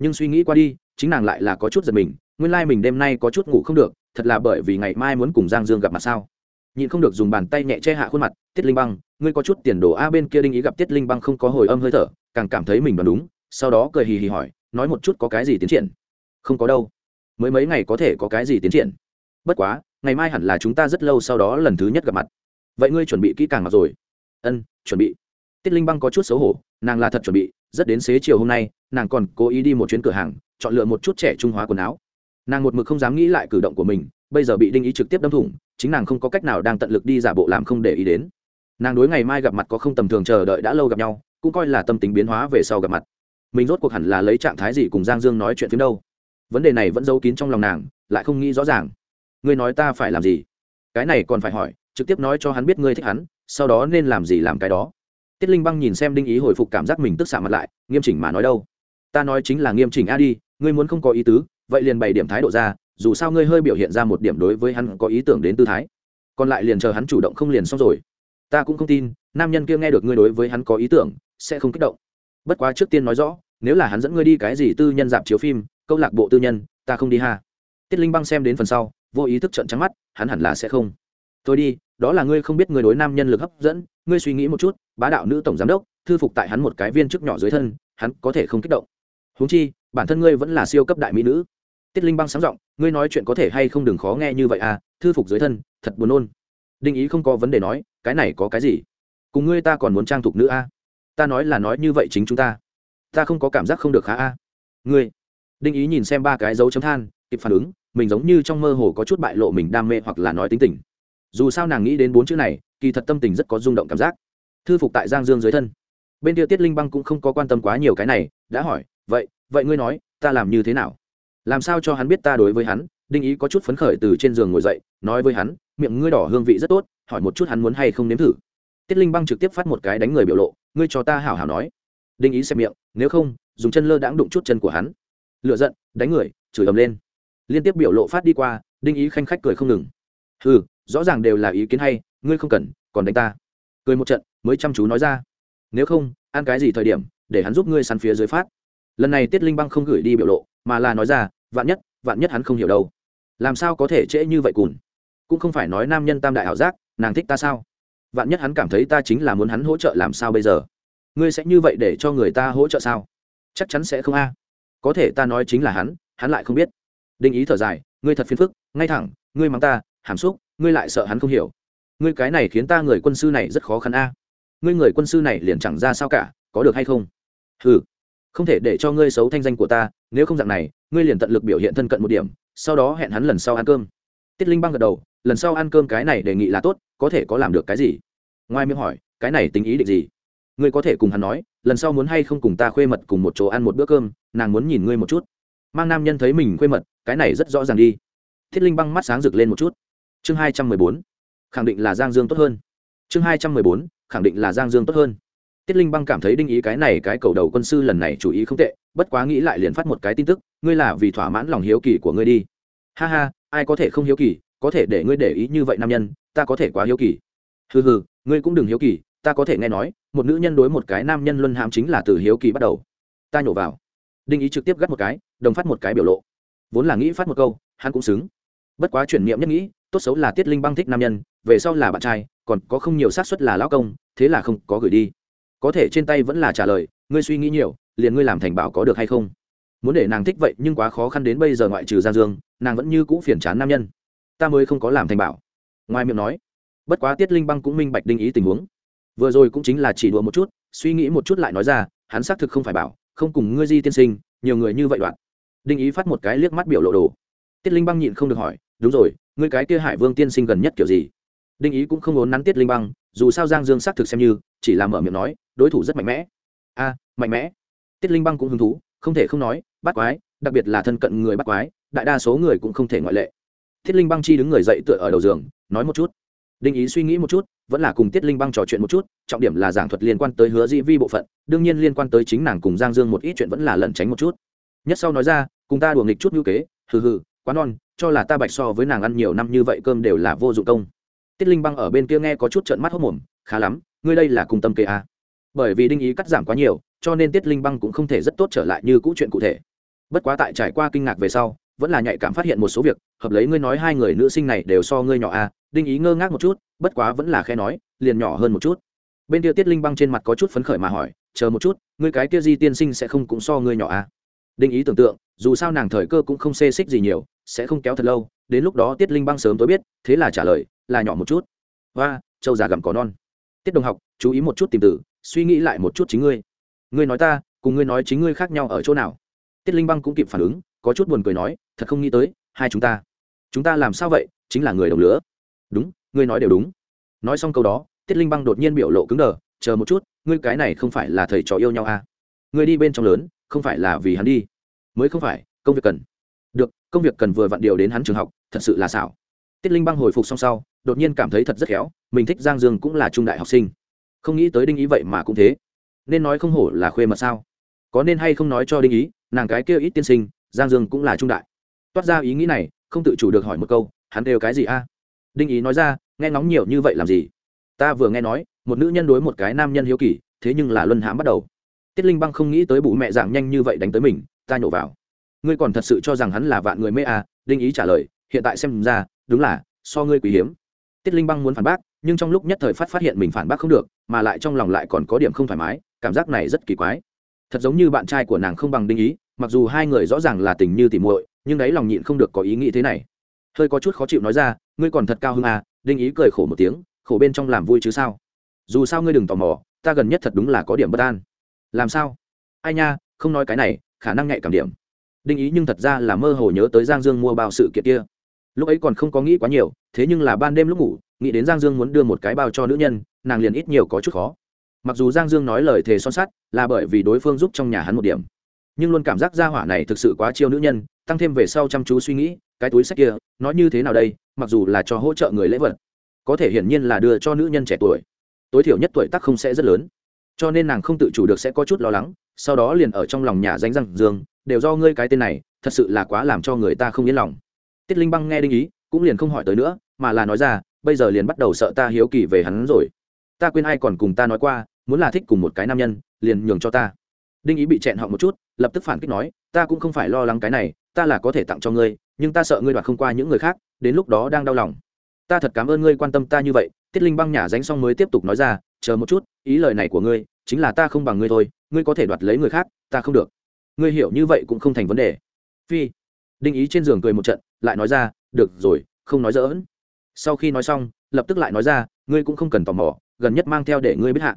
Speaker 1: nhưng suy nghĩ qua đi, chính nàng lại là có chút giật mình, nguyên lai、like、mình đêm nay có chút ngủ không được, thật là bởi vì ngày mai muốn cùng giang dương gặp mặt sao? Nhịn không được dùng bàn tay nhẹ che hạ khuôn mặt, tiết linh băng, ngươi có chút tiền đồ a bên kia đinh ý gặp tiết linh băng không có hồi âm hơi thở, càng cảm thấy mình đoán đúng, sau đó cười hì hì hỏi, nói một chút có cái gì tiến triển? Không có đâu. Mới mấy ngày có thể có cái gì tiến triển? Bất quá, ngày mai hẳn là chúng ta rất lâu sau đó lần thứ nhất gặp mặt. Vậy ngươi chuẩn bị kỹ càng mặc rồi. Ân, chuẩn bị. Tiết linh băng có chút xấu hổ, nàng là thật chuẩn bị, rất đến xế chiều hôm nay, nàng còn cố ý đi một chuyến cửa hàng, chọn lựa một chút trẻ trung hóa quần áo. Nàng một mực không dám nghĩ lại cử động của mình, bây giờ bị đinh ý trực tiếp đâm thủng chính nàng không có cách nào đang tận lực đi giả bộ làm không để ý đến. Nàng đối ngày mai gặp mặt có không tầm thường chờ đợi đã lâu gặp nhau, cũng coi là tâm tính biến hóa về sau gặp mặt. Mình rốt cuộc hẳn là lấy trạng thái gì cùng giang dương nói chuyện phiếm đâu? Vấn đề này vẫn giấu kín trong lòng nàng, lại không nghĩ rõ ràng. Ngươi nói ta phải làm gì? Cái này còn phải hỏi, trực tiếp nói cho hắn biết ngươi thích hắn, sau đó nên làm gì làm cái đó. Tiết linh băng nhìn xem đinh ý hồi phục cảm giác mình tức xạ mặt lại, nghiêm chỉnh mà nói đâu? Ta nói chính là nghiêm chỉnh a đi, ngươi muốn không có ý tứ, vậy liền bày điểm thái độ ra dù sao ngươi hơi biểu hiện ra một điểm đối với hắn có ý tưởng đến tư thái. Còn lại liền chờ hắn chủ động không liền xong rồi. Ta cũng không tin, nam nhân kia nghe được ngươi đối với hắn có ý tưởng, sẽ không kích động. Bất quá trước tiên nói rõ, nếu là hắn dẫn ngươi đi cái gì tư nhân dạp chiếu phim, câu lạc bộ tư nhân, ta không đi ha. Tiết linh băng xem đến phần sau, vô ý thức trận trắng mắt, hắn hẳn là sẽ không. Thôi đi, đó là ngươi không biết người đối nam nhân lực hấp dẫn, ngươi suy nghĩ một chút, bá đạo nữ tổng giám đốc, thư phục tại hắn một cái viên chức nhỏ dưới thân, hắn có thể không kích động. Huống chi, bản thân ngươi vẫn là siêu cấp đại mỹ nữ tiết linh băng sáng giọng, ngươi nói chuyện có thể hay không đừng khó nghe như vậy à thư phục dưới thân, thật buồn nôn. Đinh ý không có vấn đề nói, cái này có cái gì? Cùng ngươi ta còn muốn trang thục nữ a? À? ta nói là nói như vậy chính chúng ta. Ta không có cảm giác không được khá a. À? ngươi? Đinh ý nhìn xem ba cái dấu chấm than, kịp phản ứng, mình giống như trong mơ hồ có chút bại lộ mình đam mê hoặc là nói tính tình. Dù sao nàng nghĩ đến bốn chữ này, kỳ thật tâm tình rất có rung động cảm giác. Thư phục tại giang dương dưới thân. Bên kia tiết linh băng cũng không có quan tâm quá nhiều cái này, đã hỏi, vậy vậy ngươi nói, ta làm như thế nào? Làm sao cho hắn biết ta đối với hắn? Đinh ý có chút phấn khởi từ trên giường ngồi dậy, nói với hắn, miệng ngươi đỏ hương vị rất tốt, hỏi một chút hắn muốn hay không nếm thử. Tiết linh băng trực tiếp phát một cái đánh người biểu lộ, ngươi cho ta hảo hảo nói. Đinh ý xem miệng, nếu không, dùng chân lơ đãng đụng chút chân của hắn. Lựa giận, đánh người, chửi ầm lên. Liên tiếp biểu lộ phát đi qua, đinh ý khanh khách cười không ngừng. Ừ rõ ràng đều là ý kiến hay, ngươi không cần, còn đánh ta. Cười một trận, mới chăm chú nói ra. Nếu không, ăn cái gì thời điểm, để hắn giúp ngươi săn phía dưới phát. Lần này tiết linh băng không gửi đi biểu lộ, mà là nói ra vạn nhất vạn nhất hắn không hiểu đâu. Làm sao có thể trễ như vậy cùn? Cũng không phải nói nam nhân tam đại ảo giác, nàng thích ta sao? Vạn nhất hắn cảm thấy ta chính là muốn hắn hỗ trợ làm sao bây giờ? Ngươi sẽ như vậy để cho người ta hỗ trợ sao? Chắc chắn sẽ không a. Có thể ta nói chính là hắn hắn lại không biết. Đinh ý thở dài, ngươi thật phiền phức, ngay thẳng, ngươi mắng ta, hàm xúc, ngươi lại sợ hắn không hiểu. Ngươi cái này khiến ta người quân sư này rất khó khăn a. Ngươi người quân sư này liền chẳng ra sao cả, có được hay không? Ừ không thể để cho ngươi xấu thanh danh của ta, nếu không dạng này, ngươi liền tận lực biểu hiện thân cận một điểm, sau đó hẹn hắn lần sau ăn cơm. Tiết linh băng gật đầu, lần sau ăn cơm cái này đề nghị là tốt, có thể có làm được cái gì? Ngoài miệng hỏi, cái này tính ý định gì? Ngươi có thể cùng hắn nói, lần sau muốn hay không cùng ta khuê mật cùng một chỗ ăn một bữa cơm, nàng muốn nhìn ngươi một chút. Mang nam nhân thấy mình khuê mật, cái này rất rõ ràng đi. Thiết linh băng mắt sáng rực lên một chút. Chương hai trăm mười bốn, khẳng định là giang dương tốt hơn. Chương hai trăm mười bốn, khẳng định là giang dương tốt hơn tiết linh băng cảm thấy đinh ý cái này cái cầu đầu quân sư lần này chủ ý không tệ, bất quá nghĩ lại liền phát một cái tin tức, ngươi là vì thỏa mãn lòng hiếu kỳ của ngươi đi. Ha ha, ai có thể không hiếu kỳ, có thể để ngươi để ý như vậy nam nhân, ta có thể quá hiếu kỳ. Hừ hừ, ngươi cũng đừng hiếu kỳ, ta có thể nghe nói, một nữ nhân đối một cái nam nhân luân hãm chính là từ hiếu kỳ bắt đầu. Ta nhổ vào. Đinh ý trực tiếp gắt một cái, đồng phát một cái biểu lộ. Vốn là nghĩ phát một câu, hắn cũng xứng. Bất quá chuyển niệm nhất nghĩ, tốt xấu là tiết linh băng thích nam nhân, về sau là bạn trai, còn có không nhiều xác suất là lão công, thế là không có gửi đi có thể trên tay vẫn là trả lời, ngươi suy nghĩ nhiều, liền ngươi làm thành bảo có được hay không? Muốn để nàng thích vậy nhưng quá khó khăn đến bây giờ ngoại trừ giang dương, nàng vẫn như cũ phiền chán nam nhân. Ta mới không có làm thành bảo. Ngoài miệng nói. Bất quá tiết linh băng cũng minh bạch đinh ý tình huống. Vừa rồi cũng chính là chỉ đùa một chút, suy nghĩ một chút lại nói ra, hắn xác thực không phải bảo, không cùng ngươi di tiên sinh, nhiều người như vậy đoạn. Đinh ý phát một cái liếc mắt biểu lộ đồ. Tiết linh băng nhịn không được hỏi, đúng rồi, ngươi cái kia hải vương tiên sinh gần nhất kiểu gì? Đinh ý cũng không ốn nắn tiết linh băng, dù sao giang dương xác thực xem như, chỉ là mở miệng nói đối thủ rất mạnh mẽ. A, mạnh mẽ. Tiết linh băng cũng hứng thú, không thể không nói, bắt quái, đặc biệt là thân cận người bắt quái, đại đa số người cũng không thể ngoại lệ. Tiết linh băng chi đứng người dậy tựa ở đầu giường, nói một chút. Đinh ý suy nghĩ một chút, vẫn là cùng tiết linh băng trò chuyện một chút, trọng điểm là giảng thuật liên quan tới hứa dĩ vi bộ phận, đương nhiên liên quan tới chính nàng cùng giang dương một ít chuyện vẫn là lẩn tránh một chút. Nhất sau nói ra, cùng ta đùa nghịch chút ngữ kế, hừ hừ, quá non, cho là ta bạch so với nàng ăn nhiều năm như vậy cơm đều là vô dụng công. Tiết linh băng ở bên kia nghe có chút trợn mắt hốc mồm, khá lắm, ngươi đây là cùng tâm kế à bởi vì đinh ý cắt giảm quá nhiều, cho nên tiết linh băng cũng không thể rất tốt trở lại như cũ chuyện cụ thể. Bất quá tại trải qua kinh ngạc về sau, vẫn là nhạy cảm phát hiện một số việc, hợp lấy ngươi nói hai người nữ sinh này đều so ngươi nhỏ à đinh ý ngơ ngác một chút, bất quá vẫn là khe nói, liền nhỏ hơn một chút. Bên kia tiết linh băng trên mặt có chút phấn khởi mà hỏi, chờ một chút, ngươi cái kia di tiên sinh sẽ không cũng so ngươi nhỏ à? Đinh ý tưởng tượng, dù sao nàng thời cơ cũng không xê xích gì nhiều, sẽ không kéo thật lâu, đến lúc đó tiết linh băng sớm tối biết, thế là trả lời, là nhỏ một chút. Và châu già gặm có non. Tiết đồng học, chú ý một chút tìm tử suy nghĩ lại một chút chính ngươi. Ngươi nói ta, cùng ngươi nói chính ngươi khác nhau ở chỗ nào? Tiết linh băng cũng kịp phản ứng, có chút buồn cười nói, thật không nghĩ tới, hai chúng ta. Chúng ta làm sao vậy? Chính là người đồng lứa. Đúng, ngươi nói đều đúng. Nói xong câu đó, tiết linh băng đột nhiên biểu lộ cứng đờ, chờ một chút, ngươi cái này không phải là thầy trò yêu nhau à? Ngươi đi bên trong lớn, không phải là vì hắn đi. Mới không phải, công việc cần. Được, công việc cần vừa vặn điều đến hắn trường học, thật sự là xảo. Tiết linh băng hồi phục xong sau, đột nhiên cảm thấy thật rất khéo, mình thích giang dương cũng là trung đại học sinh không nghĩ tới đinh ý vậy mà cũng thế. Nên nói không hổ là khuê mật sao? Có nên hay không nói cho đinh ý, nàng cái kia ít tiên sinh, giang dương cũng là trung đại. Toát ra ý nghĩ này, không tự chủ được hỏi một câu, hắn đều cái gì a? Đinh ý nói ra, nghe ngóng nhiều như vậy làm gì? Ta vừa nghe nói, một nữ nhân đối một cái nam nhân hiếu kỳ, thế nhưng là luân hãm bắt đầu. Tiết linh băng không nghĩ tới bụ mẹ dạng nhanh như vậy đánh tới mình, ta nhổ vào. Ngươi còn thật sự cho rằng hắn là vạn người mê à? Đinh ý trả lời, hiện tại xem ra, đúng là, so ngươi quý hiếm. Tiết linh băng muốn phản bác nhưng trong lúc nhất thời phát phát hiện mình phản bác không được, mà lại trong lòng lại còn có điểm không thoải mái, cảm giác này rất kỳ quái. Thật giống như bạn trai của nàng không bằng đinh ý, mặc dù hai người rõ ràng là tình như tỉ muội, nhưng đấy lòng nhịn không được có ý nghĩ thế này. Hơi có chút khó chịu nói ra, ngươi còn thật cao hơn à? Đinh ý cười khổ một tiếng, khổ bên trong làm vui chứ sao? Dù sao ngươi đừng tò mò, ta gần nhất thật đúng là có điểm bất an. Làm sao? Ai nha, không nói cái này, khả năng nhạy cảm điểm. Đinh ý nhưng thật ra là mơ hồ nhớ tới giang dương mua bao sự kiện kia. Lúc ấy còn không có nghĩ quá nhiều, thế nhưng là ban đêm lúc ngủ nghĩ đến giang dương muốn đưa một cái bao cho nữ nhân, nàng liền ít nhiều có chút khó. Mặc dù giang dương nói lời thề son sắt, là bởi vì đối phương giúp trong nhà hắn một điểm. Nhưng luôn cảm giác gia hỏa này thực sự quá chiêu nữ nhân, tăng thêm về sau chăm chú suy nghĩ, cái túi sách kia nói như thế nào đây, mặc dù là cho hỗ trợ người lễ vật, có thể hiển nhiên là đưa cho nữ nhân trẻ tuổi. Tối thiểu nhất tuổi tác không sẽ rất lớn. Cho nên nàng không tự chủ được sẽ có chút lo lắng, sau đó liền ở trong lòng nhà danh răng dương, đều do ngươi cái tên này, thật sự là quá làm cho người ta không yên lòng. Tiết linh băng nghe đinh ý, cũng liền không hỏi tới nữa, mà là nói ra bây giờ liền bắt đầu sợ ta hiếu kỳ về hắn rồi. Ta quên ai còn cùng ta nói qua, muốn là thích cùng một cái nam nhân, liền nhường cho ta. Đinh ý bị chẹn họ một chút, lập tức phản kích nói, ta cũng không phải lo lắng cái này, ta là có thể tặng cho ngươi, nhưng ta sợ ngươi đoạt không qua những người khác, đến lúc đó đang đau lòng. Ta thật cảm ơn ngươi quan tâm ta như vậy, tiết linh băng nhả dánh xong mới tiếp tục nói ra, chờ một chút, ý lời này của ngươi, chính là ta không bằng ngươi thôi, ngươi có thể đoạt lấy người khác, ta không được. Ngươi hiểu như vậy cũng không thành vấn đề. Phi. Đinh ý trên giường cười một trận, lại nói ra, được rồi, không nói dỡn sau khi nói xong, lập tức lại nói ra, ngươi cũng không cần tò mò, gần nhất mang theo để ngươi biết hạ.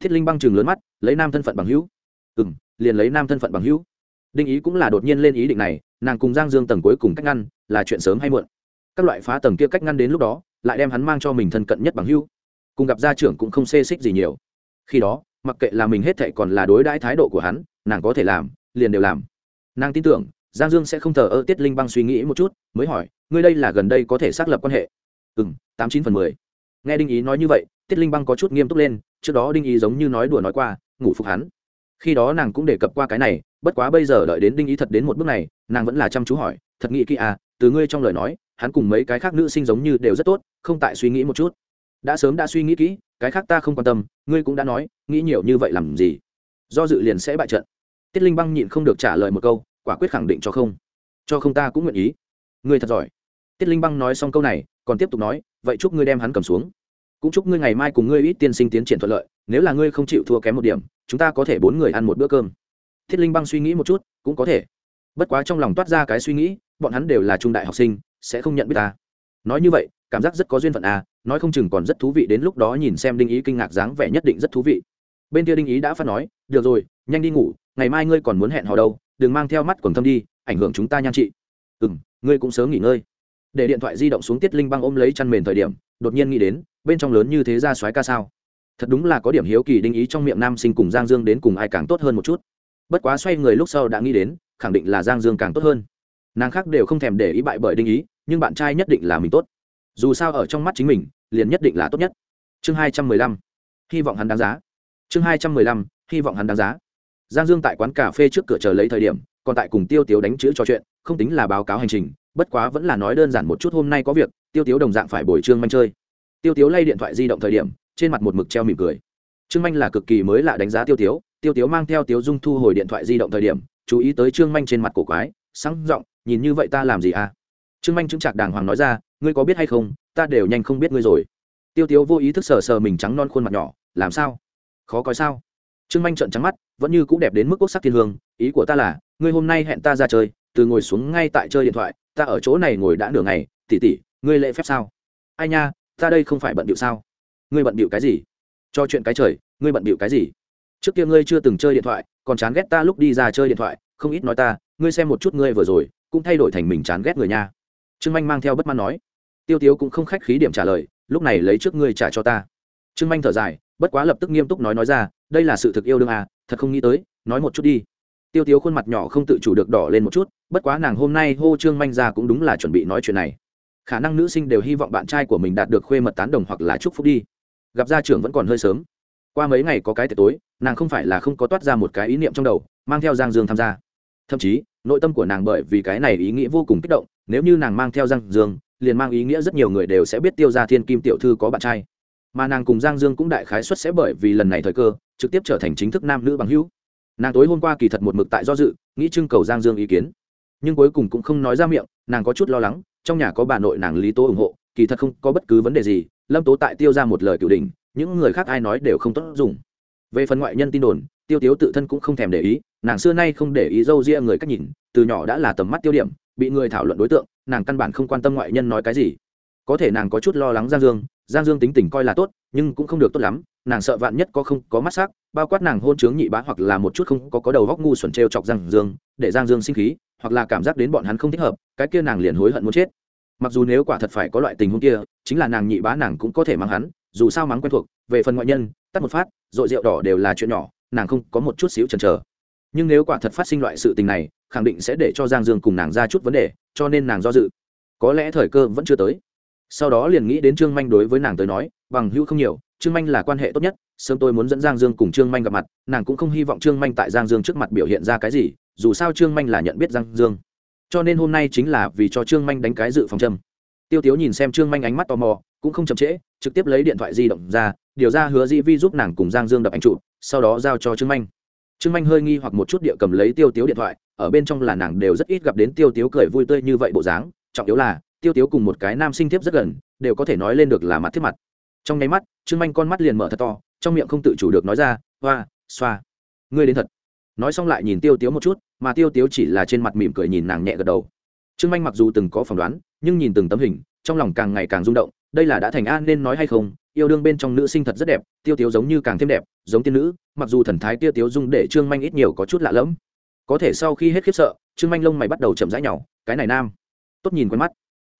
Speaker 1: Thiết linh băng chừng lớn mắt, lấy nam thân phận bằng hữu. Ừ m liền lấy nam thân phận bằng hữu. Đinh ý cũng là đột nhiên lên ý định này, nàng cùng giang dương tầng cuối cùng cách ngăn, là chuyện sớm hay muộn. Các loại phá tầng kia cách ngăn đến lúc đó, lại đem hắn mang cho mình thân cận nhất bằng hữu. Cùng gặp gia trưởng cũng không xê xích gì nhiều. Khi đó, mặc kệ là mình hết thệ còn là đối đãi thái độ của hắn, nàng có thể làm, liền đều làm. Nàng tin tưởng, giang dương sẽ không thờ ơ tiết linh băng suy nghĩ một chút, mới hỏi, ngươi đây là gần đây có thể xác lập quan hệ? Ừ m tám chín phần mười. Nghe đinh ý nói như vậy, tiết linh băng có chút nghiêm túc lên, trước đó đinh ý giống như nói đùa nói qua, ngủ phục hắn. Khi đó nàng cũng đề cập qua cái này, bất quá bây giờ đợi đến đinh ý thật đến một bước này, nàng vẫn là chăm chú hỏi, thật nghĩ kỹ à từ ngươi trong lời nói, hắn cùng mấy cái khác nữ sinh giống như đều rất tốt, không tại suy nghĩ một chút. Đã sớm đã suy nghĩ kỹ, cái khác ta không quan tâm, ngươi cũng đã nói, nghĩ nhiều như vậy làm gì? Do dự liền sẽ bại trận. Tiết linh băng nhịn không được trả lời một câu, quả quyết khẳng định cho không. Cho không ta cũng nguyện ý. Ngươi thật giỏi. Tiết linh băng nói xong câu này còn tiếp tục nói, vậy chúc ngươi đem hắn cầm xuống. Cũng chúc ngươi ngày mai cùng ngươi ít tiên sinh tiến triển thuận lợi, nếu là ngươi không chịu thua kém một điểm, chúng ta có thể bốn người ăn một bữa cơm. Thiết linh băng suy nghĩ một chút, cũng có thể. Bất quá trong lòng toát ra cái suy nghĩ, bọn hắn đều là trung đại học sinh, sẽ không nhận biết ta. Nói như vậy, cảm giác rất có duyên phận à nói không chừng còn rất thú vị đến lúc đó nhìn xem đinh ý kinh ngạc dáng vẻ nhất định rất thú vị. Bên kia đinh ý đã phát nói, được rồi, nhanh đi ngủ, ngày mai ngươi còn muốn hẹn hò đâu, đừng mang theo mắt quần thâm đi, ảnh hưởng chúng ta nhan trị. Ừ m ngươi cũng sớm nghỉ ngơi để điện thoại di động xuống tiết linh băng ôm lấy chăn mền thời điểm, đột nhiên nghĩ đến, bên trong lớn như thế ra soái ca sao? Thật đúng là có điểm hiếu kỳ đinh ý trong miệng nam sinh cùng giang dương đến cùng ai càng tốt hơn một chút. Bất quá xoay người lúc sau đã nghĩ đến, khẳng định là giang dương càng tốt hơn. Nàng khác đều không thèm để ý bại bởi đinh ý, nhưng bạn trai nhất định là mình tốt. Dù sao ở trong mắt chính mình, liền nhất định là tốt nhất. Chương hai trăm mười lăm, hy vọng hắn đáng giá. Chương hai trăm mười lăm, hy vọng hắn đáng giá. Giang dương tại quán cà phê trước cửa chờ lấy thời điểm, còn tại cùng tiêu tiếu đánh chữ trò chuyện, không tính là báo cáo hành trình bất quá vẫn là nói đơn giản một chút hôm nay có việc, tiêu tiếu đồng dạng phải bồi trương manh chơi. Tiêu tiếu lay điện thoại di động thời điểm, trên mặt một mực treo mỉm cười. Trương manh là cực kỳ mới lạ đánh giá tiêu tiếu tiêu tiếu mang theo tiếu dung thu hồi điện thoại di động thời điểm, chú ý tới trương manh trên mặt cổ quái, sáng r ộ n g nhìn như vậy ta làm gì à? Trương manh chứng chạc đàng hoàng nói ra, ngươi có biết hay không, ta đều nhanh không biết ngươi rồi. Tiêu tiếu vô ý thức sờ sờ mình trắng non khuôn mặt nhỏ, làm sao? Khó coi sao? Trương manh trợn trắng mắt, vẫn như c ũ đẹp đến mức quốc sắc thiên hương, ý của ta là, ngươi hôm nay hẹn ta ra chơi, từ ngồi xuống ngay tại chơi điện thoại ta ở chỗ này ngồi đã nửa ngày tỉ tỉ ngươi lễ phép sao? Ai nha, ta đây không phải bận điệu sao? Ngươi bận điệu cái gì? Cho chuyện cái trời, ngươi bận điệu cái gì? Trước kia ngươi chưa từng chơi điện thoại, còn chán ghét ta lúc đi ra chơi điện thoại, không ít nói ta, ngươi xem một chút ngươi vừa rồi, cũng thay đổi thành mình chán ghét người nha. Trương manh mang theo bất mãn nói. Tiêu tiếu cũng không khách khí điểm trả lời, lúc này lấy trước ngươi trả cho ta. Trương manh thở dài, bất quá lập tức nghiêm túc nói nói ra, đây là sự thực yêu đương à thật không nghĩ tới, nói một chút đi tiêu tiếu khuôn mặt nhỏ không tự chủ được đỏ lên một chút, bất quá nàng hôm nay hô trương manh ra cũng đúng là chuẩn bị nói chuyện này. Khả năng nữ sinh đều hy vọng bạn trai của mình đạt được khuê mật tán đồng hoặc là chúc phúc đi. Gặp gia trưởng vẫn còn hơi sớm. Qua mấy ngày có cái tiệc tối, nàng không phải là không có toát ra một cái ý niệm trong đầu, mang theo giang dương tham gia. Thậm chí, nội tâm của nàng bởi vì cái này ý nghĩa vô cùng kích động, nếu như nàng mang theo giang dương, liền mang ý nghĩa rất nhiều người đều sẽ biết tiêu ra thiên kim tiểu thư có bạn trai. Mà nàng cùng giang dương cũng đại khái xuất sẽ bởi vì lần này thời cơ, trực tiếp trở thành chính thức nam nữ bằng hữu nàng tối hôm qua kỳ thật một mực tại do dự, nghĩ trưng cầu giang dương ý kiến. Nhưng cuối cùng cũng không nói ra miệng, nàng có chút lo lắng, trong nhà có bà nội nàng lý tố ủng hộ, kỳ thật không có bất cứ vấn đề gì, lâm tố tại tiêu ra một lời cửu đình những người khác ai nói đều không tốt dùng. Về phần ngoại nhân tin đồn, tiêu tiếu tự thân cũng không thèm để ý, nàng xưa nay không để ý dâu ria người cách nhìn, từ nhỏ đã là tầm mắt tiêu điểm, bị người thảo luận đối tượng, nàng căn bản không quan tâm ngoại nhân nói cái gì. Có thể nàng có chút lo lắng giang dương giang dương tính tình coi là tốt, nhưng cũng không được tốt lắm, nàng sợ vạn nhất có không có mắt sắc bao quát nàng hôn chướng nhị bá hoặc là một chút không có có đầu góc ngu xuẩn trêu chọc giang dương, để giang dương sinh khí, hoặc là cảm giác đến bọn hắn không thích hợp, cái kia nàng liền hối hận muốn chết. Mặc dù nếu quả thật phải có loại tình huống kia, chính là nàng nhị bá nàng cũng có thể mắng hắn, dù sao mắng quen thuộc, về phần ngoại nhân, tắt một phát dội rượu đỏ đều là chuyện nhỏ, nàng không có một chút xíu chần chờ. Nhưng nếu quả thật phát sinh loại sự tình này, khẳng định sẽ để cho giang dương cùng nàng ra chút vấn đề, cho nên nàng do dự. Có lẽ thời cơ vẫn chưa tới. Sau đó liền nghĩ đến trương manh đối với nàng tới nói, bằng hữu không nhiều trương manh là quan hệ tốt nhất, sớm tôi muốn dẫn giang dương cùng trương manh gặp mặt, nàng cũng không hy vọng trương manh tại giang dương trước mặt biểu hiện ra cái gì, dù sao trương manh là nhận biết giang dương. Cho nên hôm nay chính là vì cho trương manh đánh cái dự phòng châm. Tiêu tiếu nhìn xem trương manh ánh mắt tò mò, cũng không chậm trễ, trực tiếp lấy điện thoại di động ra, điều ra hứa di vi giúp nàng cùng giang dương đập ảnh trụ sau đó giao cho trương manh. Trương manh hơi nghi hoặc một chút địa cầm lấy tiêu tiếu điện thoại, ở bên trong là nàng đều rất ít gặp đến tiêu tiếu cười vui tươi như vậy bộ dáng, trọng yếu là, tiêu tiếu cùng một cái nam sinh thiếp rất gần, đều có thể nói lên được là mặt thiết mặt trong nháy mắt, trương manh con mắt liền mở thật to, trong miệng không tự chủ được nói ra, hoa, xoa, ngươi đến thật. Nói xong lại nhìn tiêu tiếu một chút, mà tiêu tiếu chỉ là trên mặt mỉm cười nhìn nàng nhẹ gật đầu. Trương manh mặc dù từng có phỏng đoán, nhưng nhìn từng tấm hình, trong lòng càng ngày càng rung động, đây là đã thành an nên nói hay không, yêu đương bên trong nữ sinh thật rất đẹp, tiêu tiếu giống như càng thêm đẹp, giống tiên nữ, mặc dù thần thái tiêu tiếu dung để trương manh ít nhiều có chút lạ lẫm. Có thể sau khi hết khiếp sợ, trương manh lông mày bắt đầu chậm rãi nhỏ cái này nam. Tốt nhìn quen mắt.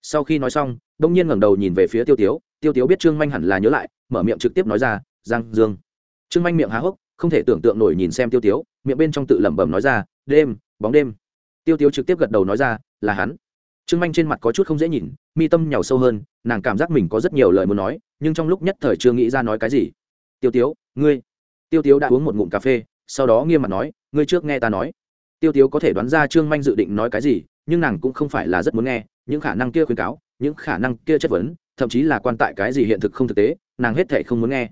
Speaker 1: Sau khi nói xong đông nhiên ngẩng đầu nhìn về phía tiêu tiếu tiêu tiếu biết trương manh hẳn là nhớ lại, mở miệng trực tiếp nói ra, giang dương. Trương manh miệng há hốc, không thể tưởng tượng nổi nhìn xem tiêu tiếu, miệng bên trong tự lẩm bẩm nói ra, đêm, bóng đêm. Tiêu tiếu trực tiếp gật đầu nói ra, là hắn. Trương manh trên mặt có chút không dễ nhìn, mi tâm nhào sâu hơn, nàng cảm giác mình có rất nhiều lời muốn nói, nhưng trong lúc nhất thời chưa nghĩ ra nói cái gì. Tiêu tiếu, ngươi. Tiêu tiếu đã uống một ngụm cà phê, sau đó nghiêm mặt nói, ngươi trước nghe ta nói. Tiêu tiếu có thể đoán ra trương manh dự định nói cái gì, nhưng nàng cũng không phải là rất muốn nghe, những khả năng kia khuyến cáo, những khả năng kia chất vấn thậm chí là quan tại cái gì hiện thực không thực tế, nàng hết thể không muốn nghe.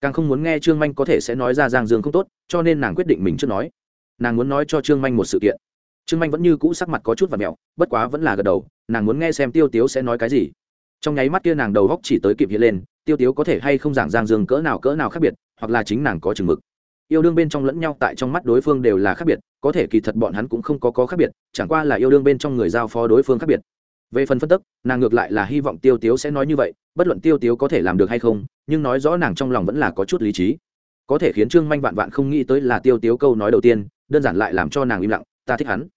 Speaker 1: Càng không muốn nghe trương manh có thể sẽ nói ra giang dương không tốt, cho nên nàng quyết định mình trước nói. Nàng muốn nói cho trương manh một sự kiện. Trương manh vẫn như cũ sắc mặt có chút và mẹo bất quá vẫn là gật đầu, nàng muốn nghe xem tiêu tiếu sẽ nói cái gì. Trong nháy mắt kia nàng đầu góc chỉ tới kịp hiện lên, tiêu tiếu có thể hay không giảng giang dương cỡ nào cỡ nào khác biệt, hoặc là chính nàng có chừng mực. Yêu đương bên trong lẫn nhau tại trong mắt đối phương đều là khác biệt, có thể kỳ thật bọn hắn cũng không có có khác biệt, chẳng qua là yêu đương bên trong người giao phó đối phương khác biệt về phần phân tức, nàng ngược lại là hy vọng tiêu tiếu sẽ nói như vậy, bất luận tiêu tiếu có thể làm được hay không, nhưng nói rõ nàng trong lòng vẫn là có chút lý trí. Có thể khiến trương manh vạn vạn không nghĩ tới là tiêu tiếu câu nói đầu tiên, đơn giản lại làm cho nàng im lặng, ta thích hắn.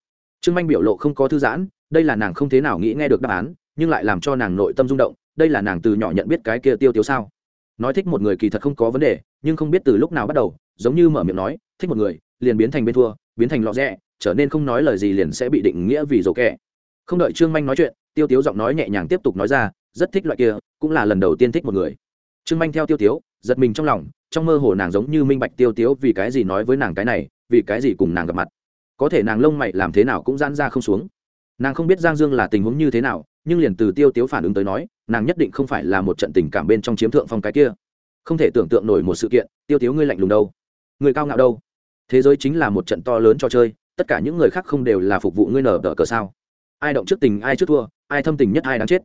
Speaker 1: Trương manh biểu lộ không có thư giãn, đây là nàng không thế nào nghĩ nghe được đáp án, nhưng lại làm cho nàng nội tâm rung động, đây là nàng từ nhỏ nhận biết cái kia tiêu tiếu sao? Nói thích một người kỳ thật không có vấn đề, nhưng không biết từ lúc nào bắt đầu, giống như mở miệng nói, thích một người, liền biến thành bên thua, biến thành lọ rẽ trở nên không nói lời gì liền sẽ bị định nghĩa vì dồ kẹ. Không đợi trương manh nói chuyện tiêu tiếu giọng nói nhẹ nhàng tiếp tục nói ra, rất thích loại kia, cũng là lần đầu tiên thích một người. Trương manh theo tiêu tiếu, giật mình trong lòng, trong mơ hồ nàng giống như minh bạch tiêu tiếu vì cái gì nói với nàng cái này, vì cái gì cùng nàng gặp mặt. Có thể nàng lông mày làm thế nào cũng giãn ra không xuống. Nàng không biết giang dương là tình huống như thế nào, nhưng liền từ tiêu tiếu phản ứng tới nói, nàng nhất định không phải là một trận tình cảm bên trong chiếm thượng phong cái kia. Không thể tưởng tượng nổi một sự kiện, tiêu tiếu ngươi lạnh lùng đâu? Người cao ngạo đâu? Thế giới chính là một trận to lớn cho chơi, tất cả những người khác không đều là phục vụ ngươi nở đỡ cờ sao? Ai động trước tình ai trước thua ai thâm tình nhất ai đáng chết.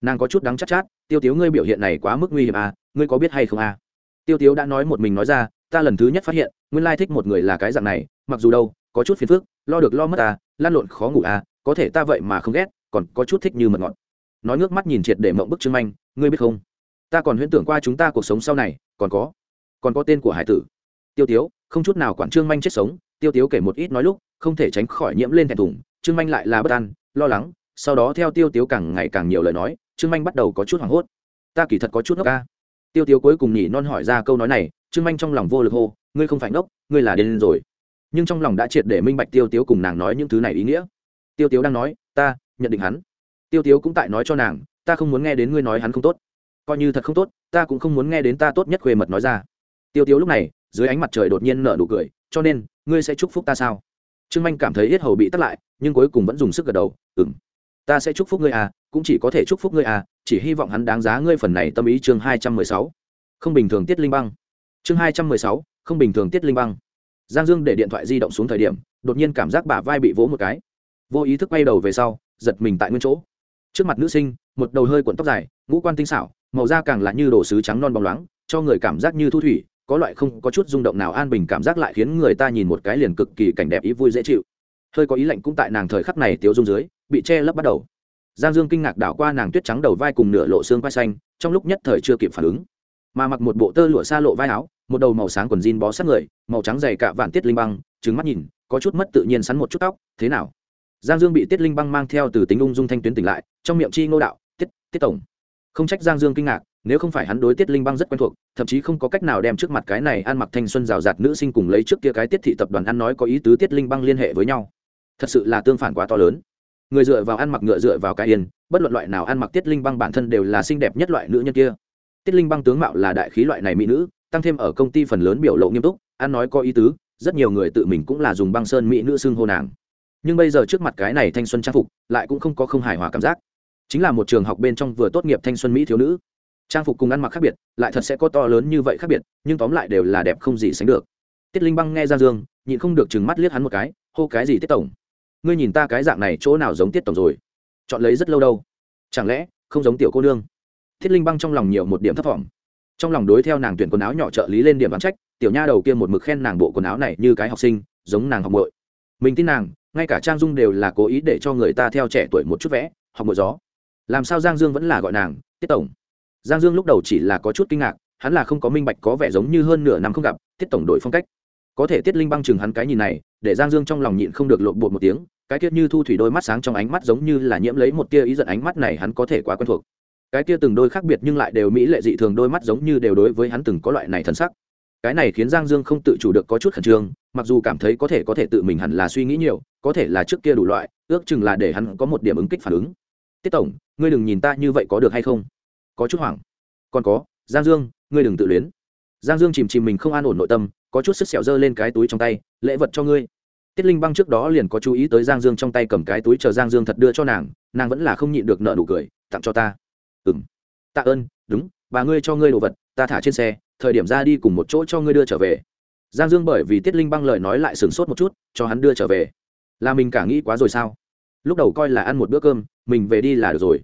Speaker 1: Nàng có chút đắng chắc chát, chát tiêu tiếu ngươi biểu hiện này quá mức nguy hiểm à ngươi có biết hay không à? Tiêu tiếu đã nói một mình nói ra ta lần thứ nhất phát hiện nguyên lai thích một người là cái dạng này mặc dù đâu có chút phiền phức lo được lo mất à lan lộn khó ngủ à có thể ta vậy mà không ghét còn có chút thích như mật ngọt. Nói nước mắt nhìn triệt để mộng bức trưng manh ngươi biết không? Ta còn huyễn tưởng qua chúng ta cuộc sống sau này còn có còn có tên của hải tử. Tiêu tiếu không chút nào quản trương manh chết sống tiêu tiếu kể một ít nói lúc không thể tránh khỏi nhiễm lên thẹn thùng trương manh lại là bất an lo lắng, sau đó theo tiêu tiếu càng ngày càng nhiều lời nói, trương manh bắt đầu có chút hoảng hốt. Ta kỳ thật có chút ngốc ca. Tiêu tiếu cuối cùng nhỉ non hỏi ra câu nói này, trương manh trong lòng vô lực hô, ngươi không phải ngốc, ngươi là điên rồi. Nhưng trong lòng đã triệt để minh bạch tiêu tiếu cùng nàng nói những thứ này ý nghĩa. Tiêu tiếu đang nói, ta nhận định hắn. Tiêu tiếu cũng tại nói cho nàng, ta không muốn nghe đến ngươi nói hắn không tốt. Coi như thật không tốt, ta cũng không muốn nghe đến ta tốt nhất khuê mật nói ra. Tiêu tiếu lúc này, dưới ánh mặt trời đột nhiên nở nụ cười, cho nên, ngươi sẽ chúc phúc ta sao? Trương manh cảm thấy yết hầu bị tắt lại, nhưng cuối cùng vẫn dùng sức gật đầu ừng ta sẽ chúc phúc ngươi à cũng chỉ có thể chúc phúc ngươi à chỉ hy vọng hắn đáng giá ngươi phần này tâm ý. Chương hai trăm mười sáu. Không bình thường tiết linh băng. Chương hai trăm mười sáu. Không bình thường tiết linh băng. Giang dương để điện thoại di động xuống thời điểm, đột nhiên cảm giác bả vai bị vỗ một cái. Vô ý thức quay đầu về sau, giật mình tại nguyên chỗ. Trước mặt nữ sinh, một đầu hơi cuộn tóc dài, ngũ quan tinh xảo, màu da càng là như đồ sứ trắng non bóng loáng, cho người cảm giác như thu thủy có loại không có chút rung động nào an bình cảm giác lại khiến người ta nhìn một cái liền cực kỳ cảnh đẹp ý vui dễ chịu. Hơi có ý lạnh cũng tại nàng thời khắc này tiếu dung dưới, bị che lấp bắt đầu. Giang dương kinh ngạc đảo qua nàng tuyết trắng đầu vai cùng nửa lộ xương vai xanh, trong lúc nhất thời chưa kịp phản ứng. Mà mặc một bộ tơ lụa xa lộ vai áo, một đầu màu sáng quần jean bó sát người, màu trắng dày cả vạn tiết linh băng trứng mắt nhìn, có chút mất tự nhiên sắn một chút tóc, thế nào? Giang dương bị tiết linh băng mang theo từ tính ung dung thanh tuyến tỉnh lại, trong miệng chi ngô đạo, tiết tiết tổng. Không trách giang dương kinh ngạc nếu không phải hắn đối tiết linh băng rất quen thuộc, thậm chí không có cách nào đem trước mặt cái này ăn mặc thanh xuân rào rạt nữ sinh cùng lấy trước kia cái tiết thị tập đoàn ăn nói có ý tứ tiết linh băng liên hệ với nhau. Thật sự là tương phản quá to lớn. Người dựa vào ăn mặc ngựa dựa vào cái yên, bất luận loại nào ăn mặc tiết linh băng bản thân đều là xinh đẹp nhất loại nữ nhân kia. Tiết linh băng tướng mạo là đại khí loại này mỹ nữ, tăng thêm ở công ty phần lớn biểu lộ nghiêm túc, ăn nói có ý tứ, rất nhiều người tự mình cũng là dùng băng sơn mỹ nữ xưng hô nàng. Nhưng bây giờ trước mặt cái này thanh xuân trang phục, lại cũng không có không hài hòa cảm giác. Chính là một trường học bên trong vừa tốt nghiệp thanh xuân mỹ thiếu nữ trang phục cùng ăn mặc khác biệt, lại thật sẽ có to lớn như vậy khác biệt, nhưng tóm lại đều là đẹp không gì sánh được. Tiết linh băng nghe ra dương, nhịn không được chừng mắt liếc hắn một cái, hô, cái gì tiết tổng? Ngươi nhìn ta cái dạng này chỗ nào giống tiết tổng rồi? Chọn lấy rất lâu đâu. Chẳng lẽ không giống tiểu cô nương? Thiết linh băng trong lòng nhiều một điểm thấp t trong lòng đối theo nàng tuyển quần áo nhỏ trợ lý lên điểm bán trách, tiểu nha đầu kia một mực khen nàng bộ quần áo này như cái học sinh, giống nàng học bội mình tin nàng, ngay cả trang dung đều là cố ý để cho người ta theo trẻ tuổi một chút vẽ, học bội gió. Làm sao giang dương vẫn là gọi nàng tiết tổng? Giang dương lúc đầu chỉ là có chút kinh ngạc, hắn là không có minh bạch có vẻ giống như hơn nửa năm không gặp, tiết tổng đổi phong cách. Có thể tiết linh băng chừng hắn cái nhìn này, để giang dương trong lòng nhịn không được lộn bột một tiếng, cái tiết như thu thủy đôi mắt sáng trong ánh mắt giống như là nhiễm lấy một tia ý giận ánh mắt này hắn có thể quá quen thuộc. Cái tia từng đôi khác biệt nhưng lại đều mỹ lệ dị thường đôi mắt giống như đều đối với hắn từng có loại này thân sắc. Cái này khiến giang dương không tự chủ được có chút khẩn trương, mặc dù cảm thấy có thể có thể tự mình hẳn là suy nghĩ nhiều, có thể là trước kia đủ loại, ước chừng là để hắn có một điểm ứng kích phản ứng. Tiết tổng, ngươi đừng nhìn ta như vậy có được hay không? Có chút hoảng. Còn có, giang dương, ngươi đừng tự luyến. Giang dương chìm chìm mình không an ổn nội tâm, có chút sức sẹo dơ lên cái túi trong tay, lễ vật cho ngươi. Tiết linh băng trước đó liền có chú ý tới giang dương trong tay cầm cái túi chờ giang dương thật đưa cho nàng nàng vẫn là không nhịn được nợ nụ cười, tặng cho ta. Ừ m tạ ơn, đúng, bà ngươi cho ngươi đồ vật, ta thả trên xe, thời điểm ra đi cùng một chỗ cho ngươi đưa trở về. Giang dương bởi vì tiết linh băng lời nói lại sửng sốt một chút, cho hắn đưa trở về. Là mình cả nghĩ quá rồi sao? Lúc đầu coi là ăn một bữa cơm, mình về đi là được rồi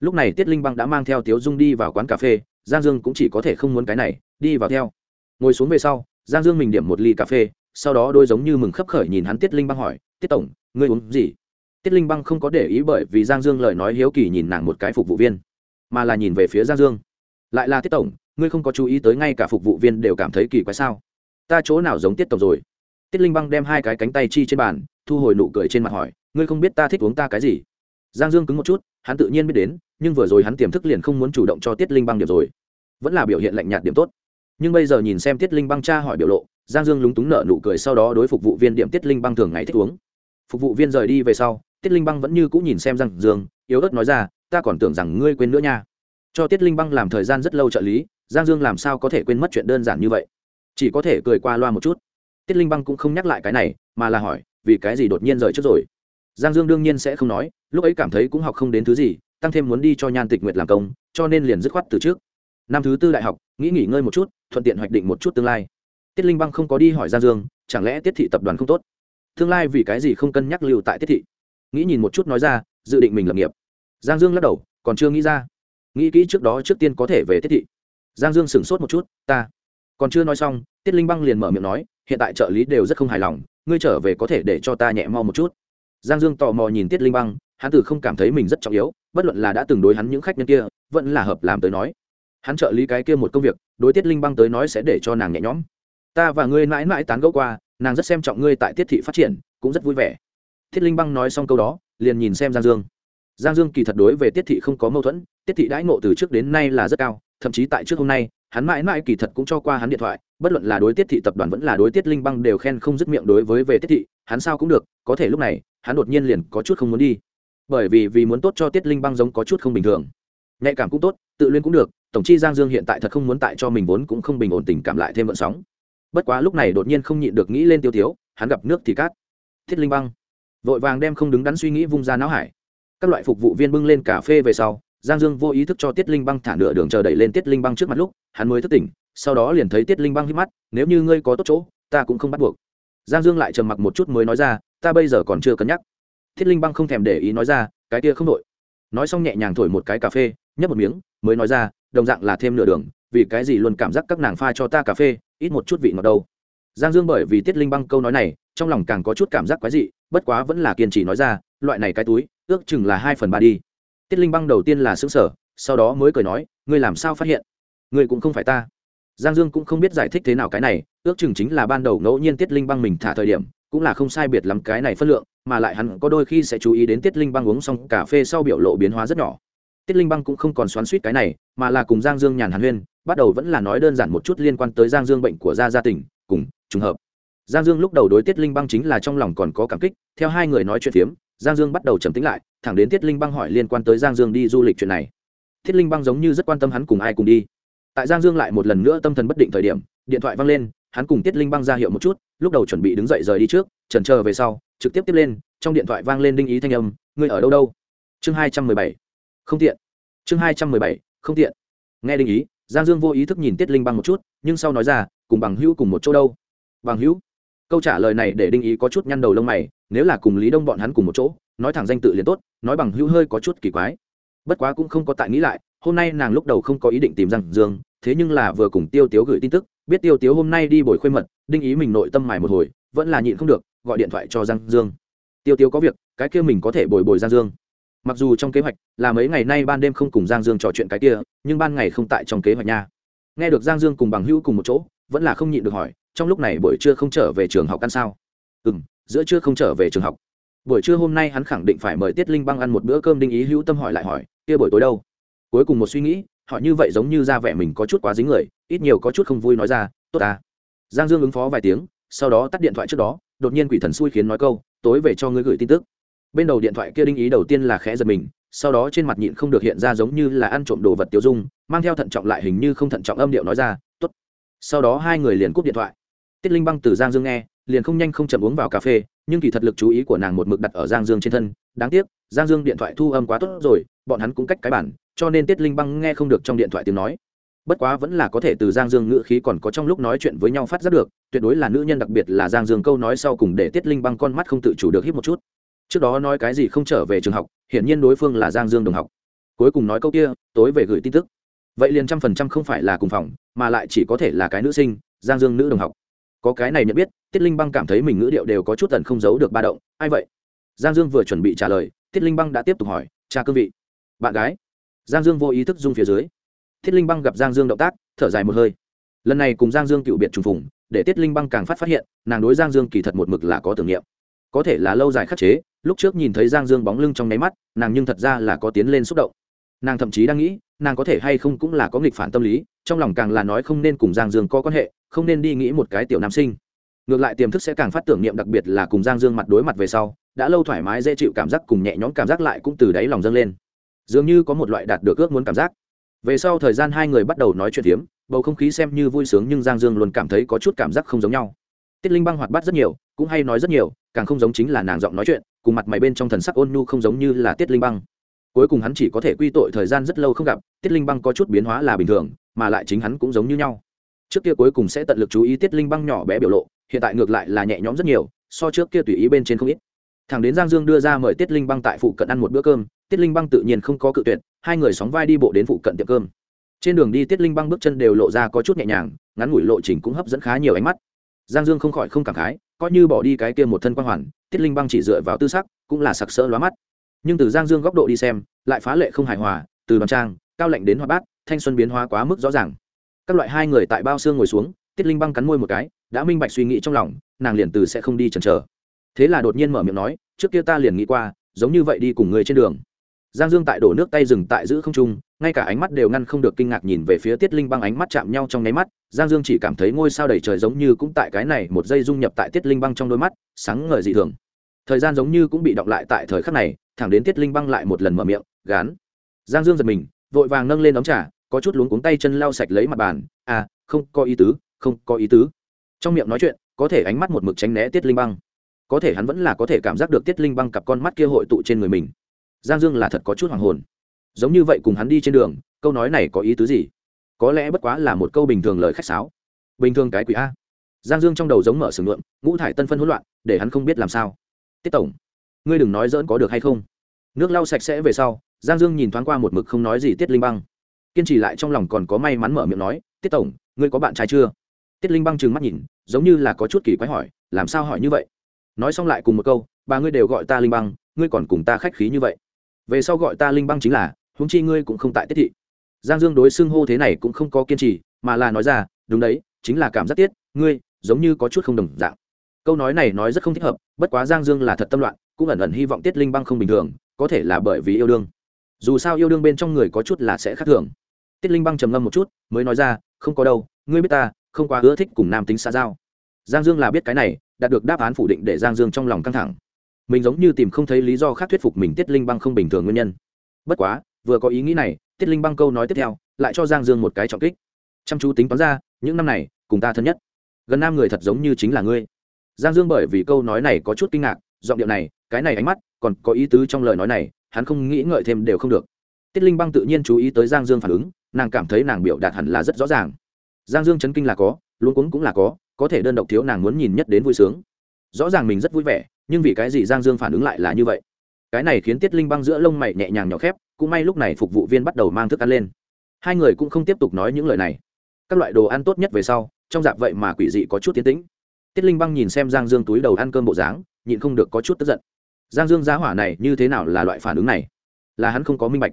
Speaker 1: lúc này tiết linh băng đã mang theo tiếu dung đi vào quán cà phê, giang dương cũng chỉ có thể không muốn cái này, đi vào theo. Ngồi xuống về sau, giang dương mình điểm một ly cà phê, sau đó đôi giống như mừng khấp khởi nhìn hắn tiết linh băng hỏi, tiết tổng, ngươi uống gì? Tiết linh băng không có để ý bởi vì giang dương lời nói hiếu kỳ nhìn nàng một cái phục vụ viên, mà là nhìn về phía giang dương. Lại là tiết tổng, ngươi không có chú ý tới ngay cả phục vụ viên đều cảm thấy kỳ quái sao? Ta chỗ nào giống tiết tổng rồi? Tiết linh băng đem hai cái cánh tay chi trên bàn, thu hồi nụ cười trên mặt hỏi, ngươi không biết ta thích uống ta cái gì? Giang dương cứng một chút, hắn tự nhiên biết đến nhưng vừa rồi hắn tiềm thức liền không muốn chủ động cho tiết linh băng điểm rồi. Vẫn là biểu hiện lạnh nhạt điểm tốt. Nhưng bây giờ nhìn xem tiết linh băng cha hỏi biểu lộ, giang dương lúng túng nợ nụ cười sau đó đối phục vụ viên điểm tiết linh băng thường ngày thích uống. Phục vụ viên rời đi về sau, tiết linh băng vẫn như cũng nhìn xem giang dương, yếu ớt nói ra, ta còn tưởng rằng ngươi quên nữa nha. Cho tiết linh băng làm thời gian rất lâu trợ lý, giang dương làm sao có thể quên mất chuyện đơn giản như vậy? Chỉ có thể cười qua loa một chút. Tiết linh băng cũng không nhắc lại cái này, mà là hỏi, vì cái gì đột nhiên rời trước rồi? Giang dương đương nhiên sẽ không nói, lúc ấy cảm thấy cũng học không đến thứ gì tăng thêm muốn đi cho nhan tịch nguyệt làm công, cho nên liền dứt khoát từ trước. Năm thứ tư đại học, nghĩ nghỉ ngơi một chút, thuận tiện hoạch định một chút tương lai. Tiết linh băng không có đi hỏi giang dương, chẳng lẽ tiết thị tập đoàn không tốt? Tương lai vì cái gì không cân nhắc lưu tại tiết thị? Nghĩ nhìn một chút nói ra, dự định mình lập nghiệp. Giang dương lắc đầu, còn chưa nghĩ ra. Nghĩ kỹ trước đó trước tiên có thể về tiết thị. Giang dương sửng sốt một chút, ta. Còn chưa nói xong, tiết linh băng liền mở miệng nói, hiện tại trợ lý đều rất không hài lòng, ngươi trở về có thể để cho ta nhẹ mau một chút. Giang dương tò mò nhìn tiết linh băng, hắn từ không cảm thấy mình rất trọng yếu bất luận là đã từng đối hắn những khách nhân kia, vẫn là hợp làm tới nói. Hắn trợ lý cái kia một công việc, đối tiết linh băng tới nói sẽ để cho nàng nhẹ nhõm. Ta và ngươi mãi mãi tán gẫu qua, nàng rất xem trọng ngươi tại tiết thị phát triển, cũng rất vui vẻ. Thiết linh băng nói xong câu đó, liền nhìn xem giang dương. Giang dương kỳ thật đối về tiết thị không có mâu thuẫn, tiết thị đãi ngộ từ trước đến nay là rất cao, thậm chí tại trước hôm nay, hắn mãi mãi kỳ thật cũng cho qua hắn điện thoại, bất luận là đối tiết thị tập đoàn vẫn là đối tiết linh băng đều khen không dứt miệng đối với về tiết thị, hắn sao cũng được, có thể lúc này, hắn đột nhiên liền có chút không muốn đi bởi vì vì muốn tốt cho tiết linh băng giống có chút không bình thường. Nhạy cảm cũng tốt, tự luyên cũng được, tổng chi giang dương hiện tại thật không muốn tại cho mình vốn cũng không bình ổn tình cảm lại thêm vận sóng. Bất quá lúc này đột nhiên không nhịn được nghĩ lên tiêu thiếu, hắn gặp nước thì cát. Thiết linh băng. Vội vàng đem không đứng đắn suy nghĩ vung ra não hải. Các loại phục vụ viên bưng lên cà phê về sau, giang dương vô ý thức cho tiết linh băng thả nửa đường chờ đẩy lên tiết linh băng trước mặt lúc, hắn mới thức tỉnh, sau đó liền thấy tiết linh băng hít mắt, nếu như ngươi có tốt chỗ, ta cũng không bắt buộc. Giang dương lại trầm mặc một chút mới nói ra, ta bây giờ còn chưa cân nhắc thiết linh băng không thèm để ý nói ra, cái kia không đội. Nói xong nhẹ nhàng thổi một cái cà phê, nhấp một miếng, mới nói ra, đồng dạng là thêm nửa đường, vì cái gì luôn cảm giác các nàng pha cho ta cà phê, ít một chút vị ngọt đâu. Giang dương bởi vì tiết linh băng câu nói này, trong lòng càng có chút cảm giác quái dị, bất quá vẫn là kiên trì nói ra, loại này cái túi, ước chừng là hai phần ba đi. Tiết linh băng đầu tiên là xứng sở sau đó mới cười nói, ngươi làm sao phát hiện? Ngươi cũng không phải ta. Giang dương cũng không biết giải thích thế nào cái này, ước chừng chính là ban đầu ngẫu nhiên tiết linh băng mình thả thời điểm cũng là không sai biệt lắm cái này phân lượng, mà lại hắn có đôi khi sẽ chú ý đến tiết linh băng uống xong cà phê sau biểu lộ biến hóa rất nhỏ. Tiết linh băng cũng không còn xoắn suýt cái này, mà là cùng giang dương nhàn hàn huyên, bắt đầu vẫn là nói đơn giản một chút liên quan tới giang dương bệnh của gia gia tỉnh, cùng trùng hợp. Giang dương lúc đầu đối tiết linh băng chính là trong lòng còn có cảm kích, theo hai người nói chuyện phiếm, giang dương bắt đầu trầm tính lại, thẳng đến tiết linh băng hỏi liên quan tới giang dương đi du lịch chuyện này. Tiết linh băng giống như rất quan tâm hắn cùng ai cùng đi. Tại giang dương lại một lần nữa tâm thần bất định thời điểm, điện thoại văng lên hắn cùng tiết linh băng ra hiệu một chút, lúc đầu chuẩn bị đứng dậy rời đi trước trần chờ về sau, trực tiếp tiếp lên, trong điện thoại vang lên đinh ý thanh âm, ngươi ở đâu đâu? Chương hai trăm mười bảy. Không tiện. Chương hai trăm mười bảy, không tiện. Nghe đinh ý, giang dương vô ý thức nhìn tiết linh băng một chút, nhưng sau nói ra, cùng bằng hữu cùng một chỗ đâu? Bằng hữu? Câu trả lời này để đinh ý có chút nhăn đầu lông mày, nếu là cùng lý đông bọn hắn cùng một chỗ, nói thẳng danh tự liền tốt, nói bằng hữu hơi có chút kỳ quái. Bất quá cũng không có tại nghĩ lại, hôm nay nàng lúc đầu không có ý định tìm giang dương, thế nhưng là vừa cùng tiêu tiếu gửi tin tức biết tiêu tiếu hôm nay đi bồi khuê mật, đinh ý mình nội tâm mài một hồi, vẫn là nhịn không được, gọi điện thoại cho giang dương. Tiêu tiếu có việc, cái kia mình có thể bồi bồi giang dương. Mặc dù trong kế hoạch là mấy ngày nay ban đêm không cùng giang dương trò chuyện cái kia, nhưng ban ngày không tại trong kế hoạch nha. Nghe được giang dương cùng bằng hữu cùng một chỗ, vẫn là không nhịn được hỏi, trong lúc này buổi trưa không trở về trường học ăn sao? Ừ m giữa trưa không trở về trường học. Buổi trưa hôm nay hắn khẳng định phải mời tiết linh băng ăn một bữa cơm đinh ý hữu tâm hỏi lại hỏi, kia buổi tối đâu? Cuối cùng một suy nghĩ, họ như vậy giống như ra vẻ mình có chút quá dính người ít nhiều có chút không vui nói ra, tốt à giang dương ứng phó vài tiếng, sau đó tắt điện thoại trước đó, đột nhiên quỷ thần xui khiến nói câu, tối về cho ngươi gửi tin tức. Bên đầu điện thoại kia đinh ý đầu tiên là khẽ giật mình, sau đó trên mặt nhịn không được hiện ra giống như là ăn trộm đồ vật tiêu dung, mang theo thận trọng lại hình như không thận trọng âm điệu nói ra t ố t sau đó hai người liền cúp điện thoại. Tiết linh băng từ giang dương nghe, liền không nhanh không chậm uống vào cà phê, nhưng kỳ thật lực chú ý của nàng một mực đặt ở giang dương trên thân. Đáng tiếc, giang dương điện thoại thu âm quá tốt rồi, bọn hắn cũng cách cái bản, cho nên tiết linh băng nghe không được trong điện thoại tiếng nói bất quá vẫn là có thể từ giang dương ngữ khí còn có trong lúc nói chuyện với nhau phát giác được, tuyệt đối là nữ nhân đặc biệt là giang dương câu nói sau cùng để tiết linh băng con mắt không tự chủ được hít một chút. Trước đó nói cái gì không trở về trường học, hiển nhiên đối phương là giang dương đồng học. Cuối cùng nói câu kia, tối về gửi tin tức. Vậy liền trăm phần trăm không phải là cùng phòng, mà lại chỉ có thể là cái nữ sinh, giang dương nữ đồng học. Có cái này nhận biết, tiết linh băng cảm thấy mình ngữ điệu đều có chút tần không giấu được ba động. Ai vậy? Giang dương vừa chuẩn bị trả lời, tiết linh băng đã tiếp tục hỏi, cha cương vị. Bạn gái. Giang dương vô ý thức dung phía dưới thiết linh băng gặp giang dương động tác, thở dài một hơi. Lần này cùng giang dương cựu biệt trùng phùng, để tiết linh băng càng phát phát hiện, nàng đối giang dương kỳ thật một mực là có tưởng niệm. Có thể là lâu dài khắc chế, lúc trước nhìn thấy giang dương bóng lưng trong nháy mắt, nàng nhưng thật ra là có tiến lên xúc động. Nàng thậm chí đang nghĩ, nàng có thể hay không cũng là có nghịch phản tâm lý, trong lòng càng là nói không nên cùng giang dương có quan hệ, không nên đi nghĩ một cái tiểu nam sinh. Ngược lại tiềm thức sẽ càng phát tưởng niệm đặc biệt là cùng giang dương mặt đối mặt về sau, đã lâu thoải mái dễ chịu cảm giác cùng nhẹ nhõm cảm giác lại cũng từ đáy lòng dâng lên. Dường như có một loại đạt được ước muốn cảm giác về sau thời gian hai người bắt đầu nói chuyện tiếm bầu không khí xem như vui sướng nhưng giang dương luôn cảm thấy có chút cảm giác không giống nhau. Tiết linh băng hoạt bát rất nhiều, cũng hay nói rất nhiều, càng không giống chính là nàng giọng nói chuyện, cùng mặt mày bên trong thần sắc ôn nhu không giống như là tiết linh băng. Cuối cùng hắn chỉ có thể quy tội thời gian rất lâu không gặp, tiết linh băng có chút biến hóa là bình thường, mà lại chính hắn cũng giống như nhau. Trước kia cuối cùng sẽ tận lực chú ý tiết linh băng nhỏ bé biểu lộ, hiện tại ngược lại là nhẹ nhõm rất nhiều, so trước kia tùy ý bên trên không ít. Thằng đến giang dương đưa ra mời tiết linh băng tại phụ cận ăn một bữa cơm tiết linh băng tự nhiên không có cự tuyệt, hai người sóng vai đi bộ đến phụ cận tiệm cơm. Trên đường đi, tiết linh băng bước chân đều lộ ra có chút nhẹ nhàng, ngắn ngủi lộ trình cũng hấp dẫn khá nhiều ánh mắt. Giang dương không khỏi không cảm khái, coi như bỏ đi cái kia một thân quan hoàn, tiết linh băng chỉ dựa vào tư sắc, cũng là sặc sỡ lóa mắt. Nhưng từ giang dương góc độ đi xem, lại phá lệ không hài hòa, từ đoàn trang, cao lạnh đến hoa bát, thanh xuân biến hóa quá mức rõ ràng. Các loại hai người tại bao xương ngồi xuống, tiết linh băng cắn môi một cái, đã minh bạch suy nghĩ trong lòng, nàng liền từ sẽ không đi chần chờ. Thế là đột nhiên mở miệng nói, trước kia ta liền nghĩ qua, giống như vậy đi cùng người trên đường giang dương tại đổ nước tay dừng tại giữ không trung, ngay cả ánh mắt đều ngăn không được kinh ngạc nhìn về phía tiết linh băng ánh mắt chạm nhau trong nháy mắt, giang dương chỉ cảm thấy ngôi sao đầy trời giống như cũng tại cái này một giây dung nhập tại tiết linh băng trong đôi mắt, sáng ngời dị thường. Thời gian giống như cũng bị động lại tại thời khắc này, thẳng đến tiết linh băng lại một lần mở miệng, gán. Giang dương giật mình, vội vàng nâng lên đóng trà, có chút luống cuống tay chân lau sạch lấy mặt bàn à không có ý tứ, không có ý tứ. Trong miệng nói chuyện, có thể ánh mắt một mực tránh né tiết linh băng. Có thể hắn vẫn là có thể cảm giác được tiết linh băng cặp con mắt kia hội tụ trên người mình giang dương là thật có chút hoàng hồn. Giống như vậy cùng hắn đi trên đường, câu nói này có ý tứ gì? Có lẽ bất quá là một câu bình thường lời khách sáo. Bình thường cái quỷ a. Giang dương trong đầu giống mở sừng lượm ngũ thải tân phân hỗn loạn, để hắn không biết làm sao. Tiết tổng, ngươi đừng nói dỡn có được hay không? Nước lau sạch sẽ về sau, giang dương nhìn thoáng qua một mực không nói gì tiết linh băng. Kiên trì lại trong lòng còn có may mắn mở miệng nói, tiết tổng, ngươi có bạn trai chưa? Tiết linh băng trừng mắt nhìn, giống như là có chút kỳ quái hỏi, làm sao hỏi như vậy? Nói xong lại cùng một câu ba ngươi đều gọi ta linh băng, ngươi còn cùng ta khách khí như vậy? Về sau gọi ta linh băng chính là, huống chi ngươi cũng không tại tiết thị. Giang dương đối xưng hô thế này cũng không có kiên trì, mà là nói ra, đúng đấy, chính là cảm giác tiết, ngươi, giống như có chút không đồng dạng. Câu nói này nói rất không thích hợp, bất quá giang dương là thật tâm loạn, cũng ẩn ẩn hy vọng tiết linh băng không bình thường, có thể là bởi vì yêu đương. Dù sao yêu đương bên trong người có chút là sẽ khác thường. Tiết linh băng trầm ngâm một chút, mới nói ra, không có đâu, ngươi biết ta, không quá ưa thích cùng nam tính xa giao. Giang dương là biết cái này, đạt được đáp án phủ định để giang dương trong lòng căng thẳng mình giống như tìm không thấy lý do khác thuyết phục mình tiết linh băng không bình thường nguyên nhân. Bất quá, vừa có ý nghĩ này, tiết linh băng câu nói tiếp theo, lại cho giang dương một cái trọng kích. Chăm chú tính toán ra, những năm này, cùng ta thân nhất. Gần nam người thật giống như chính là ngươi. Giang dương bởi vì câu nói này có chút kinh ngạc, giọng điệu này, cái này ánh mắt, còn có ý tứ trong lời nói này, hắn không nghĩ ngợi thêm đều không được. Tiết linh băng tự nhiên chú ý tới giang dương phản ứng, nàng cảm thấy nàng biểu đạt hẳn là rất rõ ràng. Giang dương chấn kinh là có luôn cuống cũng là có có thể đơn độc thiếu nàng muốn nhìn nhất đến vui sướng. Rõ ràng mình rất vui vẻ nhưng vì cái gì giang dương phản ứng lại là như vậy? Cái này khiến tiết linh băng giữa lông mày nhẹ nhàng nhỏ khép, cũng may lúc này phục vụ viên bắt đầu mang thức ăn lên. Hai người cũng không tiếp tục nói những lời này. Các loại đồ ăn tốt nhất về sau, trong dạp vậy mà quỷ dị có chút tiến tĩnh. Tiết linh băng nhìn xem giang dương túi đầu ăn cơm bộ dáng, nhịn không được có chút tức giận. Giang dương giá hỏa này như thế nào là loại phản ứng này? Là hắn không có minh bạch.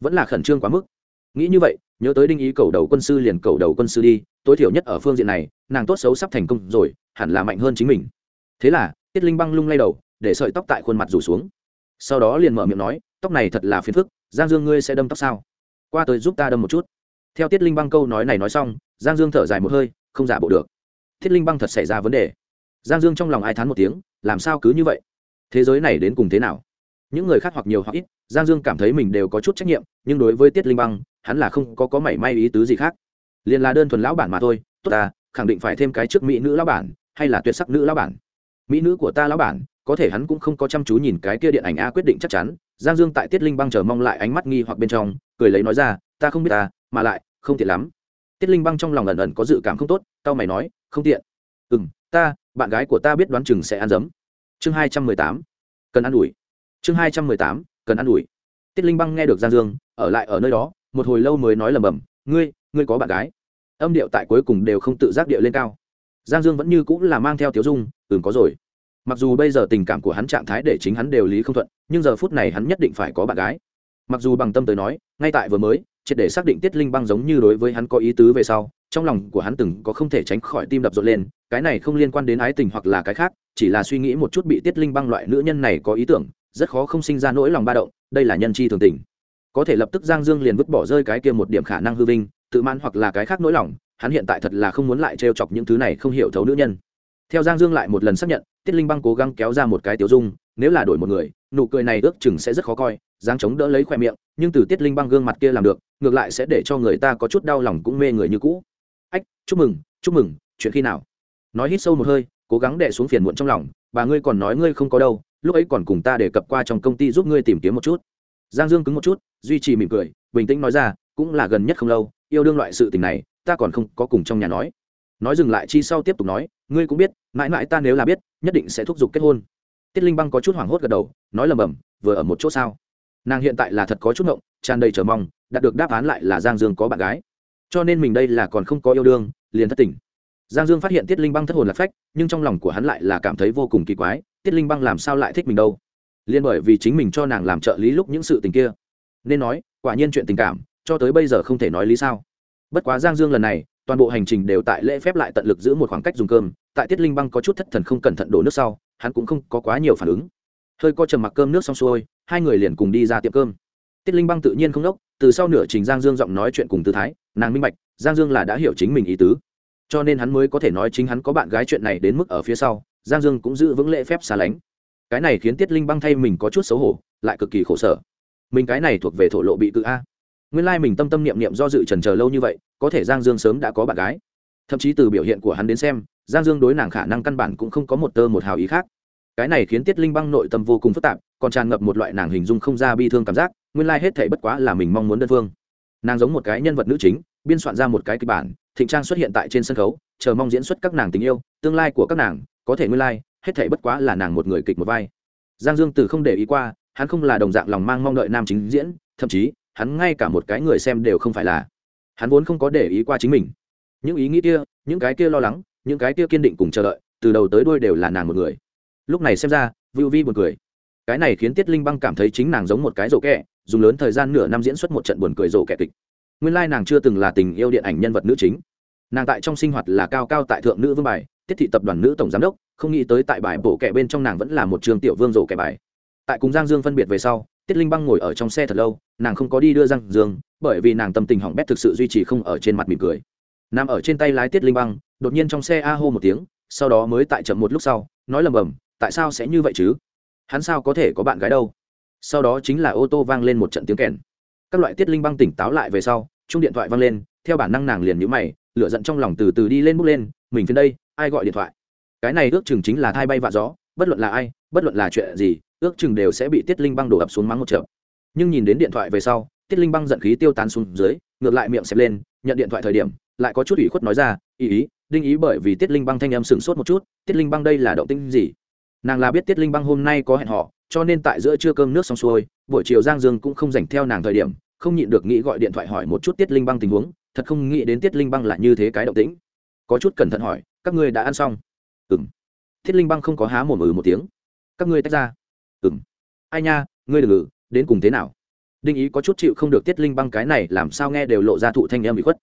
Speaker 1: Vẫn là khẩn trương quá mức. Nghĩ như vậy, nhớ tới đinh ý cầu đầu quân sư liền cầu đầu quân sư đi, tối thiểu nhất ở phương diện này, nàng tốt xấu sắp thành công rồi, hẳn là mạnh hơn chính mình. Thế là tiết linh băng lung lay đầu, để sợi tóc tại khuôn mặt rủ xuống. Sau đó liền mở miệng nói, tóc này thật là phiền phức, giang dương ngươi sẽ đâm tóc sao? Qua tới giúp ta đâm một chút. Theo tiết linh băng câu nói này nói xong, giang dương thở dài một hơi, không giả bộ được. Tiết linh băng thật xảy ra vấn đề. Giang dương trong lòng ai thán một tiếng, làm sao cứ như vậy? Thế giới này đến cùng thế nào? Những người khác hoặc nhiều hoặc ít, giang dương cảm thấy mình đều có chút trách nhiệm, nhưng đối với tiết linh băng, hắn là không có có mảy may ý tứ gì khác. Liền là đơn thuần lão bản mà thôi, tốt ta, khẳng định phải thêm cái trước mỹ nữ lão bản, hay là tuyệt sắc nữ lão bản? Mỹ nữ của ta lão bản, có thể hắn cũng không có chăm chú nhìn cái kia điện ảnh a quyết định chắc chắn. Giang dương tại tiết linh băng chờ mong lại ánh mắt nghi hoặc bên trong, cười lấy nói ra, ta không biết ta, mà lại, không tiện lắm. Tiết linh băng trong lòng ẩn ẩn có dự cảm không tốt tao mày nói, không tiện. Ừ m ta, bạn gái của ta biết đoán chừng sẽ ăn dấm. Chương hai trăm mười tám, cần ăn ủi. Chương hai trăm mười tám, cần ăn ủi. Tiết linh băng nghe được giang dương, ở lại ở nơi đó, một hồi lâu mới nói lầm bầm, ngươi ngươi có bạn gái. Âm điệu tại cuối cùng đều không tự giác điệu lên cao giang dương vẫn như cũng là mang theo tiếu dung ừ có rồi. Mặc dù bây giờ tình cảm của hắn trạng thái để chính hắn đều lý không thuận, nhưng giờ phút này hắn nhất định phải có bạn gái. Mặc dù bằng tâm tới nói, ngay tại vừa mới, triệt để xác định tiết linh băng giống như đối với hắn có ý tứ về sau, trong lòng của hắn từng có không thể tránh khỏi tim đập rộn lên, cái này không liên quan đến ái tình hoặc là cái khác, chỉ là suy nghĩ một chút bị tiết linh băng loại nữ nhân này có ý tưởng, rất khó không sinh ra nỗi lòng ba động, đây là nhân chi thường tình. Có thể lập tức giang dương liền vứt bỏ rơi cái kia một điểm khả năng hư vinh, tự mãn hoặc là cái khác nỗi lòng hắn hiện tại thật là không muốn lại trêu chọc những thứ này không hiểu thấu nữ nhân. Theo giang dương lại một lần xác nhận, tiết linh băng cố gắng kéo ra một cái tiểu dung, nếu là đổi một người, nụ cười này ước chừng sẽ rất khó coi giang chống đỡ lấy khoe miệng, nhưng từ tiết linh băng gương mặt kia làm được, ngược lại sẽ để cho người ta có chút đau lòng cũng mê người như cũ. Ách, chúc mừng chúc mừng, chuyện khi nào? Nói hít sâu một hơi, cố gắng đè xuống phiền muộn trong lòng, bà ngươi còn nói ngươi không có đâu, lúc ấy còn cùng ta đề cập qua trong công ty giúp ngươi tìm kiếm một chút. Giang dương cứng một chút, duy trì mỉm cười, bình tĩnh nói ra, cũng là gần nhất không lâu, yêu đương loại sự tình này ta còn không có cùng trong nhà nói. Nói dừng lại chi sau tiếp tục nói, ngươi cũng biết, mãi mãi ta nếu là biết, nhất định sẽ thúc giục kết hôn. Tiết linh băng có chút hoảng hốt gật đầu, nói lầm bầm, vừa ở một chỗ sao? Nàng hiện tại là thật có chút ngộng, tràn đầy chờ mong, đạt được đáp án lại là giang dương có bạn gái. Cho nên mình đây là còn không có yêu đương, liền thất tình. Giang dương phát hiện tiết linh băng thất hồn lạc phách, nhưng trong lòng của hắn lại là cảm thấy vô cùng kỳ quái, tiết linh băng làm sao lại thích mình đâu? Liên bởi vì chính mình cho nàng làm trợ lý lúc những sự tình kia. Nên nói, quả nhiên chuyện tình cảm, cho tới bây giờ không thể nói lý sao bất quá giang dương lần này, toàn bộ hành trình đều tại lễ phép lại tận lực giữ một khoảng cách dùng cơm, tại tiết linh băng có chút thất thần không cẩn thận đổ nước sau, hắn cũng không có quá nhiều phản ứng. Hơi co trầm mặc cơm nước xong xuôi, hai người liền cùng đi ra tiệm cơm. Tiết linh băng tự nhiên không đốc, từ sau nửa trình giang dương giọng nói chuyện cùng tư thái, nàng minh bạch, giang dương là đã hiểu chính mình ý tứ. Cho nên hắn mới có thể nói chính hắn có bạn gái chuyện này đến mức ở phía sau, giang dương cũng giữ vững lễ phép xa lánh. Cái này khiến tiết linh băng thay mình có chút xấu hổ, lại cực kỳ khổ sở. Mình cái này thuộc về thổ lộ bị cự a nguyên lai mình tâm tâm niệm niệm do dự trần chờ lâu như vậy, có thể giang dương sớm đã có bạn gái. Thậm chí từ biểu hiện của hắn đến xem, giang dương đối nàng khả năng căn bản cũng không có một tơ một hào ý khác. Cái này khiến tiết linh băng nội tâm vô cùng phức tạp, còn tràn ngập một loại nàng hình dung không ra bi thương cảm giác, nguyên lai hết thể bất quá là mình mong muốn đơn phương. Nàng giống một cái nhân vật nữ chính, biên soạn ra một cái kịch bản, thịnh trang xuất hiện tại trên sân khấu, chờ mong diễn xuất các nàng tình yêu, tương lai của các nàng, có thể nguyên lai, hết thể bất quá là nàng một người kịch một vai. Giang dương từ không để ý qua, hắn không là đồng dạng lòng mang mong đợi nam chính diễn, thậm chí hắn ngay cả một cái người xem đều không phải là. Hắn vốn không có để ý qua chính mình. Những ý nghĩ kia, những cái kia lo lắng, những cái kia kiên định cùng chờ đợi, từ đầu tới đuôi đều là nàng một người. Lúc này xem ra, vưu vi buồn cười. Cái này khiến tiết linh băng cảm thấy chính nàng giống một cái rổ kẹ, dùng lớn thời gian nửa năm diễn xuất một trận buồn cười rổ kẹ kịch. Nguyên lai nàng chưa từng là tình yêu điện ảnh nhân vật nữ chính. Nàng tại trong sinh hoạt là cao cao tại thượng nữ vương bài, tiết thị tập đoàn nữ tổng giám đốc, không nghĩ tới tại bài bổ kẹ bên trong nàng vẫn là một trường tiểu vương rổ kẹ bài. Tại cùng giang dương phân biệt về sau, tiết linh băng ngồi ở trong xe thật lâu nàng không có đi đưa răng, dương bởi vì nàng tâm tình hỏng bét thực sự duy trì không ở trên mặt mỉm cười. Nằm ở trên tay lái tiết linh băng đột nhiên trong xe a hô một tiếng sau đó mới tại chậm một lúc sau nói lầm bầm tại sao sẽ như vậy chứ? Hắn sao có thể có bạn gái đâu? Sau đó chính là ô tô vang lên một trận tiếng kèn. Các loại tiết linh băng tỉnh táo lại về sau chung điện thoại vang lên theo bản năng nàng liền nhữ mày lửa giận trong lòng từ từ đi lên bước lên mình phiên đây ai gọi điện thoại? Cái này ước chừng chính là thai bay vạ gió bất luận là ai bất luận là chuyện gì ước chừng đều sẽ bị tiết linh băng đổ ập xuống mắng một chợ nhưng nhìn đến điện thoại về sau, tiết linh băng giận khí tiêu tán xuống dưới, ngược lại miệng xẹp lên, nhận điện thoại thời điểm, lại có chút ủy khuất nói ra, ý ý, đinh ý bởi vì tiết linh băng thanh em sửng sốt một chút, tiết linh băng đây là động tinh gì? Nàng là biết tiết linh băng hôm nay có hẹn họ cho nên tại giữa trưa cơm nước xong xuôi, buổi chiều giang dương cũng không dành theo nàng thời điểm, không nhịn được nghĩ gọi điện thoại hỏi một chút tiết linh băng tình huống, thật không nghĩ đến tiết linh băng là như thế cái động tĩnh. Có chút cẩn thận hỏi, các ngươi đã ăn xong? Ừ m thiết linh băng không có há mồm ừ một tiếng. Các ngươi tách ra. Ừ m ai nha, ngươi đừng ngự đến cùng thế nào? Đinh ý có chút chịu không được tiết linh băng cái này làm sao nghe đều lộ ra thụ thanh em bị khuất.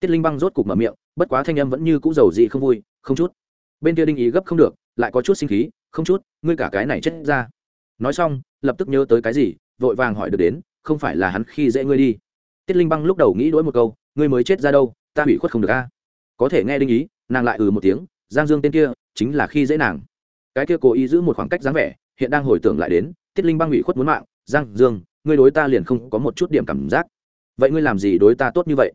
Speaker 1: Tiết linh băng rốt cục mở miệng, bất quá thanh em vẫn như c ũ giàu dị không vui, không chút. Bên kia đinh ý gấp không được, lại có chút sinh khí, không chút, ngươi cả cái này chết ra. Nói xong, lập tức nhớ tới cái gì, vội vàng hỏi được đến, không phải là hắn khi dễ ngươi đi? Tiết linh băng lúc đầu nghĩ đỗi một câu, ngươi mới chết ra đâu, ta hủy khuất không được a. Có thể nghe đinh ý, nàng lại ừ một tiếng, giang dương tên kia, chính là khi dễ nàng. Cái kia cố ý giữ một khoảng cách dáng vẻ, hiện đang hồi tưởng lại đến, tiết linh băng hủy khuất muốn mạng giang dương, ngươi đối ta liền không có một chút điểm cảm giác. Vậy ngươi làm gì đối ta tốt như vậy?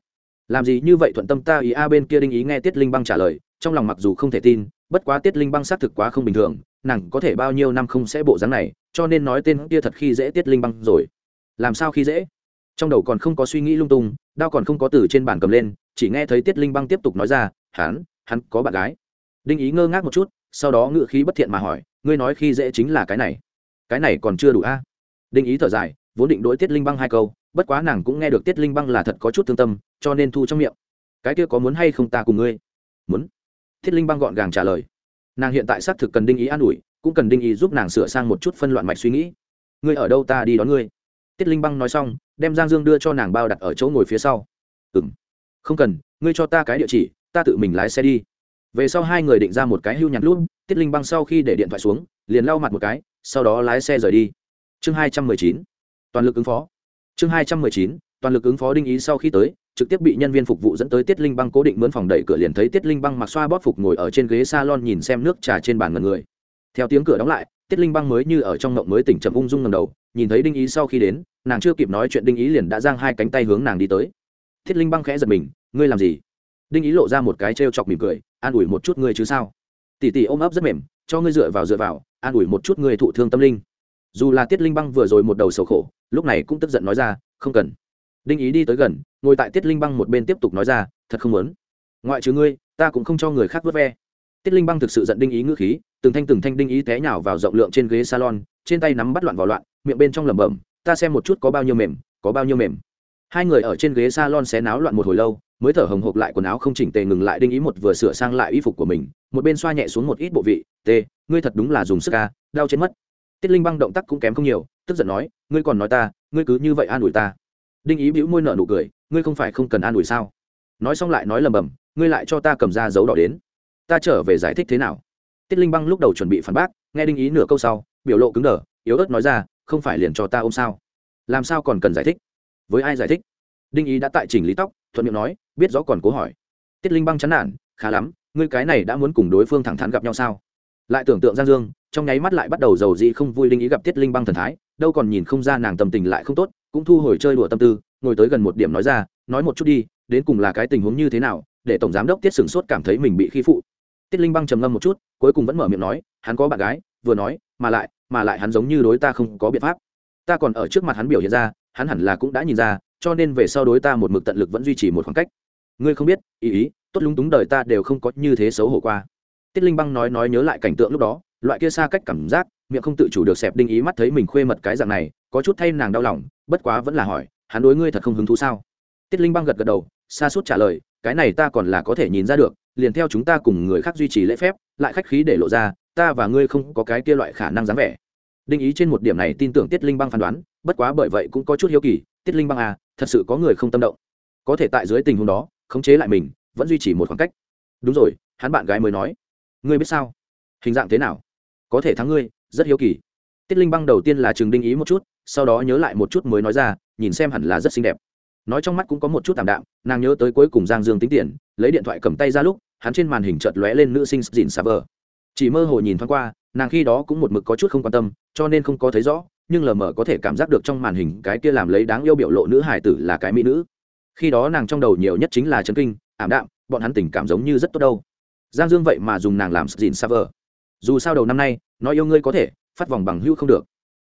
Speaker 1: Làm gì như vậy thuận tâm ta ý a bên kia đinh ý nghe tiết linh băng trả lời, trong lòng mặc dù không thể tin, bất quá tiết linh băng xác thực quá không bình thường, nàng có thể bao nhiêu năm không sẽ bộ dáng này, cho nên nói tên kia thật khi dễ tiết linh băng rồi. Làm sao khi dễ? Trong đầu còn không có suy nghĩ lung tung, đao còn không có từ trên bàn cầm lên, chỉ nghe thấy tiết linh băng tiếp tục nói ra, hắn hắn có bạn gái. Đinh ý ngơ ngác một chút, sau đó ngự khí bất thiện mà hỏi, ngươi nói khi dễ chính là cái này? Cái này còn chưa đủ a? Đinh ý thở dài, vốn định đối tiết linh băng hai câu, bất quá nàng cũng nghe được tiết linh băng là thật có chút thương tâm, cho nên thu trong miệng. Cái kia có muốn hay không ta cùng ngươi? Muốn. Thiết linh băng gọn gàng trả lời. Nàng hiện tại xác thực cần đinh ý an ủi, cũng cần đinh ý giúp nàng sửa sang một chút phân loạn mạch suy nghĩ. Ngươi ở đâu ta đi đón ngươi? Tiết linh băng nói xong, đem giang dương đưa cho nàng bao đặt ở chỗ ngồi phía sau. Ừ m không cần, ngươi cho ta cái địa chỉ, ta tự mình lái xe đi. Về sau hai người định ra một cái hưu nhặt luôn tiết linh băng sau khi để điện thoại xuống, liền lau mặt một cái, sau đó lái xe rời đi chương hai trăm mười chín. Toàn lực ứng phó. Chương hai trăm mười chín, toàn lực ứng phó đinh ý sau khi tới, trực tiếp bị nhân viên phục vụ dẫn tới tiết linh băng cố định mướn phòng đẩy cửa liền thấy tiết linh băng mặc xoa bóp phục ngồi ở trên ghế salon nhìn xem nước trà trên bàn ngần người. Theo tiếng cửa đóng lại, tiết linh băng mới như ở trong mộng mới tỉnh chậm ung dung ngầm đầu, nhìn thấy đinh ý sau khi đến, nàng chưa kịp nói chuyện đinh ý liền đã giang hai cánh tay hướng nàng đi tới. Tiết linh băng khẽ giật mình, ngươi làm gì? Đinh ý lộ ra một cái t chọc mỉm cười, an ủi một chút ngươi chứ sao? Tỉ tỉ ôm ấp rất mềm, cho ngươi dựa vào dựa vào, an ủi một chút ngươi thụ thương tâm linh dù là tiết linh băng vừa rồi một đầu sầu khổ, lúc này cũng tức giận nói ra, không cần. Đinh ý đi tới gần, ngồi tại tiết linh băng một bên tiếp tục nói ra, thật không muốn. Ngoại trừ ngươi, ta cũng không cho người khác vớt ve. Tiết linh băng thực sự giận đinh ý ngữ khí, từng thanh từng thanh đinh ý té nhào vào rộng lượng trên ghế salon, trên tay nắm bắt loạn vào loạn, miệng bên trong lẩm bẩm, ta xem một chút có bao nhiêu mềm, có bao nhiêu mềm. Hai người ở trên ghế salon xé náo loạn một hồi lâu, mới thở hồng hộc lại quần áo không chỉnh tề ngừng lại đinh ý một vừa sửa sang lại y phục của mình, một bên xoa nhẹ xuống một ít bộ vị t ngươi thật đúng là dùng sức ca đau chết mất tiết linh băng động tác cũng kém không nhiều, tức giận nói, ngươi còn nói ta, ngươi cứ như vậy an ủi ta. Đinh ý bĩu môi nợ nụ cười, ngươi không phải không cần an ủi sao? Nói xong lại nói lầm bầm, ngươi lại cho ta cầm ra dấu đỏ đến. Ta trở về giải thích thế nào? Tiết linh băng lúc đầu chuẩn bị phản bác, nghe đinh ý nửa câu sau, biểu lộ cứng đờ, yếu ớt nói ra, không phải liền cho ta ôm sao? Làm sao còn cần giải thích? Với ai giải thích? Đinh ý đã tại chỉnh lý tóc, thuận miệng nói, biết rõ còn cố hỏi. Tiết linh băng chán nản, khá lắm, ngươi cái này đã muốn cùng đối phương thẳng thắn gặp nhau sao? Lại tưởng tượng giang dương, trong nháy mắt lại bắt đầu giàu dị không vui linh ý gặp tiết linh băng thần thái, đâu còn nhìn không ra nàng tâm tình lại không tốt, cũng thu hồi chơi đùa tâm tư, ngồi tới gần một điểm nói ra, nói một chút đi, đến cùng là cái tình huống như thế nào, để tổng giám đốc tiết sửng sốt cảm thấy mình bị khi phụ. Tiết linh băng trầm ngâm một chút, cuối cùng vẫn mở miệng nói, hắn có bạn gái, vừa nói, mà lại mà lại hắn giống như đối ta không có biện pháp. Ta còn ở trước mặt hắn biểu hiện ra, hắn hẳn là cũng đã nhìn ra, cho nên về sau đối ta một mực tận lực vẫn duy trì một khoảng cách. Ngươi không biết, ý ý, tốt lúng túng đời ta đều không có như thế xấu hổ qua tiết linh băng nói nói nhớ lại cảnh tượng lúc đó, loại kia xa cách cảm giác, miệng không tự chủ được xẹp đinh ý mắt thấy mình khuê mật cái dạng này, có chút thay nàng đau lòng, bất quá vẫn là hỏi, hắn đối ngươi thật không hứng thú sao? Tiết linh băng gật gật đầu, xa suốt trả lời, cái này ta còn là có thể nhìn ra được, liền theo chúng ta cùng người khác duy trì lễ phép, lại khách khí để lộ ra, ta và ngươi không có cái kia loại khả năng dáng vẻ. Đinh ý trên một điểm này tin tưởng tiết linh băng phán đoán, bất quá bởi vậy cũng có chút hiếu kỳ, tiết linh băng à thật sự có người không tâm động. Có thể tại dưới tình huống đó, khống chế lại mình, vẫn duy trì một khoảng cách. Đúng rồi, hắn bạn gái mới nói ngươi biết sao? Hình dạng thế nào? Có thể thắng ngươi, rất hiếu kỳ. Tiết linh băng đầu tiên là chừng đinh ý một chút, sau đó nhớ lại một chút mới nói ra, nhìn xem hẳn là rất xinh đẹp. Nói trong mắt cũng có một chút tạm đạm, nàng nhớ tới cuối cùng giang dương tính tiền, lấy điện thoại cầm tay ra lúc, hắn trên màn hình chợt lóe lên nữ sinh dìn xà vờ chỉ mơ hồ nhìn thoáng qua, nàng khi đó cũng một mực có chút không quan tâm, cho nên không có thấy rõ, nhưng lờ mờ có thể cảm giác được trong màn hình cái kia làm lấy đáng yêu biểu lộ nữ hải tử là cái mỹ nữ. Khi đó nàng trong đầu nhiều nhất chính là chấn kinh, ảm đạm, bọn hắn tình cảm giống như rất tốt đâu giang dương vậy mà dùng nàng làm dìn xa vờ. Dù sao đầu năm nay, nói yêu ngươi có thể, phát vòng bằng hưu không được.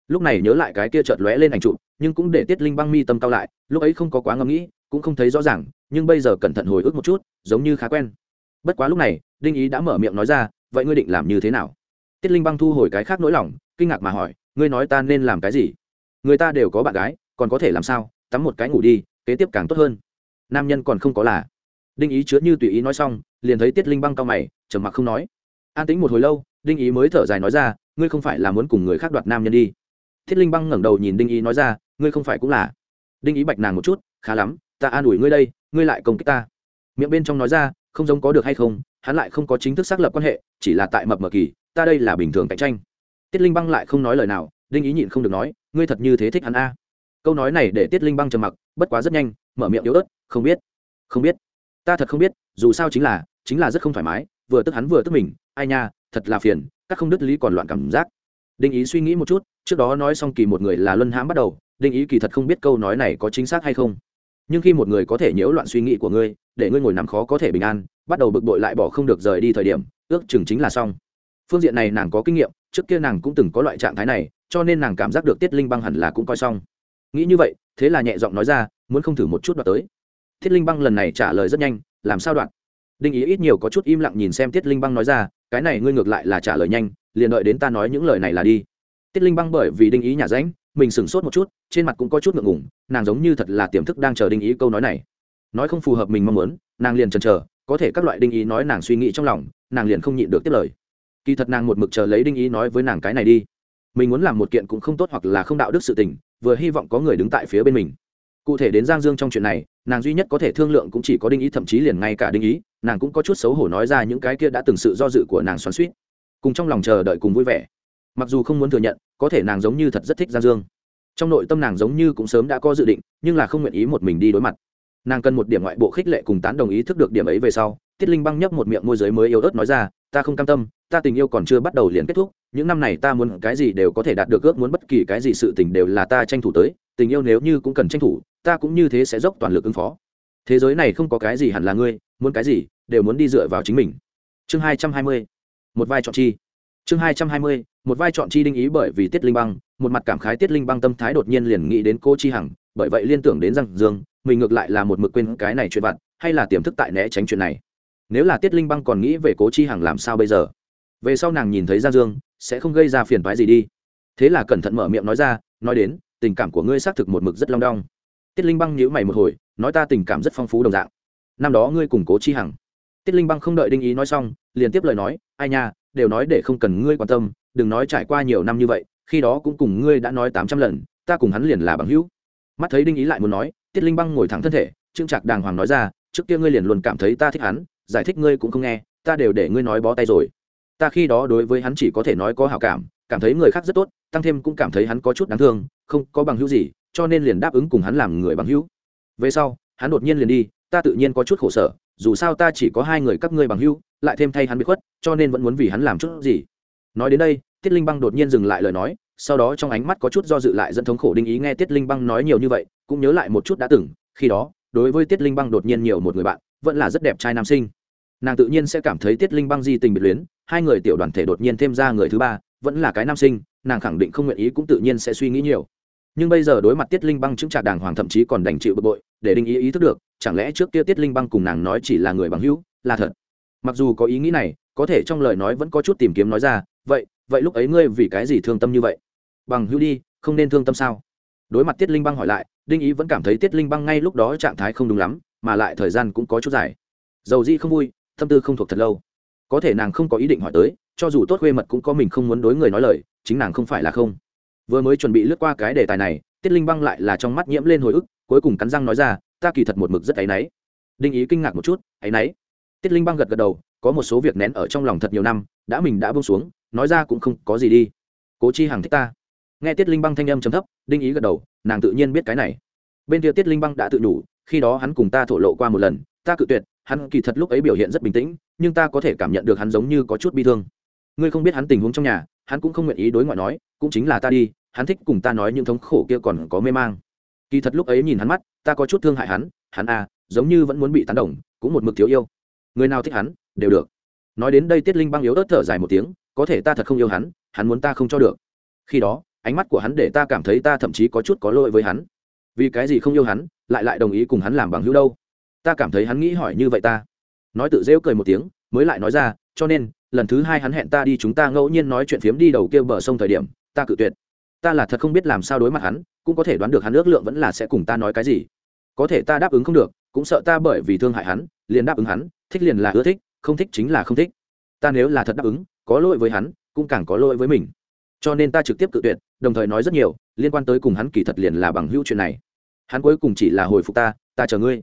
Speaker 1: Lúc này nhớ lại cái kia chợt lóe lên ảnh trụ nhưng cũng để tiết linh băng mi tâm cao lại, lúc ấy không có quá ngẫm nghĩ, cũng không thấy rõ ràng, nhưng bây giờ cẩn thận hồi ức một chút, giống như khá quen. Bất quá lúc này, đinh ý đã mở miệng nói ra, vậy ngươi định làm như thế nào? Tiết linh băng thu hồi cái khác nỗi lòng, kinh ngạc mà hỏi, ngươi nói ta nên làm cái gì? Người ta đều có bạn gái, còn có thể làm sao? Tắm một cái ngủ đi, kế tiếp càng tốt hơn. Nam nhân còn không có là đinh ý chứa như tùy ý nói xong, liền thấy tiết linh băng cao mày, trầm mặc không nói. An tính một hồi lâu, đinh ý mới thở dài nói ra, ngươi không phải là muốn cùng người khác đoạt nam nhân đi. Thiết linh băng ngẩng đầu nhìn đinh ý nói ra, ngươi không phải cũng là. Đinh ý bạch nàng một chút, khá lắm, ta an ủi ngươi đây, ngươi lại công kích ta. Miệng bên trong nói ra, không giống có được hay không, hắn lại không có chính thức xác lập quan hệ, chỉ là tại mập mờ kỳ, ta đây là bình thường cạnh tranh. Tiết linh băng lại không nói lời nào, đinh ý nhịn không được nói, ngươi thật như thế thích hắn a? Câu nói này để tiết linh băng trầm mặc, bất quá rất nhanh, mở miệng yếu ớt, không biết không biết ta thật không biết, dù sao chính là chính là rất không thoải mái, vừa tức hắn vừa tức mình, ai nha, thật là phiền, các không đứt lý còn loạn cảm giác. Đinh ý suy nghĩ một chút, trước đó nói xong kỳ một người là luân hãm bắt đầu, đinh ý kỳ thật không biết câu nói này có chính xác hay không. Nhưng khi một người có thể nhiễu loạn suy nghĩ của ngươi, để ngươi ngồi nằm khó có thể bình an, bắt đầu bực bội lại bỏ không được rời đi thời điểm, ước chừng chính là xong. Phương diện này nàng có kinh nghiệm, trước kia nàng cũng từng có loại trạng thái này, cho nên nàng cảm giác được tiết linh băng hẳn là cũng coi xong. Nghĩ như vậy, thế là nhẹ giọng nói ra, muốn không thử một chút đoạt tới thiết linh băng lần này trả lời rất nhanh, làm sao đoạn? Đinh ý ít nhiều có chút im lặng nhìn xem tiết linh băng nói ra, cái này ngươi ngược lại là trả lời nhanh, liền đợi đến ta nói những lời này là đi. Tiết linh băng bởi vì đinh ý nhà ránh mình sửng sốt một chút, trên mặt cũng có chút ngượng ngủng nàng giống như thật là tiềm thức đang chờ đinh ý câu nói này. Nói không phù hợp mình mong muốn, nàng liền chần chờ, có thể các loại đinh ý nói nàng suy nghĩ trong lòng, nàng liền không nhịn được tiếp lời. Kỳ thật nàng một mực chờ lấy đinh ý nói với nàng cái này đi. Mình muốn làm một kiện cũng không tốt hoặc là không đạo đức sự tình, vừa hy vọng có người đứng tại phía bên mình cụ thể đến giang dương trong chuyện này, nàng duy nhất có thể thương lượng cũng chỉ có đinh ý, thậm chí liền ngay cả đinh ý, nàng cũng có chút xấu hổ nói ra những cái kia đã từng sự do dự của nàng xoắn suýt cùng trong lòng chờ đợi cùng vui vẻ. Mặc dù không muốn thừa nhận, có thể nàng giống như thật rất thích giang dương. Trong nội tâm nàng giống như cũng sớm đã có dự định, nhưng là không nguyện ý một mình đi đối mặt. Nàng cần một điểm ngoại bộ khích lệ cùng tán đồng ý thức được điểm ấy về sau, tiết linh băng nhấp một miệng môi giới mới yếu ớt nói ra, ta không cam tâm, ta tình yêu còn chưa bắt đầu liền kết thúc, những năm này ta muốn cái gì đều có thể đạt được ước muốn bất kỳ cái gì sự tình đều là ta tranh thủ tới, tình yêu nếu như cũng cần tranh thủ ta cũng như thế sẽ dốc toàn lực ứng phó. Thế giới này không có cái gì hẳn là ngươi, muốn cái gì, đều muốn đi dựa vào chính mình. Chương hai trăm hai mươi, một vai chọn chi. Chương hai trăm hai mươi, một vai chọn chi đinh ý bởi vì tiết linh băng, một mặt cảm khái tiết linh băng tâm thái đột nhiên liền nghĩ đến cô chi hằng, bởi vậy liên tưởng đến rằng dương, mình ngược lại là một mực quên cái này chuyện vặt, hay là tiềm thức tại né tránh chuyện này. Nếu là tiết linh băng còn nghĩ về cố chi hằng làm sao bây giờ? Về sau nàng nhìn thấy giang dương, sẽ không gây ra phiền phái gì đi. Thế là cẩn thận mở miệng nói ra, nói đến, tình cảm của ngươi xác thực một mực rất long đong tiết linh băng nhíu mày một hồi, nói ta tình cảm rất phong phú đồng dạng. Năm đó ngươi củng cố chi hằng. Tiết linh băng không đợi đinh ý nói xong, liền tiếp lời nói, ai nha, đều nói để không cần ngươi quan tâm, đừng nói trải qua nhiều năm như vậy, khi đó cũng cùng ngươi đã nói tám trăm lần, ta cùng hắn liền là bằng hữu. Mắt thấy đinh ý lại muốn nói, tiết linh băng ngồi thẳng thân thể, trương trạc đàng hoàng nói ra, trước kia ngươi liền luôn cảm thấy ta thích hắn, giải thích ngươi cũng không nghe, ta đều để ngươi nói bó tay rồi. Ta khi đó đối với hắn chỉ có thể nói có hảo cảm cảm thấy người khác rất tốt, tăng thêm cũng cảm thấy hắn có chút đáng thương, không có bằng hữu gì cho nên liền đáp ứng cùng hắn làm người bằng hữu. Về sau, hắn đột nhiên liền đi, ta tự nhiên có chút khổ sở, dù sao ta chỉ có hai người các ngươi bằng hữu, lại thêm thay hắn bị khuất, cho nên vẫn muốn vì hắn làm chút gì. Nói đến đây, tiết linh băng đột nhiên dừng lại lời nói, sau đó trong ánh mắt có chút do dự lại dẫn thống khổ đinh ý nghe tiết linh băng nói nhiều như vậy, cũng nhớ lại một chút đã từng, khi đó, đối với tiết linh băng đột nhiên nhiều một người bạn, vẫn là rất đẹp trai nam sinh. Nàng tự nhiên sẽ cảm thấy tiết linh băng di tình biệt luyến, hai người tiểu đoàn thể đột nhiên thêm ra người thứ ba, vẫn là cái nam sinh, nàng khẳng định không nguyện ý cũng tự nhiên sẽ suy nghĩ nhiều nhưng bây giờ đối mặt tiết linh băng chứng trả đàng hoàng thậm chí còn đành chịu bực bội, để đinh ý ý thức được, chẳng lẽ trước kia tiết linh băng cùng nàng nói chỉ là người bằng hữu, là thật? Mặc dù có ý nghĩ này, có thể trong lời nói vẫn có chút tìm kiếm nói ra, vậy vậy lúc ấy ngươi vì cái gì thương tâm như vậy? Bằng hữu đi, không nên thương tâm sao? Đối mặt tiết linh băng hỏi lại, đinh ý vẫn cảm thấy tiết linh băng ngay lúc đó trạng thái không đúng lắm, mà lại thời gian cũng có chút dài. Dầu di không vui, tâm tư không thuộc thật lâu. Có thể nàng không có ý định hỏi tới, cho dù tốt khuê mật cũng có mình không muốn đối người nói lời, chính nàng không phải là không vừa mới chuẩn bị lướt qua cái đề tài này, tiết linh băng lại là trong mắt nhiễm lên hồi ức, cuối cùng cắn răng nói ra, ta kỳ thật một mực rất áy náy. Đinh ý kinh ngạc một chút, áy náy? Tiết linh băng gật gật đầu, có một số việc nén ở trong lòng thật nhiều năm, đã mình đã bông xuống, nói ra cũng không có gì đi. Cố chi hằng thích ta. Nghe tiết linh băng thanh âm chấm thấp, đinh ý gật đầu, nàng tự nhiên biết cái này. Bên kia tiết linh băng đã tự đủ khi đó hắn cùng ta thổ lộ qua một lần, ta cự tuyệt, hắn kỳ thật lúc ấy biểu hiện rất bình tĩnh, nhưng ta có thể cảm nhận được hắn giống như có chút bi thương. Ngươi không biết hắn tình huống trong nhà hắn cũng không nguyện ý đối ngoại nói, cũng chính là ta đi, hắn thích cùng ta nói những thống khổ kia còn có mê mang. Kỳ thật lúc ấy nhìn hắn mắt, ta có chút thương hại hắn hắn à giống như vẫn muốn bị tán đồng, cũng một mực thiếu yêu. Người nào thích hắn, đều được. Nói đến đây tiết linh băng yếu ớt thở dài một tiếng, có thể ta thật không yêu hắn hắn muốn ta không cho được. Khi đó, ánh mắt của hắn để ta cảm thấy ta thậm chí có chút có lỗi với hắn. Vì cái gì không yêu hắn, lại lại đồng ý cùng hắn làm bằng hữu đâu? Ta cảm thấy hắn nghĩ hỏi như vậy ta. Nói tự rêu cười một tiếng, mới lại nói ra, cho nên lần thứ hai hắn hẹn ta đi chúng ta ngẫu nhiên nói chuyện phiếm đi đầu kia bờ sông thời điểm, ta cự tuyệt. Ta là thật không biết làm sao đối mặt hắn, cũng có thể đoán được hắn ước lượng vẫn là sẽ cùng ta nói cái gì. Có thể ta đáp ứng không được, cũng sợ ta bởi vì thương hại hắn, liền đáp ứng hắn, thích liền là ưa thích, không thích chính là không thích. Ta nếu là thật đáp ứng, có lỗi với hắn, cũng càng có lỗi với mình. Cho nên ta trực tiếp cự tuyệt, đồng thời nói rất nhiều, liên quan tới cùng hắn kỳ thật liền là bằng hữu chuyện này. Hắn cuối cùng chỉ là hồi phục ta ta chờ ngươi.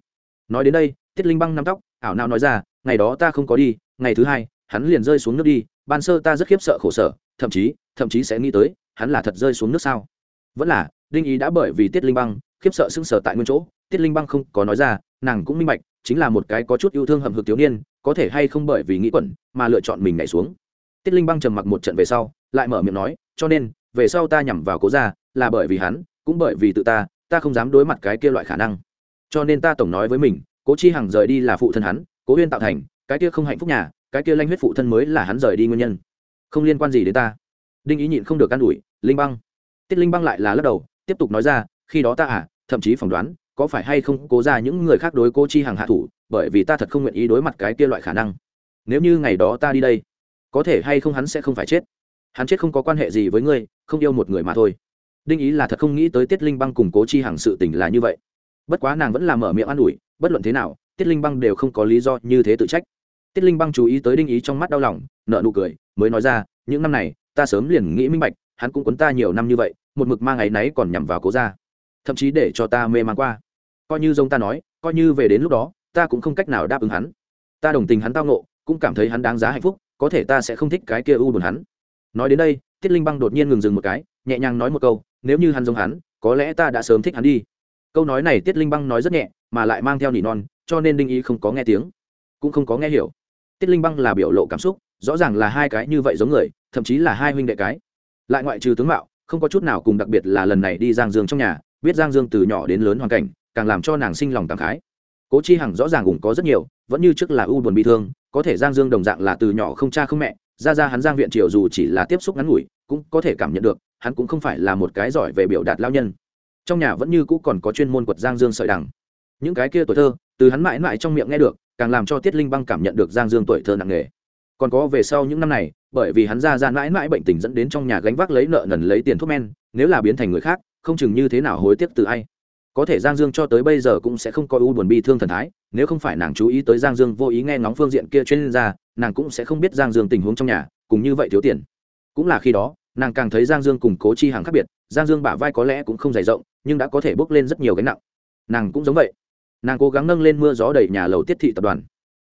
Speaker 1: Nói đến đây tiết linh băng nắm tóc, ảo nào nói ra, ngày đó ta không có đi, ngày thứ hai hắn liền rơi xuống nước đi, ban sơ ta rất khiếp sợ khổ sở, thậm chí thậm chí sẽ nghĩ tới, hắn là thật rơi xuống nước sao? Vẫn là, đinh ý đã bởi vì tiết linh băng, khiếp sợ sững sờ tại nguyên chỗ, tiết linh băng không có nói ra, nàng cũng minh bạch, chính là một cái có chút yêu thương hầm hực thiếu niên, có thể hay không bởi vì nghĩ quẩn mà lựa chọn mình nhảy xuống. Tiết linh băng trầm mặc một trận về sau, lại mở miệng nói, cho nên, về sau ta nhằm vào cố ra là bởi vì hắn, cũng bởi vì tự ta ta không dám đối mặt cái kia loại khả năng. Cho nên ta tổng nói với mình, cố chi hằng rời đi là phụ thân hắn, cố huyên tạo thành, cái kia không hạnh phúc nhà cái kia lanh huyết phụ thân mới là hắn rời đi nguyên nhân. Không liên quan gì đến ta. Đinh ý nhịn không được can ủi, linh băng. Tiết linh băng lại là lắc đầu, tiếp tục nói ra, khi đó ta à thậm chí phỏng đoán, có phải hay không cố ra những người khác đối cô chi hàng hạ thủ, bởi vì ta thật không nguyện ý đối mặt cái kia loại khả năng. Nếu như ngày đó ta đi đây, có thể hay không hắn sẽ không phải chết. Hắn chết không có quan hệ gì với ngươi, không yêu một người mà thôi. Đinh ý là thật không nghĩ tới tiết linh băng cùng cố chi hàng sự tình là như vậy. Bất quá nàng vẫn làm mở miệng an ủi, bất luận thế nào, tiết linh băng đều không có lý do như thế tự trách tiết linh băng chú ý tới đinh ý trong mắt đau lòng nợ nụ cười mới nói ra những năm này ta sớm liền nghĩ minh bạch hắn cũng quấn ta nhiều năm như vậy một mực mang ấy náy còn nhằm vào cố ra thậm chí để cho ta mê man qua. Coi như giống ta nói coi như về đến lúc đó ta cũng không cách nào đáp ứng hắn. Ta đồng tình hắn tao ngộ, cũng cảm thấy hắn đáng giá hạnh phúc có thể ta sẽ không thích cái kia u buồn hắn. Nói đến đây tiết linh băng đột nhiên ngừng dừng một cái nhẹ nhàng nói một câu nếu như hắn giống hắn có lẽ ta đã sớm thích hắn đi. Câu nói này tiết linh băng nói rất nhẹ mà lại mang theo nỉ non cho nên đinh ý không có nghe tiếng cũng không có nghe hiểu tiết linh băng là biểu lộ cảm xúc, rõ ràng là hai cái như vậy giống người, thậm chí là hai huynh đệ cái. Lại ngoại trừ tướng mạo, không có chút nào cùng đặc biệt là lần này đi giang dương trong nhà, biết giang dương từ nhỏ đến lớn hoàn cảnh, càng làm cho nàng sinh lòng cảm khái. Cố chi hằng rõ ràng cũng có rất nhiều, vẫn như trước là u buồn bị thương, có thể giang dương đồng dạng là từ nhỏ không cha không mẹ, ra ra hắn giang viện triều dù chỉ là tiếp xúc ngắn ngủi, cũng có thể cảm nhận được, hắn cũng không phải là một cái giỏi về biểu đạt lao nhân. Trong nhà vẫn như cũ còn có chuyên môn quật giang dương sợi đằng. Những cái kia tuổi thơ, từ hắn mãi mãi trong miệng nghe được càng làm cho tiết linh băng cảm nhận được giang dương tuổi thơ nặng nề. Còn có về sau những năm này, bởi vì hắn ra ra mãi mãi bệnh tình dẫn đến trong nhà gánh vác lấy nợ nần lấy tiền thuốc men, nếu là biến thành người khác, không chừng như thế nào hối tiếc từ ai. Có thể giang dương cho tới bây giờ cũng sẽ không coi u buồn bi thương thần thái, nếu không phải nàng chú ý tới giang dương vô ý nghe ngóng phương diện kia chuyên gia, nàng cũng sẽ không biết giang dương tình huống trong nhà, cùng như vậy thiếu tiền. Cũng là khi đó, nàng càng thấy giang dương cùng cố chi hàng khác biệt, giang dương bả vai có lẽ cũng không dày rộng, nhưng đã có thể bước lên rất nhiều gánh nặng. Nàng cũng giống vậy nàng cố gắng nâng lên mưa gió đầy nhà lầu tiết thị tập đoàn.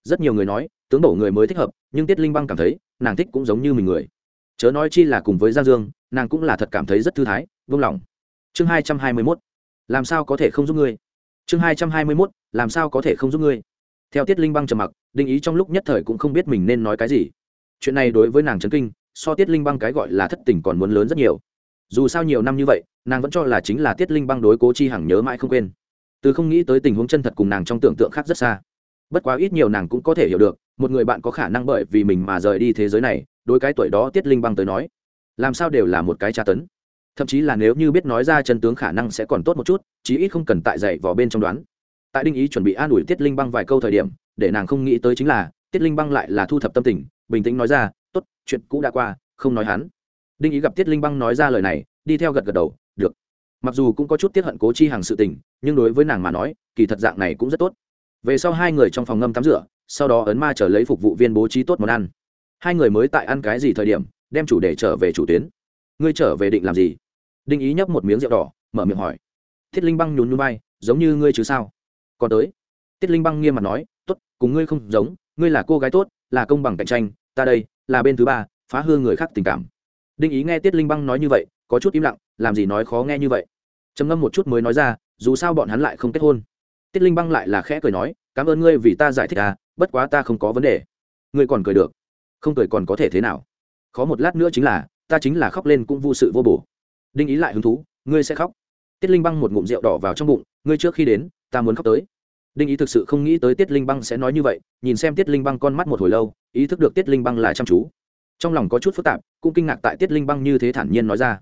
Speaker 1: Rất nhiều người nói, tướng đổ người mới thích hợp, nhưng tiết linh băng cảm thấy, nàng thích cũng giống như mình người. Chớ nói chi là cùng với giang dương, nàng cũng là thật cảm thấy rất thư thái, vung lòng. Chương hai trăm hai mươi mốt, làm sao có thể không giúp ngươi? Chương hai trăm hai mươi mốt, làm sao có thể không giúp ngươi? Theo tiết linh băng trầm mặc, đinh ý trong lúc nhất thời cũng không biết mình nên nói cái gì. Chuyện này đối với nàng trấn kinh, so tiết linh băng cái gọi là thất tình còn muốn lớn rất nhiều. Dù sao nhiều năm như vậy, nàng vẫn cho là chính là tiết linh băng đối cố chi hằng nhớ mãi không quên từ không nghĩ tới tình huống chân thật cùng nàng trong tưởng tượng khác rất xa. Bất quá ít nhiều nàng cũng có thể hiểu được, một người bạn có khả năng bởi vì mình mà rời đi thế giới này đôi cái tuổi đó tiết linh băng tới nói, làm sao đều là một cái tra tấn. Thậm chí là nếu như biết nói ra chân tướng khả năng sẽ còn tốt một chút, chí ít không cần tại dậy vào bên trong đoán. Tại đinh ý chuẩn bị an ủi tiết linh băng vài câu thời điểm, để nàng không nghĩ tới chính là, tiết linh băng lại là thu thập tâm tình, bình tĩnh nói ra, tốt, chuyện cũ đã qua, không nói hắn. Đinh ý gặp tiết linh băng nói ra lời này, đi theo gật gật đầu mặc dù cũng có chút tiết hận cố chi hàng sự tình, nhưng đối với nàng mà nói, kỳ thật dạng này cũng rất tốt. Về sau hai người trong phòng ngâm tắm rửa, sau đó ấn ma trở lấy phục vụ viên bố trí tốt món ăn. Hai người mới tại ăn cái gì thời điểm, đem chủ đề trở về chủ tuyến. Ngươi trở về định làm gì? Đinh ý nhấp một miếng rượu đỏ, mở miệng hỏi. Thiết linh băng nhún núi bay giống như ngươi chứ sao? Còn tới. Tiết linh băng nghiêm mặt nói, tốt, cùng ngươi không giống, ngươi là cô gái tốt, là công bằng cạnh tranh, ta đây, là bên thứ ba, phá hư người khác tình cảm. Đinh ý nghe tiết linh băng nói như vậy, có chút im lặng, làm gì nói khó nghe như vậy trầm ngâm một chút mới nói ra, dù sao bọn hắn lại không kết hôn. Tiết linh băng lại là khẽ cười nói, cảm ơn ngươi vì ta giải thích à bất quá ta không có vấn đề. Ngươi còn cười được. Không cười còn có thể thế nào? Khó một lát nữa chính là, ta chính là khóc lên cũng vô sự vô bổ. Đinh ý lại hứng thú, ngươi sẽ khóc? Tiết linh băng một ngụm rượu đỏ vào trong bụng, ngươi trước khi đến, ta muốn khóc tới. Đinh ý thực sự không nghĩ tới tiết linh băng sẽ nói như vậy, nhìn xem tiết linh băng con mắt một hồi lâu, ý thức được tiết linh băng là chăm chú. Trong lòng có chút phức tạp, cũng kinh ngạc tại tiết linh băng như thế thản nhiên nói ra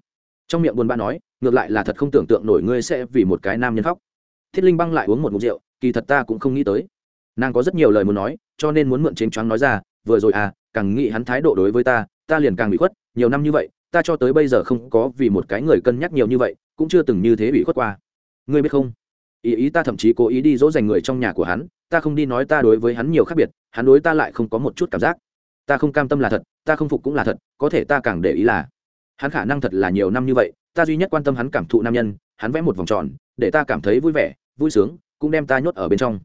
Speaker 1: trong miệng buồn bã nói, ngược lại là thật không tưởng tượng nổi ngươi sẽ vì một cái nam nhân khóc. Thiết linh băng lại uống một mục rượu, kỳ thật ta cũng không nghĩ tới. Nàng có rất nhiều lời muốn nói, cho nên muốn mượn chênh choáng nói ra, vừa rồi à càng nghĩ hắn thái độ đối với ta ta liền càng bị khuất, nhiều năm như vậy, ta cho tới bây giờ không có vì một cái người cân nhắc nhiều như vậy, cũng chưa từng như thế bị khuất qua. Ngươi biết không? Ý ý ta thậm chí cố ý đi dỗ dành người trong nhà của hắn, ta không đi nói ta đối với hắn nhiều khác biệt, hắn đối ta lại không có một chút cảm giác. Ta không cam tâm là thật, ta không phục cũng là thật, có thể ta càng để ý là hắn khả năng thật là nhiều năm như vậy, ta duy nhất quan tâm hắn cảm thụ nam nhân, hắn vẽ một vòng tròn, để ta cảm thấy vui vẻ, vui sướng, cũng đem ta nhốt ở bên trong.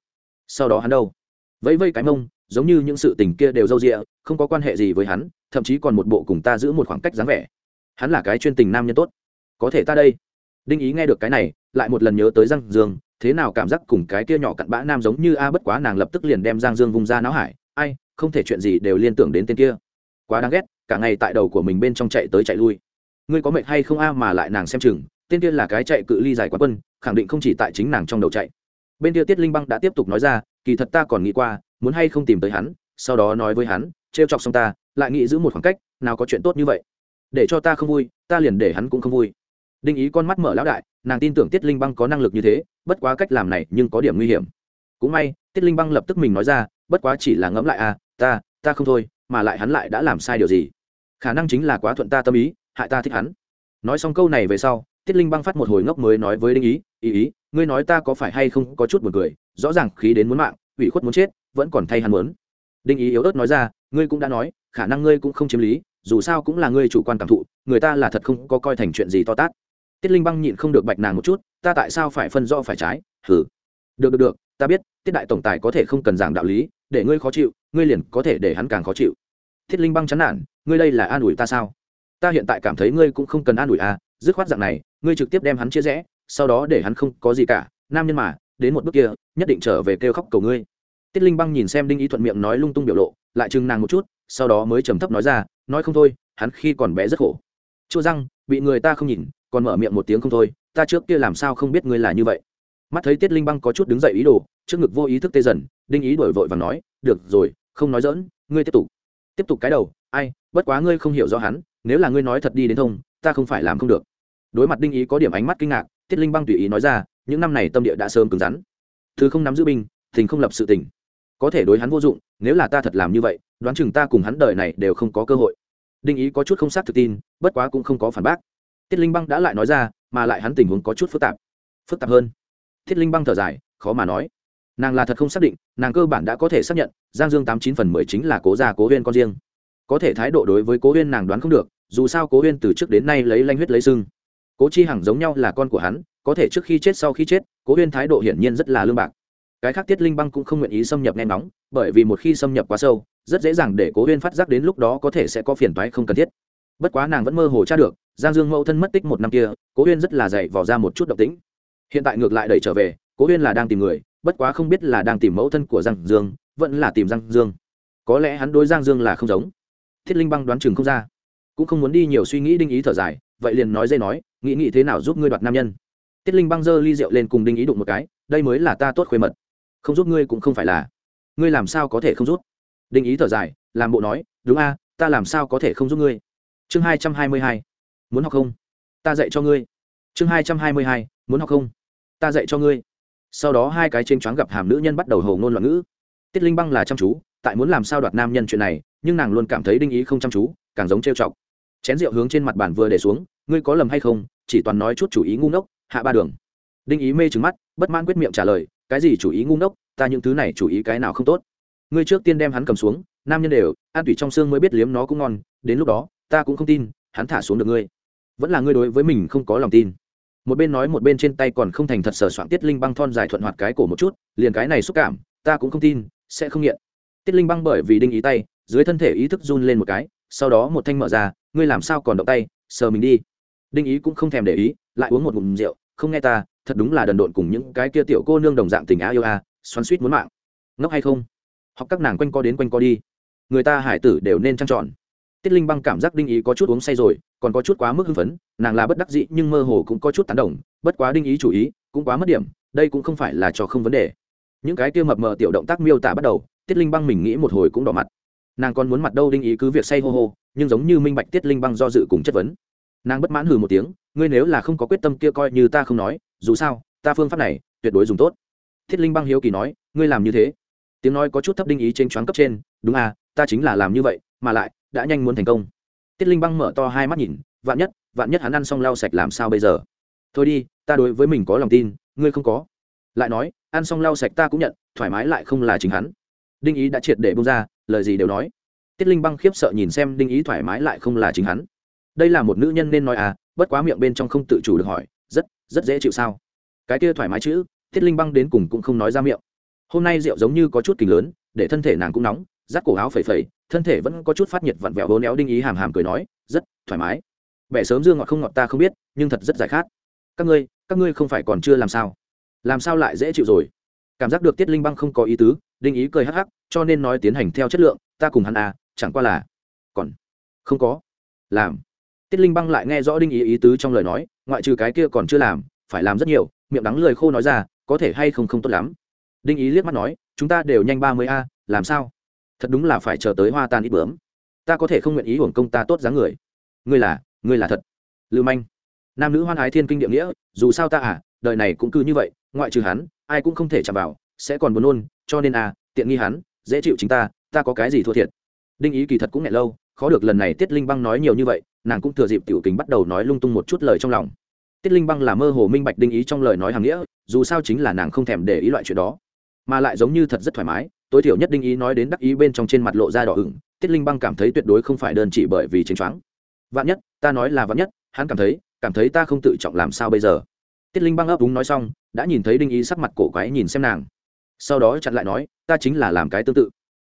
Speaker 1: Sau đó hắn đâu? Vẫy vây cái mông, giống như những sự tình kia đều râu rịa, không có quan hệ gì với hắn, thậm chí còn một bộ cùng ta giữ một khoảng cách dáng vẻ. Hắn là cái chuyên tình nam nhân tốt. Có thể ta đây? Đinh ý nghe được cái này, lại một lần nhớ tới giang dương, thế nào cảm giác cùng cái kia nhỏ cặn bã nam giống như a bất quá nàng lập tức liền đem giang dương vung ra não hải, ai, không thể chuyện gì đều liên tưởng đến tên kia. Quá đáng ghét, cả ngày tại đầu của mình bên trong chạy tới chạy lui ngươi có mệnh hay không a mà lại nàng xem chừng, tên kia là cái chạy cự ly dài quá quân, khẳng định không chỉ tại chính nàng trong đầu chạy. Bên kia tiết linh băng đã tiếp tục nói ra, kỳ thật ta còn nghĩ qua, muốn hay không tìm tới hắn, sau đó nói với hắn, trêu chọc xong ta, lại nghĩ giữ một khoảng cách, nào có chuyện tốt như vậy. Để cho ta không vui, ta liền để hắn cũng không vui. Đinh ý con mắt mở lão đại, nàng tin tưởng tiết linh băng có năng lực như thế, bất quá cách làm này nhưng có điểm nguy hiểm. Cũng may, tiết linh băng lập tức mình nói ra, bất quá chỉ là ngẫm lại à ta ta không thôi, mà lại hắn lại đã làm sai điều gì? Khả năng chính là quá thuận ta tâm ý hại ta thích hắn. Nói xong câu này về sau, tiết linh băng phát một hồi ngốc mới nói với đinh ý ý ý, ngươi nói ta có phải hay không có chút buồn cười, rõ ràng khí đến muốn mạng, ủy khuất muốn chết, vẫn còn thay hắn muốn. Đinh ý yếu ớt nói ra, ngươi cũng đã nói, khả năng ngươi cũng không chiếm lý, dù sao cũng là ngươi chủ quan cảm thụ, người ta là thật không có coi thành chuyện gì to tát. Tiết linh băng nhịn không được bạch nàng một chút, ta tại sao phải phân rõ phải trái? Hử được được được, ta biết, tiết đại tổng tài có thể không cần giảng đạo lý, để ngươi khó chịu, ngươi liền có thể để hắn càng khó chịu. Thiết linh băng chán nản, ngươi đây là an ủi ta sao? Ta hiện tại cảm thấy ngươi cũng không cần an ủi à dứt khoát dạng này, ngươi trực tiếp đem hắn chia rẽ, sau đó để hắn không có gì cả, nam nhân mà, đến một bước kia, nhất định trở về kêu khóc cầu ngươi. Tiết linh băng nhìn xem đinh ý thuận miệng nói lung tung biểu lộ, lại chừng nàng một chút, sau đó mới trầm thấp nói ra, nói không thôi, hắn khi còn bé rất khổ. Chua răng, bị người ta không nhìn, còn mở miệng một tiếng không thôi, ta trước kia làm sao không biết ngươi là như vậy. Mắt thấy tiết linh băng có chút đứng dậy ý đồ, trước ngực vô ý thức tê dần, đinh ý đổi vội và nói, được rồi, không nói dỡn ngươi tiếp tục. Tiếp tục cái đầu, ai, bất quá ngươi không hiểu rõ hắn nếu là ngươi nói thật đi đến thông, ta không phải làm không được. Đối mặt đinh ý có điểm ánh mắt kinh ngạc, tiết linh băng tùy ý nói ra, những năm này tâm địa đã sớm cứng rắn. Thứ không nắm giữ binh, tình không lập sự tình. Có thể đối hắn vô dụng, nếu là ta thật làm như vậy, đoán chừng ta cùng hắn đời này đều không có cơ hội. Đinh ý có chút không xác thực tin, bất quá cũng không có phản bác. Tiết linh băng đã lại nói ra, mà lại hắn tình huống có chút phức tạp. Phức tạp hơn. Thiết linh băng thở dài, khó mà nói. Nàng là thật không xác định, nàng cơ bản đã có thể xác nhận, giang dương tám chín phần mười chính là cố gia cố huyên con riêng. Có thể thái độ đối với cố huyên nàng đoán không được dù sao cố huyên từ trước đến nay lấy lanh huyết lấy sưng. Cố chi hằng giống nhau là con của hắn, có thể trước khi chết sau khi chết, cố huyên thái độ hiển nhiên rất là lương bạc. Cái khác tiết linh băng cũng không nguyện ý xâm nhập nghe nóng bởi vì một khi xâm nhập quá sâu, rất dễ dàng để cố huyên phát giác đến lúc đó có thể sẽ có phiền toái không cần thiết. Bất quá nàng vẫn mơ hồ tra được, giang dương mẫu thân mất tích một năm kia, cố huyên rất là dậy vò ra một chút độc tính hiện tại ngược lại đẩy trở về, cố huyên là đang tìm người, bất quá không biết là đang tìm mẫu thân của giang dương, vẫn là tìm giang dương. Có lẽ hắn đối giang dương là không giống. Thiết linh băng đoán chừng không ra cũng không muốn đi nhiều suy nghĩ đinh ý thở dài, vậy liền nói dây nói, nghĩ nghĩ thế nào giúp ngươi đoạt nam nhân. Tiết linh băng giơ ly rượu lên cùng đinh ý đụng một cái, đây mới là ta tốt khuê mật. Không giúp ngươi cũng không phải là. Ngươi làm sao có thể không giúp? Đinh ý thở dài, làm bộ nói, đúng a, ta làm sao có thể không giúp ngươi? Chương hai trăm hai mươi hai, muốn học không? Ta dạy cho ngươi. Chương hai trăm hai mươi hai, muốn học không? Ta dạy cho ngươi. Sau đó hai cái trên choáng gặp hàm nữ nhân bắt đầu hầu ngôn loạn ngữ. Tiết linh băng là chăm chú, tại muốn làm sao đoạt nam nhân chuyện này, nhưng nàng luôn cảm thấy đinh ý không chăm chú, càng giống trêu chọc chén rượu hướng trên mặt bàn vừa để xuống, ngươi có lầm hay không? Chỉ toàn nói chút chủ ý ngu ngốc, hạ ba đường. Đinh ý mê trừng mắt, bất mãn quyết miệng trả lời, cái gì chủ ý ngu ngốc? Ta những thứ này chủ ý cái nào không tốt? Ngươi trước tiên đem hắn cầm xuống, nam nhân đều, an tủy trong xương mới biết liếm nó cũng ngon, đến lúc đó, ta cũng không tin, hắn thả xuống được ngươi. Vẫn là ngươi đối với mình không có lòng tin. Một bên nói một bên trên tay còn không thành thật sở soạn tiết linh băng thon dài thuận hoạt cái cổ một chút, liền cái này xúc cảm, ta cũng không tin, sẽ không nghiện. Tiết linh băng bởi vì đinh ý tay, dưới thân thể ý thức run lên một cái, sau đó một thanh mở ra ngươi làm sao còn động tay, sờ mình đi. Đinh ý cũng không thèm để ý, lại uống một ngụm rượu, không nghe ta, thật đúng là đần độn cùng những cái kia tiểu cô nương đồng dạng tình á yêu a, xoắn suýt muốn mạng. Ngốc hay không? Học các nàng quanh co đến quanh co đi. Người ta hải tử đều nên trăng trọn tiết linh băng cảm giác đinh ý có chút uống say rồi, còn có chút quá mức hưng phấn, nàng là bất đắc dĩ nhưng mơ hồ cũng có chút tán đồng, bất quá đinh ý chủ ý, cũng quá mất điểm, đây cũng không phải là cho không vấn đề. Những cái kia mập mờ tiểu động tác miêu tả bắt đầu, tiết linh băng mình nghĩ một hồi cũng đỏ mặt. Nàng còn muốn mặt đâu đinh ý cứ việc say hô hô nhưng giống như minh bạch tiết linh băng do dự cùng chất vấn. Nàng bất mãn hừ một tiếng, ngươi nếu là không có quyết tâm kia coi như ta không nói, dù sao, ta phương pháp này tuyệt đối dùng tốt. Thiết linh băng hiếu kỳ nói, ngươi làm như thế. Tiếng nói có chút thấp đinh ý trên choáng cấp trên, đúng à ta chính là làm như vậy, mà lại, đã nhanh muốn thành công. Tiết linh băng mở to hai mắt nhìn, vạn nhất vạn nhất hắn ăn xong lau sạch làm sao bây giờ? Thôi đi, ta đối với mình có lòng tin, ngươi không có. Lại nói, ăn xong lau sạch ta cũng nhận, thoải mái lại không là chính hắn. Đinh ý đã triệt để bông ra, lời gì đều nói tiết linh băng khiếp sợ nhìn xem đinh ý thoải mái lại không là chính hắn. Đây là một nữ nhân nên nói à bất quá miệng bên trong không tự chủ được hỏi, rất rất dễ chịu sao? Cái kia thoải mái chữ tiết linh băng đến cùng cũng không nói ra miệng. Hôm nay rượu giống như có chút kình lớn, để thân thể nàng cũng nóng, rát cổ áo phẩy phẩy, thân thể vẫn có chút phát nhiệt vặn vẹo hố néo đinh ý hàm hàm cười nói, rất thoải mái. Bẻ sớm dương ngọt không ngọt ta không biết, nhưng thật rất giải khát. Các ngươi các ngươi không phải còn chưa làm sao? Làm sao lại dễ chịu rồi? Cảm giác được tiết linh băng không có ý tứ, đinh ý cười hắc hắc, cho nên nói tiến hành theo chất lượng, ta cùng hắn à chẳng qua là còn không có làm. Tiết linh băng lại nghe rõ đinh ý ý tứ trong lời nói, ngoại trừ cái kia còn chưa làm, phải làm rất nhiều, miệng đắng lời khô nói ra, có thể hay không không tốt lắm. Đinh ý liếc mắt nói, chúng ta đều nhanh ba mươi a, làm sao? Thật đúng là phải chờ tới hoa tan ít bướm. Ta có thể không nguyện ý hưởng công ta tốt dáng người. Ngươi là ngươi là thật. Lưu manh. Nam nữ hoan ái thiên kinh địa nghĩa, dù sao ta à đời này cũng cứ như vậy, ngoại trừ hắn, ai cũng không thể chạm vào, sẽ còn buồn nôn, cho nên à tiện nghi hắn, dễ chịu chính ta ta có cái gì thua thiệt đinh ý kỳ thật cũng nghẹn lâu, khó được lần này tiết linh băng nói nhiều như vậy, nàng cũng thừa dịp tiểu kính bắt đầu nói lung tung một chút lời trong lòng. Tiết linh băng là mơ hồ minh bạch đinh ý trong lời nói hàng nghĩa, dù sao chính là nàng không thèm để ý loại chuyện đó. Mà lại giống như thật rất thoải mái, tối thiểu nhất đinh ý nói đến đắc ý bên trong trên mặt lộ ra đỏ ửng, tiết linh băng cảm thấy tuyệt đối không phải đơn chỉ bởi vì chính choáng. Vạn nhất, ta nói là vạn nhất, hắn cảm thấy cảm thấy ta không tự trọng làm sao bây giờ. Tiết linh băng ấp úng nói xong, đã nhìn thấy đinh ý sắc mặt cổ quái nhìn xem nàng. Sau đó chặn lại nói, ta chính là làm cái tương tự.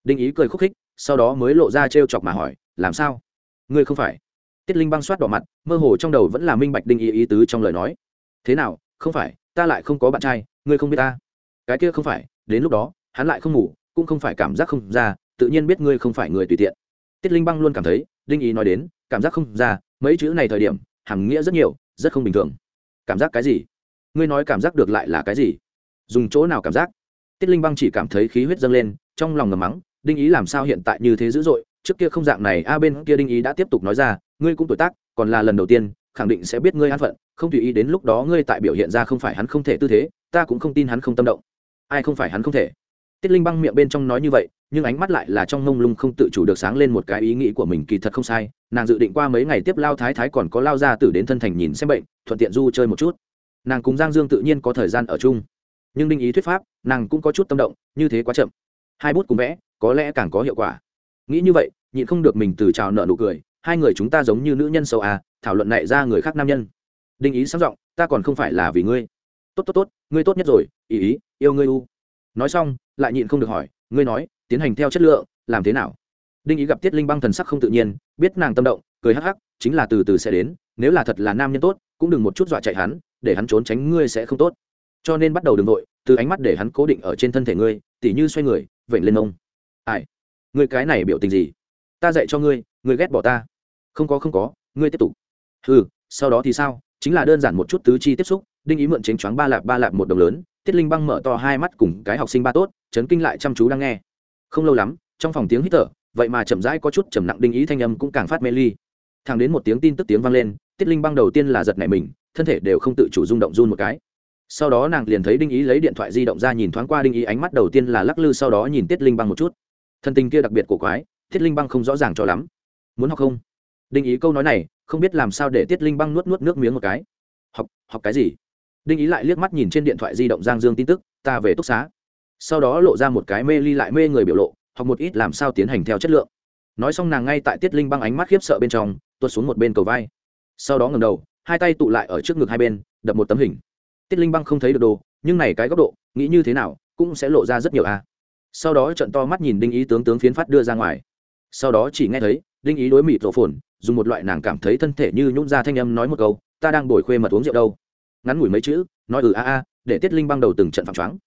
Speaker 1: Đinh ý cười khúc khích sau đó mới lộ ra t chọc mà hỏi, làm sao? Ngươi không phải? Tiết linh băng soát đỏ mặt, mơ hồ trong đầu vẫn là minh bạch đinh ý ý tứ trong lời nói. Thế nào? Không phải, ta lại không có bạn trai, ngươi không biết ta. Cái kia không phải, đến lúc đó, hắn lại không ngủ, cũng không phải cảm giác không ra, tự nhiên biết ngươi không phải người tùy tiện. Tiết linh băng luôn cảm thấy, đinh ý nói đến, cảm giác không ra, mấy chữ này thời điểm hằng nghĩa rất nhiều, rất không bình thường. Cảm giác cái gì? Ngươi nói cảm giác được lại là cái gì? Dùng chỗ nào cảm giác? Tiết linh băng chỉ cảm thấy khí huyết dâng lên, trong lòng ngầm mắng đinh ý làm sao hiện tại như thế dữ dội, trước kia không dạng này, a, bên kia đinh ý đã tiếp tục nói ra, ngươi cũng tuổi tác, còn là lần đầu tiên, khẳng định sẽ biết ngươi an phận, không tùy ý đến lúc đó ngươi tại biểu hiện ra không phải hắn không thể tư thế, ta cũng không tin hắn không tâm động. Ai không phải hắn không thể. Tiết linh băng miệng bên trong nói như vậy, nhưng ánh mắt lại là trong mông lung không tự chủ được sáng lên một cái ý nghĩ của mình kỳ thật không sai, nàng dự định qua mấy ngày tiếp lao thái thái còn có lao ra tử đến thân thành nhìn xem bệnh, thuận tiện du chơi một chút. Nàng cùng giang dương tự nhiên có thời gian ở chung. Nhưng đinh ý thuyết pháp, nàng cũng có chút tâm động, như thế quá chậm. Hai bút cùng vẽ có lẽ càng có hiệu quả. Nghĩ như vậy, nhịn không được mình từ chào nợ nụ cười, hai người chúng ta giống như nữ nhân sâu à thảo luận này ra người khác nam nhân. Đinh ý sáng giọng, ta còn không phải là vì ngươi. Tốt tốt tốt, ngươi tốt nhất rồi, ý ý, yêu ngươi u. Nói xong, lại nhịn không được hỏi, ngươi nói, tiến hành theo chất lượng, làm thế nào? Đinh ý gặp tiết linh băng thần sắc không tự nhiên, biết nàng tâm động, cười hắc hắc, chính là từ từ sẽ đến, nếu là thật là nam nhân tốt, cũng đừng một chút dọa chạy hắn, để hắn trốn tránh ngươi sẽ không tốt. Cho nên bắt đầu đ ừ n g nội từ ánh mắt để hắn cố định ở trên thân thể ngươi, tỉ như xoay người, vểnh lên ông ai? Người cái này biểu tình gì? Ta dạy cho ngươi ngươi ghét bỏ ta. Không có không có, ngươi tiếp tục. Ừ sau đó thì sao? Chính là đơn giản một chút tứ chi tiếp xúc, đinh ý mượn chánh choáng ba lạp ba lạp một đồng lớn, tiết linh băng mở to hai mắt cùng cái học sinh ba tốt, chấn kinh lại chăm chú đang nghe. Không lâu lắm, trong phòng tiếng hít thở, vậy mà chậm rãi có chút trầm nặng đinh ý thanh âm cũng càng phát mê ly. Thằng đến một tiếng tin tức tiếng vang lên, tiết linh băng đầu tiên là giật nảy mình, thân thể đều không tự chủ rung động run một cái. Sau đó nàng liền thấy đinh ý lấy điện thoại di động ra nhìn thoáng qua đinh ý ánh mắt đầu tiên là lắc lư, sau đó nhìn tiết linh băng một chút thân tình kia đặc biệt của quái, tiết linh băng không rõ ràng cho lắm. Muốn học không? Đinh ý câu nói này, không biết làm sao để tiết linh băng nuốt nuốt nước miếng một cái. Học học cái gì? Đinh ý lại liếc mắt nhìn trên điện thoại di động giang dương tin tức, ta về túc xá. Sau đó lộ ra một cái mê ly lại mê người biểu lộ, học một ít làm sao tiến hành theo chất lượng. Nói xong nàng ngay tại tiết linh băng ánh mắt khiếp sợ bên trong, tuột xuống một bên cầu vai. Sau đó ngầm đầu, hai tay tụ lại ở trước ngực hai bên, đập một tấm hình. Tiết linh băng không thấy được đồ, nhưng này cái góc độ, nghĩ như thế nào, cũng sẽ lộ ra rất nhiều a sau đó trận to mắt nhìn đinh ý tướng tướng phiến phát đưa ra ngoài. sau đó chỉ nghe thấy, đinh ý đối mịt rổ phồn, dùng một loại nàng cảm thấy thân thể như nhún ra thanh âm nói một câu, ta đang bồi khuê mật uống rượu đâu. ngắn ngủi mấy chữ, nói ừ a a, để tiết linh băng đầu từng trận phạm choáng.